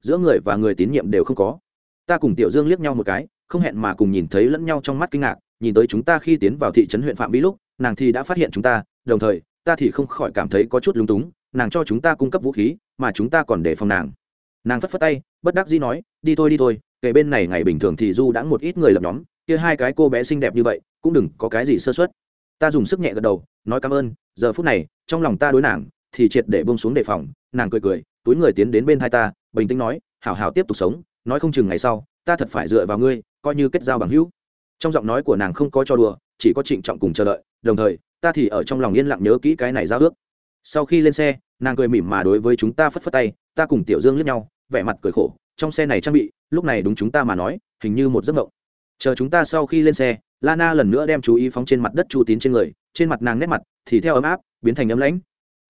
Giữa người và người tín nhiệm đều không có. Ta cùng tiểu dương liếc nhau một cái không hẹn mà cùng nhìn thấy lẫn nhau trong mắt kinh ngạc, nhìn tới chúng ta khi tiến vào thị trấn huyện phạm vi lúc, nàng thì đã phát hiện chúng ta, đồng thời, ta thì không khỏi cảm thấy có chút lúng túng, nàng cho chúng ta cung cấp vũ khí, mà chúng ta còn để phòng nàng. Nàng phất phất tay, bất đắc dĩ nói, đi thôi đi thôi, kể bên này ngày bình thường thì du đã một ít người lập nhóm, kia hai cái cô bé xinh đẹp như vậy, cũng đừng có cái gì sơ xuất ta dùng sức nhẹ gật đầu, nói cảm ơn, giờ phút này, trong lòng ta đối nàng, thì triệt để bông xuống đề phòng, nàng cười cười, túi người tiến đến bên thai ta, bình tĩnh nói, hảo hảo tiếp tục sống, nói không chừng ngày sau ta thật phải dựa vào ngươi, coi như kết giao bằng hữu. Trong giọng nói của nàng không có cho đùa, chỉ có trịnh trọng cùng chờ đợi, đồng thời, ta thì ở trong lòng yên lặng nhớ kỹ cái này giao ước. Sau khi lên xe, nàng cười mỉm mà đối với chúng ta phất phất tay, ta cùng tiểu dương lướt nhau, vẻ mặt cười khổ, trong xe này trang bị, lúc này đúng chúng ta mà nói, hình như một giấc mộng. Chờ chúng ta sau khi lên xe, lana lần nữa đem chú ý phóng trên mặt đất chu tín trên người, trên mặt nàng nét mặt thì theo ấm áp, biến thành ấm lãnh.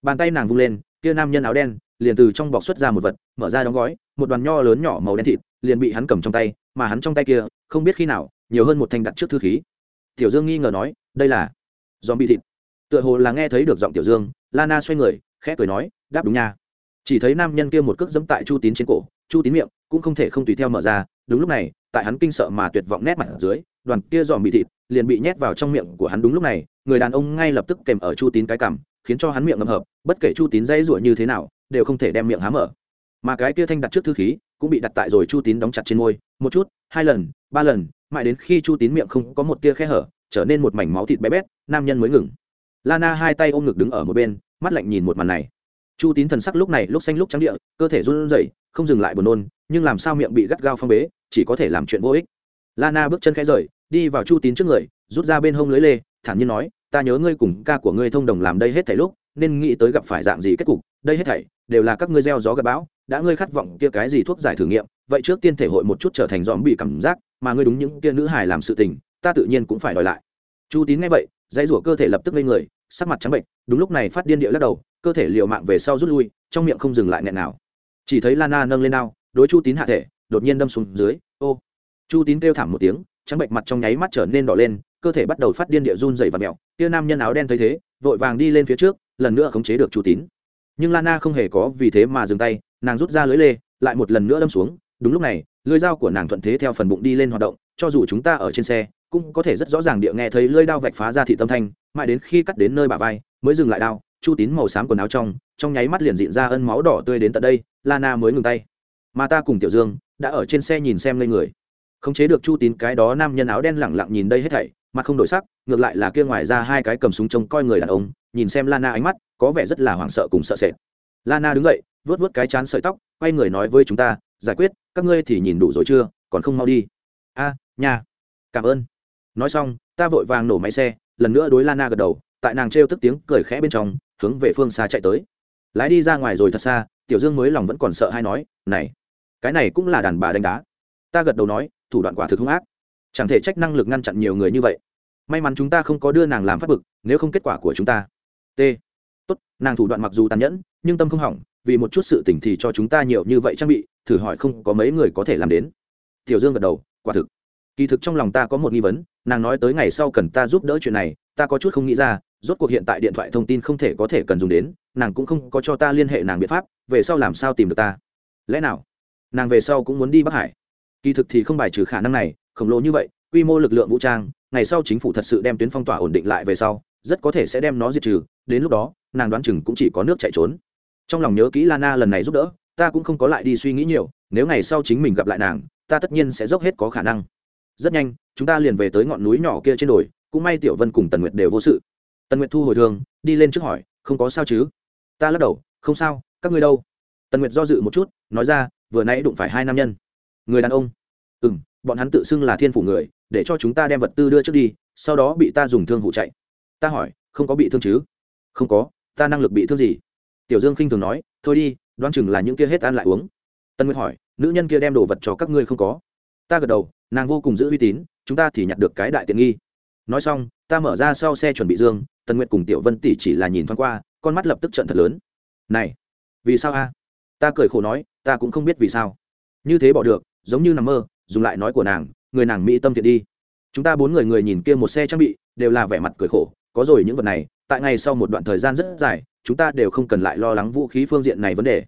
Bàn tay nàng vung lên, kia nam nhân áo đen, liền từ trong bọc xuất ra một vật, mở ra đóng gói, một đoàn nho lớn nhỏ màu đen thịt liền bị hắn cầm trong tay, mà hắn trong tay kia, không biết khi nào, nhiều hơn một thanh đặt trước thư khí. Tiểu dương nghi ngờ nói, đây là dòm bị thịt. Tựa hồ là nghe thấy được giọng tiểu dương, lana xoay người, khẽ cười nói, đáp đúng nha. Chỉ thấy nam nhân kia một cước dẫm tại chu tín trên cổ, chu tín miệng cũng không thể không tùy theo mở ra, đúng lúc này, tại hắn kinh sợ mà tuyệt vọng nét mặt ở dưới, đoàn kia dòm bị thịt liền bị nhét vào trong miệng của hắn đúng lúc này, người đàn ông ngay lập tức kèm ở chu tín cái cằm, khiến cho hắn miệng ngầm hợp, bất kể chu tín dây rủa như thế nào, đều không thể đem miệng há mở. Mà cái kia thanh đặt trước thư khí cũng bị đặt tại rồi chu tín đóng chặt trên môi, một chút, hai lần, ba lần, mãi đến khi chu tín miệng không có một tia khe hở, trở nên một mảnh máu thịt bé bét, nam nhân mới ngừng. Lana hai tay ôm ngực đứng ở một bên, mắt lạnh nhìn một màn này. Chu tín thần sắc lúc này lúc xanh lúc trắng địa, cơ thể run rẩy, không dừng lại buồn nôn, nhưng làm sao miệng bị gắt gao phong bế, chỉ có thể làm chuyện vô ích. Lana bước chân khẽ rời, đi vào chu tín trước người, rút ra bên hông lưới lê, thản nhiên nói, ta nhớ ngươi cùng ca của ngươi thông đồng làm đây hết thảy lúc nên nghĩ tới gặp phải dạng gì kết cục, đây hết thảy đều là các ngươi gieo gió gặp bão, đã ngươi khát vọng kia cái gì thuốc giải thử nghiệm, vậy trước tiên thể hội một chút trở thành dòm bị cảm giác, mà ngươi đúng những kia nữ hài làm sự tình, ta tự nhiên cũng phải đòi lại. Chu tín nghe vậy, dãy rủa cơ thể lập tức lên người, sắc mặt trắng bệnh đúng lúc này phát điên địa lắc đầu, cơ thể liệu mạng về sau rút lui, trong miệng không dừng lại nghẹn nào. Chỉ thấy lana nâng lên ao đối chu tín hạ thể, đột nhiên đâm xuống dưới, ô. Chu tín kêu thảm một tiếng, trắng bệnh mặt trong nháy mắt trở nên đỏ lên, cơ thể bắt đầu phát điên địa run dày và mẹo kia nam nhân áo đen thấy thế, vội vàng đi lên phía trước lần nữa khống chế được chu tín. Nhưng lana không hề có vì thế mà dừng tay, nàng rút ra lưới lê, lại một lần nữa đâm xuống. Đúng lúc này lưới dao của nàng thuận thế theo phần bụng đi lên hoạt động, cho dù chúng ta ở trên xe, cũng có thể rất rõ ràng địa nghe thấy lưỡi đao vạch phá ra thị tâm thanh, mãi đến khi cắt đến nơi bả vai, mới dừng lại đao, chu tín màu xám quần áo trong trong nháy mắt liền diện ra ân máu đỏ tươi đến tận đây, lana mới ngừng tay. Mà ta cùng tiểu dương, đã ở trên xe nhìn xem lên người. Khống chế được chu tín cái đó nam nhân áo đen lẳng lặng nhìn đây hết thảy mặt không đổi sắc ngược lại là kia ngoài ra hai cái cầm súng trông coi người đàn ông nhìn xem lana ánh mắt có vẻ rất là hoảng sợ cùng sợ sệt. Lana đứng dậy vớt vớt cái chán sợi tóc quay người nói với chúng ta giải quyết các ngươi thì nhìn đủ rồi chưa còn không mau đi. A à, nhà cảm ơn. Nói xong ta vội vàng nổ máy xe lần nữa đối lana gật đầu tại nàng trêu tức tiếng cười khẽ bên trong hướng về phương xa chạy tới. Lái đi ra ngoài rồi thật xa tiểu dương mới lòng vẫn còn sợ hay nói này cái này cũng là đàn bà đánh đá. Ta gật đầu nói thủ đoạn quả thực hung ác chẳng thể trách năng lực ngăn chặn nhiều người như vậy. May mắn chúng ta không có đưa nàng làm phát bực, nếu không kết quả của chúng ta. T. Tốt, nàng thủ đoạn mặc dù tàn nhẫn, nhưng tâm không hỏng, vì một chút sự tỉnh thì cho chúng ta nhiều như vậy trang bị, thử hỏi không có mấy người có thể làm đến. Tiểu dương gật đầu, quả thực. Kỳ thực trong lòng ta có một nghi vấn, nàng nói tới ngày sau cần ta giúp đỡ chuyện này, ta có chút không nghĩ ra, rốt cuộc hiện tại điện thoại thông tin không thể có thể cần dùng đến, nàng cũng không có cho ta liên hệ nàng biện pháp, về sau làm sao tìm được ta? Lẽ nào? Nàng về sau cũng muốn đi bắc hải. Kỳ thực thì không bài trừ khả năng này khổng lồ như vậy, quy mô lực lượng vũ trang, ngày sau chính phủ thật sự đem tuyến phong tỏa ổn định lại về sau, rất có thể sẽ đem nó diệt trừ, đến lúc đó, nàng đoán chừng cũng chỉ có nước chạy trốn. Trong lòng nhớ kỹ lana lần này giúp đỡ, ta cũng không có lại đi suy nghĩ nhiều, nếu ngày sau chính mình gặp lại nàng, ta tất nhiên sẽ dốc hết có khả năng. Rất nhanh, chúng ta liền về tới ngọn núi nhỏ kia trên đồi, cũng may tiểu vân cùng tần nguyệt đều vô sự. Tần nguyệt thu hồi thương, đi lên trước hỏi, không có sao chứ? Ta lắc đầu, không sao, các ngươi đâu? Tần nguyệt do dự một chút, nói ra, vừa nãy đụng phải hai nam nhân. Người đàn ông. Ừ m bọn hắn tự xưng là thiên phủ người, để cho chúng ta đem vật tư đưa trước đi, sau đó bị ta dùng thương hụ chạy. Ta hỏi, không có bị thương chứ? Không có, ta năng lực bị thương gì? Tiểu dương khinh thường nói, thôi đi, đoán chừng là những kia hết ăn lại uống. Tân nguyệt hỏi, nữ nhân kia đem đồ vật cho các ngươi không có? Ta gật đầu, nàng vô cùng giữ uy tín, chúng ta thì nhặt được cái đại tiện nghi. Nói xong, ta mở ra sau xe chuẩn bị dương tần nguyệt cùng tiểu vân tỷ chỉ là nhìn thoáng qua, con mắt lập tức trận thật lớn. Này, vì sao a? Ta cười khổ nói, ta cũng không biết vì sao. Như thế bỏ được, giống như nằm mơ dùng lại nói của nàng, người nàng mỹ tâm thiện đi. Chúng ta bốn người người nhìn kia một xe trang bị, đều là vẻ mặt cười khổ. Có rồi những vật này, tại ngày sau một đoạn thời gian rất dài, chúng ta đều không cần lại lo lắng vũ khí phương diện này vấn đề.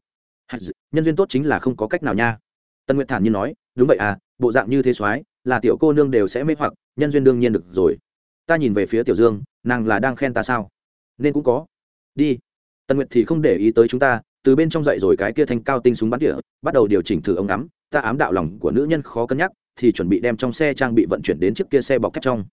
Nhân duyên tốt chính là không có cách nào nha. Tân nguyệt thản nhiên nói, đúng vậy à bộ dạng như thế soái, là tiểu cô nương đều sẽ mê hoặc, nhân duyên đương nhiên được rồi. Ta nhìn về phía tiểu dương, nàng là đang khen ta sao? Nên cũng có. Đi. Tân nguyệt thì không để ý tới chúng ta, từ bên trong dậy rồi cái kia thanh cao tinh súng bắn địa bắt đầu điều chỉnh thử ống ngắm ta ám đạo lòng của nữ nhân khó cân nhắc, thì chuẩn bị đem trong xe trang bị vận chuyển đến chiếc kia xe bọc thép trong.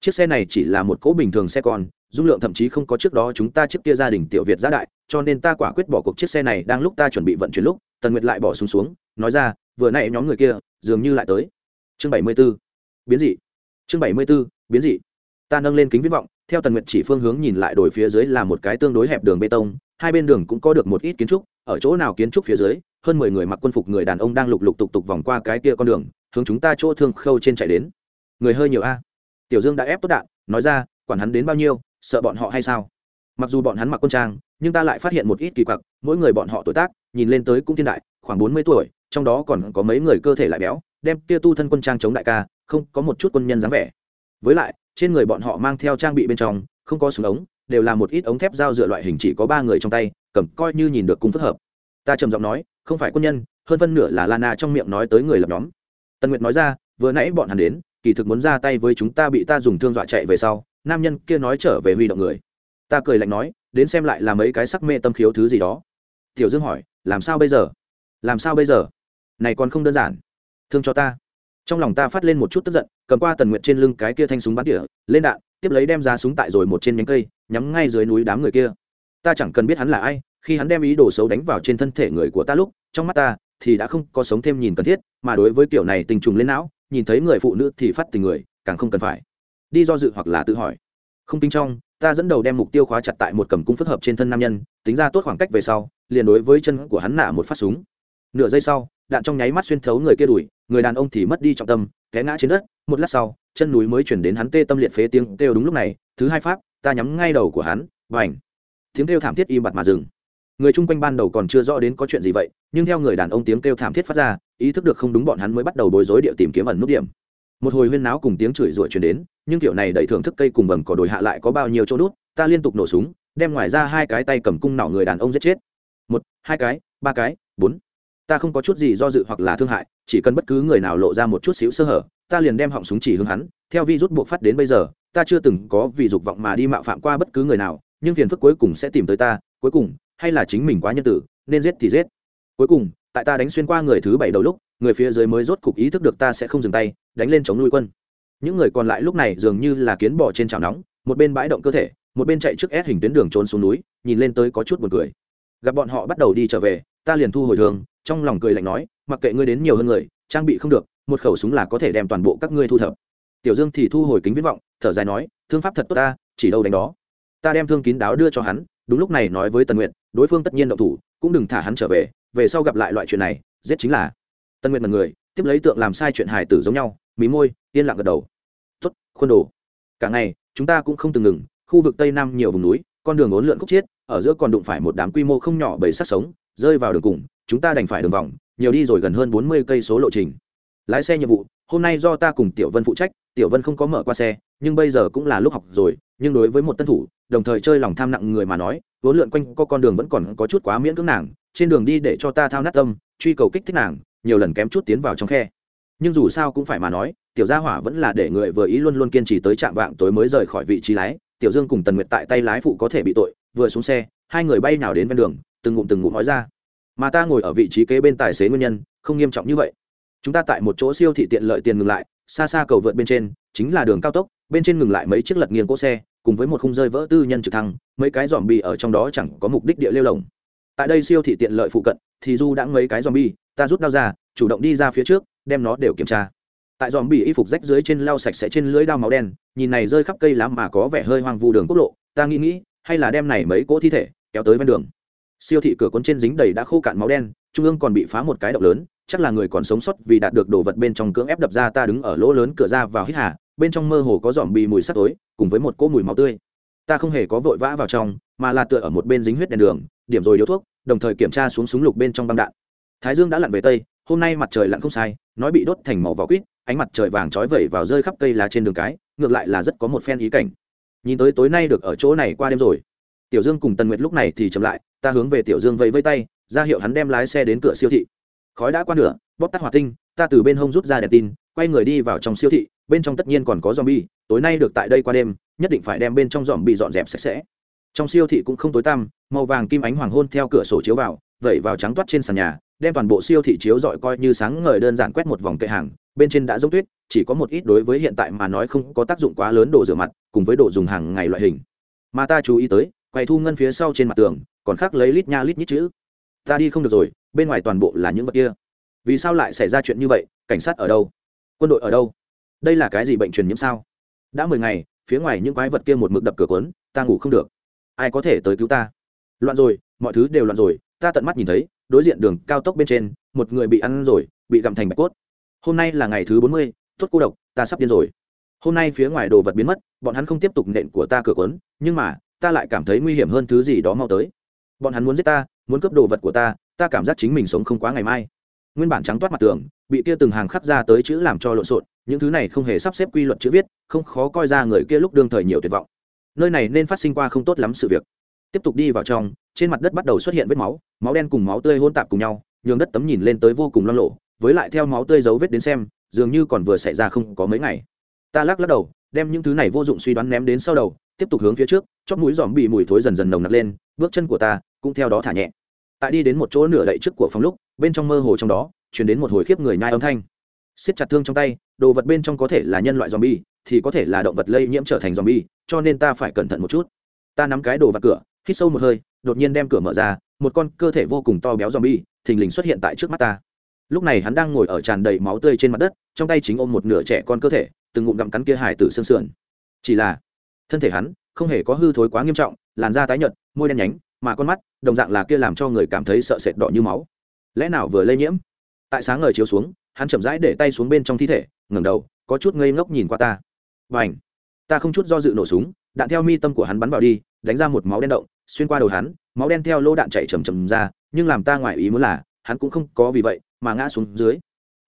Chiếc xe này chỉ là một cỗ bình thường xe con, dung lượng thậm chí không có trước đó chúng ta chiếc kia gia đình tiểu việt giá đại, cho nên ta quả quyết bỏ cuộc chiếc xe này đang lúc ta chuẩn bị vận chuyển lúc, tần nguyệt lại bỏ xuống xuống, nói ra, vừa nãy nhóm người kia, dường như lại tới. Chương bảy mươi b ố biến dị. Chương bảy mươi b ố biến dị. Ta nâng lên kính viết vọng, theo tần nguyệt chỉ phương hướng nhìn lại đồi phía dưới là một cái tương đối hẹp đường bê tông, hai bên đường cũng có được một ít kiến trúc, ở chỗ nào kiến trúc phía dưới hơn mười người mặc quân phục người đàn ông đang lục lục tục tục vòng qua cái kia con đường, hướng chúng ta chỗ thương khâu trên chạy đến. Người hơi nhiều a. Tiểu dương đã ép tốt đạn, nói ra, quản hắn đến bao nhiêu, sợ bọn họ hay sao? Mặc dù bọn hắn mặc quân trang, nhưng ta lại phát hiện một ít kỳ quặc, mỗi người bọn họ tuổi tác, nhìn lên tới cũng thiên đại, khoảng bốn mươi tuổi, trong đó còn có mấy người cơ thể lại béo, đem kia tu thân quân trang chống đại ca, không có một chút quân nhân dáng vẻ. Với lại, trên người bọn họ mang theo trang bị bên trong, không có súng ống, đều là một ít ống thép dao dựa loại hình chỉ có ba người trong tay, cầm coi như nhìn được cung phức hợp. Ta trầm giọng nói không phải quân nhân, hơn phân nửa là lana trong miệng nói tới người lập nhóm. Tần nguyệt nói ra, vừa nãy bọn hắn đến, kỳ thực muốn ra tay với chúng ta bị ta dùng thương dọa chạy về sau, nam nhân kia nói trở về huy động người. Ta cười lạnh nói, đến xem lại là mấy cái sắc mê tâm khiếu thứ gì đó. Tiểu dương hỏi, làm sao bây giờ? Làm sao bây giờ? Này còn không đơn giản. Thương cho ta. Trong lòng ta phát lên một chút tức giận, cầm qua tần nguyệt trên lưng cái kia thanh súng bắn tỉa, lên đạn, tiếp lấy đem ra súng tại rồi một trên nhánh cây, nhắm ngay dưới núi đám người kia. Ta chẳng cần biết hắn là ai khi hắn đem ý đồ xấu đánh vào trên thân thể người của ta lúc, trong mắt ta thì đã không có sống thêm nhìn cần thiết, mà đối với kiểu này tình trùng lên não, nhìn thấy người phụ nữ thì phát tình người, càng không cần phải. Đi do dự hoặc là tự hỏi. Không tính trong, ta dẫn đầu đem mục tiêu khóa chặt tại một cầm cung phức hợp trên thân nam nhân, tính ra tốt khoảng cách về sau, liền đối với chân của hắn nạ một phát súng. Nửa giây sau, đạn trong nháy mắt xuyên thấu người kia đuổi người đàn ông thì mất đi trọng tâm, té ngã trên đất. Một lát sau, chân núi mới chuyển đến hắn tê tâm liệt phế tiếng kêu đúng lúc này, thứ hai pháp, ta nhắm ngay đầu của hắn. Và ảnh tiếng kêu thảm thiết im bặt mà dừng người chung quanh ban đầu còn chưa rõ đến có chuyện gì vậy, nhưng theo người đàn ông tiếng kêu thảm thiết phát ra, ý thức được không đúng bọn hắn mới bắt đầu bối rối địa tìm kiếm ẩn nút điểm. Một hồi huyên náo cùng tiếng chửi rủa truyền đến, nhưng kiểu này đẩy thưởng thức cây cùng vầng cỏ đồi hạ lại có bao nhiêu chỗ nút, ta liên tục nổ súng, đem ngoài ra hai cái tay cầm cung nỏ người đàn ông giết chết. Một, hai cái, ba cái, bốn. Ta không có chút gì do dự hoặc là thương hại, chỉ cần bất cứ người nào lộ ra một chút xíu sơ hở, ta liền đem họng súng chỉ hướng hắn, theo vi rút buộc phát đến bây giờ, ta chưa từng có vì dục vọng mà đi mạo phạm qua bất cứ người nào nhưng phiền phức cuối cùng sẽ tìm tới ta, cuối cùng, hay là chính mình quá nhân tử, nên giết thì giết. Cuối cùng, tại ta đánh xuyên qua người thứ bảy đầu lúc, người phía dưới mới rốt cục ý thức được ta sẽ không dừng tay, đánh lên chống nuôi quân. Những người còn lại lúc này dường như là kiến bỏ trên chảo nóng, một bên bãi động cơ thể, một bên chạy trước ép hình tuyến đường trốn xuống núi, nhìn lên tới có chút buồn cười. Gặp bọn họ bắt đầu đi trở về, ta liền thu hồi thường, trong lòng cười lạnh nói, mặc kệ ngươi đến nhiều hơn người, trang bị không được, một khẩu súng là có thể đem toàn bộ các ngươi thu thập. Tiểu dương thì thu hồi kính viễn vọng, thở dài nói, thương pháp thật tốt ta, chỉ đâu đánh đó ta đem thương kín đáo đưa cho hắn, đúng lúc này nói với tần nguyện đối phương tất nhiên động thủ, cũng đừng thả hắn trở về về sau gặp lại loại chuyện này, giết chính là. Tần nguyện mật người, tiếp lấy tượng làm sai chuyện hài tử giống nhau, mí môi, yên lặng gật đầu. Tuất khuôn đồ. Cả ngày, chúng ta cũng không từng ngừng, khu vực tây nam nhiều vùng núi, con đường ốn lượn khúc chiết, ở giữa còn đụng phải một đám quy mô không nhỏ bầy sát sống, rơi vào đường cùng, chúng ta đành phải đường vòng, nhiều đi rồi gần hơn bốn mươi cây số lộ trình. Lái xe nhiệm vụ, hôm nay do ta cùng tiểu vân phụ trách, tiểu vân không có mở qua xe nhưng bây giờ cũng là lúc học rồi, nhưng đối với một tân thủ, đồng thời chơi lòng tham nặng người mà nói vốn lượn quanh có con đường vẫn còn có chút quá miễn cưỡng nàng, trên đường đi để cho ta thao nát tâm, truy cầu kích thích nàng, nhiều lần kém chút tiến vào trong khe. Nhưng dù sao cũng phải mà nói, tiểu gia hỏa vẫn là để người vừa ý luôn luôn kiên trì tới trạm vạng tối mới rời khỏi vị trí lái, tiểu dương cùng tần nguyệt tại tay lái phụ có thể bị tội, vừa xuống xe, hai người bay nào đến ven đường, từng ngụm từng ngụm nói ra. Mà ta ngồi ở vị trí kế bên tài xế nguyên nhân, không nghiêm trọng như vậy. Chúng ta tại một chỗ siêu thị tiện lợi tiền ngừng lại, xa xa cầu vượt bên trên, chính là đường cao tốc bên trên ngừng lại mấy chiếc lật nghiêng cỗ xe, cùng với một khung rơi vỡ tư nhân trực thăng, mấy cái dòm bi ở trong đó chẳng có mục đích địa lêu lồng. Tại đây siêu thị tiện lợi phụ cận, thì du đã mấy cái dòm bi ta rút đao ra, chủ động đi ra phía trước, đem nó đều kiểm tra. Tại dòm bi y phục rách dưới trên lau sạch sẽ trên lưới đao máu đen, nhìn này rơi khắp cây lá mà có vẻ hơi hoang vu đường quốc lộ, ta nghĩ nghĩ, hay là đem này mấy cỗ thi thể kéo tới ven đường. Siêu thị cửa cuốn trên dính đầy đã khô cạn máu đen, trung ương còn bị phá một cái động lớn, chắc là người còn sống sót vì đạt được đồ vật bên trong cưỡng ép đập ra ta đứng ở lỗ lớn cửa ra vào hít hà bên trong mơ hồ có dòm bị mùi sắc tối, cùng với một cỗ mùi máu tươi. Ta không hề có vội vã vào trong, mà là tựa ở một bên dính huyết đèn đường, điểm rồi điếu thuốc, đồng thời kiểm tra xuống súng lục bên trong băng đạn. Thái dương đã lặn về tây, hôm nay mặt trời lặn không sai, nói bị đốt thành màu vỏ quýt, ánh mặt trời vàng trói vẩy vào rơi khắp cây lá trên đường cái, ngược lại là rất có một phen ý cảnh. Nhìn tới tối nay được ở chỗ này qua đêm rồi. Tiểu dương cùng tần nguyệt lúc này thì chậm lại, ta hướng về tiểu dương vẫy vây tay, ra hiệu hắn đem lái xe đến cửa siêu thị. Khói đã qua nửa, bóp tắt hỏa tinh, ta từ bên hông rút ra đèn tin, quay người đi vào trong siêu thị bên trong tất nhiên còn có zombie, tối nay được tại đây qua đêm, nhất định phải đem bên trong zombie dọn dẹp sạch sẽ. Trong siêu thị cũng không tối tăm, màu vàng kim ánh hoàng hôn theo cửa sổ chiếu vào, vẩy vào trắng toát trên sàn nhà, đem toàn bộ siêu thị chiếu dọi coi như sáng ngời đơn giản quét một vòng kệ hàng, bên trên đã giống tuyết, chỉ có một ít đối với hiện tại mà nói không có tác dụng quá lớn đồ rửa mặt, cùng với đồ dùng hàng ngày loại hình. Mà ta chú ý tới, quầy thu ngân phía sau trên mặt tường, còn khắc lấy lít nha lít nhít chữ. Ta đi không được rồi, bên ngoài toàn bộ là những vật kia. Vì sao lại xảy ra chuyện như vậy, cảnh sát ở đâu? Quân đội ở đâu? Đây là cái gì bệnh truyền nhiễm sao? Đã mười ngày, phía ngoài những quái vật kia một mực đập cửa quấn ta ngủ không được. Ai có thể tới cứu ta? Loạn rồi, mọi thứ đều loạn rồi, ta tận mắt nhìn thấy, đối diện đường cao tốc bên trên, một người bị ăn rồi, bị gặm thành bạch cốt. Hôm nay là ngày thứ bốn mươi, tốt cô độc, ta sắp điên rồi. Hôm nay phía ngoài đồ vật biến mất, bọn hắn không tiếp tục nện của ta cửa quấn nhưng mà, ta lại cảm thấy nguy hiểm hơn thứ gì đó mau tới. Bọn hắn muốn giết ta, muốn cướp đồ vật của ta ta cảm giác chính mình sống không quá ngày mai. Nguyên bản trắng toát mặt tường, bị kia từng hàng khắc ra tới chữ làm cho lộn xộn những thứ này không hề sắp xếp quy luật chữ viết, không khó coi ra người kia lúc đương thời nhiều tuyệt vọng. Nơi này nên phát sinh qua không tốt lắm sự việc. Tiếp tục đi vào trong, trên mặt đất bắt đầu xuất hiện vết máu máu đen cùng máu tươi hôn tạp cùng nhau, nhường đất tấm nhìn lên tới vô cùng lo lộ với lại theo máu tươi dấu vết đến xem, dường như còn vừa xảy ra không có mấy ngày. Ta lắc lắc đầu, đem những thứ này vô dụng suy đoán ném đến sau đầu, tiếp tục hướng phía trước, chót mũi dòm bị mùi thối dần dần nồng nặc lên, bước chân của ta cũng theo đó thả nhẹ. Tại đi đến một chỗ nửa đậy trước của phòng lúc, bên trong mơ hồ trong đó chuyển đến một hồi khiếp người nhai âm thanh. Siết chặt thương trong tay đồ vật bên trong có thể là nhân loại zombie, thì có thể là động vật lây nhiễm trở thành zombie, cho nên ta phải cẩn thận một chút. Ta nắm cái đồ vật cửa, hít sâu một hơi, đột nhiên đem cửa mở ra, một con cơ thể vô cùng to béo zombie, thình lình xuất hiện tại trước mắt ta. Lúc này hắn đang ngồi ở tràn đầy máu tươi trên mặt đất, trong tay chính ôm một nửa trẻ con cơ thể, từng ngụm gặm cắn kia hải tử xương sườn. Chỉ là, thân thể hắn không hề có hư thối quá nghiêm trọng, làn da tái nhợt, môi đen nhánh, mà con mắt, đồng dạng là kia làm cho người cảm thấy sợ sệt đỏ như máu. Lẽ nào vừa lây nhiễm? Tại sáng ngời chiếu xuống hắn chậm rãi để tay xuống bên trong thi thể, ngẩng đầu, có chút ngây ngốc nhìn qua ta. Và ảnh ta không chút do dự nổ súng, đạn theo mi tâm của hắn bắn vào đi, đánh ra một máu đen động, xuyên qua đầu hắn, máu đen theo lô đạn chạy chầm chầm ra, nhưng làm ta ngoài ý muốn là, hắn cũng không có vì vậy mà ngã xuống dưới.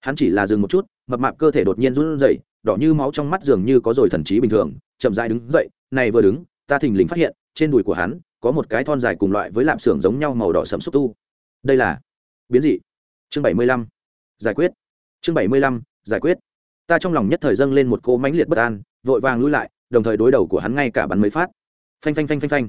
Hắn chỉ là dừng một chút, mập mạp cơ thể đột nhiên run rẩy, đỏ như máu trong mắt dường như có rồi thần trí bình thường, chậm rãi đứng dậy, này vừa đứng, ta thình lình phát hiện, trên đùi của hắn, có một cái thon dài cùng loại với lạm xưởng giống nhau màu đỏ sẫm xúc tu. Đây là biến dị. Chương bảy mươi lăm. Giải quyết chương bảy mươi lăm, giải quyết. Ta trong lòng nhất thời dâng lên một cô mãnh liệt bất an, vội vàng lui lại, đồng thời đối đầu của hắn ngay cả bắn mấy phát. Phanh phanh phanh phanh phanh.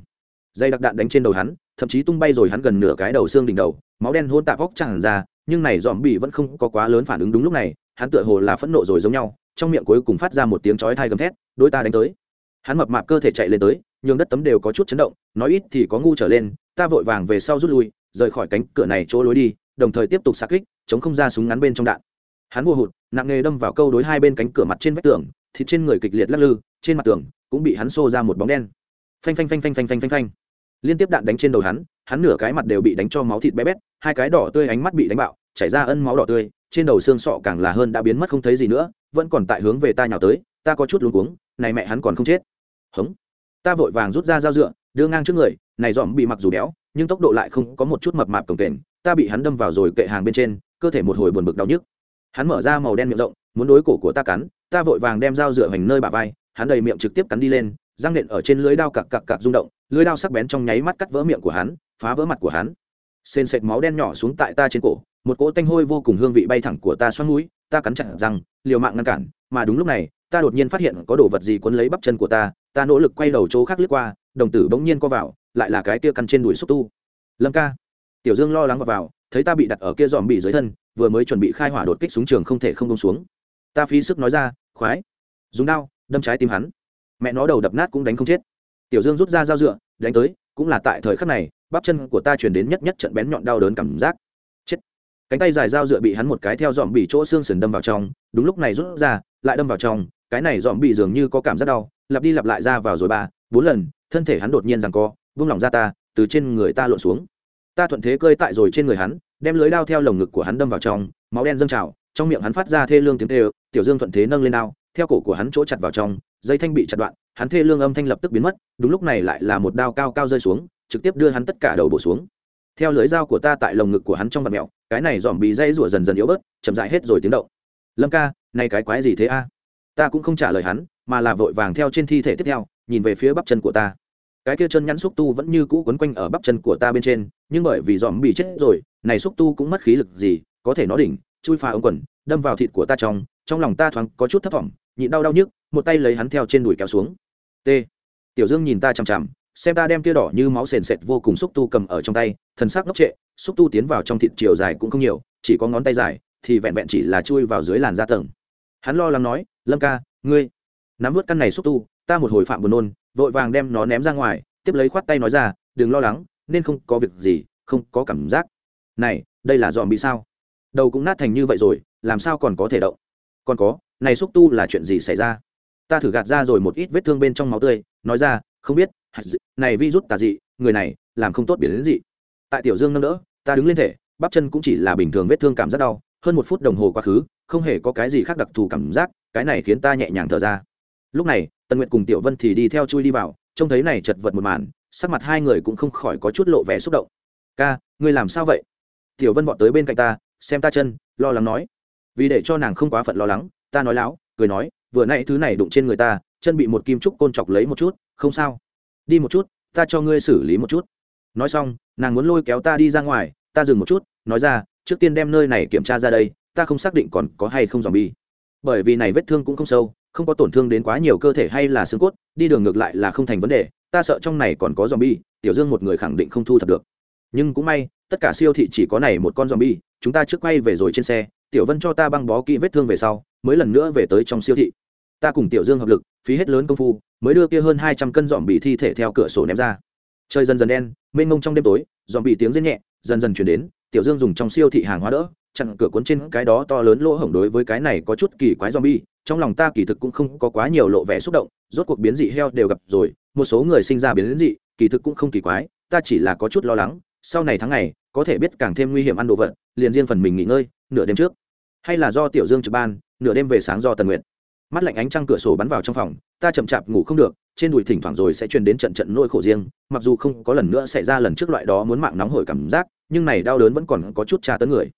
Dây đặc đạn đánh trên đầu hắn, thậm chí tung bay rồi hắn gần nửa cái đầu xương đỉnh đầu, máu đen hôn tạp vóc tràn ra, nhưng này dòm bị vẫn không có quá lớn phản ứng đúng lúc này, hắn tựa hồ là phẫn nộ rồi giống nhau, trong miệng cuối cùng phát ra một tiếng chói thai gầm thét, đôi ta đánh tới. Hắn mập mạp cơ thể chạy lên tới, nhường đất tấm đều có chút chấn động, nói ít thì có ngu trở lên, ta vội vàng về sau rút lui, rời khỏi cánh cửa này chỗ lối đi, đồng thời tiếp tục xa kích, chống không ra súng ngắn bên trong đạn hắn mua hụt, nặng nề đâm vào câu đối hai bên cánh cửa mặt trên vách tường, thịt trên người kịch liệt lắc lư, trên mặt tường cũng bị hắn xô ra một bóng đen. Phanh phanh phanh phanh phanh phanh phanh phanh. Liên tiếp đạn đánh trên đầu hắn hắn nửa cái mặt đều bị đánh cho máu thịt bé bét, hai cái đỏ tươi ánh mắt bị đánh bạo, chảy ra ân máu đỏ tươi, trên đầu xương sọ càng là hơn đã biến mất không thấy gì nữa, vẫn còn tại hướng về ta nhào tới, ta có chút luống cuống, này mẹ hắn còn không chết. Hống. Ta vội vàng rút ra dao dựa, đưa ngang trước người, này dòm bị mặc dù béo, nhưng tốc độ lại không có một chút mập mạp cồng kềnh, ta bị hắn đâm vào rồi kệ hàng bên trên, cơ thể một hồi buồn bực đau nhức hắn mở ra màu đen miệng rộng muốn đối cổ của ta cắn ta vội vàng đem dao dựa hoành nơi bả vai. Hắn đầy miệng trực tiếp cắn đi lên răng nện ở trên lưới đao cặc cặc cặc rung động lưới đao sắc bén trong nháy mắt cắt vỡ miệng của hắn phá vỡ mặt của hắn. Sền sệt máu đen nhỏ xuống tại ta trên cổ một cỗ tanh hôi vô cùng hương vị bay thẳng của ta xoắn mũi ta cắn chặt răng liều mạng ngăn cản mà đúng lúc này ta đột nhiên phát hiện có đồ vật gì quấn lấy bắp chân của ta ta nỗ lực quay đầu chỗ khác lướt qua đồng tử bỗng nhiên co vào lại là cái kia căn trên đùi xúc tu. Lâm ca. Tiểu dương lo lắng vào, vào thấy ta bị đặt ở kia dòm bị dưới thân, vừa mới chuẩn bị khai hỏa đột kích súng trường không thể không bông xuống. Ta phí sức nói ra, khoái. Dùng đao, đâm trái tim hắn. Mẹ nó đầu đập nát cũng đánh không chết. Tiểu dương rút ra dao dựa, đánh tới, cũng là tại thời khắc này, bắp chân của ta chuyển đến nhất nhất trận bén nhọn đau đớn cảm giác. Chết. Cánh tay dài dao dựa bị hắn một cái theo dòm bị chỗ xương sườn đâm vào trong, đúng lúc này rút ra, lại đâm vào trong, cái này dòm bị dường như có cảm giác đau, lặp đi lặp lại ra vào rồi ba bốn lần, thân thể hắn đột nhiên rằng co vung lòng ra ta, từ trên người ta lộn xuống ta thuận thế cơi tại rồi trên người hắn, đem lưới đao theo lồng ngực của hắn đâm vào trong, máu đen dâng trào, trong miệng hắn phát ra thê lương tiếng tê tiểu dương thuận thế nâng lên đao, theo cổ của hắn chỗ chặt vào trong, dây thanh bị chặt đoạn, hắn thê lương âm thanh lập tức biến mất, đúng lúc này lại là một đao cao cao rơi xuống, trực tiếp đưa hắn tất cả đầu bổ xuống. Theo lưới dao của ta tại lồng ngực của hắn trong vật mẹo, cái này dòm bị dây rủa dần dần yếu bớt, chậm dại hết rồi tiếng động. Lâm ca, này cái quái gì thế a? Ta cũng không trả lời hắn, mà là vội vàng theo trên thi thể tiếp theo, nhìn về phía bắp chân của ta cái kia chân nhắn xúc tu vẫn như cũ quấn quanh ở bắp chân của ta bên trên, nhưng bởi vì dòm bị chết rồi, này xúc tu cũng mất khí lực gì, có thể nó đỉnh, chui phá ống quần, đâm vào thịt của ta trong trong lòng ta thoáng có chút thấp thỏm, nhịn đau đau nhức, một tay lấy hắn theo trên đùi kéo xuống. T. Tiểu dương nhìn ta chằm chằm, xem ta đem kia đỏ như máu sền sệt vô cùng xúc tu cầm ở trong tay, thần sắc ngốc trệ, xúc tu tiến vào trong thịt chiều dài cũng không nhiều, chỉ có ngón tay dài, thì vẹn vẹn chỉ là chui vào dưới làn da tầng. Hắn lo lắng nói, lâm ca, ngươi nắm vớt căn này xúc tu, ta một hồi phạm buồn nôn vội vàng đem nó ném ra ngoài, tiếp lấy khoát tay nói ra, đừng lo lắng, nên không có việc gì, không có cảm giác. Này, đây là dòm bị sao? Đầu cũng nát thành như vậy rồi, làm sao còn có thể động? Còn có, này xúc tu là chuyện gì xảy ra? Ta thử gạt ra rồi một ít vết thương bên trong máu tươi, nói ra, không biết này vi rút tà dị, người này, làm không tốt biển đến dị. Tại tiểu dương nâng đỡ, ta đứng lên thể, bắp chân cũng chỉ là bình thường vết thương cảm giác đau, hơn một phút đồng hồ quá khứ, không hề có cái gì khác đặc thù cảm giác, cái này khiến ta nhẹ nhàng thở ra lúc này, tần nguyện cùng tiểu vân thì đi theo chui đi vào, trông thấy này chật vật một màn, sắc mặt hai người cũng không khỏi có chút lộ vẻ xúc động. Ca, ngươi làm sao vậy? Tiểu vân vọt tới bên cạnh ta, xem ta chân, lo lắng nói. Vì để cho nàng không quá phận lo lắng, ta nói láo, cười nói, vừa nãy thứ này đụng trên người ta, chân bị một kim trúc côn chọc lấy một chút, không sao. Đi một chút, ta cho ngươi xử lý một chút. Nói xong, nàng muốn lôi kéo ta đi ra ngoài, ta dừng một chút, nói ra, trước tiên đem nơi này kiểm tra ra đây, ta không xác định còn có hay không dòm bi bởi vì này vết thương cũng không sâu không có tổn thương đến quá nhiều cơ thể hay là xương cốt đi đường ngược lại là không thành vấn đề ta sợ trong này còn có zombie bi tiểu dương một người khẳng định không thu thập được. Nhưng cũng may tất cả siêu thị chỉ có này một con zombie bi chúng ta trước quay về rồi trên xe tiểu vân cho ta băng bó kỹ vết thương về sau mới lần nữa về tới trong siêu thị. Ta cùng tiểu dương hợp lực phí hết lớn công phu mới đưa kia hơn hai trăm cân dòm bị thi thể theo cửa sổ ném ra. Trời dần dần đen mênh mông trong đêm tối dòm bị tiếng rên nhẹ dần dần chuyển đến tiểu dương dùng trong siêu thị hàng hóa đỡ chặn cửa cuốn trên cái đó to lớn lỗ hổng đối với cái này có chút kỳ quái zombie, trong lòng ta kỳ thực cũng không có quá nhiều lộ vẻ xúc động, rốt cuộc biến dị heo đều gặp rồi, một số người sinh ra biến dị, kỳ thực cũng không kỳ quái, ta chỉ là có chút lo lắng, sau này tháng ngày, có thể biết càng thêm nguy hiểm ăn đồ vật, liền riêng phần mình nghỉ ngơi, nửa đêm trước, hay là do tiểu Dương trực ban, nửa đêm về sáng do Tần nguyện. Mắt lạnh ánh trăng cửa sổ bắn vào trong phòng, ta chậm chạp ngủ không được, trên đùi thỉnh thoảng rồi sẽ truyền đến trận trận nỗi khổ riêng, mặc dù không có lần nữa xảy ra lần trước loại đó muốn mạng nóng hổi cảm giác, nhưng này đau đớn vẫn còn có chút tra tấn người.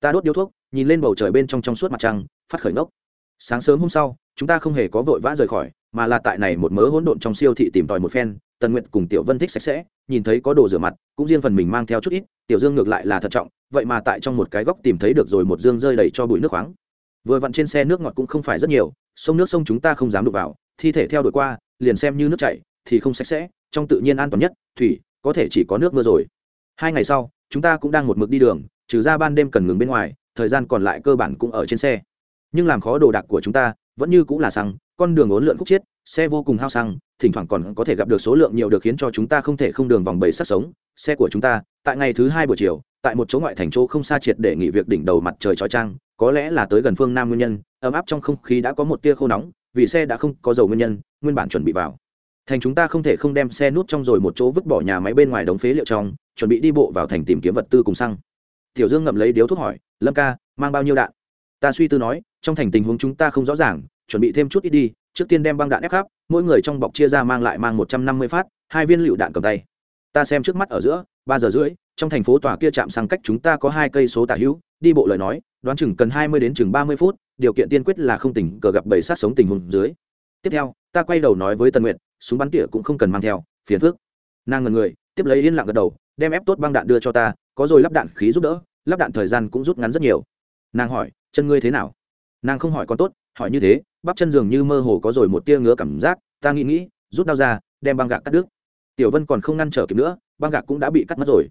Ta đốt điếu thuốc nhìn lên bầu trời bên trong trong suốt mặt trăng phát khởi ngốc sáng sớm hôm sau, chúng ta không hề có vội vã rời khỏi, mà là tại này một mớ hỗn độn trong siêu thị tìm tòi một phen, tần nguyện cùng tiểu vân thích sạch sẽ, nhìn thấy có đồ rửa mặt, cũng riêng phần mình mang theo chút ít, tiểu dương ngược lại là thận trọng, vậy mà tại trong một cái góc tìm thấy được rồi một dương rơi đầy cho bụi nước khoáng. Vừa vặn trên xe nước ngọt cũng không phải rất nhiều, sông nước sông chúng ta không dám đụng vào, thi thể theo đuổi qua, liền xem như nước chảy, thì không sạch sẽ, trong tự nhiên an toàn nhất, thủy, có thể chỉ có nước mưa rồi. Hai ngày sau, chúng ta cũng đang một mực đi đường, trừ ra ban đêm cần ngừng bên ngoài, thời gian còn lại cơ bản cũng ở trên xe nhưng làm khó đồ đạc của chúng ta, vẫn như cũng là xăng, con đường ốn lượn khúc chiết, xe vô cùng hao xăng, thỉnh thoảng còn có thể gặp được số lượng nhiều được khiến cho chúng ta không thể không đường vòng bầy sắc sống. Xe của chúng ta, tại ngày thứ hai buổi chiều, tại một chỗ ngoại thành chỗ không xa triệt để nghỉ việc đỉnh đầu mặt trời trói trang có lẽ là tới gần phương nam nguyên nhân, ấm áp trong không khí đã có một tia khô nóng, vì xe đã không có dầu nguyên nhân, nguyên bản chuẩn bị vào. Thành chúng ta không thể không đem xe nút trong rồi một chỗ vứt bỏ nhà máy bên ngoài đống phế liệu trong, chuẩn bị đi bộ vào thành tìm kiếm vật tư cùng xăng. Tiểu dương ngậm lấy điếu thuốc hỏi, lâm ca, mang bao nhiêu đạn? Ta suy tư nói, trong thành tình huống chúng ta không rõ ràng, chuẩn bị thêm chút ít đi, trước tiên đem băng đạn ép khắp, mỗi người trong bọc chia ra mang lại mang một trăm năm mươi phát, hai viên lựu đạn cầm tay. Ta xem trước mắt ở giữa, ba giờ rưỡi, trong thành phố tòa kia chạm sang cách chúng ta có hai cây số tả hữu, đi bộ lời nói, đoán chừng cần hai mươi đến chừng ba mươi phút, điều kiện tiên quyết là không tỉnh cờ gặp bầy sát sống tình huống dưới. Tiếp theo, ta quay đầu nói với tần nguyện súng bắn tỉa cũng không cần mang theo, phiền phước nàng ngần người, tiếp lấy yên lặng gật đầu, đem ép tốt băng đạn đưa cho ta, có rồi lắp đạn khí giúp đỡ, lắp đạn thời gian cũng rút ngắn rất nhiều. Nàng hỏi chân ngươi thế nào? Nàng không hỏi con tốt, hỏi như thế, bắp chân dường như mơ hồ có rồi một tia ngứa cảm giác, ta nghĩ nghĩ, rút đau ra, đem băng gạc cắt đứt. Tiểu vân còn không ngăn trở kịp nữa, băng gạc cũng đã bị cắt mất rồi.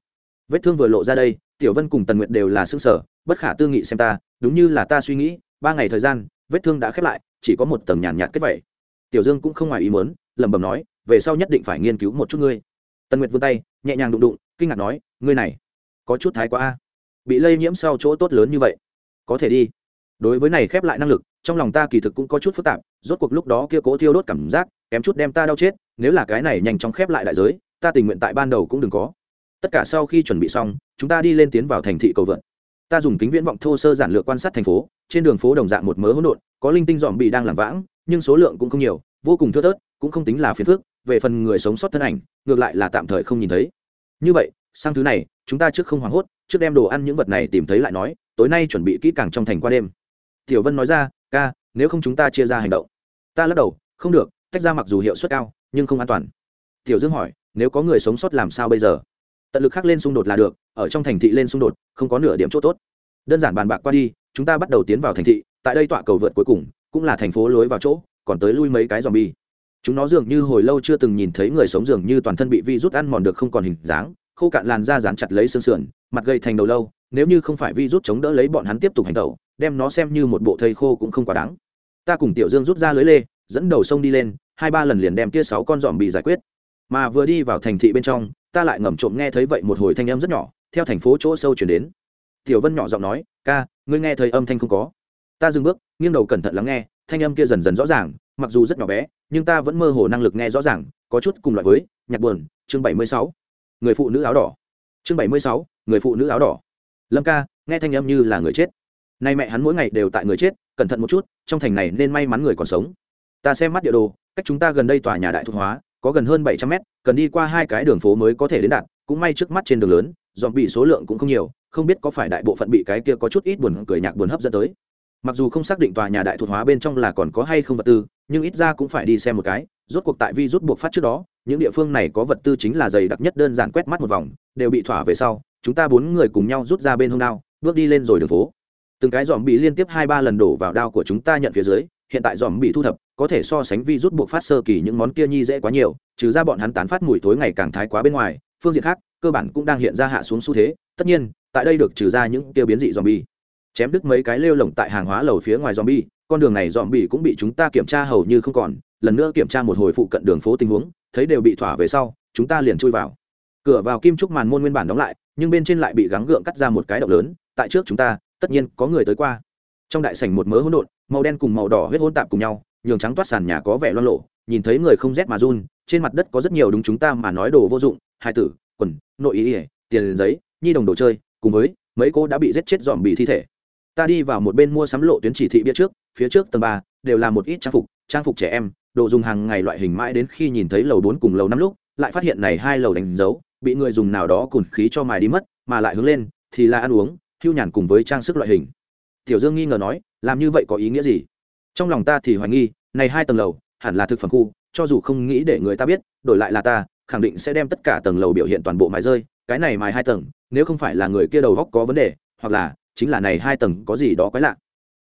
Vết thương vừa lộ ra đây, tiểu vân cùng tần nguyệt đều là xương sở bất khả tư nghị xem ta, đúng như là ta suy nghĩ, ba ngày thời gian, vết thương đã khép lại, chỉ có một tầng nhàn nhạt kết vậy tiểu dương cũng không ngoài ý muốn, lẩm bẩm nói, về sau nhất định phải nghiên cứu một chút ngươi. Tần nguyệt vươn tay, nhẹ nhàng đụng đụng, kinh ngạc nói, ngươi này, có chút thái quá a. Bị lây nhiễm sau chỗ tốt lớn như vậy có thể đi. Đối với này khép lại năng lực, trong lòng ta kỳ thực cũng có chút phức tạp, rốt cuộc lúc đó kia cố thiêu đốt cảm giác, kém chút đem ta đau chết, nếu là cái này nhanh chóng khép lại đại giới, ta tình nguyện tại ban đầu cũng đừng có. Tất cả sau khi chuẩn bị xong, chúng ta đi lên tiến vào thành thị cầu vượt ta dùng kính viễn vọng thô sơ giản lược quan sát thành phố, trên đường phố đồng dạng một mớ hỗn độn, có linh tinh dòm bị đang làm vãng, nhưng số lượng cũng không nhiều, vô cùng thưa thớt, cũng không tính là phiền phức, về phần người sống sót thân ảnh, ngược lại là tạm thời không nhìn thấy. Như vậy, sang thứ này, chúng ta trước không hoảng hốt, trước đem đồ ăn những vật này tìm thấy lại nói tối nay chuẩn bị kỹ càng trong thành qua đêm. Tiểu vân nói ra, ca, nếu không chúng ta chia ra hành động. Ta lắc đầu, không được, tách ra mặc dù hiệu suất cao, nhưng không an toàn. Tiểu dương hỏi, nếu có người sống sót làm sao bây giờ? Tận lực khác lên xung đột là được, ở trong thành thị lên xung đột, không có nửa điểm chỗ tốt. Đơn giản bàn bạc qua đi, chúng ta bắt đầu tiến vào thành thị, tại đây tọa cầu vượt cuối cùng, cũng là thành phố lối vào chỗ, còn tới lui mấy cái dòm bi chúng nó dường như hồi lâu chưa từng nhìn thấy người sống dường như toàn thân bị vi rút ăn mòn được không còn hình dáng khô cạn làn da dán chặt lấy xương sườn, mặt gây thành đầu lâu, nếu như không phải vi rút chống đỡ lấy bọn hắn tiếp tục hành tẩu, đem nó xem như một bộ thây khô cũng không quá đáng. Ta cùng tiểu dương rút ra lưới lê, dẫn đầu sông đi lên, hai ba lần liền đem kia sáu con dòm bị giải quyết. Mà vừa đi vào thành thị bên trong, ta lại ngầm trộm nghe thấy vậy một hồi thanh âm rất nhỏ, theo thành phố chỗ sâu chuyển đến. Tiểu vân nhỏ giọng nói, ca, ngươi nghe thấy âm thanh không có? Ta dừng bước, nghiêng đầu cẩn thận lắng nghe, thanh âm kia dần dần rõ ràng, mặc dù rất nhỏ bé, nhưng ta vẫn mơ hồ năng lực nghe rõ ràng, có chút cùng loại với, nhạc buồn, chương bảy mươi sáu người phụ nữ áo đỏ. Chương bảy mươi sáu, người phụ nữ áo đỏ. Lâm ca, nghe thanh âm như là người chết. Nay mẹ hắn mỗi ngày đều tại người chết, cẩn thận một chút, trong thành này nên may mắn người còn sống. Ta xem mắt địa đồ, cách chúng ta gần đây tòa nhà đại thuộc hóa, có gần hơn bảy trăm mét, cần đi qua hai cái đường phố mới có thể đến đạt, cũng may trước mắt trên đường lớn dòm bị số lượng cũng không nhiều, không biết có phải đại bộ phận bị cái kia có chút ít buồn cười nhạc buồn hấp dẫn tới. Mặc dù không xác định tòa nhà đại thuộc hóa bên trong là còn có hay không vật tư, nhưng ít ra cũng phải đi xem một cái, rốt cuộc tại vi rút buộc phát trước đó những địa phương này có vật tư chính là dày đặc nhất đơn giản quét mắt một vòng, đều bị thỏa về sau, chúng ta bốn người cùng nhau rút ra bên hông đao, bước đi lên rồi đường phố. Từng cái dòm bị liên tiếp hai ba lần đổ vào đao của chúng ta nhận phía dưới, hiện tại dòm bị thu thập, có thể so sánh vi rút buộc phát sơ kỳ những món kia nhi dễ quá nhiều, trừ ra bọn hắn tán phát mùi thối ngày càng thái quá bên ngoài, phương diện khác, cơ bản cũng đang hiện ra hạ xuống xu thế, tất nhiên, tại đây được trừ ra những tiêu biến dị dòm bi chém đứt mấy cái lêu lồng tại hàng hóa lầu phía ngoài dòm bi con đường này dòm bi cũng bị chúng ta kiểm tra hầu như không còn, lần nữa kiểm tra một hồi phụ cận đường phố tình huống thấy đều bị thỏa về sau, chúng ta liền chui vào. Cửa vào kim trúc màn môn nguyên bản đóng lại, nhưng bên trên lại bị gắng gượng cắt ra một cái động lớn, tại trước chúng ta, tất nhiên có người tới qua. Trong đại sảnh một mớ hỗn độn, màu đen cùng màu đỏ huyết hỗn tạp cùng nhau, nhường trắng toát sàn nhà có vẻ loan lộ nhìn thấy người không rét mà run, trên mặt đất có rất nhiều đúng chúng ta mà nói đồ vô dụng, hai tử, quần, nội ý ỉa tiền giấy, nhi đồng đồ chơi, cùng với mấy cô đã bị giết chết dòm bị thi thể. Ta đi vào một bên mua sắm lộ tuyến chỉ thị bia trước, phía trước tầng ba, đều là một ít trang phục trang phục trẻ em đồ dùng hàng ngày loại hình mãi đến khi nhìn thấy lầu bốn cùng lầu năm lúc, lại phát hiện này hai lầu đánh dấu, bị người dùng nào đó cùn khí cho mài đi mất, mà lại hướng lên, thì là ăn uống, hưu nhàn cùng với trang sức loại hình. Tiểu dương nghi ngờ nói, làm như vậy có ý nghĩa gì? Trong lòng ta thì hoài nghi, này hai tầng lầu, hẳn là thực phẩm khu, cho dù không nghĩ để người ta biết, đổi lại là ta, khẳng định sẽ đem tất cả tầng lầu biểu hiện toàn bộ mài rơi, cái này mài hai tầng, nếu không phải là người kia đầu góc có vấn đề, hoặc là chính là này hai tầng có gì đó quái lạ.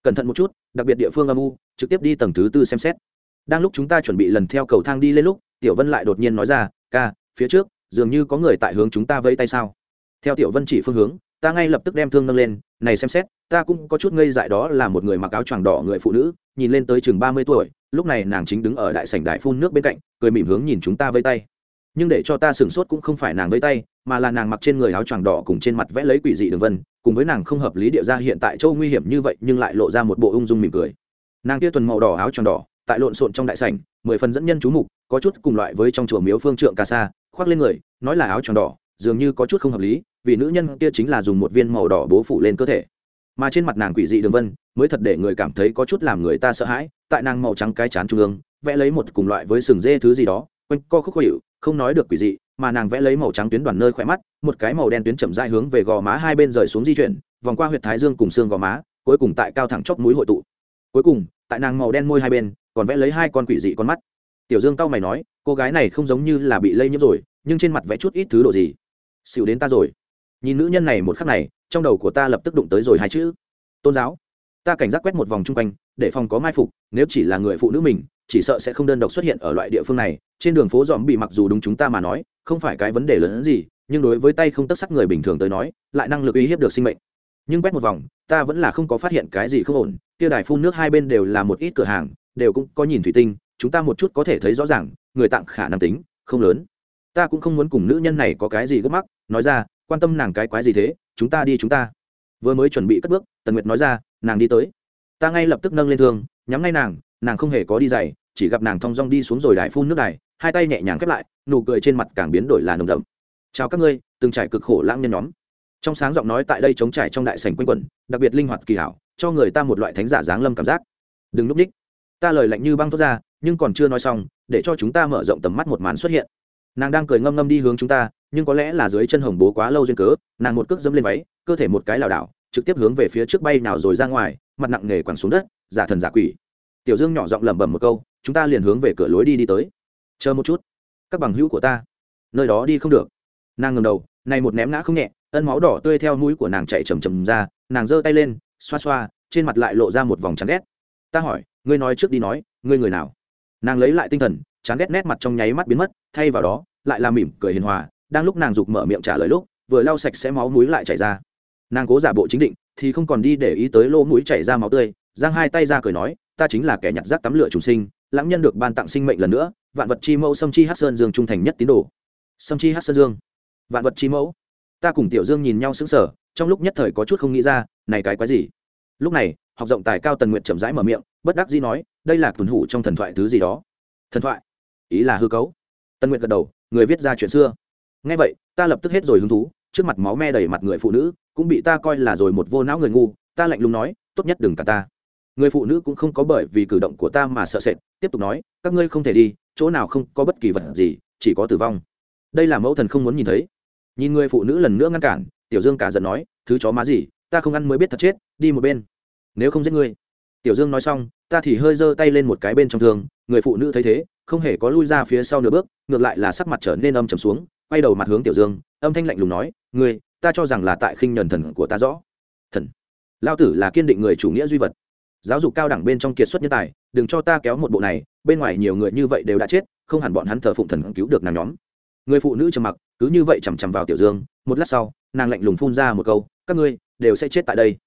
Cẩn thận một chút, đặc biệt địa phương âm u, trực tiếp đi tầng thứ tư xem xét đang lúc chúng ta chuẩn bị lần theo cầu thang đi lên lúc, tiểu vân lại đột nhiên nói ra, ca, phía trước, dường như có người tại hướng chúng ta vẫy tay sao? Theo tiểu vân chỉ phương hướng, ta ngay lập tức đem thương nâng lên, này xem xét, ta cũng có chút ngây dại đó là một người mặc áo choàng đỏ người phụ nữ, nhìn lên tới chừng ba mươi tuổi, lúc này nàng chính đứng ở đại sảnh đại phun nước bên cạnh, cười mỉm hướng nhìn chúng ta vây tay. Nhưng để cho ta sửng sốt cũng không phải nàng vây tay, mà là nàng mặc trên người áo choàng đỏ cùng trên mặt vẽ lấy quỷ dị đường vân, cùng với nàng không hợp lý địa ra hiện tại châu nguy hiểm như vậy nhưng lại lộ ra một bộ ung dung mỉm cười. Nàng kia tuần màu đỏ áo choàng đỏ tại lộn xộn trong đại sảnh, mười phần dẫn nhân chú mục, có chút cùng loại với trong chùa miếu phương trượng ca sa, khoác lên người, nói là áo tròn đỏ, dường như có chút không hợp lý, vì nữ nhân kia chính là dùng một viên màu đỏ bố phủ lên cơ thể. Mà trên mặt nàng quỷ dị đường vân, mới thật để người cảm thấy có chút làm người ta sợ hãi, tại nàng màu trắng cái chán trung ương, vẽ lấy một cùng loại với sừng dê thứ gì đó, quanh co khúc khó hiệu không nói được quỷ dị, mà nàng vẽ lấy màu trắng tuyến đoàn nơi khỏe mắt, một cái màu đen tuyến chậm dai hướng về gò má hai bên rời xuống di chuyển, vòng qua huyệt thái dương cùng xương gò má, cuối cùng tại cao thẳng chóp mũi hội tụ. Cuối cùng, tại nàng màu đen môi hai bên còn vẽ lấy hai con quỷ dị con mắt. Tiểu dương cao mày nói, cô gái này không giống như là bị lây nhiễm rồi, nhưng trên mặt vẽ chút ít thứ độ gì. Xịu đến ta rồi. Nhìn nữ nhân này một khắc này, trong đầu của ta lập tức đụng tới rồi hai chữ. Tôn giáo. Ta cảnh giác quét một vòng chung quanh, để phòng có mai phục, nếu chỉ là người phụ nữ mình, chỉ sợ sẽ không đơn độc xuất hiện ở loại địa phương này. Trên đường phố dòm bị mặc dù đúng chúng ta mà nói, không phải cái vấn đề lớn hơn gì, nhưng đối với tay không tất sắc người bình thường tới nói, lại năng lực uy hiếp được sinh mệnh. Nhưng quét một vòng, ta vẫn là không có phát hiện cái gì không ổn. Kia đài phun nước hai bên đều là một ít cửa hàng đều cũng có nhìn thủy tinh, chúng ta một chút có thể thấy rõ ràng, người tặng khả năng tính không lớn. Ta cũng không muốn cùng nữ nhân này có cái gì gấp mắc, nói ra, quan tâm nàng cái quái gì thế, chúng ta đi chúng ta. Vừa mới chuẩn bị cất bước, tần nguyệt nói ra, nàng đi tới. Ta ngay lập tức nâng lên thương, nhắm ngay nàng nàng không hề có đi dày chỉ gặp nàng thong dong đi xuống rồi đài phun nước đài, hai tay nhẹ nhàng khép lại, nụ cười trên mặt càng biến đổi là nồng đậm. Chào các ngươi, từng trải cực khổ lãng nhân nhóm. Trong sáng giọng nói tại đây chống trải trong đại sành quanh quẩn, đặc biệt linh hoạt kỳ hảo, cho người ta một loại thánh giả dáng lâm cảm giác. Đừng núp ních ta lời lạnh như băng thốt ra, nhưng còn chưa nói xong, để cho chúng ta mở rộng tầm mắt một màn xuất hiện. Nàng đang cười ngâm ngâm đi hướng chúng ta, nhưng có lẽ là dưới chân hồng bố quá lâu duyên cớ, nàng một cước dẫm lên váy, cơ thể một cái lảo đảo, trực tiếp hướng về phía trước bay nào rồi ra ngoài, mặt nặng nề quẳng xuống đất, giả thần giả quỷ. Tiểu dương nhỏ giọng lẩm bẩm một câu, chúng ta liền hướng về cửa lối đi đi tới. Chờ một chút, các bằng hữu của ta, nơi đó đi không được. Nàng ngầm đầu, này một ném ngã không nhẹ, ân máu đỏ tươi theo mũi của nàng chạy chầm chầm ra, nàng giơ tay lên, xoa xoa, trên mặt lại lộ ra một vòng trắng ghét. Ta hỏi ngươi nói trước đi nói, ngươi người nào? Nàng lấy lại tinh thần, chán ghét nét mặt trong nháy mắt biến mất, thay vào đó, lại là mỉm cười hiền hòa, đang lúc nàng giục mở miệng trả lời lúc, vừa lau sạch sẽ máu mũi lại chảy ra. Nàng cố giả bộ chính định, thì không còn đi để ý tới lỗ mũi chảy ra máu tươi, giang hai tay ra cười nói, ta chính là kẻ nhặt rác tắm lửa trùng sinh, lãng nhân được ban tặng sinh mệnh lần nữa, vạn vật chi mẫu sâm chi hát sơn dương trung thành nhất tín đồ. Sâm chi hát sơn dương. Vạn vật chi mẫu. Ta cùng tiểu dương nhìn nhau sững sờ, trong lúc nhất thời có chút không nghĩ ra, này cái quái gì? Lúc này, học rộng tài cao tần nguyện chậm rãi mở miệng, bất đắc dĩ nói, đây là tuần hủ trong thần thoại thứ gì đó? Thần thoại? Ý là hư cấu? Tần nguyện gật đầu, người viết ra chuyện xưa. Ngay vậy, ta lập tức hết rồi hứng thú, trước mặt máu me đầy mặt người phụ nữ, cũng bị ta coi là rồi một vô não người ngu, ta lạnh lùng nói, tốt nhất đừng cả ta. Người phụ nữ cũng không có bởi vì cử động của ta mà sợ sệt, tiếp tục nói, các ngươi không thể đi, chỗ nào không có bất kỳ vật gì, chỉ có tử vong. Đây là mẫu thần không muốn nhìn thấy. Nhìn người phụ nữ lần nữa ngăn cản, tiểu dương cả giận nói, thứ chó má gì, ta không ăn mới biết thật chết đi một bên. Nếu không giết ngươi. Tiểu dương nói xong, ta thì hơi giơ tay lên một cái bên trong thương, người phụ nữ thấy thế, không hề có lui ra phía sau nửa bước, ngược lại là sắc mặt trở nên âm trầm xuống, quay đầu mặt hướng tiểu dương, âm thanh lạnh lùng nói, ngươi, ta cho rằng là tại khinh nhuần thần của ta rõ. Thần. Lao tử là kiên định người chủ nghĩa duy vật. Giáo dục cao đẳng bên trong kiệt xuất nhân tài, đừng cho ta kéo một bộ này, bên ngoài nhiều người như vậy đều đã chết, không hẳn bọn hắn thờ phụng thần cứu được nàng nhóm. Người phụ nữ trầm mặc, cứ như vậy chằm chằm vào tiểu dương, một lát sau, nàng lạnh lùng phun ra một câu, các ngươi đều sẽ chết tại đây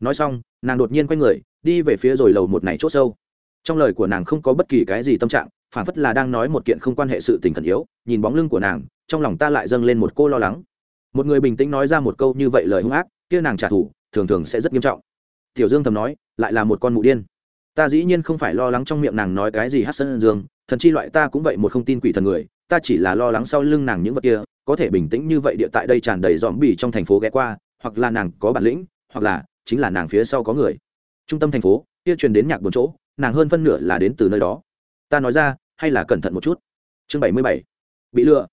nói xong, nàng đột nhiên quay người, đi về phía rồi lầu một này c h ỗ sâu. Trong lời của nàng không có bất kỳ cái gì tâm trạng phản phất là đang nói một kiện không quan hệ sự tình khẩn yếu, nhìn bóng lưng của nàng, trong lòng ta lại dâng lên một cô lo lắng. Một người bình tĩnh nói ra một câu như vậy lời hung ác, kia nàng trả thù, thường thường sẽ rất nghiêm trọng. Tiểu dương thầm nói, lại là một con mụ điên. Ta dĩ nhiên không phải lo lắng trong miệng nàng nói cái gì hát sân dương, thần chi loại ta cũng vậy một không tin quỷ thần người, ta chỉ là lo lắng sau lưng nàng những vật kia, có thể bình tĩnh như vậy địa tại đây tràn đầy dòm bỉ trong thành phố ghé qua, hoặc là nàng có bản lĩnh, hoặc là chính là nàng phía sau có người. Trung tâm thành phố, kia truyền đến nhạc bốn chỗ, nàng hơn phân nửa là đến từ nơi đó. Ta nói ra, hay là cẩn thận một chút. Chương bảy mươi bảy, bị lừa.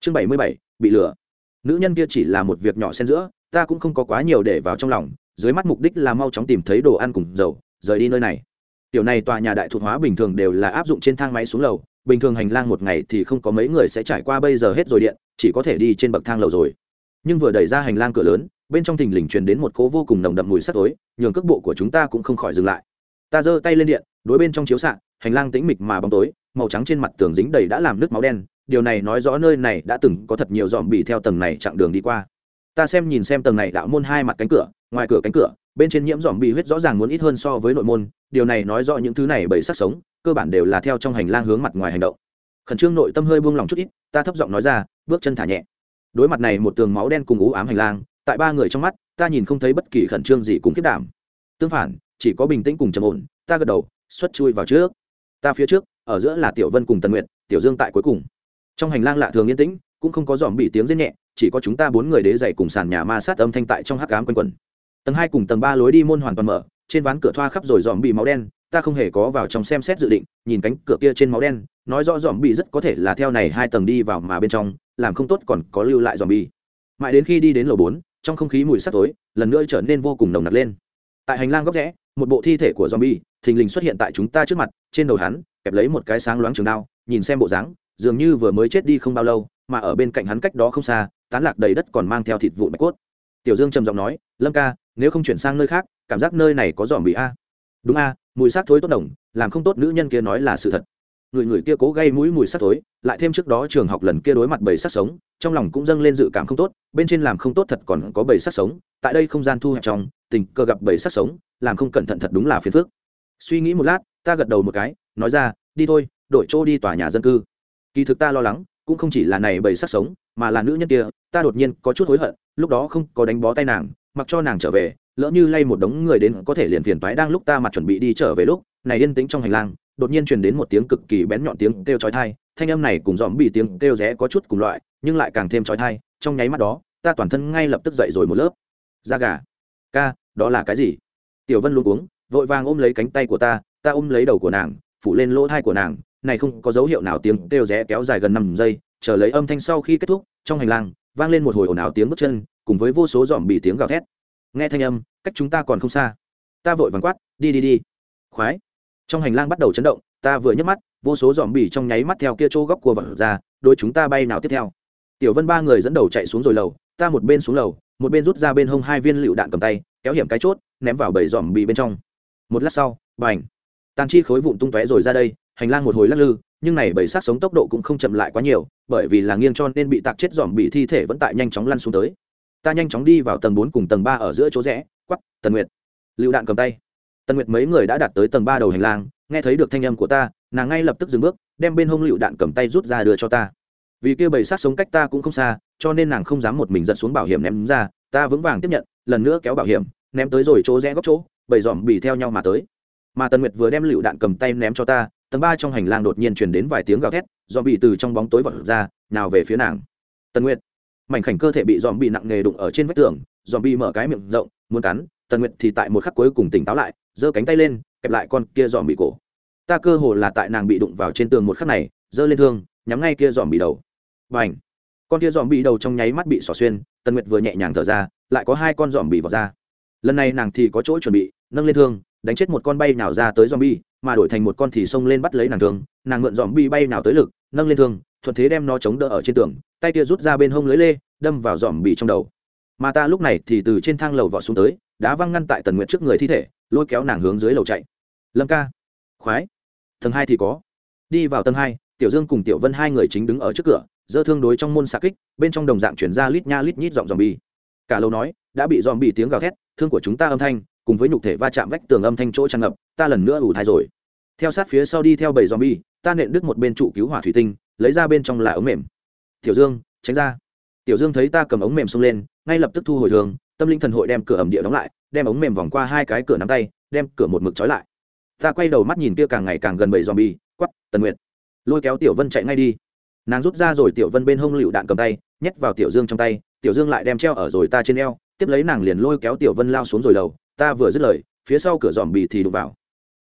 Chương bảy mươi bảy, bị lừa. Nữ nhân kia chỉ là một việc nhỏ xen giữa, ta cũng không có quá nhiều để vào trong lòng, dưới mắt mục đích là mau chóng tìm thấy đồ ăn cùng dầu, rời đi nơi này. Tiểu này tòa nhà đại thuộc hóa bình thường đều là áp dụng trên thang máy xuống lầu, bình thường hành lang một ngày thì không có mấy người sẽ trải qua bây giờ hết rồi điện, chỉ có thể đi trên bậc thang lầu rồi nhưng vừa đẩy ra hành lang cửa lớn, bên trong thình lình truyền đến một cỗ vô cùng nồng đậm mùi sắt tối, nhường cước bộ của chúng ta cũng không khỏi dừng lại. Ta giơ tay lên điện, đối bên trong chiếu xạ, hành lang tĩnh mịch mà bóng tối, màu trắng trên mặt tường dính đầy đã làm nước máu đen, điều này nói rõ nơi này đã từng có thật nhiều dòm bị theo tầng này chặng đường đi qua. Ta xem nhìn xem tầng này đạo môn hai mặt cánh cửa, ngoài cửa cánh cửa, bên trên nhiễm dòm bị huyết rõ ràng muốn ít hơn so với nội môn, điều này nói rõ những thứ này bởi sắc sống, cơ bản đều là theo trong hành lang hướng mặt ngoài hành động. Khẩn trương nội tâm hơi buông lòng chút ít, ta thấp giọng nói ra, bước chân thả nhẹ đối mặt này một tường máu đen cùng ú ám hành lang, tại ba người trong mắt, ta nhìn không thấy bất kỳ khẩn trương gì cũng kết đảm. Tương phản, chỉ có bình tĩnh cùng trầm ổn, ta gật đầu, xuất chui vào trước. Ta phía trước, ở giữa là tiểu vân cùng tần nguyện tiểu dương tại cuối cùng. Trong hành lang lạ thường yên tĩnh, cũng không có dòm bị tiếng rên nhẹ, chỉ có chúng ta bốn người đế dày cùng sàn nhà ma sát âm thanh tại trong hắc ám quanh quẩn. Tầng hai cùng tầng ba lối đi môn hoàn toàn mở, trên ván cửa thoa khắp rồi dòm bị máu đen ta không hề có vào trong xem xét dự định, nhìn cánh cửa kia trên máu đen, nói rõ dòm bị rất có thể là theo này hai tầng đi vào mà bên trong, làm không tốt còn có lưu lại dòm bi mãi đến khi đi đến lầu bốn, trong không khí mùi sắt tối, lần nữa trở nên vô cùng nồng nặc lên. Tại hành lang góc rẽ, một bộ thi thể của dòm bi thình lình xuất hiện tại chúng ta trước mặt, trên đầu hắn, kẹp lấy một cái sáng loáng trường đao, nhìn xem bộ dáng, dường như vừa mới chết đi không bao lâu, mà ở bên cạnh hắn cách đó không xa, tán lạc đầy đất còn mang theo thịt vụn bạch cốt. Tiểu dương trầm giọng nói, lâm ca, nếu không chuyển sang nơi khác, cảm giác nơi này có dòm bị a? Đúng a mùi xác thối tốt đồng, làm không tốt nữ nhân kia nói là sự thật. Người người kia cố gây mũi mùi sắc thối, lại thêm trước đó trường học lần kia đối mặt bầy sắc sống, trong lòng cũng dâng lên dự cảm không tốt, bên trên làm không tốt thật còn có bầy sắc sống, tại đây không gian thu hẹp trong, tình cờ gặp bầy sắc sống, làm không cẩn thận thật đúng là phiền phức. Suy nghĩ một lát, ta gật đầu một cái, nói ra, đi thôi, đổi chỗ đi tòa nhà dân cư. Kỳ thực ta lo lắng, cũng không chỉ là này bầy sắc sống, mà là nữ nhân kia, ta đột nhiên có chút hối hận, lúc đó không có đánh bó tay nàng mặc cho nàng trở về, lỡ như lay một đống người đến có thể liền phiền toái đang lúc ta mặt chuẩn bị đi trở về lúc, này yên tĩnh trong hành lang, đột nhiên truyền đến một tiếng cực kỳ bén nhọn tiếng kêu chói tai, thanh âm này cùng dòm bị tiếng kêu rẽ có chút cùng loại, nhưng lại càng thêm chói tai, trong nháy mắt đó, ta toàn thân ngay lập tức dậy rồi một lớp. Da gà. Ca, đó là cái gì? Tiểu vân luôn uống vội vàng ôm lấy cánh tay của ta ta ôm lấy đầu của nàng, phủ lên lỗ thai của nàng, này không có dấu hiệu nào tiếng kêu rẽ kéo dài gần năm giây, chờ lấy âm thanh sau khi kết thúc, trong hành lang, vang lên một hồi ồn ào tiếng bước chân cùng với vô số dòm bị tiếng gào thét. Nghe thanh âm, cách chúng ta còn không xa. Ta vội vàng quát, đi đi đi. Khoái. Trong hành lang bắt đầu chấn động, ta vừa nhấc mắt, vô số dòm bỉ trong nháy mắt theo kia chỗ góc cua vật ra, đôi chúng ta bay nào tiếp theo. Tiểu vân ba người dẫn đầu chạy xuống rồi lầu, ta một bên xuống lầu, một bên rút ra bên hông hai viên lựu đạn cầm tay, kéo hiểm cái chốt, ném vào bầy dòm bỉ bên trong. Một lát sau, bành. Tàn chi khối vụn tung tóe rồi ra đây, hành lang một hồi lắc lư, nhưng này bầy sát sống tốc độ cũng không chậm lại quá nhiều, bởi vì là nghiêng cho nên bị tạc chết dòm bị thi thể vẫn tại nhanh chóng lăn xuống tới ta nhanh chóng đi vào tầng bốn cùng tầng ba ở giữa chỗ rẽ quắp tần nguyệt. Lựu đạn cầm tay. Tần nguyệt mấy người đã đạt tới tầng ba đầu hành lang, nghe thấy được thanh âm của ta, nàng ngay lập tức dừng bước, đem bên hông lựu đạn cầm tay rút ra đưa cho ta. Vì kia bầy sát sống cách ta cũng không xa, cho nên nàng không dám một mình giật xuống bảo hiểm ném ra, ta vững vàng tiếp nhận, lần nữa kéo bảo hiểm, ném tới rồi chỗ rẽ góc chỗ, bầy dòm bì theo nhau mà tới. Mà tần nguyệt vừa đem lựu đạn cầm tay ném cho ta, tầng ba trong hành lang đột nhiên truyền đến vài tiếng gào thét dòm bì từ trong bóng tối vọt ra nào về phía nàng. Tần nguyệt mảnh khảnh cơ thể bị dòm bị nặng nề đụng ở trên vách tường, dòm bị mở cái miệng rộng, muốn cắn, tần nguyệt thì tại một khắc cuối cùng tỉnh táo lại, giơ cánh tay lên, kẹp lại con kia dòm bị cổ. Ta cơ hồ là tại nàng bị đụng vào trên tường một khắc này, giơ lên thương, nhắm ngay kia dòm bị đầu. Và ảnh con kia dòm bị đầu trong nháy mắt bị xỏ xuyên, tần nguyệt vừa nhẹ nhàng thở ra, lại có hai con dòm bị vọt ra. Lần này nàng thì có chỗ chuẩn bị, nâng lên thương, đánh chết một con bay nào ra tới dòm bi mà đổi thành một con thì xông lên bắt lấy nàng thương, nàng mượn dòm bi bay nào tới lực, nâng lên thương, thuận thế đem nó chống đỡ ở trên tường tay kia rút ra bên hông lưới lê, đâm vào dòm bị trong đầu. Mà ta lúc này thì từ trên thang lầu vọt xuống tới, đá văng ngăn tại tần nguyện trước người thi thể, lôi kéo nàng hướng dưới lầu chạy. Lâm ca. Khoái. Tầng hai thì có. Đi vào tầng hai, tiểu dương cùng tiểu vân hai người chính đứng ở trước cửa, dơ thương đối trong môn xạ kích, bên trong đồng dạng chuyển ra lít nha lít nhít giọng dòm bi cả lâu nói, đã bị dòm bị tiếng gào thét, thương của chúng ta âm thanh, cùng với nhục thể va chạm vách tường âm thanh chỗ tràn ngập, ta lần nữa ủ thai rồi. Theo sát phía sau đi theo bảy dòm bi ta nện đứt một bên trụ cứu hỏa thủy tinh, lấy ra bên trong là ống mềm tiểu dương, tránh ra. Tiểu dương thấy ta cầm ống mềm xông lên, ngay lập tức thu hồi thường, tâm linh thần hội đem cửa ẩm địa đóng lại, đem ống mềm vòng qua hai cái cửa nắm tay, đem cửa một mực trói lại. Ta quay đầu mắt nhìn kia càng ngày càng gần bầy dòm bi quắp tần nguyệt. Lôi kéo tiểu vân chạy ngay đi. Nàng rút ra rồi tiểu vân bên hông lựu đạn cầm tay, nhét vào tiểu dương trong tay, tiểu dương lại đem treo ở rồi ta trên eo, tiếp lấy nàng liền lôi kéo tiểu vân lao xuống rồi đầu, ta vừa dứt lời, phía sau cửa dòm bì thì đụng vào.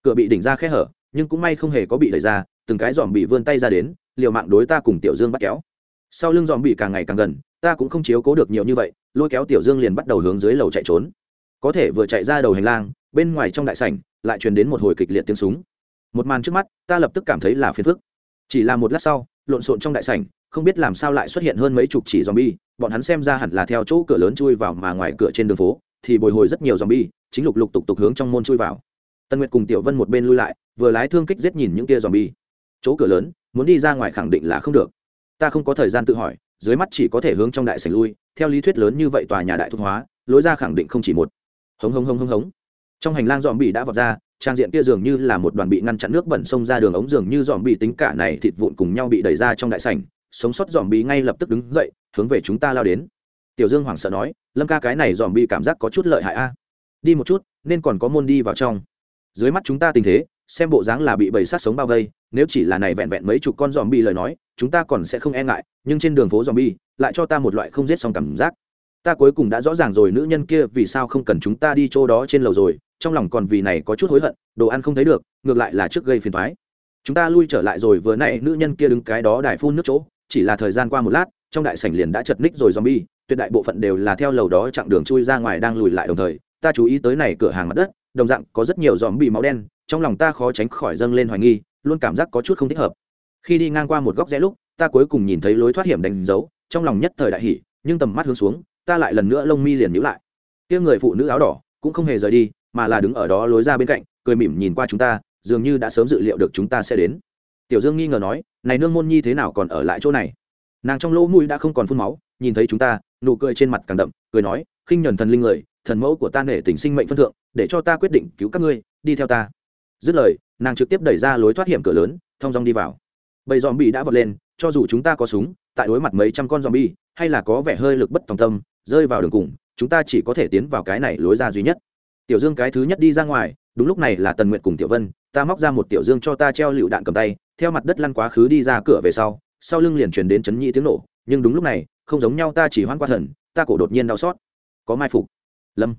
Cửa bị đỉnh ra khe hở, nhưng cũng may không hề có bị đẩy ra, từng cái dòm bị vươn tay ra đến, liều mạng đối ta cùng tiểu dương bắt kéo sau lưng dòm bị càng ngày càng gần ta cũng không chiếu cố được nhiều như vậy lôi kéo tiểu dương liền bắt đầu hướng dưới lầu chạy trốn có thể vừa chạy ra đầu hành lang bên ngoài trong đại sảnh lại truyền đến một hồi kịch liệt tiếng súng một màn trước mắt ta lập tức cảm thấy là phiền phức chỉ là một lát sau lộn xộn trong đại sảnh không biết làm sao lại xuất hiện hơn mấy chục chỉ zombie, bọn hắn xem ra hẳn là theo chỗ cửa lớn chui vào mà ngoài cửa trên đường phố, thì bồi hồi rất nhiều zombie, chính lục lục tục tục hướng trong môn chui vào. Tân Nguyệt cùng Tiểu Vân một bên lui lại, vừa lái thương kích giết nhìn những kia bi Chỗ cửa lớn, muốn đi ra ngoài khẳng định là không được. Ta không có thời gian tự hỏi, dưới mắt chỉ có thể hướng trong đại sảnh lui, theo lý thuyết lớn như vậy tòa nhà đại thuốc hóa, lối ra khẳng định không chỉ một. Hống hống hống hống hống. Trong hành lang zombie đã vọt ra, trang diện kia dường như là một đoàn bị ngăn chặn nước bẩn xông ra đường ống dường như dòm bị tính cả này thịt vụn cùng nhau bị đẩy ra trong đại sảnh sống sót dòm bị ngay lập tức đứng dậy hướng về chúng ta lao đến tiểu dương hoảng sợ nói lâm ca cái này dòm bị cảm giác có chút lợi hại a đi một chút nên còn có môn đi vào trong dưới mắt chúng ta tình thế xem bộ dáng là bị bầy sát sống bao vây nếu chỉ là này vẹn vẹn mấy chục con dòm bị lời nói chúng ta còn sẽ không e ngại, nhưng trên đường phố dòm bi lại cho ta một loại không giết xong cảm giác. Ta cuối cùng đã rõ ràng rồi, nữ nhân kia vì sao không cần chúng ta đi chỗ đó trên lầu rồi, trong lòng còn vì này có chút hối hận, đồ ăn không thấy được, ngược lại là trước gây phiền thoái chúng ta lui trở lại rồi, vừa nãy nữ nhân kia đứng cái đó đài phun nước chỗ, chỉ là thời gian qua một lát, trong đại sảnh liền đã chật ních rồi zombie, tuyệt đại bộ phận đều là theo lầu đó chặng đường chui ra ngoài đang lùi lại đồng thời, ta chú ý tới này cửa hàng mặt đất, đồng dạng có rất nhiều zombie máu đen, trong lòng ta khó tránh khỏi dâng lên hoài nghi, luôn cảm giác có chút không thích hợp khi đi ngang qua một góc rẽ lúc, ta cuối cùng nhìn thấy lối thoát hiểm đánh dấu, trong lòng nhất thời đại hỉ, nhưng tầm mắt hướng xuống, ta lại lần nữa lông mi liền nhíu lại. Tiếng người phụ nữ áo đỏ cũng không hề rời đi, mà là đứng ở đó lối ra bên cạnh, cười mỉm nhìn qua chúng ta, dường như đã sớm dự liệu được chúng ta sẽ đến. Tiểu dương nghi ngờ nói, này nương môn nhi thế nào còn ở lại chỗ này? Nàng trong lỗ mũi đã không còn phun máu, nhìn thấy chúng ta, nụ cười trên mặt càng đậm, cười nói, khinh nhuần thần linh người, thần mẫu của ta nể tình sinh mệnh phân thượng, để cho ta quyết định cứu các ngươi, đi theo ta. Dứt lời, nàng trực tiếp đẩy ra lối thoát hiểm cửa lớn, thong dong đi vào bầy dòm bị đã vọt lên, cho dù chúng ta có súng, tại đối mặt mấy trăm con dòm bi hay là có vẻ hơi lực bất tòng tâm, rơi vào đường cùng, chúng ta chỉ có thể tiến vào cái này lối ra duy nhất. Tiểu dương cái thứ nhất đi ra ngoài, đúng lúc này là tần nguyện cùng tiểu vân, ta móc ra một tiểu dương cho ta treo lựu đạn cầm tay, theo mặt đất lăn quá khứ đi ra cửa về sau sau lưng liền chuyển đến chấn nhị tiếng nổ, nhưng đúng lúc này, không giống nhau ta chỉ hoan qua thần, ta cổ đột nhiên đau xót. Có mai phục. Lâm.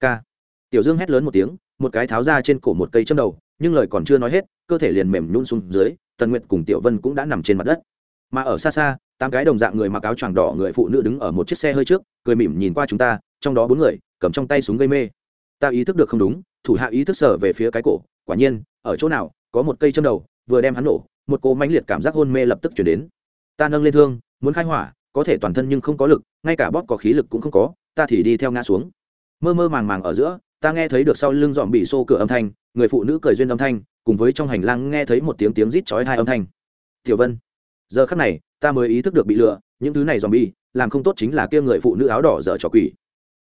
Ca. Tiểu dương hét lớn một tiếng, một cái tháo ra trên cổ một cây châm đầu, nhưng lời còn chưa nói hết, cơ thể liền mềm nhún xuống dưới tần Nguyệt cùng tiểu vân cũng đã nằm trên mặt đất. Mà ở xa xa, tám cái đồng dạng người mặc áo choàng đỏ người phụ nữ đứng ở một chiếc xe hơi trước, cười mỉm nhìn qua chúng ta, trong đó bốn người, cầm trong tay súng gây mê. Ta ý thức được không đúng, thủ hạ ý thức sở về phía cái cổ, quả nhiên, ở chỗ nào, có một cây châm đầu, vừa đem hắn nổ, một cô mãnh liệt cảm giác hôn mê lập tức chuyển đến. Ta nâng lên thương, muốn khai hỏa, có thể toàn thân nhưng không có lực, ngay cả bóp có khí lực cũng không có, ta thì đi theo ngã xuống. Mơ mơ màng màng ở giữa ta nghe thấy được sau lưng dòm bị xô cửa âm thanh, người phụ nữ cười duyên âm thanh, cùng với trong hành lang nghe thấy một tiếng tiếng rít chói hai âm thanh. Tiểu vân, giờ khắc này, ta mới ý thức được bị lừa, những thứ này dòm bi làm không tốt chính là kia người phụ nữ áo đỏ dở trò quỷ.